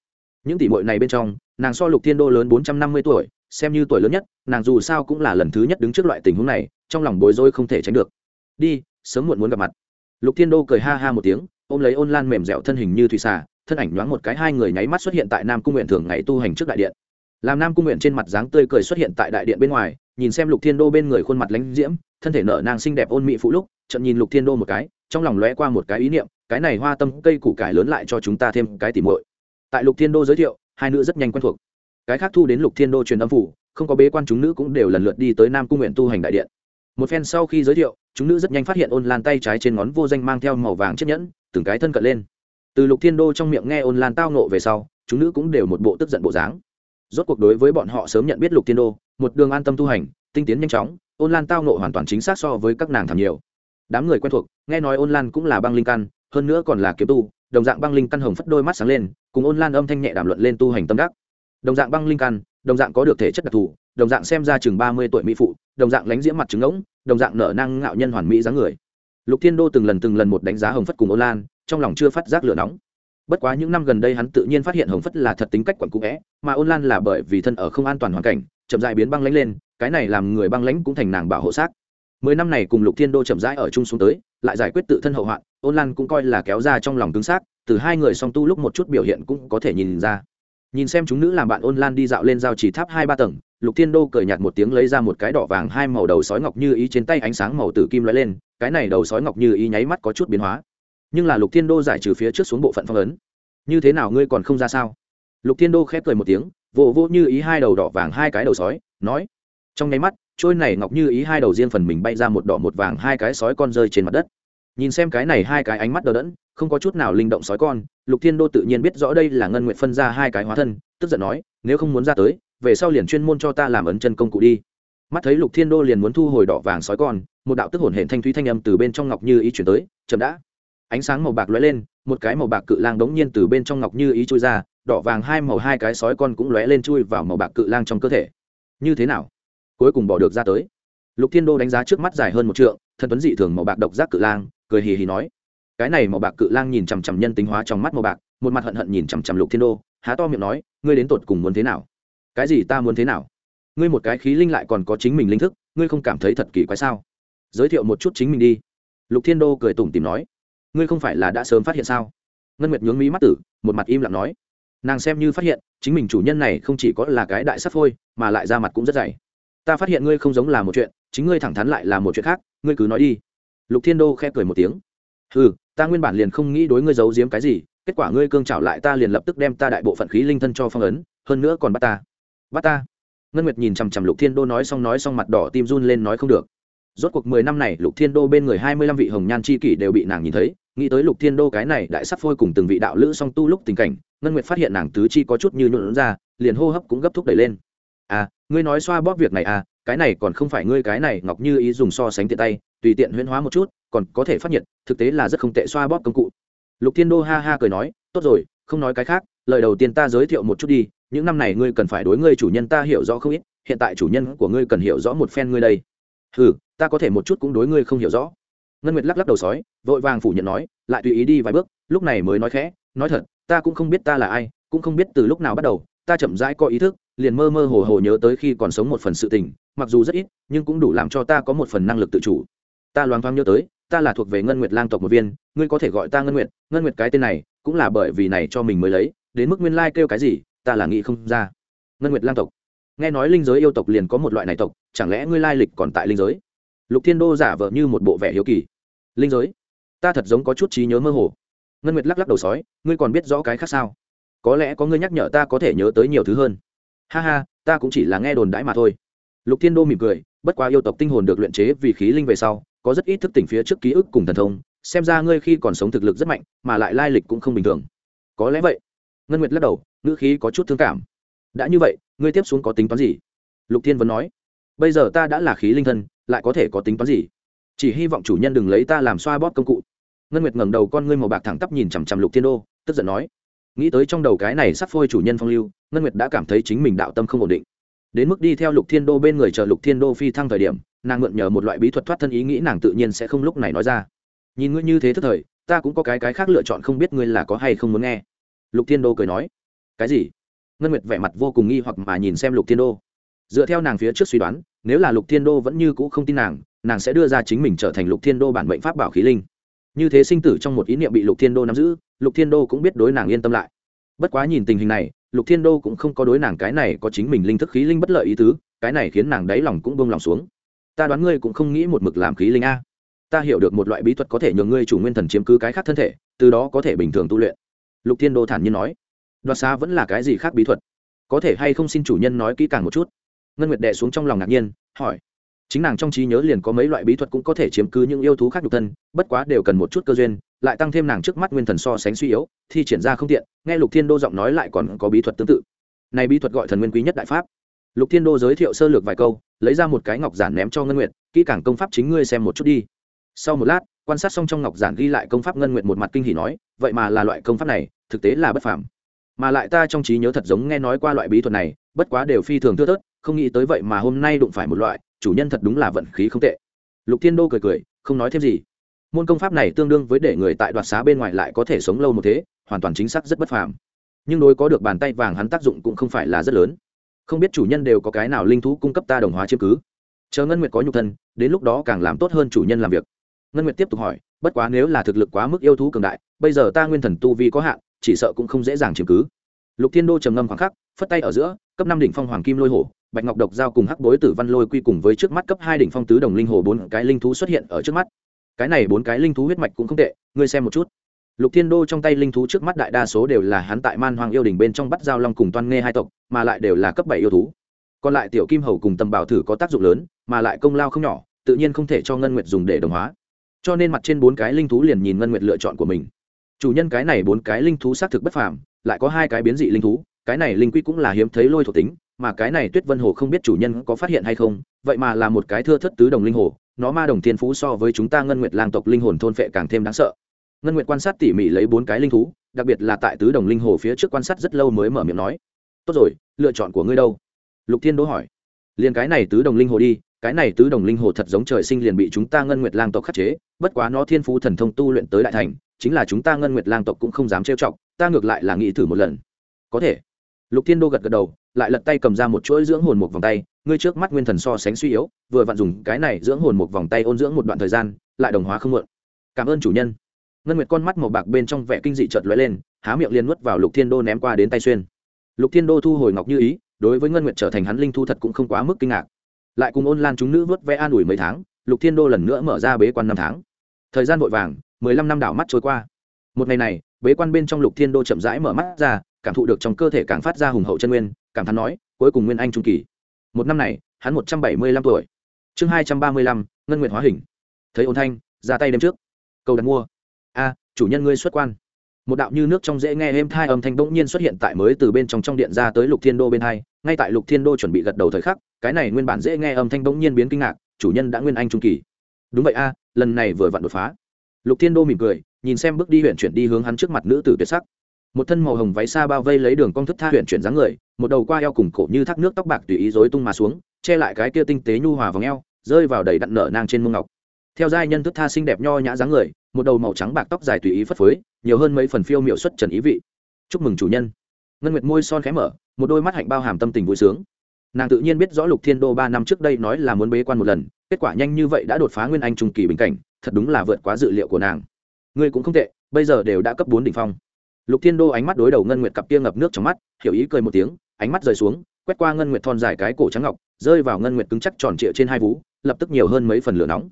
những tỷ muội này bên trong, nàng so lục thiên đô lớn bốn trăm năm mươi tuổi, xem như tuổi lớn nhất, nàng dù sao cũng là lần thứ nhất đứng trước loại tình huống này, trong lòng bối rối không thể tránh được. Đi, sớm muộn muốn gặp mặt. Lục thiên đô cười ha ha một tiếng, ôm lấy ôn lan mềm dẻo thân hình như thủy xà, thân ảnh nhoáng một cái hai người nháy mắt xuất hiện tại nam cung nguyện thường ngày tu hành trước đại điện. Làm nam cung nguyện trên mặt dáng tươi cười xuất hiện tại đại điện bên ngoài, nhìn xem lục thiên đô bên người khuôn mặt lánh diễm, thân thể nở nàng xinh đẹp ôn mị phụ lúc trận nhìn lục thiên đô một cái, trong lòng lóe qua một cái ý niệm, cái này hoa tâm cây củ cải lớn lại cho chúng ta thêm cái tỉ muội tại lục thiên đô giới thiệu, hai nữ rất nhanh quen thuộc. Cái khác thu đến lục thiên đô truyền âm phủ, không có bế quan chúng nữ cũng đều lần lượt đi tới nam cung nguyện tu hành đại điện. Một phen sau khi giới thiệu, chúng nữ rất nhanh phát hiện ôn lan tay trái trên ngón vô danh mang theo màu vàng chiếc nhẫn, từng cái thân cận lên. Từ lục thiên đô trong miệng nghe ôn lan tao nộ về sau, chúng nữ cũng đều một bộ tức giận bộ dáng. Rốt cuộc đối với bọn họ sớm nhận biết lục thiên đô, một đường an tâm tu hành, tinh tiến nhanh chóng, ôn lan tao nộ hoàn toàn chính xác so với các nàng thảm nhiều. Đám người quen thuộc, nghe nói ôn lan cũng là băng linh căn hơn nữa còn là kiếm tu, đồng dạng băng linh căn hồng phất đôi mắt sáng lên, cùng ôn lan âm thanh nhẹ đàm luận lên tu hành tâm đắc. Đồng dạng băng linh căn, đồng dạng có được thể chất đặc thù, đồng dạng xem ra chừng ba mươi tuổi mỹ phụ, đồng dạng lánh diễm mặt trứng ngỗng, đồng dạng nở năng ngạo nhân hoàn mỹ dáng người. Lục thiên đô từng lần từng lần một đánh giá hồng phất cùng ôn lan, trong lòng chưa phát giác lửa nóng. Bất quá những năm gần đây hắn tự nhiên phát hiện hồng phất là thật tính cách quẩn cũ vẽ mà ôn lan là bởi vì thân ở không an toàn hoàn cảnh, chậm dại biến băng lãnh lên, cái này làm người băng lãnh cũng thành nàng bảo hộ xác. Mười năm này cùng lục thiên đô chậm rãi ở chung xuống tới, lại giải quyết tự thân hậu hoạn ôn lan cũng coi là kéo ra trong lòng cứng xác, từ hai người song tu lúc một chút biểu hiện cũng có thể nhìn ra. Nhìn xem chúng nữ làm bạn, ôn lan đi dạo lên giao chỉ tháp hai ba tầng, lục thiên đô cười nhạt một tiếng lấy ra một cái đỏ vàng hai màu đầu sói ngọc như ý trên tay ánh sáng màu tử kim lóe lên, cái này đầu sói ngọc như ý nháy mắt có chút biến hóa. Nhưng là lục thiên đô giải trừ phía trước xuống bộ phận phong ấn. Như thế nào ngươi còn không ra sao? Lục thiên đô khép cười một tiếng, vỗ vỗ như ý hai đầu đỏ vàng hai cái đầu sói, nói, trong nháy mắt, trôi này ngọc như ý hai đầu riêng phần mình bay ra một đỏ một vàng hai cái sói con rơi trên mặt đất nhìn xem cái này hai cái ánh mắt đờ đẫn, không có chút nào linh động sói con, lục thiên đô tự nhiên biết rõ đây là ngân nguyện phân ra hai cái hóa thân, tức giận nói, nếu không muốn ra tới, về sau liền chuyên môn cho ta làm ấn chân công cụ đi. Mắt thấy lục thiên đô liền muốn thu hồi đỏ vàng sói con, một đạo tức hổn hển thanh thúy thanh âm từ bên trong ngọc như ý chuyển tới, chậm đã. Ánh sáng màu bạc lóe lên, một cái màu bạc cự lang đống nhiên từ bên trong ngọc như ý chui ra, đỏ vàng hai màu hai cái sói con cũng lóe lên chui vào màu bạc cự lang trong cơ thể. Như thế nào? Cuối cùng bỏ được ra tới. Lục thiên đô đánh giá trước mắt dài hơn một trượng thân tuấn dị thường màu bạc độc giác cự lang cười hì hì nói, cái này màu bạc cự lang nhìn chằm chằm nhân tính hóa trong mắt màu bạc, một mặt hận hận nhìn chằm chằm lục thiên đô, há to miệng nói, ngươi đến tột cùng muốn thế nào? Cái gì ta muốn thế nào? Ngươi một cái khí linh lại còn có chính mình linh thức, ngươi không cảm thấy thật kỳ quái sao? Giới thiệu một chút chính mình đi. Lục thiên đô cười tủm tìm nói, ngươi không phải là đã sớm phát hiện sao? Ngân nguyệt nhướng mỹ mắt tử, một mặt im lặng nói, nàng xem như phát hiện, chính mình chủ nhân này không chỉ có là cái đại sắc phôi, mà lại ra mặt cũng rất dày. Ta phát hiện ngươi không giống là một chuyện, chính ngươi thẳng thắn lại là một chuyện khác, ngươi cứ nói đi lục thiên đô khẽ cười một tiếng. Ừ ta nguyên bản liền không nghĩ đối ngươi giấu giếm cái gì, kết quả ngươi cương trảo lại ta liền lập tức đem ta đại bộ phận khí linh thân cho phong ấn, hơn nữa còn bắt ta. Bắt ta? Ngân nguyệt nhìn chằm chằm lục thiên đô nói xong nói xong mặt đỏ tim run lên nói không được. Rốt cuộc mười năm này, lục thiên đô bên người hai mươi lăm vị hồng nhan c h i kỷ đều bị nàng nhìn thấy, nghĩ tới lục thiên đô cái này đại sắp phôi cùng từng vị đạo lữ song tu lúc tình cảnh, ngân nguyệt phát hiện nàng tứ chi có chút như nhuộn ra, liền hô hấp cũng gấp thúc đẩy lên. À ngươi nói xoa bóp việc này à cái này còn không phải ngươi cái này, ngọc như ý dùng so sánh tiện tay tùy tiện huyễn hóa một chút, còn có thể phát nhiệt, thực tế là rất không tệ xoa bóp công cụ. Lục thiên đô ha ha cười nói, tốt rồi, không nói cái khác, lời đầu tiên ta giới thiệu một chút đi, những năm này ngươi cần phải đối ngươi chủ nhân ta hiểu rõ không ít, hiện tại chủ nhân của ngươi cần hiểu rõ một phen ngươi đây. Ừ ta có thể một chút cũng đối ngươi không hiểu rõ. Ngân nguyệt lắc lắc đầu sói, vội vàng phủ nhận nói, lại tùy ý đi vài bước, lúc này mới nói khẽ, nói thật, ta cũng không biết ta là ai, cũng không biết từ lúc nào bắt đầu, ta chậm rãi có ý thức, liền mơ mơ hồ hồ nhớ tới khi còn sống một phần sự tình, mặc dù rất ít, nhưng cũng đủ làm cho ta có một phần năng lực tự chủ ta loáng thoáng nhớ tới, ta là thuộc về ngân nguyệt lang tộc một viên, ngươi có thể gọi ta ngân nguyệt ngân nguyệt cái tên này, cũng là bởi vì này cho mình mới lấy, đến mức nguyên lai kêu cái gì, ta là nghĩ không ra. Ngân nguyệt lang tộc. Nghe nói linh giới yêu tộc liền có một loại này tộc, chẳng lẽ ngươi lai lịch còn tại linh giới? Lục thiên đô giả vờ như một bộ vẻ hiếu kỳ. Linh giới? Ta thật giống có chút trí nhớ mơ hồ. Ngân nguyệt lắc lắc đầu sói, ngươi còn biết rõ cái khác sao? Có lẽ có ngươi nhắc nhở ta có thể nhớ tới nhiều thứ hơn. Ha ha, ta cũng chỉ là nghe đồn đãi mà thôi. Lục thiên đô mỉm cười, bất quá yêu tộc tinh hồn được luyện chế vì khí linh về sau có rất ít thức tỉnh phía trước ký ức cùng thần thông, xem ra ngươi khi còn sống thực lực rất mạnh, mà lại lai lịch cũng không bình thường. Có lẽ vậy. Ngân nguyệt lắc đầu, ngữ khí có chút thương cảm. Đã như vậy, ngươi tiếp xuống có tính toán gì? Lục thiên vẫn nói. Bây giờ ta đã là khí linh thân, lại có thể có tính toán gì? Chỉ hy vọng chủ nhân đừng lấy ta làm xoa bóp công cụ. Ngân nguyệt ngẩng đầu con ngươi màu bạc thẳng tắp nhìn chằm chằm lục thiên đô, tức giận nói. Nghĩ tới trong đầu cái này sắp phôi chủ nhân phong lưu, ngân nguyệt đã cảm thấy chính mình đạo tâm không ổn định. Đến mức đi theo lục thiên đô bên người chờ lục thiên đô phi thăng thời điểm nàng mượn nhờ một loại bí thuật thoát thân ý nghĩ nàng tự nhiên sẽ không lúc này nói ra. Nhìn ngươi như thế thức thời, ta cũng có cái cái khác lựa chọn không biết ngươi là có hay không muốn nghe. Lục thiên đô cười nói. Cái gì? Ngân nguyệt vẻ mặt vô cùng nghi hoặc mà nhìn xem lục thiên đô. Dựa theo nàng phía trước suy đoán, nếu là lục thiên đô vẫn như cũ không tin nàng nàng sẽ đưa ra chính mình trở thành lục thiên đô bản mệnh pháp bảo khí linh. Như thế sinh tử trong một ý niệm bị lục thiên đô nắm giữ, lục thiên đô cũng biết đối nàng yên tâm lại. Bất quá nhìn tình hình này, lục thiên đô cũng không có đối nàng cái này có chính mình linh thức khí linh bất lợi ý tứ, cái này khiến nàng đáy lòng cũng bông lòng xuống ta đoán ngươi cũng không nghĩ một mực làm khí linh a. Ta hiểu được một loại bí thuật có thể nhường ngươi chủ nguyên thần chiếm cứ cái khác thân thể, từ đó có thể bình thường tu luyện. Lục thiên đô thản nhiên nói. Đoạt xá vẫn là cái gì khác bí thuật? Có thể hay không xin chủ nhân nói kỹ càng một chút? Ngân nguyệt đệ xuống trong lòng ngạc nhiên, hỏi. Chính nàng trong trí nhớ liền có mấy loại bí thuật cũng có thể chiếm cứ những yêu thú khác nhục thân, bất quá đều cần một chút cơ duyên, lại tăng thêm nàng trước mắt nguyên thần so sánh suy yếu, thi triển ra không tiện. Nghe lục thiên đô giọng nói lại còn có bí thuật tương tự. Này bí thuật gọi thần nguyên quý nhất đại pháp lục thiên đô giới thiệu sơ lược vài câu, lấy ra một cái ngọc giản ném cho ngân nguyệt, kỹ càng công pháp chính ngươi xem một chút đi. Sau một lát, quan sát xong trong ngọc giản ghi lại công pháp ngân nguyệt một mặt kinh hỉ nói, vậy mà là loại công pháp này, thực tế là bất phàm. Mà lại ta trong trí nhớ thật giống nghe nói qua loại bí thuật này, bất quá đều phi thường thưa thớt, không nghĩ tới vậy mà hôm nay đụng phải một loại, chủ nhân thật đúng là vận khí không tệ. Lục thiên đô cười cười, không nói thêm gì. Môn công pháp này tương đương với để người tại đoạt xá bên ngoài lại có thể sống lâu một thế, hoàn toàn chính xác rất bất phàm. Nhưng đối có được bàn tay vàng hắn tác dụng cũng không phải là rất lớn không biết chủ nhân đều có cái nào linh thú cung cấp ta đồng hóa chiếm cứ. Chờ ngân nguyệt có nhục thân, đến lúc đó càng làm tốt hơn chủ nhân làm việc. Ngân nguyệt tiếp tục hỏi, bất quá nếu là thực lực quá mức yêu thú cường đại, bây giờ ta nguyên thần tu vi có hạn, chỉ sợ cũng không dễ dàng chiếm cứ. Lục thiên đô trầm ngâm khoảng khắc, phất tay ở giữa, cấp năm đỉnh phong hoàng kim lôi hổ, bạch ngọc độc giao cùng hắc bối tử văn lôi quy cùng với trước mắt cấp hai đỉnh phong tứ đồng linh hồ bốn cái linh thú xuất hiện ở trước mắt. Cái này bốn cái linh thú huyết mạch cũng không tệ, ngươi xem một chút lục thiên đô trong tay linh thú trước mắt đại đa số đều là hắn tại man hoàng yêu đình bên trong bắt giao long cùng toan nghe hai tộc, mà lại đều là cấp bảy yêu thú. Còn lại tiểu kim hầu cùng tầm bảo thử có tác dụng lớn, mà lại công lao không nhỏ, tự nhiên không thể cho ngân nguyệt dùng để đồng hóa. Cho nên mặt trên bốn cái linh thú liền nhìn ngân nguyệt lựa chọn của mình. Chủ nhân cái này bốn cái linh thú xác thực bất phàm, lại có hai cái biến dị linh thú, cái này linh quy cũng là hiếm thấy lôi thuộc tính, mà cái này tuyết vân hồ không biết chủ nhân có phát hiện hay không, vậy mà là một cái thưa thất tứ đồng linh hồ, nó ma đồng thiên phú so với chúng ta ngân nguyệt lang tộc linh hồn thôn phệ càng thêm đáng sợ ngân nguyệt quan sát tỉ mỉ lấy bốn cái linh thú, đặc biệt là tại tứ đồng linh hồ phía trước quan sát rất lâu mới mở miệng nói, tốt rồi, lựa chọn của ngươi đâu? Lục thiên đỗ hỏi. Liền cái này tứ đồng linh hồ đi, cái này tứ đồng linh hồ thật giống trời sinh liền bị chúng ta ngân nguyệt lang tộc khắc chế, bất quá nó thiên phú thần thông tu luyện tới đại thành, chính là chúng ta ngân nguyệt lang tộc cũng không dám trêu chọc, ta ngược lại là nghĩ thử một lần. Có thể. Lục thiên đô gật gật đầu, lại lật tay cầm ra một chuỗi dưỡng hồn một vòng tay, ngươi trước mắt nguyên thần so sánh suy yếu, vừa vặn dùng cái này dưỡng hồn một vòng tay ôn dưỡng một đoạn thời gian, lại đồng hóa không mượn cảm ơn chủ nhân ngân nguyệt con mắt màu bạc bên trong vẻ kinh dị chợt lóe lên, há miệng liên nuốt vào lục thiên đô ném qua đến tay xuyên. Lục thiên đô thu hồi ngọc như ý, đối với ngân nguyệt trở thành hắn linh thu thật cũng không quá mức kinh ngạc. Lại cùng ôn lan chúng nữ vớt vẽ an ủi mấy tháng, lục thiên đô lần nữa mở ra bế quan năm tháng. Thời gian vội vàng, mười lăm năm đảo mắt trôi qua. Một ngày này, bế quan bên trong lục thiên đô chậm rãi mở mắt ra, cảm thụ được trong cơ thể càng phát ra hùng hậu chân nguyên, cảm thán nói, cuối cùng nguyên anh trung kỳ. Một năm này, hắn một trăm bảy mươi lăm tuổi. Chương hai trăm ba mươi lăm, ngân Nguyệt hóa hình. Thấy ôn thanh, ra tay đêm trước. Cầu đặt mua a, chủ nhân ngươi xuất quan. Một đạo như nước trong dễ nghe êm thai âm thanh bỗng nhiên xuất hiện tại mới từ bên trong trong điện ra tới lục thiên đô bên hai. Ngay tại lục thiên đô chuẩn bị gật đầu thời khắc, cái này nguyên bản dễ nghe âm thanh bỗng nhiên biến kinh ngạc, chủ nhân đã nguyên anh trung kỳ. Đúng vậy a, lần này vừa vặn đột phá. Lục thiên đô mỉm cười, nhìn xem bước đi huyện chuyển đi hướng hắn trước mặt nữ tử tuyệt sắc. Một thân màu hồng váy xa bao vây lấy đường cong thức tha huyện chuyển dáng người, một đầu qua eo cùng cổ như thác nước tóc bạc tùy ý rối tung mà xuống, che lại cái kia tinh tế nhu hòa vòng eo, rơi vào đầy đặn nở nang trên mông ngọc theo giai nhân thức tha xinh đẹp nho nhã dáng người, một đầu màu trắng bạc tóc dài tùy ý phất phới, nhiều hơn mấy phần phiêu miệu xuất trần ý vị. Chúc mừng chủ nhân. Ngân nguyệt môi son khé mở, một đôi mắt hạnh bao hàm tâm tình vui sướng. Nàng tự nhiên biết rõ lục thiên đô ba năm trước đây nói là muốn bế quan một lần, kết quả nhanh như vậy đã đột phá nguyên anh trung kỳ bình cảnh, thật đúng là vượt quá dự liệu của nàng. Ngươi cũng không tệ, bây giờ đều đã cấp bốn đỉnh phong. Lục thiên đô ánh mắt đối đầu ngân nguyệt cặp kia ngập nước trong mắt, hiểu ý cười một tiếng, ánh mắt rời xuống, quét qua ngân nguyệt thon dài cái cổ trắng ngọc, rơi vào ngân nguyệt cứng chắc tròn trịa trên hai vú, lập tức nhiều hơn mấy phần lửa nóng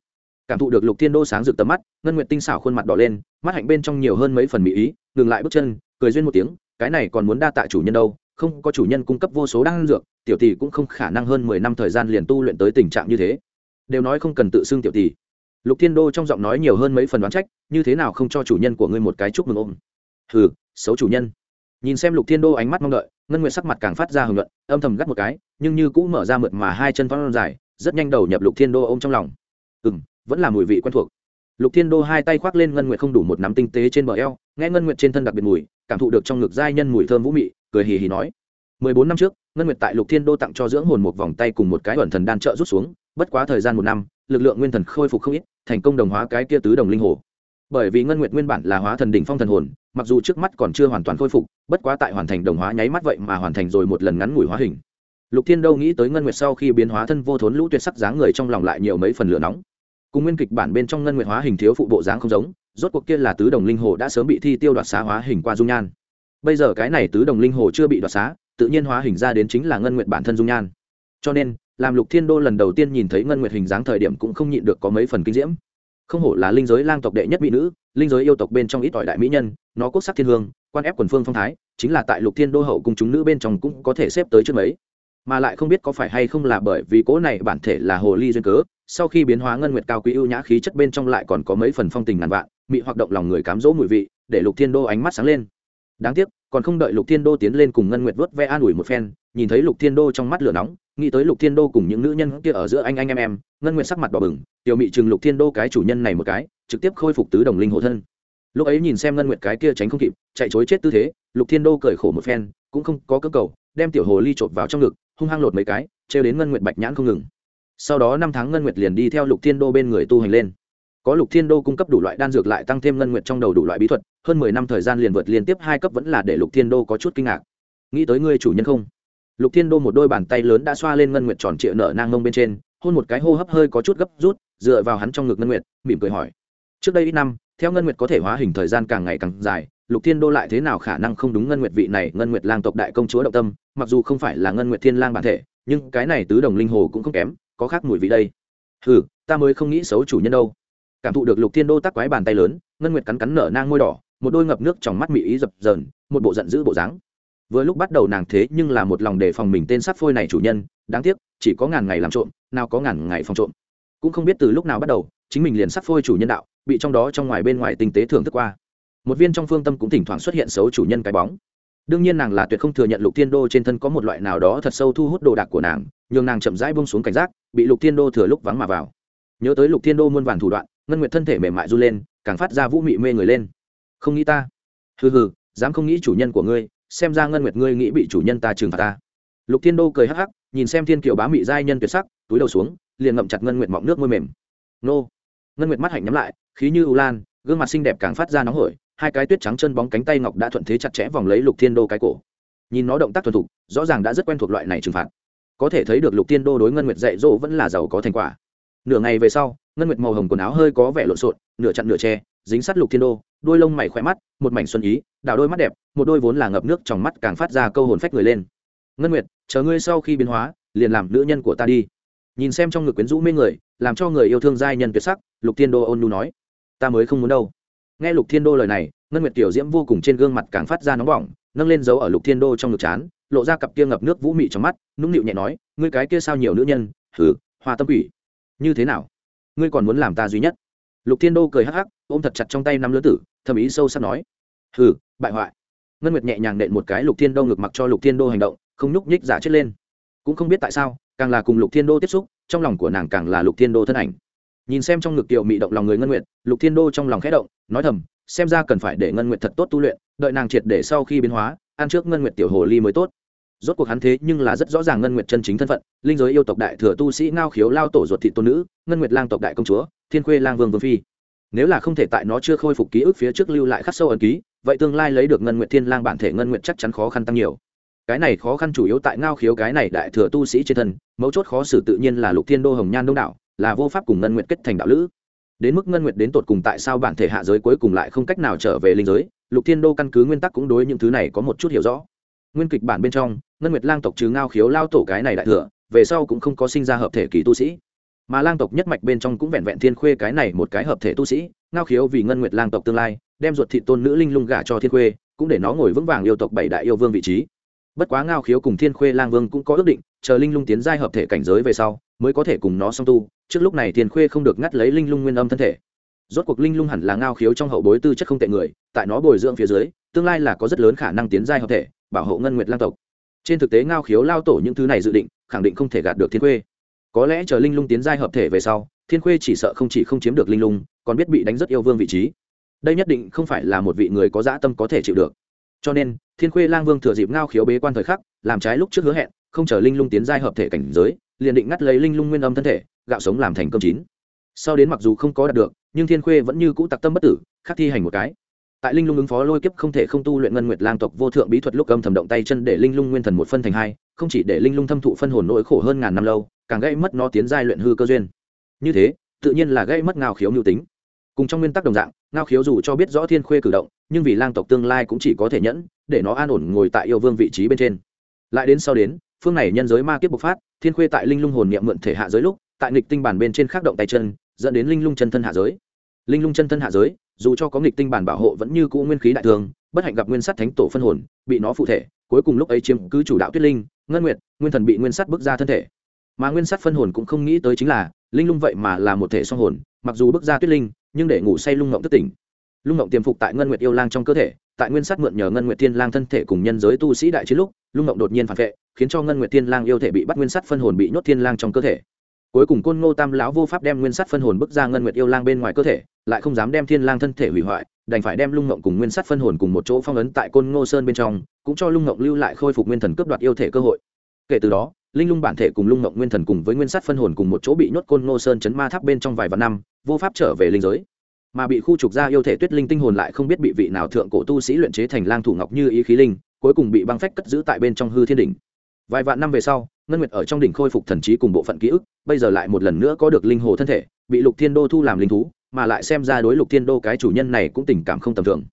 cảm thụ được lục thiên đô sáng rực tầm mắt, ngân nguyệt tinh xảo khuôn mặt đỏ lên, mắt hạnh bên trong nhiều hơn mấy phần mỹ ý, ngừng lại bước chân, cười duyên một tiếng, cái này còn muốn đa tạ chủ nhân đâu, không có chủ nhân cung cấp vô số đan dược, tiểu tỷ cũng không khả năng hơn mười năm thời gian liền tu luyện tới tình trạng như thế. Đều nói không cần tự xưng tiểu tỷ. Lục thiên đô trong giọng nói nhiều hơn mấy phần đoán trách, như thế nào không cho chủ nhân của ngươi một cái chúc mừng ôm? Hừ, xấu chủ nhân. Nhìn xem lục thiên đô ánh mắt mong đợi, ngân nguyệt sắc mặt càng phát ra hưởng luận, âm thầm gắt một cái, nhưng như cũng mở ra mượt mà hai chân phong dài, rất nhanh đầu nhập lục thiên đô ôm trong lòng. Ừ m vẫn là mùi vị quen thuộc. Lục thiên đô hai tay khoác lên ngân nguyệt không đủ một nắm tinh tế trên bờ eo, nghe ngân nguyệt trên thân đặc biệt mùi, cảm thụ được trong ngực giai nhân mùi thơm vũ mị, cười hì hì nói. Mười bốn năm trước, ngân nguyệt tại lục thiên đô tặng cho dưỡng hồn một vòng tay cùng một cái ẩn thần đan trợ rút xuống, bất quá thời gian một năm, lực lượng nguyên thần khôi phục không ít, thành công đồng hóa cái kia tứ đồng linh hồ. Bởi vì ngân nguyệt nguyên bản là hóa thần đỉnh phong thần hồn, mặc dù trước mắt còn chưa hoàn toàn khôi phục, bất quá tại hoàn thành đồng hóa nháy mắt vậy mà hoàn thành rồi một lần ngắn ngủi hóa hình. Lục thiên Đô nghĩ tới ngân nguyệt sau khi biến hóa thân vô thốn lũ tuyệt sắc dáng người trong lòng lại nhiều mấy phần lửa nóng cùng nguyên kịch bản bên trong ngân nguyệt hóa hình thiếu phụ bộ dáng không giống, rốt cuộc kia là tứ đồng linh hồ đã sớm bị thi tiêu đoạt xá hóa hình qua dung nhan. Bây giờ cái này tứ đồng linh hồ chưa bị đoạt xá, tự nhiên hóa hình ra đến chính là ngân nguyệt bản thân dung nhan. Cho nên, làm lục thiên đô lần đầu tiên nhìn thấy ngân nguyệt hình dáng thời điểm cũng không nhịn được có mấy phần kinh diễm. Không hổ là linh giới lang tộc đệ nhất mỹ nữ, linh giới yêu tộc bên trong ít ỏi đại mỹ nhân, nó quốc sắc thiên hương, quan ép quần phương phong thái, chính là tại lục thiên đô hậu cùng chúng nữ bên trong cũng có thể xếp tới trước mấy. Mà lại không biết có phải hay không là bởi vì cỗ này bản thể là hồ ly duyên cớ sau khi biến hóa ngân nguyệt cao quý ưu nhã khí chất bên trong lại còn có mấy phần phong tình ngàn vạn, mị hoạt động lòng người cám dỗ mùi vị, để lục thiên đô ánh mắt sáng lên. Đáng tiếc, còn không đợi lục thiên đô tiến lên cùng ngân nguyệt vớt ve an ủi một phen, nhìn thấy lục thiên đô trong mắt lửa nóng, nghĩ tới lục thiên đô cùng những nữ nhân kia ở giữa anh anh em em, ngân nguyệt sắc mặt đỏ bừng, tiểu mị chừng lục thiên đô cái chủ nhân này một cái, trực tiếp khôi phục tứ đồng linh hộ thân. Lúc ấy nhìn xem ngân nguyệt cái kia tránh không kịp, chạy chối chết tư thế, lục thiên đô cười khổ một phen, cũng không có cơ cầu, đem tiểu hồ ly chộp vào trong ngực, hung hăng lột mấy cái, trêu đến ngân nguyệt bạch nhãn không ngừng sau đó năm tháng ngân nguyệt liền đi theo lục thiên đô bên người tu hành lên. Có lục thiên đô cung cấp đủ loại đan dược lại tăng thêm ngân nguyệt trong đầu đủ loại bí thuật, hơn mười năm thời gian liền vượt liên tiếp hai cấp vẫn là để lục thiên đô có chút kinh ngạc. Nghĩ tới ngươi chủ nhân không? Lục thiên đô một đôi bàn tay lớn đã xoa lên ngân nguyệt tròn trịa nở nang ngông bên trên, hôn một cái hô hấp hơi có chút gấp rút, dựa vào hắn trong ngực ngân nguyệt, mỉm cười hỏi. Trước đây ít năm, theo ngân nguyệt có thể hóa hình thời gian càng ngày càng dài, lục thiên đô lại thế nào khả năng không đúng ngân nguyệt vị này, ngân nguyệt lang tộc đại công chúa động tâm, mặc dù không phải là ngân nguyệt thiên lang bản thể, nhưng cái này tứ đồng linh hồ cũng không kém có khác mùi vị đây. Ừ ta mới không nghĩ xấu chủ nhân đâu. Cảm thụ được lục thiên đô tắc quái bàn tay lớn, ngân nguyệt cắn cắn nở nang môi đỏ, một đôi ngập nước trong mắt mỹ ý dập dờn, một bộ giận dữ bộ dáng. Vừa lúc bắt đầu nàng thế nhưng là một lòng đề phòng mình tên sát phôi này chủ nhân, đáng tiếc, chỉ có ngàn ngày làm trộm, nào có ngàn ngày phòng trộm. Cũng không biết từ lúc nào bắt đầu, chính mình liền sát phôi chủ nhân đạo, bị trong đó trong ngoài bên ngoài tinh tế thưởng thức qua. Một viên trong phương tâm cũng thỉnh thoảng xuất hiện xấu chủ nhân cái bóng đương nhiên nàng là tuyệt không thừa nhận lục thiên đô trên thân có một loại nào đó thật sâu thu hút đồ đạc của nàng, nhường nàng chậm rãi bông xuống cảnh giác, bị lục thiên đô thừa lúc vắng mà vào. Nhớ tới lục thiên đô muôn vàn thủ đoạn, ngân nguyệt thân thể mềm mại r u lên, càng phát ra vũ mị mê người lên. Không nghĩ ta. Hừ hừ, dám không nghĩ chủ nhân của ngươi, xem ra ngân nguyệt ngươi nghĩ bị chủ nhân ta trừng phạt ta. Lục thiên đô cười hắc hắc, nhìn xem thiên kiều bá mị giai nhân tuyệt sắc, túi đầu xuống, liền ngậm chặt ngân nguyệt mọng nước môi mềm. Nô. Ngân nguyệt mắt hạnh nhắm lại, khí như u lan, gương mặt xinh đẹp càng phát ra nóng hổi hai cái tuyết trắng chân bóng cánh tay ngọc đã thuận thế chặt chẽ vòng lấy lục thiên đô cái cổ. Nhìn nó động tác thuần thục, rõ ràng đã rất quen thuộc loại này trừng phạt. Có thể thấy được lục thiên đô đối ngân nguyệt dạy dỗ vẫn là giàu có thành quả. Nửa ngày về sau, ngân nguyệt màu hồng quần áo hơi có vẻ lộn xộn, nửa chặn nửa tre dính sát lục thiên đô, đôi lông mày khỏe mắt, một mảnh xuân ý, đào đôi mắt đẹp, một đôi vốn là ngập nước trong mắt càng phát ra câu hồn phách người lên. Ngân nguyệt, chờ ngươi sau khi biến hóa, liền làm nữ nhân của ta đi. Nhìn xem trong ngực quyến rũ mê người, làm cho người yêu thương giai nhân tuyệt sắc, lục thiên đô ôn nu nói, ta mới không muốn đâu nghe lục thiên đô lời này, ngân nguyệt tiểu diễm vô cùng trên gương mặt càng phát ra nóng bỏng, nâng lên dấu ở lục thiên đô trong ngực chán, lộ ra cặp kia ngập nước vũ mị trong mắt, nũng nịu nhẹ nói, ngươi cái kia sao nhiều nữ nhân? Thử hoa tâm ủy như thế nào? Ngươi còn muốn làm ta duy nhất? Lục thiên đô cười hắc hắc, ôm thật chặt trong tay năm lứa tử, thầm ý sâu sắc nói, hừ, bại hoại. Ngân nguyệt nhẹ nhàng nện một cái lục thiên đô ngực mặc cho lục thiên đô hành động, không nhúc nhích giả chết lên. Cũng không biết tại sao, càng là cùng lục thiên đô tiếp xúc, trong lòng của nàng càng là lục thiên đô thân ảnh nhìn xem trong ngực tiểu mị động lòng người ngân nguyệt, lục thiên đô trong lòng khẽ động, nói thầm, xem ra cần phải để ngân nguyệt thật tốt tu luyện, đợi nàng triệt để sau khi biến hóa, ăn trước ngân nguyệt tiểu hồ ly mới tốt. Rốt cuộc hắn thế nhưng là rất rõ ràng ngân nguyệt chân chính thân phận, linh giới yêu tộc đại thừa tu sĩ ngao khiếu lao tổ ruột thị tôn nữ, ngân nguyệt lang tộc đại công chúa, thiên khuê lang vương vương phi. Nếu là không thể tại nó chưa khôi phục ký ức phía trước lưu lại khắc sâu ẩn ký, vậy tương lai lấy được ngân nguyệt thiên lang bản thể ngân nguyệt chắc chắn khó khăn tăng nhiều. Cái này khó khăn chủ yếu tại ngao khiếu cái này đại thừa tu sĩ trên thân, mấu chốt khó xử tự nhiên là lục thiên đô hồng nhan đông đảo là vô pháp cùng ngân nguyệt kết thành đạo lữ. Đến mức ngân nguyệt đến tột cùng tại sao bản thể hạ giới cuối cùng lại không cách nào trở về linh giới, lục thiên đô căn cứ nguyên tắc cũng đối những thứ này có một chút hiểu rõ. Nguyên kịch bản bên trong, ngân nguyệt lang tộc trừ ngao khiếu lao tổ cái này đại thừa, về sau cũng không có sinh ra hợp thể kỳ tu sĩ. Mà lang tộc nhất mạch bên trong cũng vẹn vẹn thiên khuê cái này một cái hợp thể tu sĩ, ngao khiếu vì ngân nguyệt lang tộc tương lai, đem ruột thị tôn nữ linh lung gả cho thiên khuê, cũng để nó ngồi vững vàng yêu tộc bảy đại yêu vương vị trí. Bất quá ngao khiếu cùng thiên khuê lang vương cũng có ước định, chờ linh lung tiến giai hợp thể cảnh giới về sau, mới có thể cùng nó song tu trước lúc này thiên khuê không được ngắt lấy linh lung nguyên âm thân thể. Rốt cuộc linh lung hẳn là ngao khiếu trong hậu bối tư chất không tệ người, tại nó bồi dưỡng phía dưới, tương lai là có rất lớn khả năng tiến giai hợp thể, bảo hộ ngân nguyệt lang tộc. Trên thực tế ngao khiếu lao tổ những thứ này dự định, khẳng định không thể gạt được thiên khuê. Có lẽ chờ linh lung tiến giai hợp thể về sau, thiên khuê chỉ sợ không chỉ không chiếm được linh lung, còn biết bị đánh rất yêu vương vị trí. Đây nhất định không phải là một vị người có dã tâm có thể chịu được. Cho nên, thiên khuê lang vương thừa dịp ngao khiếu bế quan thời khắc, làm trái lúc trước hứa hẹn, không chờ linh lung tiến giai hợp thể cảnh giới, liền định ngắt lấy linh lung nguyên âm thân thể gạo sống làm thành cơm chín. Sau đến mặc dù không có đạt được, nhưng thiên khuê vẫn như cũ tặc tâm bất tử, khắc thi hành một cái. Tại linh lung ứng phó lôi kiếp không thể không tu luyện ngân nguyệt lang tộc vô thượng bí thuật lúc âm thầm động tay chân để linh lung nguyên thần một phân thành hai, không chỉ để linh lung thâm thụ phân hồn nỗi khổ hơn ngàn năm lâu, càng gây mất nó tiến giai luyện hư cơ duyên. Như thế, tự nhiên là gây mất ngao khiếu mưu tính. Cùng trong nguyên tắc đồng dạng, ngao khiếu dù cho biết rõ thiên khuê cử động, nhưng vì lang tộc tương lai cũng chỉ có thể nhẫn, để nó an ổn ngồi tại yêu vương vị trí bên trên. Lại đến sau đến, phương này nhân giới ma kiếp bộc phát, thiên khuê tại linh lung hồn niệm mượn thể hạ giới lúc tại nghịch tinh bản bên trên khắc động tay chân, dẫn đến linh lung chân thân hạ giới. Linh lung chân thân hạ giới, dù cho có nghịch tinh bản bảo hộ vẫn như cũ nguyên khí đại thường, bất hạnh gặp nguyên sắt thánh tổ phân hồn, bị nó phụ thể, cuối cùng lúc ấy chiếm cứ chủ đạo tuyết linh, ngân nguyệt, nguyên thần bị nguyên sắt bước ra thân thể. Mà nguyên sắt phân hồn cũng không nghĩ tới chính là, linh lung vậy mà là một thể song hồn, mặc dù bước ra tuyết linh, nhưng để ngủ say lung ngộng thức tỉnh. Lung ngộng tiềm phục tại ngân nguyệt yêu lang trong cơ thể, tại nguyên sắt mượn nhờ ngân nguyệt thiên lang thân thể cùng nhân giới tu sĩ đại chiến lúc, lung ngộng đột nhiên phản vệ, khiến cho ngân nguyệt thiên lang yêu thể bị bắt nguyên sắt phân hồn bị nhốt thiên lang trong cơ thể cuối cùng côn ngô tam lão vô pháp đem nguyên sắt phân hồn bức ra ngân nguyệt yêu lang bên ngoài cơ thể, lại không dám đem thiên lang thân thể hủy hoại, đành phải đem lung ngộng cùng nguyên sắt phân hồn cùng một chỗ phong ấn tại côn ngô sơn bên trong, cũng cho lung ngộng lưu lại khôi phục nguyên thần cướp đoạt yêu thể cơ hội. Kể từ đó, linh lung bản thể cùng lung ngộng nguyên thần cùng với nguyên sắt phân hồn cùng một chỗ bị nhốt côn ngô sơn chấn ma tháp bên trong vài vạn năm, vô pháp trở về linh giới. Mà bị khu trục ra yêu thể tuyết linh tinh hồn lại không biết bị vị nào thượng cổ tu sĩ luyện chế thành lang thủ ngọc như ý khí linh, cuối cùng bị băng phách cất giữ tại bên trong hư thiên đỉnh. Vài vạn năm về sau ngân nguyệt ở trong đỉnh khôi phục thần trí cùng bộ phận ký ức, bây giờ lại một lần nữa có được linh hồ thân thể, bị lục thiên đô thu làm linh thú, mà lại xem ra đối lục thiên đô cái chủ nhân này cũng tình cảm không tầm thường.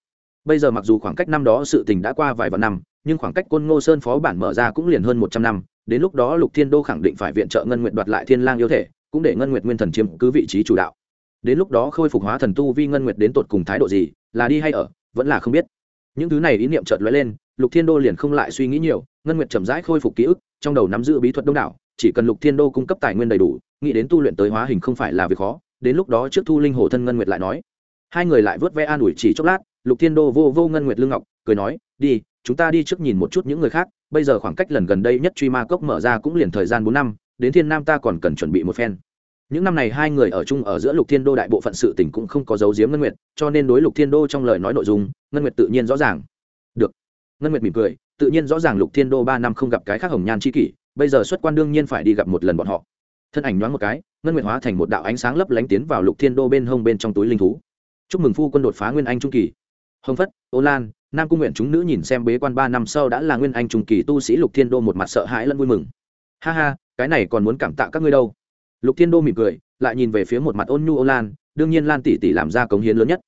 Bây giờ mặc dù khoảng cách năm đó sự tình đã qua vài vạn năm, nhưng khoảng cách côn ngô sơn phó bản mở ra cũng liền hơn một trăm năm, đến lúc đó lục thiên đô khẳng định phải viện trợ ngân nguyệt đoạt lại thiên lang yêu thể, cũng để ngân nguyệt nguyên thần chiếm cứ vị trí chủ đạo. Đến lúc đó khôi phục hóa thần tu vi ngân nguyệt đến tột cùng thái độ gì, là đi hay ở, vẫn là không biết. Những thứ này ý niệm chợt lóe lên, lục thiên đô liền không lại suy nghĩ nhiều, ngân nguyệt chậm rãi khôi phục ký ức trong đầu nắm giữ bí thuật đông đảo, chỉ cần lục thiên đô cung cấp tài nguyên đầy đủ, nghĩ đến tu luyện tới hóa hình không phải là việc khó, đến lúc đó trước thu linh hồ thân ngân nguyệt lại nói. Hai người lại vớt ve an ủi chỉ chốc lát, lục thiên đô vô vô ngân nguyệt lương ngọc, cười nói, đi, chúng ta đi trước nhìn một chút những người khác, bây giờ khoảng cách lần gần đây nhất truy ma cốc mở ra cũng liền thời gian bốn năm, đến thiên nam ta còn cần chuẩn bị một phen. Những năm này hai người ở chung ở giữa lục thiên đô đại bộ phận sự tình cũng không có dấu diếm ngân nguyệt, cho nên đối lục thiên đô trong lời nói nội dung, ngân nguyệt tự nhiên rõ ràng. Được. Ngân nguyệt mỉm cười tự nhiên rõ ràng lục thiên đô ba năm không gặp cái khác hồng nhan c h i kỷ, bây giờ xuất quan đương nhiên phải đi gặp một lần bọn họ. Thân ảnh nhoáng một cái, ngân nguyện hóa thành một đạo ánh sáng lấp lánh tiến vào lục thiên đô bên hông bên trong túi linh thú. Chúc mừng phu quân đột phá nguyên anh trung kỳ. Hồng phất, ô lan, nam cung nguyện chúng nữ nhìn xem bế quan ba năm sau đã là nguyên anh trung kỳ tu sĩ lục thiên đô một mặt sợ hãi lẫn vui mừng. Ha ha, cái này còn muốn cảm tạ các ngươi đâu. Lục thiên đô mỉm cười, lại nhìn về phía một mặt ôn nhu ô lan, đương nhiên lan tỷ tỷ làm ra cống hiến lớn nhất.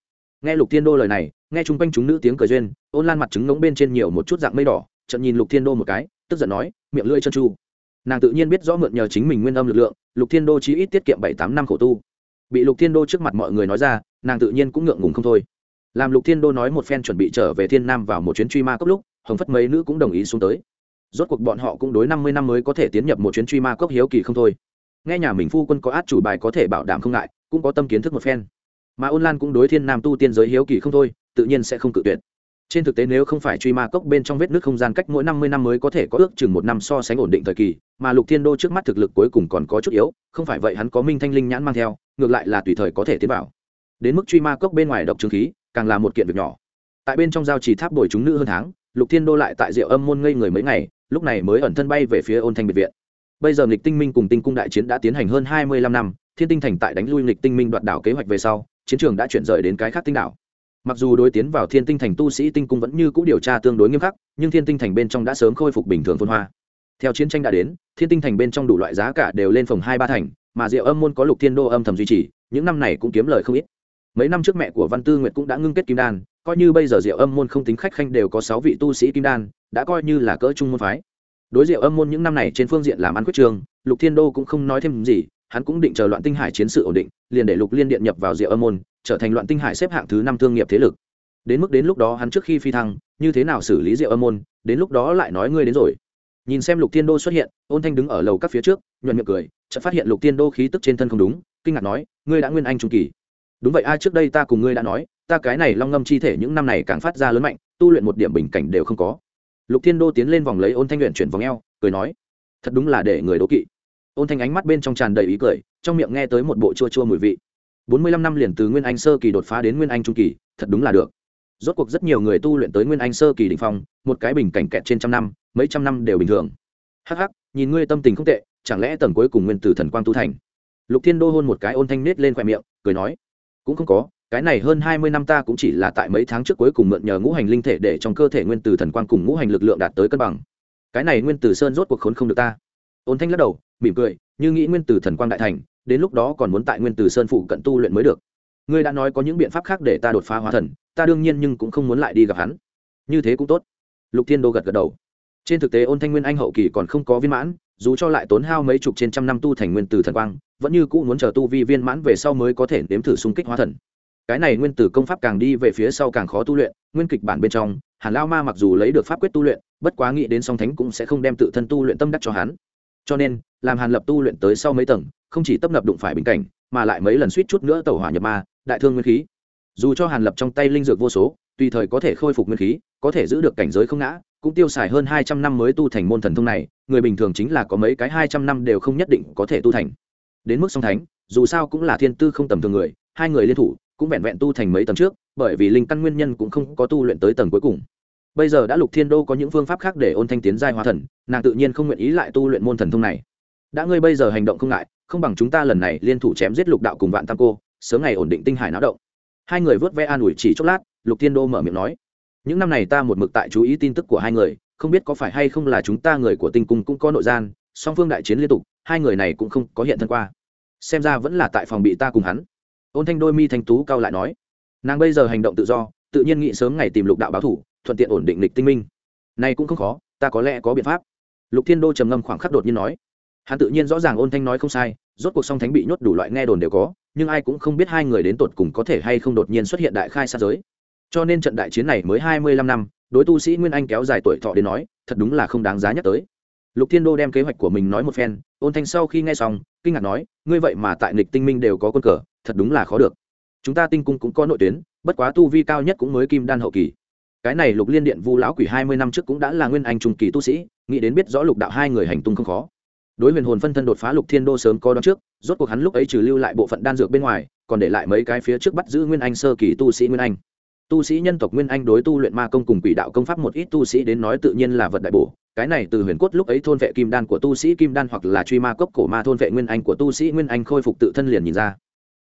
Nghe lục thiên đô lời này nghe chung quanh chúng nữ tiếng cười duyên, ôn lan mặt trứng ngống bên trên nhiều một chút dạng mây đỏ trận nhìn lục thiên đô một cái, tức giận nói, miệng lưỡi chân chu. Nàng tự nhiên biết rõ mượn nhờ chính mình nguyên âm lực lượng, lục thiên đô chí ít tiết kiệm bảy tám năm khổ tu. Bị lục thiên đô trước mặt mọi người nói ra, nàng tự nhiên cũng ngượng ngùng không thôi. Làm lục thiên đô nói một phen chuẩn bị trở về thiên nam vào một chuyến truy ma cốc lúc, hồng phất mấy nữ cũng đồng ý xuống tới. Rốt cuộc bọn họ cũng đối năm mươi năm mới có thể tiến nhập một chuyến truy ma cốc hiếu kỳ không thôi. Nghe nhà mình phu quân có át chủ bài có thể bảo đảm không ngại, cũng có tâm kiến thức một phen. Mà ôn lan cũng đối thiên nam tu tiên giới hiếu kỳ không thôi tự nhiên sẽ không cự tuyệt. Trên thực tế nếu không phải truy ma cốc bên trong vết nước không gian cách mỗi năm mươi năm mới có thể có ước chừng một năm so sánh ổn định thời kỳ, mà lục thiên đô trước mắt thực lực cuối cùng còn có chút yếu, không phải vậy hắn có minh thanh linh nhãn mang theo, ngược lại là tùy thời có thể tiến vào. Đến mức truy ma cốc bên ngoài độc trương khí, càng là một kiện việc nhỏ. Tại bên trong giao trì tháp đổi chúng nữ hơn tháng, lục thiên đô lại tại diệu âm môn ngây người mấy ngày, lúc này mới ẩn thân bay về phía ôn thanh biệt viện. Bây giờ nghịch tinh minh cùng tinh cung đại chiến đã tiến hành hơn hai mươi lăm năm, thiên tinh thành tại đánh lui nghịch tinh minh đoạt đảo kế hoạch về sau, chiến trường đã chuyển rời đến cái khác tinh đảo mặc dù đối tiến vào thiên tinh thành tu sĩ tinh cung vẫn như c ũ điều tra tương đối nghiêm khắc, nhưng thiên tinh thành bên trong đã sớm khôi phục bình thường phôn hoa. Theo chiến tranh đã đến, thiên tinh thành bên trong đủ loại giá cả đều lên phòng hai ba thành, mà diệu âm môn có lục thiên đô âm thầm duy trì, những năm này cũng kiếm lời không ít. Mấy năm trước mẹ của văn tư nguyệt cũng đã ngưng kết kim đan, coi như bây giờ diệu âm môn không tính khách khanh đều có sáu vị tu sĩ kim đan, đã coi như là cỡ trung môn phái. Đối diệu âm môn những năm này trên phương diện làm ăn quyết trường, lục thiên đô cũng không nói thêm gì, hắn cũng định chờ loạn tinh hải chiến sự ổn định, liền để lục liên điện nhập vào diệu âm môn trở thành loạn tinh hải xếp hạng thứ năm thương nghiệp thế lực. Đến mức đến lúc đó hắn trước khi phi thăng, như thế nào xử lý diệu âm môn, đến lúc đó lại nói ngươi đến rồi. Nhìn xem lục thiên đô xuất hiện, ôn thanh đứng ở lầu các phía trước, nhuận miệng cười, chợt phát hiện lục thiên đô khí tức trên thân không đúng, kinh ngạc nói, ngươi đã nguyên anh trung kỳ. Đúng vậy ai trước đây ta cùng ngươi đã nói, ta cái này long ngâm chi thể những năm này càng phát ra lớn mạnh, tu luyện một điểm bình cảnh đều không có. Lục thiên đô tiến lên vòng lấy ôn thanh luyện chuyển vòng eo, cười nói, thật đúng là để người đố kỵ. Ôn thanh ánh mắt bên trong tràn đầy ý cười, trong miệng nghe tới một bộ chua chua mùi vị bốn mươi lăm năm liền từ nguyên anh sơ kỳ đột phá đến nguyên anh trung kỳ, thật đúng là được. Rốt cuộc rất nhiều người tu luyện tới nguyên anh sơ kỳ đ ỉ n h phong, một cái bình cảnh kẹt trên trăm năm, mấy trăm năm đều bình thường. Hắc hắc, nhìn ngươi tâm tình không tệ, chẳng lẽ tầng cuối cùng nguyên tử thần quang tu thành? Lục thiên đô hôn một cái ôn thanh nết lên khoe miệng, cười nói, cũng không có, cái này hơn hai mươi năm ta cũng chỉ là tại mấy tháng trước cuối cùng mượn nhờ ngũ hành linh thể để trong cơ thể nguyên tử thần quang cùng ngũ hành lực lượng đạt tới cân bằng. Cái này nguyên tử sơn rốt cuộc khốn không được ta. Ôn thanh lắc đầu, mỉm cười, như nghĩ nguyên tử thần quang đại thành đến lúc đó còn muốn tại nguyên tử sơn phụ cận tu luyện mới được. Ngươi đã nói có những biện pháp khác để ta đột phá hóa thần, ta đương nhiên nhưng cũng không muốn lại đi gặp hắn. Như thế cũng tốt. Lục thiên đô gật gật đầu. Trên thực tế ôn thanh nguyên anh hậu kỳ còn không có viên mãn, dù cho lại tốn hao mấy chục trên trăm năm tu thành nguyên tử thần quang, vẫn như cũ muốn chờ tu vi viên mãn về sau mới có thể nếm thử xung kích hóa thần. Cái này nguyên tử công pháp càng đi về phía sau càng khó tu luyện, nguyên kịch bản bên trong, hàn lao ma mặc dù lấy được pháp quyết tu luyện, bất quá nghĩ đến song thánh cũng sẽ không đem tự thân tu luyện tâm đắc cho hắn cho nên, làm hàn lập tu luyện tới sau mấy tầng, không chỉ tấp nập đụng phải bình cảnh, mà lại mấy lần suýt chút nữa tẩu hỏa nhập ma, đại thương nguyên khí. Dù cho hàn lập trong tay linh dược vô số, tùy thời có thể khôi phục nguyên khí, có thể giữ được cảnh giới không ngã, cũng tiêu xài hơn hai trăm năm mới tu thành môn thần thông này, người bình thường chính là có mấy cái hai trăm năm đều không nhất định có thể tu thành. Đến mức song thánh, dù sao cũng là thiên tư không tầm thường người, hai người liên thủ, cũng vẹn vẹn tu thành mấy tầng trước, bởi vì linh căn nguyên nhân cũng không có tu luyện tới tầng cuối cùng bây giờ đã lục thiên đô có những phương pháp khác để ôn thanh tiến giai hóa thần, nàng tự nhiên không nguyện ý lại tu luyện môn thần thông này. Đã ngươi bây giờ hành động không ngại, không bằng chúng ta lần này liên thủ chém giết lục đạo cùng vạn tam cô, sớm ngày ổn định tinh hải náo động. Hai người vớt ve an ủi chỉ chốc lát, lục thiên đô mở miệng nói, những năm này ta một mực tại chú ý tin tức của hai người, không biết có phải hay không là chúng ta người của tinh cung cũng có nội gian, song phương đại chiến liên tục, hai người này cũng không có hiện thân qua. Xem ra vẫn là tại phòng bị ta cùng hắn. Ôn thanh đôi mi thanh tú cao lại nói, nàng bây giờ hành động tự do, tự nhiên nghĩ sớm ngày tìm lục đạo báo thủ thuận tiện ổn định lịch tinh minh. Này cũng không khó, ta có lẽ có biện pháp. Lục thiên đô trầm ngâm khoảng khắc đột nhiên nói. Hắn tự nhiên rõ ràng ôn thanh nói không sai, rốt cuộc song thánh bị nhốt đủ loại nghe đồn đều có, nhưng ai cũng không biết hai người đến tột cùng có thể hay không đột nhiên xuất hiện đại khai sát giới. Cho nên trận đại chiến này mới hai mươi lăm năm, đối tu sĩ nguyên anh kéo dài tuổi thọ đến nói, thật đúng là không đáng giá nhắc tới. Lục thiên đô đem kế hoạch của mình nói một phen, ôn thanh sau khi nghe xong, kinh ngạc nói, ngươi vậy mà tại nịch tinh minh đều có quân cờ, thật đúng là khó được. Chúng ta tinh cung cũng có nội tuyến, bất quá tu vi cao nhất cũng mới kim đan hậu kỳ cái này lục liên điện vu lão quỷ hai mươi năm trước cũng đã là nguyên anh trung kỳ tu sĩ, nghĩ đến biết rõ lục đạo hai người hành tung không khó. Đối huyền hồn phân thân đột phá lục thiên đô sớm có đón trước, rốt cuộc hắn lúc ấy trừ lưu lại bộ phận đan dược bên ngoài, còn để lại mấy cái phía trước bắt giữ nguyên anh sơ kỳ tu sĩ nguyên anh. Tu sĩ nhân tộc nguyên anh đối tu luyện ma công cùng quỷ đạo công pháp một ít tu sĩ đến nói tự nhiên là vật đại bổ. Cái này từ huyền cốt lúc ấy thôn vệ kim đan của tu sĩ kim đan hoặc là truy ma cốc cổ ma thôn vệ nguyên anh của tu sĩ nguyên anh khôi phục tự thân liền nhìn ra.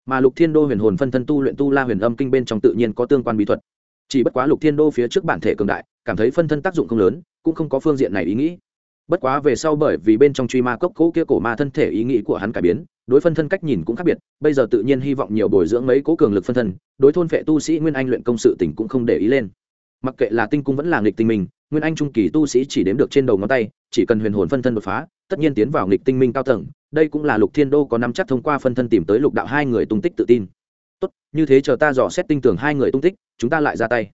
Mà lục thiên đô huyền hồn phân thân tu luyện tu la huyền âm kinh bên trong tự nhiên có tương quan bí thuật chỉ bất quá lục thiên đô phía trước bản thể cường đại, cảm thấy phân thân tác dụng không lớn, cũng không có phương diện này ý nghĩ. Bất quá về sau bởi vì bên trong truy ma cốc cố kia cổ ma thân thể ý nghĩ của hắn cải biến, đối phân thân cách nhìn cũng khác biệt, bây giờ tự nhiên hy vọng nhiều bồi dưỡng mấy cố cường lực phân thân, đối thôn phệ tu sĩ nguyên anh luyện công sự tỉnh cũng không để ý lên. Mặc kệ là tinh cung vẫn là nghịch tinh minh, nguyên anh trung kỳ tu sĩ chỉ đếm được trên đầu ngón tay, chỉ cần huyền hồn phân thân đột phá, tất nhiên tiến vào nghịch tinh minh cao tầng, đây cũng là lục thiên đô có nắm chắc thông qua phân thân tìm tới lục đạo hai người tung tích tự tin. Tốt, như thế chờ ta dò xét tinh tưởng hai người tung tích chúng ta lại ra tay.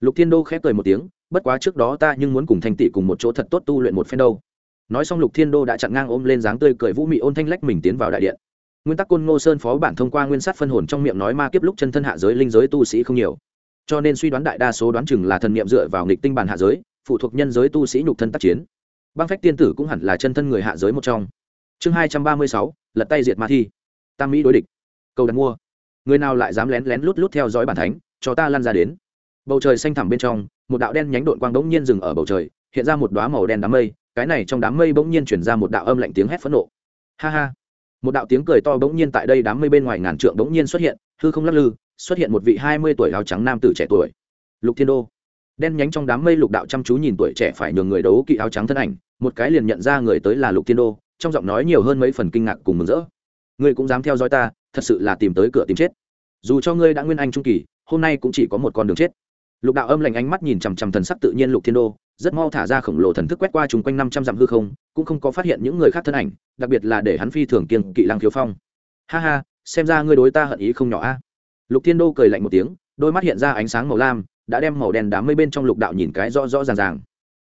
Lục thiên đô khép cười một tiếng, bất quá trước đó ta nhưng muốn cùng thanh tỷ cùng một chỗ thật tốt tu luyện một phen đâu. Nói xong lục thiên đô đã chặn ngang ôm lên dáng tươi cười vũ mị ôn thanh lách mình tiến vào đại điện. Nguyên tắc côn ngô sơn phó bản thông qua nguyên sát phân hồn trong miệng nói ma kiếp lúc chân thân hạ giới linh giới tu sĩ không nhiều. Cho nên suy đoán đại đa số đoán chừng là thần niệm dựa vào nghịch tinh bản hạ giới, phụ thuộc nhân giới tu sĩ nhục thân tác chiến. Băng phách tiên tử cũng hẳn là chân thân người hạ giới một trong. Chương hai trăm ba mươi sáu, lật tay diệt ma thi. Tam mỹ đối địch. Cầu đặt mua. Người nào lại dám lén lén lút lút theo dõi bản thánh? Cho ta lăn ra đến. Bầu trời xanh thẳm bên trong, một đạo đen nhánh đội quang bỗng nhiên dừng ở bầu trời, hiện ra một đoá màu đen đám mây, cái này trong đám mây bỗng nhiên chuyển ra một đạo âm lạnh tiếng hét phẫn nộ. Ha ha. Một đạo tiếng cười to bỗng nhiên tại đây đám mây bên ngoài ngàn trượng bỗng nhiên xuất hiện, hư không lắc lư, xuất hiện một vị hai mươi tuổi áo trắng nam tử trẻ tuổi. Lục thiên đô. Đen nhánh trong đám mây lục đạo chăm chú nhìn tuổi trẻ phải nhường người đấu kỵ áo trắng thân ảnh, một cái liền nhận ra người tới là lục thiên đô, trong giọng nói nhiều hơn mấy phần kinh ngạc cùng mừng rỡ. Ngươi cũng dám theo dõi ta, thật sự là tìm tới cửa tìm chết. Dù cho ngươi đã nguyên anh trung kỳ hôm nay cũng chỉ có một con đường chết. Lục đạo âm lạnh ánh mắt nhìn chằm chằm thần sắc tự nhiên lục thiên đô, rất mau thả ra khổng lồ thần thức quét qua chung quanh năm trăm dặm hư không, cũng không có phát hiện những người khác thân ảnh, đặc biệt là để hắn phi thường kiên kỵ lăng thiếu phong. Ha ha, xem ra ngươi đối ta hận ý không nhỏ a. Lục thiên đô cười lạnh một tiếng, đôi mắt hiện ra ánh sáng màu lam, đã đem màu đen đám mây bên trong lục đạo nhìn cái rõ rõ ràng ràng.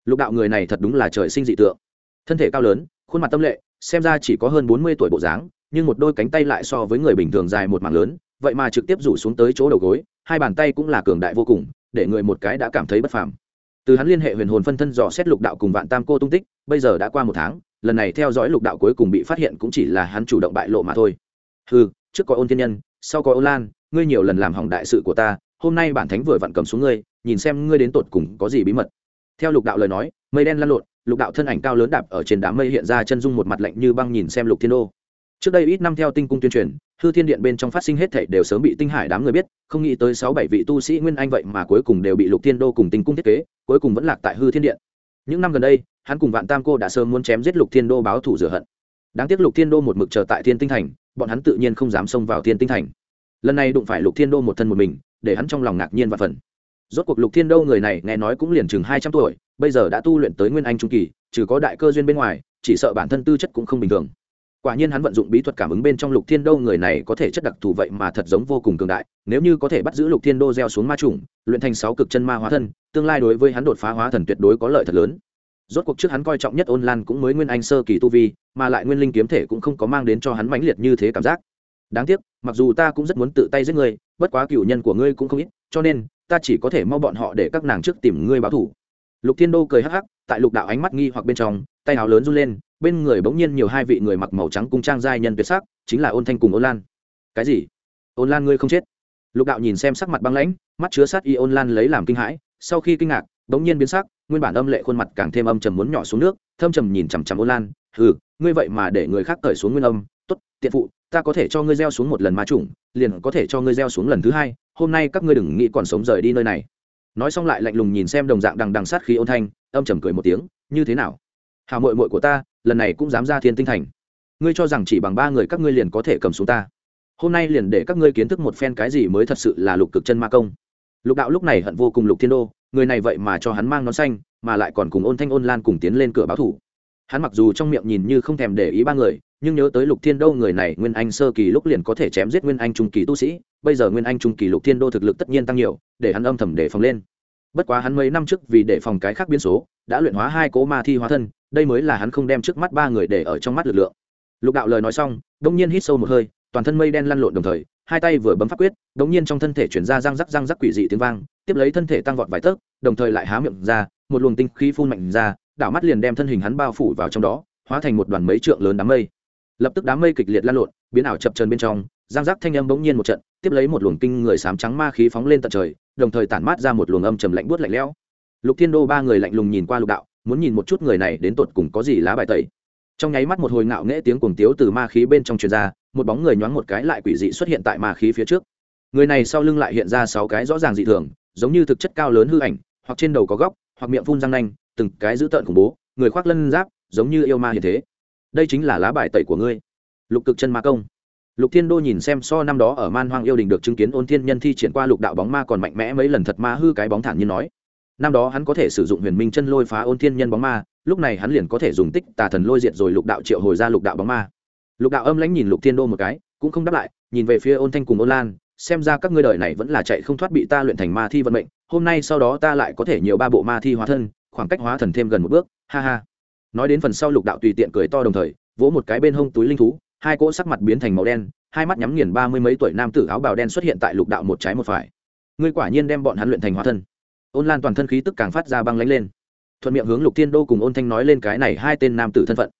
Lục đạo người này thật đúng là trời sinh dị tượng. Thân thể cao lớn, khuôn mặt tâm lệ, xem ra chỉ có hơn bốn mươi tuổi bộ dáng, nhưng một đôi cánh tay lại so với người bình thường dài một mạng lớn, vậy mà trực tiếp rủ xuống tới chỗ đầu gối hai bàn tay cũng là cường đại vô cùng, để người một cái đã cảm thấy bất phàm. Từ hắn liên hệ huyền hồn phân thân dò xét lục đạo cùng vạn tam cô tung tích, bây giờ đã qua một tháng, lần này theo dõi lục đạo cuối cùng bị phát hiện cũng chỉ là hắn chủ động bại lộ mà thôi. Ừ trước có ôn thiên nhân, sau có ôn lan, ngươi nhiều lần làm hỏng đại sự của ta, hôm nay bản thánh vừa vặn cầm xuống ngươi, nhìn xem ngươi đến tột cùng có gì bí mật. Theo lục đạo lời nói, mây đen lăn lộn, lục đạo thân ảnh cao lớn đạp ở trên đám mây hiện ra chân dung một mặt lạnh như băng nhìn xem lục thiên đô trước đây ít năm theo tinh cung tuyên truyền, hư thiên điện bên trong phát sinh hết thảy đều sớm bị tinh hải đám người biết, không nghĩ tới sáu bảy vị tu sĩ nguyên anh vậy mà cuối cùng đều bị lục thiên đô cùng tinh cung thiết kế, cuối cùng vẫn lạc tại hư thiên điện. Những năm gần đây, hắn cùng vạn tam cô đã sớm muốn chém giết lục thiên đô báo thủ rửa hận. Đáng tiếc lục thiên đô một mực chờ tại thiên tinh thành, bọn hắn tự nhiên không dám xông vào thiên tinh thành. Lần này đụng phải lục thiên đô một thân một mình, để hắn trong lòng ngạc nhiên và phần rốt cuộc lục thiên đô người này nghe nói cũng liền chừng hai trăm tuổi, bây giờ đã tu luyện tới nguyên anh trung kỳ, trừ có đại cơ duyên bên ngoài, chỉ sợ bản thân tư chất cũng không bình thường quả nhiên hắn vận dụng bí thuật cảm ứng bên trong lục thiên đô người này có thể chất đặc thù vậy mà thật giống vô cùng cường đại, nếu như có thể bắt giữ lục thiên đô gieo xuống ma trùng luyện thành sáu cực chân ma hóa thân, tương lai đối với hắn đột phá hóa thần tuyệt đối có lợi thật lớn. Rốt cuộc trước hắn coi trọng nhất ôn lan cũng mới nguyên anh sơ kỳ tu vi, mà lại nguyên linh kiếm thể cũng không có mang đến cho hắn mãnh liệt như thế cảm giác. Đáng tiếc, mặc dù ta cũng rất muốn tự tay giết ngươi, bất quá cựu nhân của ngươi cũng không ít, cho nên, ta chỉ có thể mau bọn họ để các nàng trước tìm ngươi báo thủ. Lục thiên đô cười hắc hắc, tại lục đạo ánh mắt nghi hoặc bên trong, tay áo lớn run lên bên người bỗng nhiên nhiều hai vị người mặc màu trắng cung trang giai nhân tuyệt sắc, chính là ôn thanh cùng ôn lan. Cái gì? Ôn lan ngươi không chết? Lục đạo nhìn xem sắc mặt băng lãnh, mắt chứa sát y ôn lan lấy làm kinh hãi, sau khi kinh ngạc, bỗng nhiên biến sắc, nguyên bản âm lệ khuôn mặt càng thêm âm trầm muốn nhỏ xuống nước, thâm trầm nhìn chằm chằm ôn lan, hừ, ngươi vậy mà để người khác cởi xuống nguyên âm, tốt, tiện phụ, ta có thể cho ngươi gieo xuống một lần ma trùng liền có thể cho ngươi gieo xuống lần thứ hai, hôm nay các ngươi đừng nghĩ còn sống rời đi nơi này. Nói xong lại lạnh lùng nhìn xem đồng dạng đằng đằng sát khí ôn thanh, âm trầm cười một tiếng, như thế nào? Hào mội mội của ta, lần này cũng dám ra thiên tinh thành. Ngươi cho rằng chỉ bằng ba người các ngươi liền có thể cầm xuống ta. Hôm nay liền để các ngươi kiến thức một phen cái gì mới thật sự là lục cực chân ma công. Lục đạo lúc này hận vô cùng lục thiên đô, người này vậy mà cho hắn mang nón xanh, mà lại còn cùng ôn thanh ôn lan cùng tiến lên cửa báo thủ. Hắn mặc dù trong miệng nhìn như không thèm để ý ba người, nhưng nhớ tới lục thiên đô người này, nguyên anh sơ kỳ lúc liền có thể chém giết nguyên anh trung kỳ tu sĩ, bây giờ nguyên anh trung kỳ lục thiên đô thực lực tất nhiên tăng nhiều, để hắn âm thầm để phòng lên. Bất quá hắn mấy năm trước vì để phòng cái khác biến số, đã luyện hóa hai cố ma thi hóa thân đây mới là hắn không đem trước mắt ba người để ở trong mắt lực lượng. Lục đạo lời nói xong, đông nhiên hít sâu một hơi, toàn thân mây đen lăn lộn đồng thời, hai tay vừa bấm pháp quyết, đông nhiên trong thân thể chuyển ra răng rắc răng rắc quỷ dị tiếng vang, tiếp lấy thân thể tăng vọt vài tấc, đồng thời lại há miệng ra, một luồng tinh khí phun mạnh ra đảo mắt liền đem thân hình hắn bao phủ vào trong đó, hóa thành một đoàn mấy trượng lớn đám mây. Lập tức đám mây kịch liệt lan lộn, biến ảo chập trần bên trong giang giác thanh âm bỗng nhiên một trận, tiếp lấy một luồng kinh người sám trắng ma khí phóng lên tận trời, đồng thời tản mát ra một luồng âm trầm lạnh buốt lạnh lẽo. Lục thiên đô ba người lạnh lùng nhìn qua lục đạo muốn nhìn một chút người này đến tột cùng có gì lá bài tẩy. Trong nháy mắt một hồi ngạo nghễ tiếng cuồng tiếu từ ma khí bên trong truyền ra, một bóng người nhoáng một cái lại quỷ dị xuất hiện tại ma khí phía trước. Người này sau lưng lại hiện ra sáu cái rõ ràng dị thường, giống như thực chất cao lớn hư ảnh, hoặc trên đầu có góc, hoặc miệng phun răng nanh, từng cái dữ tợn khủng bố, người khoác lân giáp, giống như yêu ma hiện thế. Đây chính là lá bài tẩy của ngươi. Lục cực chân ma công. Lục thiên đô nhìn xem so năm đó ở man hoang yêu đình được chứng kiến ôn thiên nhân thi triển qua lục đạo bóng ma còn mạnh mẽ mấy lần thật ma hư cái bóng thản như nói năm đó hắn có thể sử dụng huyền minh chân lôi phá ôn thiên nhân bóng ma, lúc này hắn liền có thể dùng tích tà thần lôi diệt rồi lục đạo triệu hồi ra lục đạo bóng ma. Lục đạo âm lãnh nhìn lục thiên đô một cái, cũng không đáp lại, nhìn về phía ôn thanh cùng ôn lan, xem ra các ngươi đời này vẫn là chạy không thoát bị ta luyện thành ma thi vận mệnh, hôm nay sau đó ta lại có thể nhiều ba bộ ma thi hóa thân, khoảng cách hóa thần thêm gần một bước, ha ha. Nói đến phần sau lục đạo tùy tiện cười to đồng thời, vỗ một cái bên hông túi linh thú, hai cỗ sắc mặt biến thành màu đen, hai mắt nhắm nghiền ba mươi mấy tuổi nam tử áo bào đen xuất hiện tại lục đạo một trái một phải. Ngươi quả nhiên đem bọn hắn luyện thành hóa thân ôn lan toàn thân khí tức càng phát ra băng lánh lên. Thuận miệng hướng lục thiên đô cùng ôn thanh nói lên cái này hai tên nam tử thân phận.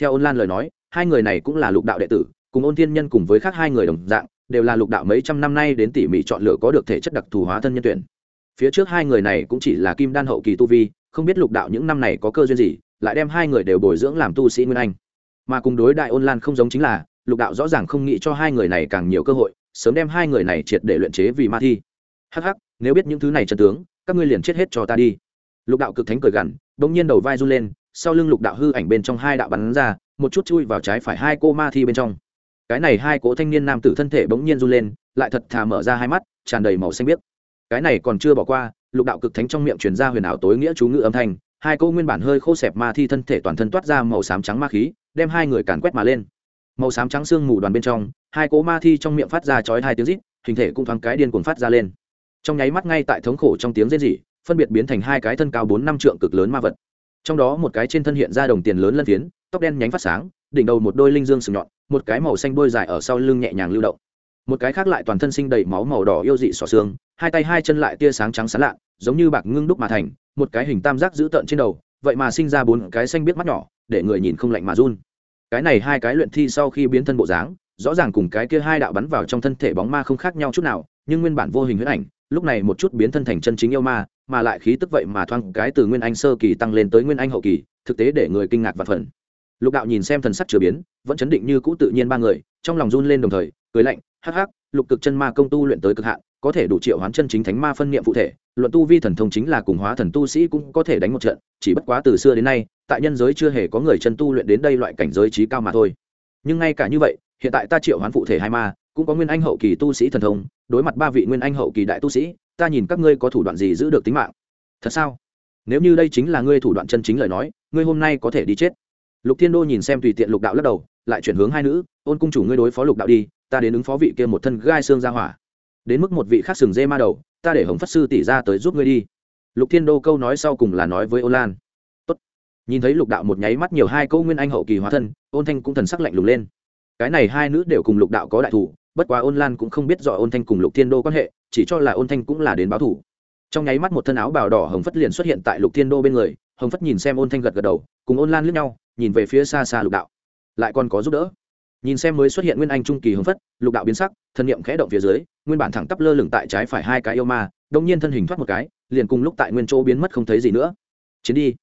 Theo ôn lan lời nói, hai người này cũng là lục đạo đệ tử, cùng ôn thiên nhân cùng với khác hai người đồng dạng, đều là lục đạo mấy trăm năm nay đến tỉ mỉ chọn lựa có được thể chất đặc thù hóa thân nhân tuyển. Phía trước hai người này cũng chỉ là kim đan hậu kỳ tu vi, không biết lục đạo những năm này có cơ duyên gì, lại đem hai người đều bồi dưỡng làm tu sĩ nguyên anh. Mà cùng đối đại ôn lan không giống chính là, lục đạo rõ ràng không nghĩ cho hai người này càng nhiều cơ hội, sớm đem hai người này triệt để luyện chế vì ma thi. Hắc hắc, nếu biết những thứ này chân tướng các ngươi liền chết hết cho ta đi. Lục đạo cực thánh cười gằn bỗng nhiên đầu vai run lên, sau lưng lục đạo hư ảnh bên trong hai đạo bắn ra, một chút chui vào trái phải hai cô ma thi bên trong. Cái này hai cỗ thanh niên nam tử thân thể bỗng nhiên run lên, lại thật thà mở ra hai mắt, tràn đầy màu xanh biếc. Cái này còn chưa bỏ qua, lục đạo cực thánh trong miệng truyền ra huyền ảo tối nghĩa chú ngữ âm thanh, hai cô nguyên bản hơi khô xẹp ma thi thân thể toàn thân toát ra màu xám trắng ma khí, đem hai người càn quét mà lên. Màu xám trắng xương mù đoàn bên trong, hai cỗ ma thi trong miệng phát ra chói hai tiếng rít, hình thể cũng thoáng cái điên cuồng phát ra lên trong nháy mắt ngay tại thống khổ trong tiếng rên rỉ, phân biệt biến thành hai cái thân cao bốn năm trượng cực lớn ma vật. Trong đó một cái trên thân hiện ra đồng tiền lớn lân phiến, tóc đen nhánh phát sáng, đỉnh đầu một đôi linh dương sừng nhọn, một cái màu xanh đôi dài ở sau lưng nhẹ nhàng lưu động. Một cái khác lại toàn thân sinh đầy máu màu đỏ yêu dị xỏ xương, hai tay hai chân lại tia sáng trắng sán lạ, giống như bạc ngưng đúc mà thành, một cái hình tam giác dữ tợn trên đầu, vậy mà sinh ra bốn cái xanh biết mắt nhỏ, để người nhìn không lạnh mà run. Cái này hai cái luyện thi sau khi biến thân bộ dáng, rõ ràng cùng cái kia hai đạo bắn vào trong thân thể bóng ma không khác nhau chút nào, nhưng nguyên bản vô hình huyết ảnh lúc này một chút biến thân thành chân chính yêu ma, mà lại khí tức vậy mà thoáng cái từ nguyên anh sơ kỳ tăng lên tới nguyên anh hậu kỳ, thực tế để người kinh ngạc và phần lục đạo nhìn xem thần sắc chưa biến, vẫn chấn định như cũ tự nhiên ba người, trong lòng run lên đồng thời, cười lạnh, hắc hắc, lục cực chân ma công tu luyện tới cực hạn, có thể đủ triệu hoán chân chính thánh ma phân niệm phụ thể, luận tu vi thần thông chính là cùng hóa thần tu sĩ cũng có thể đánh một trận, chỉ bất quá từ xưa đến nay, tại nhân giới chưa hề có người chân tu luyện đến đây loại cảnh giới trí cao mà thôi. Nhưng ngay cả như vậy, hiện tại ta triệu hoán phụ thể hai ma cũng có nguyên anh hậu kỳ tu sĩ thần thông, đối mặt ba vị nguyên anh hậu kỳ đại tu sĩ, ta nhìn các ngươi có thủ đoạn gì giữ được tính mạng. Thật sao? Nếu như đây chính là ngươi thủ đoạn chân chính lời nói, ngươi hôm nay có thể đi chết. Lục thiên đô nhìn xem tùy tiện lục đạo lắc đầu, lại chuyển hướng hai nữ, ôn cung chủ ngươi đối phó lục đạo đi, ta đến ứng phó vị kia một thân gai xương ra hỏa. Đến mức một vị khác sừng dê ma đầu, ta để hồng phát sư tỷ ra tới giúp ngươi đi. Lục thiên đô câu nói sau cùng là nói với ôn lan. Tốt. nhìn thấy lục đạo một nháy mắt nhiều hai câu nguyên anh hậu kỳ hóa thân, ôn thanh cũng thần sắc lạnh lùng lên. Cái này hai nữ đều cùng lục đạo có đại thủ bất quá ôn lan cũng không biết rõ ôn thanh cùng lục thiên đô quan hệ, chỉ cho là ôn thanh cũng là đến báo thủ. Trong nháy mắt một thân áo bào đỏ hồng phất liền xuất hiện tại lục thiên đô bên người, hồng phất nhìn xem ôn thanh gật gật đầu, cùng ôn lan lướt nhau, nhìn về phía xa xa lục đạo. Lại còn có giúp đỡ. Nhìn xem mới xuất hiện nguyên anh trung kỳ hồng phất, lục đạo biến sắc, thân nhiệm khẽ động phía dưới, nguyên bản thẳng tắp lơ lửng tại trái phải hai cái yêu ma đông nhiên thân hình thoát một cái, liền cùng lúc tại nguyên chỗ biến mất không thấy gì nữa. Chiến đi.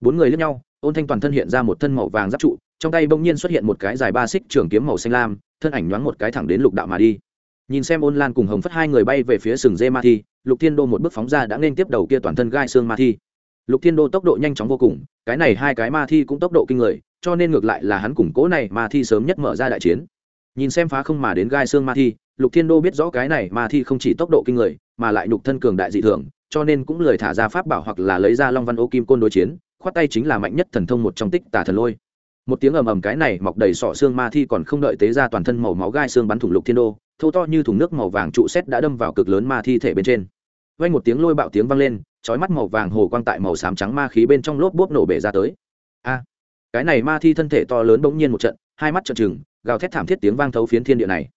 Bốn người lướt nhau, ôn thanh toàn thân hiện ra một thân màu vàng giáp trụ trong tay bỗng nhiên xuất hiện một cái dài ba xích trường kiếm màu xanh lam, thân ảnh nhoáng một cái thẳng đến lục đạo mà đi. Nhìn xem ôn lan cùng hồng phất hai người bay về phía sừng dê ma thi, lục thiên đô một bước phóng ra đã nên tiếp đầu kia toàn thân gai xương ma thi. Lục thiên đô tốc độ nhanh chóng vô cùng, cái này hai cái ma thi cũng tốc độ kinh người, cho nên ngược lại là hắn củng cố này ma thi sớm nhất mở ra đại chiến. Nhìn xem phá không mà đến gai xương ma thi, lục thiên đô biết rõ cái này ma thi không chỉ tốc độ kinh người, mà lại nhục thân cường đại dị thường, cho nên cũng lời thả ra pháp bảo hoặc là lấy ra long văn ô kim côn đối chiến, khoát tay chính là mạnh nhất thần thông một trong tích tà thần lôi một tiếng ầm ầm cái này mọc đầy sọ xương ma thi còn không đợi tế ra toàn thân màu máu gai xương bắn thủng lục thiên đô thâu to như thùng nước màu vàng trụ xét đã đâm vào cực lớn ma thi thể bên trên. Vang một tiếng lôi bạo tiếng vang lên, chói mắt màu vàng hồ quang tại màu xám trắng ma khí bên trong lốp bốp nổ bể ra tới. A! Cái này ma thi thân thể to lớn bỗng nhiên một trận, hai mắt trợn trừng, gào thét thảm thiết tiếng vang thấu phiến thiên địa này.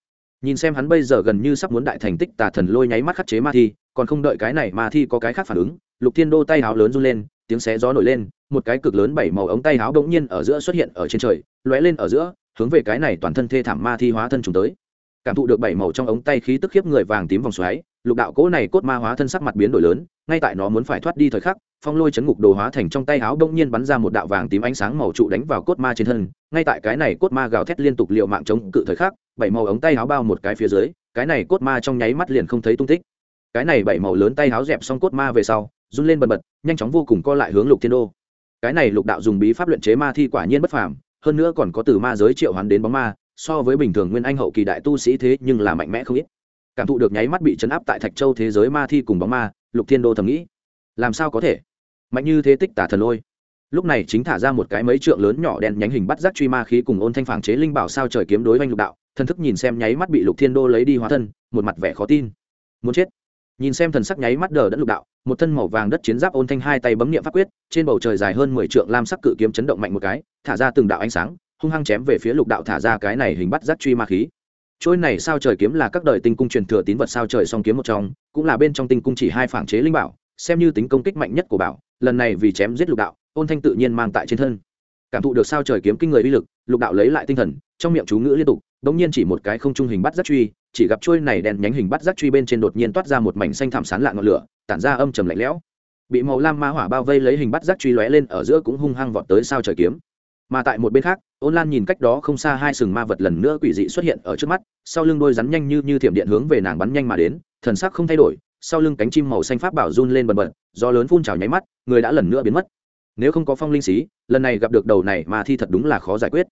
Nhìn xem hắn bây giờ gần như sắp muốn đại thành tích tà thần lôi nháy mắt khắc chế ma thi, còn không đợi cái này ma thi có cái khác phản ứng, lục thiên đô tay háo lớn run lên, tiếng xé gió nổi lên một cái cực lớn bảy màu ống tay áo bỗng nhiên ở giữa xuất hiện ở trên trời, lóe lên ở giữa, hướng về cái này toàn thân thê thảm ma thi hóa thân trùng tới. Cảm thụ được bảy màu trong ống tay khí tức khiếp người vàng tím vòng xoáy, lục đạo cỗ này cốt ma hóa thân sắc mặt biến đổi lớn, ngay tại nó muốn phải thoát đi thời khắc, phong lôi chấn ngục đồ hóa thành trong tay áo đông nhiên bắn ra một đạo vàng tím ánh sáng màu trụ đánh vào cốt ma trên thân, ngay tại cái này cốt ma gào thét liên tục liệu mạng chống cự thời khắc, bảy màu ống tay áo bao một cái phía dưới, cái này cốt ma trong nháy mắt liền không thấy tung tích. Cái này bảy màu lớn tay áo dẹp xong cốt ma về sau, run lên bần bật, nhanh chóng vô cùng co lại hướng lục thiên đô cái này lục đạo dùng bí pháp luyện chế ma thi quả nhiên bất phàm, hơn nữa còn có từ ma giới triệu hoán đến bóng ma, so với bình thường nguyên anh hậu kỳ đại tu sĩ thế nhưng là mạnh mẽ không ít. Cảm thụ được nháy mắt bị chấn áp tại thạch châu thế giới ma thi cùng bóng ma, lục thiên đô thầm nghĩ, làm sao có thể? Mạnh như thế tích tả thần lôi. Lúc này chính thả ra một cái mấy trượng lớn nhỏ đen nhánh hình bắt giác truy ma khí cùng ôn thanh phản chế linh bảo sao trời kiếm đối oanh lục đạo thân thức nhìn xem nháy mắt bị lục thiên đô lấy đi hóa thân, một mặt vẻ khó tin. Muốn chết? Nhìn xem thần sắc nháy mắt đờ đẫn lục đạo, một thân màu vàng đất chiến giáp ôn thanh hai tay bấm niệm pháp quyết, trên bầu trời dài hơn mười trượng lam sắc cự kiếm chấn động mạnh một cái, thả ra từng đạo ánh sáng, hung hăng chém về phía lục đạo thả ra cái này hình bắt giác truy ma khí. Trôi này sao trời kiếm là các đời tinh cung truyền thừa tín vật sao trời song kiếm một trong, cũng là bên trong tinh cung chỉ hai phản chế linh bảo, xem như tính công kích mạnh nhất của bảo, lần này vì chém giết lục đạo, ôn thanh tự nhiên mang tại trên thân. Cảm thụ được sao trời kiếm kinh người uy lực, lục đạo lấy lại tinh thần, trong miệng chú ngữ liên tục, đống nhiên chỉ một cái không trung hình bắt giác truy chỉ gặp trôi này đèn nhánh hình bắt rắc truy bên trên đột nhiên toát ra một mảnh xanh thảm sán lạ ngọn lửa, tản ra âm trầm lạnh lẽo. Bị màu lam ma hỏa bao vây lấy hình bắt rắc truy lóe lên, ở giữa cũng hung hăng vọt tới sao trời kiếm. Mà tại một bên khác, ôn lan nhìn cách đó không xa hai sừng ma vật lần nữa quỷ dị xuất hiện ở trước mắt, sau lưng đôi rắn nhanh như như thiểm điện hướng về nàng bắn nhanh mà đến, thần sắc không thay đổi, sau lưng cánh chim màu xanh pháp bảo run lên bần bật, do lớn phun trào nháy mắt, người đã lần nữa biến mất. Nếu không có phong linh xí, lần này gặp được đầu này mà thi thật đúng là khó giải quyết.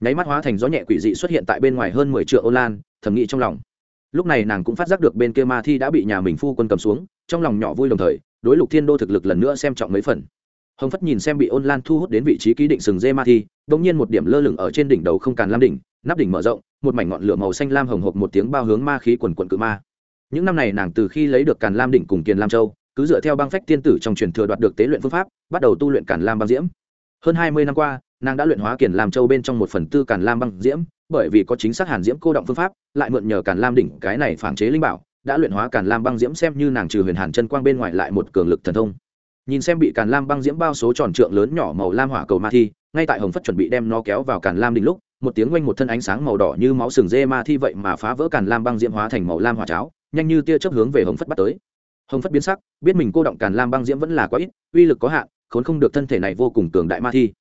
Nháy mắt hóa thành gió nhẹ quỷ dị xuất hiện tại bên ngoài hơn mười triệu ôn lan thầm nghĩ trong lòng. Lúc này nàng cũng phát giác được bên kia ma thi đã bị nhà mình phu quân cầm xuống, trong lòng nhỏ vui đồng thời, đối lục thiên đô thực lực lần nữa xem trọng mấy phần. Hồng phất nhìn xem bị ôn lan thu hút đến vị trí ký định sừng dê ma thi đ ỗ n g nhiên một điểm lơ lửng ở trên đỉnh đầu không càn lam đỉnh, nắp đỉnh mở rộng, một mảnh ngọn lửa màu xanh lam hồng hộp một tiếng bao hướng ma khí quần quận cự ma. Những năm này nàng từ khi lấy được càn lam đỉnh cùng kiền lam châu, cứ dựa theo băng phách tiên tử trong truyền thừa đoạt được tế luyện phương pháp, bắt đầu tu luyện càn lam băng diễm. Hơn hai mươi năm qua nàng đã luyện hóa kiền làm châu bên trong một phần tư càn lam băng diễm, bởi vì có chính xác hàn diễm cô động phương pháp, lại mượn nhờ càn lam đỉnh cái này phản chế linh bảo, đã luyện hóa càn lam băng diễm xem như nàng trừ huyền hàn chân quang bên ngoài lại một cường lực thần thông. Nhìn xem bị càn lam băng diễm bao số tròn trượng lớn nhỏ màu lam hỏa cầu ma thi, ngay tại hồng phất chuẩn bị đem nó kéo vào càn lam đỉnh lúc, một tiếng quanh một thân ánh sáng màu đỏ như máu sừng dê ma thi vậy mà phá vỡ càn lam băng diễm hóa thành màu lam hỏa cháo, nhanh như tia chớp hướng về hồng phất bắt tới. Hồng phất biến sắc, biết mình cô động càn lam băng diễm vẫn là quá ít, uy lực có hạn, khốn không được thân thể này vô cùng cường đại ma thi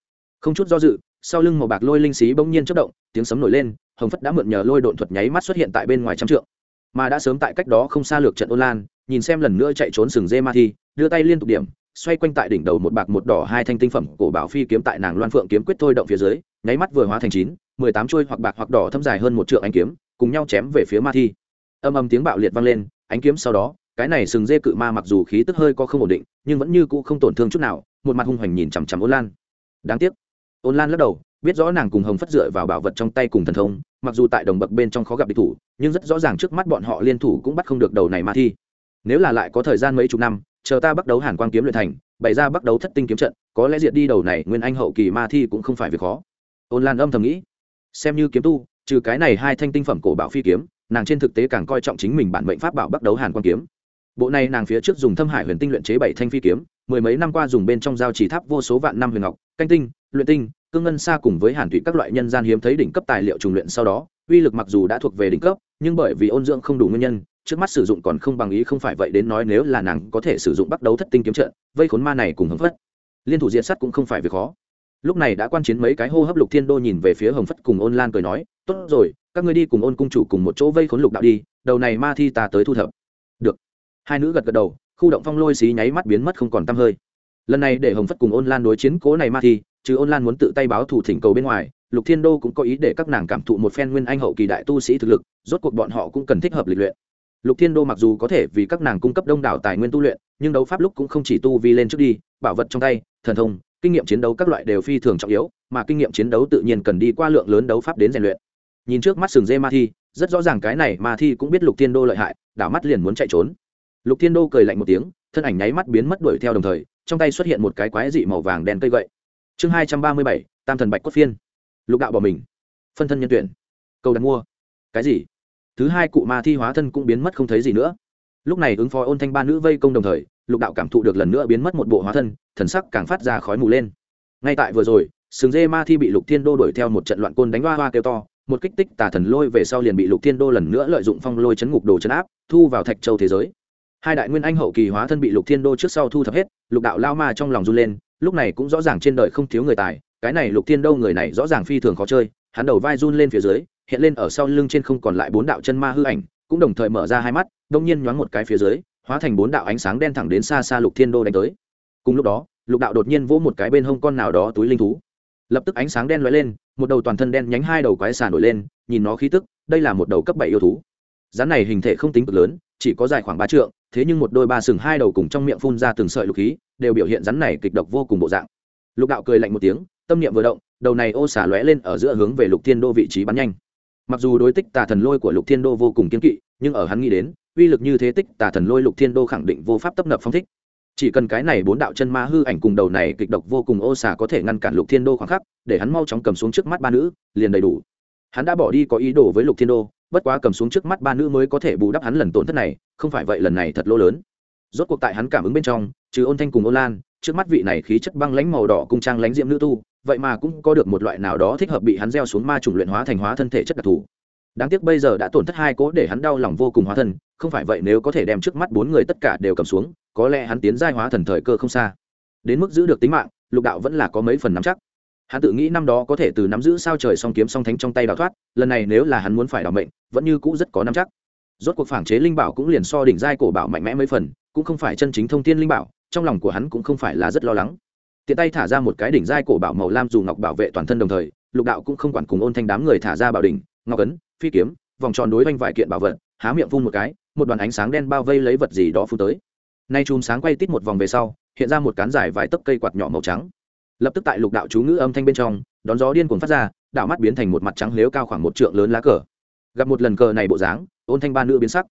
không chút do dự, sau lưng màu bạc lôi linh xí bỗng nhiên chất động, tiếng sấm nổi lên, hồng phất đã mượn nhờ lôi độn thuật nháy mắt xuất hiện tại bên ngoài trăm trượng. Mà đã sớm tại cách đó không xa lược trận ô lan, nhìn xem lần nữa chạy trốn sừng dê ma thi, đưa tay liên tục điểm, xoay quanh tại đỉnh đầu một bạc một đỏ hai thanh tinh phẩm cổ bảo phi kiếm tại nàng loan phượng kiếm quyết thôi động phía dưới, nháy mắt vừa hóa thành chín, mười tám trôi hoặc bạc hoặc đỏ thâm dài hơn một trượng ánh kiếm, cùng nhau chém về phía ma thi. Âm âm tiếng bạo liệt vang lên, ánh kiếm sau đó, cái này sừng dê cự ma mặc dù khí tức hơi có không ổn định, nhưng vẫn như cũ không tổn thương chút nào, một mặt hung hoành nhìn chằm chằm ô lan. Đáng tiếc ôn lan lắc đầu, biết rõ nàng cùng hồng phất dựa vào bảo vật trong tay cùng thần thông, mặc dù tại đồng bậc bên trong khó gặp địch thủ, nhưng rất rõ ràng trước mắt bọn họ liên thủ cũng bắt không được đầu này ma thi. Nếu là lại có thời gian mấy chục năm, chờ ta bắt đấu hàn quang kiếm luyện thành, bày ra bắt đấu thất tinh kiếm trận, có lẽ diệt đi đầu này nguyên anh hậu kỳ ma thi cũng không phải việc khó. Ôn lan âm thầm nghĩ. Xem như kiếm tu, trừ cái này hai thanh tinh phẩm cổ bảo phi kiếm, nàng trên thực tế càng coi trọng chính mình bản mệnh pháp bảo bắt đấu hàn quang kiếm. Bộ này nàng phía trước dùng thâm hải huyền tinh luyện chế bảy thanh phi kiếm mười mấy năm qua dùng bên trong giao chỉ tháp vô số vạn năm huyền ngọc, canh tinh, luyện tinh, cương ngân xa cùng với hàn thủy các loại nhân gian hiếm thấy đỉnh cấp tài liệu trùng luyện sau đó, uy lực mặc dù đã thuộc về đỉnh cấp, nhưng bởi vì ôn dưỡng không đủ nguyên nhân, trước mắt sử dụng còn không bằng ý không phải vậy đến nói nếu là nàng có thể sử dụng bắt đấu thất tinh kiếm trận, vây khốn ma này cùng hưng phất. Liên thủ diện sắt cũng không phải việc khó. Lúc này đã quan chiến mấy cái hô hấp lục thiên đô nhìn về phía hồng phất cùng ôn lan cười nói, tốt rồi, các ngươi đi cùng ôn cung chủ cùng một chỗ vây khốn lục đạo đi, đầu này ma thi ta tới thu thập. Được. Hai nữ gật gật đầu khu động phong lôi xí nháy mắt biến mất không còn tăm hơi. Lần này để hồng phất cùng ôn lan đối chiến cố này ma thi chứ ôn lan muốn tự tay báo thủ thỉnh cầu bên ngoài, lục thiên đô cũng có ý để các nàng cảm thụ một phen nguyên anh hậu kỳ đại tu sĩ thực lực, rốt cuộc bọn họ cũng cần thích hợp lịch luyện. Lục thiên đô mặc dù có thể vì các nàng cung cấp đông đảo tài nguyên tu luyện, nhưng đấu pháp lúc cũng không chỉ tu vi lên trước đi, bảo vật trong tay, thần thông, kinh nghiệm chiến đấu các loại đều phi thường trọng yếu, mà kinh nghiệm chiến đấu tự nhiên cần đi qua lượng lớn đấu pháp đến rèn luyện. Nhìn trước mắt sừng dê ma thi, rất rõ ràng cái này ma thi cũng biết lục thiên đô lợi hại, đảo mắt liền muốn chạy trốn lục thiên đô cười lạnh một tiếng, thân ảnh nháy mắt biến mất đuổi theo đồng thời, trong tay xuất hiện một cái quái dị màu vàng đen cây gậy. Chương hai trăm ba mươi bảy, tam thần bạch cốt phiên. Lục đạo bỏ mình. Phân thân nhân tuyển. Cầu đặt mua. Cái gì? Thứ hai cụ ma thi hóa thân cũng biến mất không thấy gì nữa. Lúc này ứng phó ôn thanh ba nữ vây công đồng thời, lục đạo cảm thụ được lần nữa biến mất một bộ hóa thân, thần sắc càng phát ra khói mù lên. Ngay tại vừa rồi, sừng dê ma thi bị lục thiên đô đuổi theo một trận loạn côn đánh hoa hoa kêu to, một kích tích tà thần lôi về sau liền bị lục thiên đô lần nữa lợi dụng phong lôi chấn ngục đồ chấn áp, thu vào thạch châu thế giới hai đại nguyên anh hậu kỳ hóa thân bị lục thiên đô trước sau thu thập hết, lục đạo lao ma trong lòng run lên, lúc này cũng rõ ràng trên đời không thiếu người tài, cái này lục thiên đô người này rõ ràng phi thường khó chơi, hắn đầu vai run lên phía dưới, hiện lên ở sau lưng trên không còn lại bốn đạo chân ma hư ảnh, cũng đồng thời mở ra hai mắt, đông nhiên nhoáng một cái phía dưới, hóa thành bốn đạo ánh sáng đen thẳng đến xa xa lục thiên đô đánh tới. Cùng lúc đó, lục đạo đột nhiên vỗ một cái bên hông con nào đó túi linh thú. Lập tức ánh sáng đen lóe lên, một đầu toàn thân đen nhánh hai đầu quái xà nổi lên, nhìn nó khí tức, đây là một đầu cấp bảy yêu thú. Rắn này hình thể không tính cực lớn, chỉ có dài khoảng ba trượng thế nhưng một đôi ba sừng hai đầu cùng trong miệng phun ra từng sợi lục khí, đều biểu hiện rắn này kịch độc vô cùng bộ dạng. Lục đạo cười lạnh một tiếng, tâm niệm vừa động, đầu này ô xả lóe lên ở giữa hướng về lục thiên đô vị trí bắn nhanh. Mặc dù đối tích tà thần lôi của lục thiên đô vô cùng kiên kỵ, nhưng ở hắn nghĩ đến, uy lực như thế tích tà thần lôi lục thiên đô khẳng định vô pháp tấp nập phong thích. Chỉ cần cái này bốn đạo chân ma hư ảnh cùng đầu này kịch độc vô cùng ô xà có thể ngăn cản lục thiên đô khoảng khắc, để hắn mau chóng cầm xuống trước mắt ba nữ, liền đầy đủ. Hắn đã bỏ đi có ý đồ với lục thiên đô bất quá cầm xuống trước mắt ba nữ mới có thể bù đắp hắn lần tổn thất này, không phải vậy lần này thật lỗ lớn. Rốt cuộc tại hắn cảm ứng bên trong, trừ ôn thanh cùng ôn lan, trước mắt vị này khí chất băng lãnh màu đỏ cung trang lãnh diệm nữ tu, vậy mà cũng có được một loại nào đó thích hợp bị hắn gieo xuống ma trùng luyện hóa thành hóa thân thể chất đặc thù. Đáng tiếc bây giờ đã tổn thất hai cố để hắn đau lòng vô cùng hóa thân, không phải vậy nếu có thể đem trước mắt bốn người tất cả đều cầm xuống, có lẽ hắn tiến giai hóa thần thời cơ không xa. Đến mức giữ được tính mạng, lục đạo vẫn là có mấy phần nắm chắc hắn tự nghĩ năm đó có thể từ nắm giữ sao trời song kiếm song thánh trong tay đào thoát, lần này nếu là hắn muốn phải đào mệnh, vẫn như cũ rất có nắm chắc. Rốt cuộc phản chế linh bảo cũng liền so đỉnh giai cổ bảo mạnh mẽ mấy phần, cũng không phải chân chính thông thiên linh bảo, trong lòng của hắn cũng không phải là rất lo lắng. Tiện tay thả ra một cái đỉnh giai cổ bảo màu lam dù ngọc bảo vệ toàn thân đồng thời, lục đạo cũng không quản cùng ôn thanh đám người thả ra bảo đỉnh, ngọc ấn, phi kiếm, vòng tròn đối quanh vài kiện bảo vật, há miệng phun một cái, một đoàn ánh sáng đen bao vây lấy vật gì đó phun tới. Nay chùm sáng quay tít một vòng về sau, hiện ra một cán dài vài tấc cây quạt nhỏ màu trắng lập tức tại lục đạo chú ngữ âm thanh bên trong, đón gió điên cuồng phát ra, đạo mắt biến thành một mặt trắng lếu cao khoảng một trượng lớn lá cờ. Gặp một lần cờ này bộ dáng, ôn thanh ba nữ biến sắc.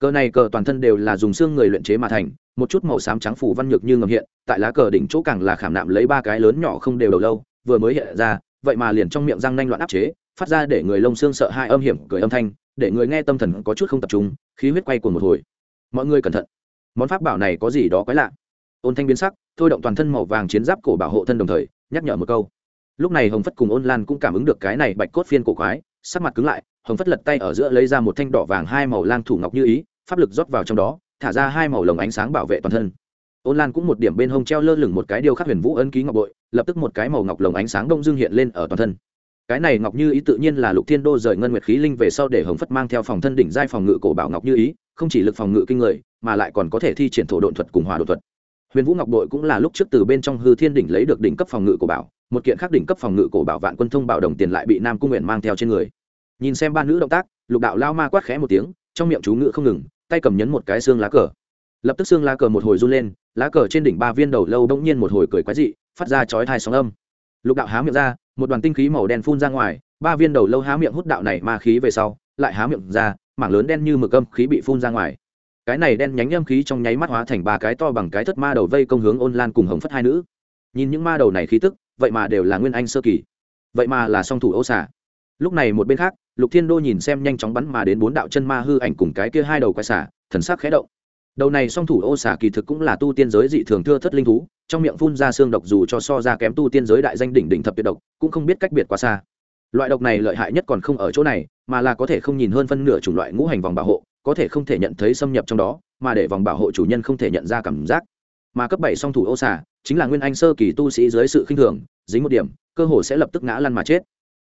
Cờ này cờ toàn thân đều là dùng xương người luyện chế mà thành, một chút màu xám trắng phủ văn nhược như ngầm hiện, tại lá cờ đỉnh chỗ càng là khảm nạm lấy ba cái lớn nhỏ không đều đầu lâu, vừa mới hiện ra, vậy mà liền trong miệng răng nanh loạn áp chế, phát ra để người lông xương sợ hai âm hiểm cười âm thanh, để người nghe tâm thần có chút không tập trung, khí huyết quay cuồng một hồi. Mọi người cẩn thận. Món pháp bảo này có gì đó quái lạ ôn thanh biến sắc, thôi động toàn thân màu vàng chiến giáp cổ bảo hộ thân đồng thời, nhắc nhở một câu. Lúc này hồng phất cùng ôn lan cũng cảm ứng được cái này bạch cốt phiên cổ quái, sắc mặt cứng lại, hồng phất lật tay ở giữa lấy ra một thanh đỏ vàng hai màu lang thủ ngọc như ý, pháp lực rót vào trong đó, thả ra hai màu lồng ánh sáng bảo vệ toàn thân. Ôn lan cũng một điểm bên hông treo lơ lửng một cái điêu khắc huyền vũ ấn ký ngọc bội, lập tức một cái màu ngọc lồng ánh sáng đông dương hiện lên ở toàn thân. Cái này ngọc như ý tự nhiên là lục thiên đô rời ngân nguyệt khí linh về sau để hồng phất mang theo phòng thân đỉnh giai phòng ngự cổ bảo ngọc như ý, không chỉ lực phòng ngự kinh người, mà lại còn có thể thi triển thổ độn thuật cùng hòa đột thuật huyền vũ ngọc bội cũng là lúc trước từ bên trong hư thiên đỉnh lấy được đỉnh cấp phòng ngự của bảo, một kiện khác đỉnh cấp phòng ngự cổ bảo vạn quân thông bảo đồng tiền lại bị nam cung nguyện mang theo trên người. Nhìn xem ba nữ động tác, lục đạo lao ma quát khẽ một tiếng, trong miệng chú ngự không ngừng, tay cầm nhấn một cái xương lá cờ. Lập tức xương lá cờ một hồi run lên, lá cờ trên đỉnh ba viên đầu lâu bỗng nhiên một hồi cười quái dị, phát ra chói thai sóng âm. Lục đạo há miệng ra, một đoàn tinh khí màu đen phun ra ngoài, ba viên đầu lâu há miệng hút đạo này ma khí về sau, lại há miệng ra, mảng lớn đen như mực âm khí bị phun ra ngoài cái này đen nhánh âm khí trong nháy mắt hóa thành ba cái to bằng cái thất ma đầu vây công hướng ôn lan cùng hồng phất hai nữ. Nhìn những ma đầu này khí tức, vậy mà đều là nguyên anh sơ kỳ. Vậy mà là song thủ ô xả lúc này một bên khác, lục thiên đô nhìn xem nhanh chóng bắn mà đến bốn đạo chân ma hư ảnh cùng cái kia hai đầu quái xả thần sắc khẽ động. Đầu này song thủ ô xả kỳ thực cũng là tu tiên giới dị thường thưa thất linh thú, trong miệng phun ra xương độc dù cho so ra kém tu tiên giới đại danh đỉnh đỉnh thập tuyệt độc, cũng không biết cách biệt quá xa. Loại độc này lợi hại nhất còn không ở chỗ này, mà là có thể không nhìn hơn phân nửa chủng loại ngũ hành vòng bảo hộ có thể không thể nhận thấy xâm nhập trong đó, mà để vòng bảo hộ chủ nhân không thể nhận ra cảm giác. Mà cấp bảy song thủ ô xả chính là nguyên anh sơ kỳ tu sĩ dưới sự khinh thường, dính một điểm, cơ hồ sẽ lập tức ngã lăn mà chết.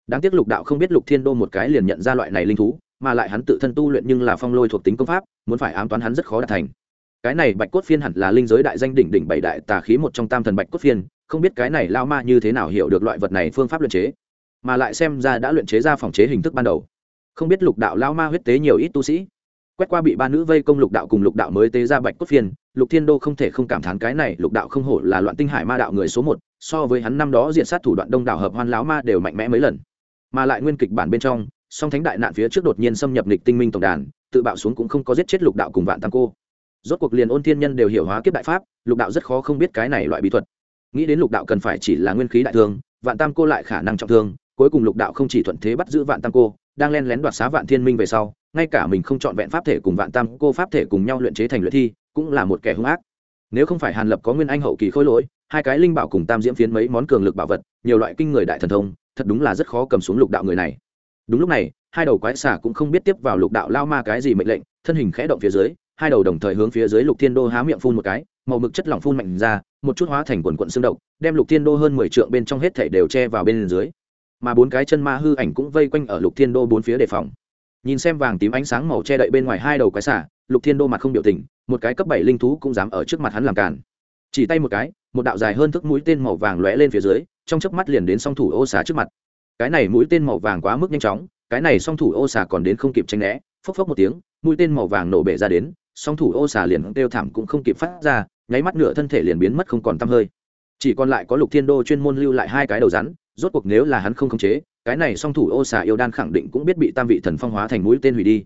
Đáng tiếc lục đạo không biết lục thiên đô một cái liền nhận ra loại này linh thú, mà lại hắn tự thân tu luyện nhưng là phong lôi thuộc tính công pháp, muốn phải ám toán hắn rất khó đạt thành. Cái này bạch cốt phiên hẳn là linh giới đại danh đỉnh đỉnh bảy đại tà khí một trong tam thần bạch cốt phiên, không biết cái này lao ma như thế nào hiểu được loại vật này phương pháp luyện chế. Mà lại xem ra đã luyện chế ra phòng chế hình thức ban đầu. Không biết lục đạo lao ma huyết tế nhiều ít tu sĩ quét qua bị ba nữ vây công lục đạo cùng lục đạo mới tế ra bạch cốt phiên, lục thiên đô không thể không cảm thán cái này, lục đạo không hổ là loạn tinh hải ma đạo người số một, so với hắn năm đó diện sát thủ đoạn đông đảo hợp hoan láo ma đều mạnh mẽ mấy lần. Mà lại nguyên kịch bản bên trong, song thánh đại nạn phía trước đột nhiên xâm nhập lịch tinh minh tổng đàn, tự bạo xuống cũng không có giết chết lục đạo cùng vạn tam cô. Rốt cuộc liền ôn thiên nhân đều hiểu hóa kiếp đại pháp, lục đạo rất khó không biết cái này loại bí thuật. Nghĩ đến lục đạo cần phải chỉ là nguyên khí đại thương, vạn tam cô lại khả năng trọng thương, cuối cùng lục đạo không chỉ thuận thế bắt giữ vạn tam cô đang len lén đoạt xá vạn thiên minh về sau, ngay cả mình không chọn vẹn pháp thể cùng vạn tam cô pháp thể cùng nhau luyện chế thành luyện thi, cũng là một kẻ hung ác. Nếu không phải hàn lập có nguyên anh hậu kỳ khôi lỗi, hai cái linh bảo cùng tam diễm phiến mấy món cường lực bảo vật, nhiều loại kinh người đại thần thông, thật đúng là rất khó cầm xuống lục đạo người này. Đúng lúc này, hai đầu quái xả cũng không biết tiếp vào lục đạo lao ma cái gì mệnh lệnh, thân hình khẽ động phía dưới, hai đầu đồng thời hướng phía dưới lục thiên đô há miệng phun một cái, màu mực chất lỏng phun mạnh ra, một chút hóa thành quần quận xương độc, đem lục thiên đô hơn mười trượng bên trong hết thảy đều che vào bên dưới mà bốn cái chân ma hư ảnh cũng vây quanh ở lục thiên đô bốn phía đề phòng. Nhìn xem vàng tím ánh sáng màu che đậy bên ngoài hai đầu quái xả lục thiên đô mặt không biểu tình, một cái cấp bảy linh thú cũng dám ở trước mặt hắn làm cản chỉ tay một cái, một đạo dài hơn thức mũi tên màu vàng lóe lên phía dưới, trong chớp mắt liền đến song thủ ô xà trước mặt. Cái này mũi tên màu vàng quá mức nhanh chóng, cái này song thủ ô xà còn đến không kịp tranh né, phốc phốc một tiếng, mũi tên màu vàng nổ bể ra đến, song thủ ô xà liền kêu thảm cũng không kịp phát ra, nháy mắt nửa thân thể liền biến mất không còn tăm hơi. Chỉ còn lại có lục thiên đô chuyên môn lưu lại hai cái đầu rắn rốt cuộc nếu là hắn không khống chế, cái này song thủ ô xà yêu đan khẳng định cũng biết bị tam vị thần phong hóa thành mũi tên hủy đi.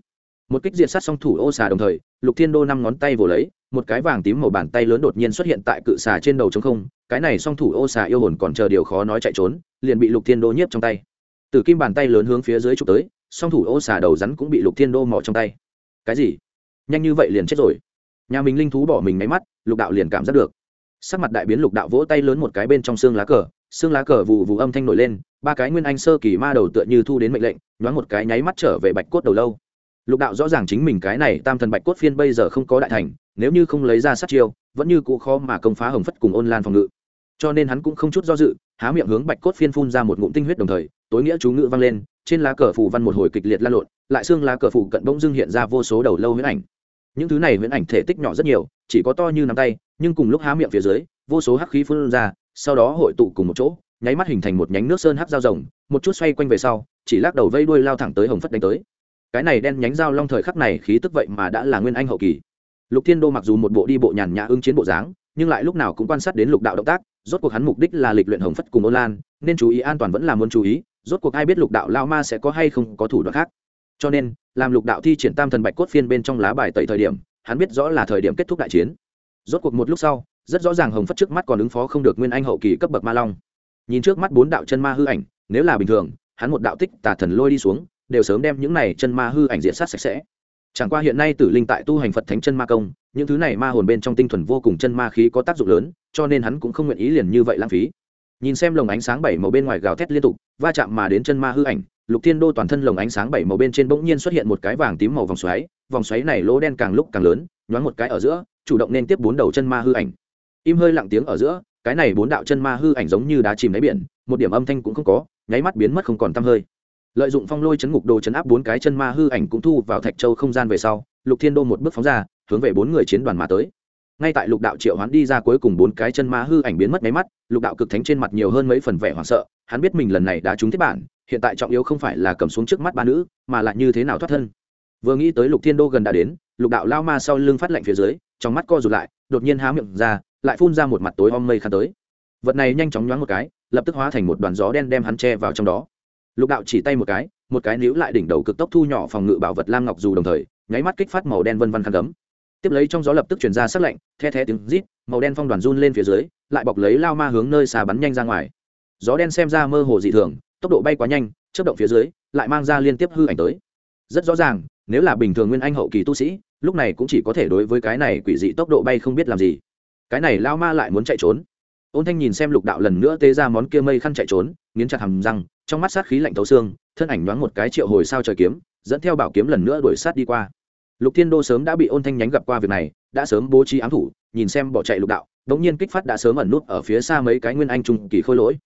Một kích diệt sát song thủ ô xà đồng thời, lục thiên đô năm ngón tay vồ lấy, một cái vàng tím màu bàn tay lớn đột nhiên xuất hiện tại cự xà trên đầu trống không, cái này song thủ ô xà yêu hồn còn chờ điều khó nói chạy trốn, liền bị lục thiên đô nhiếp trong tay. Từ kim bàn tay lớn hướng phía dưới chụp tới, song thủ ô xà đầu rắn cũng bị lục thiên đô mỏ trong tay. Cái gì? Nhanh như vậy liền chết rồi. Nhà mình linh thú bỏ mình máy mắt, lục đạo liền cảm giác được. Sắc mặt đại biến, lục đạo vỗ tay lớn một cái bên trong xương lá cờ xương lá cờ vụ vụ âm thanh nổi lên, ba cái nguyên anh sơ kỳ ma đầu tựa như thu đến mệnh lệnh, nhoáng một cái nháy mắt trở về bạch cốt đầu lâu. Lục đạo rõ ràng chính mình cái này tam thần bạch cốt phiên bây giờ không có đại thành, nếu như không lấy ra sát chiêu, vẫn như cũ khó mà công phá hồng phất cùng ôn lan phòng ngự. Cho nên hắn cũng không chút do dự, há miệng hướng bạch cốt phiên phun ra một ngụm tinh huyết đồng thời, tối nghĩa chú ngữ vang lên, trên lá cờ phủ văn một hồi kịch liệt lan lộn, lại xương lá cờ phủ cận bỗng dưng hiện ra vô số đầu lâu huyễn ảnh. Những thứ này huyễn ảnh thể tích nhỏ rất nhiều, chỉ có to như nắm tay, nhưng cùng lúc há miệng phía dưới, vô số hắc khí phun ra sau đó hội tụ cùng một chỗ, nháy mắt hình thành một nhánh nước sơn hắc dao rồng, một chút xoay quanh về sau, chỉ lắc đầu vây đuôi lao thẳng tới hồng phất đánh tới. Cái này đen nhánh dao long thời khắc này khí tức vậy mà đã là nguyên anh hậu kỳ. Lục thiên đô mặc dù một bộ đi bộ nhàn nhã ứng chiến bộ dáng, nhưng lại lúc nào cũng quan sát đến lục đạo động tác, rốt cuộc hắn mục đích là lịch luyện hồng phất cùng ô lan, nên chú ý an toàn vẫn là muốn chú ý, rốt cuộc ai biết lục đạo lao ma sẽ có hay không có thủ đoạn khác. Cho nên, làm lục đạo thi triển tam thần bạch cốt phiên bên trong lá bài tẩy thời điểm, hắn biết rõ là thời điểm kết thúc đại chiến. Rốt cuộc một lúc sau rất rõ ràng hồng phất trước mắt còn ứng phó không được nguyên anh hậu kỳ cấp bậc ma long. Nhìn trước mắt bốn đạo chân ma hư ảnh, nếu là bình thường, hắn một đạo tích tà thần lôi đi xuống, đều sớm đem những này chân ma hư ảnh diện sát sạch sẽ. Chẳng qua hiện nay tử linh tại tu hành phật thánh chân ma công, những thứ này ma hồn bên trong tinh thuần vô cùng chân ma khí có tác dụng lớn, cho nên hắn cũng không nguyện ý liền như vậy lãng phí. Nhìn xem lồng ánh sáng bảy màu bên ngoài gào thét liên tục, va chạm mà đến chân ma hư ảnh, lục thiên đô toàn thân lồng ánh sáng bảy màu bên trên bỗng nhiên xuất hiện một cái vàng tím màu vòng xoáy vòng xoáy này lỗ đen càng lúc càng lớn, nhoáng một cái ở giữa, chủ động nên tiếp bốn đầu chân ma hư ảnh im hơi lặng tiếng ở giữa, cái này bốn đạo chân ma hư ảnh giống như đá chìm đáy biển, một điểm âm thanh cũng không có, nháy mắt biến mất không còn t hơi. Lợi dụng phong lôi chấn ngục đồ chấn áp bốn cái chân ma hư ảnh cũng thu vào thạch châu không gian về sau, lục thiên đô một bước phóng ra, hướng về bốn người chiến đoàn mà tới. Ngay tại lục đạo triệu hoán đi ra cuối cùng bốn cái chân ma hư ảnh biến mất máy mắt, lục đạo cực thánh trên mặt nhiều hơn mấy phần vẻ hoảng sợ, hắn biết mình lần này đã trúng thiết bản, hiện tại trọng yếu không phải là cầm xuống trước mắt ba nữ, mà là như thế nào thoát thân. Vừa nghĩ tới lục thiên đô gần đã đến, lục đạo lao ma sau lưng phát lạnh phía dưới, trong mắt co rụt lại, đột nhiên há miệng ra lại phun ra một mặt tối om mây khăn tới. Vật này nhanh chóng nhoáng một cái, lập tức hóa thành một đoàn gió đen đem hắn che vào trong đó. Lục đạo chỉ tay một cái một cái níu lại đỉnh đầu cực tốc thu nhỏ phòng ngự bảo vật lam ngọc dù đồng thời, nháy mắt kích phát màu đen vân vân khăn cấm tiếp lấy trong gió lập tức chuyển ra sắc lạnh, the the tiếng rít, màu đen phong đoàn run lên phía dưới, lại bọc lấy lao ma hướng nơi xà bắn nhanh ra ngoài. Gió đen xem ra mơ hồ dị thường, tốc độ bay quá nhanh chất động phía dưới, lại mang ra liên tiếp hư ảnh tới. Rất rõ ràng, nếu là bình thường nguyên anh hậu kỳ tu sĩ, lúc này cũng chỉ có thể đối với cái này quỷ dị tốc độ bay không biết làm gì cái này lao ma lại muốn chạy trốn. Ôn thanh nhìn xem lục đạo lần nữa tê ra món kia mây khăn chạy trốn, nghiến chặt hầm răng, trong mắt sát khí lạnh thấu xương, thân ảnh đoán một cái triệu hồi sao trời kiếm, dẫn theo bảo kiếm lần nữa đuổi sát đi qua. Lục thiên đô sớm đã bị ôn thanh nhánh gặp qua việc này, đã sớm bố trí ám thủ, nhìn xem bỏ chạy lục đạo, đống nhiên kích phát đã sớm ẩn nút ở phía xa mấy cái nguyên anh trung kỳ khôi lỗi.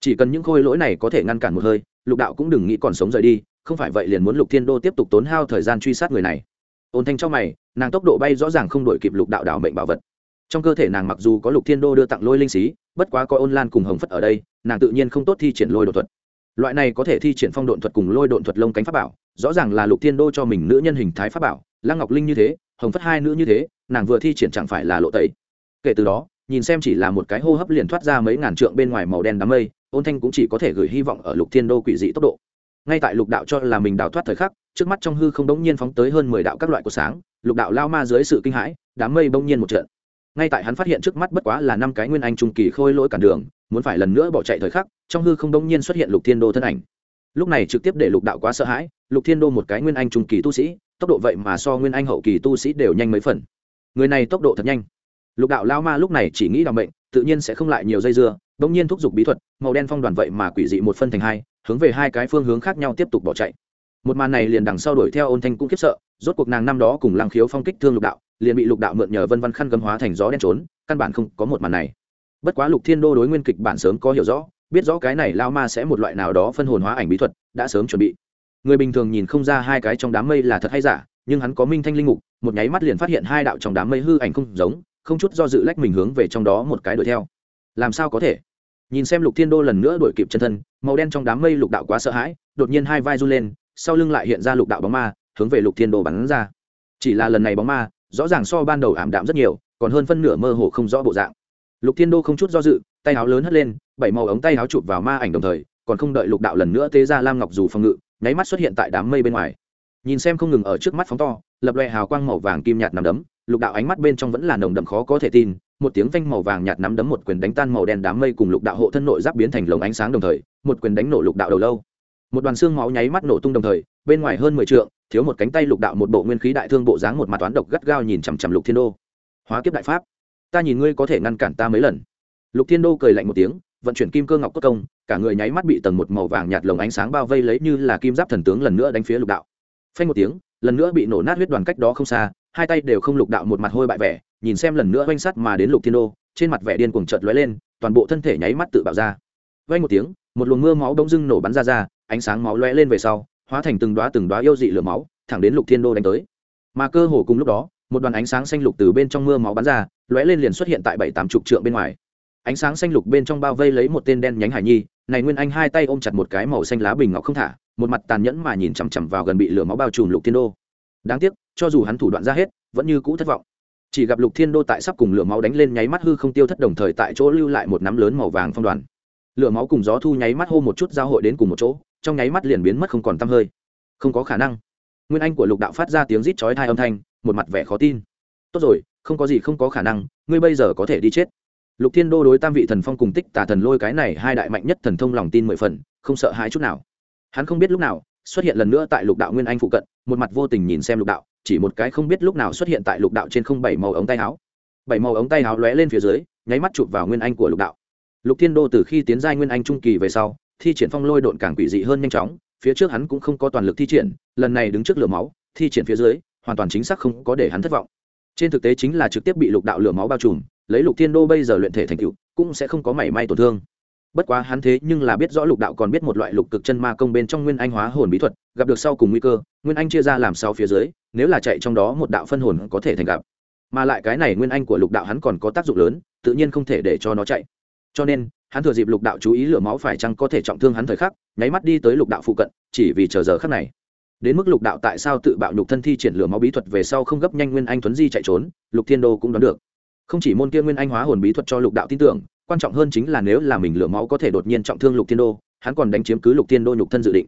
Chỉ cần những khôi lỗi này có thể ngăn cản một hơi, lục đạo cũng đừng nghĩ còn sống rời đi, không phải vậy liền muốn lục thiên đô tiếp tục tốn hao thời gian truy sát người này. Ôn thanh trong mày, nàng tốc độ bay rõ ràng không đổi kịp lục đạo đảo mệnh bảo vật trong cơ thể nàng mặc dù có lục thiên đô đưa tặng lôi linh xí, bất quá có ôn lan cùng hồng phất ở đây, nàng tự nhiên không tốt thi triển lôi đột thuật. Loại này có thể thi triển phong độn thuật cùng lôi độn thuật lông cánh pháp bảo, rõ ràng là lục thiên đô cho mình nữ nhân hình thái pháp bảo, lăng ngọc linh như thế, hồng phất hai nữ như thế, nàng vừa thi triển chẳng phải là lộ tẩy. Kể từ đó, nhìn xem chỉ là một cái hô hấp liền thoát ra mấy ngàn trượng bên ngoài màu đen đám mây, ôn thanh cũng chỉ có thể gửi hy vọng ở lục thiên đô quỷ dị tốc độ. Ngay tại lục đạo cho là mình đào thoát thời khắc, trước mắt trong hư không đống nhiên phóng tới hơn mười đạo các loại của sáng, lục đạo lao ma dưới sự kinh hãi, đám mây bỗng nhiên một trận ngay tại hắn phát hiện trước mắt bất quá là năm cái nguyên anh trung kỳ khôi lỗi cản đường muốn phải lần nữa bỏ chạy thời khắc trong hư không đông nhiên xuất hiện lục thiên đô thân ảnh. Lúc này trực tiếp để lục đạo quá sợ hãi lục thiên đô một cái nguyên anh trung kỳ tu sĩ tốc độ vậy mà so nguyên anh hậu kỳ tu sĩ đều nhanh mấy phần. Người này tốc độ thật nhanh. Lục đạo lao ma lúc này chỉ nghĩ đ mệnh, bệnh tự nhiên sẽ không lại nhiều dây dưa đ ỗ n g nhiên thúc giục bí thuật màu đen phong đoàn vậy mà quỷ dị một phân thành hai hướng về hai cái phương hướng khác nhau tiếp tục bỏ chạy. Một màn này liền đằng sau đuổi theo ôn thanh cũng khiếp sợ rốt cuộc nàng năm đó cùng lăng khiếu phong kích thương lục đạo, liền bị lục đạo mượn nhờ vân văn khăn gấm hóa thành gió đen trốn, căn bản không có một màn này. Bất quá lục thiên đô đối nguyên kịch bản sớm có hiểu rõ, biết rõ cái này lao ma sẽ một loại nào đó phân hồn hóa ảnh bí thuật, đã sớm chuẩn bị. Người bình thường nhìn không ra hai cái trong đám mây là thật hay giả, nhưng hắn có minh thanh linh mục, một nháy mắt liền phát hiện hai đạo trong đám mây hư ảnh không giống, không chút do dự lách mình hướng về trong đó một cái đuổi theo. Làm sao có thể? Nhìn xem lục thiên đô lần nữa đuổi kịp chân thân, màu đen trong đám mây lục đạo quá sợ hãi, đột nhiên hai vai run lên, sau lưng lại hiện ra lục đạo bóng ma hướng về lục thiên đô bắn ra. Chỉ là lần này bóng ma, rõ ràng so ban đầu ảm đạm rất nhiều, còn hơn phân nửa mơ hồ không rõ bộ dạng. Lục thiên đô không chút do dự, tay áo lớn hất lên, bảy màu ống tay áo chụp vào ma ảnh đồng thời, còn không đợi lục đạo lần nữa tế ra lam ngọc dù phòng ngự, nháy mắt xuất hiện tại đám mây bên ngoài. Nhìn xem không ngừng ở trước mắt phóng to, lập loè hào quang màu vàng kim nhạt nằm đấm, lục đạo ánh mắt bên trong vẫn là nồng đậm khó có thể tin, một tiếng vanh màu vàng nhạt nắm đấm một quyền đánh tan màu đen đám mây cùng lục đạo hộ thân nội giáp biến thành lồng ánh sáng đồng thời, một quyền đánh nổ lục đạo đầu lâu. Một đoàn xương máu nháy mắt nổ tung đồng thời, bên ngoài hơn mười trượng thiếu một cánh tay lục đạo một bộ nguyên khí đại thương bộ dáng một mặt toán độc gắt gao nhìn chằm chằm lục thiên đô. Hóa kiếp đại pháp. Ta nhìn ngươi có thể ngăn cản ta mấy lần. Lục thiên đô cười lạnh một tiếng, vận chuyển kim cơ ngọc cốt công, cả người nháy mắt bị tầng một màu vàng nhạt lồng ánh sáng bao vây lấy như là kim giáp thần tướng lần nữa đánh phía lục đạo. Phanh một tiếng, lần nữa bị nổ nát huyết đoàn cách đó không xa, hai tay đều không lục đạo một mặt hôi bại vẻ, nhìn xem lần nữa oanh sắt mà đến lục thiên đô, trên mặt vẻ điên cuồng chợt lóe lên, toàn bộ thân thể nháy mắt tự bạo ra. Vang một tiếng, một luồng mưa máu đông dưng nổ bắn ra ra, ánh sáng máu lóe lên về sau hóa thành từng đóa từng đóa yêu dị lửa máu, thẳng đến lục thiên đô đánh tới. Mà cơ hồ cùng lúc đó, một đoàn ánh sáng xanh lục từ bên trong mưa máu bắn ra, lóe lên liền xuất hiện tại bảy tám chục trượng bên ngoài. Ánh sáng xanh lục bên trong bao vây lấy một tên đen nhánh hải nhi, này nguyên anh hai tay ôm chặt một cái màu xanh lá bình ngọc không thả, một mặt tàn nhẫn mà nhìn chằm chằm vào gần bị lửa máu bao trùm lục thiên đô. Đáng tiếc, cho dù hắn thủ đoạn ra hết, vẫn như cũ thất vọng. Chỉ gặp lục thiên đô tại sắp cùng lửa máu đánh lên nháy mắt hư không tiêu thất đồng thời tại chỗ lưu lại một nắm lớn màu vàng phong đoàn. Lửa máu cùng gió thu nháy mắt hô một chút giao hội đến cùng một chỗ trong nháy mắt liền biến mất không còn t hơi. Không có khả năng. Nguyên anh của lục đạo phát ra tiếng rít chói thai âm thanh, một mặt vẻ khó tin. Tốt rồi, không có gì không có khả năng, ngươi bây giờ có thể đi chết. Lục thiên đô đối tam vị thần phong cùng tích tà thần lôi cái này hai đại mạnh nhất thần thông lòng tin mười phần, không sợ hãi chút nào. Hắn không biết lúc nào xuất hiện lần nữa tại lục đạo nguyên anh phụ cận, một mặt vô tình nhìn xem lục đạo, chỉ một cái không biết lúc nào xuất hiện tại lục đạo trên không bảy màu ống tay áo. Bảy màu ống tay áo lóe lên phía dưới, nháy mắt chụp vào nguyên anh của lục đạo. Lục thiên đô từ khi tiến giai nguyên anh trung kỳ về sau thi triển phong lôi độn càng quỷ dị hơn nhanh chóng, phía trước hắn cũng không có toàn lực thi triển, lần này đứng trước lửa máu, thi triển phía dưới, hoàn toàn chính xác không có để hắn thất vọng. Trên thực tế chính là trực tiếp bị lục đạo lửa máu bao trùm, lấy lục thiên đô bây giờ luyện thể thành cựu cũng sẽ không có mảy may tổn thương. Bất quá hắn thế nhưng là biết rõ lục đạo còn biết một loại lục cực chân ma công bên trong nguyên anh hóa hồn bí thuật, gặp được sau cùng nguy cơ, nguyên anh chia ra làm sau phía dưới, nếu là chạy trong đó một đạo phân hồn có thể thành gặp. Mà lại cái này nguyên anh của lục đạo hắn còn có tác dụng lớn, tự nhiên không thể để cho nó chạy. Cho nên hắn thừa dịp lục đạo chú ý lửa máu phải chăng có thể trọng thương hắn thời khắc, nháy mắt đi tới lục đạo phụ cận, chỉ vì chờ giờ khắc này. Đến mức lục đạo tại sao tự bạo nhục thân thi triển lửa máu bí thuật về sau không gấp nhanh nguyên anh tuấn di chạy trốn, lục thiên đô cũng đoán được. Không chỉ môn kia nguyên anh hóa hồn bí thuật cho lục đạo tin tưởng, quan trọng hơn chính là nếu là mình lửa máu có thể đột nhiên trọng thương lục thiên đô, hắn còn đánh chiếm cứ lục thiên đô nhục thân dự định.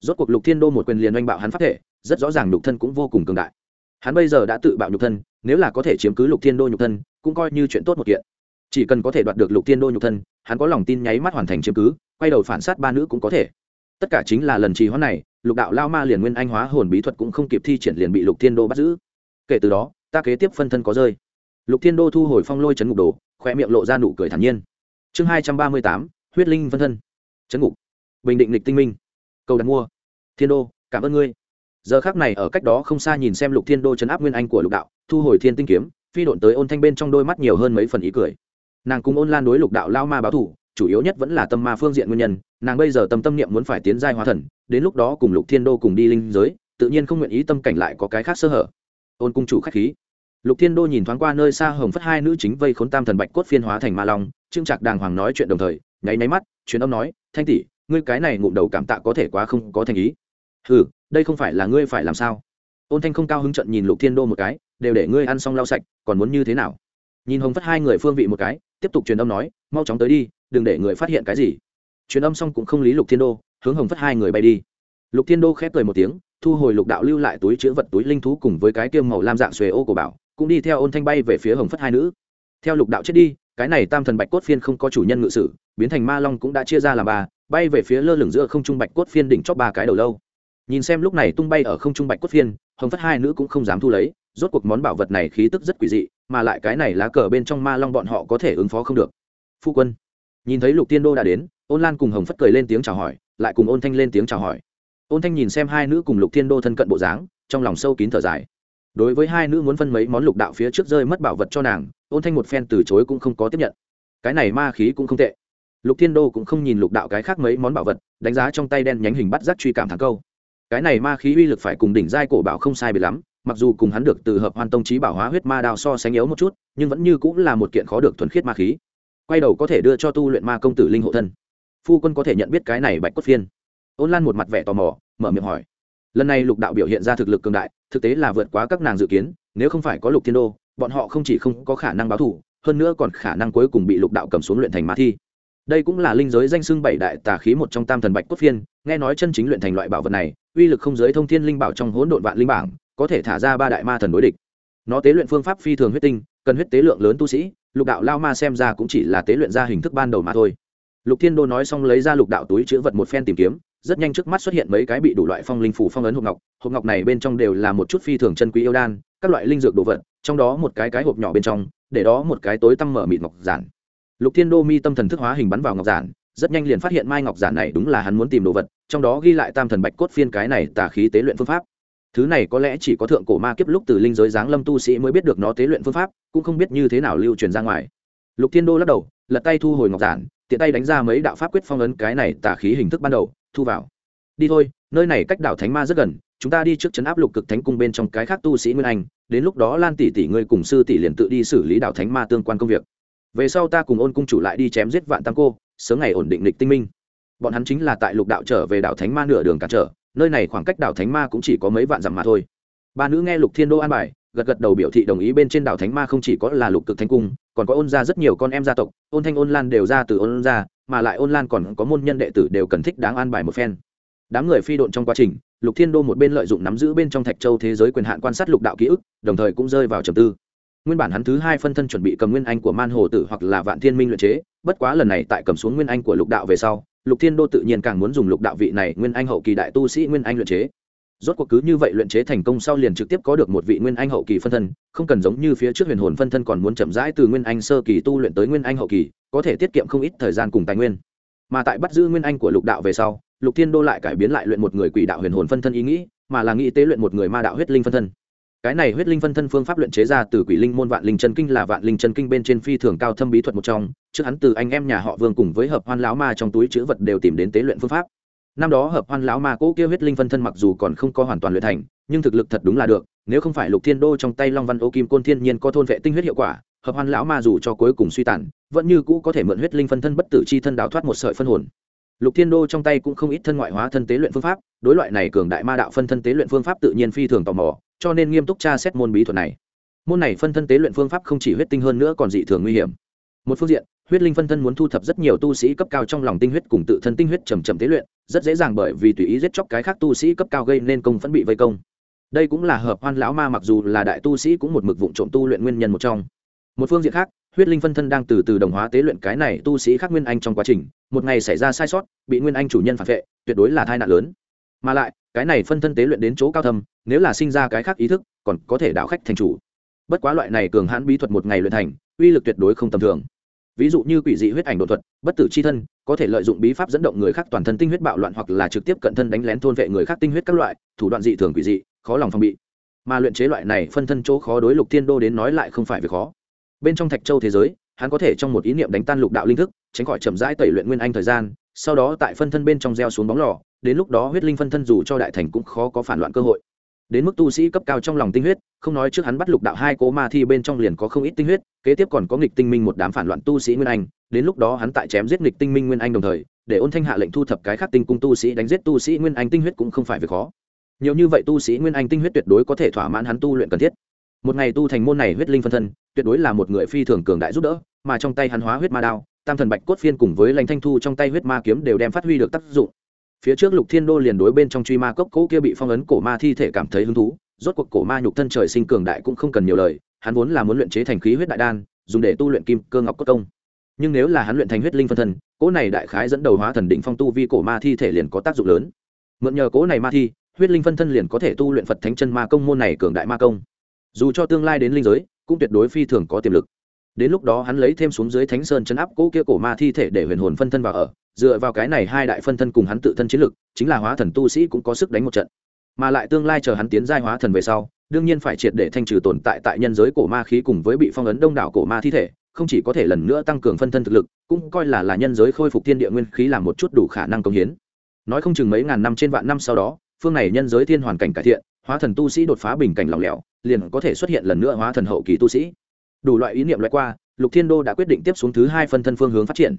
Rốt cuộc lục thiên đô một quyền liền oanh bạo hắn phát thể, rất rõ ràng nhục thân cũng vô cùng cường đại. Hắn bây giờ đã tự bạo nhục thân, nếu là có thể chiếm cứ lục thiên đô nhục thân, cũng coi như chuyện tốt một kiện chỉ cần có thể đoạt được lục thiên đô nhục thân, hắn có lòng tin nháy mắt hoàn thành chiếm cứ, quay đầu phản sát ba nữ cũng có thể. Tất cả chính là lần trì hoãn này, lục đạo lao ma liền nguyên anh hóa hồn bí thuật cũng không kịp thi triển liền bị lục thiên đô bắt giữ. Kể từ đó, ta kế tiếp phân thân có rơi. Lục thiên đô thu hồi phong lôi chấn ngục đồ khoe miệng lộ ra nụ cười thản nhiên. Chương hai trăm ba mươi tám, huyết linh phân thân. Chấn ngục. Bình định lịch tinh minh. Cầu đặt mua. Thiên đô, cảm ơn ngươi. Giờ khác này ở cách đó không xa nhìn xem lục thiên đô chấn áp nguyên anh của lục đạo, thu hồi thiên tinh kiếm, phi độn tới ôn thanh bên trong đôi mắt nhiều hơn mấy phần ý cười nàng cùng ôn lan đối lục đạo lao ma báo thủ, chủ yếu nhất vẫn là tâm ma phương diện nguyên nhân, nàng bây giờ tâm tâm niệm muốn phải tiến giai hóa thần, đến lúc đó cùng lục thiên đô cùng đi linh giới, tự nhiên không nguyện ý tâm cảnh lại có cái khác sơ hở. Ôn cung chủ khách khí. Lục thiên đô nhìn thoáng qua nơi xa hồng phất hai nữ chính vây khốn tam thần bạch cốt phiên hóa thành ma long, trương trạc đàng hoàng nói chuyện đồng thời, nháy nháy mắt chuyến âm nói, thanh tỷ, ngươi cái này ngụm đầu cảm tạ có thể quá không có thành ý. Ừ đây không phải là ngươi phải làm sao? Ôn thanh không cao hứng trận nhìn lục thiên đô một cái, đều để ngươi ăn xong lau sạch, còn muốn như thế nào? Nhìn hồng phất hai người phương vị một cái, tiếp tục truyền âm nói, mau chóng tới đi, đừng để người phát hiện cái gì. Truyền âm xong cũng không lý lục thiên đô, hướng hồng phất hai người bay đi. Lục thiên đô khép cười một tiếng, thu hồi lục đạo lưu lại túi chữ vật túi linh thú cùng với cái kiêm màu lam dạng xuề ô của bảo, cũng đi theo ôn thanh bay về phía hồng phất hai nữ. Theo lục đạo chết đi, cái này tam thần bạch cốt phiên không có chủ nhân ngự sử, biến thành ma long cũng đã chia ra làm ba, bay về phía lơ lửng giữa không trung bạch cốt phiên đỉnh chóp ba cái đầu lâu. Nhìn xem lúc này tung bay ở không trung bạch cốt phiên, hồng phất hai nữ cũng không dám thu lấy, rốt cuộc món bảo vật này khí tức rất quỷ dị mà lại cái này lá cờ bên trong ma long bọn họ có thể ứng phó không được. Phu quân, nhìn thấy lục tiên đô đã đến, ôn lan cùng hồng phất cười lên tiếng chào hỏi, lại cùng ôn thanh lên tiếng chào hỏi. Ôn thanh nhìn xem hai nữ cùng lục thiên đô thân cận bộ dáng, trong lòng sâu kín thở dài. Đối với hai nữ muốn phân mấy món lục đạo phía trước rơi mất bảo vật cho nàng, ôn thanh một phen từ chối cũng không có tiếp nhận. Cái này ma khí cũng không tệ. Lục thiên đô cũng không nhìn lục đạo cái khác mấy món bảo vật, đánh giá trong tay đen nhánh hình bắt giác truy cảm thắng câu. Cái này ma khí uy lực phải cùng đỉnh giai cổ bảo không sai bị lắm mặc dù cùng hắn được từ hợp hoàn tông trí bảo hóa huyết ma đao so sánh yếu một chút, nhưng vẫn như cũng là một kiện khó được thuần khiết ma khí. Quay đầu có thể đưa cho tu luyện ma công tử linh hộ thân. Phu quân có thể nhận biết cái này bạch cốt phiên. Ôn lan một mặt vẻ tò mò, mở miệng hỏi. Lần này lục đạo biểu hiện ra thực lực cường đại, thực tế là vượt quá các nàng dự kiến, nếu không phải có lục thiên đô, bọn họ không chỉ không có khả năng báo thủ hơn nữa còn khả năng cuối cùng bị lục đạo cầm xuống luyện thành ma thi. Đây cũng là linh giới danh xưng bảy đại tà khí một trong tam thần bạch cốt phiên, nghe nói chân chính luyện thành loại bảo vật này, uy lực không giới thông thiên linh bảo trong hỗn độn vạn linh bảng có thể thả ra ba đại ma thần đối địch. Nó tế luyện phương pháp phi thường huyết tinh, cần huyết tế lượng lớn tu sĩ, lục đạo lao ma xem ra cũng chỉ là tế luyện ra hình thức ban đầu mà thôi. Lục thiên đô nói xong lấy ra lục đạo túi chữ vật một phen tìm kiếm, rất nhanh trước mắt xuất hiện mấy cái bị đủ loại phong linh phủ phong ấn hộp ngọc hộp ngọc này bên trong đều là một chút phi thường chân quý yêu đan, các loại linh dược đồ vật, trong đó một cái cái hộp nhỏ bên trong, để đó một cái tối tăm mở mịt ngọc giản. Lục thiên đô mi tâm thần thức hóa hình bắn vào ngọc giản, rất nhanh liền phát hiện mai ngọc giản này đúng là hắn muốn tìm đồ vật, trong đó ghi lại tam thần bạch cốt phiên cái này tà khí tế luyện phương pháp thứ này có lẽ chỉ có thượng cổ ma kiếp lúc từ linh giới giáng lâm tu sĩ mới biết được nó tế luyện phương pháp, cũng không biết như thế nào lưu truyền ra ngoài. Lục thiên đô lắc đầu, lật tay thu hồi ngọc giản, tiện tay đánh ra mấy đạo pháp quyết phong ấn cái này tà khí hình thức ban đầu, thu vào. Đi thôi, nơi này cách đảo thánh ma rất gần, chúng ta đi trước chấn áp lục cực thánh cung bên trong cái khác tu sĩ nguyên anh, đến lúc đó lan tỷ tỷ ngươi cùng sư tỷ liền tự đi xử lý đảo thánh ma tương quan công việc. Về sau ta cùng ôn cung chủ lại đi chém giết vạn tam cô, sớm ngày ổn định lịch tinh minh. Bọn hắn chính là tại lục đạo trở về đảo thánh ma nửa đường cản trở nơi này khoảng cách đảo thánh ma cũng chỉ có mấy vạn dặm mà thôi. Ba nữ nghe lục thiên đô an bài, gật gật đầu biểu thị đồng ý bên trên đảo thánh ma không chỉ có là lục cực thánh cung, còn có ôn ra rất nhiều con em gia tộc, ôn thanh ôn lan đều ra từ ôn ra mà lại ôn lan còn có môn nhân đệ tử đều cần thích đáng an bài một phen. Đám người phi độn trong quá trình, lục thiên đô một bên lợi dụng nắm giữ bên trong thạch châu thế giới quyền hạn quan sát lục đạo ký ức, đồng thời cũng rơi vào trầm tư. Nguyên bản hắn thứ hai phân thân chuẩn bị cầm nguyên anh của man hồ tử hoặc là vạn thiên minh luyện chế, bất quá lần này tại cầm xuống nguyên anh của lục đạo về sau lục thiên đô tự nhiên càng muốn dùng lục đạo vị này nguyên anh hậu kỳ đại tu sĩ nguyên anh luyện chế. Rốt cuộc cứ như vậy luyện chế thành công sau liền trực tiếp có được một vị nguyên anh hậu kỳ phân thân, không cần giống như phía trước huyền hồn phân thân còn muốn chậm rãi từ nguyên anh sơ kỳ tu luyện tới nguyên anh hậu kỳ, có thể tiết kiệm không ít thời gian cùng tài nguyên. Mà tại bắt giữ nguyên anh của lục đạo về sau, lục thiên đô lại cải biến lại luyện một người quỷ đạo huyền hồn phân thân ý nghĩ, mà là nghĩ tế luyện một người ma đạo huyết linh phân thân cái này huyết linh phân thân phương pháp luyện chế ra từ quỷ linh môn vạn linh chân kinh là vạn linh chân kinh bên trên phi thường cao thâm bí thuật một trong, trước hắn từ anh em nhà họ vương cùng với hợp hoan lão ma trong túi chữ vật đều tìm đến tế luyện phương pháp. Năm đó hợp hoan lão ma cũ kia huyết linh phân thân mặc dù còn không có hoàn toàn luyện thành, nhưng thực lực thật đúng là được, nếu không phải lục thiên đô trong tay long văn ô kim côn thiên nhiên có thôn vệ tinh huyết hiệu quả, hợp hoan lão ma dù cho cuối cùng suy tàn, vẫn như cũ có thể mượn huyết linh phân thân bất tử chi thân đào thoát một sợi phân hồn. Lục thiên đô trong tay cũng không ít thân ngoại hóa thân tế luyện phương pháp, đối loại này cường đại ma đạo phân thân tế luyện phương pháp tự nhiên phi thường tò mò cho nên nghiêm túc tra xét môn bí thuật này. Môn này phân thân tế luyện phương pháp không chỉ huyết tinh hơn nữa còn dị thường nguy hiểm. Một phương diện, huyết linh phân thân muốn thu thập rất nhiều tu sĩ cấp cao trong lòng tinh huyết cùng tự thân tinh huyết trầm trầm tế luyện, rất dễ dàng bởi vì tùy ý giết chóc cái khác tu sĩ cấp cao gây nên công phẫn bị vây công. Đây cũng là hợp hoan lão ma mặc dù là đại tu sĩ cũng một mực vụ trộm tu luyện nguyên nhân một trong. Một phương diện khác, huyết linh phân thân đang từ từ đồng hóa tế luyện cái này tu sĩ khác nguyên anh trong quá trình, một ngày xảy ra sai sót, bị nguyên anh chủ nhân phản vệ, tuyệt đối là tai nạn lớn. Mà lại cái này phân thân tế luyện đến chỗ cao thâm, nếu là sinh ra cái khác ý thức, còn có thể đạo khách thành chủ. Bất quá loại này cường hãn bí thuật một ngày luyện thành, uy lực tuyệt đối không tầm thường. Ví dụ như quỷ dị huyết ảnh đột thuật, bất tử c h i thân, có thể lợi dụng bí pháp dẫn động người khác toàn thân tinh huyết bạo loạn hoặc là trực tiếp cận thân đánh lén thôn vệ người khác tinh huyết các loại, thủ đoạn dị thường quỷ dị, khó lòng phòng bị. Mà luyện chế loại này phân thân chỗ khó đối lục thiên đô đến nói lại không phải việc khó. Bên trong thạch châu thế giới, hắn có thể trong một ý niệm đánh tan lục đạo linh thức, tránh khỏi chậm rãi tẩy luyện nguyên anh thời gian sau đó tại phân thân bên trong gieo xuống bóng lò, đến lúc đó huyết linh phân thân dù cho đại thành cũng khó có phản loạn cơ hội. Đến mức tu sĩ cấp cao trong lòng tinh huyết, không nói trước hắn bắt lục đạo hai cố ma thi bên trong liền có không ít tinh huyết, kế tiếp còn có nghịch tinh minh một đám phản loạn tu sĩ nguyên anh, đến lúc đó hắn tại chém giết nghịch tinh minh nguyên anh đồng thời, để ôn thanh hạ lệnh thu thập cái khác tinh cung tu sĩ đánh giết tu sĩ nguyên anh tinh huyết cũng không phải việc khó. Nhiều như vậy tu sĩ nguyên anh tinh huyết tuyệt đối có thể thỏa mãn hắn tu luyện cần thiết. Một ngày tu thành môn này huyết linh phân thân, tuyệt đối là một người phi thường cường đại giúp đỡ, mà trong tay hắn hóa huyết ma đao tam thần bạch cốt phiên cùng với lãnh thanh thu trong tay huyết ma kiếm đều đem phát huy được tác dụng. Phía trước lục thiên đô liền đối bên trong truy ma cốc cỗ kia bị phong ấn cổ ma thi thể cảm thấy hứng thú, rốt cuộc cổ ma nhục thân trời sinh cường đại cũng không cần nhiều lời, hắn vốn là muốn luyện chế thành khí huyết đại đan, dùng để tu luyện kim, cơ, ngọc, cốt, công. Nhưng nếu là hắn luyện thành huyết linh phân thân, cỗ này đại khái dẫn đầu hóa thần định phong tu vi cổ ma thi thể liền có tác dụng lớn. Mượn nhờ cỗ này ma thi, huyết linh phân thân liền có thể tu luyện phật thánh chân ma công môn này cường đại ma công. Dù cho tương lai đến linh giới, cũng tuyệt đối phi thường có tiềm lực đến lúc đó hắn lấy thêm xuống dưới thánh sơn chấn áp cỗ kia cổ ma thi thể để huyền hồn phân thân vào ở, dựa vào cái này hai đại phân thân cùng hắn tự thân chiến lực, chính là hóa thần tu sĩ cũng có sức đánh một trận. Mà lại tương lai chờ hắn tiến giai hóa thần về sau, đương nhiên phải triệt để thanh trừ tồn tại tại nhân giới cổ ma khí cùng với bị phong ấn đông đảo cổ ma thi thể, không chỉ có thể lần nữa tăng cường phân thân thực lực, cũng coi là là nhân giới khôi phục thiên địa nguyên khí làm một chút đủ khả năng công hiến. Nói không chừng mấy ngàn năm trên vạn năm sau đó, phương này nhân giới thiên hoàn cảnh cải thiện, hóa thần tu sĩ đột phá bình cảnh lỏng lẻo, liền có thể xuất hiện lần nữa hóa thần hậu kỳ tu sĩ đủ loại ý niệm loại qua, lục thiên đô đã quyết định tiếp xuống thứ hai phân thân phương hướng phát triển.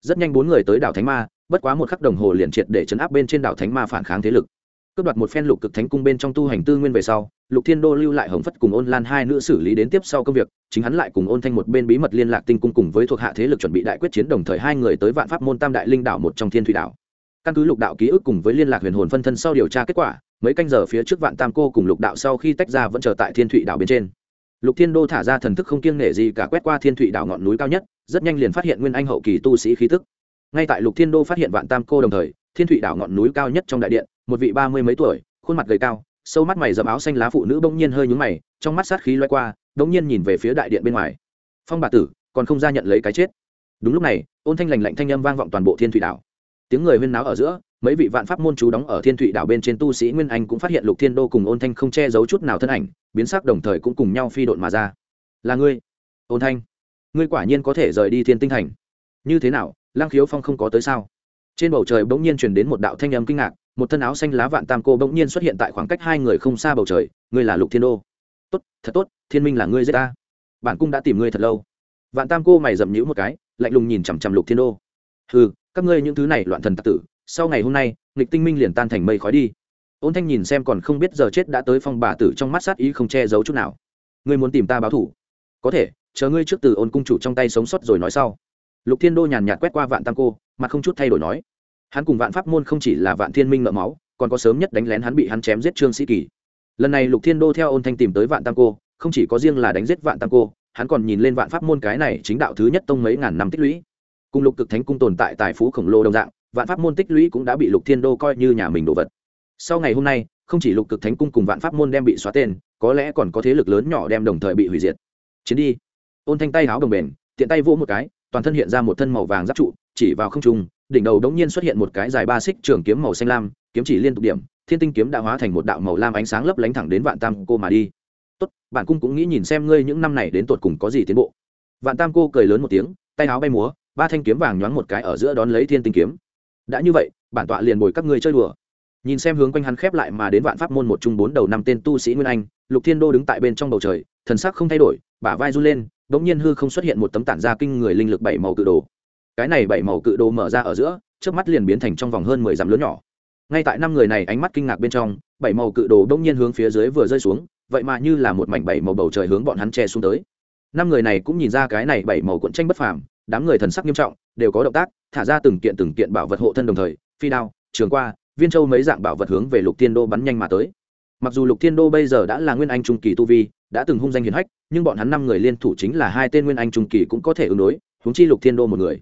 Rất nhanh bốn người tới đảo thánh ma, bất quá một khắc đồng hồ liền triệt để chấn áp bên trên đảo thánh ma phản kháng thế lực. Cướp đoạt một phen lục cực thánh cung bên trong tu hành tư nguyên về sau, lục thiên đô lưu lại hồng phất cùng ôn lan hai nữ xử lý đến tiếp sau công việc, chính hắn lại cùng ôn thanh một bên bí mật liên lạc tinh cung cùng với thuộc hạ thế lực chuẩn bị đại quyết chiến đồng thời hai người tới vạn pháp môn tam đại linh đảo một trong thiên thủy đảo. Căn cứ lục đạo ký ức cùng với liên lạc huyền hồn phân thân sau điều tra kết quả, mấy canh giờ phía trước vạn tam cô cùng lục đạo sau khi tách ra vẫn chờ tại thiên Thủy đảo bên trên lục thiên đô thả ra thần thức không kiêng nể gì cả quét qua thiên thụy đảo ngọn núi cao nhất, rất nhanh liền phát hiện nguyên anh hậu kỳ tu sĩ khí tức. Ngay tại lục thiên đô phát hiện vạn tam cô đồng thời, thiên thụy đảo ngọn núi cao nhất trong đại điện, một vị ba mươi mấy tuổi, khuôn mặt gầy cao, sâu mắt mày dầm áo xanh lá phụ nữ bỗng nhiên hơi nhúng mày, trong mắt sát khí loay qua bỗng nhiên nhìn về phía đại điện bên ngoài. Phong bà tử, còn không ra nhận lấy cái chết. Đúng lúc này, ôn thanh lành lạnh thanh âm vang vọng toàn bộ thiên thụy đảo. Tiếng người huyên náo ở giữa mấy vị vạn pháp môn chú đóng ở thiên thụy đảo bên trên tu sĩ nguyên anh cũng phát hiện lục thiên đô cùng ôn thanh không che giấu chút nào thân ảnh, biến sắc đồng thời cũng cùng nhau phi độn mà ra. Là ngươi, ôn thanh, ngươi quả nhiên có thể rời đi thiên tinh thành. Như thế nào lang khiếu phong không có tới sao? Trên bầu trời bỗng nhiên truyền đến một đạo thanh âm kinh ngạc, một thân áo xanh lá vạn tam cô bỗng nhiên xuất hiện tại khoảng cách hai người không xa bầu trời, ngươi là lục thiên đô. Tốt, thật tốt, thiên minh là ngươi giết ta. Bản cung đã tìm ngươi thật lâu. Vạn tam cô mày dậm nhữ một cái, lạnh lùng nhìn chằm chằm lục thiên đô. Ừ các ngươi những thứ này loạn thần tặc tử sau ngày hôm nay, nghịch tinh minh liền tan thành mây khói đi. Ôn thanh nhìn xem còn không biết giờ chết đã tới phong bà tử trong mắt sát ý không che giấu chút nào. Ngươi muốn tìm ta báo thủ? Có thể, chờ ngươi trước từ ôn cung chủ trong tay sống sót rồi nói sau. Lục thiên đô nhàn nhạt quét qua vạn tam cô, mặt không chút thay đổi nói. Hắn cùng vạn pháp môn không chỉ là vạn thiên minh nợ máu, còn có sớm nhất đánh lén hắn bị hắn chém giết trương sĩ kỳ. Lần này lục thiên đô theo ôn thanh tìm tới vạn tam cô, không chỉ có riêng là đánh giết vạn tam cô, hắn còn nhìn lên vạn pháp môn cái này chính đạo thứ nhất tông mấy ngàn năm tích lũy. Cùng lục cực thánh cung tồn tại tài phú khổng lồ đồng dạng vạn pháp môn tích lũy cũng đã bị lục thiên đô coi như nhà mình đồ vật. Sau ngày hôm nay, không chỉ lục cực thánh cung cùng vạn pháp môn đem bị xóa tên, có lẽ còn có thế lực lớn nhỏ đem đồng thời bị hủy diệt. Chiến đi. Ôn thanh tay háo đồng bền, tiện tay vỗ một cái, toàn thân hiện ra một thân màu vàng giáp trụ, chỉ vào không trung, đỉnh đầu đống nhiên xuất hiện một cái dài ba xích trường kiếm màu xanh lam, kiếm chỉ liên tục điểm, thiên tinh kiếm đã hóa thành một đạo màu lam ánh sáng lấp lánh thẳng đến vạn tam cô mà đi. Tốt, bạn cung cũng nghĩ nhìn xem ngươi những năm này đến tột cùng có gì tiến bộ. Vạn tam cô cười lớn một tiếng, tay áo bay múa, ba thanh kiếm vàng nhoáng một cái ở giữa đón lấy thiên tinh kiếm đã như vậy, bản tọa liền bồi các ngươi chơi đùa. Nhìn xem hướng quanh hắn khép lại mà đến vạn pháp môn một trung bốn đầu năm tên tu sĩ nguyên anh, lục thiên đô đứng tại bên trong bầu trời, thần sắc không thay đổi, bả vai run lên đ ỗ n g nhiên hư không xuất hiện một tấm tản ra kinh người linh lực bảy màu cự đồ. Cái này bảy màu cự đồ mở ra ở giữa trước mắt liền biến thành trong vòng hơn mười dặm lớn nhỏ. Ngay tại năm người này ánh mắt kinh ngạc bên trong, bảy màu cự đồ đ ỗ n g nhiên hướng phía dưới vừa rơi xuống, vậy mà như là một mảnh bảy màu bầu trời hướng bọn hắn che xuống tới. Năm người này cũng nhìn ra cái này bảy màu cuộn tranh bất phàm đám người thần sắc nghiêm trọng, đều có động tác, thả ra từng kiện từng kiện bảo vật hộ thân đồng thời, phi đao, trường qua, viên châu mấy dạng bảo vật hướng về lục thiên đô bắn nhanh mà tới. Mặc dù lục thiên đô bây giờ đã là nguyên anh trung kỳ tu vi, đã từng hung danh hiền hách, nhưng bọn hắn năm người liên thủ chính là hai tên nguyên anh trung kỳ cũng có thể ứng đối húng chi lục thiên đô một người.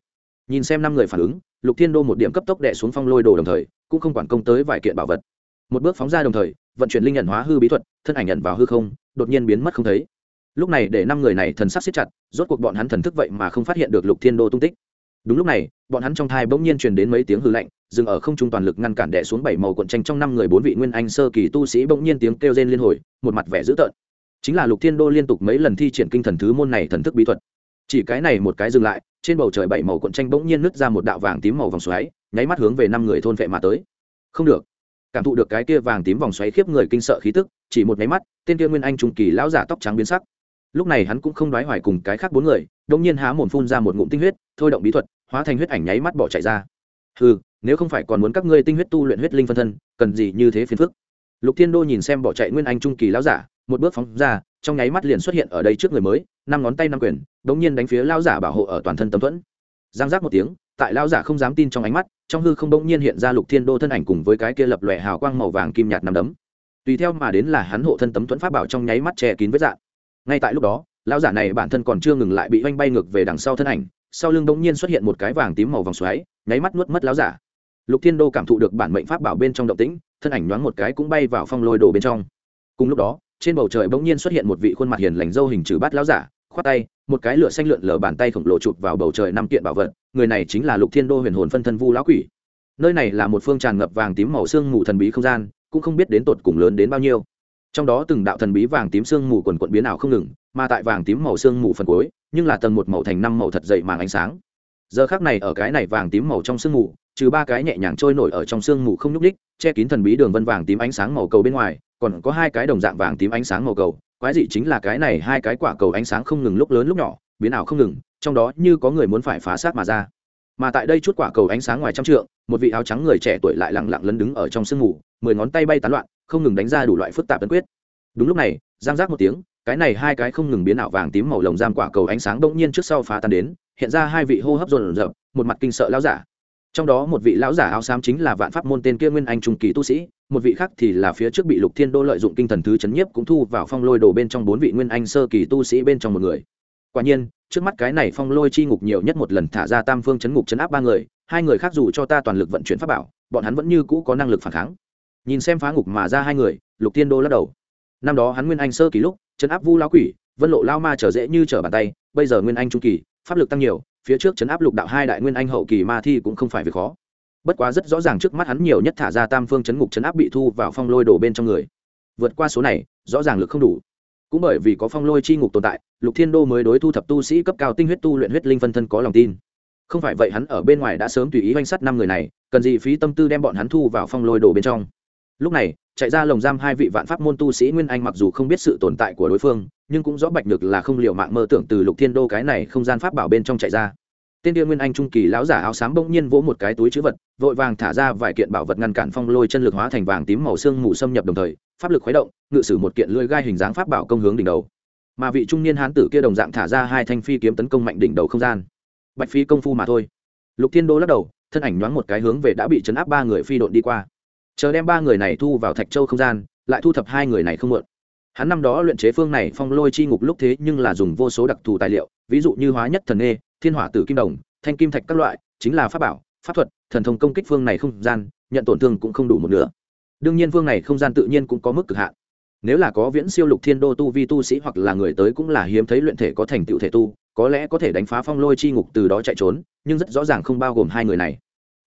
Nhìn xem năm người phản ứng, lục thiên đô một điểm cấp tốc đệ xuống phong lôi đồ đồng thời, cũng không quản công tới vài kiện bảo vật. Một bước phóng ra đồng thời, vận chuyển linh nhận hóa hư bí thuật, thân ảnh nhận vào hư không, đột nhiên biến mất không thấy lúc này để năm người này thần sắc siết chặt, rốt cuộc bọn hắn thần thức vậy mà không phát hiện được lục thiên đô tung tích. Đúng lúc này, bọn hắn trong thai bỗng nhiên truyền đến mấy tiếng hư lạnh, dừng ở không trung toàn lực ngăn cản đẻ xuống bảy màu cuộn tranh trong năm người bốn vị nguyên anh sơ kỳ tu sĩ bỗng nhiên tiếng kêu rên liên hồi, một mặt vẻ dữ tợn. Chính là lục thiên đô liên tục mấy lần thi triển kinh thần thứ môn này thần thức bí thuật. Chỉ cái này một cái dừng lại, trên bầu trời bảy màu cuộn tranh bỗng nhiên nứt ra một đạo vàng tím màu vòng xoáy, nháy mắt hướng về năm người thôn vệ mà tới. Không được. Cảm thụ được cái kia vàng tím vòng xoáy khiếp người kinh sợ khí tức, chỉ một nháy mắt, tên kia nguyên anh trung kỳ lão giả tóc trắng biến sắc lúc này hắn cũng không đoái hoài cùng cái khác bốn người đông nhiên há mồm phun ra một ngụm tinh huyết, thôi động bí thuật, hóa thành huyết ảnh nháy mắt bỏ chạy ra. Ừ nếu không phải còn muốn các ngươi tinh huyết tu luyện huyết linh phân thân, cần gì như thế phiền phức? Lục thiên đô nhìn xem bỏ chạy nguyên anh trung kỳ lão giả, một bước phóng ra, trong nháy mắt liền xuất hiện ở đây trước người mới, năm ngón tay năm quyền đống nhiên đánh phía lão giả bảo hộ ở toàn thân tấm thuẫn. Giang giác một tiếng, tại lão giả không dám tin trong ánh mắt, trong hư không đống nhiên hiện ra lục thiên đô thân ảnh cùng với cái kia lập lòe hào quang màu vàng kim nhạt nằm đấm. Tùy theo mà đến là hắn hộ thân tấm thuẫn pháp bảo trong nháy mắt che kín vết dạng ngay tại lúc đó, lão giả này bản thân còn chưa ngừng lại bị oanh bay ngược về đằng sau thân ảnh, sau lưng bỗng nhiên xuất hiện một cái vàng tím màu vòng xoáy, nháy mắt nuốt mất lão giả. Lục thiên đô cảm thụ được bản mệnh pháp bảo bên trong động tĩnh, thân ảnh nhoáng một cái cũng bay vào phong lôi đồ bên trong. Cùng lúc đó, trên bầu trời bỗng nhiên xuất hiện một vị khuôn mặt hiền lành dâu hình trừ bát lão giả, khoát tay, một cái lửa xanh lượn lờ bàn tay khổng lồ chụp vào bầu trời năm kiện bảo vật, người này chính là lục thiên đô huyền hồn phân thân vu lão quỷ. Nơi này là một phương tràn ngập vàng tím màu xương mù thần bí không gian, cũng không biết đến tột cùng lớn đến bao nhiêu trong đó từng đạo thần bí vàng tím xương mù quần quận biến ảo không ngừng, mà tại vàng tím màu xương mù phần cuối, nhưng là tầng một màu thành năm màu thật dậy màng ánh sáng. Giờ khác này ở cái này vàng tím màu trong sương mù, trừ ba cái nhẹ nhàng trôi nổi ở trong sương mù không nhúc đích che kín thần bí đường vân vàng tím ánh sáng màu cầu bên ngoài, còn có hai cái đồng dạng vàng tím ánh sáng màu cầu, quái dị chính là cái này hai cái quả cầu ánh sáng không ngừng lúc lớn lúc nhỏ, biến ảo không ngừng, trong đó như có người muốn phải phá sát mà ra. Mà tại đây chút quả cầu ánh sáng ngoài trăm trượng, một vị áo trắng người trẻ tuổi lại lặng lặng lấn đứng ở trong sương mù, mười ngón tay bay tán loạn không ngừng đánh ra đủ loại phức tạp tấn quyết. Đúng lúc này, giang giác một tiếng, cái này hai cái không ngừng biến ảo vàng tím màu lồng giam quả cầu ánh sáng đông nhiên trước sau phá tan đến, hiện ra hai vị hô hấp dồn dập một mặt kinh sợ lão giả. Trong đó một vị lão giả áo xám chính là vạn pháp môn tên kia nguyên anh trung kỳ tu sĩ, một vị khác thì là phía trước bị lục thiên đô lợi dụng kinh thần thứ chấn nhiếp cũng thu vào phong lôi đồ bên trong bốn vị nguyên anh sơ kỳ tu sĩ bên trong một người. Quả nhiên, trước mắt cái này phong lôi chi ngục nhiều nhất một lần thả ra tam phương chấn ngục chấn áp ba người, hai người khác dù cho ta toàn lực vận chuyển pháp bảo, bọn hắn vẫn như cũ có năng lực phản kháng nhìn xem phá ngục mà ra hai người, lục thiên đô lắc đầu. Năm đó hắn nguyên anh sơ kỳ lúc chấn áp vu lao quỷ, vân lộ lao ma trở dễ như trở bàn tay, bây giờ nguyên anh trung kỳ, pháp lực tăng nhiều, phía trước chấn áp lục đạo hai đại nguyên anh hậu kỳ ma thi cũng không phải việc khó. Bất quá rất rõ ràng trước mắt hắn nhiều nhất thả ra tam phương chấn ngục chấn áp bị thu vào phong lôi đổ bên trong người. Vượt qua số này, rõ ràng lực không đủ. Cũng bởi vì có phong lôi chi ngục tồn tại, lục thiên đô mới đối thu thập tu sĩ cấp cao tinh huyết tu luyện huyết linh phân thân có lòng tin. Không phải vậy hắn ở bên ngoài đã sớm tùy ý oanh sắt năm người này, cần gì phí tâm tư đem bọn hắn thu vào phong lôi đổ bên trong lúc này, chạy ra lồng giam hai vị vạn pháp môn tu sĩ nguyên anh mặc dù không biết sự tồn tại của đối phương, nhưng cũng rõ bạch được là không liệu mạng mơ tưởng từ lục thiên đô cái này không gian pháp bảo bên trong chạy ra. Tên tiêu nguyên anh trung kỳ lão giả áo xám bỗng nhiên vỗ một cái túi chữ vật, vội vàng thả ra vài kiện bảo vật ngăn cản phong lôi chân lực hóa thành vàng tím màu xương mù xâm nhập đồng thời, pháp lực khuấy động, ngự sử một kiện lưỡi gai hình dáng pháp bảo công hướng đỉnh đầu. Mà vị trung niên hán tử kia đồng dạng thả ra hai thanh phi kiếm tấn công mạnh đỉnh đầu không gian. Bạch phi công phu mà thôi. Lục thiên đô lắc đầu, thân ảnh nhoáng một cái hướng về đã bị chấn áp ba người phi độn đi qua chờ đem ba người này thu vào thạch châu không gian, lại thu thập hai người này không mượn hắn năm đó luyện chế phương này phong lôi chi ngục lúc thế nhưng là dùng vô số đặc thù tài liệu, ví dụ như hóa nhất thần nghê thiên hỏa tử kim đồng, thanh kim thạch các loại, chính là pháp bảo, pháp thuật, thần thông công kích phương này không gian, nhận tổn thương cũng không đủ một nửa. Đương nhiên phương này không gian tự nhiên cũng có mức cực hạn. Nếu là có viễn siêu lục thiên đô tu vi tu sĩ hoặc là người tới cũng là hiếm thấy luyện thể có thành tựu thể tu, có lẽ có thể đánh phá phong lôi chi ngục từ đó chạy trốn, nhưng rất rõ ràng không bao gồm hai người này.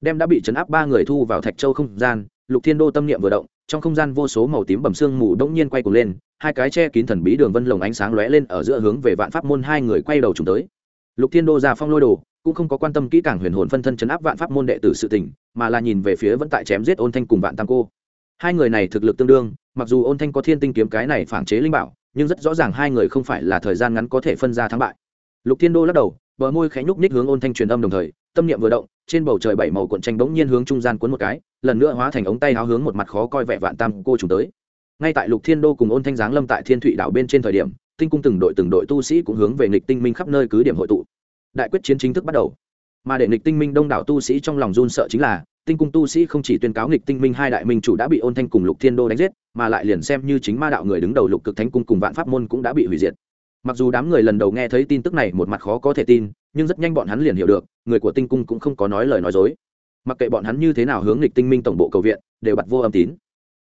Đem đã bị chấn áp ba người thu vào thạch châu không gian lục thiên đô tâm niệm vừa động, trong không gian vô số màu tím bầm xương mù đông nhiên quay cuồng lên, hai cái che kín thần bí đường vân lồng ánh sáng lóe lên ở giữa hướng về vạn pháp môn hai người quay đầu trùng tới. Lục thiên đô ra phong lôi đồ, cũng không có quan tâm kỹ càng huyền hồn phân thân chấn áp vạn pháp môn đệ tử sự tình, mà là nhìn về phía vẫn tại chém giết ôn thanh cùng vạn tam cô. Hai người này thực lực tương đương, mặc dù ôn thanh có thiên tinh kiếm cái này phản chế linh bảo, nhưng rất rõ ràng hai người không phải là thời gian ngắn có thể phân ra thắng bại. Lục thiên đô lắc đầu, bờ môi khẽ nhúc ních hướng ôn thanh truyền âm đồng thời tâm niệm vừa động, trên bầu trời bảy màu cuộn tranh bỗng nhiên hướng trung gian cuốn một cái, lần nữa hóa thành ống tay háo hướng một mặt khó coi vẻ vạn tam cô trùng tới. Ngay tại lục thiên đô cùng ôn thanh giáng lâm tại thiên thụy đảo bên trên thời điểm, tinh cung từng đội từng đội tu sĩ cũng hướng về nghịch tinh minh khắp nơi cứ điểm hội tụ. Đại quyết chiến chính thức bắt đầu. Mà để nghịch tinh minh đông đảo tu sĩ trong lòng run sợ chính là, tinh cung tu sĩ không chỉ tuyên cáo nghịch tinh minh hai đại minh chủ đã bị ôn thanh cùng lục thiên đô đánh giết, mà lại liền xem như chính ma đạo người đứng đầu lục cực thánh cung cùng vạn pháp môn cũng đã bị hủy diệt. Mặc dù đám người lần đầu nghe thấy tin tức này một mặt khó có thể tin nhưng rất nhanh bọn hắn liền hiểu được, người của tinh cung cũng không có nói lời nói dối. Mặc kệ bọn hắn như thế nào hướng lịch tinh minh tổng bộ cầu viện, đều bật vô âm tín.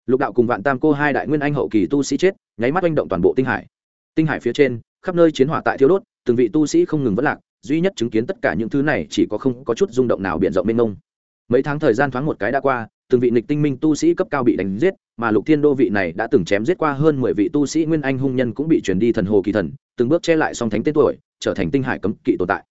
Lục đạo cùng vạn tam cô hai đại nguyên anh hậu kỳ tu sĩ chết, nháy mắt oanh động toàn bộ tinh hải. Tinh hải phía trên, khắp nơi chiến hỏa tại thiếu đốt, từng vị tu sĩ không ngừng vất lạc, duy nhất chứng kiến tất cả những thứ này chỉ có không có chút rung động nào biện rộng mênh mông. Mấy tháng thời gian thoáng một cái đã qua, từng vị nịch tinh minh tu sĩ cấp cao bị đánh giết, mà lục thiên đô vị này đã từng chém giết qua hơn mười vị tu sĩ nguyên anh hung nhân cũng bị chuyển đi thần hồ kỳ thần, từng bước che lại song thánh tên tuổi, trở thành tinh hải cấm kỵ tồn tại.